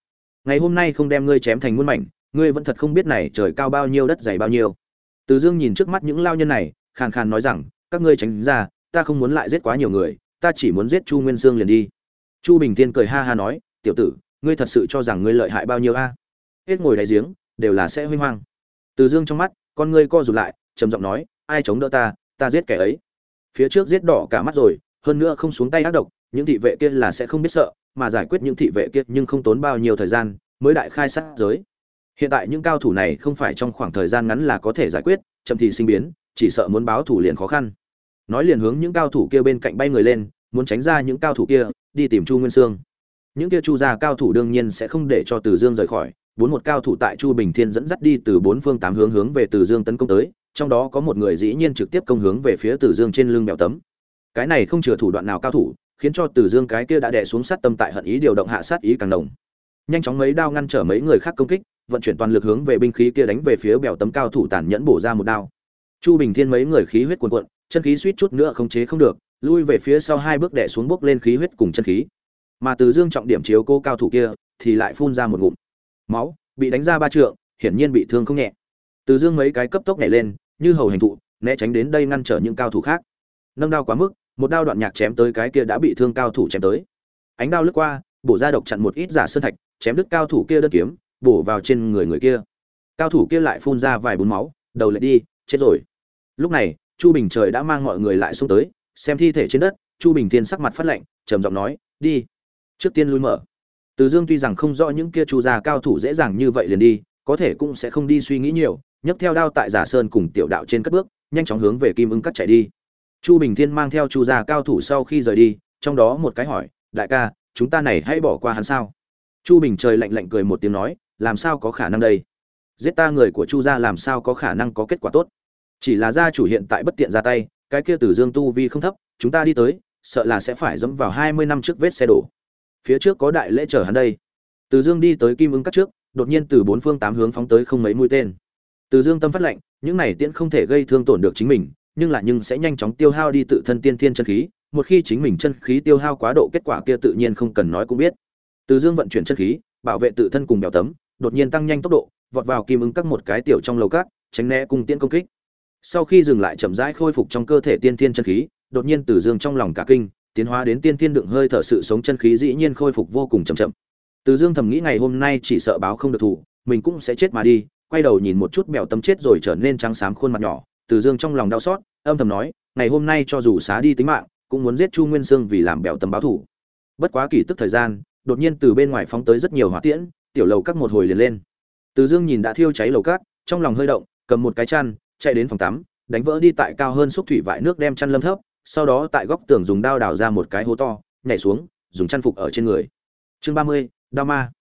Ngày hôm nay không đem ngươi chém thành muôn mảnh, ngươi vẫn thật không biết này trời cao bao nhiêu đất dày bao nhiêu. Từ dương nhìn trước mắt những lao nhân này, khàn khàn nói rằng, các ngươi tránh ra, ta không muốn lại giết quá nhiều người, ta chỉ muốn giết chu nguyên sương liền đi. Chu bình thiên cười ha ha nói, tiểu tử, ngươi thật sự cho rằng ngươi lợi hại bao nhiêu a? Hết ngồi đáy giếng, đều là sẽ huy hoang từ dương trong mắt, con ngươi co rụt lại, trầm giọng nói, ai chống đỡ ta ta giết kẻ ấy. Phía trước giết đỏ cả mắt rồi, hơn nữa không xuống tay ác độc, những thị vệ kia là sẽ không biết sợ, mà giải quyết những thị vệ kia nhưng không tốn bao nhiêu thời gian, mới đại khai sát giới. Hiện tại những cao thủ này không phải trong khoảng thời gian ngắn là có thể giải quyết, chậm thì sinh biến, chỉ sợ muốn báo thủ liền khó khăn. Nói liền hướng những cao thủ kia bên cạnh bay người lên, muốn tránh ra những cao thủ kia, đi tìm chu nguyên sương. Những kia chu gia cao thủ đương nhiên sẽ không để cho từ dương rời khỏi bốn một cao thủ tại chu bình thiên dẫn dắt đi từ bốn phương tám hướng hướng về từ dương tấn công tới, trong đó có một người dĩ nhiên trực tiếp công hướng về phía từ dương trên lưng bèo tấm. Cái này không chừa thủ đoạn nào cao thủ, khiến cho từ dương cái kia đã đè xuống sát tâm tại hận ý điều động hạ sát ý càng đồng nhanh chóng mấy đao ngăn trở mấy người khác công kích, vận chuyển toàn lực hướng về binh khí kia đánh về phía bèo tấm cao thủ tàn nhẫn bổ ra một đao. Chu bình thiên mấy người khí huyết cuồn cuộn, chân khí suýt chút nữa không chế không được, lui về phía sau hai bước đè xuống bốc lên khí huyết cùng chân khí. Mà từ dương trọng điểm chiếu cô cao thủ kia, thì lại phun ra một ngụm máu, bị đánh ra ba trượng, hiển nhiên bị thương không nhẹ. Từ dương mấy cái cấp tốc nhảy lên, như hầu hành thụ, né tránh đến đây ngăn trở những cao thủ khác. Nâng đao quá mức, một đao đoạn nhạc chém tới cái kia đã bị thương cao thủ chém tới. Ánh đao lướt qua, bổ ra độc chặn một ít giả sơn thạch, chém đứt cao thủ kia đơn kiếm, bổ vào trên người người kia. Cao thủ kia lại phun ra vài bún máu, đầu lại đi, chết rồi. Lúc này, chu bình trời đã mang mọi người lại xuống tới, xem thi thể trên đất, chu bình tiên sắc mặt phát lạnh, trầm giọng nói, đi, trước tiên lui mở từ dương tuy rằng không rõ những kia chu gia cao thủ dễ dàng như vậy liền đi, có thể cũng sẽ không đi suy nghĩ nhiều, nhấc theo đao tại giả sơn cùng tiểu đạo trên cất bước, nhanh chóng hướng về kim ưng cắt chạy đi. Chu bình thiên mang theo chu gia cao thủ sau khi rời đi, trong đó một cái hỏi, đại ca, chúng ta này hãy bỏ qua hắn sao? Chu bình trời lạnh lạnh cười một tiếng nói, làm sao có khả năng đây? Giết ta người của chu gia làm sao có khả năng có kết quả tốt? Chỉ là gia chủ hiện tại bất tiện ra tay, cái kia tử dương tu vi không thấp, chúng ta đi tới, sợ là sẽ phải dẫm vào hai mươi năm trước vết xe đổ phía trước có đại lễ chờ hắn đây. Từ dương đi tới kim ứng cắt trước, đột nhiên từ bốn phương tám hướng phóng tới không mấy mũi tên. Từ dương tâm phát lệnh những này tiễn không thể gây thương tổn được chính mình, nhưng là nhưng sẽ nhanh chóng tiêu hao đi tự thân tiên thiên chân khí, một khi chính mình chân khí tiêu hao quá độ, kết quả kia tự nhiên không cần nói cũng biết. Từ dương vận chuyển chân khí, bảo vệ tự thân cùng bèo tấm, đột nhiên tăng nhanh tốc độ, vọt vào kim ứng các một cái tiểu trong lầu cát, tránh né cùng tiễn công kích. Sau khi dừng lại chậm rãi khôi phục trong cơ thể tiên thiên chân khí, đột nhiên từ dương trong lòng cả kinh tiến hóa đến tiên thiên đựng hơi thở sự sống chân khí dĩ nhiên khôi phục vô cùng chậm chậm. Từ dương thầm nghĩ ngày hôm nay chỉ sợ báo không được thủ, mình cũng sẽ chết mà đi, quay đầu nhìn một chút bèo tấm chết rồi trở nên trắng xám khuôn mặt nhỏ. Từ dương trong lòng đau xót, âm thầm nói, ngày hôm nay cho dù xá đi tính mạng, cũng muốn giết chu nguyên sương vì làm bèo tấm báo thủ. Bất quá kỳ tức thời gian, đột nhiên từ bên ngoài phóng tới rất nhiều hỏa tiễn, tiểu lầu các một hồi liền lên. Từ dương nhìn đã thiêu cháy lầu các, trong lòng hơi động, cầm một cái chăn, chạy đến phòng tắm, đánh vỡ đi tại cao hơn xúc thủy vại nước đem chăn lâm thấp sau đó tại góc tường dùng đao đào ra một cái hố to, nhảy xuống, dùng chăn phục ở trên người. Chương ba mươi, đao ma.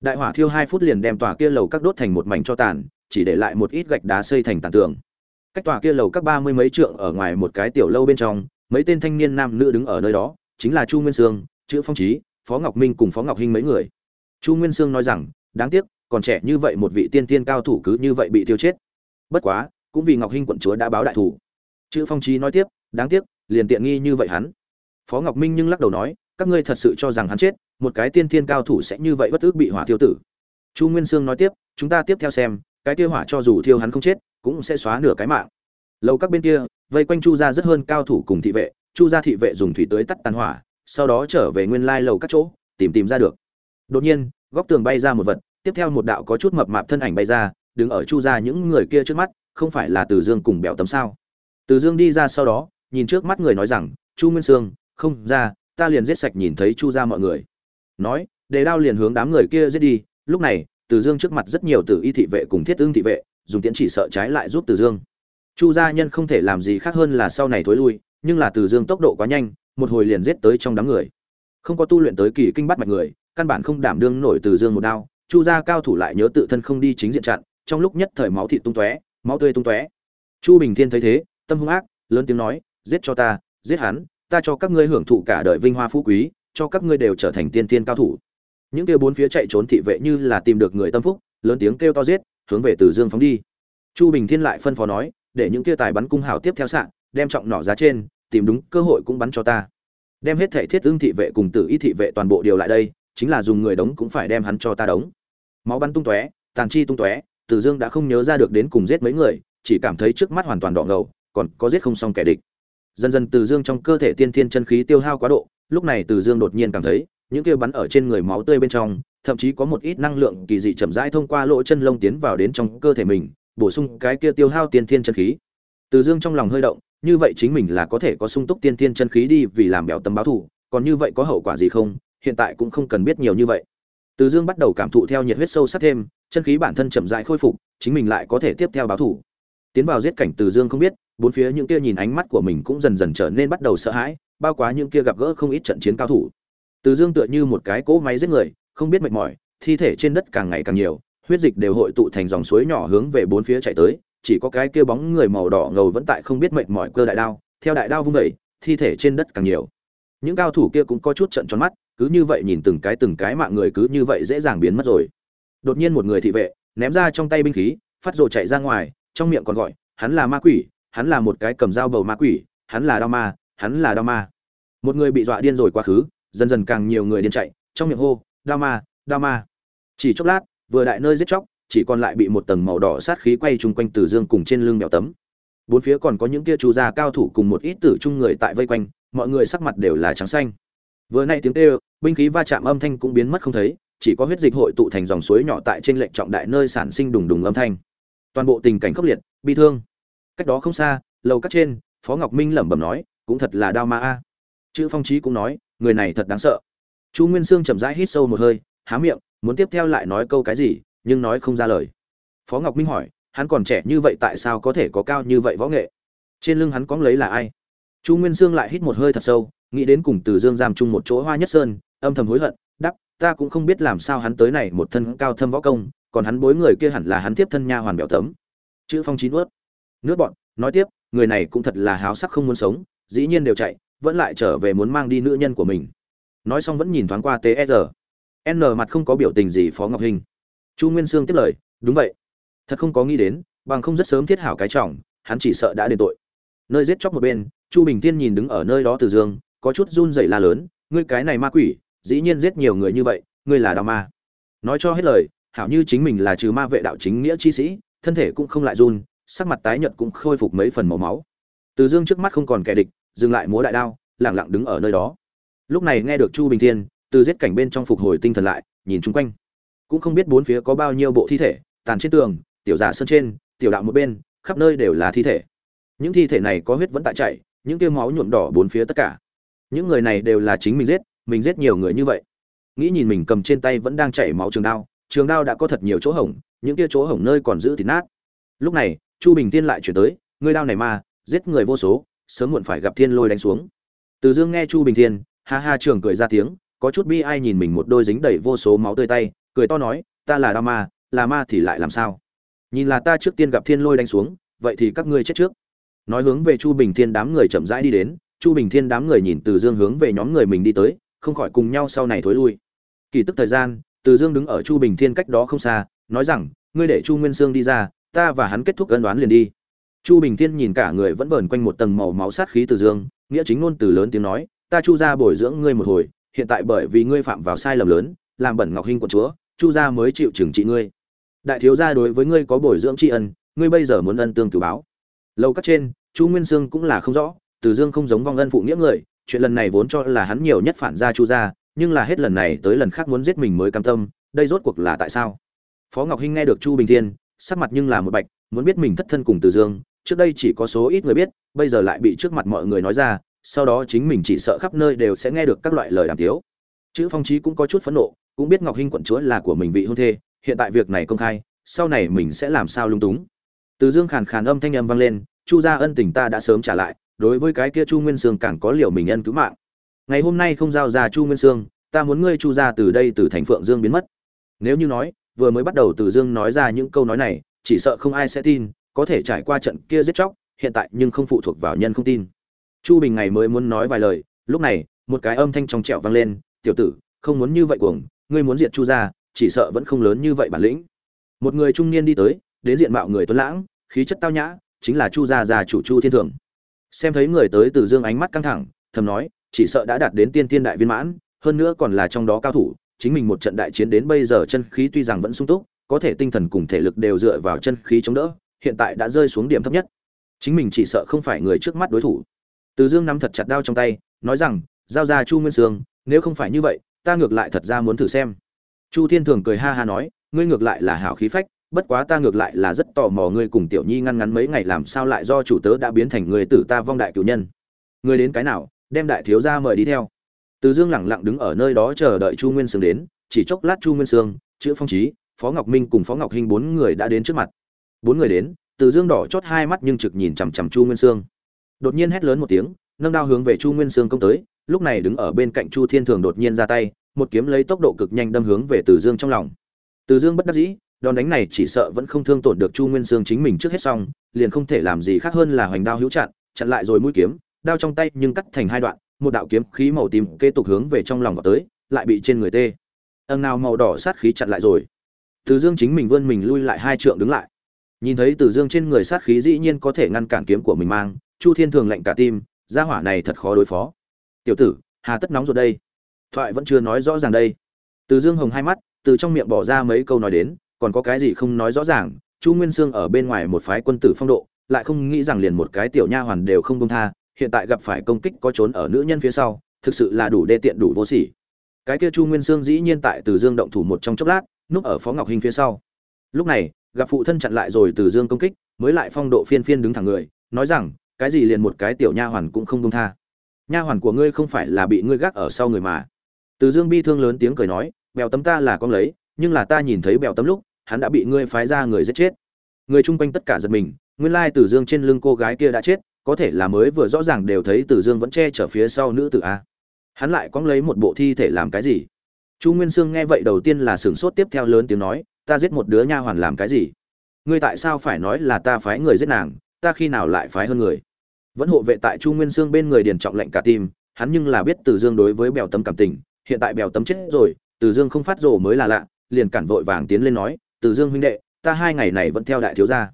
Đại hỏa thiêu hai phút liền đem tòa kia lầu các đốt thành một mảnh cho tàn, chỉ để lại một ít gạch đá xây thành tàn tường. Cách tòa kia lầu các ba mươi mấy trượng ở ngoài một cái tiểu lâu bên trong, mấy tên thanh niên nam nữ đứng ở nơi đó, chính là chu nguyên sương, chữ phong trí phó ngọc minh cùng phó ngọc hinh mấy người. Chu nguyên sương nói rằng, đáng tiếc, còn trẻ như vậy một vị tiên tiên cao thủ cứ như vậy bị tiêu chết. Bất quá, cũng vì ngọc hinh quận chúa đã báo đại thủ. Chữ phong trí nói tiếp, đáng tiếc liền tiện nghi như vậy hắn. Phó ngọc minh nhưng lắc đầu nói, các ngươi thật sự cho rằng hắn chết, một cái tiên thiên cao thủ sẽ như vậy bất ước bị hỏa tiêu tử. Chu nguyên sương nói tiếp, chúng ta tiếp theo xem, cái tiêu hỏa cho dù thiêu hắn không chết, cũng sẽ xóa nửa cái mạng. Lâu các bên kia, vây quanh chu gia rất hơn cao thủ cùng thị vệ, chu gia thị vệ dùng thủy tưới tắt tàn hỏa, sau đó trở về nguyên lai lầu các chỗ, tìm tìm ra được. Đột nhiên, góc tường bay ra một vật, tiếp theo một đạo có chút mập mạp thân ảnh bay ra, đứng ở chu gia những người kia trước mắt, không phải là từ dương cùng bèo tấm sao? Từ dương đi ra sau đó nhìn trước mắt người nói rằng, chu nguyên sương, không ra, ta liền giết sạch nhìn thấy chu ra mọi người. Nói, đề đao liền hướng đám người kia giết đi. Lúc này, từ dương trước mặt rất nhiều tử y thị vệ cùng thiết ương thị vệ, dùng tiễn chỉ sợ trái lại giúp từ dương. Chu gia nhân không thể làm gì khác hơn là sau này thối lui, nhưng là từ dương tốc độ quá nhanh, một hồi liền giết tới trong đám người. Không có tu luyện tới kỳ kinh bắt mạch người, căn bản không đảm đương nổi từ dương một đao. Chu gia cao thủ lại nhớ tự thân không đi chính diện chặn, trong lúc nhất thời máu thịt tung tóe, máu tươi tung tóe. Chu bình thiên thấy thế, tâm hung ác, lớn tiếng nói giết cho ta, giết hắn, ta cho các ngươi hưởng thụ cả đời vinh hoa phú quý, cho các ngươi đều trở thành tiên tiên cao thủ. Những kia bốn phía chạy trốn thị vệ như là tìm được người tâm phúc, lớn tiếng kêu to giết, hướng về từ dương phóng đi. Chu bình thiên lại phân phó nói, để những kia tài bắn cung hào tiếp theo sạn đem trọng nỏ giá trên, tìm đúng cơ hội cũng bắn cho ta. Đem hết thể thiết ương thị vệ cùng tử y thị vệ toàn bộ điều lại đây, chính là dùng người đóng cũng phải đem hắn cho ta đóng máu bắn tung tóe, tàn chi tung tóe tử dương đã không nhớ ra được đến cùng giết mấy người, chỉ cảm thấy trước mắt hoàn toàn đỏ ngầu, còn có giết không xong kẻ địch dần dần từ dương trong cơ thể tiên thiên chân khí tiêu hao quá độ, lúc này từ dương đột nhiên cảm thấy, những kia bắn ở trên người máu tươi bên trong, thậm chí có một ít năng lượng kỳ dị chậm rãi thông qua lỗ chân lông tiến vào đến trong cơ thể mình, bổ sung cái kia tiêu hao tiên thiên chân khí. Từ dương trong lòng hơi động, như vậy chính mình là có thể có sung túc tiên thiên chân khí đi vì làm béo tấm báo thủ còn như vậy có hậu quả gì không, hiện tại cũng không cần biết nhiều như vậy. Từ dương bắt đầu cảm thụ theo nhiệt huyết sâu sắc thêm, chân khí bản thân chậm rãi khôi phục, chính mình lại có thể tiếp theo báo thủ tiến vào giết cảnh từ dương không biết bốn phía những kia nhìn ánh mắt của mình cũng dần dần trở nên bắt đầu sợ hãi bao quá những kia gặp gỡ không ít trận chiến cao thủ. Từ dương tựa như một cái cỗ máy giết người không biết mệt mỏi thi thể trên đất càng ngày càng nhiều huyết dịch đều hội tụ thành dòng suối nhỏ hướng về bốn phía chạy tới chỉ có cái kia bóng người màu đỏ ngầu vẫn tại không biết mệt mỏi cơ đại đao theo đại đao vung dậy, thi thể trên đất càng nhiều. Những cao thủ kia cũng có chút trận tròn mắt cứ như vậy nhìn từng cái từng cái mạng người cứ như vậy dễ dàng biến mất rồi. Đột nhiên một người thị vệ ném ra trong tay binh khí phát rồ chạy ra ngoài trong miệng còn gọi hắn là ma quỷ hắn là một cái cầm dao bầu ma quỷ, hắn là đao ma, hắn là đao ma. Một người bị dọa điên rồi quá khứ, dần dần càng nhiều người điên chạy, trong miệng hô, đao ma đao ma. Chỉ chốc lát, vừa đại nơi giết chóc, chỉ còn lại bị một tầng màu đỏ sát khí quay chung quanh từ dương cùng trên lưng mèo tấm. Bốn phía còn có những kia chú gia cao thủ cùng một ít tử trung người tại vây quanh, mọi người sắc mặt đều là trắng xanh. Vừa nay tiếng kêu, binh khí va chạm âm thanh cũng biến mất không thấy, chỉ có huyết dịch hội tụ thành dòng suối nhỏ tại trên lệnh trọng đại nơi sản sinh đùng đùng âm thanh. Toàn bộ tình cảnh khốc liệt, bi thương cách đó không xa, lầu cắt trên, phó ngọc minh lẩm bẩm nói, cũng thật là đao ma a. Chữ phong trí cũng nói, người này thật đáng sợ. Chu nguyên sương chậm rãi hít sâu một hơi, há miệng, muốn tiếp theo lại nói câu cái gì, nhưng nói không ra lời. Phó ngọc minh hỏi, hắn còn trẻ như vậy tại sao có thể có cao như vậy võ nghệ? Trên lưng hắn cóng lấy là ai? Chu nguyên sương lại hít một hơi thật sâu, nghĩ đến cùng từ dương giam chung một chỗ hoa nhất sơn, âm thầm hối hận đắp ta cũng không biết làm sao hắn tới này một thân cao thâm võ công, còn hắn bối người kia hẳn là hắn tiếp thân nha hoàn bèo tấm. Chữ phong chín ướt nước bọn, nói tiếp, người này cũng thật là háo sắc không muốn sống, dĩ nhiên đều chạy, vẫn lại trở về muốn mang đi nữ nhân của mình. Nói xong vẫn nhìn thoáng qua tsr n mặt không có biểu tình gì phó ngọc hình. Chu nguyên sương tiếp lời, đúng vậy. Thật không có nghĩ đến, bằng không rất sớm thiết hảo cái trọng, hắn chỉ sợ đã đền tội. Nơi giết chóc một bên, chu bình tiên nhìn đứng ở nơi đó từ dương, có chút run rẩy la lớn, ngươi cái này ma quỷ, dĩ nhiên giết nhiều người như vậy, ngươi là đạo ma. Nói cho hết lời, hảo như chính mình là trừ ma vệ đạo chính nghĩa chi sĩ, thân thể cũng không lại run sắc mặt tái nhợt cũng khôi phục mấy phần màu máu. Từ dương trước mắt không còn kẻ địch, dừng lại múa đại đao lặng lặng đứng ở nơi đó. Lúc này nghe được chu bình thiên, từ giết cảnh bên trong phục hồi tinh thần lại, nhìn chung quanh. Cũng không biết bốn phía có bao nhiêu bộ thi thể, tàn trên tường, tiểu giả sơn trên, tiểu đạo một bên, khắp nơi đều là thi thể. Những thi thể này có huyết vẫn tại chảy, những kia máu nhuộm đỏ bốn phía tất cả. Những người này đều là chính mình giết mình giết nhiều người như vậy. Nghĩ nhìn mình cầm trên tay vẫn đang chảy máu trường đao trường đao đã có thật nhiều chỗ hổng, những kia chỗ hổng nơi còn giữ thì nát. Lúc này chu bình tiên lại chuyển tới, ngươi đao này mà, giết người vô số, sớm muộn phải gặp thiên lôi đánh xuống. Từ dương nghe chu bình thiên, ha ha trường cười ra tiếng, có chút bi ai nhìn mình một đôi dính đầy vô số máu tươi tay, cười to nói, ta là đao ma, là ma thì lại làm sao? Nhìn là ta trước tiên gặp thiên lôi đánh xuống, vậy thì các ngươi chết trước. Nói hướng về chu bình thiên đám người chậm rãi đi đến, chu bình thiên đám người nhìn từ dương hướng về nhóm người mình đi tới, không khỏi cùng nhau sau này thối lui. Kỳ tức thời gian, từ dương đứng ở chu bình thiên cách đó không xa, nói rằng, ngươi để chu nguyên sương đi ra ta và hắn kết thúc ân đoán liền đi. Chu bình thiên nhìn cả người vẫn vờn quanh một tầng màu máu sát khí từ dương, nghĩa chính ngôn từ lớn tiếng nói, ta chu ra bồi dưỡng ngươi một hồi, hiện tại bởi vì ngươi phạm vào sai lầm lớn, làm bẩn ngọc hinh quận chúa, chu gia mới chịu trừng trị ngươi. Đại thiếu gia đối với ngươi có bồi dưỡng tri ân, ngươi bây giờ muốn ân tương tử báo. Lâu các trên, chu nguyên sương cũng là không rõ, từ dương không giống vong ân phụ nghĩa người, chuyện lần này vốn cho là hắn nhiều nhất phản gia chu gia, nhưng là hết lần này tới lần khác muốn giết mình mới cam tâm, đây rốt cuộc là tại sao? Phó ngọc hinh nghe được chu bình thiên sắc mặt nhưng là một bạch, muốn biết mình thất thân cùng từ dương, trước đây chỉ có số ít người biết, bây giờ lại bị trước mặt mọi người nói ra, sau đó chính mình chỉ sợ khắp nơi đều sẽ nghe được các loại lời đàm tiếu. Chữ phong Chí cũng có chút phẫn nộ, cũng biết ngọc hinh quận chúa là của mình vị hôn thê, hiện tại việc này công khai, sau này mình sẽ làm sao lung túng. Từ dương khàn khàn âm thanh âm vang lên, chu gia ân tình ta đã sớm trả lại, đối với cái kia chu nguyên sương càng có liều mình ân cứu mạng. Ngày hôm nay không giao ra chu nguyên sương, ta muốn ngươi chu gia từ đây từ thành phượng dương biến mất. Nếu như nói vừa mới bắt đầu từ dương nói ra những câu nói này, chỉ sợ không ai sẽ tin, có thể trải qua trận kia giết chóc, hiện tại nhưng không phụ thuộc vào nhân không tin. Chu bình ngày mới muốn nói vài lời, lúc này, một cái âm thanh trong trẹo vang lên, tiểu tử, không muốn như vậy cuồng, ngươi muốn diệt chu ra chỉ sợ vẫn không lớn như vậy bản lĩnh. Một người trung niên đi tới, đến diện mạo người tuấn lãng, khí chất tao nhã, chính là chu gia già chủ chu thiên thường xem thấy người tới từ dương ánh mắt căng thẳng, thầm nói, chỉ sợ đã đạt đến tiên tiên đại viên mãn, hơn nữa còn là trong đó cao thủ chính mình một trận đại chiến đến bây giờ chân khí tuy rằng vẫn sung túc, có thể tinh thần cùng thể lực đều dựa vào chân khí chống đỡ, hiện tại đã rơi xuống điểm thấp nhất. Chính mình chỉ sợ không phải người trước mắt đối thủ. Từ dương nắm thật chặt đao trong tay, nói rằng, giao ra chu nguyên sương, nếu không phải như vậy, ta ngược lại thật ra muốn thử xem. Chu thiên thường cười ha ha nói, ngươi ngược lại là hảo khí phách, bất quá ta ngược lại là rất tò mò ngươi cùng tiểu nhi ngăn ngắn mấy ngày làm sao lại do chủ tớ đã biến thành người tử ta vong đại cửu nhân. Ngươi đến cái nào, đem đại thiếu gia mời đi theo từ dương lẳng lặng đứng ở nơi đó chờ đợi chu nguyên sương đến, chỉ chốc lát chu nguyên sương, chữ phong trí phó ngọc minh cùng phó ngọc hinh bốn người đã đến trước mặt. Bốn người đến, từ dương đỏ chót hai mắt nhưng trực nhìn chằm chằm chu nguyên sương. Đột nhiên hét lớn một tiếng, nâng đao hướng về chu nguyên sương công tới, lúc này đứng ở bên cạnh chu thiên thường đột nhiên ra tay, một kiếm lấy tốc độ cực nhanh đâm hướng về từ dương trong lòng. Từ dương bất đắc dĩ, đòn đánh này chỉ sợ vẫn không thương tổn được chu nguyên sương chính mình trước hết xong, liền không thể làm gì khác hơn là hoành đao hữu chặn chặn lại rồi mũi kiếm, đao trong tay nhưng cắt thành hai đoạn một đạo kiếm khí màu tím kế tục hướng về trong lòng vào tới, lại bị trên người tê. Ầng nào màu đỏ sát khí chặn lại rồi. Từ dương chính mình vươn mình lui lại hai trượng đứng lại. Nhìn thấy từ dương trên người sát khí dĩ nhiên có thể ngăn cản kiếm của mình mang, chu thiên thường lạnh cả tim, gia hỏa này thật khó đối phó. Tiểu tử, hà tất nóng rồi đây. Thoại vẫn chưa nói rõ ràng đây. Từ dương hồng hai mắt, từ trong miệng bỏ ra mấy câu nói đến, còn có cái gì không nói rõ ràng, chu nguyên sương ở bên ngoài một phái quân tử phong độ, lại không nghĩ rằng liền một cái tiểu nha hoàn đều không buông tha hiện tại gặp phải công kích có trốn ở nữ nhân phía sau, thực sự là đủ đê tiện đủ vô sỉ. Cái kia chu nguyên sương dĩ nhiên tại từ dương động thủ một trong chốc lát, núp ở phó ngọc hình phía sau. Lúc này, gặp phụ thân chặn lại rồi từ dương công kích, mới lại phong độ phiên phiên đứng thẳng người, nói rằng, cái gì liền một cái tiểu nha hoàn cũng không dung tha. Nha hoàn của ngươi không phải là bị ngươi gác ở sau người mà. Từ dương bi thương lớn tiếng cười nói, bèo tấm ta là con lấy, nhưng là ta nhìn thấy bèo tấm lúc, hắn đã bị ngươi phái ra người giết chết. Người chung quanh tất cả giật mình, nguyên lai từ dương trên lưng cô gái kia đã chết có thể là mới vừa rõ ràng đều thấy từ dương vẫn che chở phía sau nữ tử a. Hắn lại quăng lấy một bộ thi thể làm cái gì? Chu nguyên sương nghe vậy đầu tiên là sửng sốt tiếp theo lớn tiếng nói, ta giết một đứa nha hoàn làm cái gì? Ngươi tại sao phải nói là ta phái người giết nàng, ta khi nào lại phái hơn người? Vẫn hộ vệ tại chu nguyên sương bên người điền trọng lệnh cả tim, hắn nhưng là biết từ dương đối với bèo tấm cảm tình, hiện tại bèo tấm chết rồi, từ dương không phát rồ mới là lạ, liền cản vội vàng tiến lên nói, từ dương huynh đệ, ta hai ngày này vẫn theo đại thiếu gia.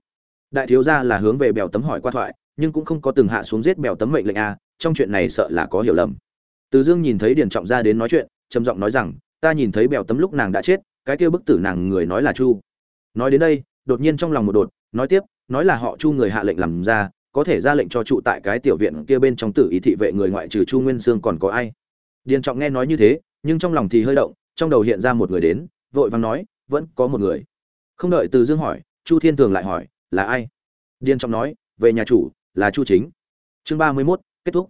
Đại thiếu gia là hướng về bèo tấm hỏi qua thoại nhưng cũng không có từng hạ xuống giết bèo tấm mệnh lệnh a, trong chuyện này sợ là có hiểu lầm. Từ dương nhìn thấy điền trọng gia đến nói chuyện, trầm giọng nói rằng, ta nhìn thấy bèo tấm lúc nàng đã chết, cái kia bức tử nàng người nói là chu. Nói đến đây, đột nhiên trong lòng một đột, nói tiếp, nói là họ chu người hạ lệnh làm ra, có thể ra lệnh cho trụ tại cái tiểu viện kia bên trong tử ý thị vệ người ngoại trừ chu nguyên sương còn có ai? Điền trọng nghe nói như thế, nhưng trong lòng thì hơi động, trong đầu hiện ra một người đến, vội vàng nói, vẫn có một người. Không đợi từ dương hỏi, chu thiên thường lại hỏi, là ai? Điền trọng nói, về nhà chủ là chu chính. Chương ba mươi mốt, kết thúc.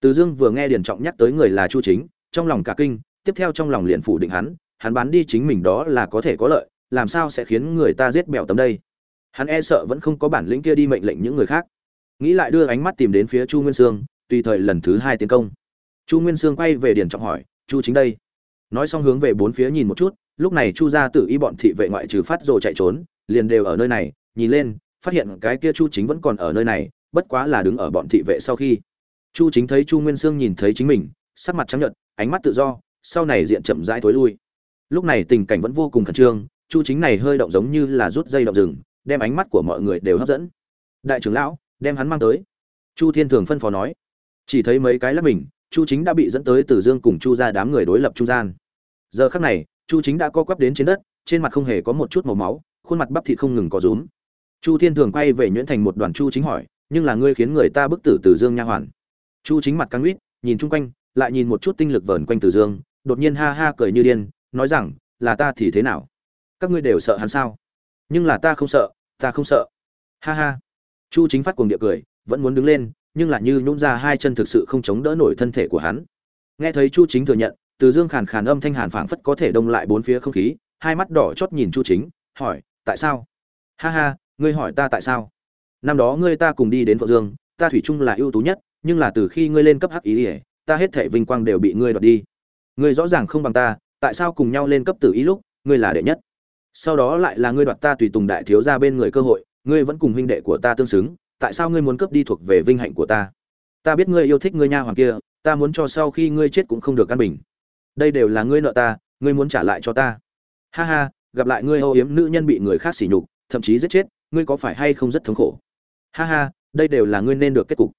Từ dương vừa nghe điền trọng nhắc tới người là chu chính, trong lòng cả kinh, tiếp theo trong lòng liền phủ định hắn hắn bán đi chính mình đó là có thể có lợi, làm sao sẽ khiến người ta giết bèo tấm đây? Hắn e sợ vẫn không có bản lĩnh kia đi mệnh lệnh những người khác. Nghĩ lại đưa ánh mắt tìm đến phía chu nguyên sương, tùy thời lần thứ hai tiến công. Chu nguyên sương quay về điền trọng hỏi, chu chính đây? Nói xong hướng về bốn phía nhìn một chút, lúc này chu gia tự y bọn thị vệ ngoại trừ phát rồi chạy trốn, liền đều ở nơi này, nhìn lên, phát hiện cái kia chu chính vẫn còn ở nơi này bất quá là đứng ở bọn thị vệ sau khi. Chu chính thấy chu nguyên sương nhìn thấy chính mình, sắc mặt trắng nhợt, ánh mắt tự do, sau này diện chậm rãi thối lui. Lúc này tình cảnh vẫn vô cùng khẩn trương, chu chính này hơi động giống như là rút dây động rừng, đem ánh mắt của mọi người đều hấp dẫn. Đại trưởng lão, đem hắn mang tới. Chu thiên thường phân phó nói. Chỉ thấy mấy cái lắp mình, chu chính đã bị dẫn tới từ dương cùng chu ra đám người đối lập trung gian. Giờ khắc này, chu chính đã co quắp đến trên đất, trên mặt không hề có một chút màu máu, khuôn mặt bắp thịt không ngừng có rúm. Chu thiên thường quay về nhuyễn thành một đoàn chu chính hỏi nhưng là ngươi khiến người ta bức tử từ dương nha hoàn. Chu chính mặt căng uýt nhìn chung quanh, lại nhìn một chút tinh lực vờn quanh từ dương, đột nhiên ha ha cười như điên, nói rằng, là ta thì thế nào? Các ngươi đều sợ hắn sao? Nhưng là ta không sợ, ta không sợ. Ha ha. Chu chính phát cuồng địa cười, vẫn muốn đứng lên, nhưng lại như nhún ra hai chân thực sự không chống đỡ nổi thân thể của hắn. Nghe thấy chu chính thừa nhận, từ dương khàn khàn âm thanh hàn phảng phất có thể đông lại bốn phía không khí, hai mắt đỏ chót nhìn chu chính, hỏi, tại sao? Ha ha, ngươi hỏi ta tại sao? Năm đó ngươi ta cùng đi đến phượng dương, ta thủy chung là ưu tú nhất, nhưng là từ khi ngươi lên cấp hắc ý ỉa ta hết thể vinh quang đều bị ngươi đoạt đi. Ngươi rõ ràng không bằng ta, tại sao cùng nhau lên cấp tử ý lúc, ngươi là đệ nhất? Sau đó lại là ngươi đoạt ta tùy tùng đại thiếu ra bên người cơ hội, ngươi vẫn cùng huynh đệ của ta tương xứng, tại sao ngươi muốn cướp đi thuộc về vinh hạnh của ta? Ta biết ngươi yêu thích ngươi nha hoàng kia, ta muốn cho sau khi ngươi chết cũng không được căn bình. Đây đều là ngươi nợ ta, ngươi muốn trả lại cho ta. Ha ha, gặp lại ngươi âu yếm nữ nhân bị người khác sỉ nhục, thậm chí giết chết, ngươi có phải hay không rất thống khổ? Ha ha, đây đều là ngươi nên được kết cục.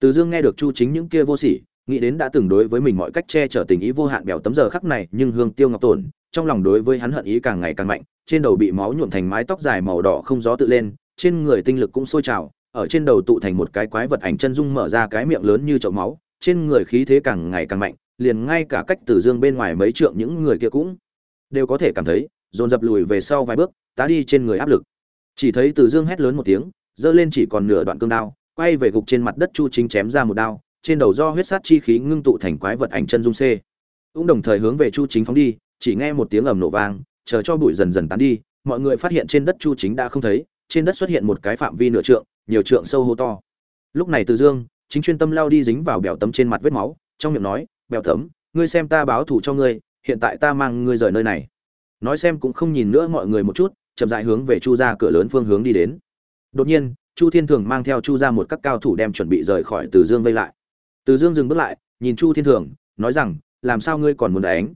Từ dương nghe được chu chính những kia vô sỉ, nghĩ đến đã từng đối với mình mọi cách che chở tình ý vô hạn bèo tấm giờ khắc này, nhưng hương tiêu ngọc tổn, trong lòng đối với hắn hận ý càng ngày càng mạnh, trên đầu bị máu nhuộm thành mái tóc dài màu đỏ không gió tự lên, trên người tinh lực cũng sôi trào, ở trên đầu tụ thành một cái quái vật ảnh chân dung mở ra cái miệng lớn như chậu máu, trên người khí thế càng ngày càng mạnh, liền ngay cả cách từ dương bên ngoài mấy trượng những người kia cũng đều có thể cảm thấy, dồn dập lùi về sau vài bước, tá đi trên người áp lực. Chỉ thấy từ dương hét lớn một tiếng giơ lên chỉ còn nửa đoạn cương đao, quay về gục trên mặt đất chu chính chém ra một đao, trên đầu do huyết sát chi khí ngưng tụ thành quái vật ảnh chân dung xê. cũng đồng thời hướng về chu chính phóng đi, chỉ nghe một tiếng ầm nổ vang, chờ cho bụi dần dần tán đi, mọi người phát hiện trên đất chu chính đã không thấy, trên đất xuất hiện một cái phạm vi nửa trượng, nhiều trượng sâu hô to. Lúc này từ dương, chính chuyên tâm lao đi dính vào bèo tấm trên mặt vết máu, trong miệng nói, bèo tấm, ngươi xem ta báo thù cho ngươi, hiện tại ta mang ngươi rời nơi này. Nói xem cũng không nhìn nữa mọi người một chút, chậm rãi hướng về chu ra cửa lớn phương hướng đi đến đột nhiên, chu thiên thường mang theo chu ra một các cao thủ đem chuẩn bị rời khỏi từ dương vây lại. Từ dương dừng bước lại, nhìn chu thiên thường, nói rằng, làm sao ngươi còn muốn đánh?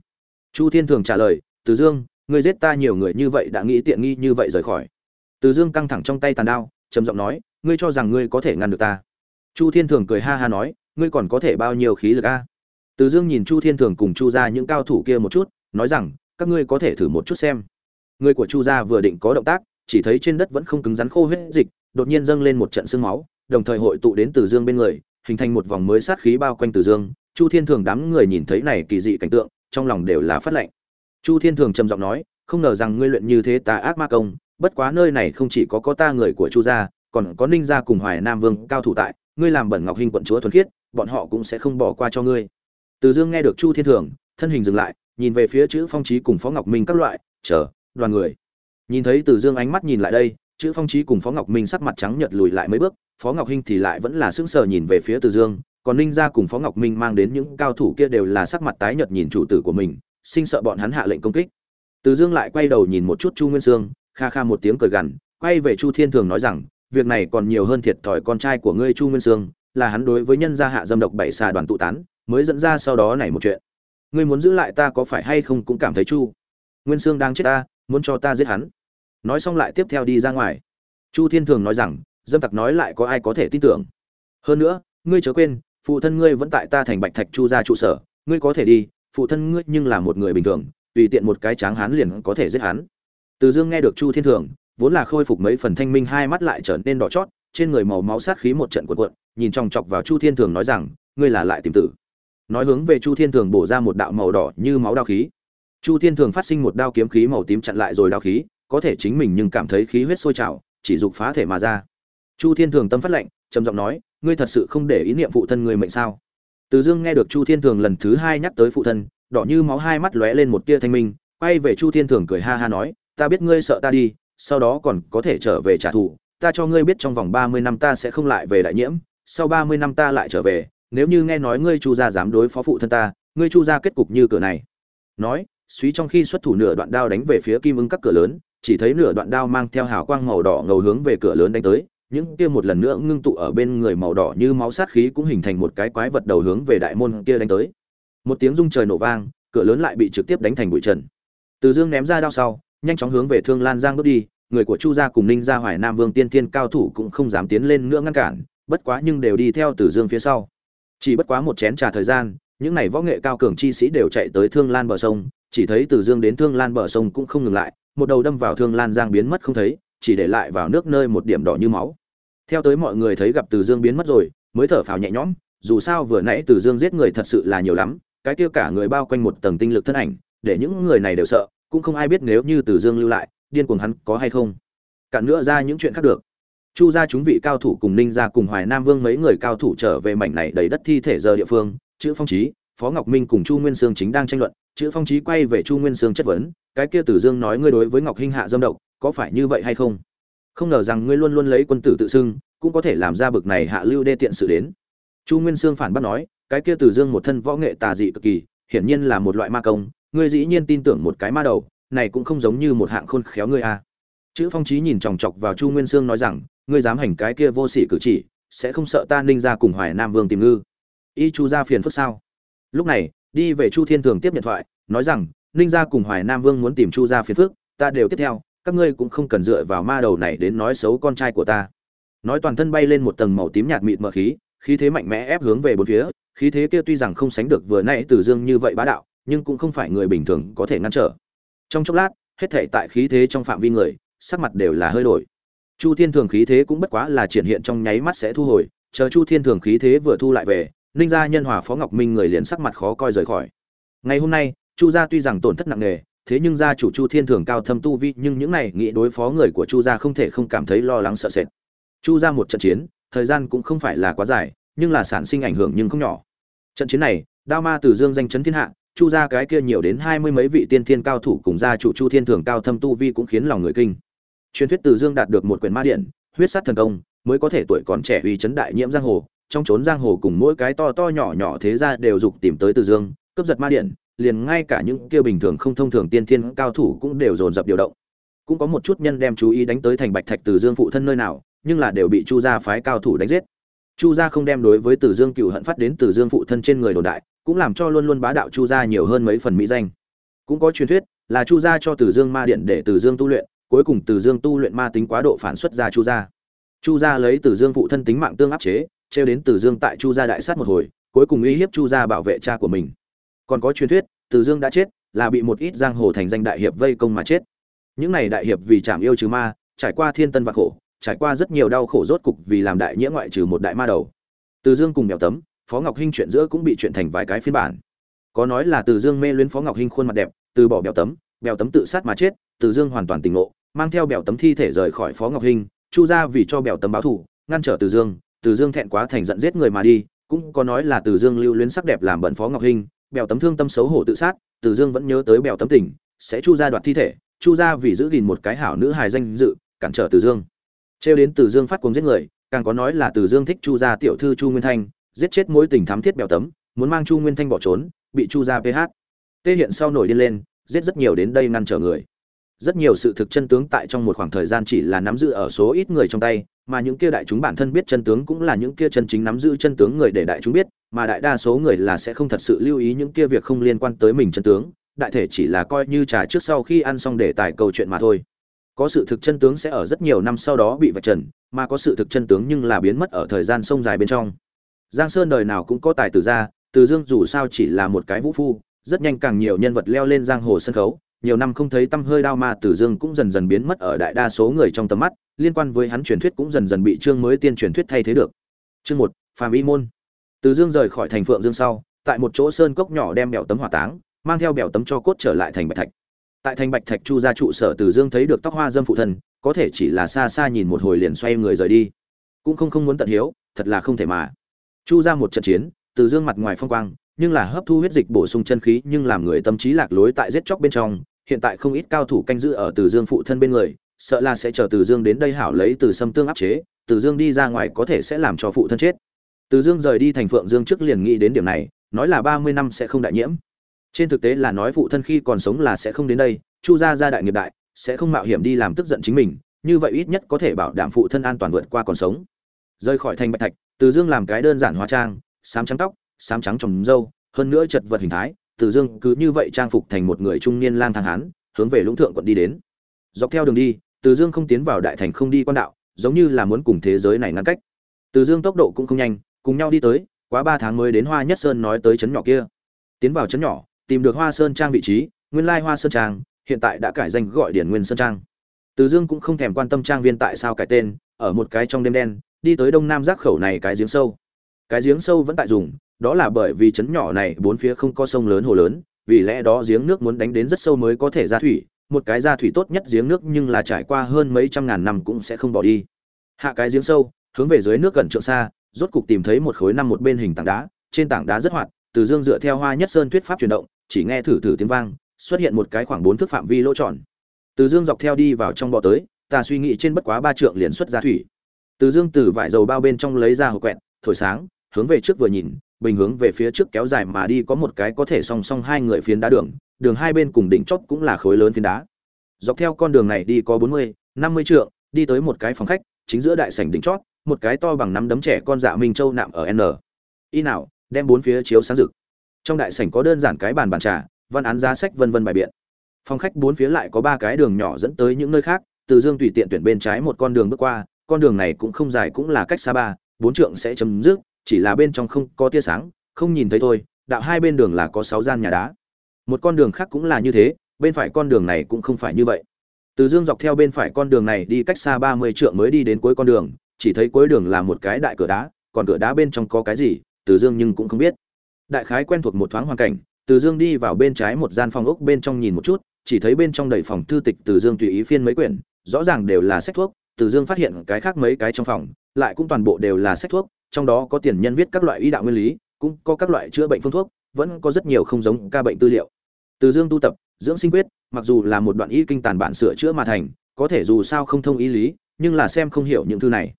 Chu thiên thường trả lời, từ dương, ngươi giết ta nhiều người như vậy đã nghĩ tiện nghi như vậy rời khỏi. Từ dương căng thẳng trong tay tàn đao, trầm giọng nói, ngươi cho rằng ngươi có thể ngăn được ta? Chu thiên thường cười ha ha nói, ngươi còn có thể bao nhiêu khí lực a? Từ dương nhìn chu thiên thường cùng chu ra những cao thủ kia một chút, nói rằng, các ngươi có thể thử một chút xem. Người của chu gia vừa định có động tác chỉ thấy trên đất vẫn không cứng rắn khô huyết dịch, đột nhiên dâng lên một trận sương máu, đồng thời hội tụ đến từ dương bên người, hình thành một vòng mới sát khí bao quanh từ dương. Chu thiên thường đám người nhìn thấy này kỳ dị cảnh tượng, trong lòng đều là phát lạnh. chu thiên thường trầm giọng nói, không ngờ rằng ngươi luyện như thế tà ác ma công, bất quá nơi này không chỉ có có ta người của chu gia, còn có ninh gia cùng hoài nam vương cao thủ tại, ngươi làm bẩn ngọc hình quận chúa thuần khiết, bọn họ cũng sẽ không bỏ qua cho ngươi. Từ dương nghe được chu thiên thường, thân hình dừng lại, nhìn về phía chữ phong trí cùng phó ngọc minh các loại, chờ, đoàn người nhìn thấy từ dương ánh mắt nhìn lại đây, chữ phong trí cùng phó ngọc minh sắc mặt trắng nhợt lùi lại mấy bước, phó ngọc hinh thì lại vẫn là sững sờ nhìn về phía từ dương, còn ninh gia cùng phó ngọc minh mang đến những cao thủ kia đều là sắc mặt tái nhợt nhìn chủ tử của mình, sinh sợ bọn hắn hạ lệnh công kích. Từ dương lại quay đầu nhìn một chút chu nguyên sương, kha kha một tiếng cười gằn, quay về chu thiên thường nói rằng, việc này còn nhiều hơn thiệt thòi con trai của ngươi chu nguyên sương, là hắn đối với nhân gia hạ dâm độc bảy xà đoàn tụ tán, mới dẫn ra sau đó này một chuyện. Ngươi muốn giữ lại ta có phải hay không cũng cảm thấy chu nguyên sương đang chết ta, muốn cho ta giết hắn nói xong lại tiếp theo đi ra ngoài. Chu thiên thường nói rằng, dâm tặc nói lại có ai có thể tin tưởng. Hơn nữa, ngươi chớ quên, phụ thân ngươi vẫn tại ta thành bạch thạch chu ra trụ sở, ngươi có thể đi, phụ thân ngươi nhưng là một người bình thường, tùy tiện một cái tráng hán liền có thể giết hắn. Từ dương nghe được chu thiên thường, vốn là khôi phục mấy phần thanh minh, hai mắt lại trở nên đỏ chót, trên người màu máu sát khí một trận cuộn cuộn, nhìn chòng chọc vào chu thiên thường nói rằng, ngươi là lại tìm tử. Nói hướng về chu thiên thường bổ ra một đạo màu đỏ như máu đao khí. Chu thiên thường phát sinh một đao kiếm khí màu tím chặn lại rồi đao khí có thể chính mình nhưng cảm thấy khí huyết sôi trào, chỉ dục phá thể mà ra. Chu thiên thường tâm phát lệnh, trầm giọng nói, ngươi thật sự không để ý niệm phụ thân người mệnh sao? Từ dương nghe được chu thiên thường lần thứ hai nhắc tới phụ thân, đỏ như máu hai mắt lóe lên một tia thanh minh, quay về chu thiên thường cười ha ha nói, ta biết ngươi sợ ta đi, sau đó còn có thể trở về trả thù, ta cho ngươi biết trong vòng ba mươi năm ta sẽ không lại về đại nhiễm, sau ba mươi năm ta lại trở về, nếu như nghe nói ngươi chu gia dám đối phó phụ thân ta, ngươi chu gia kết cục như cửa này. Nói, suý trong khi xuất thủ nửa đoạn đao đánh về phía kim ưng các cửa lớn chỉ thấy nửa đoạn đao mang theo hào quang màu đỏ ngầu hướng về cửa lớn đánh tới, những kia một lần nữa ngưng tụ ở bên người màu đỏ như máu sát khí cũng hình thành một cái quái vật đầu hướng về đại môn kia đánh tới. Một tiếng rung trời nổ vang, cửa lớn lại bị trực tiếp đánh thành bụi trần. Từ dương ném ra đao sau, nhanh chóng hướng về thương lan giang bước đi, người của chu gia cùng ninh gia hoài nam vương tiên thiên cao thủ cũng không dám tiến lên nữa ngăn cản, bất quá nhưng đều đi theo từ dương phía sau. Chỉ bất quá một chén trà thời gian, những này võ nghệ cao cường chi sĩ đều chạy tới thương lan bờ sông, chỉ thấy từ dương đến thương lan bờ sông cũng không ngừng lại một đầu đâm vào thương lan giang biến mất không thấy, chỉ để lại vào nước nơi một điểm đỏ như máu. Theo tới mọi người thấy gặp từ dương biến mất rồi, mới thở phào nhẹ nhõm, dù sao vừa nãy từ dương giết người thật sự là nhiều lắm, cái kia cả người bao quanh một tầng tinh lực thân ảnh, để những người này đều sợ, cũng không ai biết nếu như từ dương lưu lại, điên cuồng hắn có hay không. Cạn nữa ra những chuyện khác được. Chu gia chúng vị cao thủ cùng ninh gia cùng hoài nam vương mấy người cao thủ trở về mảnh này đầy đất thi thể giờ địa phương, chữ phong trí phó ngọc minh cùng chu nguyên sương chính đang tranh luận, chữ phong trí quay về chu nguyên sương chất vấn cái kia tử dương nói ngươi đối với ngọc hinh hạ dâm độc, có phải như vậy hay không? Không ngờ rằng ngươi luôn luôn lấy quân tử tự xưng, cũng có thể làm ra bực này hạ lưu đê tiện sự đến. Chu nguyên sương phản bác nói, cái kia Tử dương một thân võ nghệ tà dị cực kỳ, hiển nhiên là một loại ma công, ngươi dĩ nhiên tin tưởng một cái ma đầu, này cũng không giống như một hạng khôn khéo ngươi a à. chữ phong trí nhìn chòng chọc vào chu nguyên sương nói rằng, ngươi dám hành cái kia vô sỉ cử chỉ, sẽ không sợ ta ninh ra cùng hoài nam vương tìm ngư. Y chu ra phiền phức sao? Lúc này, đi về chu thiên thường tiếp điện thoại, nói rằng ninh gia cùng hoài nam vương muốn tìm chu gia phiền phước ta đều tiếp theo, các ngươi cũng không cần dựa vào ma đầu này đến nói xấu con trai của ta. Nói toàn thân bay lên một tầng màu tím nhạt mịt mờ khí khí thế mạnh mẽ ép hướng về bốn phía, khí thế kia tuy rằng không sánh được vừa nãy từ dương như vậy bá đạo, nhưng cũng không phải người bình thường có thể ngăn trở. Trong chốc lát, hết thể tại khí thế trong phạm vi người, sắc mặt đều là hơi đổi. Chu thiên thường khí thế cũng bất quá là triển hiện trong nháy mắt sẽ thu hồi, chờ chu thiên thường khí thế vừa thu lại về, ninh gia nhân hòa phó ngọc minh người liền sắc mặt khó coi rời khỏi. Ngày hôm nay chu gia tuy rằng tổn thất nặng nề, thế nhưng gia chủ chu thiên thường cao thâm tu vi, nhưng những này nghĩ đối phó người của chu gia không thể không cảm thấy lo lắng sợ sệt. Chu gia một trận chiến, thời gian cũng không phải là quá dài, nhưng là sản sinh ảnh hưởng nhưng không nhỏ. Trận chiến này, đao ma từ dương danh chấn thiên hạ, chu gia cái kia nhiều đến hai mươi mấy vị tiên thiên cao thủ cùng gia chủ chu thiên thường cao thâm tu vi cũng khiến lòng người kinh. Truyền thuyết từ dương đạt được một quyển ma điện, huyết sát thần công, mới có thể tuổi còn trẻ uy chấn đại nhiễm giang hồ, trong trốn giang hồ cùng mỗi cái to to nhỏ nhỏ thế ra đều dục tìm tới từ dương, cướp giật ma điện liền ngay cả những kia bình thường không thông thường tiên thiên cao thủ cũng đều dồn dập điều động. Cũng có một chút nhân đem chú ý đánh tới thành bạch thạch từ dương phụ thân nơi nào, nhưng là đều bị chu gia phái cao thủ đánh giết. Chu gia không đem đối với từ dương cựu hận phát đến từ dương phụ thân trên người đồn đại, cũng làm cho luôn luôn bá đạo chu gia nhiều hơn mấy phần mỹ danh. Cũng có truyền thuyết là chu gia cho từ dương ma điện để từ dương tu luyện, cuối cùng từ dương tu luyện ma tính quá độ phản xuất ra chu gia. Chu gia lấy từ dương phụ thân tính mạng tương áp chế, trêu đến từ dương tại chu gia đại sát một hồi, cuối cùng uy hiếp chu gia bảo vệ cha của mình còn có truyền thuyết, từ dương đã chết, là bị một ít giang hồ thành danh đại hiệp vây công mà chết. Những này đại hiệp vì chạm yêu trừ ma, trải qua thiên tân và khổ, trải qua rất nhiều đau khổ rốt cục vì làm đại nghĩa ngoại trừ một đại ma đầu. Từ dương cùng mèo tấm, phó ngọc hinh chuyện giữa cũng bị chuyện thành vài cái phiên bản. Có nói là từ dương mê luyến phó ngọc hinh khuôn mặt đẹp, từ bỏ bèo tấm bèo tấm tự sát mà chết, từ dương hoàn toàn tỉnh ngộ, mang theo bèo tấm thi thể rời khỏi phó ngọc hinh, chu ra vì cho bèo tấm báo thù, ngăn trở từ dương từ dương thẹn quá thành giận giết người mà đi, cũng có nói là từ dương lưu luyến sắc đẹp làm bận phó ngọc hinh bèo tấm thương tâm xấu hổ tự sát, từ dương vẫn nhớ tới bèo tấm tỉnh sẽ chu ra đoạt thi thể, chu ra vì giữ gìn một cái hảo nữ hài danh dự, cản trở từ dương. Trêu đến từ dương phát cuồng giết người, càng có nói là từ dương thích chu gia tiểu thư chu nguyên thanh, giết chết mối tình thắm thiết bèo tấm, muốn mang chu nguyên thanh bỏ trốn, bị chu gia ph tê hiện sau nổi điên lên, giết rất nhiều đến đây ngăn trở người rất nhiều sự thực chân tướng tại trong một khoảng thời gian chỉ là nắm giữ ở số ít người trong tay, mà những kia đại chúng bản thân biết chân tướng cũng là những kia chân chính nắm giữ chân tướng người để đại chúng biết, mà đại đa số người là sẽ không thật sự lưu ý những kia việc không liên quan tới mình chân tướng, đại thể chỉ là coi như trà trước sau khi ăn xong để tài câu chuyện mà thôi. Có sự thực chân tướng sẽ ở rất nhiều năm sau đó bị vạch trần, mà có sự thực chân tướng nhưng là biến mất ở thời gian sông dài bên trong. Giang sơn đời nào cũng có tài tử ra từ dương dù sao chỉ là một cái vũ phu, rất nhanh càng nhiều nhân vật leo lên giang hồ sân khấu nhiều năm không thấy tâm hơi đao ma tử dương cũng dần dần biến mất ở đại đa số người trong tầm mắt, liên quan với hắn truyền thuyết cũng dần dần bị chương mới tiên truyền thuyết thay thế được. Chương một, phàm y môn. Từ dương rời khỏi thành phượng dương sau, tại một chỗ sơn cốc nhỏ đem bèo tấm hỏa táng, mang theo bèo tấm cho cốt trở lại thành bạch thạch. Tại thành bạch thạch chu gia trụ sở từ dương thấy được tóc hoa dâm phụ thân, có thể chỉ là xa xa nhìn một hồi liền xoay người rời đi. Cũng không không muốn tận hiếu, thật là không thể mà. Chu ra một trận chiến từ dương mặt ngoài phong quang, nhưng là hấp thu huyết dịch bổ sung chân khí, nhưng làm người tâm trí lạc lối tại giết chóc bên trong hiện tại không ít cao thủ canh giữ ở từ dương phụ thân bên người, sợ là sẽ chờ từ dương đến đây hảo lấy từ sâm tương áp chế, từ dương đi ra ngoài có thể sẽ làm cho phụ thân chết. Từ dương rời đi thành phượng dương trước liền nghĩ đến điểm này, nói là ba mươi năm sẽ không đại nhiễm. Trên thực tế là nói phụ thân khi còn sống là sẽ không đến đây, chu gia gia đại nghiệp đại, sẽ không mạo hiểm đi làm tức giận chính mình, như vậy ít nhất có thể bảo đảm phụ thân an toàn vượt qua còn sống. Rời khỏi thành bạch thạch, từ dương làm cái đơn giản hóa trang, sám trắng tóc, sám trắng trồng râu hơn nữa chật vật hình thái từ dương cứ như vậy trang phục thành một người trung niên lang thang hán, hướng về lũng thượng quận đi đến. Dọc theo đường đi, từ dương không tiến vào đại thành không đi quan đạo, giống như là muốn cùng thế giới này ngăn cách. Từ dương tốc độ cũng không nhanh, cùng nhau đi tới, quá ba tháng mới đến hoa nhất sơn nói tới trấn nhỏ kia. Tiến vào trấn nhỏ, tìm được hoa sơn trang vị trí, nguyên lai hoa sơn trang, hiện tại đã cải danh gọi điển nguyên sơn trang. Từ dương cũng không thèm quan tâm trang viên tại sao cải tên, ở một cái trong đêm đen, đi tới đông nam giác khẩu này cái giếng sâu. Cái giếng sâu vẫn tại dùng đó là bởi vì trấn nhỏ này bốn phía không có sông lớn hồ lớn, vì lẽ đó giếng nước muốn đánh đến rất sâu mới có thể ra thủy, một cái ra thủy tốt nhất giếng nước nhưng là trải qua hơn mấy trăm ngàn năm cũng sẽ không bỏ đi. Hạ cái giếng sâu, hướng về dưới nước gần trượng xa, rốt cục tìm thấy một khối năm một bên hình tảng đá, trên tảng đá rất hoạt, từ dương dựa theo hoa nhất sơn thuyết pháp chuyển động, chỉ nghe thử thử tiếng vang, xuất hiện một cái khoảng bốn thước phạm vi lỗ tròn. Từ dương dọc theo đi vào trong bọ tới, ta suy nghĩ trên bất quá ba trượng liền xuất ra thủy. Từ dương từ vải dầu bao bên trong lấy ra hộp quẹt, thổi sáng, hướng về trước vừa nhìn bình hướng về phía trước kéo dài mà đi có một cái có thể song song hai người phiến đá đường đường hai bên cùng đỉnh chót cũng là khối lớn phiến đá. Dọc theo con đường này đi có bốn mươi, năm mươi trượng, đi tới một cái phòng khách, chính giữa đại sảnh đỉnh chót một cái to bằng nắm đấm trẻ con dạ minh châu nạm ở n. Y nào, đem bốn phía chiếu sáng rực. Trong đại sảnh có đơn giản cái bàn bàn trà, văn án giá sách vân vân bài biện. Phòng khách bốn phía lại có ba cái đường nhỏ dẫn tới những nơi khác, từ dương tùy tiện tuyển bên trái một con đường bước qua, con đường này cũng không dài cũng là cách xa ba, bốn trượng sẽ chấm dứt chỉ là bên trong không có tia sáng, không nhìn thấy thôi, đạo hai bên đường là có sáu gian nhà đá. Một con đường khác cũng là như thế, bên phải con đường này cũng không phải như vậy. Từ dương dọc theo bên phải con đường này đi cách xa ba mươi trượng mới đi đến cuối con đường, chỉ thấy cuối đường là một cái đại cửa đá, còn cửa đá bên trong có cái gì, từ dương nhưng cũng không biết. Đại khái quen thuộc một thoáng hoàn cảnh, từ dương đi vào bên trái một gian phòng ốc bên trong nhìn một chút, chỉ thấy bên trong đầy phòng thư tịch từ dương tùy ý phiên mấy quyển, rõ ràng đều là sách thuốc, từ dương phát hiện cái khác mấy cái trong phòng, lại cũng toàn bộ đều là sách thuốc trong đó có tiền nhân viết các loại y đạo nguyên lý, cũng có các loại chữa bệnh phương thuốc, vẫn có rất nhiều không giống ca bệnh tư liệu. Từ dương tu tập, dưỡng sinh quyết, mặc dù là một đoạn y kinh tàn bản sửa chữa mà thành, có thể dù sao không thông ý lý, nhưng là xem không hiểu những thứ này.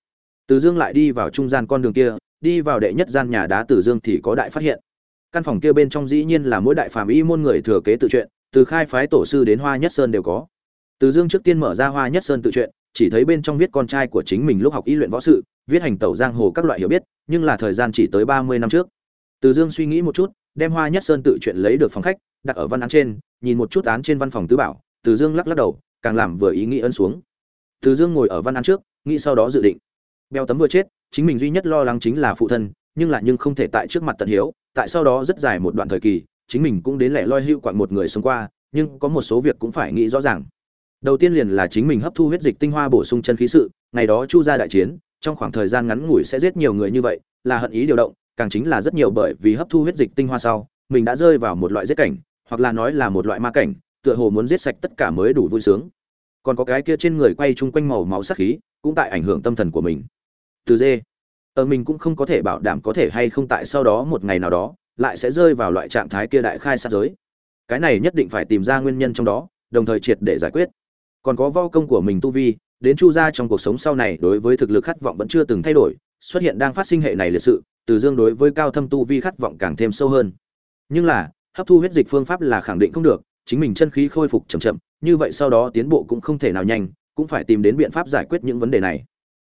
Từ dương lại đi vào trung gian con đường kia, đi vào đệ nhất gian nhà đá từ dương thì có đại phát hiện. Căn phòng kia bên trong dĩ nhiên là mỗi đại phàm y môn người thừa kế tự truyện, từ khai phái tổ sư đến hoa nhất sơn đều có. Từ dương trước tiên mở ra hoa nhất sơn tự truyện, chỉ thấy bên trong viết con trai của chính mình lúc học y luyện võ sự viết hành tẩu giang hồ các loại hiểu biết, nhưng là thời gian chỉ tới ba mươi năm trước. Từ dương suy nghĩ một chút, đem hoa nhất sơn tự truyện lấy được phòng khách, đặt ở văn án trên, nhìn một chút án trên văn phòng tứ bảo, từ dương lắc lắc đầu, càng làm vừa ý nghĩ ân xuống. Từ dương ngồi ở văn án trước, nghĩ sau đó dự định. Bèo tấm vừa chết, chính mình duy nhất lo lắng chính là phụ thân, nhưng lại nhưng không thể tại trước mặt tận hiếu, tại sau đó rất dài một đoạn thời kỳ, chính mình cũng đến lẻ loi hưu quặng một người sống qua, nhưng có một số việc cũng phải nghĩ rõ ràng. Đầu tiên liền là chính mình hấp thu huyết dịch tinh hoa bổ sung chân khí sự, ngày đó chu ra đại chiến trong khoảng thời gian ngắn ngủi sẽ giết nhiều người như vậy, là hận ý điều động, càng chính là rất nhiều bởi vì hấp thu huyết dịch tinh hoa sau, mình đã rơi vào một loại giết cảnh, hoặc là nói là một loại ma cảnh, tựa hồ muốn giết sạch tất cả mới đủ vui sướng. Còn có cái kia trên người quay chung quanh màu máu sắc khí, cũng tại ảnh hưởng tâm thần của mình. Từ dê. Ở mình cũng không có thể bảo đảm có thể hay không tại sau đó một ngày nào đó, lại sẽ rơi vào loại trạng thái kia đại khai sát giới. Cái này nhất định phải tìm ra nguyên nhân trong đó, đồng thời triệt để giải quyết. Còn có vo công của mình tu vi đến chu gia trong cuộc sống sau này đối với thực lực khát vọng vẫn chưa từng thay đổi, xuất hiện đang phát sinh hệ này liệt sự, từ dương đối với cao thâm tu vi khát vọng càng thêm sâu hơn. Nhưng là, hấp thu huyết dịch phương pháp là khẳng định không được, chính mình chân khí khôi phục chậm chậm, như vậy sau đó tiến bộ cũng không thể nào nhanh, cũng phải tìm đến biện pháp giải quyết những vấn đề này.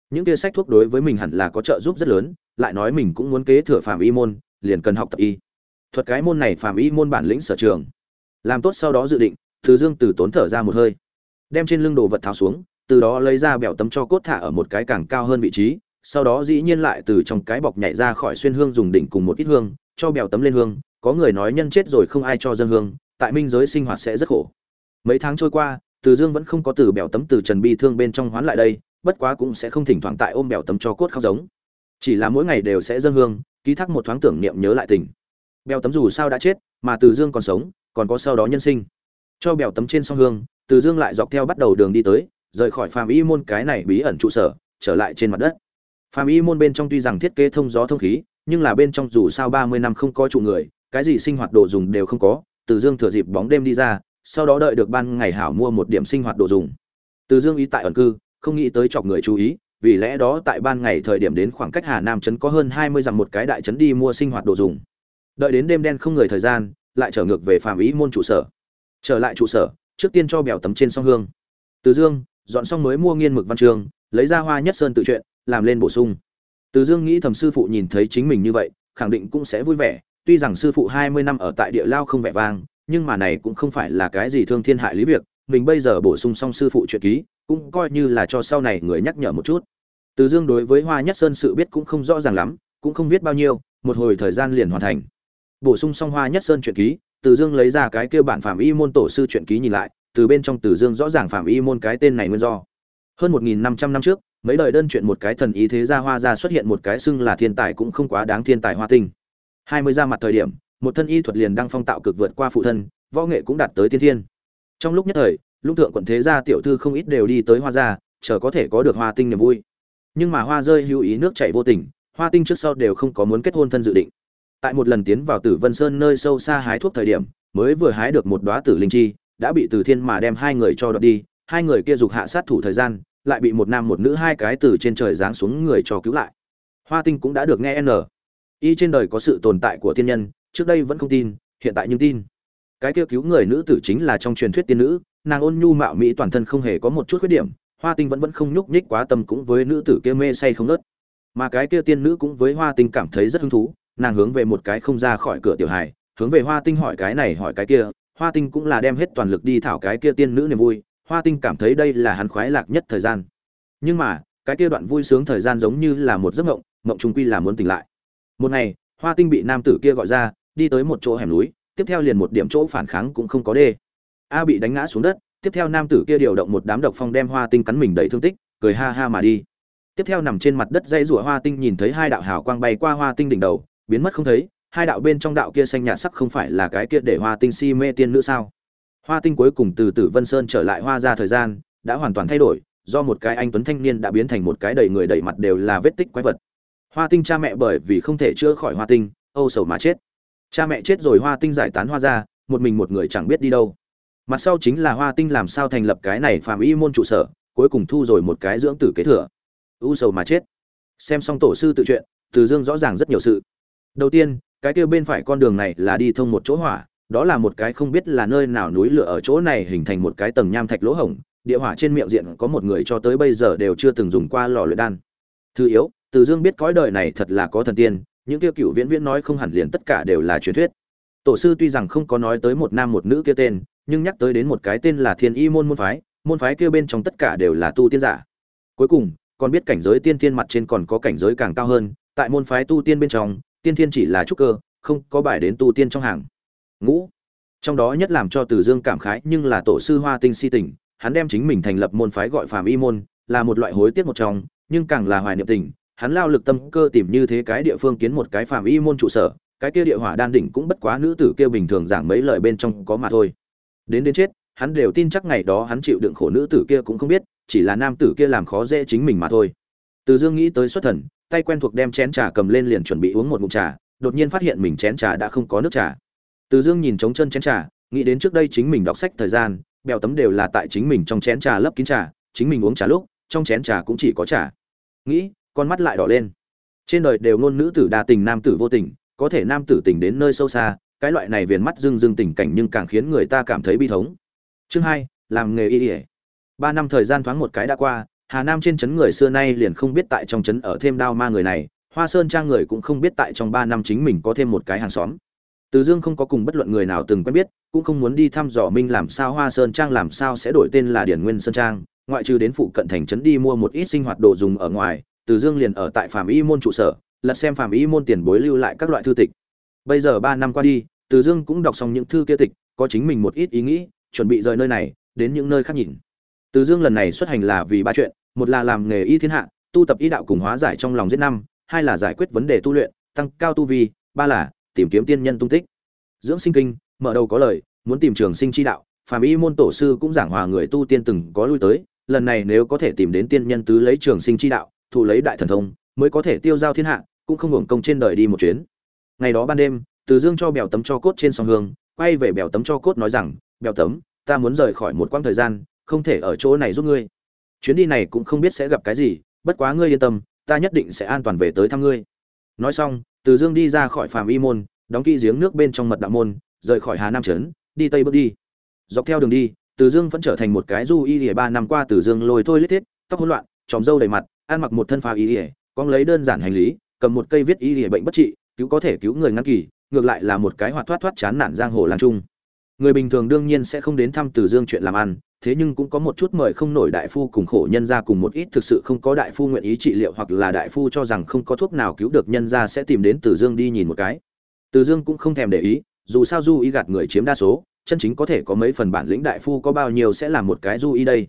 Những kia sách thuốc đối với mình hẳn là có trợ giúp rất lớn, lại nói mình cũng muốn kế thừa phàm y môn, liền cần học tập y. Thuật cái môn này phàm y môn bản lĩnh sở trường. Làm tốt sau đó dự định, từ dương từ tốn thở ra một hơi, đem trên lưng đồ vật tháo xuống từ đó lấy ra bèo tấm cho cốt thả ở một cái càng cao hơn vị trí, sau đó dĩ nhiên lại từ trong cái bọc nhảy ra khỏi xuyên hương dùng đỉnh cùng một ít hương, cho bèo tấm lên hương, có người nói nhân chết rồi không ai cho dân hương, tại minh giới sinh hoạt sẽ rất khổ. Mấy tháng trôi qua, từ dương vẫn không có từ bèo tấm từ trần bi thương bên trong hoán lại đây, bất quá cũng sẽ không thỉnh thoảng tại ôm bèo tấm cho cốt khóc giống. Chỉ là mỗi ngày đều sẽ dân hương, ký thác một thoáng tưởng niệm nhớ lại tình. Bèo tấm dù sao đã chết, mà từ dương còn sống, còn có sau đó nhân sinh. Cho bèo tấm trên song hương, từ dương lại dọc theo bắt đầu đường đi tới rời khỏi phàm y môn cái này bí ẩn trụ sở, trở lại trên mặt đất. Phàm y môn bên trong tuy rằng thiết kế thông gió thông khí, nhưng là bên trong dù sao ba mươi năm không có trụ người, cái gì sinh hoạt đồ dùng đều không có, từ dương thừa dịp bóng đêm đi ra, sau đó đợi được ban ngày hảo mua một điểm sinh hoạt đồ dùng. Từ dương ý tại ẩn cư, không nghĩ tới chọc người chú ý, vì lẽ đó tại ban ngày thời điểm đến khoảng cách hà nam trấn có hơn hai mươi dặm một cái đại trấn đi mua sinh hoạt đồ dùng. Đợi đến đêm đen không người thời gian, lại trở ngược về phàm ý môn trụ sở. Trở lại trụ sở, trước tiên cho bèo tấm trên song hương. Từ dương dọn xong mới mua nghiên mực văn trường, lấy ra hoa nhất sơn tự truyện, làm lên bổ sung. Từ dương nghĩ thầm sư phụ nhìn thấy chính mình như vậy, khẳng định cũng sẽ vui vẻ, tuy rằng sư phụ hai mươi năm ở tại địa lao không vẻ vang, nhưng mà này cũng không phải là cái gì thương thiên hại lý việc, mình bây giờ bổ sung xong sư phụ truyện ký, cũng coi như là cho sau này người nhắc nhở một chút. Từ dương đối với hoa nhất sơn sự biết cũng không rõ ràng lắm, cũng không viết bao nhiêu, một hồi thời gian liền hoàn thành. Bổ sung xong hoa nhất sơn truyện ký, từ dương lấy ra cái kêu bản phạm y môn tổ sư truyện ký nhìn lại từ bên trong tử dương rõ ràng phạm y môn cái tên này nguyên do. Hơn một nghìn năm trăm năm trước, mấy đời đơn chuyện một cái thần ý thế gia hoa gia xuất hiện một cái xưng là thiên tài cũng không quá đáng thiên tài hoa tinh. Hai mươi ra mặt thời điểm, một thân y thuật liền đang phong tạo cực vượt qua phụ thân, võ nghệ cũng đạt tới tiên thiên. Trong lúc nhất thời, lũng thượng quận thế gia tiểu thư không ít đều đi tới hoa gia, chờ có thể có được hoa tinh niềm vui. Nhưng mà hoa rơi hữu ý nước chảy vô tình, hoa tinh trước sau đều không có muốn kết hôn thân dự định. Tại một lần tiến vào tử vân sơn nơi sâu xa hái thuốc thời điểm, mới vừa hái được một đoá tử linh chi đã bị từ thiên mà đem hai người cho đoạt đi, hai người kia dục hạ sát thủ thời gian, lại bị một nam một nữ hai cái từ trên trời giáng xuống người cho cứu lại. Hoa tinh cũng đã được nghe n. Y trên đời có sự tồn tại của tiên nhân, trước đây vẫn không tin, hiện tại nhưng tin. Cái kia cứu người nữ tử chính là trong truyền thuyết tiên nữ, nàng ôn nhu mạo mỹ toàn thân không hề có một chút khuyết điểm, hoa tinh vẫn vẫn không nhúc nhích quá tâm cũng với nữ tử kia mê say không nớt mà cái kia tiên nữ cũng với hoa tinh cảm thấy rất hứng thú, nàng hướng về một cái không ra khỏi cửa tiểu hài, hướng về hoa tinh hỏi cái này hỏi cái kia hoa tinh cũng là đem hết toàn lực đi thảo cái kia tiên nữ niềm vui, hoa tinh cảm thấy đây là hắn khoái lạc nhất thời gian. Nhưng mà, cái kia đoạn vui sướng thời gian giống như là một giấc mộng mộng trung quy là muốn tỉnh lại. Một ngày, hoa tinh bị nam tử kia gọi ra, đi tới một chỗ hẻm núi, tiếp theo liền một điểm chỗ phản kháng cũng không có đê. A bị đánh ngã xuống đất, tiếp theo nam tử kia điều động một đám độc phong đem hoa tinh cắn mình đầy thương tích, cười ha ha mà đi. Tiếp theo nằm trên mặt đất dây rủa hoa tinh nhìn thấy hai đạo hào quang bay qua hoa tinh đỉnh đầu, biến mất không thấy hai đạo bên trong đạo kia xanh nhạt sắc không phải là cái kia để hoa tinh si mê tiên nữ sao? Hoa tinh cuối cùng từ tử vân sơn trở lại hoa ra thời gian, đã hoàn toàn thay đổi, do một cái anh tuấn thanh niên đã biến thành một cái đầy người đầy mặt đều là vết tích quái vật. Hoa tinh cha mẹ bởi vì không thể chữa khỏi hoa tinh, âu sầu mà chết. Cha mẹ chết rồi hoa tinh giải tán hoa ra, một mình một người chẳng biết đi đâu. Mặt sau chính là hoa tinh làm sao thành lập cái này phàm y môn trụ sở, cuối cùng thu rồi một cái dưỡng tử kế thừa. U sầu mà chết. Xem xong tổ sư tự chuyện từ dương rõ ràng rất nhiều sự. Đầu tiên cái kia bên phải con đường này là đi thông một chỗ hỏa, đó là một cái không biết là nơi nào núi lửa ở chỗ này hình thành một cái tầng nham thạch lỗ hổng, địa hỏa trên miệng diện có một người cho tới bây giờ đều chưa từng dùng qua lò luyện đan. Thứ yếu, từ dương biết cõi đời này thật là có thần tiên, những kia cựu viễn viễn nói không hẳn liền tất cả đều là truyền thuyết. Tổ sư tuy rằng không có nói tới một nam một nữ kia tên, nhưng nhắc tới đến một cái tên là thiên y môn môn phái môn phái kia bên trong tất cả đều là tu tiên giả. Cuối cùng, còn biết cảnh giới tiên tiên mặt trên còn có cảnh giới càng cao hơn, tại môn phái tu tiên bên trong tiên thiên chỉ là trúc cơ, không có bài đến tu tiên trong hàng. Ngũ. Trong đó nhất làm cho từ dương cảm khái nhưng là tổ sư hoa tinh si tình, hắn đem chính mình thành lập môn phái gọi phàm y môn, là một loại hối tiếc một trong, nhưng càng là hoài niệm tình, hắn lao lực tâm cơ tìm như thế cái địa phương kiến một cái phàm y môn trụ sở, cái kia địa hỏa đan đỉnh cũng bất quá nữ tử kia bình thường giảng mấy lời bên trong có mà thôi. Đến đến chết, hắn đều tin chắc ngày đó hắn chịu đựng khổ nữ tử kia cũng không biết, chỉ là nam tử kia làm khó dễ chính mình mà thôi. Từ dương nghĩ tới xuất thần tay quen thuộc đem chén trà cầm lên liền chuẩn bị uống một ngụm trà, đột nhiên phát hiện mình chén trà đã không có nước trà. Từ dương nhìn trống chân chén trà, nghĩ đến trước đây chính mình đọc sách thời gian, bèo tấm đều là tại chính mình trong chén trà lấp kín trà, chính mình uống trà lúc, trong chén trà cũng chỉ có trà. Nghĩ, con mắt lại đỏ lên. Trên đời đều ngôn nữ tử đa tình, nam tử vô tình, có thể nam tử tình đến nơi sâu xa, cái loại này viền mắt dưng dưng tình cảnh nhưng càng khiến người ta cảm thấy bi thống. Chương hai, làm nghề y y. ba năm thời gian thoáng một cái đã qua hà nam trên trấn người xưa nay liền không biết tại trong trấn ở thêm đao ma người này, hoa sơn trang người cũng không biết tại trong ba năm chính mình có thêm một cái hàng xóm. Từ dương không có cùng bất luận người nào từng quen biết, cũng không muốn đi thăm dò minh làm sao hoa sơn trang làm sao sẽ đổi tên là điển nguyên sơn trang, ngoại trừ đến phụ cận thành trấn đi mua một ít sinh hoạt đồ dùng ở ngoài, từ dương liền ở tại phạm y môn trụ sở, lật xem phạm y môn tiền bối lưu lại các loại thư tịch. Bây giờ ba năm qua đi, từ dương cũng đọc xong những thư kia tịch, có chính mình một ít ý nghĩ, chuẩn bị rời nơi này, đến những nơi khác nhìn từ dương lần này xuất hành là vì ba chuyện, một là làm nghề y thiên hạ, tu tập y đạo cùng hóa giải trong lòng giết năm, hai là giải quyết vấn đề tu luyện, tăng cao tu vi, ba là tìm kiếm tiên nhân tung tích. Dưỡng sinh kinh, mở đầu có lời, muốn tìm trường sinh chi đạo, phàm y môn tổ sư cũng giảng hòa người tu tiên từng có lui tới, lần này nếu có thể tìm đến tiên nhân tứ lấy trường sinh chi đạo, thụ lấy đại thần thông, mới có thể tiêu giao thiên hạ, cũng không hưởng công trên đời đi một chuyến. Ngày đó ban đêm, từ dương cho bèo tấm cho cốt trên sông hương, quay về bèo tấm cho cốt nói rằng, bèo tấm, ta muốn rời khỏi một quãng thời gian không thể ở chỗ này giúp ngươi. Chuyến đi này cũng không biết sẽ gặp cái gì, bất quá ngươi yên tâm, ta nhất định sẽ an toàn về tới thăm ngươi. Nói xong, từ dương đi ra khỏi phàm y môn, đóng kỹ giếng nước bên trong mật đạo môn, rời khỏi hà nam trấn, đi tây bước đi. Dọc theo đường đi, từ dương vẫn trở thành một cái du y lìa ba năm qua từ dương lôi thôi lết thiết, tóc hỗn loạn, tròm râu đầy mặt, ăn mặc một thân phà y lìa con lấy đơn giản hành lý, cầm một cây viết y lìa bệnh bất trị, cứu có thể cứu người ngăn kỳ, ngược lại là một cái hoạt thoát thoát chán nản giang hồ làm trung. Người bình thường đương nhiên sẽ không đến thăm từ dương chuyện làm ăn thế nhưng cũng có một chút mời không nổi đại phu cùng khổ nhân ra cùng một ít thực sự không có đại phu nguyện ý trị liệu hoặc là đại phu cho rằng không có thuốc nào cứu được nhân ra sẽ tìm đến từ dương đi nhìn một cái. Từ dương cũng không thèm để ý, dù sao du y gạt người chiếm đa số, chân chính có thể có mấy phần bản lĩnh đại phu có bao nhiêu sẽ làm một cái du y đây.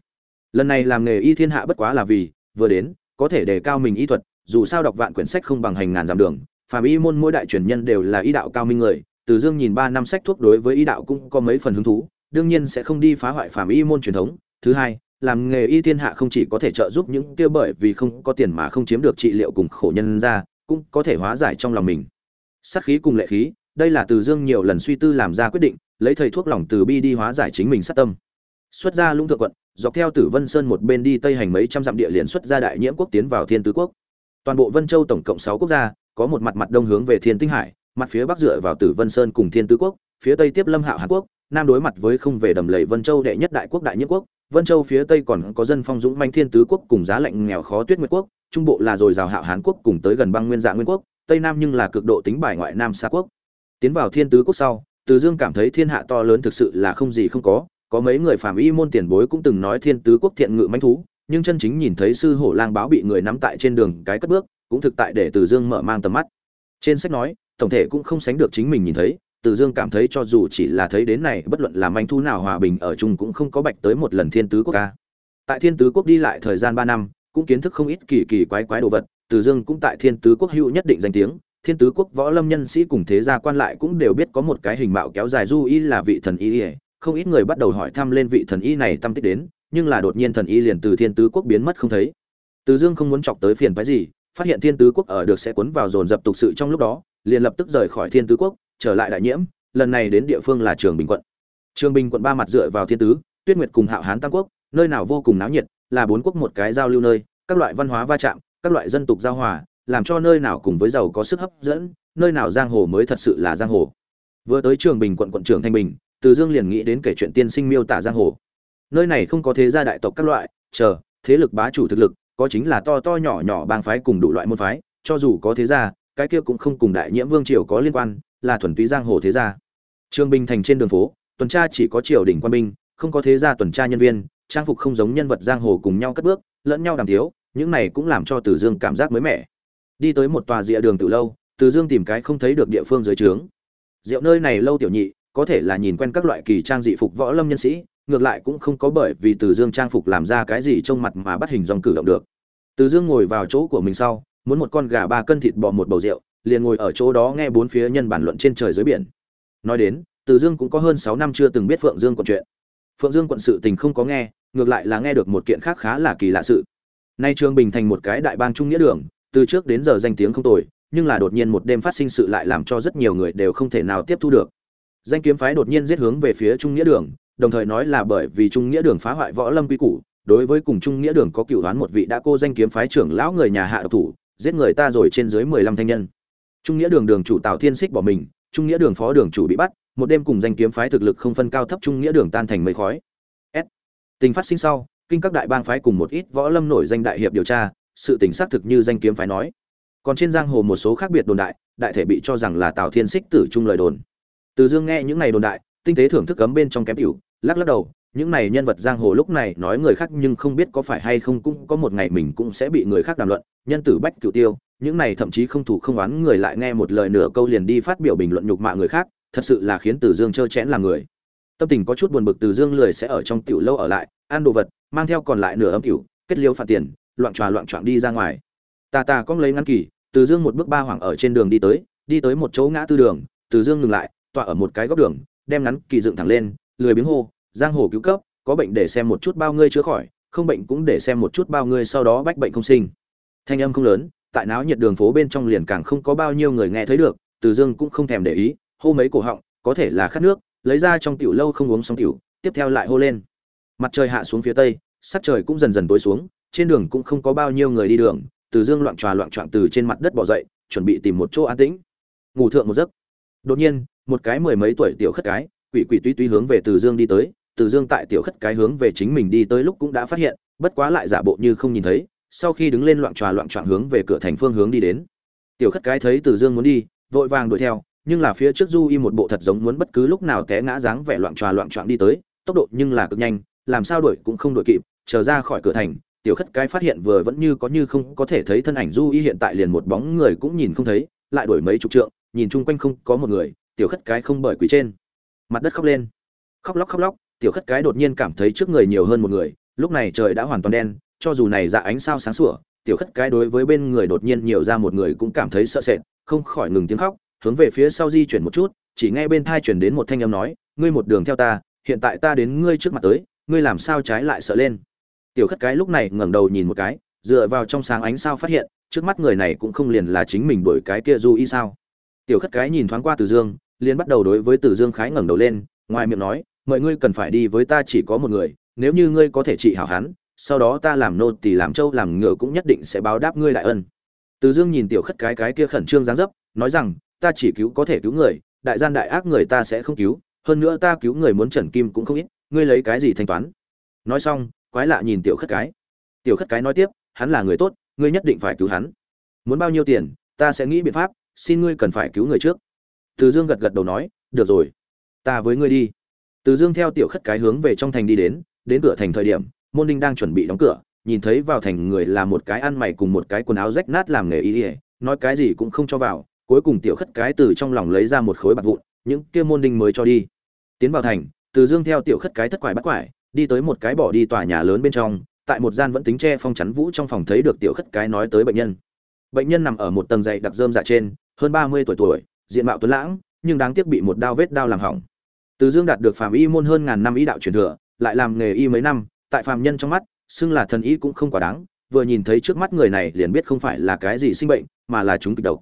Lần này làm nghề y thiên hạ bất quá là vì, vừa đến, có thể đề cao mình y thuật, dù sao đọc vạn quyển sách không bằng hành ngàn dặm đường, phàm y môn mỗi đại truyền nhân đều là y đạo cao minh người, từ dương nhìn ba năm sách thuốc đối với y đạo cũng có mấy phần hứng thú đương nhiên sẽ không đi phá hoại phàm y môn truyền thống. Thứ hai, làm nghề y thiên hạ không chỉ có thể trợ giúp những kia bởi vì không có tiền mà không chiếm được trị liệu cùng khổ nhân ra, cũng có thể hóa giải trong lòng mình. Sát khí cùng lệ khí, đây là từ dương nhiều lần suy tư làm ra quyết định, lấy thầy thuốc lòng từ bi đi hóa giải chính mình sát tâm. Xuất ra lũng thượng quận, dọc theo tử vân sơn một bên đi tây hành mấy trăm dặm địa liền xuất ra đại nhiễm quốc tiến vào thiên tứ quốc. Toàn bộ vân châu tổng cộng sáu quốc gia, có một mặt mặt đông hướng về thiên tinh hải, mặt phía bắc dựa vào tử vân sơn cùng thiên tứ quốc, phía tây tiếp lâm hạo hàn quốc nam đối mặt với không về đầm lầy vân châu đệ nhất đại quốc đại nhất quốc, vân châu phía tây còn có dân phong dũng manh thiên tứ quốc cùng giá lạnh nghèo khó tuyết nguyệt quốc, trung bộ là dồi dào hạo hán quốc cùng tới gần băng nguyên dạ nguyên quốc, tây nam nhưng là cực độ tính bài ngoại nam xa quốc. Tiến vào thiên tứ quốc sau, từ dương cảm thấy thiên hạ to lớn thực sự là không gì không có có mấy người phàm y môn tiền bối cũng từng nói thiên tứ quốc thiện ngự manh thú, nhưng chân chính nhìn thấy sư hổ lang báo bị người nắm tại trên đường cái cất bước, cũng thực tại để từ dương mở mang tầm mắt. Trên sách nói, tổng thể cũng không sánh được chính mình nhìn thấy từ dương cảm thấy cho dù chỉ là thấy đến này, bất luận là manh thú nào hòa bình ở chung cũng không có bạch tới một lần thiên tứ quốc ca. Tại thiên tứ quốc đi lại thời gian ba năm, cũng kiến thức không ít kỳ kỳ quái quái đồ vật, từ dương cũng tại thiên tứ quốc hữu nhất định danh tiếng, thiên tứ quốc võ lâm nhân sĩ cùng thế gia quan lại cũng đều biết có một cái hình mạo kéo dài du y là vị thần y không ít người bắt đầu hỏi thăm lên vị thần y này tâm tích đến, nhưng là đột nhiên thần y liền từ thiên tứ quốc biến mất không thấy. Từ dương không muốn chọc tới phiền phức gì, phát hiện thiên tứ quốc ở được sẽ cuốn vào dồn dập tục sự trong lúc đó, liền lập tức rời khỏi thiên tứ quốc trở lại đại nhiễm, lần này đến địa phương là trường bình quận. Trường bình quận ba mặt dựa vào thiên tứ, tuyết nguyệt cùng hạo hán tam quốc, nơi nào vô cùng náo nhiệt, là bốn quốc một cái giao lưu nơi, các loại văn hóa va chạm, các loại dân tục giao hòa, làm cho nơi nào cùng với giàu có sức hấp dẫn, nơi nào giang hồ mới thật sự là giang hồ. Vừa tới trường bình quận quận trưởng thanh bình, từ dương liền nghĩ đến kể chuyện tiên sinh miêu tả giang hồ. Nơi này không có thế gia đại tộc các loại, chờ, thế lực bá chủ thực lực, có chính là to to nhỏ nhỏ bang phái cùng đủ loại môn phái, cho dù có thế gia, cái kia cũng không cùng đại nhiễm vương triều có liên quan là thuần túy giang hồ thế gia. Trương bình thành trên đường phố, tuần tra chỉ có triều đình quan binh, không có thế gia tuần tra nhân viên, trang phục không giống nhân vật giang hồ cùng nhau cất bước, lẫn nhau đàm thiếu những này cũng làm cho từ dương cảm giác mới mẻ. Đi tới một tòa rìa đường từ lâu, từ dương tìm cái không thấy được địa phương dưới trướng. Rượu nơi này lâu tiểu nhị, có thể là nhìn quen các loại kỳ trang dị phục võ lâm nhân sĩ, ngược lại cũng không có bởi vì từ dương trang phục làm ra cái gì trong mặt mà bắt hình dòng cử động được. Từ dương ngồi vào chỗ của mình sau, muốn một con gà ba cân thịt bò một bầu rượu liền ngồi ở chỗ đó nghe bốn phía nhân bản luận trên trời dưới biển. Nói đến, từ dương cũng có hơn sáu năm chưa từng biết phượng dương quận chuyện. Phượng dương quận sự tình không có nghe, ngược lại là nghe được một kiện khác khá là kỳ lạ sự. Nay trương bình thành một cái đại bang trung nghĩa đường, từ trước đến giờ danh tiếng không tồi, nhưng là đột nhiên một đêm phát sinh sự lại làm cho rất nhiều người đều không thể nào tiếp thu được. Danh kiếm phái đột nhiên giết hướng về phía trung nghĩa đường, đồng thời nói là bởi vì trung nghĩa đường phá hoại võ lâm quy củ, đối với cùng trung nghĩa đường có cựu đoán một vị đã cô danh kiếm phái trưởng lão người nhà hạ độc thủ, giết người ta rồi trên dưới mười lăm thanh nhân trung nghĩa đường đường chủ tào thiên xích bỏ mình, trung nghĩa đường phó đường chủ bị bắt, một đêm cùng danh kiếm phái thực lực không phân cao thấp trung nghĩa đường tan thành mây khói. S. Tình phát sinh sau, kinh các đại bang phái cùng một ít võ lâm nổi danh đại hiệp điều tra, sự tình xác thực như danh kiếm phái nói. Còn trên giang hồ một số khác biệt đồn đại đại thể bị cho rằng là tào thiên xích tử trung lời đồn. Từ dương nghe những này đồn đại, tinh tế thưởng thức cấm bên trong kém cửu lắc lắc đầu những này nhân vật giang hồ lúc này nói người khác nhưng không biết có phải hay không cũng có một ngày mình cũng sẽ bị người khác đàm luận. Nhân tử bách cựu tiêu, những này thậm chí không thủ không oán người lại nghe một lời nửa câu liền đi phát biểu bình luận nhục mạ người khác, thật sự là khiến từ dương trơ chẽn làm người. Tâm tình có chút buồn bực từ dương lười sẽ ở trong tiểu lâu ở lại, ăn đồ vật, mang theo còn lại nửa ấm tiểu, kết liêu phạt tiền, loạn tròa loạn trọn đi ra ngoài. Tà tà cong lấy ngăn kỳ, từ dương một bước ba hoảng ở trên đường đi tới đi tới một chỗ ngã tư đường, từ dương ngừng lại, tọa ở một cái góc đường, đem ngắn kỳ dựng thẳng lên, lười biếng hô giang hồ cứu cấp, có bệnh để xem một chút bao ngươi chữa khỏi, không bệnh cũng để xem một chút bao ngươi sau đó bách bệnh không sinh. Thanh âm không lớn, tại náo nhiệt đường phố bên trong liền càng không có bao nhiêu người nghe thấy được, từ dương cũng không thèm để ý, hô mấy cổ họng, có thể là khát nước, lấy ra trong tiểu lâu không uống xong tiểu, tiếp theo lại hô lên. Mặt trời hạ xuống phía tây, sắc trời cũng dần dần tối xuống, trên đường cũng không có bao nhiêu người đi đường, từ dương loạn tròa loạn trọn từ trên mặt đất bỏ dậy, chuẩn bị tìm một chỗ an tĩnh. Ngủ thượng một giấc. Đột nhiên, một cái mười mấy tuổi tiểu khất cái, quỷ quỷ tuy tuy hướng về từ dương đi tới từ dương tại tiểu khất cái hướng về chính mình đi tới lúc cũng đã phát hiện, bất quá lại giả bộ như không nhìn thấy, sau khi đứng lên loạn tròa loạn trọn hướng về cửa thành phương hướng đi đến. Tiểu khất cái thấy từ dương muốn đi, vội vàng đuổi theo, nhưng là phía trước du y một bộ thật giống muốn bất cứ lúc nào té ngã dáng vẻ loạn tròa loạn trọn đi tới, tốc độ nhưng là cực nhanh, làm sao đuổi cũng không đuổi kịp, chờ ra khỏi cửa thành, tiểu khất cái phát hiện vừa vẫn như có như không có thể thấy thân ảnh du y hiện tại liền một bóng người cũng nhìn không thấy, lại đuổi mấy chục trượng, nhìn chung quanh không có một người, tiểu khất cái không bởi quỷ trên. Mặt đất khóc lên. Khóc lóc khóc lóc tiểu khất cái đột nhiên cảm thấy trước người nhiều hơn một người, lúc này trời đã hoàn toàn đen, cho dù này dạ ánh sao sáng sủa, tiểu khất cái đối với bên người đột nhiên nhiều ra một người cũng cảm thấy sợ sệt, không khỏi ngừng tiếng khóc, hướng về phía sau di chuyển một chút, chỉ nghe bên thai chuyển đến một thanh âm nói, ngươi một đường theo ta, hiện tại ta đến ngươi trước mặt tới, ngươi làm sao trái lại sợ lên? Tiểu khất cái lúc này ngẩng đầu nhìn một cái, dựa vào trong sáng ánh sao phát hiện, trước mắt người này cũng không liền là chính mình đổi cái kia du y sao. Tiểu khất cái nhìn thoáng qua từ dương, liền bắt đầu đối với từ dương khái ngẩng đầu lên, ngoài miệng nói mọi ngươi cần phải đi với ta chỉ có một người, nếu như ngươi có thể trị hảo hắn, sau đó ta làm nô tỳ làm trâu làm ngựa cũng nhất định sẽ báo đáp ngươi đại ân. Từ dương nhìn tiểu khất cái cái kia khẩn trương dáng dấp, nói rằng, ta chỉ cứu có thể cứu người, đại gian đại ác người ta sẽ không cứu, hơn nữa ta cứu người muốn trần kim cũng không ít, ngươi lấy cái gì thanh toán? Nói xong, quái lạ nhìn tiểu khất cái. Tiểu khất cái nói tiếp, hắn là người tốt, ngươi nhất định phải cứu hắn. Muốn bao nhiêu tiền, ta sẽ nghĩ biện pháp, xin ngươi cần phải cứu người trước. Từ dương gật gật đầu nói, được rồi, ta với ngươi đi từ dương theo tiểu khất cái hướng về trong thành đi đến đến cửa thành thời điểm, môn đinh đang chuẩn bị đóng cửa, nhìn thấy vào thành người là một cái ăn mày cùng một cái quần áo rách nát làm nghề y ỉa nói cái gì cũng không cho vào, cuối cùng tiểu khất cái từ trong lòng lấy ra một khối bạc vụn, những kia môn đinh mới cho đi. Tiến vào thành, từ dương theo tiểu khất cái thất quải bắt quải, đi tới một cái bỏ đi tòa nhà lớn bên trong, tại một gian vẫn tính che phong chắn vũ trong phòng thấy được tiểu khất cái nói tới bệnh nhân. Bệnh nhân nằm ở một tầng dày đặc dơm dạ trên, hơn ba mươi tuổi tuổi, diện mạo tuấn lãng, nhưng đáng tiếc bị một đao vết đao làm hỏng từ dương đạt được phàm y môn hơn ngàn năm ý đạo truyền thừa, lại làm nghề y mấy năm, tại phàm nhân trong mắt, xưng là thần y cũng không quá đáng, vừa nhìn thấy trước mắt người này liền biết không phải là cái gì sinh bệnh, mà là chúng kịch độc.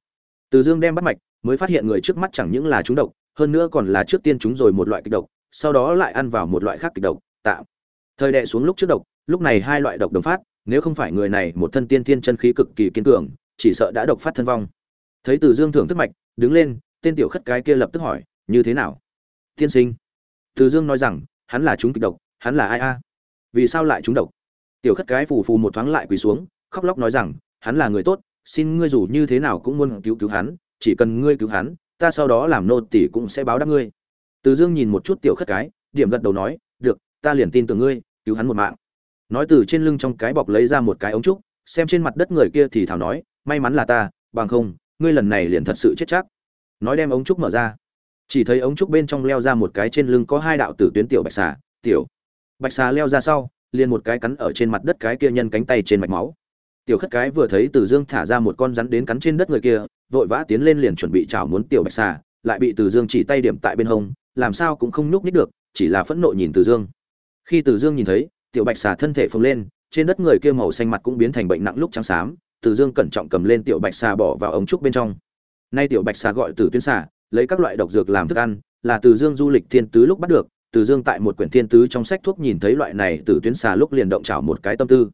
Từ dương đem bắt mạch, mới phát hiện người trước mắt chẳng những là chúng độc, hơn nữa còn là trước tiên chúng rồi một loại kịch độc, sau đó lại ăn vào một loại khác kịch độc, tạm. Thời đệ xuống lúc trước độc, lúc này hai loại độc đồng phát, nếu không phải người này một thân tiên thiên chân khí cực kỳ kiên cường, chỉ sợ đã độc phát thân vong. Thấy từ dương thưởng thức mạch, đứng lên, tên tiểu khất cái kia lập tức hỏi, như thế nào? Tiên sinh. Từ dương nói rằng, hắn là chúng kịch độc, hắn là ai a? Vì sao lại chúng độc? Tiểu khất cái phù phù một thoáng lại quỳ xuống, khóc lóc nói rằng, hắn là người tốt, xin ngươi dù như thế nào cũng muốn cứu cứu hắn, chỉ cần ngươi cứu hắn, ta sau đó làm nô tỷ cũng sẽ báo đáp ngươi. Từ dương nhìn một chút tiểu khất cái, điểm gật đầu nói, được, ta liền tin tưởng ngươi, cứu hắn một mạng. Nói từ trên lưng trong cái bọc lấy ra một cái ống trúc, xem trên mặt đất người kia thì thảo nói, may mắn là ta, bằng không, ngươi lần này liền thật sự chết chắc. Nói đem ống trúc mở ra chỉ thấy ống trúc bên trong leo ra một cái trên lưng có hai đạo tử tuyến tiểu bạch xà, tiểu. Bạch xà leo ra sau, liền một cái cắn ở trên mặt đất cái kia nhân cánh tay trên mạch máu. Tiểu khất cái vừa thấy từ dương thả ra một con rắn đến cắn trên đất người kia, vội vã tiến lên liền chuẩn bị chảo muốn tiểu bạch xà, lại bị từ dương chỉ tay điểm tại bên hông, làm sao cũng không nhúc nhích được, chỉ là phẫn nộ nhìn từ dương. Khi từ dương nhìn thấy, tiểu bạch xà thân thể phồng lên, trên đất người kia màu xanh mặt cũng biến thành bệnh nặng lúc trắng xám, từ dương cẩn trọng cầm lên tiểu bạch xà bỏ vào ống trúc bên trong. Nay tiểu bạch xà gọi từ tuyến xà lấy các loại độc dược làm thức ăn, là từ dương du lịch thiên tứ lúc bắt được, từ dương tại một quyển thiên tứ trong sách thuốc nhìn thấy loại này từ tuyến xà lúc liền động chảo một cái tâm tư.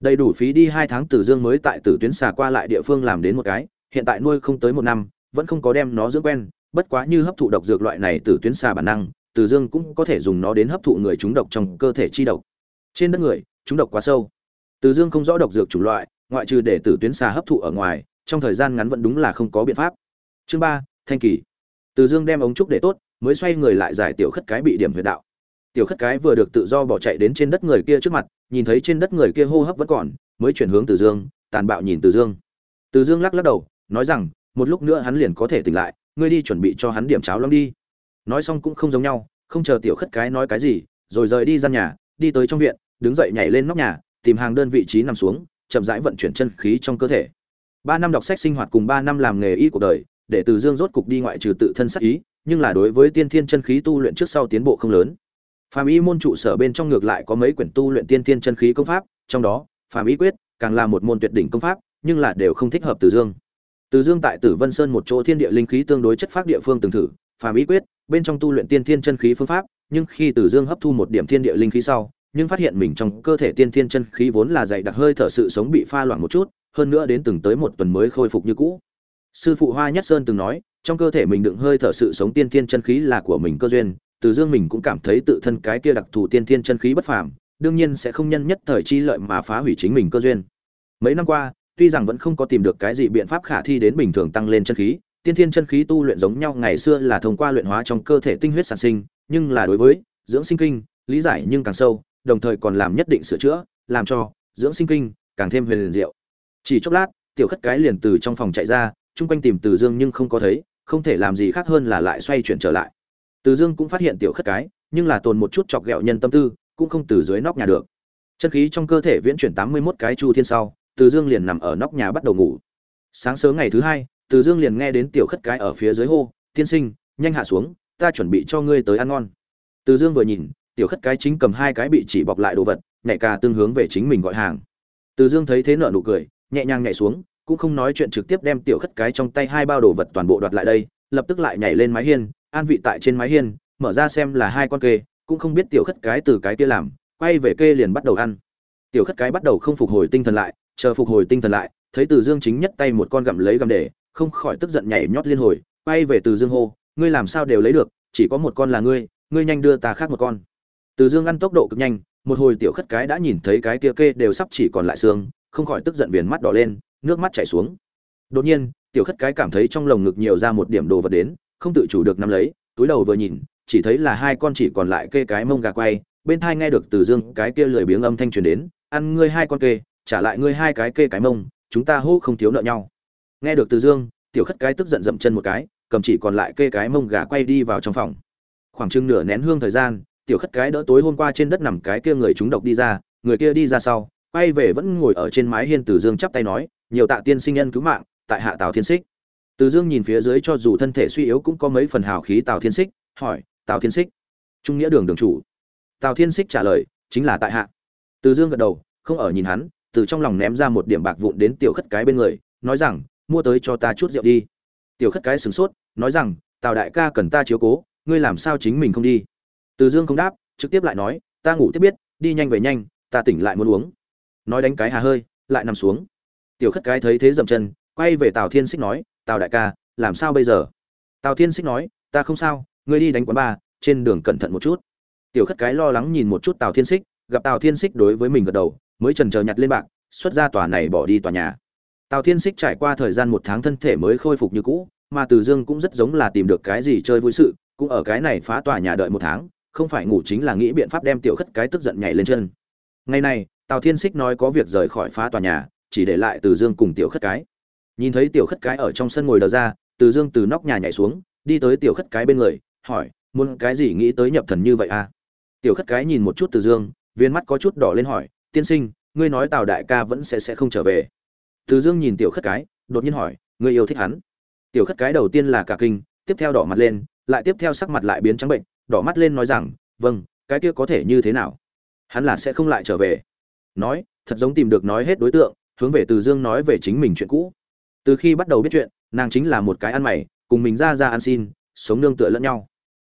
Đầy đủ phí đi hai tháng từ dương mới tại từ tuyến xà qua lại địa phương làm đến một cái, hiện tại nuôi không tới một năm, vẫn không có đem nó dưỡng quen, bất quá như hấp thụ độc dược loại này từ tuyến xà bản năng, từ dương cũng có thể dùng nó đến hấp thụ người chúng độc trong cơ thể chi độc. Trên đất người, chúng độc quá sâu. Từ dương không rõ độc dược chủng loại, ngoại trừ để tử tuyến xà hấp thụ ở ngoài, trong thời gian ngắn vẫn đúng là không có biện pháp. Chương ba, thanh kỳ từ dương đem ống trúc để tốt, mới xoay người lại giải tiểu khất cái bị điểm huyệt đạo. Tiểu khất cái vừa được tự do bỏ chạy đến trên đất người kia trước mặt, nhìn thấy trên đất người kia hô hấp vẫn còn, mới chuyển hướng từ dương, tàn bạo nhìn từ dương. Từ dương lắc lắc đầu, nói rằng, một lúc nữa hắn liền có thể tỉnh lại, ngươi đi chuẩn bị cho hắn điểm cháo lắm đi. Nói xong cũng không giống nhau, không chờ tiểu khất cái nói cái gì, rồi rời đi ra nhà, đi tới trong viện, đứng dậy nhảy lên nóc nhà, tìm hàng đơn vị trí nằm xuống, chậm rãi vận chuyển chân khí trong cơ thể. Ba năm đọc sách sinh hoạt cùng ba năm làm nghề y cuộc đời để từ dương rốt cục đi ngoại trừ tự thân sắc ý, nhưng là đối với tiên thiên chân khí tu luyện trước sau tiến bộ không lớn. Phàm y môn trụ sở bên trong ngược lại có mấy quyển tu luyện tiên thiên chân khí công pháp, trong đó, phàm y quyết càng là một môn tuyệt đỉnh công pháp, nhưng là đều không thích hợp từ dương. Từ dương tại tử vân sơn một chỗ thiên địa linh khí tương đối chất phác địa phương từng thử, phàm y quyết, bên trong tu luyện tiên thiên chân khí phương pháp, nhưng khi từ dương hấp thu một điểm thiên địa linh khí sau, nhưng phát hiện mình trong cơ thể tiên thiên chân khí vốn là dày đặc hơi thở sự sống bị pha loạn một chút, hơn nữa đến từng tới một tuần mới khôi phục như cũ sư phụ hoa nhất sơn từng nói, trong cơ thể mình đựng hơi thở sự sống tiên thiên chân khí là của mình cơ duyên, từ dương mình cũng cảm thấy tự thân cái kia đặc thù tiên thiên chân khí bất phàm, đương nhiên sẽ không nhân nhất thời chi lợi mà phá hủy chính mình cơ duyên. Mấy năm qua, tuy rằng vẫn không có tìm được cái gì biện pháp khả thi đến bình thường tăng lên chân khí, tiên thiên chân khí tu luyện giống nhau ngày xưa là thông qua luyện hóa trong cơ thể tinh huyết sản sinh, nhưng là đối với dưỡng sinh kinh, lý giải nhưng càng sâu, đồng thời còn làm nhất định sửa chữa, làm cho dưỡng sinh kinh càng thêm huyền liền diệu. Chỉ chốc lát, tiểu khất cái liền từ trong phòng chạy ra chung quanh tìm từ dương nhưng không có thấy, không thể làm gì khác hơn là lại xoay chuyển trở lại. Từ dương cũng phát hiện tiểu khất cái, nhưng là tồn một chút chọc ghẹo nhân tâm tư, cũng không từ dưới nóc nhà được. Chân khí trong cơ thể viễn chuyển tám mươi 81 cái chu thiên sau, từ dương liền nằm ở nóc nhà bắt đầu ngủ. Sáng sớm ngày thứ hai, từ dương liền nghe đến tiểu khất cái ở phía dưới hô, tiên sinh, nhanh hạ xuống, ta chuẩn bị cho ngươi tới ăn ngon. Từ dương vừa nhìn, tiểu khất cái chính cầm hai cái bị chỉ bọc lại đồ vật, nhảy cả tương hướng về chính mình gọi hàng. Từ dương thấy thế nở nụ cười, nhẹ nhàng nhảy xuống cũng không nói chuyện trực tiếp đem tiểu khất cái trong tay hai bao đồ vật toàn bộ đoạt lại đây, lập tức lại nhảy lên mái hiên, an vị tại trên mái hiên, mở ra xem là hai con kê, cũng không biết tiểu khất cái từ cái kia làm, quay về kê liền bắt đầu ăn. Tiểu khất cái bắt đầu không phục hồi tinh thần lại, chờ phục hồi tinh thần lại, thấy từ dương chính nhất tay một con gặm lấy gặm để, không khỏi tức giận nhảy nhót liên hồi, quay về từ dương hô, ngươi làm sao đều lấy được, chỉ có một con là ngươi ngươi nhanh đưa ta khác một con. Từ dương ăn tốc độ cực nhanh, một hồi tiểu khất cái đã nhìn thấy cái kia kê đều sắp chỉ còn lại xương, không khỏi tức giận viền mắt đỏ lên nước mắt chảy xuống. Đột nhiên, tiểu khất cái cảm thấy trong lồng ngực nhiều ra một điểm đồ vật đến, không tự chủ được nắm lấy, túi đầu vừa nhìn, chỉ thấy là hai con chỉ còn lại kê cái mông gà quay, bên thai nghe được từ dương cái kia lười biếng âm thanh truyền đến, ăn ngươi hai con kê, trả lại ngươi hai cái kê cái mông, chúng ta hô không thiếu nợ nhau. Nghe được từ dương, tiểu khất cái tức giận dậm chân một cái, cầm chỉ còn lại kê cái mông gà quay đi vào trong phòng. Khoảng chừng nửa nén hương thời gian, tiểu khất cái đỡ tối hôm qua trên đất nằm cái kia người chúng độc đi ra, người kia đi ra sau, quay về vẫn ngồi ở trên mái hiên từ dương chắp tay nói nhiều tạ tiên sinh nhân cứu mạng, tại hạ tào thiên xích từ dương nhìn phía dưới cho dù thân thể suy yếu cũng có mấy phần hào khí tào thiên xích hỏi, tào thiên xích trung nghĩa đường đường chủ? Tào thiên xích trả lời, chính là tại hạ. Từ dương gật đầu, không ở nhìn hắn, từ trong lòng ném ra một điểm bạc vụn đến tiểu khất cái bên người, nói rằng, mua tới cho ta chút rượu đi. Tiểu khất cái sửng sốt, nói rằng, tào đại ca cần ta chiếu cố, ngươi làm sao chính mình không đi? Từ dương không đáp, trực tiếp lại nói, ta ngủ tiếp biết, đi nhanh về nhanh, ta tỉnh lại muốn uống. Nói đánh cái hà hơi, lại nằm xuống tiểu khất cái thấy thế dậm chân, quay về tào thiên xích nói, tào đại ca, làm sao bây giờ? Tào thiên xích nói, ta không sao, ngươi đi đánh quán ba trên đường cẩn thận một chút. Tiểu khất cái lo lắng nhìn một chút tào thiên xích gặp tào thiên xích đối với mình gật đầu, mới trần chờ nhặt lên bạc, xuất ra tòa này bỏ đi tòa nhà. Tào thiên xích trải qua thời gian một tháng thân thể mới khôi phục như cũ, mà từ dương cũng rất giống là tìm được cái gì chơi vui sự, cũng ở cái này phá tòa nhà đợi một tháng, không phải ngủ chính là nghĩ biện pháp đem tiểu khất cái tức giận nhảy lên chân. Ngày này, tào thiên xích nói có việc rời khỏi phá tòa nhà chỉ để lại từ dương cùng tiểu khất cái. Nhìn thấy tiểu khất cái ở trong sân ngồi đờ ra, từ dương từ nóc nhà nhảy xuống, đi tới tiểu khất cái bên người, hỏi, muốn cái gì nghĩ tới nhập thần như vậy à? Tiểu khất cái nhìn một chút từ dương, viên mắt có chút đỏ lên hỏi, tiên sinh, ngươi nói tào đại ca vẫn sẽ sẽ không trở về. Từ dương nhìn tiểu khất cái, đột nhiên hỏi, ngươi yêu thích hắn? Tiểu khất cái đầu tiên là cả kinh, tiếp theo đỏ mặt lên, lại tiếp theo sắc mặt lại biến trắng bệnh, đỏ mắt lên nói rằng vâng cái kia có thể như thế nào? Hắn là sẽ không lại trở về. Nói, thật giống tìm được nói hết đối tượng hướng về từ dương nói về chính mình chuyện cũ. Từ khi bắt đầu biết chuyện, nàng chính là một cái ăn mày, cùng mình ra ra ăn xin, sống nương tựa lẫn nhau.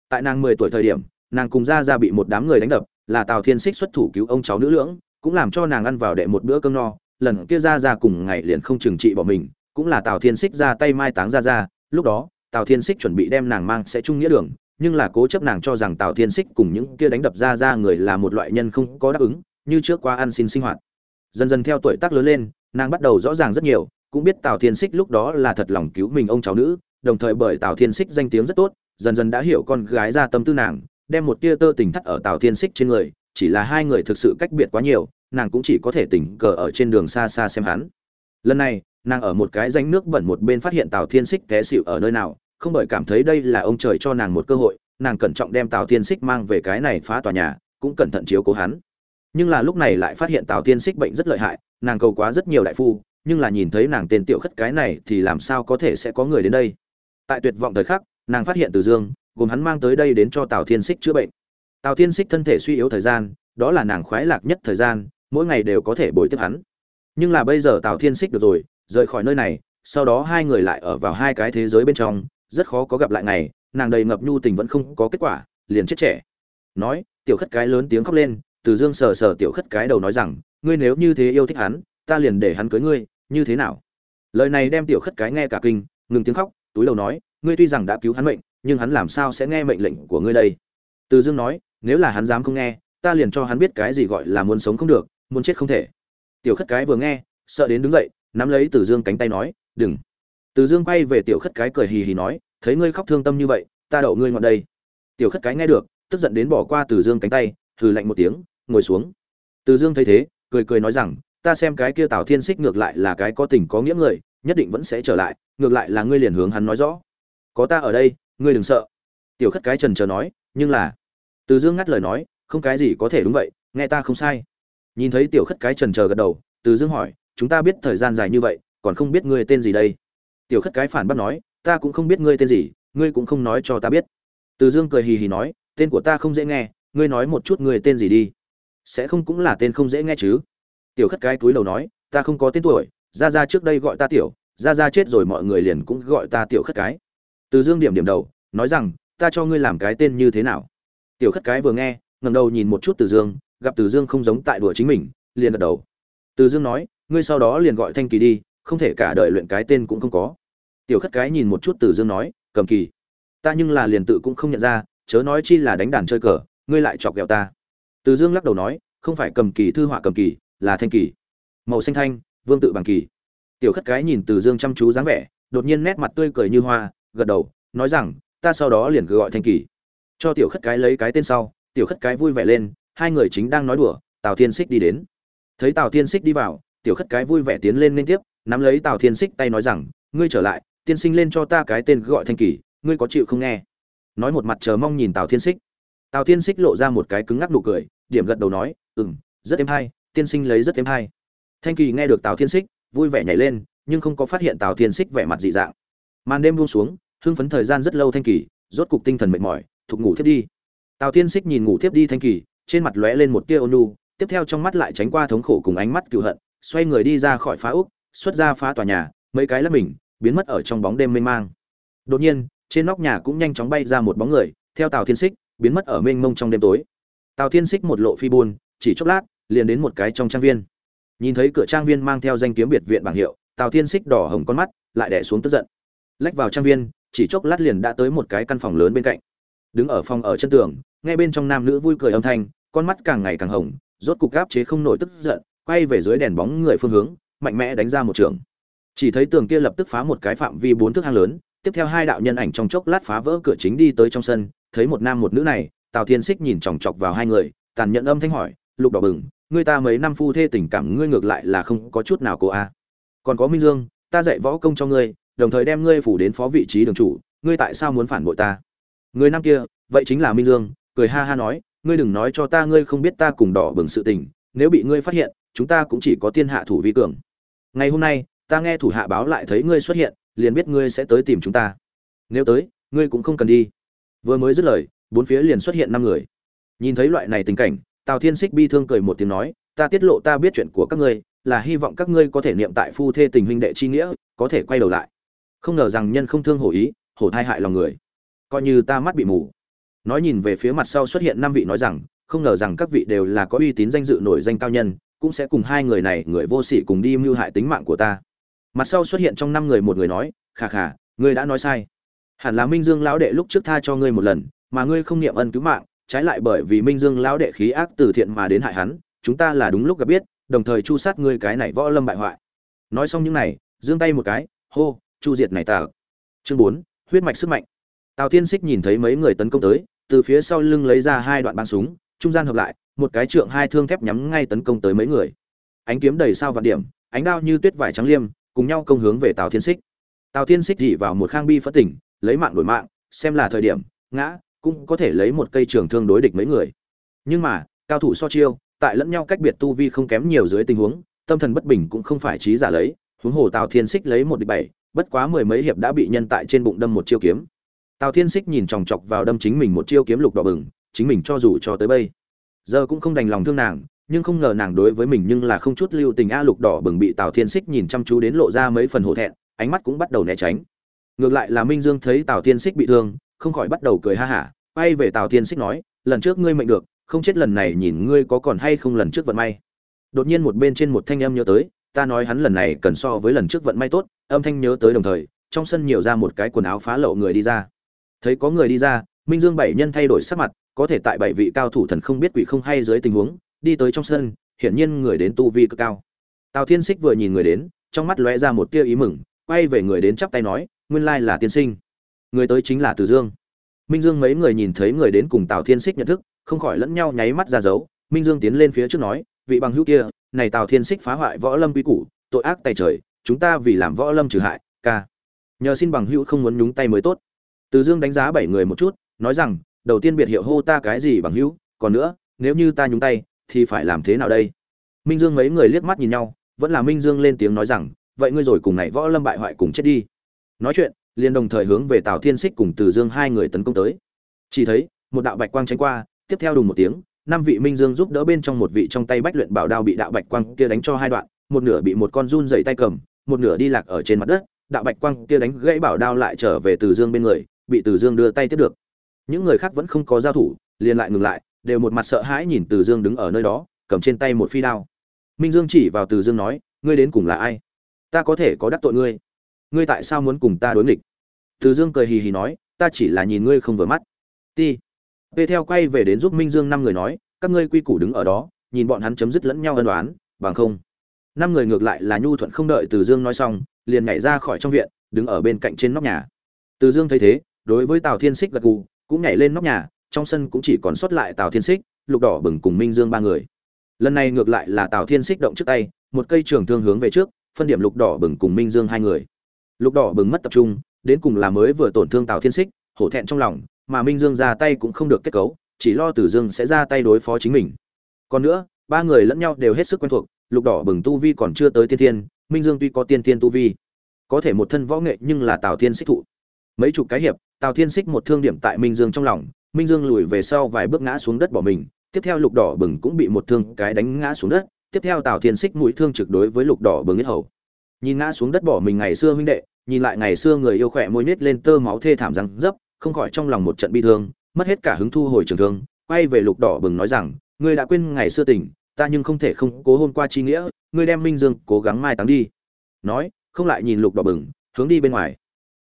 Tại nàng mười tuổi thời điểm, nàng cùng ra ra bị một đám người đánh đập, là tào thiên xích xuất thủ cứu ông cháu nữ lưỡng, cũng làm cho nàng ăn vào đệ một bữa cơm no. Lần kia ra ra cùng ngày liền không trừng trị bỏ mình, cũng là tào thiên xích ra tay mai táng ra ra. Lúc đó, tào thiên xích chuẩn bị đem nàng mang sẽ trung nghĩa đường, nhưng là cố chấp nàng cho rằng tào thiên xích cùng những kia đánh đập ra ra người là một loại nhân không có đáp ứng, như trước qua ăn xin sinh hoạt dần dần theo tuổi tác lớn lên, nàng bắt đầu rõ ràng rất nhiều, cũng biết tào thiên xích lúc đó là thật lòng cứu mình ông cháu nữ, đồng thời bởi tào thiên xích danh tiếng rất tốt, dần dần đã hiểu con gái ra tâm tư nàng, đem một tia tơ tình thắt ở tào thiên xích trên người, chỉ là hai người thực sự cách biệt quá nhiều, nàng cũng chỉ có thể tình cờ ở trên đường xa xa xem hắn. Lần này, nàng ở một cái rãnh nước bẩn một bên phát hiện tào thiên xích té xịu ở nơi nào, không bởi cảm thấy đây là ông trời cho nàng một cơ hội, nàng cẩn trọng đem tào thiên xích mang về cái này phá tòa nhà, cũng cẩn thận chiếu cố hắn nhưng là lúc này lại phát hiện tào thiên xích bệnh rất lợi hại, nàng cầu quá rất nhiều đại phu, nhưng là nhìn thấy nàng tên tiểu khất cái này thì làm sao có thể sẽ có người đến đây? Tại tuyệt vọng thời khắc, nàng phát hiện từ dương, gồm hắn mang tới đây đến cho tào thiên xích chữa bệnh. Tào thiên xích thân thể suy yếu thời gian, đó là nàng khoái lạc nhất thời gian, mỗi ngày đều có thể bồi tiếp hắn. Nhưng là bây giờ tào thiên xích được rồi, rời khỏi nơi này, sau đó hai người lại ở vào hai cái thế giới bên trong, rất khó có gặp lại ngày, nàng đầy ngập nhu tình vẫn không có kết quả, liền chết trẻ. Nói, tiểu khất cái lớn tiếng khóc lên từ dương sờ sờ tiểu khất cái đầu nói rằng, ngươi nếu như thế yêu thích hắn, ta liền để hắn cưới ngươi, như thế nào? Lời này đem tiểu khất cái nghe cả kinh, ngừng tiếng khóc, túi đầu nói, ngươi tuy rằng đã cứu hắn mệnh, nhưng hắn làm sao sẽ nghe mệnh lệnh của ngươi đây? Từ dương nói, nếu là hắn dám không nghe, ta liền cho hắn biết cái gì gọi là muốn sống không được, muốn chết không thể. Tiểu khất cái vừa nghe, sợ đến đứng dậy, nắm lấy từ dương cánh tay nói, đừng. Từ dương quay về tiểu khất cái cười hì hì nói, thấy ngươi khóc thương tâm như vậy, ta đậu ngươi ngọn đây. Tiểu khất cái nghe được, tức giận đến bỏ qua từ dương cánh tay, hừ lạnh một tiếng ngồi xuống. Từ dương thấy thế, cười cười nói rằng, ta xem cái kia tào thiên xích ngược lại là cái có tình có nghĩa người, nhất định vẫn sẽ trở lại, ngược lại là ngươi liền hướng hắn nói rõ. Có ta ở đây, ngươi đừng sợ. Tiểu khất cái trần chờ nói, nhưng là từ dương ngắt lời nói, không cái gì có thể đúng vậy, nghe ta không sai. Nhìn thấy tiểu khất cái trần chờ gật đầu, từ dương hỏi, chúng ta biết thời gian dài như vậy, còn không biết ngươi tên gì đây? Tiểu khất cái phản bác nói, ta cũng không biết ngươi tên gì, ngươi cũng không nói cho ta biết. Từ dương cười hì hì nói, tên của ta không dễ nghe, ngươi nói một chút ngươi tên gì đi sẽ không cũng là tên không dễ nghe chứ. Tiểu khất cái túi đầu nói, ta không có tên tuổi ra ra trước đây gọi ta tiểu ra ra chết rồi mọi người liền cũng gọi ta tiểu khất cái. Từ dương điểm điểm đầu, nói rằng, ta cho ngươi làm cái tên như thế nào? Tiểu khất cái vừa nghe ngầm đầu nhìn một chút từ dương, gặp từ dương không giống tại đùa chính mình, liền gật đầu. Từ dương nói, ngươi sau đó liền gọi thanh kỳ đi, không thể cả đời luyện cái tên cũng không có. Tiểu khất cái nhìn một chút từ dương nói, cầm kỳ. Ta nhưng là liền tự cũng không nhận ra, chớ nói chi là đánh đàn chơi cờ, ngươi lại chọc ghẹo ta từ dương lắc đầu nói, không phải cầm kỳ thư họa cầm kỳ, là thanh kỳ. Màu xanh thanh, vương tự bằng kỳ. Tiểu khất cái nhìn từ dương chăm chú dáng vẻ, đột nhiên nét mặt tươi cười như hoa, gật đầu, nói rằng, ta sau đó liền cứ gọi thanh kỳ. Cho tiểu khất cái lấy cái tên sau, tiểu khất cái vui vẻ lên, hai người chính đang nói đùa, tào thiên xích đi đến. Thấy tào thiên xích đi vào, tiểu khất cái vui vẻ tiến lên liên tiếp, nắm lấy tào thiên xích tay nói rằng, ngươi trở lại, tiên sinh lên cho ta cái tên gọi thanh kỳ, ngươi có chịu không nghe? Nói một mặt chờ mong nhìn tào thiên xích tào thiên xích lộ ra một cái cứng ngắc nụ cười, điểm gật đầu nói ừ m rất êm hay, tiên sinh lấy rất êm hay. Thanh kỳ nghe được tào thiên xích vui vẻ nhảy lên, nhưng không có phát hiện tào thiên xích vẻ mặt dị dạng. Màn đêm buông xuống, hưng phấn thời gian rất lâu thanh kỳ, rốt cục tinh thần mệt mỏi, thục ngủ thiếp đi. Tào thiên xích nhìn ngủ thiếp đi thanh kỳ, trên mặt lóe lên một tia ônu tiếp theo trong mắt lại tránh qua thống khổ cùng ánh mắt cựu hận, xoay người đi ra khỏi phá úc, xuất ra phá tòa nhà, mấy cái lắp mình, biến mất ở trong bóng đêm mênh mang. Đột nhiên, trên nóc nhà cũng nhanh chóng bay ra một bóng người, theo tào thiên xích biến mất ở mênh mông trong đêm tối. Tào thiên xích một lộ phi buôn, chỉ chốc lát, liền đến một cái trong trang viên. Nhìn thấy cửa trang viên mang theo danh kiếm biệt viện bảng hiệu, tào thiên xích đỏ hồng con mắt, lại đẻ xuống tức giận. Lách vào trang viên, chỉ chốc lát liền đã tới một cái căn phòng lớn bên cạnh. Đứng ở phòng ở chân tường, nghe bên trong nam nữ vui cười âm thanh, con mắt càng ngày càng hồng, rốt cục gáp chế không nổi tức giận, quay về dưới đèn bóng người phương hướng, mạnh mẽ đánh ra một trường. Chỉ thấy tường kia lập tức phá một cái phạm vi bốn thước hang lớn, tiếp theo hai đạo nhân ảnh trong chốc lát phá vỡ cửa chính đi tới trong sân thấy một nam một nữ này, tào thiên xích nhìn chòng chọc vào hai người, tàn nhẫn âm thanh hỏi, lục đỏ bừng, ngươi ta mấy năm phu thê tình cảm ngươi ngược lại là không có chút nào cô a. Còn có minh dương, ta dạy võ công cho ngươi, đồng thời đem ngươi phủ đến phó vị trí đường chủ, ngươi tại sao muốn phản bội ta? Người nam kia, vậy chính là minh dương, cười ha ha nói, ngươi đừng nói cho ta ngươi không biết ta cùng đỏ bừng sự tình, nếu bị ngươi phát hiện, chúng ta cũng chỉ có tiên hạ thủ vi cường. Ngày hôm nay, ta nghe thủ hạ báo lại thấy ngươi xuất hiện, liền biết ngươi sẽ tới tìm chúng ta. Nếu tới, ngươi cũng không cần đi vừa mới dứt lời, bốn phía liền xuất hiện năm người. Nhìn thấy loại này tình cảnh, tào thiên xích bi thương cười một tiếng nói, ta tiết lộ ta biết chuyện của các ngươi, là hy vọng các ngươi có thể niệm tại phu thê tình huynh đệ chi nghĩa, có thể quay đầu lại. Không ngờ rằng nhân không thương hổ ý, hổ thai hại lòng người. Coi như ta mắt bị mù. Nói nhìn về phía mặt sau xuất hiện năm vị nói rằng, không ngờ rằng các vị đều là có uy tín danh dự nổi danh cao nhân, cũng sẽ cùng hai người này, người vô sỉ cùng đi mưu hại tính mạng của ta. Mặt sau xuất hiện trong năm người một người nói, khà khà, ngươi đã nói sai hẳn là minh dương lão đệ lúc trước tha cho ngươi một lần, mà ngươi không niệm ân cứu mạng, trái lại bởi vì minh dương lão đệ khí ác từ thiện mà đến hại hắn, chúng ta là đúng lúc gặp biết, đồng thời chu sát ngươi cái này võ lâm bại hoại. Nói xong những này, giương tay một cái, hô, chu diệt này tà. Chương bốn, huyết mạch sức mạnh. Tào thiên xích nhìn thấy mấy người tấn công tới, từ phía sau lưng lấy ra hai đoạn bắn súng, trung gian hợp lại, một cái trượng hai thương thép nhắm ngay tấn công tới mấy người. Ánh kiếm đầy sao vạn điểm, ánh đao như tuyết vải trắng liêm, cùng nhau công hướng về tào thiên xích tào thiên xích dị vào một khang bi phất tỉnh lấy mạng đổi mạng, xem là thời điểm, ngã, cũng có thể lấy một cây trường thương đối địch mấy người. Nhưng mà, cao thủ so chiêu, tại lẫn nhau cách biệt tu vi không kém nhiều dưới tình huống, tâm thần bất bình cũng không phải trí giả lấy, huống hồ tào thiên xích lấy một địch bảy, bất quá mười mấy hiệp đã bị nhân tại trên bụng đâm một chiêu kiếm. Tào thiên xích nhìn chòng chọc vào đâm chính mình một chiêu kiếm lục đỏ bừng, chính mình cho dù cho tới bây giờ cũng không đành lòng thương nàng, nhưng không ngờ nàng đối với mình nhưng là không chút lưu tình a lục đỏ bừng bị tào thiên xích nhìn chăm chú đến lộ ra mấy phần hổ thẹn, ánh mắt cũng bắt đầu né tránh ngược lại là minh dương thấy tào thiên xích bị thương, không khỏi bắt đầu cười ha hả, quay về tào thiên xích nói, lần trước ngươi mệnh được, không chết lần này nhìn ngươi có còn hay không lần trước vận may. Đột nhiên một bên trên một thanh âm nhớ tới, ta nói hắn lần này cần so với lần trước vận may tốt. Âm thanh nhớ tới đồng thời, trong sân nhiều ra một cái quần áo phá lậu người đi ra. Thấy có người đi ra, minh dương bảy nhân thay đổi sắc mặt, có thể tại bảy vị cao thủ thần không biết quỷ không hay dưới tình huống, đi tới trong sân, hiển nhiên người đến tu vi cực cao. Tào thiên xích vừa nhìn người đến, trong mắt lóe ra một tia ý mừng, quay về người đến chắp tay nói nguyên lai là tiên sinh. Người tới chính là từ dương. Minh dương mấy người nhìn thấy người đến cùng tào thiên xích nhận thức, không khỏi lẫn nhau nháy mắt ra dấu. Minh dương tiến lên phía trước nói, vị bằng hữu kia, này tào thiên xích phá hoại võ lâm quy củ, tội ác tay trời, chúng ta vì làm võ lâm trừ hại, ca. Nhờ xin bằng hữu không muốn nhúng tay mới tốt. Từ dương đánh giá bảy người một chút, nói rằng, đầu tiên biệt hiệu hô ta cái gì bằng hữu, còn nữa, nếu như ta nhúng tay, thì phải làm thế nào đây? Minh dương mấy người liếc mắt nhìn nhau, vẫn là minh dương lên tiếng nói rằng, vậy ngươi rồi cùng này võ lâm bại hoại cùng chết đi nói chuyện, liền đồng thời hướng về tào thiên xích cùng từ dương hai người tấn công tới. Chỉ thấy, một đạo bạch quang tránh qua, tiếp theo đùng một tiếng, năm vị minh dương giúp đỡ bên trong một vị trong tay bách luyện bảo đao bị đạo bạch quang kia đánh cho hai đoạn, một nửa bị một con run dày tay cầm, một nửa đi lạc ở trên mặt đất, đạo bạch quang kia đánh gãy bảo đao lại trở về từ dương bên người, bị từ dương đưa tay tiếp được. Những người khác vẫn không có giao thủ, liền lại ngừng lại, đều một mặt sợ hãi nhìn từ dương đứng ở nơi đó, cầm trên tay một phi đao. Minh dương chỉ vào từ dương nói, ngươi đến cùng là ai? Ta có thể có đắc tội ngươi ngươi tại sao muốn cùng ta đối nghịch từ dương cười hì hì nói ta chỉ là nhìn ngươi không vừa mắt ti Tê theo quay về đến giúp Minh Dương năm người nói, các ngươi quy củ đứng ở đó, nhìn bọn hắn chấm dứt lẫn nhau ân đoán, bằng không. Năm người ngược lại là nhu thuận không đợi Từ Dương nói xong, liền nhảy ra khỏi trong viện, đứng ở bên cạnh trên nóc nhà. Từ Dương thấy thế, đối với Tào Thiên xích gật gù, cũng nhảy lên nóc nhà, trong sân cũng chỉ còn sót lại Tào Thiên xích Lục Đỏ bừng cùng Minh Dương ba người. Lần này ngược lại là Tào Thiên xích động trước tay, một cây trường thương hướng về trước, phân điểm Lục Đỏ bừng cùng Minh Dương hai người. Lục Đỏ bừng mất tập trung, đến cùng là mới vừa tổn thương Tào Thiên xích hổ thẹn trong lòng, mà Minh Dương ra tay cũng không được kết cấu, chỉ lo Tử Dương sẽ ra tay đối phó chính mình. Còn nữa, ba người lẫn nhau đều hết sức quen thuộc, Lục Đỏ bừng tu vi còn chưa tới tiên thiên, Minh Dương tuy có tiên thiên tu vi, có thể một thân võ nghệ nhưng là Tào Thiên Xích thụ. Mấy chục cái hiệp, Tào Thiên Xích một thương điểm tại Minh Dương trong lòng, Minh Dương lùi về sau vài bước ngã xuống đất bỏ mình, tiếp theo Lục Đỏ bừng cũng bị một thương cái đánh ngã xuống đất, tiếp theo Tào Thiên Xích mũi thương trực đối với Lục Đỏ bừng huyết hầu. Nhìn ngã xuống đất bỏ mình ngày xưa huynh đệ, nhìn lại ngày xưa người yêu khỏe môi nết lên tơ máu thê thảm răng dấp, không khỏi trong lòng một trận bi thương, mất hết cả hứng thu hồi trường thương, quay về Lục Đỏ bừng nói rằng, ngươi đã quên ngày xưa tình, ta nhưng không thể không cố hôn qua chi nghĩa, ngươi đem Minh Dương cố gắng mai táng đi. Nói, không lại nhìn Lục Đỏ bừng, hướng đi bên ngoài.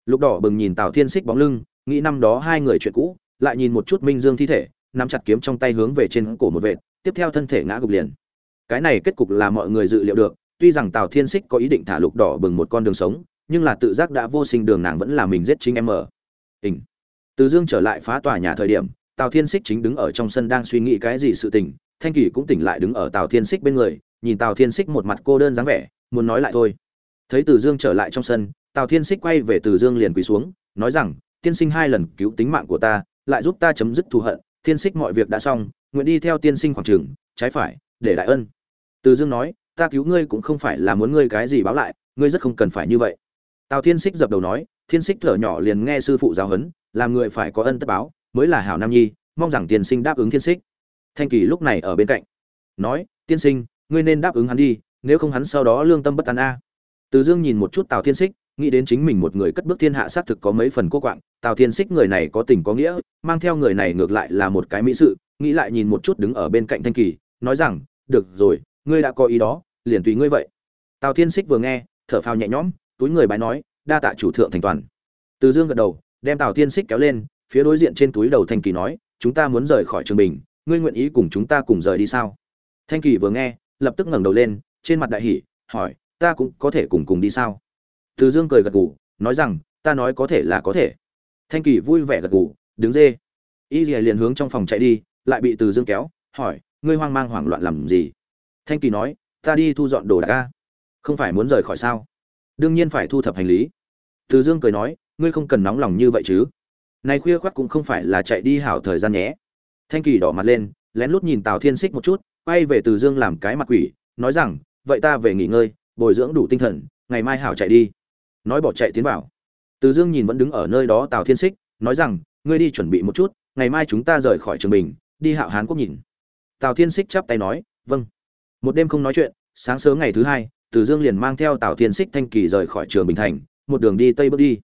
Lục Đỏ bừng nhìn Tào Thiên xích bóng lưng, nghĩ năm đó hai người chuyện cũ, lại nhìn một chút Minh Dương thi thể, nắm chặt kiếm trong tay hướng về trên cổ một vệt, tiếp theo thân thể ngã gục liền. Cái này kết cục là mọi người dự liệu được, tuy rằng Tào Thiên xích có ý định thả Lục Đỏ bừng một con đường sống, nhưng là tự giác đã vô sinh đường nàng vẫn là mình giết chính em ở. Ình. Từ Dương trở lại phá tòa nhà thời điểm, Tào Thiên Sích chính đứng ở trong sân đang suy nghĩ cái gì sự tình, Thanh Kỳ cũng tỉnh lại đứng ở Tào Thiên Sích bên người, nhìn Tào Thiên Sích một mặt cô đơn dáng vẻ, muốn nói lại thôi. Thấy Từ Dương trở lại trong sân, Tào Thiên Sích quay về Từ Dương liền quỳ xuống, nói rằng: "Tiên sinh hai lần cứu tính mạng của ta, lại giúp ta chấm dứt thù hận, Thiên xích mọi việc đã xong, nguyện đi theo tiên sinh khoảng trường, trái phải, để đại ân." Từ Dương nói: "Ta cứu ngươi cũng không phải là muốn ngươi cái gì báo lại, ngươi rất không cần phải như vậy." Tào Thiên Sích dập đầu nói: "Thiên Sích thở nhỏ liền nghe sư phụ giáo huấn, làm người phải có ân tất báo mới là hảo nam nhi mong rằng tiên sinh đáp ứng thiên xích thanh kỳ lúc này ở bên cạnh nói tiên sinh ngươi nên đáp ứng hắn đi nếu không hắn sau đó lương tâm bất tán a. Từ dương nhìn một chút tào thiên xích nghĩ đến chính mình một người cất bước thiên hạ xác thực có mấy phần cô quạng tào thiên xích người này có tình có nghĩa mang theo người này ngược lại là một cái mỹ sự nghĩ lại nhìn một chút đứng ở bên cạnh thanh kỳ nói rằng được rồi ngươi đã có ý đó liền tùy ngươi vậy. Tào thiên xích vừa nghe thở phào nhẹ nhõm túi người bái nói đa tạ chủ thượng thành toàn từ dương gật đầu đem Tào Thiên xích kéo lên, phía đối diện trên túi đầu Thanh Kỳ nói, chúng ta muốn rời khỏi Trường Bình, ngươi nguyện ý cùng chúng ta cùng rời đi sao? Thanh Kỳ vừa nghe, lập tức ngẩng đầu lên, trên mặt đại hỉ, hỏi, ta cũng có thể cùng cùng đi sao? Từ Dương cười gật gù, nói rằng, ta nói có thể là có thể. Thanh Kỳ vui vẻ gật gù, đứng dê. Y Lìa liền hướng trong phòng chạy đi, lại bị Từ Dương kéo, hỏi, ngươi hoang mang hoảng loạn làm gì? Thanh Kỳ nói, ta đi thu dọn đồ đạc ca Không phải muốn rời khỏi sao? Đương nhiên phải thu thập hành lý. Từ Dương cười nói, ngươi không cần nóng lòng như vậy chứ. Này khuya khoắt cũng không phải là chạy đi hảo thời gian nhé. Thanh kỳ đỏ mặt lên lén lút nhìn tào thiên xích một chút quay về từ dương làm cái mặt quỷ nói rằng vậy ta về nghỉ ngơi bồi dưỡng đủ tinh thần ngày mai hảo chạy đi. Nói bỏ chạy tiến vào. Từ dương nhìn vẫn đứng ở nơi đó tào thiên xích nói rằng ngươi đi chuẩn bị một chút ngày mai chúng ta rời khỏi trường bình đi hạo hán quốc nhìn. Tào thiên xích chắp tay nói vâng. Một đêm không nói chuyện sáng sớm ngày thứ hai từ dương liền mang theo tào thiên Sích thanh kỳ rời khỏi trường bình thành một đường đi tây bước đi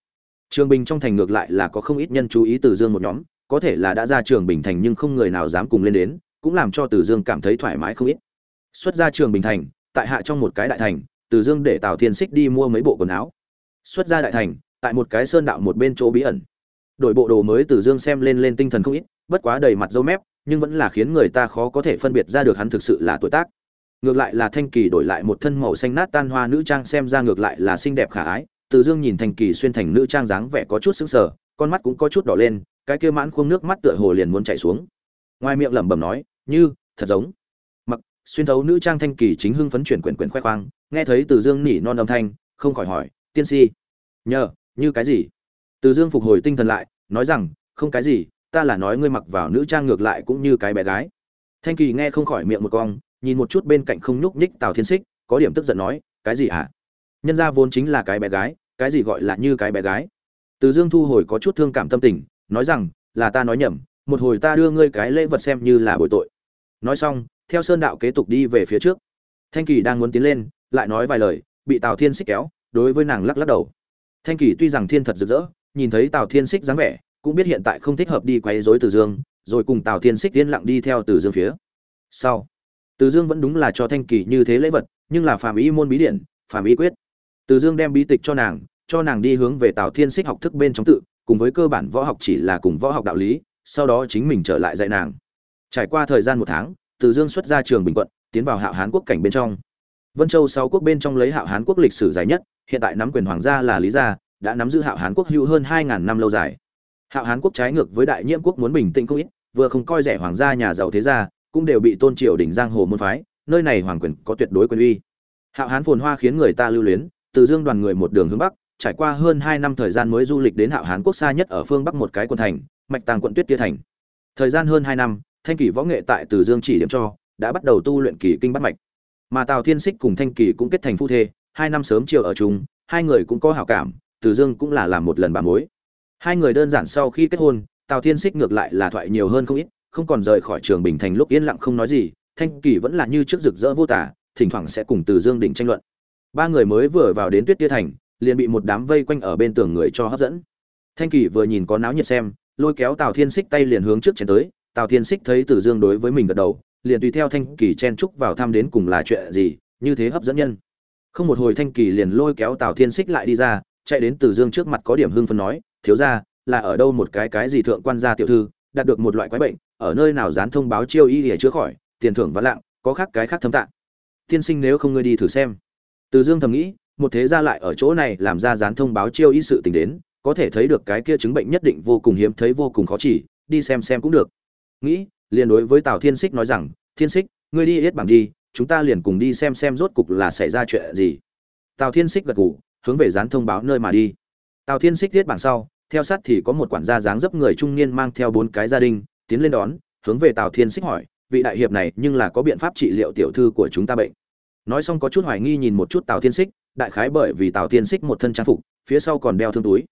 Trường Bình trong thành ngược lại là có không ít nhân chú ý Từ Dương một nhóm, có thể là đã ra Trường Bình thành nhưng không người nào dám cùng lên đến, cũng làm cho Từ Dương cảm thấy thoải mái không ít. Xuất ra Trường Bình thành, tại hạ trong một cái đại thành, Từ Dương để Tào Thiên Sích đi mua mấy bộ quần áo. Xuất ra đại thành, tại một cái sơn đạo một bên chỗ bí ẩn. Đổi bộ đồ mới Từ Dương xem lên lên tinh thần không ít, bất quá đầy mặt râu mép, nhưng vẫn là khiến người ta khó có thể phân biệt ra được hắn thực sự là tuổi tác. Ngược lại là Thanh Kỳ đổi lại một thân màu xanh nát tan hoa nữ trang xem ra ngược lại là xinh đẹp khả ái, từ dương nhìn thanh kỳ xuyên thành nữ trang dáng vẻ có chút sững sờ con mắt cũng có chút đỏ lên cái kia mãn khuôn nước mắt tựa hồ liền muốn chảy xuống. Ngoài miệng lẩm bẩm nói như thật giống. Mặc xuyên thấu nữ trang thanh kỳ chính hưng phấn chuyển quyển quyển khoe khoang nghe thấy từ dương nỉ non âm thanh không khỏi hỏi tiên si? Nhờ như cái gì? Từ dương phục hồi tinh thần lại nói rằng không cái gì ta là nói ngươi mặc vào nữ trang ngược lại cũng như cái bé gái. Thanh kỳ nghe không khỏi miệng một cong nhìn một chút bên cạnh không nhúc nhích tào thiên xích có điểm tức giận nói, cái gì ạ à? nhân ra vốn chính là cái bé gái, cái gì gọi là như cái bé gái? Từ dương thu hồi có chút thương cảm tâm tình, nói rằng, là ta nói nhầm, một hồi ta đưa ngươi cái lễ vật xem như là bồi tội. Nói xong, theo sơn đạo kế tục đi về phía trước. Thanh kỳ đang muốn tiến lên, lại nói vài lời, bị tào thiên xích kéo, đối với nàng lắc lắc đầu. Thanh kỳ tuy rằng thiên thật rực rỡ, nhìn thấy tào thiên xích dáng vẻ, cũng biết hiện tại không thích hợp đi quấy rối từ dương, rồi cùng tào thiên xích yên lặng đi theo từ dương phía. Sau từ dương vẫn đúng là cho thanh kỳ như thế lễ vật, nhưng là phàm ý môn bí điển phàm ý quyết. Từ dương đem bí tịch cho nàng cho nàng đi hướng về tào thiên xích học thức bên trong tự, cùng với cơ bản võ học chỉ là cùng võ học đạo lý, sau đó chính mình trở lại dạy nàng. Trải qua thời gian một tháng, từ dương xuất ra trường bình quận, tiến vào hạo hán quốc cảnh bên trong. Vân châu sáu quốc bên trong lấy hạo hán quốc lịch sử dài nhất, hiện tại nắm quyền hoàng gia là lý gia, đã nắm giữ hạo hán quốc hữu hơn hai ngàn năm lâu dài. Hạo hán quốc trái ngược với đại nhiễm quốc muốn bình tĩnh không ít, vừa không coi rẻ hoàng gia nhà giàu thế gia cũng đều bị tôn triều đỉnh giang hồ môn phái, nơi này hoàng quyền có tuyệt đối quyền uy. Hạo hán phồn hoa khiến người ta lưu luyến, từ dương đoàn người một đường hướng bắc, trải qua hơn hai năm thời gian mới du lịch đến hạo hán quốc xa nhất ở phương bắc một cái quận thành, mạch tàng quận tuyết tia thành. Thời gian hơn hai năm, thanh kỳ võ nghệ tại từ dương chỉ điểm cho, đã bắt đầu tu luyện kỳ kinh bắt mạch. Mà tào thiên xích cùng thanh kỳ cũng kết thành phu thê, hai năm sớm chiều ở chung, hai người cũng có hảo cảm, từ dương cũng là làm một lần bà mối. Hai người đơn giản sau khi kết hôn, tào thiên xích ngược lại là thoại nhiều hơn không ít không còn rời khỏi trường bình thành lúc yên lặng không nói gì, thanh kỳ vẫn là như trước rực rỡ vô tả, thỉnh thoảng sẽ cùng từ dương đỉnh tranh luận. Ba người mới vừa vào đến tuyết tia thành, liền bị một đám vây quanh ở bên tường người cho hấp dẫn. Thanh kỳ vừa nhìn có náo nhiệt xem, lôi kéo tào thiên xích tay liền hướng trước chén tới, tào thiên xích thấy từ dương đối với mình gật đầu, liền tùy theo thanh kỳ chen trúc vào thăm đến cùng là chuyện gì, như thế hấp dẫn nhân. Không một hồi thanh kỳ liền lôi kéo tào thiên xích lại đi ra, chạy đến từ dương trước mặt có điểm hưng phân nói, thiếu ra là ở đâu một cái cái gì thượng quan gia tiểu thư đạt được một loại quái bệnh, ở nơi nào dán thông báo chiêu y để chữa khỏi, tiền thưởng và lạng, có khác cái khác thâm tạng. Tiên sinh nếu không ngươi đi thử xem. Từ dương thầm nghĩ, một thế gia lại ở chỗ này làm ra dán thông báo chiêu y sự tình đến, có thể thấy được cái kia chứng bệnh nhất định vô cùng hiếm, thấy vô cùng khó chỉ, đi xem xem cũng được. Nghĩ, liền đối với tào thiên xích nói rằng, thiên xích ngươi đi yết bảng đi, chúng ta liền cùng đi xem xem rốt cục là xảy ra chuyện gì. Tào thiên xích gật gù, hướng về dán thông báo nơi mà đi. Tào thiên xích yết bảng sau theo sát thì có một quản gia dáng dấp người trung niên mang theo bốn cái gia đình, tiến lên đón, hướng về tào thiên xích hỏi, vị đại hiệp này nhưng là có biện pháp trị liệu tiểu thư của chúng ta bệnh. Nói xong có chút hoài nghi nhìn một chút tào thiên xích đại khái bởi vì tào thiên xích một thân trang phục, phía sau còn đeo thương túi.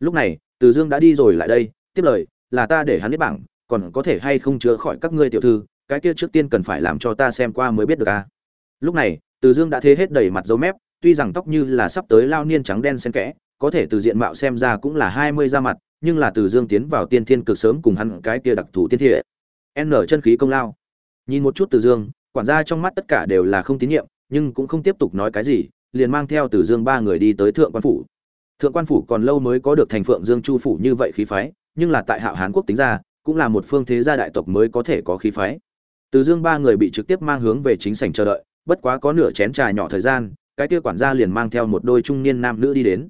Lúc này, từ dương đã đi rồi lại đây, tiếp lời, là ta để hắn biết bảng, còn có thể hay không chữa khỏi các ngươi tiểu thư, cái kia trước tiên cần phải làm cho ta xem qua mới biết được a lúc này, từ dương đã thế hết đầy mặt dấu mép, tuy rằng tóc như là sắp tới lao niên trắng đen xen kẽ có thể từ diện mạo xem ra cũng là hai mươi da mặt, nhưng là từ dương tiến vào tiên thiên cực sớm cùng hắn cái kia đặc thù tiên thiện n chân khí công lao. Nhìn một chút từ dương, quản gia trong mắt tất cả đều là không tín nhiệm, nhưng cũng không tiếp tục nói cái gì, liền mang theo từ dương ba người đi tới thượng quan phủ. Thượng quan phủ còn lâu mới có được thành phượng dương chu phủ như vậy khí phái, nhưng là tại hạo hán quốc tính ra, cũng là một phương thế gia đại tộc mới có thể có khí phái. Từ dương ba người bị trực tiếp mang hướng về chính sảnh chờ đợi, bất quá có nửa chén trà nhỏ thời gian, cái kia quản gia liền mang theo một đôi trung niên nam nữ đi đến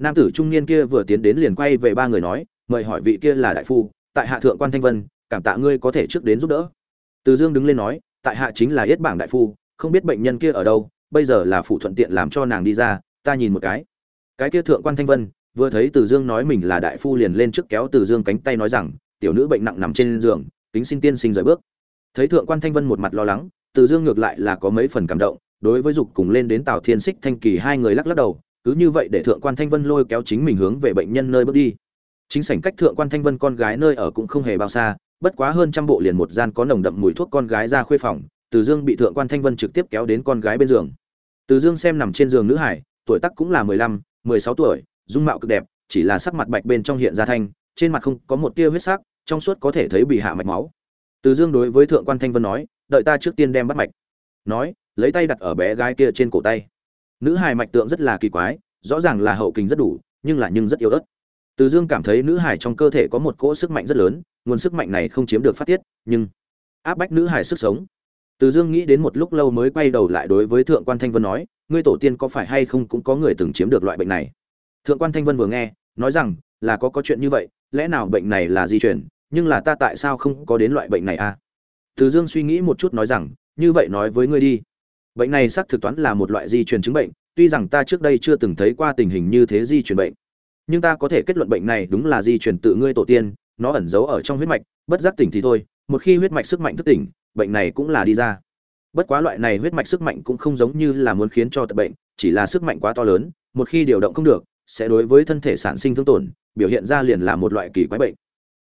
nam tử trung niên kia vừa tiến đến liền quay về ba người nói, mời hỏi vị kia là đại phu, tại hạ thượng quan thanh vân, cảm tạ ngươi có thể trước đến giúp đỡ. Từ dương đứng lên nói, tại hạ chính là yết bảng đại phu, không biết bệnh nhân kia ở đâu, bây giờ là phụ thuận tiện làm cho nàng đi ra, ta nhìn một cái. Cái kia thượng quan thanh vân, vừa thấy từ dương nói mình là đại phu liền lên trước kéo từ dương cánh tay nói rằng, tiểu nữ bệnh nặng nằm trên giường tính xin tiên sinh rời bước. Thấy thượng quan thanh vân một mặt lo lắng, từ dương ngược lại là có mấy phần cảm động, đối với dục cùng lên đến tào thiên xích thanh kỳ hai người lắc lắc đầu cứ như vậy để thượng quan thanh vân lôi kéo chính mình hướng về bệnh nhân nơi bước đi. Chính sảnh cách thượng quan thanh vân con gái nơi ở cũng không hề bao xa, bất quá hơn trăm bộ liền một gian có nồng đậm mùi thuốc con gái ra khuê phòng, từ dương bị thượng quan thanh vân trực tiếp kéo đến con gái bên giường. Từ dương xem nằm trên giường nữ hải, tuổi tác cũng là mười lăm, mười sáu tuổi, dung mạo cực đẹp, chỉ là sắc mặt bạch bên trong hiện ra thanh, trên mặt không có một tia huyết sắc, trong suốt có thể thấy bị hạ mạch máu. Từ dương đối với thượng quan thanh vân nói, đợi ta trước tiên đem bắt mạch. Nói, lấy tay đặt ở bé gái kia trên cổ tay nữ hài mạch tượng rất là kỳ quái, rõ ràng là hậu kinh rất đủ, nhưng là nhưng rất yếu ớt. Từ dương cảm thấy nữ hài trong cơ thể có một cỗ sức mạnh rất lớn, nguồn sức mạnh này không chiếm được phát tiết, nhưng áp bách nữ hài sức sống. Từ dương nghĩ đến một lúc lâu mới quay đầu lại đối với thượng quan thanh vân nói, ngươi tổ tiên có phải hay không cũng có người từng chiếm được loại bệnh này? Thượng quan thanh vân vừa nghe, nói rằng, là có có chuyện như vậy, lẽ nào bệnh này là di chuyển nhưng là ta tại sao không có đến loại bệnh này à? Từ dương suy nghĩ một chút nói rằng, như vậy nói với ngươi đi bệnh này xác thực toán là một loại di truyền chứng bệnh, tuy rằng ta trước đây chưa từng thấy qua tình hình như thế di truyền bệnh. Nhưng ta có thể kết luận bệnh này đúng là di truyền tự ngươi tổ tiên, nó ẩn giấu ở trong huyết mạch, bất giác tỉnh thì thôi, một khi huyết mạch sức mạnh thức tỉnh, bệnh này cũng là đi ra. Bất quá loại này huyết mạch sức mạnh cũng không giống như là muốn khiến cho tật bệnh, chỉ là sức mạnh quá to lớn, một khi điều động không được, sẽ đối với thân thể sản sinh thương tổn, biểu hiện ra liền là một loại kỳ quái bệnh.